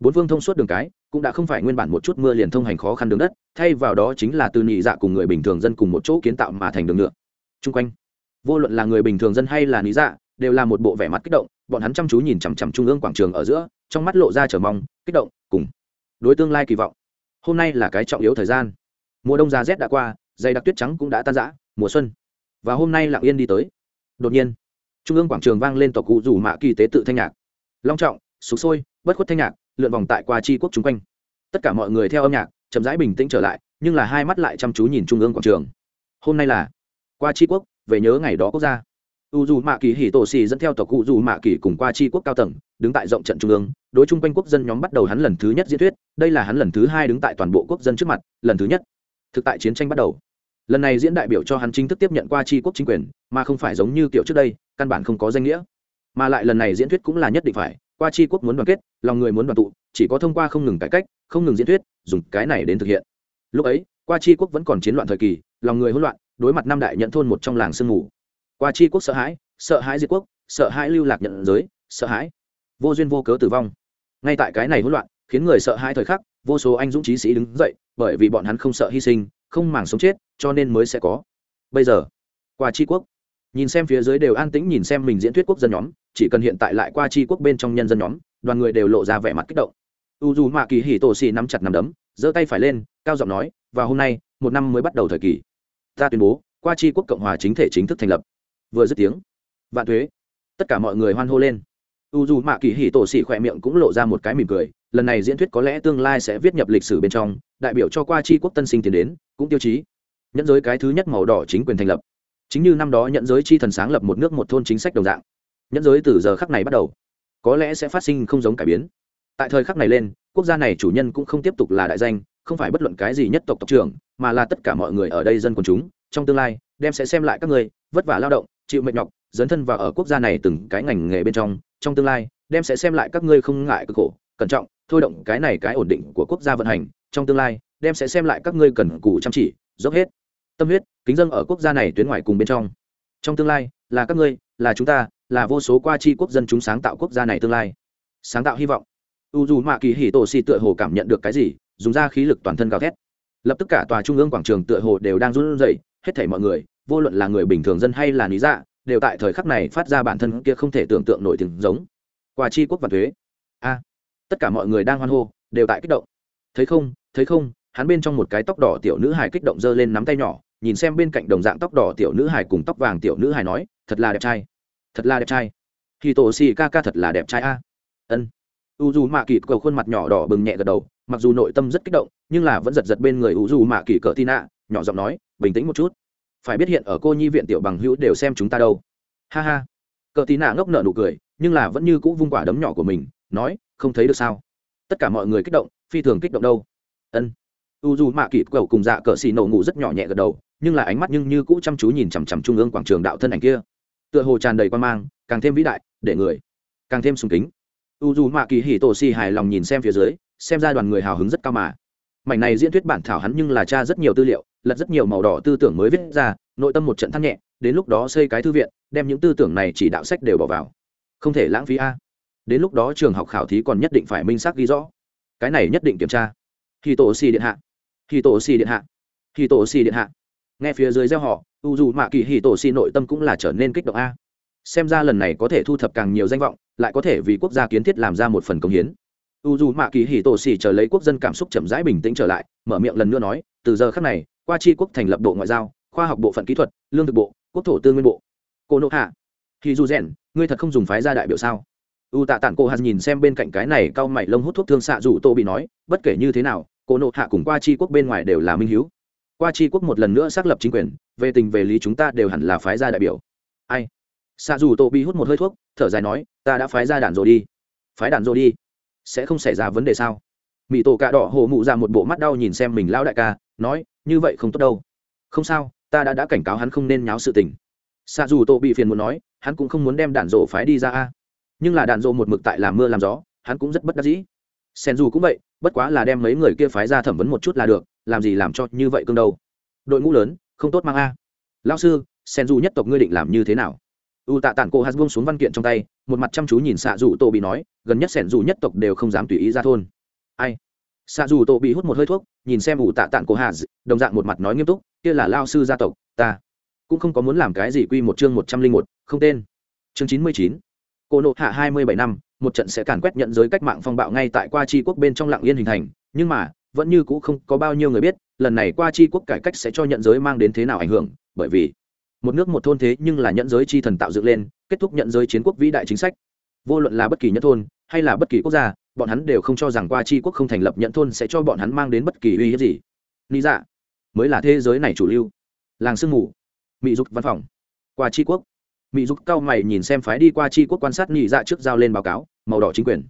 Bốn phương thông suốt đường cái, cũng đã không phải nguyên bản một chút mưa liền thông hành khó khăn đường đất, thay vào đó chính là từ nhị dạ cùng người bình thường dân cùng một chỗ kiến tạo mà thành đường nhựa. Chung quanh, vô luận là người bình thường dân hay là lý dạ đều là một bộ vẻ mặt kích động, bọn hắn chăm chú nhìn chằm chằm trung ương quảng trường ở giữa trong mắt lộ ra chờ mong, kích động, cùng đối tương lai kỳ vọng. Hôm nay là cái trọng yếu thời gian. Mùa đông giá rét đã qua, dày đặc tuyết trắng cũng đã tan rã, mùa xuân. Và hôm nay lặng yên đi tới. Đột nhiên, trung ương quảng trường vang lên tộc cụ rủ mạ kỳ tế tự thanh nhạc. Long trọng, sục sôi, bất khuất thanh nhạc, lượn vòng tại qua tri quốc chung quanh. Tất cả mọi người theo âm nhạc, chậm rãi bình tĩnh trở lại, nhưng là hai mắt lại chăm chú nhìn trung ương quảng trường. Hôm nay là qua tri quốc, về nhớ ngày đó quốc gia u dù mạ kỳ hỉ tổ xì dẫn theo tộc cụ dù mạ kỳ cùng qua tri quốc cao tầng, đứng tại rộng trận trung ương, đối chung quanh quốc dân nhóm bắt đầu hắn lần thứ nhất diễn thuyết, đây là hắn lần thứ hai đứng tại toàn bộ quốc dân trước mặt, lần thứ nhất thực tại chiến tranh bắt đầu. Lần này diễn đại biểu cho hắn chính thức tiếp nhận qua tri quốc chính quyền, mà không phải giống như kiểu trước đây, căn bản không có danh nghĩa. Mà lại lần này diễn thuyết cũng là nhất định phải, qua tri quốc muốn đoàn kết, lòng người muốn đoàn tụ, chỉ có thông qua không ngừng cải cách, không ngừng diễn thuyết, dùng cái này đến thực hiện. Lúc ấy, qua tri quốc vẫn còn chiến loạn thời kỳ, lòng người hỗn loạn, đối mặt năm đại nhận thôn một trong làng sương ngủ qua chi quốc sợ hãi sợ hãi diệt quốc, sợ hãi lưu lạc nhận giới, sợ hãi. Vô duyên vô cớ tử vong. Ngay tại cái này hỗn loạn, khiến người sợ hãi thời khắc, vô số anh dũng trí sĩ đứng dậy, bởi vì bọn hắn không sợ hy sinh, không màng sống chết, cho nên mới sẽ có. Bây giờ, qua chi quốc. Nhìn xem phía dưới đều an tĩnh, nhìn xem mình diễn thuyết quốc dân nhóm, chỉ cần hiện tại lại qua chi quốc bên trong nhân dân nhóm, đoàn người đều lộ ra vẻ mặt kích động. U dù mạ kỳ hỉ tổ xì nắm chặt nắm đấm, giơ tay phải lên, cao giọng nói, và hôm nay, một năm mới bắt đầu thời kỳ. Ta tuyên bố, qua chi quốc cộng hòa chính thể chính thức thành lập vừa dứt tiếng. Vạn thuế. Tất cả mọi người hoan hô lên. U dù mạ kỳ hì tổ xì khỏe miệng cũng lộ ra một cái mỉm cười, lần này diễn thuyết có lẽ tương lai sẽ viết nhập lịch sử bên trong, đại biểu cho qua tri quốc tân sinh tiến đến, cũng tiêu chí. Nhẫn giới cái thứ nhất màu đỏ chính quyền thành lập. Chính như năm đó nhẫn giới chi thần sáng lập một nước một thôn chính sách đồng dạng. Nhẫn giới từ giờ khắc này bắt đầu, có lẽ sẽ phát sinh không giống cải biến. Tại thời khắc này lên, quốc gia này chủ nhân cũng không tiếp tục là đại danh, không phải bất luận cái gì nhất tộc tộc trưởng, mà là tất cả mọi người ở đây dân quần chúng, trong tương lai, đem sẽ xem lại các người, vất vả lao động chịu mệt nhọc, dấn thân vào ở quốc gia này từng cái ngành nghề bên trong trong tương lai, đem sẽ xem lại các ngươi không ngại cực khổ, cẩn trọng, thôi động cái này cái ổn định của quốc gia vận hành, trong tương lai, đem sẽ xem lại các ngươi cần cù chăm chỉ, dốc hết tâm huyết, kính dân ở quốc gia này tuyến ngoài cùng bên trong. Trong tương lai, là các ngươi, là chúng ta, là vô số qua chi quốc dân chúng sáng tạo quốc gia này tương lai. Sáng tạo hy vọng. U dù mạ kỳ hỉ tổ xì tựa hồ cảm nhận được cái gì, dùng ra khí lực toàn thân gào thét. Lập tức cả tòa trung ương quảng trường tựa hồ đều đang run rẩy, hết thảy mọi người vô luận là người bình thường dân hay là lý dạ đều tại thời khắc này phát ra bản thân kia không thể tưởng tượng nổi tiếng giống. Quà chi quốc và thuế. A. Tất cả mọi người đang hoan hô, đều tại kích động. Thấy không thấy không, hắn bên trong một cái tóc đỏ tiểu nữ hài kích động giơ lên nắm tay nhỏ, nhìn xem bên cạnh đồng dạng tóc đỏ tiểu nữ hài cùng tóc vàng tiểu nữ hài nói, thật là đẹp trai. Thật là đẹp trai. Khi tổ xì ca ca thật là đẹp trai a. Ân. U dù mạ kỳ cầu khuôn mặt nhỏ đỏ bừng nhẹ gật đầu, mặc dù nội tâm rất kích động, nhưng là vẫn giật giật bên người u dù mạ kỳ cỡ tin ạ nhỏ giọng nói, bình tĩnh một chút phải biết hiện ở cô nhi viện tiểu bằng hữu đều xem chúng ta đâu. Ha ha. Cờ tí nạ ngốc nợ nụ cười, nhưng là vẫn như cũ vung quả đấm nhỏ của mình, nói, không thấy được sao? Tất cả mọi người kích động, phi thường kích động đâu. Ân. U dù mạ kỳ cầu cùng dạ cờ xì nổ ngủ rất nhỏ nhẹ gật đầu, nhưng là ánh mắt nhưng như cũ chăm chú nhìn chằm chằm trung ương quảng trường đạo thân ảnh kia. Tựa hồ tràn đầy quan mang, càng thêm vĩ đại, để người càng thêm sùng kính. U dù mạ kỳ hỉ tổ xì hài lòng nhìn xem phía dưới, xem ra đoàn người hào hứng rất cao mà. Mảnh này diễn thuyết bản thảo hắn nhưng là cha rất nhiều tư liệu lật rất nhiều màu đỏ tư tưởng mới viết ra, nội tâm một trận thắt nhẹ, đến lúc đó xây cái thư viện, đem những tư tưởng này chỉ đạo sách đều bỏ vào. Không thể lãng phí a. Đến lúc đó trường học khảo thí còn nhất định phải minh xác ghi rõ. Cái này nhất định kiểm tra. Khi tổ xì điện hạ. Khi tổ xì điện hạ. Khi tổ xì điện hạ. Nghe phía dưới gieo họ u dù mạ kỳ hì tổ xì nội tâm cũng là trở nên kích động a. Xem ra lần này có thể thu thập càng nhiều danh vọng, lại có thể vì quốc gia kiến thiết làm ra một phần công hiến. U dù mạ kỳ hì tổ xì chờ lấy quốc dân cảm xúc chậm rãi bình tĩnh trở lại, mở miệng lần nữa nói, từ giờ khác này qua tri quốc thành lập bộ ngoại giao, khoa học bộ phận kỹ thuật, lương thực bộ, quốc thổ tư nguyên bộ. Cô nộ hạ, thì dù rèn, ngươi thật không dùng phái ra đại biểu sao? U tạ tản cô hạt nhìn xem bên cạnh cái này cao mày lông hút thuốc thương xạ dù tô bị nói, bất kể như thế nào, cô nộ hạ cùng qua tri quốc bên ngoài đều là minh hiếu. Qua tri quốc một lần nữa xác lập chính quyền, về tình về lý chúng ta đều hẳn là phái ra đại biểu. Ai? Xạ dù tô bị hút một hơi thuốc, thở dài nói, ta đã phái ra đàn rồi đi. Phái đàn rồi đi? Sẽ không xảy ra vấn đề sao? Mỹ tổ cạ đỏ hồ mụ ra một bộ mắt đau nhìn xem mình lão đại ca, nói như vậy không tốt đâu. Không sao, ta đã đã cảnh cáo hắn không nên nháo sự tình. Xạ dù tô bị phiền muốn nói, hắn cũng không muốn đem đạn rộ phái đi ra a. Nhưng là đạn rộ một mực tại làm mưa làm gió, hắn cũng rất bất đắc dĩ. Sen dù cũng vậy, bất quá là đem mấy người kia phái ra thẩm vấn một chút là được, làm gì làm cho như vậy cương đâu. Đội ngũ lớn, không tốt mang a. Lao sư, sen dù nhất tộc ngươi định làm như thế nào? U tạ tản cô hát buông xuống văn kiện trong tay, một mặt chăm chú nhìn xạ dù tô bị nói, gần nhất sẻn dù nhất tộc đều không dám tùy ý ra thôn. Ai? Xạ dù tổ bị hút một hơi thuốc, nhìn xem ủ tạ tạng của hà đồng dạng một mặt nói nghiêm túc, kia là lao sư gia tộc, ta cũng không có muốn làm cái gì quy một chương một trăm linh một, không tên. Chương chín mươi chín, cô nộ hạ hai mươi bảy năm, một trận sẽ càn quét nhận giới cách mạng phong bạo ngay tại qua tri quốc bên trong lạng yên hình thành, nhưng mà, vẫn như cũ không có bao nhiêu người biết, lần này qua tri quốc cải cách sẽ cho nhận giới mang đến thế nào ảnh hưởng, bởi vì một nước một thôn thế nhưng là nhận giới chi thần tạo dựng lên, kết thúc nhận giới chiến quốc vĩ đại chính sách. Vô luận là bất kỳ nhất thôn, hay là bất kỳ quốc gia bọn hắn đều không cho rằng qua tri quốc không thành lập nhận thôn sẽ cho bọn hắn mang đến bất kỳ uy hiếp gì. Lý dạ mới là thế giới này chủ lưu. Làng sương mù mỹ dục văn phòng, qua tri quốc. Mỹ dục cao mày nhìn xem phái đi qua tri quốc quan sát nhị dạ trước giao lên báo cáo, màu đỏ chính quyền.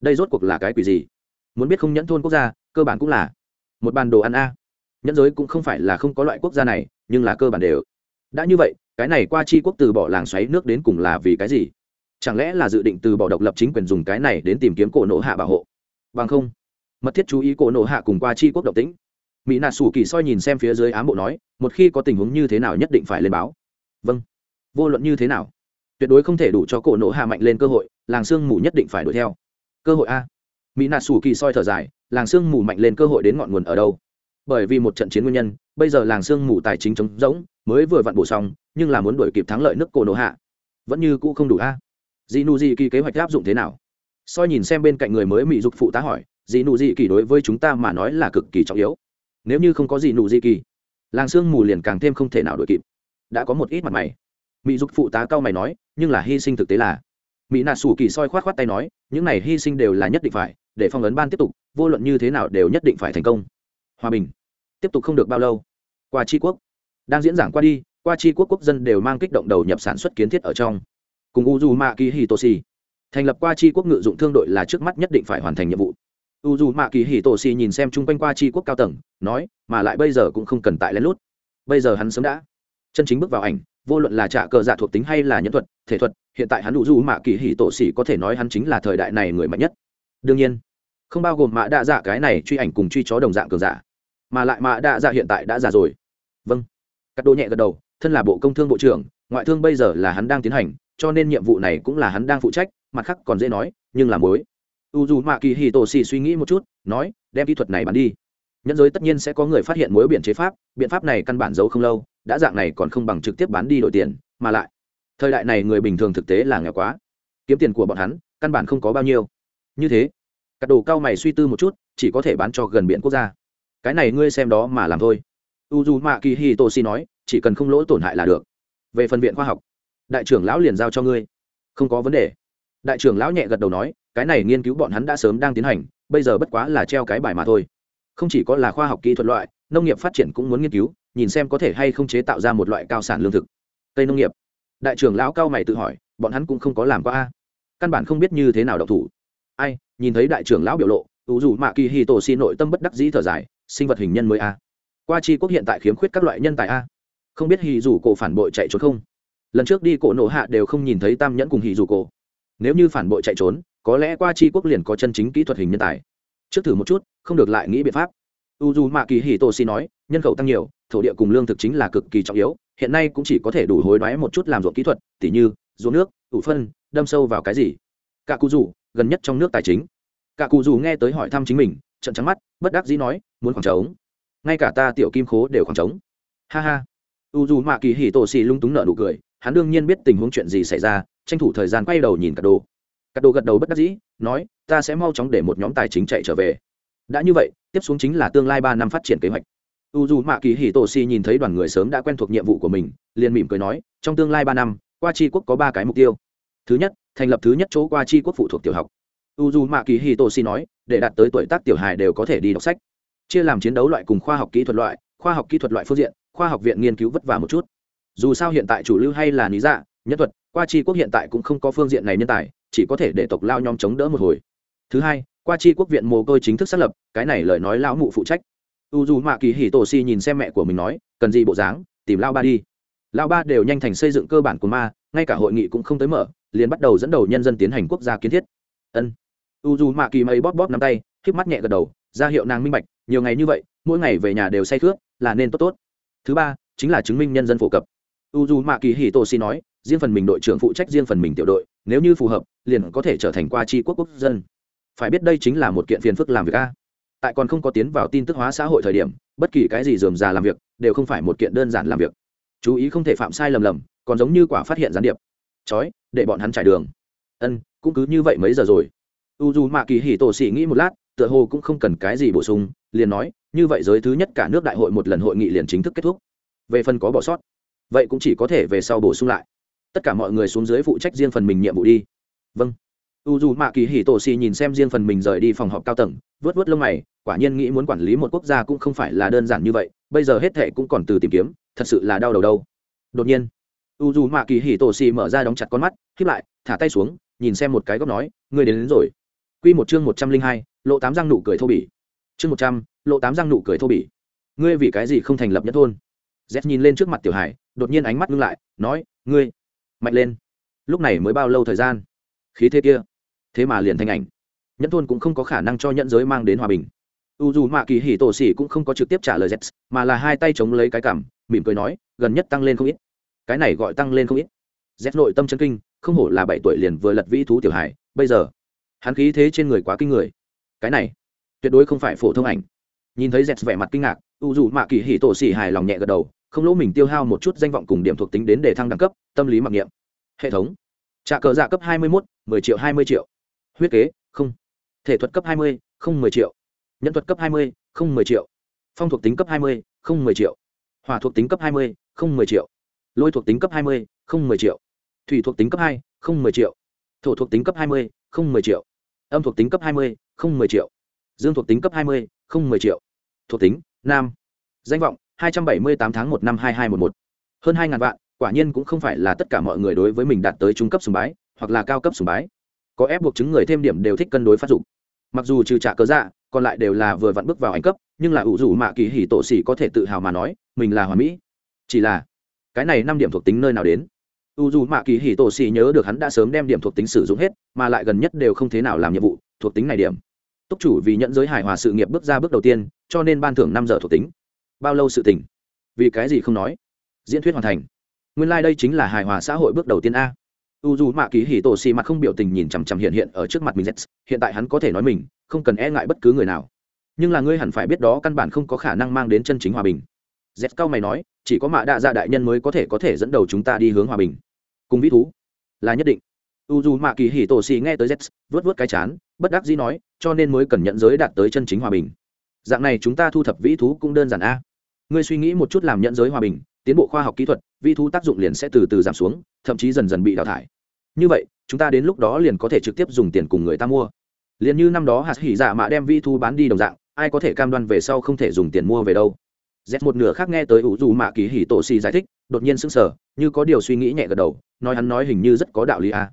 Đây rốt cuộc là cái quỷ gì? Muốn biết không nhẫn thôn quốc gia, cơ bản cũng là một bàn đồ ăn a. Nhẫn giới cũng không phải là không có loại quốc gia này, nhưng là cơ bản đều. Đã như vậy, cái này qua chi quốc từ bỏ làng xoáy nước đến cùng là vì cái gì? Chẳng lẽ là dự định từ bỏ độc lập chính quyền dùng cái này đến tìm kiếm cổ nộ hạ bảo hộ? Bằng không, mật thiết chú ý cổ nộ hạ cùng qua chi quốc độc tính mỹ nạ sủ kỳ soi nhìn xem phía dưới ám bộ nói, một khi có tình huống như thế nào nhất định phải lên báo. Vâng. Vô luận như thế nào, tuyệt đối không thể đủ cho cổ nộ hạ mạnh lên cơ hội, làng sương mù nhất định phải đuổi theo. Cơ hội a. Mỹ nạ sủ kỳ soi thở dài, làng sương mù mạnh lên cơ hội đến ngọn nguồn ở đâu? Bởi vì một trận chiến nguyên nhân, bây giờ làng sương mù tài chính trống rỗng, mới vừa vặn bổ xong, nhưng là muốn đuổi kịp thắng lợi nước cổ nổ hạ. Vẫn như cũ không đủ a dị nụ dị kỳ kế hoạch áp dụng thế nào? Soi nhìn xem bên cạnh người mới mỹ dục phụ tá hỏi dị nụ dị kỳ đối với chúng ta mà nói là cực kỳ trọng yếu. Nếu như không có dị nụ dị kỳ làng sương mù liền càng thêm không thể nào đuổi kịp. Đã có một ít mặt mày. Mỹ dục phụ tá cao mày nói, nhưng là hy sinh thực tế là. Mỹ nạ sủ kỳ soi khoát khoát tay nói, những này hy sinh đều là nhất định phải, để phong ấn ban tiếp tục, vô luận như thế nào đều nhất định phải thành công. Hòa bình. Tiếp tục không được bao lâu. Qua tri quốc. Đang diễn giảng qua đi, qua chi quốc quốc dân đều mang kích động đầu nhập sản xuất kiến thiết ở trong cùng u mạ kỳ hitoshi. Thành lập qua chi quốc ngự dụng thương đội là trước mắt nhất định phải hoàn thành nhiệm vụ. U mạ kỳ hitoshi nhìn xem chung quanh qua chi quốc cao tầng, nói, mà lại bây giờ cũng không cần tại lén lút. Bây giờ hắn sớm đã. Chân chính bước vào ảnh, vô luận là trả cờ dạ thuộc tính hay là nhân thuật, thể thuật, hiện tại hắn u mạ kỳ hitoshi có thể nói hắn chính là thời đại này người mạnh nhất. Đương nhiên, không bao gồm mạ đa dạ cái này truy ảnh cùng truy chó đồng dạng cường giả, mà lại mạ đa dạ hiện tại đã già rồi. Vâng. Cắt đô nhẹ gật đầu, thân là bộ công thương bộ trưởng, ngoại thương bây giờ là hắn đang tiến hành cho nên nhiệm vụ này cũng là hắn đang phụ trách, mặt khác còn dễ nói, nhưng là mối u dù mạ kỳ hì tổ xì suy nghĩ một chút, nói, đem kỹ thuật này bắn đi. Nhân giới tất nhiên sẽ có người phát hiện mối biện chế pháp, biện pháp này căn bản giấu không lâu, đã dạng này còn không bằng trực tiếp bán đi đổi tiền, mà lại, thời đại này người bình thường thực tế là nghèo quá. Kiếm tiền của bọn hắn, căn bản không có bao nhiêu. Như thế các đồ cao mày suy tư một chút, chỉ có thể bán cho gần biển quốc gia. Cái này ngươi xem đó mà làm thôi. U dù mạ kỳ hi tô si nói, chỉ cần không lỗ tổn hại là được. Về phần viện khoa học đại trưởng lão liền giao cho ngươi. Không có vấn đề. Đại trưởng lão nhẹ gật đầu nói, cái này nghiên cứu bọn hắn đã sớm đang tiến hành, bây giờ bất quá là treo cái bài mà thôi. Không chỉ có là khoa học kỹ thuật loại, nông nghiệp phát triển cũng muốn nghiên cứu, nhìn xem có thể hay không chế tạo ra một loại cao sản lương thực. Tây nông nghiệp. Đại trưởng lão cao mày tự hỏi, bọn hắn cũng không có làm qua a. Căn bản không biết như thế nào độc thủ. Ai, nhìn thấy đại trưởng lão biểu lộ ủ dù mạ kỳ hì tổ xi nội tâm bất đắc dĩ thở dài, sinh vật hình nhân mới a. Qua chi quốc hiện tại khiếm khuyết các loại nhân tài a. Không biết hì dù cổ phản bội chạy trốn không? Lần trước đi cổ nộ hạ đều không nhìn thấy tam nhẫn cùng hỉ dù cổ. Nếu như phản bội chạy trốn, có lẽ qua chi quốc liền có chân chính kỹ thuật hình nhân tài. Trước thử một chút, không được lại nghĩ biện pháp. U dù mạ kỳ hì tổ xi nói, nhân khẩu tăng nhiều, thổ địa cùng lương thực chính là cực kỳ trọng yếu, hiện nay cũng chỉ có thể đủ hối đoái một chút làm ruộng kỹ thuật, tỉ như, ruộng nước, ủ phân, đâm sâu vào cái gì. Cả cụ dù gần nhất trong nước tài chính. Cả cụ dù nghe tới hỏi thăm chính mình trận trắng mắt, bất đắc dĩ nói, muốn khoảng trống. Ngay cả ta tiểu kim khố đều khoảng trống. Ha ha. U dù mạ kỳ hì tổ xì lung túng nợ nụ cười hắn đương nhiên biết tình huống chuyện gì xảy ra, tranh thủ thời gian quay đầu nhìn cả đồ. Cả đồ gật đầu bất đắc dĩ, nói, ta sẽ mau chóng để một nhóm tài chính chạy trở về. Đã như vậy, tiếp xuống chính là tương lai ba năm phát triển kế hoạch. U dù mạ kỳ hì tổ Si nhìn thấy đoàn người sớm đã quen thuộc nhiệm vụ của mình, liền mỉm cười nói, trong tương lai ba năm, qua tri quốc có ba cái mục tiêu. Thứ nhất, thành lập thứ nhất chỗ qua tri quốc phụ thuộc tiểu học. U dù mạ kỳ hì tổ Si nói, để đạt tới tuổi tác tiểu hài đều có thể đi đọc sách. Chia làm chiến đấu loại cùng khoa học kỹ thuật loại, khoa học kỹ thuật loại phương diện, khoa học viện nghiên cứu vất vả một chút dù sao hiện tại chủ lưu hay là lý dạ nhất thuật, qua tri quốc hiện tại cũng không có phương diện này nhân tài, chỉ có thể để tộc lao nhóm chống đỡ một hồi. Thứ hai, qua tri quốc viện mồ côi chính thức xác lập, cái này lời nói lão mụ phụ trách. U dù mạ kỳ hì tổ si nhìn xem mẹ của mình nói, cần gì bộ dáng, tìm lao ba đi. Lao ba đều nhanh thành xây dựng cơ bản của ma, ngay cả hội nghị cũng không tới mở, liền bắt đầu dẫn đầu nhân dân tiến hành quốc gia kiến thiết. Ân. U dù mạ kỳ mây bóp bóp nắm tay k mắt nhẹ gật đầu, ra hiệu nàng minh bạch, nhiều ngày như vậy, mỗi ngày về nhà đều say khước là nên tốt tốt. Thứ ba, chính là chứng minh nhân dân phổ cập u dù mạ kỳ hì tô si nói, riêng phần mình đội trưởng phụ trách riêng phần mình tiểu đội, nếu như phù hợp, liền có thể trở thành qua tri quốc quốc dân. Phải biết đây chính là một kiện phiền phức làm việc a. Tại còn không có tiến vào tin tức hóa xã hội thời điểm, bất kỳ cái gì dườm già làm việc, đều không phải một kiện đơn giản làm việc. Chú ý không thể phạm sai lầm lầm, còn giống như quả phát hiện gián điệp. Chói, để bọn hắn trải đường. Ân, cũng cứ như vậy mấy giờ rồi. U dù mạ kỳ hì tổ Si nghĩ một lát, tựa hồ cũng không cần cái gì bổ sung, liền nói, như vậy giới thứ nhất cả nước đại hội một lần hội nghị liền chính thức kết thúc. Về phần có bỏ sót vậy cũng chỉ có thể về sau bổ sung lại. Tất cả mọi người xuống dưới phụ trách riêng phần mình nhiệm vụ đi. Vâng. U dù mạ kỳ hì tổ xì nhìn xem riêng phần mình rời đi phòng họp cao tầng vớt vớt lông mày quả nhiên nghĩ muốn quản lý một quốc gia cũng không phải là đơn giản như vậy bây giờ hết thệ cũng còn từ tìm kiếm thật sự là đau đầu đâu. Đột nhiên u dù mạ kỳ hì tổ xì mở ra đóng chặt con mắt khiếp lại thả tay xuống nhìn xem một cái góc nói người đến, đến rồi. Q một chương một trăm linh hai lộ tám răng nụ cười thô bỉ. Chương một trăm lộ tám răng nụ cười thô bỉ. Ngươi vì cái gì không thành lập nhất thôn? Z nhìn lên trước mặt tiểu hải đột nhiên ánh mắt ngưng lại, nói, ngươi, mạnh lên. Lúc này mới bao lâu thời gian? Khí thế kia, thế mà liền thành ảnh. Nhẫn thôn cũng không có khả năng cho nhẫn giới mang đến hòa bình. U dù mạ kỳ hỉ tổ xỉ cũng không có trực tiếp trả lời z mà là hai tay chống lấy cái cảm, mỉm cười nói, gần nhất tăng lên không ít. Cái này gọi tăng lên không ít. Z nội tâm chân kinh, không hổ là bảy tuổi liền vừa lật vĩ thú tiểu hải bây giờ, hắn khí thế trên người quá kinh người. Cái này, tuyệt đối không phải phổ thông ảnh. Nhìn thấy z vẻ mặt kinh ngạc u dù mạ kỳ hỉ tổ xỉ hài lòng nhẹ gật đầu không lỗ mình tiêu hao một chút danh vọng cùng điểm thuộc tính đến để thăng đẳng cấp, tâm lý mặc niệm. Hệ thống. Trạ cờ dạ cấp hai mươi mốt, mười triệu hai mươi triệu. Huyết kế, không. Thể thuật cấp hai mươi, không mười triệu. Nhân thuật cấp hai mươi, không mười triệu. Phong thuộc tính cấp hai mươi, không mười triệu. Hỏa thuộc tính cấp hai mươi, không mười triệu. Lôi thuộc tính cấp hai mươi, không mười triệu. Thủy thuộc tính cấp hai, không mười triệu. Thổ thuộc tính cấp hai mươi, không mười triệu. Âm thuộc tính cấp hai mươi, không mười triệu. Dương thuộc tính cấp hai mươi, không mười triệu. Thuộc tính, nam. Danh vọng hai trăm bảy mươi tám tháng 1 năm hai hai một một. Hơn 2000 vạn, quả nhiên cũng không phải là tất cả mọi người đối với mình đạt tới trung cấp sùng bái, hoặc là cao cấp sùng bái. Có ép buộc chứng người thêm điểm đều thích cân đối phát dụng mặc dù trừ trả cơ dạ còn lại đều là vừa vặn bước vào ảnh cấp, nhưng là ủ rủ mạ kỳ hỉ tổ sĩ có thể tự hào mà nói, mình là hoàn mỹ. Chỉ là, cái này năm điểm thuộc tính nơi nào đến? U dù mạ kỳ hỉ tổ xỉ nhớ được hắn đã sớm đem điểm thuộc tính sử dụng hết, mà lại gần nhất đều không thế nào làm nhiệm vụ, thuộc tính này điểm. Túc chủ vì nhận giới hài hòa sự nghiệp bước ra bước đầu tiên, cho nên ban thưởng năm giờ thuộc tính bao lâu sự tỉnh vì cái gì không nói? Diễn thuyết hoàn thành. Nguyên lai、like、đây chính là hài hòa xã hội bước đầu tiên a. U dù mạ kỳ hì tổ xì mặt không biểu tình nhìn chằm chằm hiện hiện ở trước mặt mình z hiện tại hắn có thể nói mình, không cần e ngại bất cứ người nào. Nhưng là ngươi hẳn phải biết đó, căn bản không có khả năng mang đến chân chính hòa bình. Z cao mày nói, chỉ có mạ đạ dạ đại nhân mới có thể có thể dẫn đầu chúng ta đi hướng hòa bình. Cùng vĩ thú, là nhất định. U dù mạ kỳ hì tổ xì nghe tới z vớt vớt cái chán, bất đắc dĩ nói, cho nên mới cần nhận giới đạt tới chân chính hòa bình. Dạng này chúng ta thu thập vĩ thú cũng đơn giản a ngươi suy nghĩ một chút làm nhận giới hòa bình, tiến bộ khoa học kỹ thuật, vi thu tác dụng liền sẽ từ từ giảm xuống, thậm chí dần dần bị đào thải. Như vậy, chúng ta đến lúc đó liền có thể trực tiếp dùng tiền cùng người ta mua. Liền như năm đó hạt hỉ dạ mạ đem vi thu bán đi đồng dạng, ai có thể cam đoan về sau không thể dùng tiền mua về đâu. Z một nửa khác nghe tới ủ dù mạ kỳ hỉ tổ xì giải thích, đột nhiên sững sờ, như có điều suy nghĩ nhẹ gật đầu, nói hắn nói hình như rất có đạo lý a.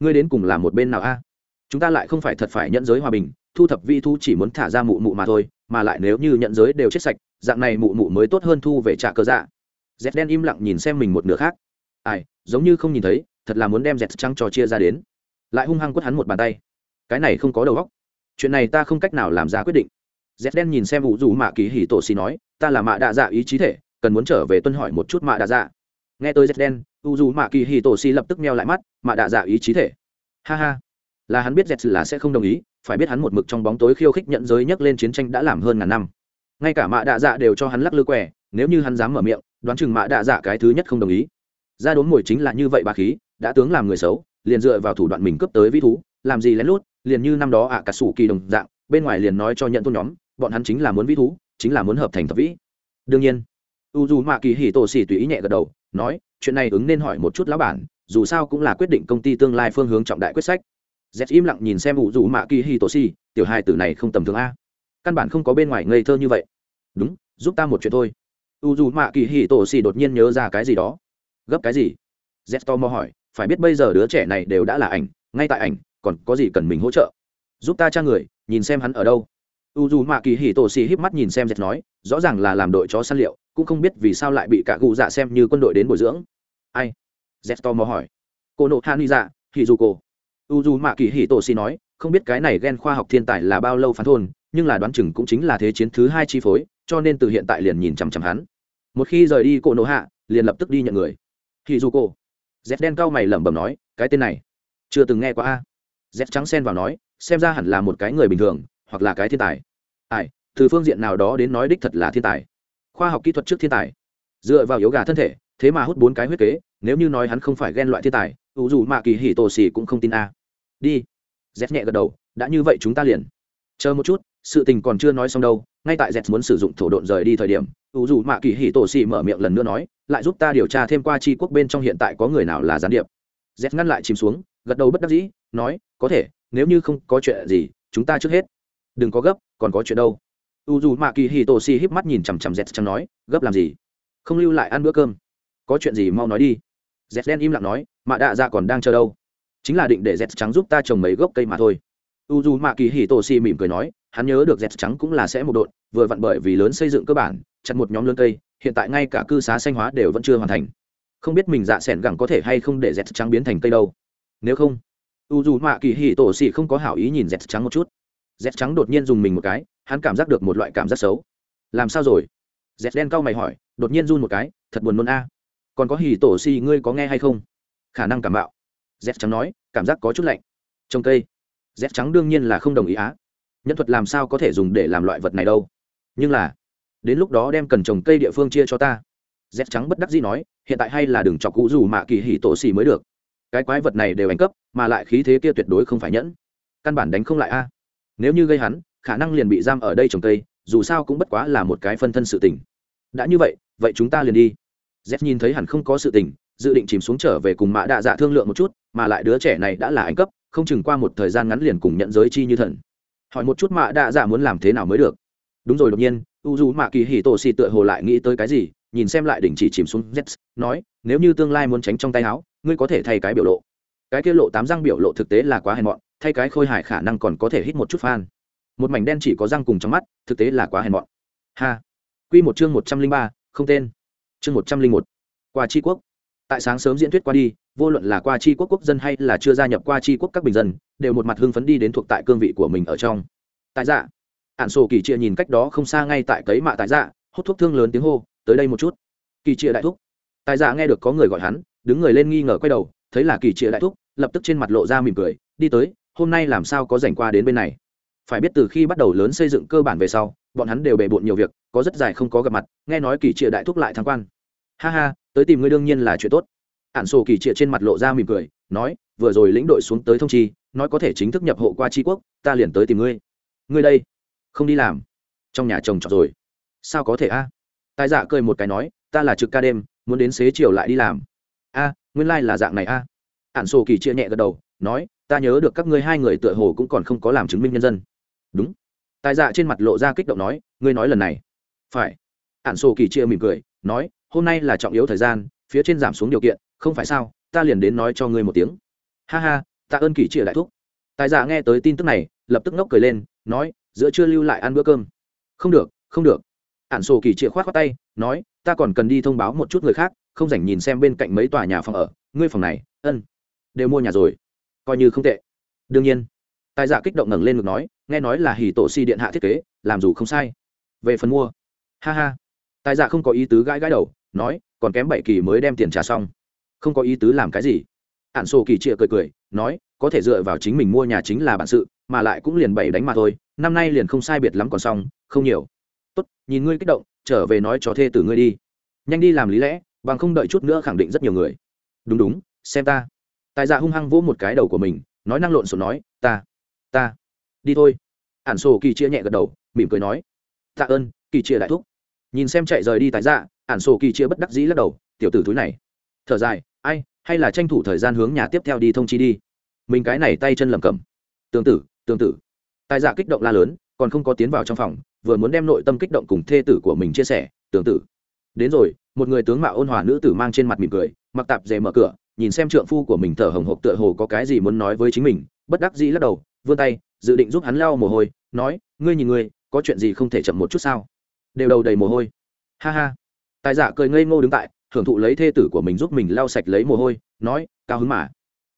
Ngươi đến cùng là một bên nào a? Chúng ta lại không phải thật phải nhận giới hòa bình, thu thập vi thu chỉ muốn thả ra mụ mụ mà thôi, mà lại nếu như nhận giới đều chết sạch dạng này mụ mụ mới tốt hơn thu về trả cơ dạ. Z đen im lặng nhìn xem mình một nửa khác. Ai, giống như không nhìn thấy, thật là muốn đem z trắng cho chia ra đến. Lại hung hăng quất hắn một bàn tay. Cái này không có đầu óc. Chuyện này ta không cách nào làm ra quyết định. Z đen nhìn xem ủ dù mạ kỳ hỉ tổ xì nói, ta là mạ đạ dạ ý chí thể, cần muốn trở về tuân hỏi một chút mạ đạ dạ. Nghe tới z đen u dù mạ kỳ hỉ tổ xì lập tức meo lại mắt, mạ đạ dạ ý chí thể. Ha ha. Là hắn biết z là sẽ không đồng ý, phải biết hắn một mực trong bóng tối khiêu khích nhận giới nhấc lên chiến tranh đã làm hơn ngàn năm ngay cả mạ đạ dạ đều cho hắn lắc lư quẻ, nếu như hắn dám mở miệng, đoán chừng mạ đạ dạ cái thứ nhất không đồng ý. Ra đốn mồi chính là như vậy bà khí, đã tướng làm người xấu, liền dựa vào thủ đoạn mình cướp tới vĩ thú, làm gì lén lút, liền như năm đó ạ à cả sủ kỳ đồng dạng, bên ngoài liền nói cho nhận tôn nhóm, bọn hắn chính là muốn vĩ thú, chính là muốn hợp thành thập vĩ. Đương nhiên, u dù mạ kỳ hì tổ xỉ tùy ý nhẹ gật đầu, nói, chuyện này ứng nên hỏi một chút lão bản, dù sao cũng là quyết định công ty tương lai phương hướng trọng đại quyết sách. Z im lặng nhìn xem u dù mạ kỳ hì tổ xỉ, tiểu hai tử này không tầm thường a. Căn bản không có bên ngoài ngây thơ như vậy đúng, giúp ta một chuyện thôi. U dù mạ kỳ hì tổ Xì đột nhiên nhớ ra cái gì đó. Gấp cái gì? Z to mò hỏi, phải biết bây giờ đứa trẻ này đều đã là ảnh, ngay tại ảnh, còn có gì cần mình hỗ trợ? Giúp ta tra người, nhìn xem hắn ở đâu. U dù mạ kỳ hì tổ xì híp mắt nhìn xem z nói, rõ ràng là làm đội chó săn liệu, cũng không biết vì sao lại bị cả cụ dạ xem như quân đội đến bồi dưỡng. Ai? Z to mò hỏi. Cô nộ han dạ hì dù cô u dù mạ kỳ hì tổ xì nói, không biết cái này ghen khoa học thiên tài là bao lâu phán thôn, nhưng là đoán chừng cũng chính là thế chiến thứ hai chi phối cho nên từ hiện tại liền nhìn chằm chằm hắn. Một khi rời đi cổ nổ hạ, liền lập tức đi nhận người. Thì dù cô dẹt đen cao mày lẩm bẩm nói, cái tên này chưa từng nghe qua a. Dẹt trắng xen vào nói, xem ra hẳn là một cái người bình thường, hoặc là cái thiên tài. Ai, từ phương diện nào đó đến nói đích thật là thiên tài. Khoa học kỹ thuật trước thiên tài. Dựa vào yếu gà thân thể, thế mà hút bốn cái huyết kế, nếu như nói hắn không phải ghen loại thiên tài, ủ dù mạ kỳ hỉ tổ xì cũng không tin a. Đi. Z nhẹ gật đầu, đã như vậy chúng ta liền. Chờ một chút, sự tình còn chưa nói xong đâu ngay tại z muốn sử dụng thổ độn rời đi thời điểm u dù mạ kỳ hỉ tổ xì mở miệng lần nữa nói, lại giúp ta điều tra thêm qua tri quốc bên trong hiện tại có người nào là gián điệp. Z ngăn lại chìm xuống, gật đầu bất đắc dĩ, nói, có thể, nếu như không có chuyện gì, chúng ta trước hết. Đừng có gấp, còn có chuyện đâu. U dù mạ kỳ hì tổ xì híp mắt nhìn chằm chằm z chẳng nói, gấp làm gì? Không lưu lại ăn bữa cơm. Có chuyện gì mau nói đi. Z đen im lặng nói, mạ đạ dạ còn đang chờ đâu? Chính là định để z trắng giúp ta trồng mấy gốc cây mà thôi. U dù mạ kỳ hì tổ xì mỉm cười nói hắn nhớ được dẹt trắng cũng là sẽ một độn vừa vặn bởi vì lớn xây dựng cơ bản, chặt một nhóm lớn cây, hiện tại ngay cả cư xá xanh hóa đều vẫn chưa hoàn thành. Không biết mình dạ s ẻ n gẳng có thể hay không để dẹt trắng biến thành cây đâu. Nếu không, u dù mạ kỳ hì tổ xì không có hảo ý nhìn dẹt trắng một chút. Dẹt trắng đột nhiên dùng mình một cái, hắn cảm giác được một loại cảm giác xấu. Làm sao rồi? Dẹt đen cau mày hỏi, đột nhiên run một cái, thật buồn nôn a. Còn có hì tổ xì ngươi có nghe hay không? Khả năng cảm bạo. Dẹt trắng nói, cảm giác có chút lạnh. Trồng cây. Dẹt trắng đương nhiên là không đồng ý á nhân thuật làm sao có thể dùng để làm loại vật này đâu. Nhưng là, đến lúc đó đem cần trồng cây địa phương chia cho ta. Dép trắng bất đắc dĩ nói, hiện tại hay là đừng chọc cũ dù mạ kỳ hỉ tổ xì mới được. Cái quái vật này đều đánh cấp, mà lại khí thế kia tuyệt đối không phải nhẫn. Căn bản đánh không lại a. Nếu như gây hắn, khả năng liền bị giam ở đây trồng cây, dù sao cũng bất quá là một cái phân thân sự tình. Đã như vậy vậy chúng ta liền đi. Z nhìn thấy hẳn không có sự tình, dự định chìm xuống trở về cùng mã đạ dạ thương lượng một chút, mà lại đứa trẻ này đã là anh cấp, không chừng qua một thời gian ngắn liền cùng nhận giới chi như thần hỏi một chút mạ đạ dạ muốn làm thế nào mới được. Đúng rồi, đột nhiên u dù mạ kỳ hì tổ xì tựa hồ lại nghĩ tới cái gì, nhìn xem lại đỉnh chỉ chìm xuống z nói, nếu như tương lai muốn tránh trong tay áo, ngươi có thể thay cái biểu lộ. Cái kia lộ tám răng biểu lộ thực tế là quá hèn mọn, thay cái khôi hài khả năng còn có thể hít một chút phan một mảnh đen chỉ có răng cùng trong mắt, thực tế là quá hèn mọn. Ha. Q một chương một trăm linh ba, không tên. Chương một trăm linh một. Qua tri quốc. Tại sáng sớm diễn thuyết qua đi vô luận là qua chi quốc quốc dân hay là chưa gia nhập qua chi quốc các bình dân, đều một mặt hưng phấn đi đến thuộc tại cương vị của mình ở trong. Tại dạ ạn sổ kỳ chia nhìn cách đó không xa ngay tại cấy mạ tại dạ hút thuốc thương lớn tiếng hô, tới đây một chút. Kỳ chia đại thúc. Tại dạ nghe được có người gọi hắn, đứng người lên nghi ngờ quay đầu, thấy là kỳ chia đại thúc, lập tức trên mặt lộ ra mỉm cười, đi tới, hôm nay làm sao có rảnh qua đến bên này? Phải biết từ khi bắt đầu lớn xây dựng cơ bản về sau, bọn hắn đều bề bộn nhiều việc, có rất dài không có gặp mặt, nghe nói kỳ trịa đại thúc lại thăng quan. Ha ha, tới tìm ngươi đương nhiên là chuyện tốt ạn sổ kỳ trịa trên mặt lộ ra mỉm cười, nói, vừa rồi lĩnh đội xuống tới thông chi, nói có thể chính thức nhập hộ qua tri quốc, ta liền tới tìm ngươi. Ngươi đây, không đi làm. Trong nhà chồng trọt rồi. Sao có thể a? Tài dạ cười một cái nói, ta là trực ca đêm, muốn đến xế chiều lại đi làm. A, nguyên lai、like、là dạng này a. À. ạn sổ kỳ chia nhẹ gật đầu, nói, ta nhớ được các ngươi hai người tựa hồ cũng còn không có làm chứng minh nhân dân. Đúng. Tài dạ trên mặt lộ ra kích động nói, ngươi nói lần này. Phải. Ạn sổ kỳ chia mỉm cười, nói, hôm nay là trọng yếu thời gian, phía trên giảm xuống điều kiện không phải sao, ta liền đến nói cho ngươi một tiếng. Ha ha, tạ ơn kỳ chia đại thúc. Tài giả nghe tới tin tức này, lập tức ngốc cười lên, nói, giữa chưa lưu lại ăn bữa cơm. Không được không được. Ản sổ kỳ chia khoát khoác tay, nói, ta còn cần đi thông báo một chút người khác, không dành nhìn xem bên cạnh mấy tòa nhà phòng ở, ngươi phòng này, ân, đều mua nhà rồi. Coi như không tệ. Đương nhiên. Tài giả kích động ngẩng lên ngực nói, nghe nói là hì tổ si điện hạ thiết kế, làm dù không sai. Về phần mua. Ha ha. Tài giả không có ý tứ gãi gãi đầu, nói, còn kém bảy kỳ mới đem tiền trả xong không có ý tứ làm cái gì. Ạn sổ kỳ trịa cười cười, nói, có thể dựa vào chính mình mua nhà chính là bản sự, mà lại cũng liền bảy đánh mà thôi, năm nay liền không sai biệt lắm còn xong, không nhiều. Tốt, nhìn ngươi kích động, trở về nói cho thê tử ngươi đi. Nhanh đi làm lý lẽ, bằng không đợi chút nữa khẳng định rất nhiều người. Đúng đúng, xem ta. Tài dạ hung hăng vỗ một cái đầu của mình, nói năng lộn xộn nói, ta ta, đi thôi. Ản sổ kỳ chia nhẹ gật đầu, mỉm cười nói, tạ ơn, kỳ chia đại thúc. Nhìn xem chạy rời đi tài dạ ản sổ kỳ chia bất đắc dĩ lắc đầu, tiểu tử túi này. Thở dài hay là tranh thủ thời gian hướng nhà tiếp theo đi thông chi đi. Mình cái này tay chân lầm cầm tương tự tương tự tài dạ kích động la lớn, còn không có tiến vào trong phòng, vừa muốn đem nội tâm kích động cùng thê tử của mình chia sẻ tương tự đến rồi, một người tướng mạo ôn hòa nữ tử mang trên mặt mỉm cười, mặc tạp dề mở cửa, nhìn xem trượng phu của mình thở hồng hộc tựa hồ có cái gì muốn nói với chính mình, bất đắc dĩ lắc đầu, vươn tay, dự định giúp hắn lau mồ hôi, nói, ngươi nhìn ngươi, có chuyện gì không thể chậm một chút sao? Đều đầu đầy mồ hôi. Ha ha. Tài giả cười ngây ngô đứng tại hưởng thụ lấy thê tử của mình giúp mình lau sạch lấy mồ hôi, nói, cao hứng mà.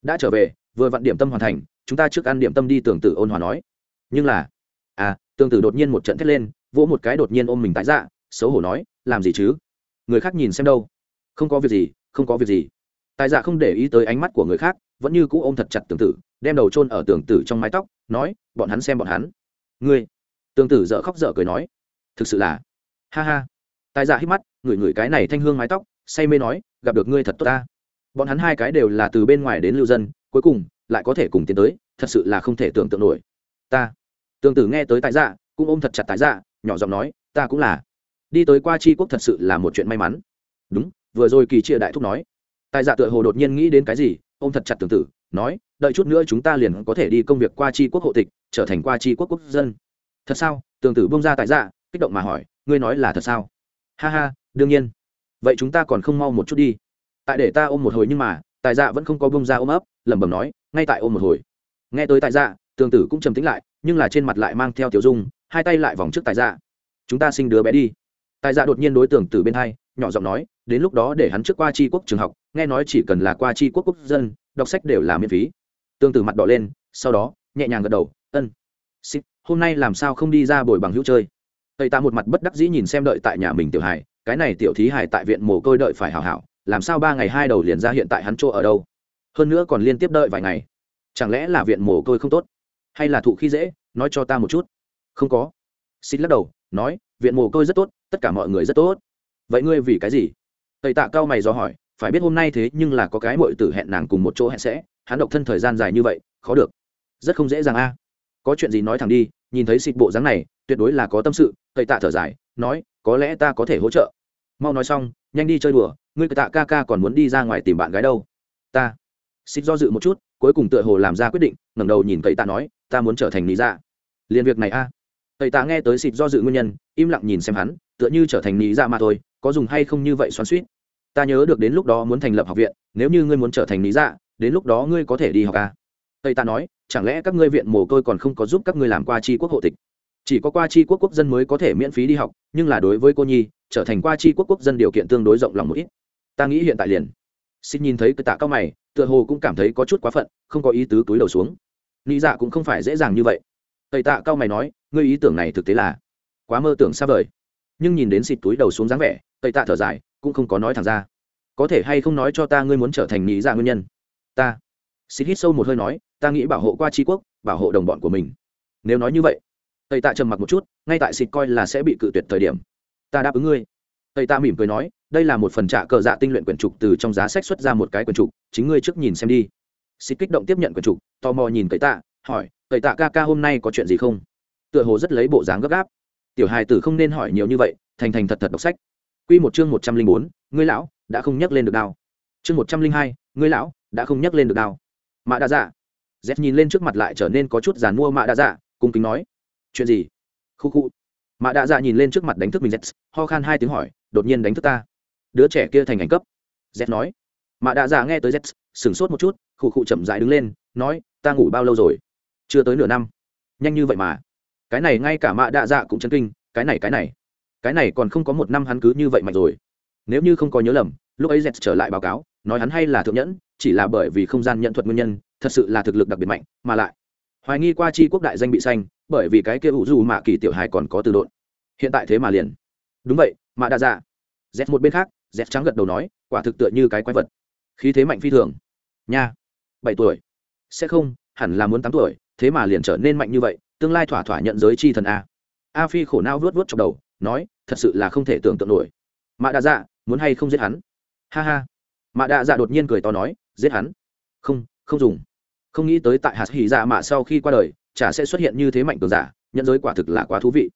Đã trở về, vừa vặn điểm tâm hoàn thành, chúng ta trước ăn điểm tâm đi. Tưởng tử ôn hòa nói. Nhưng là à tương tử đột nhiên một trận thét lên, vỗ một cái đột nhiên ôm mình tại dạ xấu hổ nói, làm gì chứ? Người khác nhìn xem đâu. Không có việc gì, không có việc gì. Tài dạ không để ý tới ánh mắt của người khác, vẫn như cũ ôm thật chặt tường tử, đem đầu chôn ở tường tử trong mái tóc, nói, bọn hắn xem bọn hắn. Ngươi? Tường tử dợ khóc dở cười nói. Thực sự là, ha ha. Tài dạ hít mắt, ngửi ngửi cái này thanh hương mái tóc say mê nói, gặp được ngươi thật tốt ta. Bọn hắn hai cái đều là từ bên ngoài đến lưu dân, cuối cùng lại có thể cùng tiến tới, thật sự là không thể tưởng tượng nổi. Ta. Tường tử nghe tới tại dạ cũng ôm thật chặt tại dạ nhỏ giọng nói, ta cũng là. Đi tới qua tri quốc thật sự là một chuyện may mắn. Đúng, vừa rồi kỳ chia đại thúc nói. Tài dạ tựa hồ đột nhiên nghĩ đến cái gì ô m thật chặt tương tự nói, đợi chút nữa chúng ta liền có thể đi công việc qua tri quốc hộ tịch, trở thành qua tri quốc quốc dân. Thật sao? Tương tử bông ra tại dạ kích động mà hỏi, ngươi nói là thật sao? Ha ha, đương nhiên vậy chúng ta còn không mau một chút đi. Tại để ta ôm một hồi nhưng mà, tài dạ vẫn không có bông ra ôm ấp, lẩm bẩm nói, ngay tại ôm một hồi. Nghe tới tài dạ tương tử cũng trầm tính lại, nhưng là trên mặt lại mang theo tiểu dung, hai tay lại vòng trước tài dạ. Chúng ta sinh đứa bé đi. Tài dạ đột nhiên đối tượng từ bên hai, nhỏ giọng nói, đến lúc đó để hắn trước qua tri quốc trường học, nghe nói chỉ cần là qua tri quốc quốc dân, đọc sách đều là miễn phí. Tương tử mặt đỏ lên, sau đó, nhẹ nhàng gật đầu, ân xích hôm nay làm sao không đi ra bồi bằng hữu chơi? Tây ta một mặt bất đắc dĩ nhìn xem đợi tại nhà mình tiểu hài cái này tiểu thí hải tại viện mồ côi đợi phải hảo hảo, làm sao ba ngày hai đầu liền ra hiện tại hắn chỗ ở đâu? Hơn nữa còn liên tiếp đợi vài ngày. Chẳng lẽ là viện mồ côi không tốt? Hay là thụ khi dễ? Nói cho ta một chút. Không có. Xin lắc đầu, nói, viện mồ côi rất tốt, tất cả mọi người rất tốt. Vậy ngươi vì cái gì? Tây tạ cao mày dò hỏi, phải biết hôm nay thế nhưng là có cái mội tử hẹn nàng cùng một chỗ hẹn sẽ, hắn độc thân thời gian dài như vậy, khó được. Rất không dễ dàng a. Có chuyện gì nói thẳng đi, nhìn thấy xịt bộ dáng này, tuyệt đối là có tâm sự, tây tạ thở dài nói, có lẽ ta có thể hỗ trợ. Mau nói xong, nhanh đi chơi đùa, ngươi tạ ca ca còn muốn đi ra ngoài tìm bạn gái đâu. Ta. Xin do dự một chút, cuối cùng tựa hồ làm ra quyết định, ngẩng đầu nhìn cậy tạ nói, ta muốn trở thành lý dạ. Liền việc này a. Cậy tạ nghe tới xịt do dự nguyên nhân, im lặng nhìn xem hắn, tựa như trở thành lý dạ mà thôi, có dùng hay không như vậy xoắn suýt ta nhớ được đến lúc đó muốn thành lập học viện, nếu như ngươi muốn trở thành lý dạ đến lúc đó ngươi có thể đi học à. cậy tạ nói, chẳng lẽ các ngươi viện mồ côi còn không có giúp các ngươi làm qua tri quốc hộ tịch? Chỉ có qua chi quốc quốc dân mới có thể miễn phí đi học, nhưng là đối với cô nhi, trở thành qua chi quốc quốc dân điều kiện tương đối rộng lòng một ít. Ta nghĩ hiện tại liền. Xin nhìn thấy cái tạ cao mày, tựa hồ cũng cảm thấy có chút quá phận, không có ý tứ túi đầu xuống. Lý dạ cũng không phải dễ dàng như vậy. Tây tạ cao mày nói, ngươi ý tưởng này thực tế là quá mơ tưởng xa vời. Nhưng nhìn đến xịt túi đầu xuống dáng vẻ, tây tạ thở dài, cũng không có nói thẳng ra. Có thể hay không nói cho ta ngươi muốn trở thành nghĩ dạ nguyên nhân? Ta. Xịt hít sâu một hơi nói, ta nghĩ bảo hộ qua tri quốc, bảo hộ đồng bọn của mình. Nếu nói như vậy tây tạ trầm mặc một chút, ngay tại xịt coi là sẽ bị cự tuyệt thời điểm. Ta đáp ứng ngươi. Tây tạ mỉm cười nói, đây là một phần trả cờ dạ tinh luyện quyển trục từ trong giá sách xuất ra một cái quyển trục, chính ngươi trước nhìn xem đi. Xịt kích động tiếp nhận quyển trục, tò mò nhìn tây tạ, hỏi, tây tạ ca ca hôm nay có chuyện gì không? Tựa hồ rất lấy bộ dáng gấp gáp. Tiểu hài tử không nên hỏi nhiều như vậy, thành thành thật thật đọc sách. Quy một chương một trăm linh bốn, ngươi lão, đã không nhắc lên được đao chương một trăm linh hai, ngươi lão, đã không nhắc lên được đao mạ đa dạ. Z nhìn lên trước mặt lại trở nên có chút giàn mua mạ đa dạ cung kính nói chuyện gì? Khu khu mạ đạ dạ nhìn lên trước mặt đánh thức mình z ho khan hai tiếng hỏi, đột nhiên đánh thức ta? Đứa trẻ kia thành ảnh cấp. Z nói. Mạ đạ dạ nghe tới z sửng sốt một chút khu khu chậm dại đứng lên, nói, ta ngủ bao lâu rồi? Chưa tới nửa năm. Nhanh như vậy mà. Cái này ngay cả mạ đạ dạ cũng chân kinh, cái này cái này. Cái này còn không có một năm hắn cứ như vậy mạnh rồi. Nếu như không có nhớ lầm, lúc ấy z trở lại báo cáo, nói hắn hay là thượng nhẫn, chỉ là bởi vì không gian nhận thuật nguyên nhân, thật sự là thực lực đặc biệt mạnh, mà lại hoài nghi qua chi quốc đại danh bị xanh bởi vì cái kia ủ dù mạ kỳ tiểu hài còn có từ độn. Hiện tại thế mà liền. Đúng vậy, mạ đa dạ. Z một bên khác z trắng gật đầu nói, quả thực tựa như cái quái vật. Khí thế mạnh phi thường. Nha. Bảy tuổi. Sẽ không, hẳn là muốn tám tuổi, thế mà liền trở nên mạnh như vậy, tương lai thỏa thỏa nhận giới chi thần a. A phi khổ nao vuốt vuốt trong đầu, nói, thật sự là không thể tưởng tượng nổi. Mạ đa dạ muốn hay không giết hắn? Ha ha. Mạ đa dạ đột nhiên cười to nói, giết hắn? Không không dùng không nghĩ tới tại hạt hỉ dạ mạ sau khi qua đời, chả sẽ xuất hiện như thế mạnh cường giả, nhận giới quả thực là quá thú vị.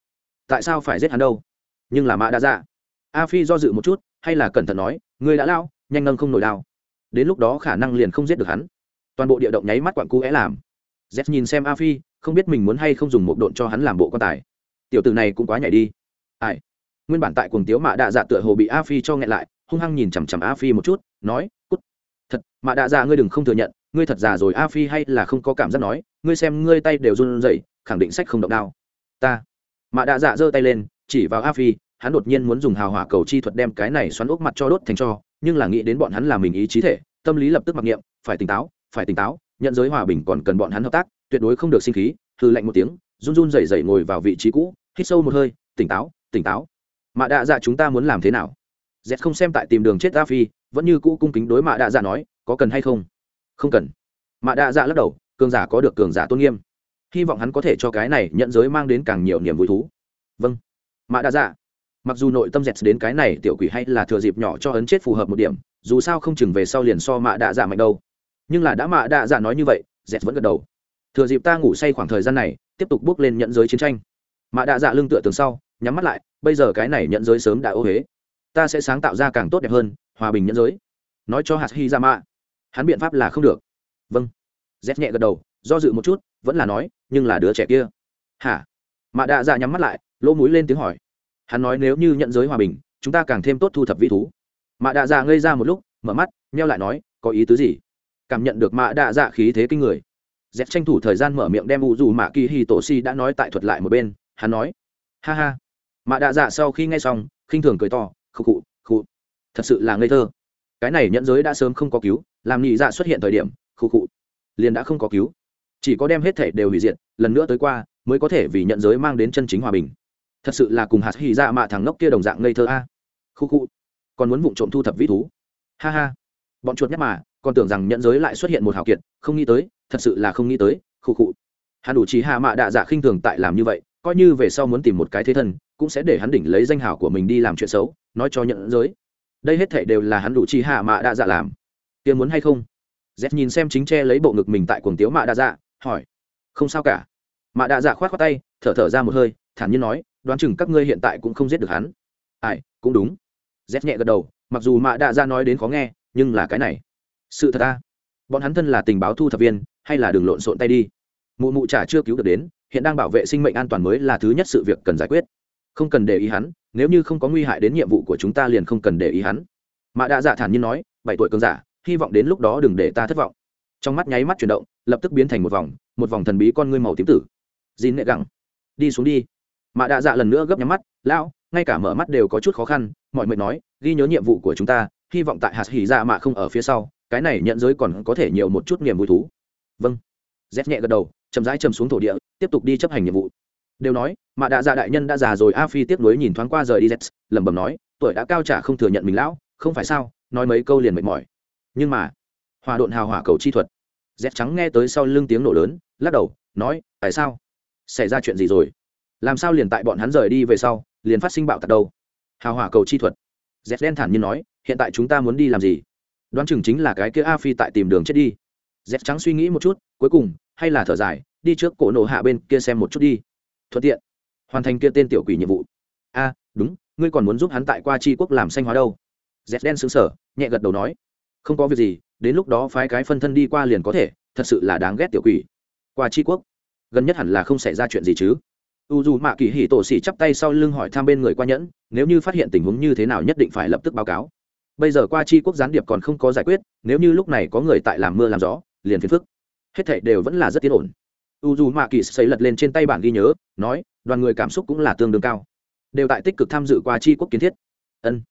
Tại sao phải giết hắn đâu? Nhưng là mạ đa ra dạ. a phi do dự một chút, hay là cẩn thận nói, ngươi đã lao, nhanh nâng không nổi đao đến lúc đó khả năng liền không giết được hắn. Toàn bộ địa động nháy mắt quặn cú é làm. Z nhìn xem a phi, không biết mình muốn hay không dùng một độn cho hắn làm bộ quan tài. Tiểu tử này cũng quá nhảy đi. Ai? Nguyên bản tại cuồng tiếu mạ đạ dạ tựa hồ bị a phi cho nghẹn lại, hung hăng nhìn chằm chằm a phi một chút, nói, cút. Thật, mạ đạ dạ ngươi đừng không thừa nhận ngươi thật già rồi, a phi hay là không có cảm giác nói, ngươi xem ngươi tay đều run rẩy, khẳng định sách không động đao. Ta. Mạ đạ dạ giơ tay lên, chỉ vào a phi, hắn đột nhiên muốn dùng hào hỏa cầu chi thuật đem cái này xoắn ốc mặt cho đốt thành cho, nhưng là nghĩ đến bọn hắn là mình ý chí thể, tâm lý lập tức mặc niệm, phải tỉnh táo, phải tỉnh táo, nhận giới hòa bình còn cần bọn hắn hợp tác, tuyệt đối không được sinh khí hư lạnh một tiếng, run run rẩy rẩy ngồi vào vị trí cũ, hít sâu một hơi, tỉnh táo tỉnh táo. Mạ đạ dạ chúng ta muốn làm thế nào? Z không xem tại tìm đường chết a phi, vẫn như cũ cung kính đối mạ đạ dạ nói, có cần hay không? Không cần. Mạ đạ dạ lắc đầu, cường giả có được cường giả tôn nghiêm. Hy vọng hắn có thể cho cái này nhận giới mang đến càng nhiều niềm vui thú. Vâng. Mạ đạ dạ mặc dù nội tâm dẹt đến cái này tiểu quỷ hay là thừa dịp nhỏ cho ấn chết phù hợp một điểm, dù sao không chừng về sau liền so mạ đạ dạ mạnh đâu. Nhưng là đã mạ đạ dạ nói như vậy, dẹt vẫn gật đầu. Thừa dịp ta ngủ say khoảng thời gian này, tiếp tục bước lên nhận giới chiến tranh. Mạ đạ dạ lưng tựa tường sau, nhắm mắt lại, bây giờ cái này nhận giới sớm đã ô huế ta sẽ sáng tạo ra càng tốt đẹp hơn, hòa bình nhận giới. Nói cho hạt hy ra dạ mạ hắn biện pháp là không được. Vâng. Z nhẹ gật đầu, do dự một chút, vẫn là nói, nhưng là đứa trẻ kia. Hả? Mạ đạ dạ nhắm mắt lại, lỗ mũi lên tiếng hỏi. Hắn nói nếu như nhận giới hòa bình, chúng ta càng thêm tốt thu thập vĩ thú. Mạ đạ dạ ngây ra một lúc, mở mắt neo lại nói, có ý tứ gì? Cảm nhận được mạ đạ dạ khí thế kinh người. Z tranh thủ thời gian mở miệng đem u dù mạ kỳ hì tổ si đã nói tại thuật lại một bên. Hắn nói, ha ha. Mạ đạ dạ sau khi nghe xong, khinh thường cười to, khụ khụ khụ. Thật sự là ngây thơ cái này nhận giới đã sớm không có cứu làm nhị dạ xuất hiện thời điểm khụ khụ liền đã không có cứu. Chỉ có đem hết thể đều hủy diệt lần nữa tới qua mới có thể vì nhận giới mang đến chân chính hòa bình. Thật sự là cùng hạt hỉ dạ mạ thằng ngốc kia đồng dạng ngây thơ a. Khu cụ, còn muốn vụng trộm thu thập vĩ thú. Ha ha bọn chuột nhắc mà còn tưởng rằng nhận giới lại xuất hiện một hào kiệt không nghĩ tới thật sự là không nghĩ tới khu cụ, hắn đủ trí hạ mạ đạ dạ khinh thường tại làm như vậy coi như về sau muốn tìm một cái thế thân cũng sẽ để hắn đỉnh lấy danh hào của mình đi làm chuyện xấu nói cho nhận giới đây hết thảy đều là hắn đủ chi hạ mạ đa dạ làm. Tiền muốn hay không? Z nhìn xem chính che lấy bộ ngực mình tại cuồng tiếu mạ đa dạ hỏi. Không sao cả. Mạ đa dạ khoát khoát tay, thở thở ra một hơi, thản nhiên nói, đoán chừng các ngươi hiện tại cũng không giết được hắn. Ai, cũng đúng. Z nhẹ gật đầu, mặc dù mạ đa dạ nói đến khó nghe, nhưng là cái này. Sự thật ta. Bọn hắn thân là tình báo thu thập viên, hay là đường lộn xộn tay đi? Mụ mụ trả chưa cứu được đến, hiện đang bảo vệ sinh mệnh an toàn mới là thứ nhất sự việc cần giải quyết. Không cần để ý hắn nếu như không có nguy hại đến nhiệm vụ của chúng ta liền không cần để ý hắn. Mạ đạ dạ thản nhiên nói, bảy tuổi cường giả, hy vọng đến lúc đó đừng để ta thất vọng. Trong mắt nháy mắt chuyển động, lập tức biến thành một vòng một vòng thần bí con ngươi màu tím tử. Dìn nệ gẳng, đi xuống đi. Mạ đạ dạ lần nữa gấp nhắm mắt, lão, ngay cả mở mắt đều có chút khó khăn, mọi mệt nói, ghi nhớ nhiệm vụ của chúng ta, hy vọng tại hạt hỉ dạ mạ không ở phía sau, cái này nhận giới còn có thể nhiều một chút niềm vui thú. Vâng. Rét nhẹ gật đầu, chậm rãi chầm xuống thổ địa, tiếp tục đi chấp hành nhiệm vụ đều nói, mà đạ dạ đại nhân đã già rồi, a phi tiếp nối nhìn thoáng qua rời đi z lẩm bẩm nói, tuổi đã cao trả không thừa nhận mình lão, không phải sao, nói mấy câu liền mệt mỏi. Nhưng mà, hòa độn hào hỏa cầu chi thuật. Z trắng nghe tới sau lưng tiếng nổ lớn, lắc đầu, nói, tại sao? Xảy ra chuyện gì rồi? Làm sao liền tại bọn hắn rời đi về sau, liền phát sinh bạo tạc đâu? Hào hỏa cầu chi thuật. Z đen thản nhiên nói, hiện tại chúng ta muốn đi làm gì? Đoán chừng chính là cái kia a phi tại tìm đường chết đi. Z trắng suy nghĩ một chút, cuối cùng, hay là thở dài, đi trước cổ nổ hạ bên kia xem một chút đi thuận tiện. Hoàn thành kia tên tiểu quỷ nhiệm vụ. A, đúng, ngươi còn muốn giúp hắn tại qua tri quốc làm xanh hóa đâu? Dép đen xứng sở nhẹ gật đầu nói. Không có việc gì, đến lúc đó phái cái phân thân đi qua liền có thể, thật sự là đáng ghét tiểu quỷ. Qua tri quốc, gần nhất hẳn là không xảy ra chuyện gì chứ? U dù mạ kỳ hỉ tổ xỉ chắp tay sau lưng hỏi thăm bên người qua nhẫn, nếu như phát hiện tình huống như thế nào nhất định phải lập tức báo cáo. Bây giờ qua chi quốc gián điệp còn không có giải quyết, nếu như lúc này có người tại làm mưa làm gió, liền phiền phức. Hết thệ đều vẫn là rất tiến ổn u dù mạ kỳ xây lật lên trên tay bản ghi nhớ, nói, đoàn người cảm xúc cũng là tương đương cao. Đều tại tích cực tham dự qua chi quốc kiến thiết. Ân.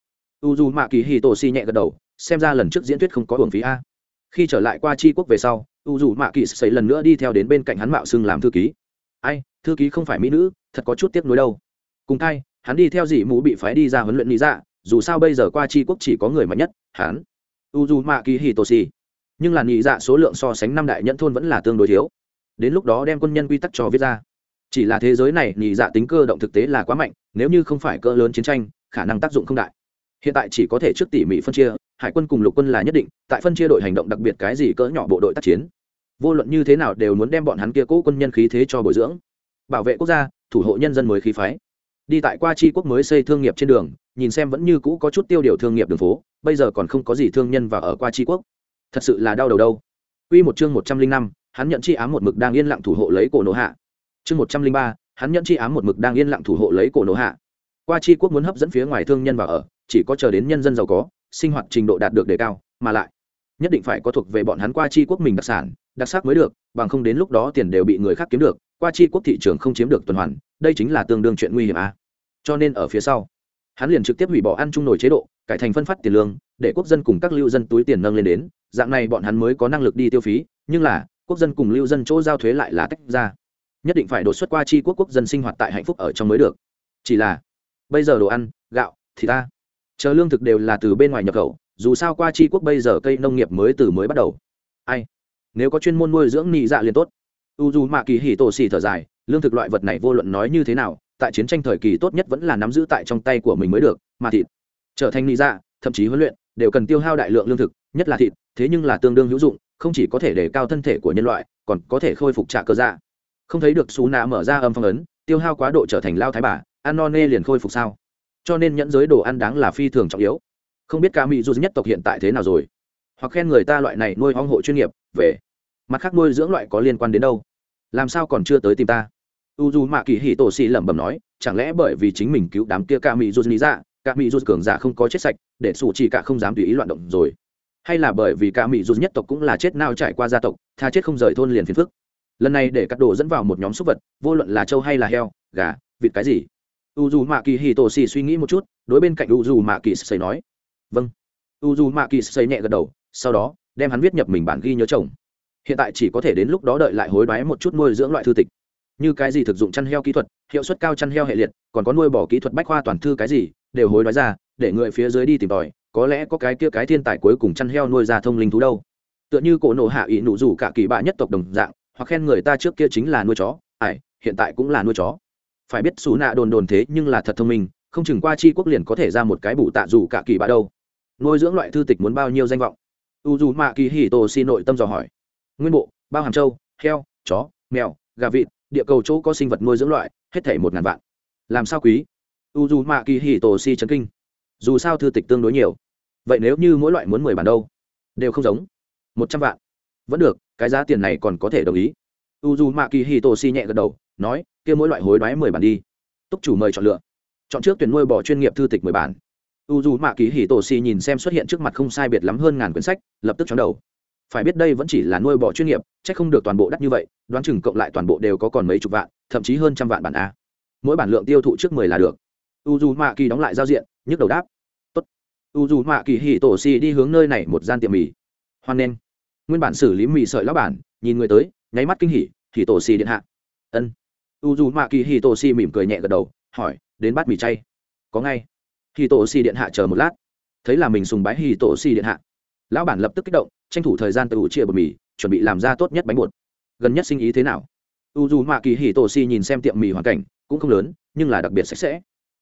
U dù mạ kỳ hì tổ si nhẹ gật đầu, xem ra lần trước diễn thuyết không có hưởng phí a. Khi trở lại qua chi quốc về sau, u dù mạ kỳ xây lần nữa đi theo đến bên cạnh hắn mạo xưng làm thư ký. Ai, thư ký không phải mỹ nữ, thật có chút tiếc nuối đâu. Cùng thay hắn đi theo dị mũ bị phái đi ra huấn luyện lý dạ dù sao bây giờ qua chi quốc chỉ có người mạnh nhất, hắn. U dù mạ kỳ hì tổ si nhưng là nhị dạ số lượng so sánh năm đại nhẫn thôn vẫn là tương đối thiếu đến lúc đó đem quân nhân quy tắc cho viết ra. Chỉ là thế giới này, nhị dạ tính cơ động thực tế là quá mạnh, nếu như không phải cỡ lớn chiến tranh, khả năng tác dụng không đại. Hiện tại chỉ có thể trước tỉ mỉ phân chia, hải quân cùng lục quân là nhất định, tại phân chia đội hành động đặc biệt cái gì cỡ nhỏ bộ đội tác chiến. Vô luận như thế nào đều muốn đem bọn hắn kia cố quân nhân khí thế cho bồi dưỡng. Bảo vệ quốc gia, thủ hộ nhân dân mới khí phái. Đi tại qua chi quốc mới xây thương nghiệp trên đường, nhìn xem vẫn như cũ có chút tiêu điều thương nghiệp đường phố, bây giờ còn không có gì thương nhân và ở qua chi quốc. Thật sự là đau đầu đâu. Quy một chương một trăm linh năm hắn nhận chi ám một mực đang yên lặng thủ hộ lấy cổ nổ hạ chương một trăm linh ba, hắn nhận chi ám một mực đang yên lặng thủ hộ lấy cổ nổ hạ qua chi quốc muốn hấp dẫn phía ngoài thương nhân vào ở, chỉ có chờ đến nhân dân giàu có, sinh hoạt trình độ đạt được đề cao, mà lại, nhất định phải có thuộc về bọn hắn qua chi quốc mình đặc sản, đặc sắc mới được, bằng không đến lúc đó tiền đều bị người khác kiếm được, qua chi quốc thị trường không chiếm được tuần hoàn, đây chính là tương đương chuyện nguy hiểm à. cho nên ở phía sau, hắn liền trực tiếp hủy bỏ ăn chung nổi chế độ, cải thành phân phát tiền lương, để quốc dân cùng các lưu dân túi tiền nâng lên đến, dạng này bọn hắn mới có năng lực đi tiêu phí, nhưng là quốc dân cùng lưu dân chỗ giao thuế lại là tách ra. Nhất định phải đột xuất qua chi quốc quốc dân sinh hoạt tại hạnh phúc ở trong mới được. Chỉ là, bây giờ đồ ăn, gạo thì ta, chờ lương thực đều là từ bên ngoài nhập khẩu, dù sao qua chi quốc bây giờ cây nông nghiệp mới từ mới bắt đầu. Ai? Nếu có chuyên môn nuôi dưỡng nị dạ liền tốt. U dù mạ kỳ hỉ tổ xì thở dài, lương thực loại vật này vô luận nói như thế nào, tại chiến tranh thời kỳ tốt nhất vẫn là nắm giữ tại trong tay của mình mới được, mà thịt trở thành nị dạ thậm chí huấn luyện, đều cần tiêu hao đại lượng lương thực, nhất là thịt, thế nhưng là tương đương hữu dụng không chỉ có thể đề cao thân thể của nhân loại, còn có thể khôi phục trả cơ dạ. Không thấy được xú nạ mở ra âm phong ấn, tiêu hao quá độ trở thành lao thái bà, ăn no nê liền khôi phục sao? Cho nên nhẫn giới đồ ăn đáng là phi thường trọng yếu. Không biết ca mỹ du nhất tộc hiện tại thế nào rồi? Hoặc khen người ta loại này nuôi hoang hộ chuyên nghiệp, về. Mặt khác nuôi dưỡng loại có liên quan đến đâu? Làm sao còn chưa tới tìm ta? U d mạ kỳ hì tổ xì lẩm bẩm nói, chẳng lẽ bởi vì chính mình cứu đám kia ca mỹ du lý dạ ca mỹ du cường giả không có chết sạch, để sủ chỉ cả không dám tùy ý loạn động rồi hay là bởi vì cả mỹ dù nhất tộc cũng là chết nào trải qua gia tộc, tha chết không rời thôn liền phiền phức. Lần này để cắt đồ dẫn vào một nhóm súc vật, vô luận là trâu hay là heo, gà, vịt cái gì. U dù mạ kỳ hì tổ xì suy nghĩ một chút, đối bên cạnh u dù mạ kỳ xây nói vâng. U dù mạ kỳ xây nhẹ gật đầu, sau đó, đem hắn viết nhập mình bản ghi nhớ chồng. Hiện tại chỉ có thể đến lúc đó đợi lại hối đoái một chút nuôi dưỡng loại thư tịch. Như cái gì thực dụng chăn heo kỹ thuật, hiệu suất cao chăn heo hệ liệt, còn có nuôi bỏ kỹ thuật bách khoa toàn thư cái gì, đều hối đoái ra, để người phía dưới đi tìm tòi có lẽ có cái kia cái thiên tài cuối cùng chăn heo nuôi ra thông linh thú đâu. Tựa như cổ nộ hạ ỵ nụ rủ cả kỳ bạ nhất tộc đồng dạng, hoặc khen người ta trước kia chính là nuôi chó ải hiện tại cũng là nuôi chó. Phải biết xù nạ đồn đồn thế nhưng là thật thông minh, không chừng qua chi quốc liền có thể ra một cái bù tạ dù cả kỳ bạ đâu. Nuôi dưỡng loại thư tịch muốn bao nhiêu danh vọng? U dù mạ kỳ hì tổ xi nội tâm dò hỏi. Nguyên bộ, bao hàm trâu, heo, chó, mèo, gà vịt, địa cầu chỗ có sinh vật nuôi dưỡng loại, hết thể một ngàn vạn. Làm sao quý? U dù mạ kỳ hì tổ si chấn kinh dù sao thư tịch tương đối nhiều. Vậy nếu như mỗi loại muốn mười bản đâu? Đều không giống. Một trăm vạn. Vẫn được, cái giá tiền này còn có thể đồng ý. U dù mạ kỳ hì tổ si nhẹ gật đầu, nói, kia mỗi loại hối đoái mười bản đi. Túc chủ mời chọn lựa. Chọn trước tuyển nuôi bỏ chuyên nghiệp thư tịch mười bản. U dù mạ kỳ hì tổ si nhìn xem xuất hiện trước mặt không sai biệt lắm hơn ngàn quyển sách, lập tức chóng đầu. Phải biết đây vẫn chỉ là nuôi bỏ chuyên nghiệp c h ắ c không được toàn bộ đắt như vậy, đoán chừng cộng lại toàn bộ đều có còn mấy chục vạn, thậm chí hơn trăm vạn bản a. Mỗi bản lượng tiêu thụ trước mười là được u dù mạ kỳ đóng lại giao diện, nhức đầu đáp. Tốt. u dù mạ kỳ hì tổ xì đi hướng nơi này một gian tiệm mì. Hoan nghênh. Nguyên bản xử lý mì sợi lão bản, nhìn người tới, nháy mắt kinh hỉ hì tổ xì điện hạ. Ân. U dù mạ kỳ hì tổ xì mỉm cười nhẹ gật đầu, hỏi, đến bát mì chay. Có ngay. Hì tổ xì điện hạ chờ một lát. Thấy là mình sùng bái hì tổ xì điện hạ. Lão bản lập tức kích động, tranh thủ thời gian tự chia bột mì, chuẩn bị làm ra tốt nhất bánh bột. Gần nhất sinh ý thế nào? U dù mạ kỳ hì tổ xì nhìn xem tiệm mì hoàn cảnh, cũng không lớn, nhưng là đặc biệt sạch sẽ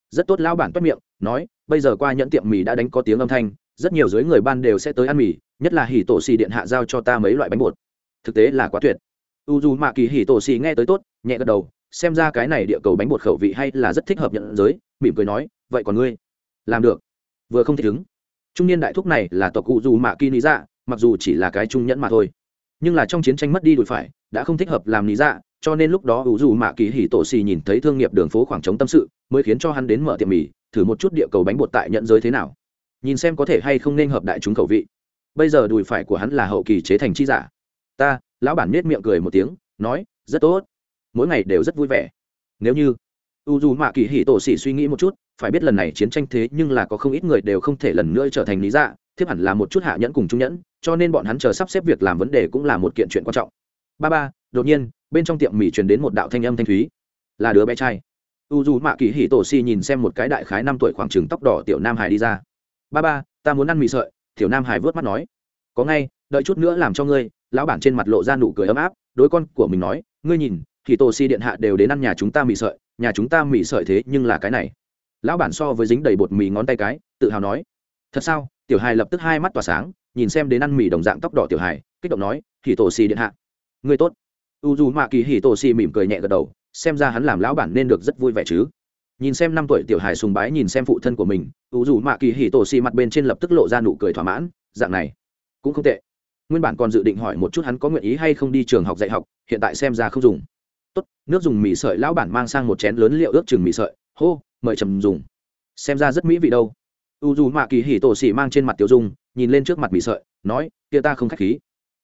rất tốt lão bản toát miệng, nói, bây giờ qua nhận tiệm mì đã đánh có tiếng âm thanh, rất nhiều dưới người ban đều sẽ tới ăn mì, nhất là hì tổ xì điện hạ giao cho ta mấy loại bánh bột. Thực tế là quá tuyệt. U dù mạ kỳ hì tổ xì nghe tới tốt, nhẹ gật đầu, xem ra cái này địa cầu bánh bột khẩu vị hay là rất thích hợp nhận giới, mỉm cười nói, vậy còn ngươi? Làm được. Vừa không thể ứng. Trung niên đại thúc này là tộc cụ dù mạ kỳ lý dạ mặc dù chỉ là cái trung nhẫn mà thôi, nhưng là trong chiến tranh mất đi đùi phải, đã không thích hợp làm lý dạ cho nên lúc đó u dù mạ kỳ hỉ tổ xì nhìn thấy thương nghiệp đường phố khoảng trống tâm sự mới khiến cho hắn đến mở tiệm mì, thử một chút địa cầu bánh bột tại nhận giới thế nào. Nhìn xem có thể hay không nên hợp đại chúng khẩu vị. Bây giờ đùi phải của hắn là hậu kỳ chế thành chi giả. Ta, lão bản nết miệng cười một tiếng, nói, rất tốt. Mỗi ngày đều rất vui vẻ. Nếu như u dù mạ kỳ hỉ tổ xỉ suy nghĩ một chút, phải biết lần này chiến tranh thế nhưng là có không ít người đều không thể lần nữa trở thành lý dạ thiếp hẳn là một chút hạ nhẫn cùng trung nhẫn, cho nên bọn hắn chờ sắp xếp việc làm vấn đề cũng là một kiện chuyện quan trọng. Ba ba, đột nhiên, bên trong tiệm mì truyền đến một đạo thanh âm thanh thúy. Là đứa bé trai u dù mạ kỳ hỉ tổ si nhìn xem một cái đại khái năm tuổi khoảng trừng tóc đỏ tiểu nam hải đi ra. Ba ba, ta muốn ăn mì sợi. Tiểu nam hải vớt mắt nói. Có ngay, đợi chút nữa làm cho ngươi. Lão bản trên mặt lộ ra nụ cười ấm áp, đối con của mình nói, ngươi nhìn hì tổ si điện hạ đều đến ăn nhà chúng ta mì sợi, nhà chúng ta mì sợi thế nhưng là cái này. Lão bản so với dính đầy bột mì ngón tay cái, tự hào nói. Thật sao? Tiểu hài lập tức hai mắt tỏa sáng, nhìn xem đến ăn mì đồng dạng tóc đỏ tiểu hài kích động nói hì tổ si điện hạ, ngươi tốt. U dù mạ kỳ hì tổ si mỉm cười nhẹ gật đầu xem ra hắn làm lão bản nên được rất vui vẻ chứ. Nhìn xem năm tuổi tiểu hài sùng bái nhìn xem phụ thân của mình u dù mạ kỳ hì tổ xì mặt bên trên lập tức lộ ra nụ cười thỏa mãn, dạng này cũng không tệ. Nguyên bản còn dự định hỏi một chút hắn có nguyện ý hay không đi trường học dạy học, hiện tại xem ra không dùng. Tốt, nước dùng mì sợi, lão bản mang sang một chén lớn liệu ước chừng mì sợi. Hô, mời trầm dùng. Xem ra rất mỹ vị đâu. U dù mạ kỳ hỉ tổ xì mang trên mặt tiểu dung, nhìn lên trước mặt mì sợi, nói, kia ta không k h á c h khí.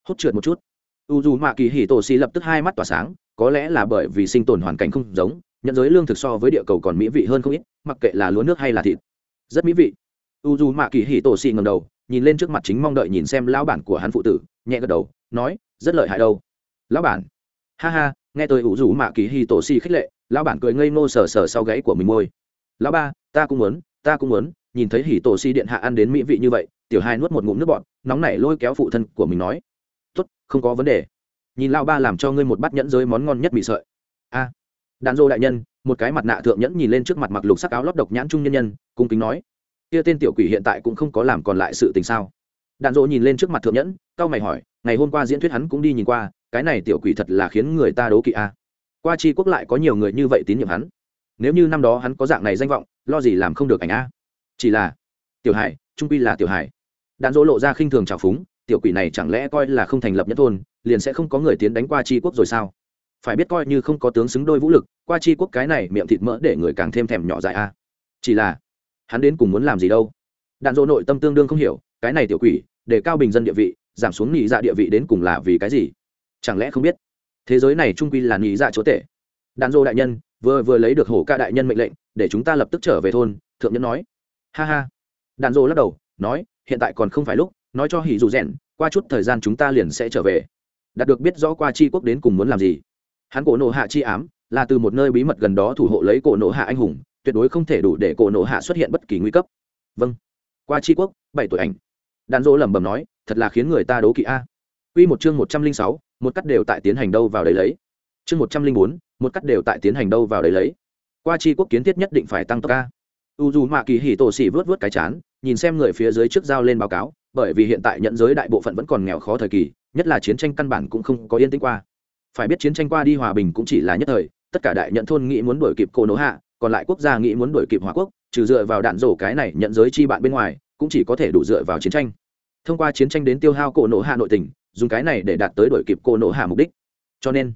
Hốt trượt một chút. U dù mạ kỳ hỉ tổ xì lập tức hai mắt tỏa sáng có lẽ là bởi vì sinh tồn hoàn cảnh không giống, nhận giới lương thực so với địa cầu còn mỹ vị hơn không ít, mặc kệ là lúa nước hay là thịt. Rất mỹ vị. U dù mạ kỳ hỉ tổ xì ngầm đầu, nhìn lên trước mặt chính mong đợi nhìn xem lão bản của hắn phụ tử, nhẹ gật đầu, nói, rất lợi hại đâu. Lão bản? Ha ha, nghe tôi ủ rủ mạ kỳ hì tổ xì khích lệ, lão bản cười ngây ngô sờ sờ sau gáy của mình môi. Lão ba, ta cũng muốn, ta cũng muốn. Nhìn thấy hỉ tổ xì điện hạ ăn đến mỹ vị như vậy, tiểu hai nuốt một ngụm nước bọt, nóng nảy lôi kéo phụ thân của mình nói, tốt, không có vấn đề nhìn lão ba làm cho ngươi một bát nhẫn giới món ngon nhất bị sợi. A. À, đàn dô đại nhân một cái mặt nạ thượng nhẫn nhìn lên trước mặt mặc lục sắc áo lót độc nhãn trung nhân nhân cung kính nói. Kia tên tiểu quỷ hiện tại cũng không có làm còn lại sự tình sao? Đàn dô nhìn lên trước mặt thượng nhẫn cao mày hỏi ngày hôm qua diễn thuyết hắn cũng đi nhìn qua cái này tiểu quỷ thật là khiến người ta đố kỵ a. Qua chi quốc lại có nhiều người như vậy tín nhiệm hắn. Nếu như năm đó hắn có dạng này danh vọng lo gì làm không được ảnh a? Chỉ là tiểu hải trung quy là tiểu hải. Đàn dỗ lộ ra khinh thường trào phúng tiểu quỷ này chẳng lẽ coi là không thành lập nhất thôn liền sẽ không có người tiến đánh qua chi quốc rồi sao? Phải biết coi như không có tướng xứng đôi vũ lực, qua chi quốc cái này miệng thịt mỡ để người càng thêm thèm nhỏ dại a. Chỉ là, hắn đến cùng muốn làm gì đâu? Đạn dỗ nội tâm tương đương không hiểu, cái này tiểu quỷ, để cao bình dân địa vị, giảm xuống nhị dạ địa vị đến cùng là vì cái gì? Chẳng lẽ không biết? Thế giới này trung quy là nhị dạ chỗ tệ đạn dỗ đại nhân, vừa vừa lấy được hổ ca đại nhân mệnh lệnh, để chúng ta lập tức trở về thôn, thượng nhân nói. Ha ha. Đạn dỗ lắc đầu, nói, hiện tại còn không phải lúc, nói cho hỉ dù rèn qua chút thời gian chúng ta liền sẽ trở về đạt được biết rõ qua chi quốc đến cùng muốn làm gì. Hắn cổ nộ hạ chi ám, là từ một nơi bí mật gần đó thủ hộ lấy cổ nộ hạ anh hùng, tuyệt đối không thể đủ để cổ nộ hạ xuất hiện bất kỳ nguy cấp. Vâng. Qua tri quốc, bảy tuổi ảnh. Đàn dỗ lẩm bẩm nói, thật là khiến người ta đố kỵ a. Q một chương một trăm linh sáu, một cắt đều tại tiến hành đâu vào đấy lấy. Chương một trăm linh bốn, một cắt đều tại tiến hành đâu vào đấy lấy. Qua tri quốc kiến thiết nhất định phải tăng tốc a. U dù mạ kỳ hỉ tổ xỉ vớt vớt cái chán, nhìn xem người phía dưới trước giao lên báo cáo, bởi vì hiện tại nhận giới đại bộ phận vẫn còn nghèo khó thời kỳ nhất là chiến tranh căn bản cũng không có yên tĩnh qua. Phải biết chiến tranh qua đi hòa bình cũng chỉ là nhất thời tất cả đại nhận thôn nghĩ muốn đuổi kịp cô nỗ hạ còn lại quốc gia nghĩ muốn đuổi kịp hòa quốc trừ dựa vào đạn rổ cái này nhận giới chi bạn bên ngoài cũng chỉ có thể đủ dựa vào chiến tranh. Thông qua chiến tranh đến tiêu hao cổ nổ hạ nội tình, dùng cái này để đạt tới đuổi kịp cổ nổ hạ mục đích. Cho nên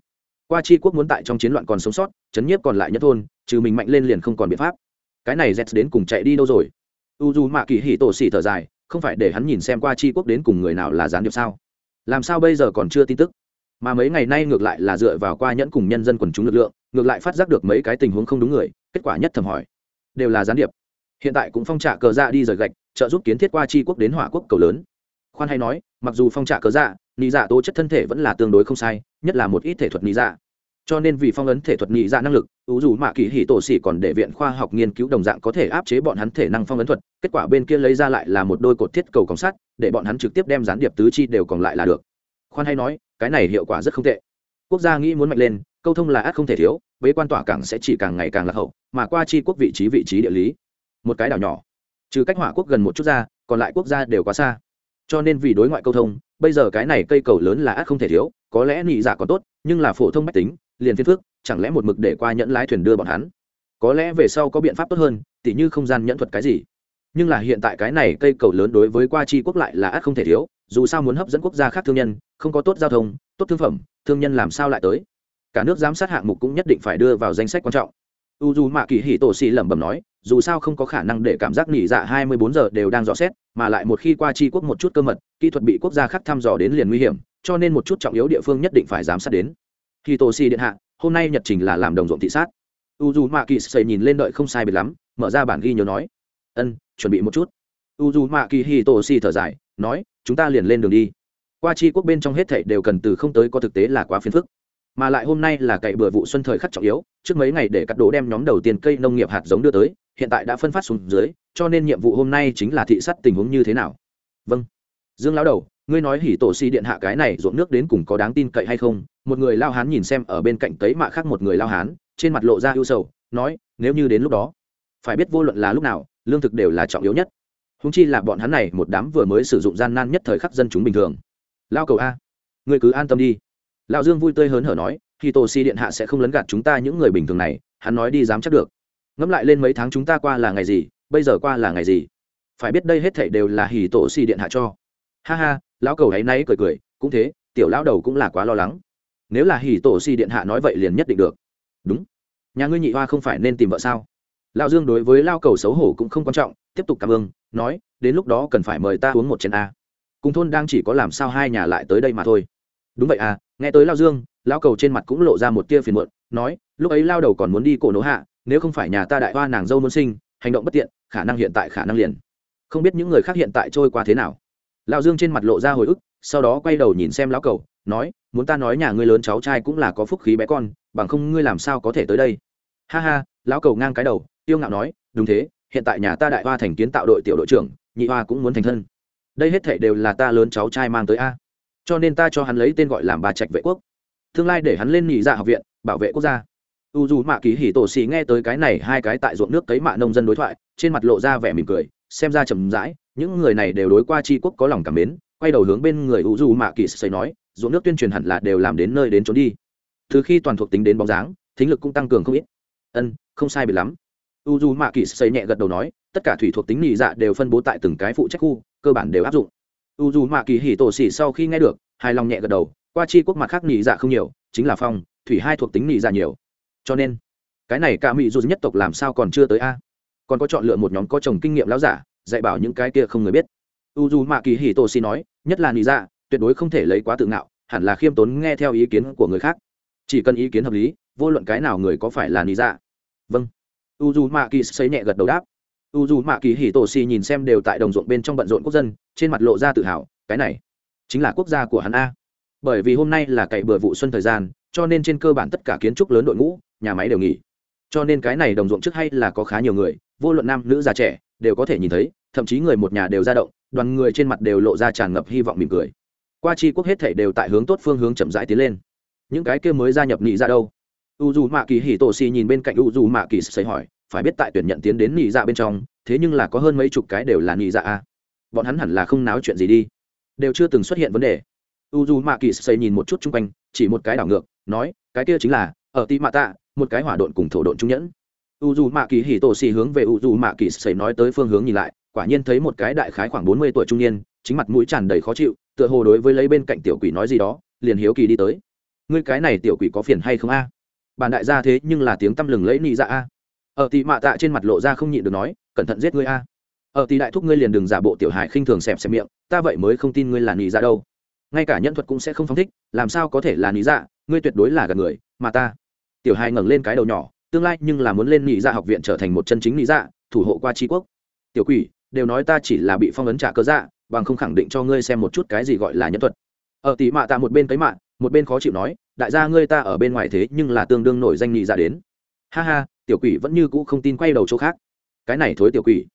qua chi quốc muốn tại trong chiến loạn còn sống sót chấn nhiếp còn lại nhất thôn trừ mình mạnh lên liền không còn biện pháp. Cái này dẹt đến cùng chạy đi đâu rồi? U dù mạ kỳ hỉ tổ xỉ thở dài không phải để hắn nhìn xem qua chi quốc đến cùng người nào là gián điệp sao? Làm sao bây giờ còn chưa tin tức? Mà mấy ngày nay ngược lại là dựa vào qua nhẫn cùng nhân dân quần chúng lực lượng, ngược lại phát giác được mấy cái tình huống không đúng người, kết quả nhất thầm hỏi. Đều là gián điệp. Hiện tại cũng phong trả cờ dạ đi rời gạch, trợ giúp kiến thiết qua chi quốc đến hỏa quốc cầu lớn. Khoan hay nói, mặc dù phong trả cờ dạ nị dạ tố chất thân thể vẫn là tương đối không sai, nhất là một ít thể thuật nị dạ cho nên vì phong ấn thể thuật nhị dạ năng lực ưu dù mạ kỳ hỉ tổ xỉ còn để viện khoa học nghiên cứu đồng dạng có thể áp chế bọn hắn thể năng phong ấn thuật, kết quả bên kia lấy ra lại là một đôi cột thiết cầu còng sắt, để bọn hắn trực tiếp đem gián điệp tứ chi đều còn lại là được. Khoan hay nói, cái này hiệu quả rất không tệ. Quốc gia nghĩ muốn mạnh lên, câu thông là át không thể thiếu, bế quan tỏa cảng sẽ chỉ càng ngày càng lạc hậu, mà qua chi quốc vị trí vị trí địa lý. Một cái đảo nhỏ. Trừ cách hỏa quốc gần một chút ra, còn lại quốc gia đều quá xa. Cho nên vì đối ngoại câu thông, bây giờ cái này cây cầu lớn là ắt không thể thiếu, có lẽ nhị dạ còn tốt, nhưng là phổ thông mách tính liền phiên phước chẳng lẽ một mực để qua nhẫn lái thuyền đưa bọn hắn? Có lẽ về sau có biện pháp tốt hơn, tỉ như không gian nhẫn thuật cái gì. Nhưng là hiện tại cái này cây cầu lớn đối với qua chi quốc lại là ắt không thể thiếu, dù sao muốn hấp dẫn quốc gia khác thương nhân, không có tốt giao thông, tốt thương phẩm, thương nhân làm sao lại tới? Cả nước giám sát hạng mục cũng nhất định phải đưa vào danh sách quan trọng. U dù mạ kỳ hỉ tổ xì lẩm bẩm nói, dù sao không có khả năng để cảm giác nghỉ dạ hai mươi bốn giờ đều đang dò xét, mà lại một khi qua chi quốc một chút cơ mật, kỹ thuật bị quốc gia khác thăm dò đến liền nguy hiểm, cho nên một chút trọng yếu địa phương nhất định phải giám sát đến khi tổ xì điện hạ, hôm nay nhật trình là làm đồng ruộng thị sát. U dù mạ kỳ xây nhìn lên đợi không sai biệt lắm, mở ra bản ghi nhớ nói, ân, chuẩn bị một chút. U dù mạ kỳ hi tổ xì thở dài, nói, chúng ta liền lên đường đi. Qua chi quốc bên trong hết thảy đều cần từ không tới có thực tế là quá phiền phức. Mà lại hôm nay là cậy bừa vụ xuân thời khắc trọng yếu, trước mấy ngày để cắt đổ đem nhóm đầu tiên cây nông nghiệp hạt giống đưa tới, hiện tại đã phân phát xuống dưới, cho nên nhiệm vụ hôm nay chính là thị sát tình huống như thế nào. Vâng. Dương lão đầu ngươi nói hỉ tổ si điện hạ cái này ruộng nước đến cùng có đáng tin cậy hay không? Một người lao hán nhìn xem ở bên cạnh tấy mạ khác một người lao hán, trên mặt lộ ra ưu sầu, nói, nếu như đến lúc đó, phải biết vô luận là lúc nào, lương thực đều là trọng yếu nhất. Húng chi là bọn hắn này một đám vừa mới sử dụng gian nan nhất thời khắc dân chúng bình thường. Lao cầu a, ngươi cứ an tâm đi. Lão dương vui tươi hớn hở nói khi tổ si điện hạ sẽ không lấn gạt chúng ta những người bình thường này, hắn nói đi dám chắc được. Ngẫm lại lên mấy tháng chúng ta qua là ngày gì, bây giờ qua là ngày gì? Phải biết đây hết thảy đều là hỉ tổ si điện hạ cho. Ha ha lão cầu ấy nay cười cười, cũng thế, tiểu lão đầu cũng là quá lo lắng. Nếu là hì tổ si điện hạ nói vậy liền nhất định được. Đúng. Nhà ngươi nhị hoa không phải nên tìm vợ sao? Lão dương đối với lao cầu xấu hổ cũng không quan trọng, tiếp tục cảm ơn, nói, đến lúc đó cần phải mời ta uống một chén a. Cùng thôn đang chỉ có làm sao hai nhà lại tới đây mà thôi. Đúng vậy à nghe tới lao dương lao cầu trên mặt cũng lộ ra một tia phiền muộn, nói, lúc ấy lao đầu còn muốn đi cổ nỗ hạ, nếu không phải nhà ta đại hoa nàng dâu muốn sinh, hành động bất tiện, khả năng hiện tại khả năng liền. Không biết những người khác hiện tại trôi qua thế nào lão dương trên mặt lộ ra hồi ức, sau đó quay đầu nhìn xem lão cầu nói, muốn ta nói nhà ngươi lớn cháu trai cũng là có phúc khí bé con, bằng không ngươi làm sao có thể tới đây? Ha ha, lão cầu ngang cái đầu, tiêu ngạo nói, đúng thế, hiện tại nhà ta đại hoa thành kiến tạo đội tiểu đội trưởng, nhị hoa cũng muốn thành thân. Đây hết thể đều là ta lớn cháu trai mang tới a. Cho nên ta cho hắn lấy tên gọi làm ba trạch vệ quốc. Tương lai để hắn lên nhị dạ học viện, bảo vệ quốc gia u dù mạ kỳ hỉ tổ xì nghe tới cái này hai cái tại ruộng nước cấy mạ nông dân đối thoại, trên mặt lộ ra vẻ mỉm cười, xem ra chầm rãi, những người này đều đối qua tri quốc có lòng cảm mến, quay đầu hướng bên người u dù mạ kỳ xây nói, ruộng nước tuyên truyền hẳn là đều làm đến nơi đến trốn đi. Từ khi toàn thuộc tính đến bóng dáng, thính lực cũng tăng cường không ít. Ân, không sai bị lắm. U dù mạ kỳ xây nhẹ gật đầu nói, tất cả thủy thuộc tính nhị dạ đều phân bố tại từng cái phụ trách khu, cơ bản đều áp dụng. U dù mạ kỳ hỉ tổ xỉ sau khi nghe được, hài lòng nhẹ gật đầu, qua chi quốc mặt khác nhị dạ không nhiều, chính là phong, thủy hai thuộc tính nhị dạ nhiều cho nên cái này cả mỹ dù nhất tộc làm sao còn chưa tới a? Còn có chọn lựa một nhóm có chồng kinh nghiệm lão giả, dạy bảo những cái kia không người biết. U dù mạ kỳ hỉ Tô xỉ nói, nhất là nị dạ tuyệt đối không thể lấy quá tự ngạo, hẳn là khiêm tốn nghe theo ý kiến của người khác. Chỉ cần ý kiến hợp lý, vô luận cái nào người có phải là nị dạ vâng. U dù mạ kỳ xây nhẹ gật đầu đáp. U dù mạ kỳ hì Tô xì nhìn xem đều tại đồng ruộng bên trong bận rộn quốc dân, trên mặt lộ ra tự hào, cái này chính là quốc gia của hắn a. Bởi vì hôm nay là cày bừa vụ xuân thời gian, cho nên trên cơ bản tất cả kiến trúc lớn đội ngũ nhà máy đều nghỉ. Cho nên cái này đồng ruộng trước hay là có khá nhiều người, vô luận nam nữ già trẻ, đều có thể nhìn thấy, thậm chí người một nhà đều ra động, đoàn người trên mặt đều lộ ra tràn ngập hy vọng mỉm cười. Qua tri quốc hết thể đều tại hướng tốt phương hướng chậm rãi tiến lên. Những cái kia mới gia nhập nghị ra dạ đâu? U dù mạ kỳ hì tổ xì nhìn bên cạnh u dù mạ kỳ xây hỏi, phải biết tại tuyển nhận tiến đến nhị dạ bên trong, thế nhưng là có hơn mấy chục cái đều là nhị dạ a. Bọn hắn hẳn là không náo chuyện gì đi. Đều chưa từng xuất hiện vấn đề. U dù mạ kỳ xây nhìn một chút chung quanh, chỉ một cái đảo ngược, nói, cái kia chính là, ở ti mạ tạ một cái hỏa độn cùng thổ độn trung nhẫn. U dù mạ kỳ hỉ tổ xì hướng về u dù mạ kỳ xây nói tới phương hướng nhìn lại, quả nhiên thấy một cái đại khái khoảng bốn mươi tuổi trung niên, chính mặt mũi tràn đầy khó chịu, tựa hồ đối với lấy bên cạnh tiểu quỷ nói gì đó, liền hiếu kỳ đi tới. Ngươi cái này tiểu quỷ có phiền hay không a? À? bản đại gia thế nhưng là tiếng tăm lừng lẫy nị dạ a. Ở tị mạ tạ trên mặt lộ ra không nhịn được nói, cẩn thận giết ngươi a. Ở tị đại thúc ngươi liền đừng giả bộ tiểu hải khinh thường xẹp xẹp miệng, ta vậy mới không tin ngươi là nị dạ đâu. Ngay cả nhân thuật cũng sẽ không phóng thích, làm sao có thể là nị dạ ngươi tuyệt đối là gần người, mà ta tiểu Hai ngẩng lên cái đầu nhỏ, tương lai nhưng là muốn lên nghỉ dạ học viện trở thành một chân chính nghỉ dạ thủ hộ qua tri quốc. Tiểu quỷ, đều nói ta chỉ là bị phong ấn trả cơ dạ bằng không khẳng định cho ngươi xem một chút cái gì gọi là nhân thuật. Ờ, ở tỷ mạ tạ một bên cái mạ, một bên khó chịu nói, đại gia ngươi ta ở bên ngoài thế nhưng là tương đương nổi danh nghỉ dạ đến. Ha ha, tiểu quỷ vẫn như cũ không tin quay đầu chỗ khác. Cái này thối tiểu quỷ.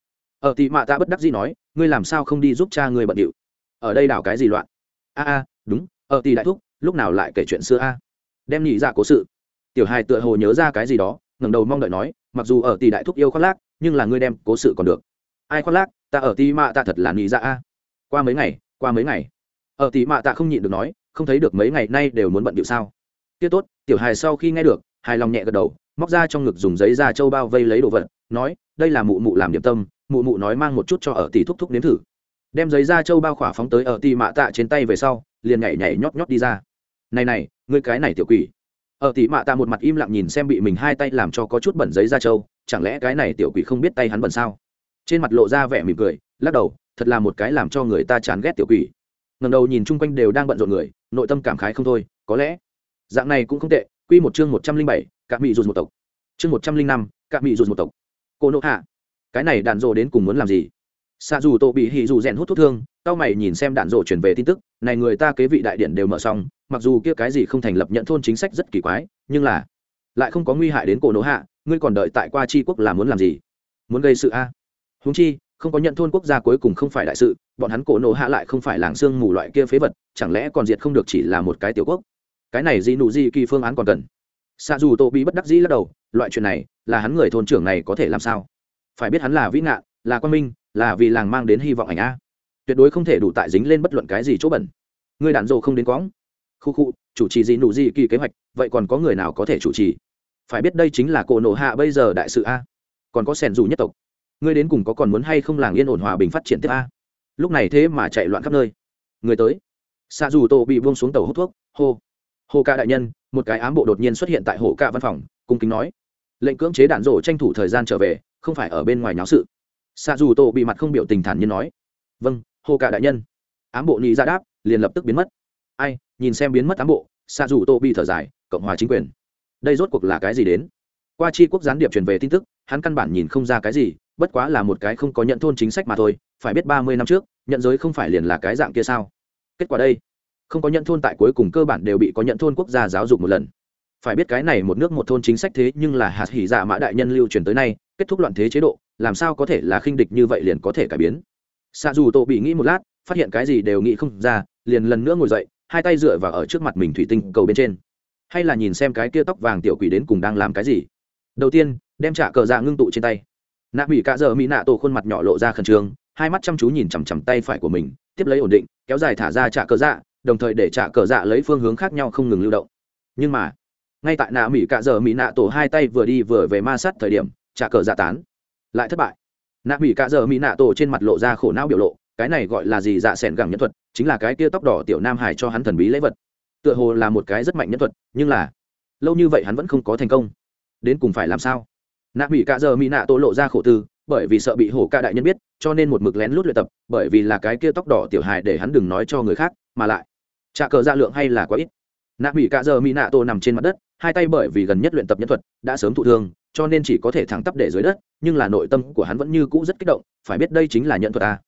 Ờ, ở tỷ mạ ta bất đắc dĩ nói, ngươi làm sao không đi giúp cha ngươi bận điệu? Ở đây đảo cái gì loạn? A a, đúng ờ, ở tỷ đại thúc, lúc nào lại kể chuyện xưa a? Đem nghỉ dạ cố sự tiểu hài tựa hồ nhớ ra cái gì đó, ngẩng đầu mong đợi nói, mặc dù ở tỷ đại thúc yêu khoác lác, nhưng là ngươi đem cố sự còn được. Ai khoác lác? Ta ở Tỷ mạ ta thật là nghĩ dạ a. Qua mấy ngày, qua mấy ngày. Ở tỷ mạ ta không nhịn được nói, không thấy được mấy ngày nay đều muốn bận điệu sao. Tiết tốt, tiểu hài sau khi nghe được, hài lòng nhẹ gật đầu, móc ra trong ngực dùng giấy da châu bao vây lấy đồ vật, nói, đây là mụ mụ làm điểm tâm, mụ mụ nói mang một chút cho ở tỷ thúc thúc nếm thử. Đem giấy da châu bao khỏa phóng tới ở tỷ mạ tạ trên tay về sau, liền nhảy nhảy nhót nhót đi ra. Này này, ngươi cái này tiểu quỷ ở tỷ mạ tạ một mặt im lặng nhìn xem bị mình hai tay làm cho có chút bẩn giấy ra châu chẳng lẽ cái này tiểu quỷ không biết tay hắn bẩn sao? Trên mặt lộ ra vẻ mỉm cười, lắc đầu, thật là một cái làm cho người ta chán ghét tiểu quỷ. Ngầm đầu nhìn chung quanh đều đang bận rộn người, nội tâm cảm khái không thôi, có lẽ dạng này cũng không tệ, quy một chương một trăm linh bảy, cả mỹ rụt một tộc. Chương một trăm linh năm, cả mỹ rụt một tộc. Cô nộ hạ, cái này đạn rộ đến cùng muốn làm gì? Xa dù tổ bị hì dù rèn hút thuốc thương, tao mày nhìn xem đạn rộ chuyển về tin tức, này người ta kế vị đại điện đều mở xong mặc dù kia cái gì không thành lập nhận thôn chính sách rất kỳ quái, nhưng là lại không có nguy hại đến cổ nỗ hạ, ngươi còn đợi tại qua tri quốc là muốn làm gì? Muốn gây sự a? À? húng chi, không có nhận thôn quốc gia cuối cùng không phải đại sự, bọn hắn cổ nổ hạ lại không phải làng xương mù loại kia phế vật, chẳng lẽ còn diệt không được chỉ là một cái tiểu quốc? Cái này gì nụ gì kỳ phương án còn cần? Xa dù tô bị bất đắc dĩ lắc đầu, loại chuyện này, là hắn người thôn trưởng này có thể làm sao? Phải biết hắn là vĩ ngạn, là quan minh, là vì làng mang đến hy vọng ảnh a. Tuyệt đối không thể đủ tại dính lên bất luận cái gì chỗ bẩn. Người đàn dộ không đến quõng khu khu, chủ trì gì nụ gì kỳ kế hoạch, vậy còn có người nào có thể chủ trì? Phải biết đây chính là cổ nổ hạ bây giờ đại sự a. Còn có sẻn dù nhất tộc. Ngươi đến cùng có còn muốn hay không làng yên ổn hòa bình phát triển tiếp a? Lúc này thế mà chạy loạn khắp nơi. Người tới. Xa dù tổ bị buông xuống tàu hút thuốc. Hô. Hô ca đại nhân, một cái ám bộ đột nhiên xuất hiện tại hồ ca văn phòng, cung kính nói. Lệnh cưỡng chế đạn rổ tranh thủ thời gian trở về, không phải ở bên ngoài nháo sự. Xa dù tổ bị mặt không biểu tình thản nhiên nói. Vâng hô ca đại nhân. Ám bộ nghĩ ra đáp, liền lập tức biến mất. Ai nhìn xem biến mất tám bộ xa dù tô bị thở dài, cộng hòa chính quyền. Đây rốt cuộc là cái gì đến? Qua chi quốc gián điệp truyền về tin tức, hắn căn bản nhìn không ra cái gì, bất quá là một cái không có nhận thôn chính sách mà thôi, phải biết ba mươi năm trước, nhận giới không phải liền là cái dạng kia sao? Kết quả đây, không có nhận thôn tại cuối cùng cơ bản đều bị có nhận thôn quốc gia giáo dục một lần. Phải biết cái này một nước một thôn chính sách thế nhưng là hạt hỉ dạ mã đại nhân lưu truyền tới nay, kết thúc loạn thế chế độ, làm sao có thể là khinh địch như vậy liền có thể cải biến? Xa dù tổ bị nghĩ một lát, phát hiện cái gì đều nghĩ không ra, liền lần nữa ngồi dậy hai tay dựa vào ở trước mặt mình thủy tinh cầu bên trên. Hay là nhìn xem cái kia tóc vàng tiểu quỷ đến cùng đang làm cái gì. Đầu tiên, đem trả cờ dạ ngưng tụ trên tay. Nạ mỹ cạ dợ mỹ nạ tổ khuôn mặt nhỏ lộ ra khẩn trương, hai mắt chăm chú nhìn chằm chằm tay phải của mình, tiếp lấy ổn định, kéo dài thả ra trả cờ dạ đồng thời để trả cờ dạ lấy phương hướng khác nhau không ngừng lưu động. Nhưng mà, ngay tại nạ mỹ cạ dợ mỹ nạ tổ hai tay vừa đi vừa về ma sát thời điểm trả cờ dạ tán. Lại thất bại. Nạ mỹ cạ dợ mỹ nạ tổ trên mặt lộ ra khổ não biểu lộ, cái này gọi là gì dạ s ẻ n gẳng nhân thuật chính là cái kia tóc đỏ tiểu nam hải cho hắn thần bí lễ vật. Tựa hồ là một cái rất mạnh nhân thuật, nhưng là, lâu như vậy hắn vẫn không có thành công. Đến cùng phải làm sao? Nạ mỹ cạ giờ mỹ nạ tô lộ ra khổ tư, bởi vì sợ bị hổ ca đại nhân biết, cho nên một mực lén lút luyện tập, bởi vì là cái kia tóc đỏ tiểu hài để hắn đừng nói cho người khác, mà lại, trả cờ ra lượng hay là quá ít. Nạ mỹ cạ giờ mỹ nạ tô nằm trên mặt đất, hai tay bởi vì gần nhất luyện tập nhân thuật, đã sớm thụ thương, cho nên chỉ có thể thẳng tắp để dưới đất, nhưng là nội tâm của hắn vẫn như cũ rất kích động, phải biết đây chính là nhận thuật ta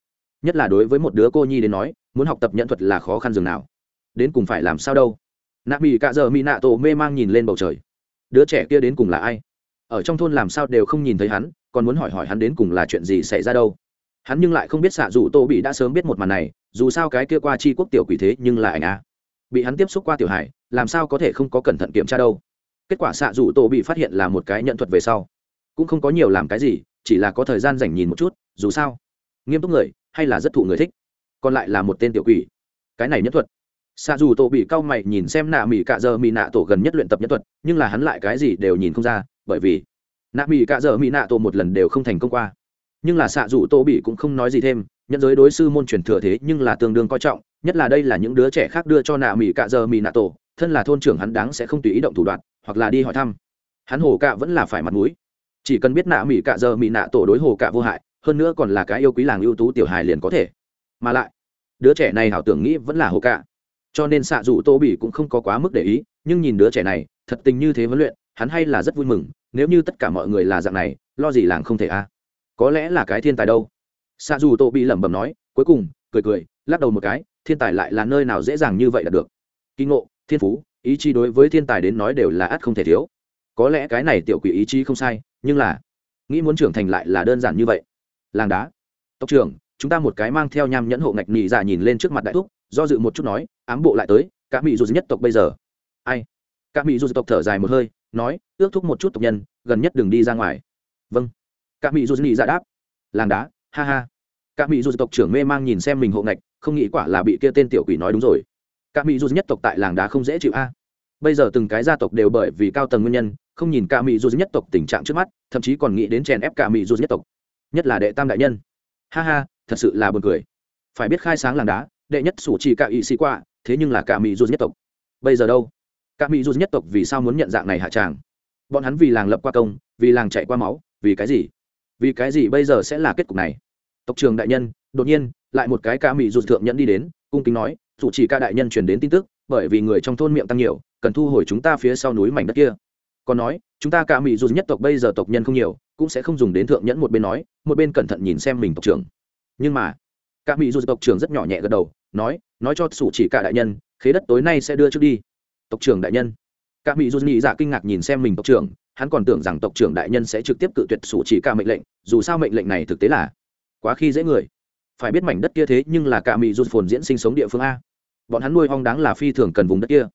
nhất là đối với một đứa cô nhi đến nói, muốn học tập nhận thuật là khó khăn dường nào. Đến cùng phải làm sao đâu. Nạ mỹ cạ giờ mỹ nạ tổ mê mang nhìn lên bầu trời. Đứa trẻ kia đến cùng là ai? Ở trong thôn làm sao đều không nhìn thấy hắn, còn muốn hỏi hỏi hắn đến cùng là chuyện gì xảy ra đâu. Hắn nhưng lại không biết xạ dù tô bị đã sớm biết một màn này, dù sao cái kia qua chi quốc tiểu quỷ thế nhưng là ảnh a. Bị hắn tiếp xúc qua tiểu hải, làm sao có thể không có cẩn thận kiểm tra đâu. Kết quả xạ dù tô bị phát hiện là một cái nhận thuật về sau. Cũng không có nhiều làm cái gì, chỉ là có thời gian dành nhìn một chút, dù sao. Nghiêm túc người hay là rất thụ người thích. Còn lại là một tên tiểu quỷ. Cái này nhất thuật. Xạ dù tổ bị cau mày nhìn xem nạ mỹ cạ dơ mỹ nạ tổ gần nhất luyện tập nhất thuật, nhưng là hắn lại cái gì đều nhìn không ra, bởi vì nạ mỹ cạ dơ mỹ nạ tổ một lần đều không thành công qua. Nhưng là xạ dù tổ bị cũng không nói gì thêm, nhận giới đối sư môn truyền thừa thế nhưng là tương đương coi trọng, nhất là đây là những đứa trẻ khác đưa cho nạ mỹ cạ dơ mỹ nạ tổ, thân là thôn trưởng hắn đáng sẽ không tùy ý động thủ đoạn, hoặc là đi hỏi thăm. Hắn hồ cạ vẫn là phải mặt mũi. Chỉ cần biết nạ mỹ cạ dơ mỹ nạ tổ đối hồ cạ vô hại hơn nữa còn là cái yêu quý làng ưu tú tiểu hài liền có thể. Mà lại, đứa trẻ này hảo tưởng nghĩ vẫn là hồ cạ. Cho nên xạ dù tô bị cũng không có quá mức để ý, nhưng nhìn đứa trẻ này, thật tình như thế huấn luyện, hắn hay là rất vui mừng, nếu như tất cả mọi người là dạng này, lo gì làng không thể a? Có lẽ là cái thiên tài đâu. Xạ dù tô bị lẩm bẩm nói, cuối cùng, cười cười, lắc đầu một cái, thiên tài lại là nơi nào dễ dàng như vậy là được. Kinh ngộ, thiên phú, ý chí đối với thiên tài đến nói đều là ắt không thể thiếu. Có lẽ cái này tiểu quỷ ý chí không sai, nhưng là, nghĩ muốn trưởng thành lại là đơn giản như vậy làng đá. Tộc trưởng, chúng ta một cái mang theo nham nhẫn hộ ngạch nhị dạ nhìn lên trước mặt đại thúc, do dự một chút nói, ám bộ lại tới, cả mỹ dù nhất tộc bây giờ. Ai? Cả mỹ dù tộc thở dài một hơi, nói, ước thúc một chút tộc nhân, gần nhất đừng đi ra ngoài. Vâng. Cả mỹ dù nhị dạ đáp. Làng đá, ha ha. Cả mỹ dù tộc trưởng mê mang nhìn xem mình hộ ngạch, không nghĩ quả là bị kia tên tiểu quỷ nói đúng rồi. Cả mỹ dù nhất tộc tại làng đá không dễ chịu a. Bây giờ từng cái gia tộc đều bởi vì cao tầng nguyên nhân, không nhìn cả mỹ dù nhất tộc tình trạng trước mắt, thậm chí còn nghĩ đến chèn ép cả mỹ dù nhất tộc nhất là đệ tam đại nhân. Ha ha, thật sự là buồn cười. Phải biết khai sáng làng đá, đệ nhất sủ chỉ cả ý sĩ qua thế nhưng là cả mỹ dù nhất tộc. Bây giờ đâu? Cả mỹ dù nhất tộc vì sao muốn nhận dạng này hạ tràng? Bọn hắn vì làng lập qua công, vì làng chạy qua máu, vì cái gì? Vì cái gì bây giờ sẽ là kết cục này? Tộc trường đại nhân, đột nhiên, lại một cái ca mỹ dù thượng nhẫn đi đến, cung kính nói dù chỉ ca đại nhân truyền đến tin tức, bởi vì người trong thôn miệng tăng nhiều, cần thu hồi chúng ta phía sau núi mảnh đất kia còn nói, chúng ta cả mỹ dù nhất tộc bây giờ tộc nhân không nhiều, cũng sẽ không dùng đến thượng nhẫn một bên nói, một bên cẩn thận nhìn xem mình tộc trưởng. Nhưng mà, cả mỹ dù tộc trưởng rất nhỏ nhẹ gật đầu, nói nói cho sủ chỉ Cả đại nhân, khế đất tối nay sẽ đưa trước đi. Tộc trưởng đại nhân. Cả mỹ dù nhị dạ kinh ngạc nhìn xem mình tộc trưởng, hắn còn tưởng rằng tộc trưởng đại nhân sẽ trực tiếp cự tuyệt sủ chỉ cả mệnh lệnh, dù sao mệnh lệnh này thực tế là quá khi dễ người. Phải biết mảnh đất kia thế nhưng là cả mỹ dù phồn diễn sinh sống địa phương a. Bọn hắn nuôi hoang đáng là phi thường cần vùng đất kia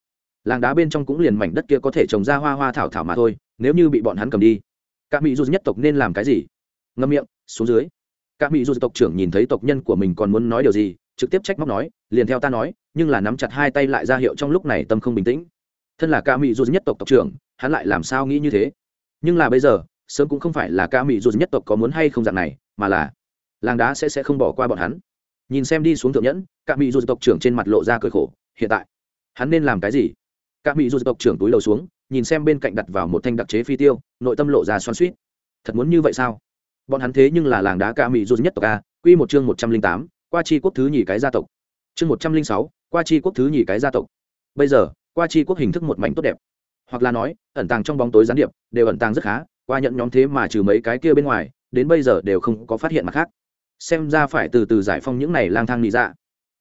làng đá bên trong cũng liền mảnh đất kia có thể trồng ra hoa hoa thảo thảo mà thôi, nếu như bị bọn hắn cầm đi. Các mỹ Du nhất tộc nên làm cái gì? Ngâm miệng, xuống dưới. Các mỹ rụt tộc trưởng nhìn thấy tộc nhân của mình còn muốn nói điều gì, trực tiếp trách móc nói, liền theo ta nói, nhưng là nắm chặt hai tay lại ra hiệu trong lúc này tâm không bình tĩnh. Thân là ca mỹ Du nhất tộc tộc trưởng, hắn lại làm sao nghĩ như thế? Nhưng là bây giờ, sớm cũng không phải là ca mỹ Du nhất tộc có muốn hay không dạng này, mà là làng đá sẽ sẽ không bỏ qua bọn hắn. Nhìn xem đi xuống thượng nhẫn ca mỹ dù tộc trưởng trên mặt lộ ra cười khổ, hiện tại, hắn nên làm cái gì? Cả mỹ dù tộc trưởng túi đầu xuống, nhìn xem bên cạnh đặt vào một thanh đặc chế phi tiêu, nội tâm lộ ra xoan suýt thật muốn như vậy sao? Bọn hắn thế nhưng là làng đá cả mỹ dù nhất tộc a, quy một chương một trăm linh tám, qua chi quốc thứ nhì cái gia tộc. Chương một trăm linh sáu, qua chi quốc thứ nhì cái gia tộc. Bây giờ, qua chi quốc hình thức một mảnh tốt đẹp. Hoặc là nói, ẩn tàng trong bóng tối gián điệp, đều ẩn tàng rất khá, qua nhận nhóm thế mà trừ mấy cái kia bên ngoài, đến bây giờ đều không có phát hiện mặt khác. Xem ra phải từ từ giải phong những này lang thang nị dạ.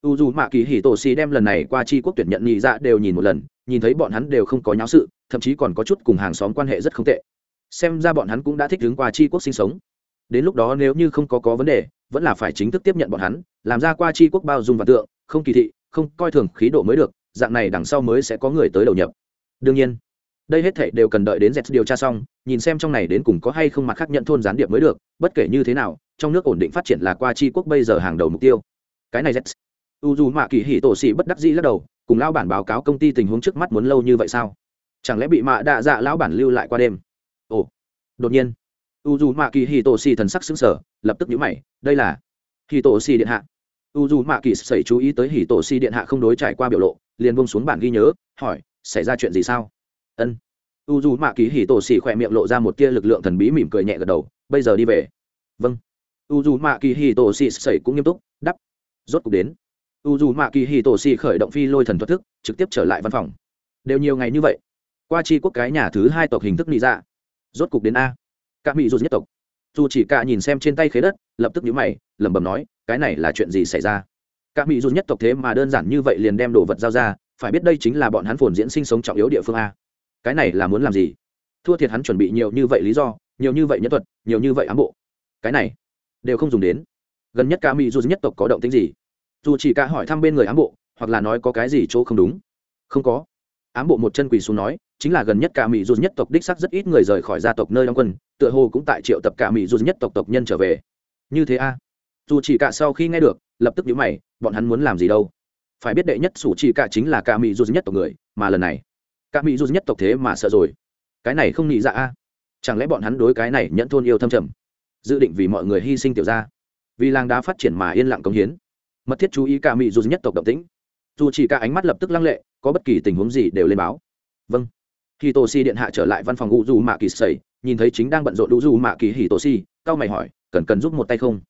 U dù mạ kỳ hỉ tổ xì đem lần này qua chi quốc tuyển nhận nhị dạ đều nhìn một lần nhìn thấy bọn hắn đều không có nháo sự, thậm chí còn có chút cùng hàng xóm quan hệ rất không tệ. Xem ra bọn hắn cũng đã thích đứng qua chi quốc sinh sống. Đến lúc đó nếu như không có có vấn đề, vẫn là phải chính thức tiếp nhận bọn hắn, làm ra qua chi quốc bao dung và tượng, không kỳ thị, không coi thường khí độ mới được, dạng này đằng sau mới sẽ có người tới đầu nhập. Đương nhiên, đây hết thảy đều cần đợi đến dẹt điều tra xong, nhìn xem trong này đến cùng có hay không mặt khác nhận thôn gián điệp mới được, bất kể như thế nào, trong nước ổn định phát triển là qua chi quốc bây giờ hàng đầu mục tiêu. Cái này dẹt. U dù mạ kỳ hỉ tổ xị bất đắc dĩ lắc đầu cùng lão bản báo cáo công ty tình huống trước mắt muốn lâu như vậy sao? Chẳng lẽ bị mạ đạ dạ lão bản lưu lại qua đêm? Ồ, đột nhiên u dù mạ kỳ hỉ tổ xỉ thần sắc xứng sở lập tức nhíu mày, đây là hì tổ xỉ điện hạ. U dù mạ kỳ xảy chú ý tới hì tổ xỉ điện hạ không đối trải qua biểu lộ, liền buông xuống bản ghi nhớ, hỏi, xảy ra chuyện gì sao? Ân. U dù mạ kỳ hỉ tổ xỉ khỏe miệng lộ ra một tia lực lượng thần bí mỉm cười nhẹ gật đầu, bây giờ đi về. Vâng. U dù mạ kỳ hì tổ xì xảy cũng nghiêm túc đắp rốt cục đến u dù mạ kỳ hì tổ xì khởi động phi lôi thần thoát thức, trực tiếp trở lại văn phòng. Đều nhiều ngày như vậy, qua chi quốc cái nhà thứ hai tộc hình thức nị dạ. Rốt cục đến a. Cả mỹ dù nhất tộc. Dù chỉ cả nhìn xem trên tay khế đất, lập tức nhíu mày, lẩm bẩm nói, cái này là chuyện gì xảy ra? Cả mỹ dù nhất tộc thế mà đơn giản như vậy liền đem đồ vật giao ra, phải biết đây chính là bọn hắn phồn diễn sinh sống trọng yếu địa phương a. Cái này là muốn làm gì? Thua thiệt hắn chuẩn bị nhiều như vậy lý do, nhiều như vậy nhân thuật, nhiều như vậy ám bộ. Cái này đều không dùng đến. Gần nhất ca mỹ dù nhất tộc có động tính gì? Dù chỉ cả hỏi thăm bên người ám bộ, hoặc là nói có cái gì chỗ không đúng. Không có. Ám bộ một chân quỳ xuống nói, chính là gần nhất cả mỹ dù nhất tộc đích sắc rất ít người rời khỏi gia tộc nơi đóng quân, tựa hồ cũng tại triệu tập cả mỹ dù nhất tộc tộc nhân trở về. Như thế a. Dù chỉ cả sau khi nghe được, lập tức nhíu mày, bọn hắn muốn làm gì đâu? Phải biết đệ nhất sủ chỉ cả chính là cả mỹ dù nhất tộc người, mà lần này, cả mỹ dù nhất tộc thế mà sợ rồi. Cái này không nghĩ ra a. Chẳng lẽ bọn hắn đối cái này nhẫn thôn yêu thâm trầm? Dự định vì mọi người hy sinh tiểu ra vì làng đá phát triển mà yên lặng công hiến mật thiết chú ý cả mỹ dù nhất tộc động tĩnh. Dù chỉ cả ánh mắt lập tức lăng lệ, có bất kỳ tình huống gì đều lên báo. Vâng. Khi tổ si điện hạ trở lại văn phòng u du mạ kỳ sầy nhìn thấy chính đang bận rộn u du mạ kỳ hì tổ si cao mày hỏi, cần cần giúp một tay không?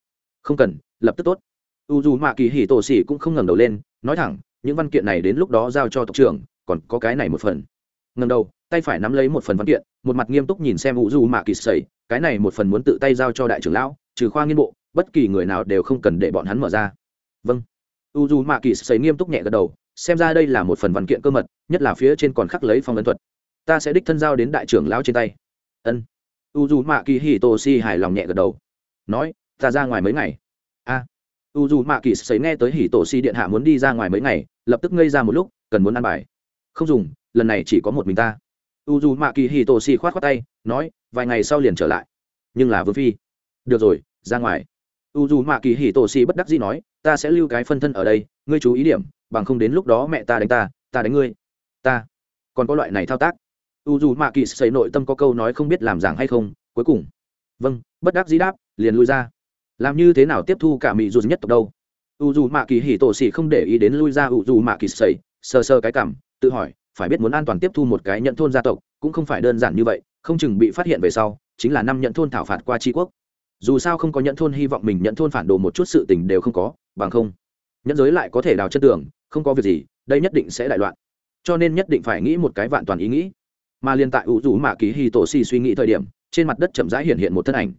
Không cần, lập tức tốt. U du mạ kỳ hì tổ si cũng không ngẩng đầu lên, nói thẳng, những văn kiện này đến lúc đó giao cho tộc trưởng, còn có cái này một phần. Ngẩng đầu, tay phải nắm lấy một phần văn kiện, một mặt nghiêm túc nhìn xem u du mạ kỳ sầy cái này một phần muốn tự tay giao cho đại trưởng lão, trừ khoa nghiên bộ, bất kỳ người nào đều không cần để bọn hắn mở ra vâng. U dù mạ kỳ sầy nghiêm túc nhẹ gật đầu, xem ra đây là một phần văn kiện cơ mật, nhất là phía trên còn khắc lấy phong ấn thuật. Ta sẽ đích thân giao đến đại trưởng lão trên tay. Ân. U dù mạ kỳ hì tô si hài lòng nhẹ gật đầu. Nói, ta ra ngoài mấy ngày. A. U dù mạ kỳ sấy nghe tới hì tổ si điện hạ muốn đi ra ngoài mấy ngày, lập tức ngây ra một lúc, cần muốn ăn bài. Không dùng, lần này chỉ có một mình ta. U dù mạ kỳ hì tổ si khoát khoát tay, nói, vài ngày sau liền trở lại. Nhưng là vương phi. Được rồi, ra ngoài u dù mạ kỳ hì tổ xì bất đắc dĩ nói, ta sẽ lưu cái phân thân ở đây, ngươi chú ý điểm, bằng không đến lúc đó mẹ ta đánh ta ta đánh ngươi. Ta. Còn có loại này thao tác. U dù mạ kỳ xây nội tâm có câu nói không biết làm giảng hay không, cuối cùng. Vâng. Bất đắc dĩ đáp, liền lui ra. Làm như thế nào tiếp thu cả mỹ dù nhất tộc đâu? U dù mạ kỳ hì tổ xì không để ý đến lui ra u dù mạ kỳ xây sờ sờ cái cảm, tự hỏi, phải biết muốn an toàn tiếp thu một cái nhận thôn gia tộc, cũng không phải đơn giản như vậy, không chừng bị phát hiện về sau, chính là năm nhận thôn thảo phạt qua tri quốc dù sao không có nhận thôn hy vọng mình nhận thôn phản đồ một chút sự tình đều không có, bằng không, nhẫn giới lại có thể đào chân tường, không có việc gì, đây nhất định sẽ đại loạn. Cho nên nhất định phải nghĩ một cái vạn toàn ý nghĩ. Mà liên tại u dù mạ kỳ hì tổ xì suy nghĩ thời điểm, trên mặt đất chậm rãi hiện hiện một thân ảnh.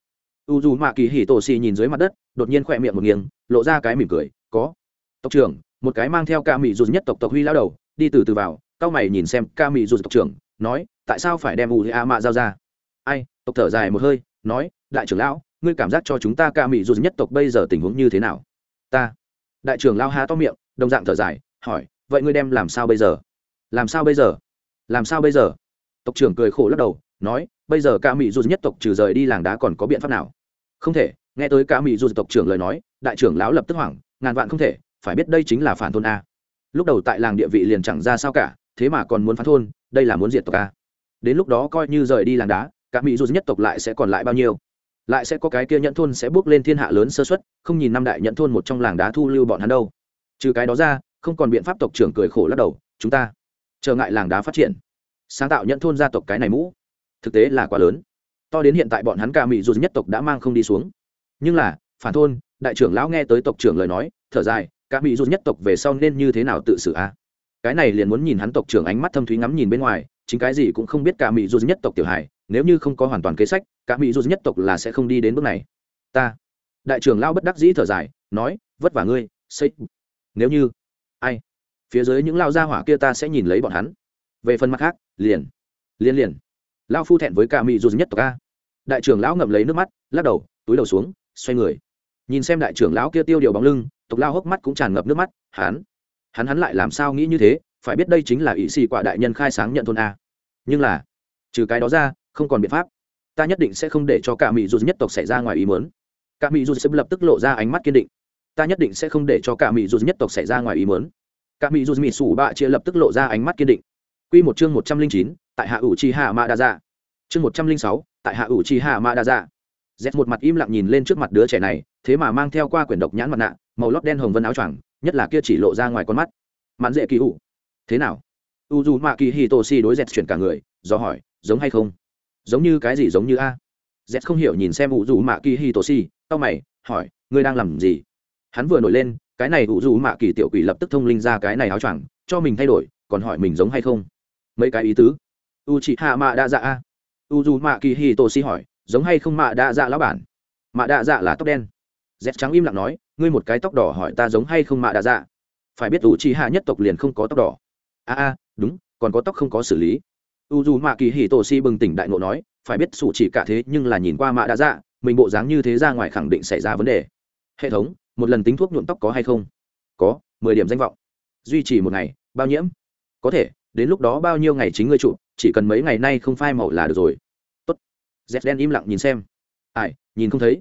U dù mạ kỳ hì tổ xì nhìn dưới mặt đất, đột nhiên khỏe miệng một nghiêng, lộ ra cái mỉm cười, có, tộc trưởng, một cái mang theo ca mỹ dù nhất tộc tộc huy lao đầu, đi từ từ vào, cao mày nhìn xem ca mỹ dù tộc trưởng, nói, tại sao phải đem u a mạ giao ra? Ai? Tộc thở dài một hơi, nói, đại trưởng lão ngươi cảm giác cho chúng ta ca mỹ dù nhất tộc bây giờ tình huống như thế nào? Ta. Đại trưởng lao há to miệng, đồng dạng thở dài, hỏi, vậy ngươi đem làm sao bây giờ? Làm sao bây giờ? Làm sao bây giờ? Tộc trưởng cười khổ lắc đầu, nói, bây giờ ca mỹ dù nhất tộc trừ rời đi làng đá còn có biện pháp nào? Không thể, nghe tới ca mỹ dù tộc trưởng lời nói, đại trưởng lão lập tức hoảng, ngàn vạn không thể, phải biết đây chính là phản thôn a. Lúc đầu tại làng địa vị liền chẳng ra sao cả, thế mà còn muốn phản thôn, đây là muốn diệt tộc a. Đến lúc đó coi như rời đi làng đá, ca mỹ dù nhất tộc lại sẽ còn lại bao nhiêu? Lại sẽ có cái kia nhận thôn sẽ bước lên thiên hạ lớn sơ xuất không nhìn năm đại nhận thôn một trong làng đá thu lưu bọn hắn đâu. Trừ cái đó ra, không còn biện pháp tộc trưởng cười khổ lắc đầu, chúng ta trở ngại làng đá phát triển. Sáng tạo nhận thôn gia tộc cái này mũ, thực tế là quá lớn. To đến hiện tại bọn hắn ca mỹ dù nhất tộc đã mang không đi xuống. Nhưng là, phản thôn, đại trưởng lão nghe tới tộc trưởng lời nói, thở dài ca mỹ dù nhất tộc về sau nên như thế nào tự xử a? Cái này liền muốn nhìn hắn tộc trưởng ánh mắt thâm thúy ngắm nhìn bên ngoài, chính cái gì cũng không biết cả mỹ dù nhất tộc tiểu hài nếu như không có hoàn toàn kế sách, cả mỹ dù nhất tộc là sẽ không đi đến bước này. Ta, đại trưởng lao bất đắc dĩ thở dài, nói, vất vả ngươi, xây. Nếu như, ai? Phía dưới những lao gia hỏa kia ta sẽ nhìn lấy bọn hắn. Về phần mặt khác, liền liền liền. Lao phu thẹn với cả mỹ dù nhất tộc a. Đại trưởng lão ngậm lấy nước mắt, lắc đầu, túi đầu xuống, xoay người. Nhìn xem đại trưởng lão kia tiêu điều bóng lưng, tộc lao hốc mắt cũng tràn ngập nước mắt, hắn hắn hắn lại làm sao nghĩ như thế? Phải biết đây chính là ý xì quả đại nhân khai sáng nhận thôn a. Nhưng là, trừ cái đó ra không còn biện pháp ta nhất định sẽ không để cho cả mỹ dù nhất tộc xảy ra ngoài ý muốn cả mỹ dù sẽ lập tức lộ ra ánh mắt kiên định ta nhất định sẽ không để cho cả mỹ dù nhất tộc xảy ra ngoài ý muốn cả mỹ dù mỹ sủ bạ chia lập tức lộ ra ánh mắt kiên định Quy một chương một trăm linh chín, tại hạ ủ chi hạ ma đa dạ. Chương một trăm linh sáu, tại hạ ủ chi hạ ma đa dạ. Z một mặt im lặng nhìn lên trước mặt đứa trẻ này, thế mà mang theo qua quyển độc nhãn mặt nạ, màu lót đen hồng vân áo choàng, nhất là kia chỉ lộ ra ngoài con mắt. Mãn dễ kỳ ủ. Thế nào? U dù mạ kỳ Hitoshi đối Z chuyển cả người, do hỏi, giống hay không? Giống như cái gì giống như a? Z không hiểu nhìn xem ủ dù mạ kỳ hi tổ si tao mày, hỏi, ngươi đang làm gì? Hắn vừa nổi lên, cái này ủ dù mạ kỳ tiểu quỷ lập tức thông linh ra cái này áo choàng, cho mình thay đổi, còn hỏi mình giống hay không? Mấy cái ý tứ. U chị hạ mạ đa dạ a u dù mạ kỳ hi tổ si hỏi, giống hay không mạ đa dạ lão bản? Mạ đa dạ là tóc đen. Z trắng im lặng nói, ngươi một cái tóc đỏ hỏi ta giống hay không mạ đa dạ phải biết u chị hạ nhất tộc liền không có tóc đỏ. A a, đúng, còn có tóc không có xử lý u dù mạ kỳ hì tổ si bừng tỉnh đại ngộ nói, phải biết sủ chỉ cả thế, nhưng là nhìn qua mạ đã dạ mình bộ dáng như thế ra ngoài khẳng định xảy ra vấn đề. Hệ thống, một lần tính thuốc nhuộm tóc có hay không? Có, mười điểm danh vọng. Duy trì một ngày, bao nhiễm? Có thể, đến lúc đó bao nhiêu ngày chính ngươi chủ chỉ cần mấy ngày nay không phai màu là được rồi. Tốt. Dép đen im lặng nhìn xem. Ai, nhìn không thấy?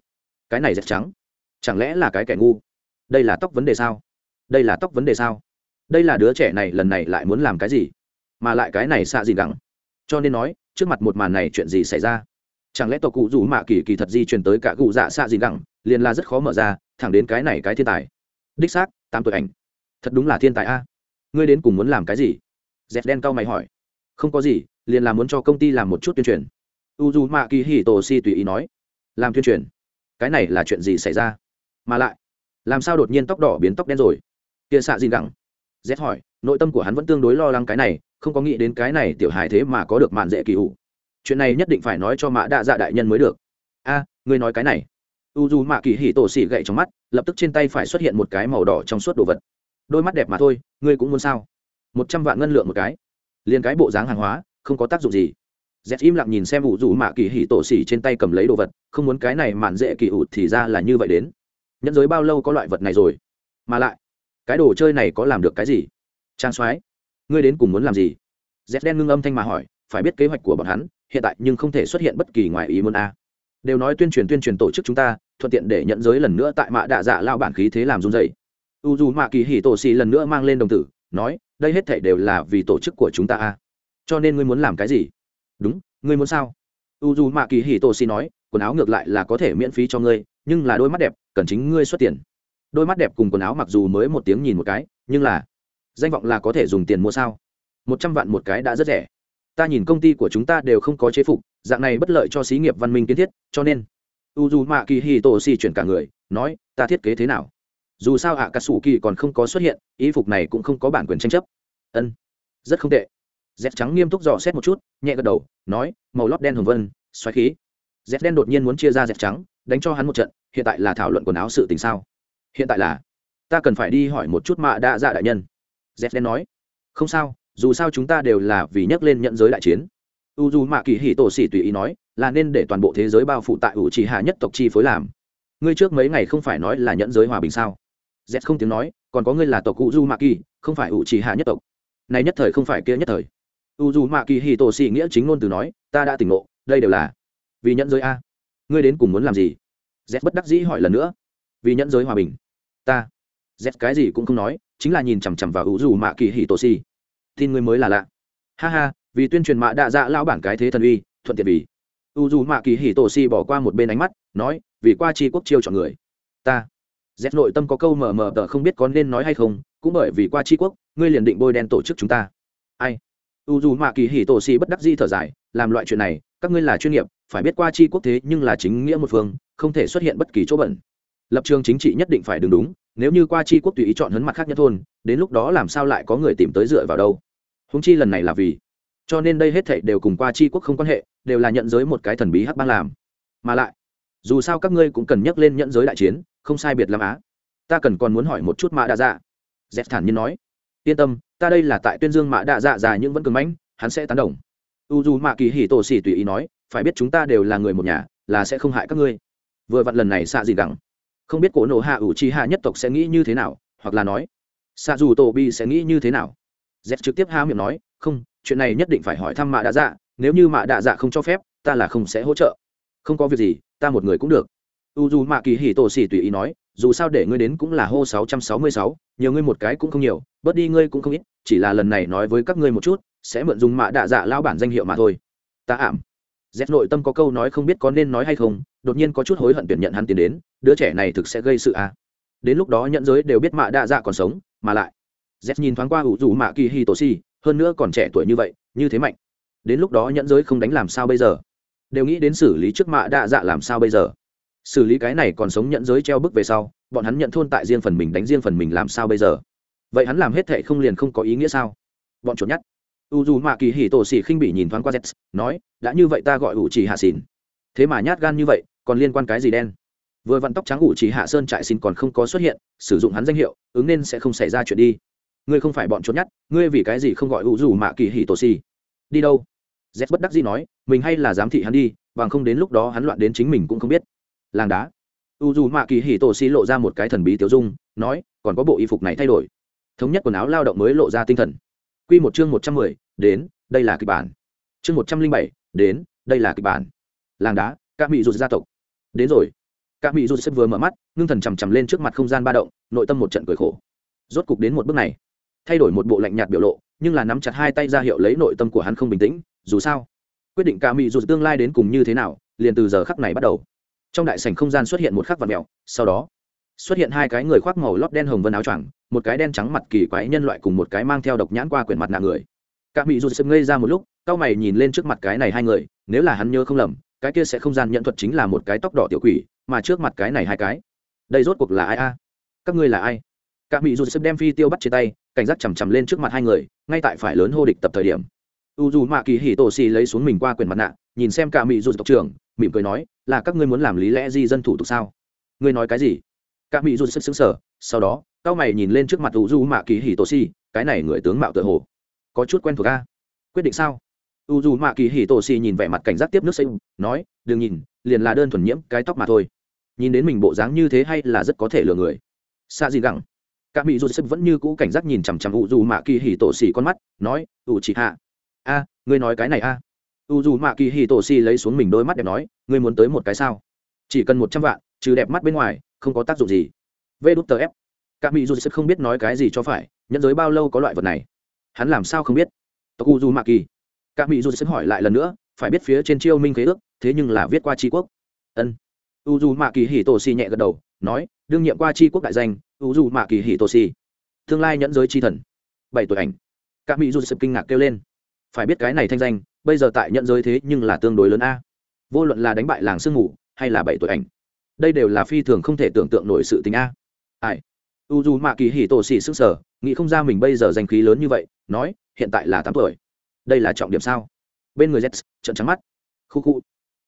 Cái này dép trắng. Chẳng lẽ là cái kẻ ngu? Đây là tóc vấn đề sao? Đây là tóc vấn đề sao? Đây là đứa trẻ này lần này lại muốn làm cái gì? Mà lại cái này xạ gì gẳng? Cho nên nói, trước mặt một màn này chuyện gì xảy ra? Chẳng lẽ tổ cụ rủ mạ kỳ kỳ thật di chuyển tới cả cụ dạ xạ gì gẳng, liền là rất khó mở ra, thẳng đến cái này cái thiên tài. Đích xác, tám tuổi ảnh. Thật đúng là thiên tài a. Ngươi đến cùng muốn làm cái gì? Dẹp đen cao mày hỏi. Không có gì, liền là muốn cho công ty làm một chút tuyên truyền. U d u mạ kỳ hì tổ si tùy ý nói. Làm tuyên truyền? Cái này là chuyện gì xảy ra? Mà lại, làm sao đột nhiên tóc đỏ biến tóc đen rồi? Kia xạ gì gẳng z hỏi, nội tâm của hắn vẫn tương đối lo lắng cái này, không có nghĩ đến cái này tiểu hài thế mà có được mạn dễ kỳ ủ chuyện này nhất định phải nói cho mã đạ dạ đại nhân mới được. A, ngươi nói cái này. U dù mạ kỳ hỉ tổ xỉ gậy trong mắt, lập tức trên tay phải xuất hiện một cái màu đỏ trong suốt đồ vật. Đôi mắt đẹp mà thôi, ngươi cũng muốn sao? Một trăm vạn ngân lượng một cái. Liền cái bộ dáng hàng hóa, không có tác dụng gì. Z im lặng nhìn xem u dù mạ kỳ hỉ tổ xỉ trên tay cầm lấy đồ vật, không muốn cái này mạn dễ kỳ ủ thì ra là như vậy đến. Nhẫn giới bao lâu có loại vật này rồi? Mà lại cái đồ chơi này có làm được cái gì? Trang soái, ngươi đến cùng muốn làm gì? Z đen ngưng âm thanh mà hỏi, phải biết kế hoạch của bọn hắn, hiện tại nhưng không thể xuất hiện bất kỳ ngoài ý muốn a. Đều nói tuyên truyền tuyên truyền tổ chức chúng ta, thuận tiện để nhận giới lần nữa tại mạ đạ dạ lao bản khí thế làm run dày u dù mạ kỳ hỉ tổ xì lần nữa mang lên đồng tử, nói, đây hết thể đều là vì tổ chức của chúng ta a. Cho nên ngươi muốn làm cái gì? Đúng, ngươi muốn sao? U dù mạ kỳ hỉ tổ xì nói, quần áo ngược lại là có thể miễn phí cho ngươi, nhưng là đôi mắt đẹp, cần chính ngươi xuất tiền đôi mắt đẹp cùng quần áo mặc dù mới một tiếng nhìn một cái, nhưng là, danh vọng là có thể dùng tiền mua sao? Một trăm vạn một cái đã rất rẻ. Ta nhìn công ty của chúng ta đều không có chế phục, dạng này bất lợi cho xí nghiệp văn minh kiến thiết, cho nên u dù mạ kỳ hì tổ si chuyển cả người, nói, ta thiết kế thế nào? Dù sao ạ cà sủ kỳ còn không có xuất hiện, y phục này cũng không có bản quyền tranh chấp. Ân, rất không tệ. Dép trắng nghiêm túc dò xét một chút, nhẹ gật đầu, nói, màu lót đen hồng vân, xoáy khí. Dép đen đột nhiên muốn chia ra dép trắng, đánh cho hắn một trận, hiện tại là thảo luận quần áo sự tình sao? Hiện tại là, ta cần phải đi hỏi một chút mạ đa dạ đại nhân. Z đen nói, không sao, dù sao chúng ta đều là vì nhắc lên nhận giới đại chiến. U dù mạ kỳ hì tổ xỉ tùy ý nói, là nên để toàn bộ thế giới bao phủ tại ủ trì hạ nhất tộc chi phối làm. Ngươi trước mấy ngày không phải nói là nhận giới hòa bình sao? Z không tiếng nói, còn có ngươi là tộc u du mạ kỳ, không phải ủ trì hạ nhất tộc. Này nhất thời không phải kia nhất thời. U dù mạ kỳ hì tổ xỉ nghĩa chính ngôn từ nói, ta đã tỉnh ngộ, đây đều là vì nhận giới a. Ngươi đến cùng muốn làm gì? Z bất đắc dĩ hỏi lần nữa. Vì nhận giới hòa bình ta. Z cái gì cũng không nói, chính là nhìn chằm chằm vào u dù mạ kỳ hì tổ xỉ tin ngươi mới là lạ. Ha ha, vì tuyên truyền mạ đạ dạ lão bản cái thế thần uy, thuận tiện vì. U dù mạ kỳ hì tổ xỉ bỏ qua một bên ánh mắt, nói, vì qua chi quốc chiêu chọn người. Ta. Z nội tâm có câu mờ mờ tờ không biết có nên nói hay không, cũng bởi vì qua chi quốc, ngươi liền định bôi đen tổ chức chúng ta. Ai? U dù mạ kỳ hì tổ xì bất đắc di thở dài, làm loại chuyện này, các ngươi là chuyên nghiệp, phải biết qua chi quốc thế nhưng là chính nghĩa một phương, không thể xuất hiện bất kỳ chỗ bẩn lập trường chính trị nhất định phải đứng đúng, nếu như qua chi quốc tùy ý chọn hấn mặt khác nhất thôn, đến lúc đó làm sao lại có người tìm tới dựa vào đâu? Húng chi lần này là vì, cho nên đây hết thảy đều cùng qua chi quốc không quan hệ, đều là nhận giới một cái thần bí hắc bang làm. Mà lại, dù sao các ngươi cũng cần nhắc lên nhận giới đại chiến, không sai biệt l á. Ta cần còn muốn hỏi một chút mã đa dạ. Z thản nhiên nói, yên tâm, ta đây là tại tuyên dương mã đa dạ già nhưng vẫn cường mãnh, hắn sẽ tán đồng. U dù mạ kỳ hỉ tổ xỉ tùy ý nói, phải biết chúng ta đều là người một nhà, là sẽ không hại các ngươi. Vừa vặn lần này xạ gì đẳng không biết cổ nộ hạ ủ chi hạ nhất tộc sẽ nghĩ như thế nào, hoặc là nói xạ dù tổ bi sẽ nghĩ như thế nào? Z trực tiếp há miệng nói, không, chuyện này nhất định phải hỏi thăm mạ đạ dạ nếu như mạ đạ dạ không cho phép, ta là không sẽ hỗ trợ. Không có việc gì, ta một người cũng được. U dù mạ kỳ hì tổ xỉ tùy ý nói, dù sao để ngươi đến cũng là hô sáu trăm sáu mươi sáu, nhiều ngươi một cái cũng không nhiều, bớt đi ngươi cũng không ít, chỉ là lần này nói với các ngươi một chút, sẽ mượn dùng mạ đạ dạ lao bản danh hiệu mà thôi. Ta ảm. Dép nội tâm có câu nói không biết có nên nói hay không đột nhiên có chút hối hận tuyển nhận hắn tiền đến, đứa trẻ này thực sẽ gây sự à. đến lúc đó nhận giới đều biết mạ đa dạ còn sống, mà lại z nhìn thoáng qua ủ dù mạ kỳ hi tổ si hơn nữa còn trẻ tuổi như vậy, như thế mạnh. Đến lúc đó nhận giới không đánh làm sao bây giờ? Đều nghĩ đến xử lý trước mạ đa dạ làm sao bây giờ? Xử lý cái này còn sống nhận giới treo bức về sau, bọn hắn nhận thôn tại riêng phần mình đánh riêng phần mình làm sao bây giờ? Vậy hắn làm hết thệ không liền không có ý nghĩa sao? Bọn chuột nhát u dù mạ kỳ hỉ tổ xỉ khinh bị nhìn thoáng qua z nói, đã như vậy ta gọi ủ chỉ hạ xỉn. Thế mà nhát gan như vậy còn liên quan cái gì đen? Vừa vặn tóc trắng ủ chỉ hạ sơn trại xin còn không có xuất hiện, sử dụng hắn danh hiệu, ứng nên sẽ không xảy ra chuyện đi. Ngươi không phải bọn trốn nhất ngươi vì cái gì không gọi ủ dù mạ kỳ hỉ tổ xì? Đi đâu? Z bất đắc dĩ nói, mình hay là giám thị hắn đi, bằng không đến lúc đó hắn loạn đến chính mình cũng không biết. Làng đá. U dù mạ kỳ hì tổ xì lộ ra một cái thần bí tiêu dung, nói, còn có bộ y phục này thay đổi. Thống nhất quần áo lao động mới lộ ra tinh thần. Q một chương một trăm mười, đến, đây là kịch bản. Chương một trăm linh bảy, đến, đây là kịch bản. Làng đá, các mỹ rụt gia tộc đến rồi. Các mỹ rụt sẽ vừa mở mắt, ngưng thần chằm chằm lên trước mặt không gian ba động, nội tâm một trận cười khổ. Rốt cục đến một bước này. Thay đổi một bộ lạnh nhạt biểu lộ, nhưng là nắm chặt hai tay ra hiệu lấy nội tâm của hắn không bình tĩnh, dù sao, quyết định cả mỹ dù tương lai đến cùng như thế nào, liền từ giờ khắc này bắt đầu. Trong đại sảnh không gian xuất hiện một khắc vật mèo, sau đó, xuất hiện hai cái người khoác màu lót đen hồng vân áo choàng, một cái đen trắng mặt kỳ quái nhân loại cùng một cái mang theo độc nhãn qua quyển mặt nạ người. Các mỹ dù sập ngây ra một lúc cao mày nhìn lên trước mặt cái này hai người, nếu là hắn nhớ không lầm cái kia sẽ không gian nhận thuật chính là một cái tóc đỏ tiểu quỷ, mà trước mặt cái này hai cái. Đây rốt cuộc là ai a? Các ngươi là ai? Các mỹ dù sưng đem phi tiêu bắt trên tay, cảnh giác chằm chằm lên trước mặt hai người, ngay tại phải lớn hô địch tập thời điểm. U dù mạ kỳ hỉ tổ xì lấy xuống mình qua quyền mặt nạ, nhìn xem cả mỹ dù tộc trưởng, mỉm cười nói, là các ngươi muốn làm lý lẽ di dân thủ tục sao? Ngươi nói cái gì? Các mỹ dù sức xứng sở sau đó, cao mày nhìn lên trước mặt u du mạ kỳ hì tổ si cái này người tướng mạo tự hồ có chút quen thuộc a. Quyết định sao? U du mạ kỳ hì tổ xì nhìn vẻ mặt cảnh giác tiếp nước xây nói, đừng nhìn, liền là đơn thuần nhiễm cái tóc mà thôi. Nhìn đến mình bộ dáng như thế hay là rất có thể lừa người. Xa gì gẳng các mỹ dù sức vẫn như cũ cảnh giác nhìn chằm chằm u du mạ kỳ hì tổ xì con mắt, nói u chị hạ a, ngươi nói cái này a. U dù mạ kỳ hì tổ xì lấy xuống mình đôi mắt đẹp nói, ngươi muốn tới một cái sao? Chỉ cần một trăm vạn, trừ đẹp mắt bên ngoài, không có tác dụng gì. Vê đút tờ ép các mỹ dù sẽ không biết nói cái gì cho phải, nhẫn giới bao lâu có loại vật này? Hắn làm sao không biết? Tộc u du mạ kỳ các mỹ dù sẽ hỏi lại lần nữa, phải biết phía trên chiêu minh khế ước, thế nhưng là viết qua tri quốc. Ân. U du mạ kỳ hì tổ xì nhẹ gật đầu, nói, đương nhiệm qua tri quốc đại danh, u du mạ kỳ hì tổ xì. Tương lai nhẫn giới tri thần. Bảy tuổi ảnh. Các mỹ dù sẽ kinh ngạc kêu lên. Phải biết cái này thanh danh, bây giờ tại nhẫn giới thế nhưng là tương đối lớn a. Vô luận là đánh bại làng sương ngủ hay là bảy tuổi ảnh. Đây đều là phi thường không thể tưởng tượng nổi sự tình a. Ai? U dù mạ kỳ hì tổ xì sức sở nghĩ không ra mình bây giờ danh khí lớn như vậy, nói, hiện tại là tám tuổi đây là trọng điểm sao? Bên người z trận trắng mắt. Khu khu.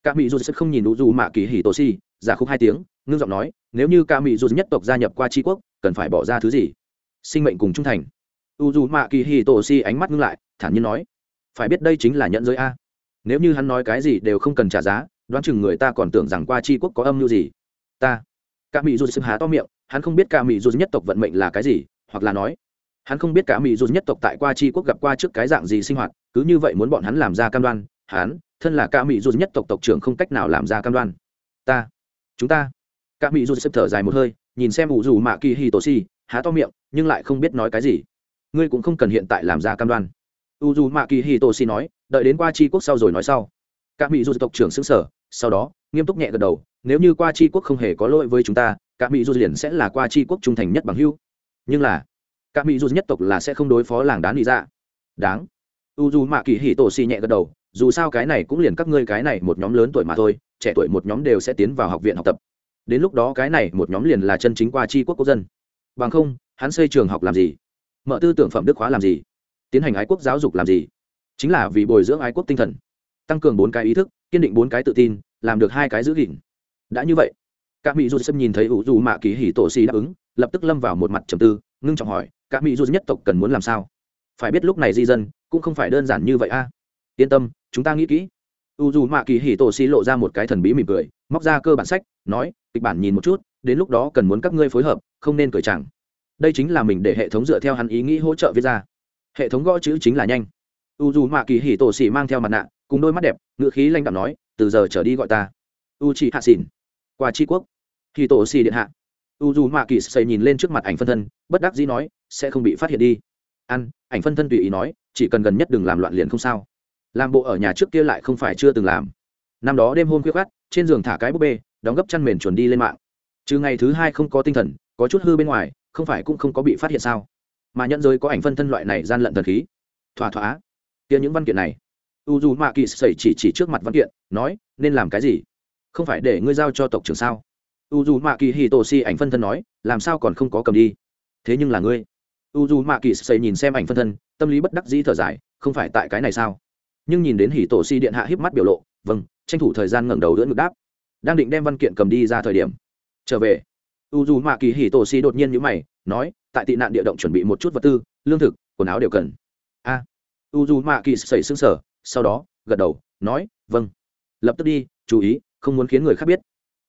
Cả mỹ dù sẽ không nhìn đủ dù mạ kỳ hì tổ Si, giả khúc hai tiếng ngưng giọng nói nếu như cả mỹ dù nhất tộc gia nhập qua tri quốc cần phải bỏ ra thứ gì? Sinh mệnh cùng trung thành. U dù mạ kỳ hì tổ Si ánh mắt ngưng lại thản nhiên nói phải biết đây chính là nhận giới a. Nếu như hắn nói cái gì đều không cần trả giá đoán chừng người ta còn tưởng rằng qua tri quốc có âm mưu gì. Ta. Cả mỹ dù xưng há to miệng hắn không biết cả mỹ dù nhất tộc vận mệnh là cái gì hoặc là nói hắn không biết cả mỹ dù nhất tộc tại qua tri quốc gặp qua trước cái dạng gì sinh hoạt cứ như vậy muốn bọn hắn làm ra cam đoan, hắn, thân là ca mỹ dù nhất tộc tộc trưởng không cách nào làm ra cam đoan. Ta, chúng ta. Ca mỹ dù xếp thở dài một hơi, nhìn xem ủ dù mạ kỳ hi tổ si, há to miệng, nhưng lại không biết nói cái gì. Ngươi cũng không cần hiện tại làm ra cam đoan. U dù mạ kỳ hi tổ si nói, đợi đến qua tri quốc sau rồi nói sau. Ca mỹ dù tộc trưởng xứng sở sau đó, nghiêm túc nhẹ gật đầu, nếu như qua tri quốc không hề có lỗi với chúng ta ca mỹ dù liền sẽ là qua tri quốc trung thành nhất bằng hưu nhưng là ca mỹ dù nhất tộc là sẽ không đối phó làng đán lý dạ. ra đáng u dù mạ kỳ hỉ tổ xì nhẹ gật đầu, dù sao cái này cũng liền các ngươi cái này một nhóm lớn tuổi mà thôi, trẻ tuổi một nhóm đều sẽ tiến vào học viện học tập. Đến lúc đó cái này một nhóm liền là chân chính qua tri quốc quốc dân. Bằng không, hắn xây trường học làm gì? Mở tư tưởng phẩm đức khóa làm gì? Tiến hành ái quốc giáo dục làm gì? Chính là vì bồi dưỡng ái quốc tinh thần. Tăng cường bốn cái ý thức, kiên định bốn cái tự tin, làm được hai cái giữ gìn. Đã như vậy các mỹ du sâm nhìn thấy ủ dù mạ kỳ hỉ tổ xì đáp ứng, lập tức lâm vào một mặt trầm tư, ngưng trọng hỏi các mỹ du nhất tộc cần muốn làm sao? Phải biết lúc này di dân cũng không phải đơn giản như vậy a. Yên tâm, chúng ta nghĩ kỹ. U dù mạ kỳ hỉ tổ xì lộ ra một cái thần bí mỉm cười, móc ra cơ bản sách, nói, kịch bản nhìn một chút, đến lúc đó cần muốn các ngươi phối hợp, không nên cởi chẳng đây chính là mình để hệ thống dựa theo hắn ý nghĩ hỗ trợ viết ra. Hệ thống gõ chữ chính là nhanh. U dù mạ kỳ hỉ tổ xì mang theo mặt nạ, cùng đôi mắt đẹp ngựa khí lanh đạm nói, từ giờ trở đi gọi ta. U chị hạ xỉn qua tri quốc. Hì tổ xì điện hạ. U dù mạ kỳ xây nhìn lên trước mặt ảnh phân thân, bất đắc dĩ nói, sẽ không bị phát hiện đi ăn ảnh phân thân tùy ý nói, chỉ cần gần nhất đừng làm loạn liền không sao. Làm bộ ở nhà trước kia lại không phải chưa từng làm. Năm đó đêm hôm khuya khát trên giường thả cái búp bê, đóng gấp chăn mền chuẩn đi lên mạng. Trừ ngày thứ hai không có tinh thần, có chút hư bên ngoài, không phải cũng không có bị phát hiện sao? Mà nhận giới có ảnh phân thân loại này gian lận thần khí. Thỏa thỏa. Kia những văn kiện này. U dù mạ kỳ sẩy chỉ chỉ trước mặt văn kiện, nói, nên làm cái gì? Không phải để ngươi giao cho tộc trưởng sao? U dù mạ kỳ hì tổ si ảnh phân thân nói, làm sao còn không có cầm đi? Thế nhưng là ngươi u dù mạ kỳ xây nhìn xem ảnh phân thân, tâm lý bất đắc dĩ thở dài, không phải tại cái này sao? Nhưng nhìn đến Hỉ tổ si điện hạ híp mắt biểu lộ vâng tranh thủ thời gian ngẩng đầu đỡ ngực đáp. Đang định đem văn kiện cầm đi ra thời điểm, trở về. U dù mạ kỳ Hỉ tổ si đột nhiên nhữ mày, nói, tại tị nạn địa động chuẩn bị một chút vật tư, lương thực, quần áo đều cần. A. U dù mạ kỳ xây xương sở sau đó, gật đầu, nói vâng. Lập tức đi, chú ý, không muốn khiến người khác biết.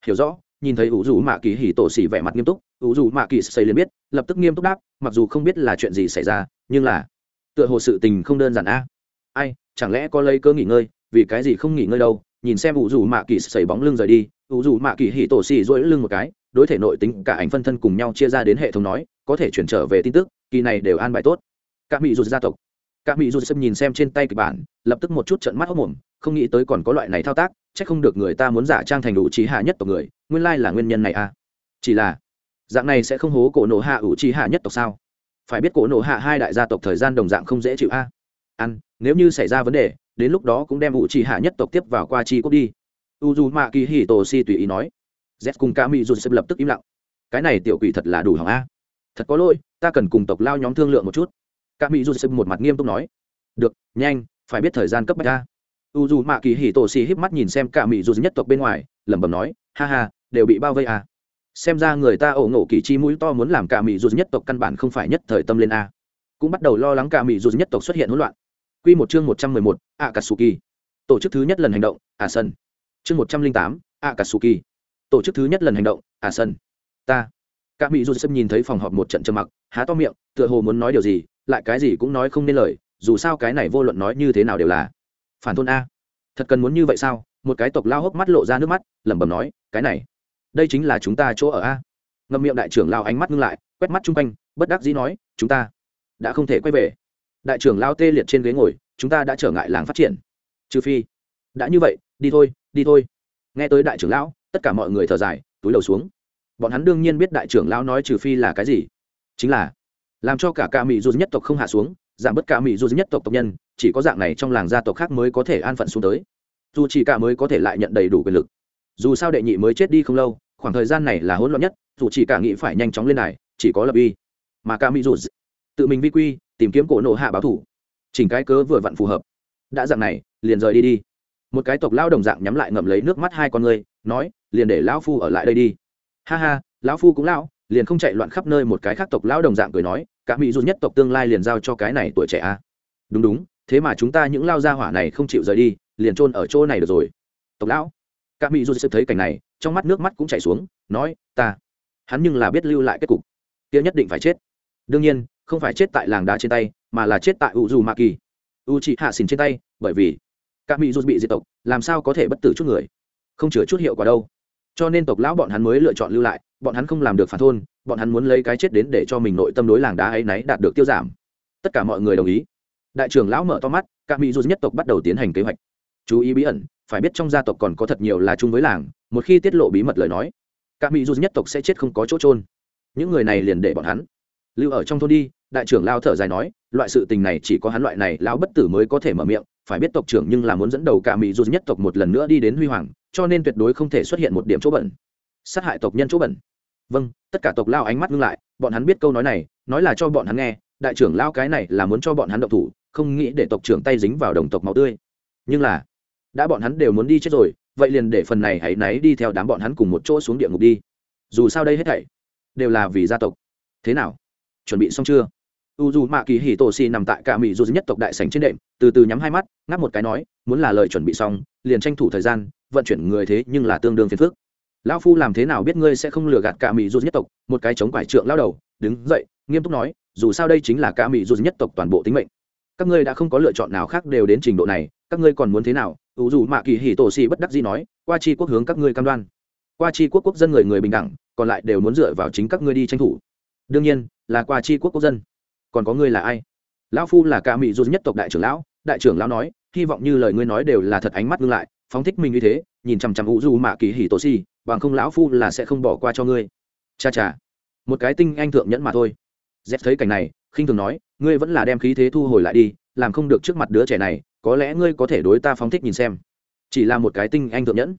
Hiểu rõ nhìn thấy ủ dù mạ kỳ hỉ tổ xỉ vẻ mặt nghiêm túc, ủ dù mạ kỳ xây liền biết, lập tức nghiêm túc đáp, mặc dù không biết là chuyện gì xảy ra, nhưng là tựa hồ sự tình không đơn giản a. Ai, chẳng lẽ có lấy cơ nghỉ ngơi, vì cái gì không nghỉ ngơi đâu? Nhìn xem ủ dù mạ kỳ xây bóng lưng rời đi, ủ dù mạ kỳ hỉ tổ xỉ dỗi lưng một cái, đối thể nội tính cả ảnh phân thân cùng nhau chia ra đến hệ thống nói, có thể chuyển trở về tin tức, kỳ này đều an bài tốt. Các mỹ dù gia tộc. Các mỹ dù xem nhìn xem trên tay kịch bản, lập tức một chút trận mắt hốc mồm, không nghĩ tới còn có loại này thao tác, chắc không được người ta muốn giả trang thành đủ trí hạ nhất tộc người nguyên lai là nguyên nhân này à? Chỉ là, dạng này sẽ không hố cổ nổ hạ ủ trí hạ nhất tộc sao? Phải biết cổ nổ hạ hai đại gia tộc thời gian đồng dạng không dễ chịu a. À? ăn, nếu như xảy ra vấn đề, đến lúc đó cũng đem ủ trí hạ nhất tộc tiếp vào qua chi quốc đi. U dù mạ kỳ hì tổ si tùy ý nói. Z cùng ca mỹ dù xem lập tức im lặng. Cái này tiểu quỷ thật là đủ hỏng a. Thật có lỗi, ta cần cùng tộc lao nhóm thương lượng một chút. Ca mỹ dù xem một mặt nghiêm túc nói. Được, nhanh, phải biết thời gian cấp bách a. u dù mạ kỳ hì tổ Si híp mắt nhìn xem cả mỹ dù nhất tộc bên ngoài, lẩm bẩm nói, ha ha đều bị bao vây à. xem ra người ta ổ ngộ kỳ chi mũi to muốn làm cả mỹ dù nhất tộc căn bản không phải nhất thời tâm lên à? cũng bắt đầu lo lắng cả mỹ dù nhất tộc xuất hiện hỗn loạn. Q một chương một trăm mười một, akatsuki. Tổ chức thứ nhất lần hành động à sân chương một trăm linh tám, akatsuki. Tổ chức thứ nhất lần hành động à sân ta. Cả mỹ dù sâm nhìn thấy phòng họp một trận trầm mặc, há to miệng, tựa hồ muốn nói điều gì, lại cái gì cũng nói không nên lời, dù sao cái này vô luận nói như thế nào đều là phản thôn a. Thật cần muốn như vậy sao? Một cái tộc lao hốc mắt lộ ra nước mắt, lẩm bẩm nói, cái này đây chính là chúng ta chỗ ở a. Ngậm miệng đại trưởng lao ánh mắt ngưng lại, quét mắt chung quanh, bất đắc dĩ nói, chúng ta đã không thể quay về. Đại trưởng lao tê liệt trên ghế ngồi, chúng ta đã trở ngại làng phát triển. Trừ phi đã như vậy, đi thôi đi thôi. Nghe tới đại trưởng lão, tất cả mọi người thở dài, túi đầu xuống. Bọn hắn đương nhiên biết đại trưởng lão nói trừ phi là cái gì. Chính là làm cho cả ca mỹ dù nhất tộc không hạ xuống, giảm bớt ca mỹ dù nhất tộc tộc nhân, chỉ có dạng này trong làng gia tộc khác mới có thể an phận xuống tới. Dù chỉ cả mới có thể lại nhận đầy đủ quyền lực dù sao đệ nhị mới chết đi không lâu, khoảng thời gian này là hỗn loạn nhất, dù chỉ cả nghĩ phải nhanh chóng lên này chỉ có lập uy. Mà ca mỹ dù tự mình vi quy, tìm kiếm cổ nộ hạ báo thủ. Chỉnh cái cớ vừa vặn phù hợp. Đã dạng này, liền rời đi đi. Một cái tộc lao đồng dạng nhắm lại ngậm lấy nước mắt hai con người, nói, liền để lão phu ở lại đây đi. Ha ha, lão phu cũng lão, liền không chạy loạn khắp nơi một cái khác tộc lao đồng dạng cười nói, cả mỹ dù nhất tộc tương lai liền giao cho cái này tuổi trẻ a. À? đúng đúng, thế mà chúng ta những lao gia hỏa này không chịu rời đi, liền trôn ở chỗ này được rồi. Tộc lão cả mỹ dù sẽ thấy cảnh này, trong mắt nước mắt cũng chảy xuống, nói, ta, hắn nhưng là biết lưu lại kết cục. Kia nhất định phải chết. Đương nhiên, không phải chết tại làng đá trên tay, mà là chết tại u dù ma kỳ u chị hạ xìn trên tay, bởi vì cả mỹ dù bị diệt tộc, làm sao có thể bất tử chút người? Không chứa chút hiệu quả đâu. Cho nên tộc lão bọn hắn mới lựa chọn lưu lại, bọn hắn không làm được phản thôn, bọn hắn muốn lấy cái chết đến để cho mình nội tâm đối làng đá ấy náy đạt được tiêu giảm. Tất cả mọi người đồng ý. Đại trưởng lão mở to mắt các mỹ dù nhất tộc bắt đầu tiến hành kế hoạch. Chú ý bí ẩn phải biết trong gia tộc còn có thật nhiều là chung với làng, một khi tiết lộ bí mật lời nói các mỹ dù nhất tộc sẽ chết không có chỗ trôn những người này liền để bọn hắn lưu ở trong thôn đi, đại trưởng lao thở dài nói, loại sự tình này chỉ có hắn loại này lão bất tử mới có thể mở miệng, phải biết tộc trưởng nhưng là muốn dẫn đầu cả mỹ dù nhất tộc một lần nữa đi đến huy hoàng, cho nên tuyệt đối không thể xuất hiện một điểm chỗ bẩn. Sát hại tộc nhân chỗ bẩn. Vâng tất cả tộc lao ánh mắt ngưng lại, bọn hắn biết câu nói này, nói là cho bọn hắn nghe, đại trưởng lao cái này là muốn cho bọn hắn động thủ, không nghĩ để tộc trưởng tay dính vào đồng tộc máu tươi. Nhưng là đã bọn hắn đều muốn đi chết rồi, vậy liền để phần này hãy náy đi theo đám bọn hắn cùng một chỗ xuống địa ngục đi. Dù sao đây hết thảy đều là vì gia tộc. Thế nào? Chuẩn bị xong chưa? U dù mạ kỳ hì tổ xì nằm tại cả mỹ dù nhất tộc đại sành trên đệm, từ từ nhắm hai mắt, ngáp một cái nói, muốn là lời chuẩn bị xong, liền tranh thủ thời gian, vận chuyển người thế nhưng là tương đương phiền phức. Lão phu làm thế nào biết ngươi sẽ không lừa gạt cả mỹ dù nhất tộc? Một cái chống quải trượng lao đầu, đứng dậy, nghiêm túc nói, dù sao đây chính là cả mỹ dù nhất tộc toàn bộ tính mệnh. Các ngươi đã không có lựa chọn nào khác đều đến trình độ này các ngươi còn muốn thế nào? U dù mạ kỳ hì tổ xì bất đắc gì nói, qua chi quốc hướng các ngươi cam đoan. Qua chi quốc quốc dân người người bình đẳng, còn lại đều muốn dựa vào chính các ngươi đi tranh thủ. Đương nhiên, là qua chi quốc quốc dân. Còn có ngươi là ai? Lão phu là ca mỹ dù nhất tộc đại trưởng lão. Đại trưởng lão nói, hy vọng như lời ngươi nói đều là thật ánh mắt ngưng lại, phóng thích mình như thế, nhìn chằm chằm u du mạ kỳ hỉ tổ si bằng không lão phu là sẽ không bỏ qua cho ngươi. Cha cha. Một cái tinh anh thượng nhẫn mà thôi. Dép thấy cảnh này, khinh thường nói, ngươi vẫn là đem khí thế thu hồi lại đi, làm không được trước mặt đứa trẻ này có lẽ ngươi có thể đối ta phóng thích nhìn xem. Chỉ là một cái tinh anh thượng nhẫn.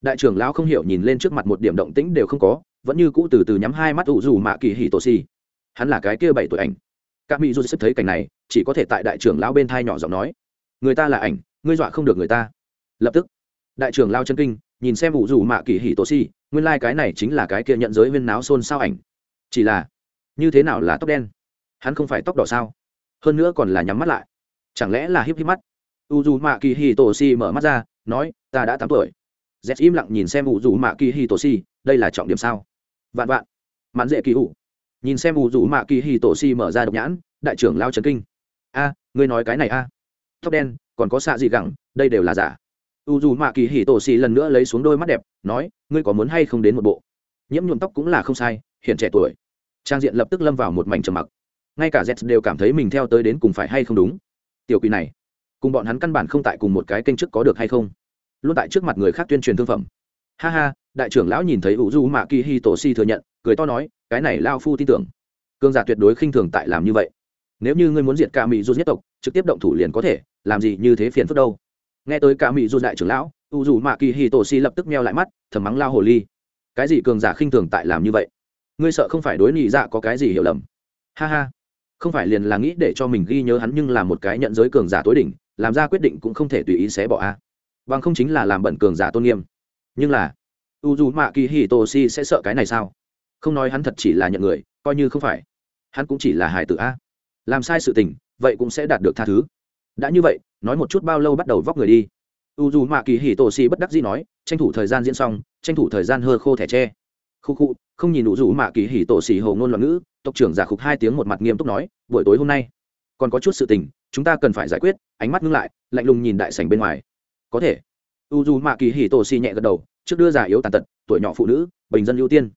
Đại trưởng lão không hiểu nhìn lên trước mặt một điểm động tĩnh đều không có, vẫn như cũ từ từ nhắm hai mắt ủ dù mạ kỳ hỉ tổ xì. Hắn là cái kia bảy tuổi ảnh. Các mỹ du sắp thấy cảnh này, chỉ có thể tại đại trưởng lão bên thai nhỏ giọng nói. Người ta là ảnh, ngươi dọa không được người ta. Lập tức, đại trưởng lao chân kinh, nhìn xem ủ dù mạ kỳ hỉ tổ xì, nguyên lai、like、cái này chính là cái kia nhận giới viên náo xôn xao ảnh. Chỉ là, như thế nào là tóc đen? Hắn không phải tóc đỏ sao? Hơn nữa còn là nhắm mắt lại. Chẳng lẽ là híp híp mắt? U dù mạ kỳ hì tổ si mở mắt ra, nói, ta đã tám tuổi. Z im lặng nhìn xem u dù mạ kỳ hì tổ si đây là trọng điểm sao? Vạn vạn. Mãn dễ kỳ ủ nhìn xem u dù mạ kỳ hì tổ si mở ra độc nhãn, đại trưởng lao trấn kinh. A, ngươi nói cái này a. Tóc đen, còn có xạ gì gẳng, đây đều là giả. U dù mạ kỳ hì tổ si lần nữa lấy xuống đôi mắt đẹp, nói, ngươi có muốn hay không đến một bộ? Nhiễm nhuộm tóc cũng là không sai, hiện trẻ tuổi. Trang diện lập tức lâm vào một mảnh trầm mặc. Ngay cả z đều cảm thấy mình theo tới đến cùng phải hay không đúng. Tiểu quỷ này cùng bọn hắn căn bản không tại cùng một cái kênh chức có được hay không. Luôn tại trước mặt người khác tuyên truyền thương phẩm. Ha ha, đại trưởng lão nhìn thấy u du mạ kỳ hi tổ si thừa nhận, cười to nói, cái này lao phu tin tưởng. Cương giả tuyệt đối khinh thường tại làm như vậy. Nếu như ngươi muốn diệt ca mỹ du nhất tộc, trực tiếp động thủ liền có thể, làm gì như thế phiền phức đâu. Nghe tới ca mỹ du đại trưởng lão u du mạ kỳ hi tổ si lập tức meo lại mắt, thầm mắng lao hồ ly. Cái gì cường giả khinh thường tại làm như vậy? Ngươi sợ không phải đối nghị dạ có cái gì hiểu lầm. Ha ha không phải liền là nghĩ để cho mình ghi nhớ hắn nhưng là một cái nhận giới cường giả tối đỉnh, làm ra quyết định cũng không thể tùy ý xé bỏ a. Bằng không chính là làm bẩn cường giả tôn nghiêm. Nhưng là u dù mạ kỳ hì tô si sẽ sợ cái này sao? Không nói hắn thật chỉ là nhận người, coi như không phải. Hắn cũng chỉ là hải tử a. Làm sai sự tình, vậy cũng sẽ đạt được tha thứ. Đã như vậy, nói một chút bao lâu bắt đầu vóc người đi. U dù mạ kỳ hì tô si bất đắc dĩ nói, tranh thủ thời gian diễn xong, tranh thủ thời gian hơ khô thẻ tre. Khu khu không nhìn u rủ mạ kỳ hỉ tổ xỉ hồ ngôn loạn ngữ, tộc trưởng giả khục hai tiếng một mặt nghiêm túc nói, buổi tối hôm nay, còn có chút sự tình, chúng ta cần phải giải quyết. Ánh mắt ngưng lại, lạnh lùng nhìn đại sảnh bên ngoài. Có thể. U dù mạ kỳ hỉ tổ xỉ nhẹ gật đầu, trước đưa giả yếu tàn tật, tuổi nhỏ phụ nữ, bình dân ưu tiên.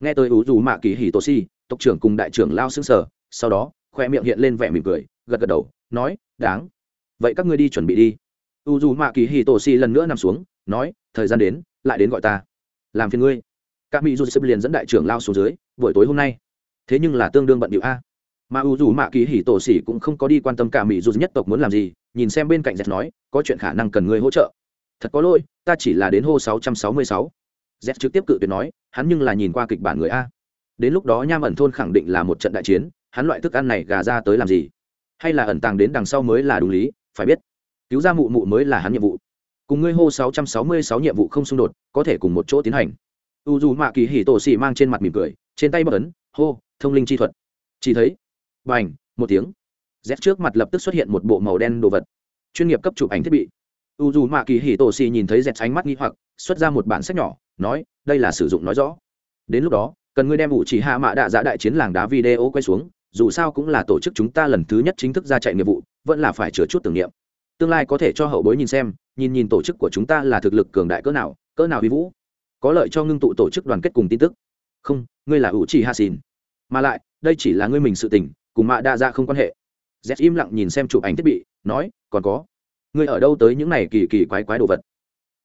Nghe tới u dù mạ kỳ hỉ tổ xỉ tộc trưởng cùng đại trưởng lao xương sở sau đó, khoe miệng hiện lên vẻ mỉm cười, gật gật đầu, nói, đáng. Vậy các ngươi đi chuẩn bị đi. U dù mạ kỳ hì tổ si lần nữa nằm xuống, nói, thời gian đến, lại đến gọi ta. Làm phiền ngươi các mỹ du sắp liền dẫn đại trưởng lao xuống dưới, buổi tối hôm nay, thế nhưng là tương đương bận điệu a. Mà u dù mạ kỳ hỉ tổ xỉ cũng không có đi quan tâm cả mỹ du nhất tộc muốn làm gì, nhìn xem bên cạnh dẹt nói, có chuyện khả năng cần người hỗ trợ. Thật có lỗi, ta chỉ là đến hô 666. z trực tiếp cự tuyệt nói, hắn nhưng là nhìn qua kịch bản người a. Đến lúc đó nham ẩn thôn khẳng định là một trận đại chiến, hắn loại thức ăn này gà ra tới làm gì? Hay là ẩn tàng đến đằng sau mới là đúng lý, phải biết. Cứu ra mụ mụ mới là hắn nhiệm vụ. Cùng ngươi hô 666 nhiệm vụ không xung đột, có thể cùng một chỗ tiến hành u dù mạ kỳ hỉ tổ xỉ mang trên mặt mỉm cười, trên tay bất ấn, hô, thông linh chi thuật. Chỉ thấy b à n h một tiếng. Rét trước mặt lập tức xuất hiện một bộ màu đen đồ vật. Chuyên nghiệp cấp chụp ảnh thiết bị. U dù mạ kỳ hỉ tổ xì nhìn thấy rét ánh mắt nghi hoặc, xuất ra một bản sách nhỏ, nói, đây là sử dụng nói rõ. Đến lúc đó, cần ngươi đem ủ chỉ hạ mạ đạ giã đại chiến làng đá video quay xuống, dù sao cũng là tổ chức chúng ta lần thứ nhất chính thức ra chạy nghiệp vụ, vẫn là phải chứa chút tưởng niệm. Tương lai có thể cho hậu bối nhìn xem, nhìn nhìn tổ chức của chúng ta là thực lực cường đại cỡ nào cỡ nào vi vũ có lợi cho ngưng tụ tổ chức đoàn kết cùng tin tức. Không, ngươi là ủ chỉ hạ xìn mà lại, đây chỉ là ngươi mình sự tình, cùng mạ đa ra không quan hệ. Z im lặng nhìn xem chụp ảnh thiết bị, nói, còn có. Ngươi ở đâu tới những này kỳ kỳ quái quái đồ vật?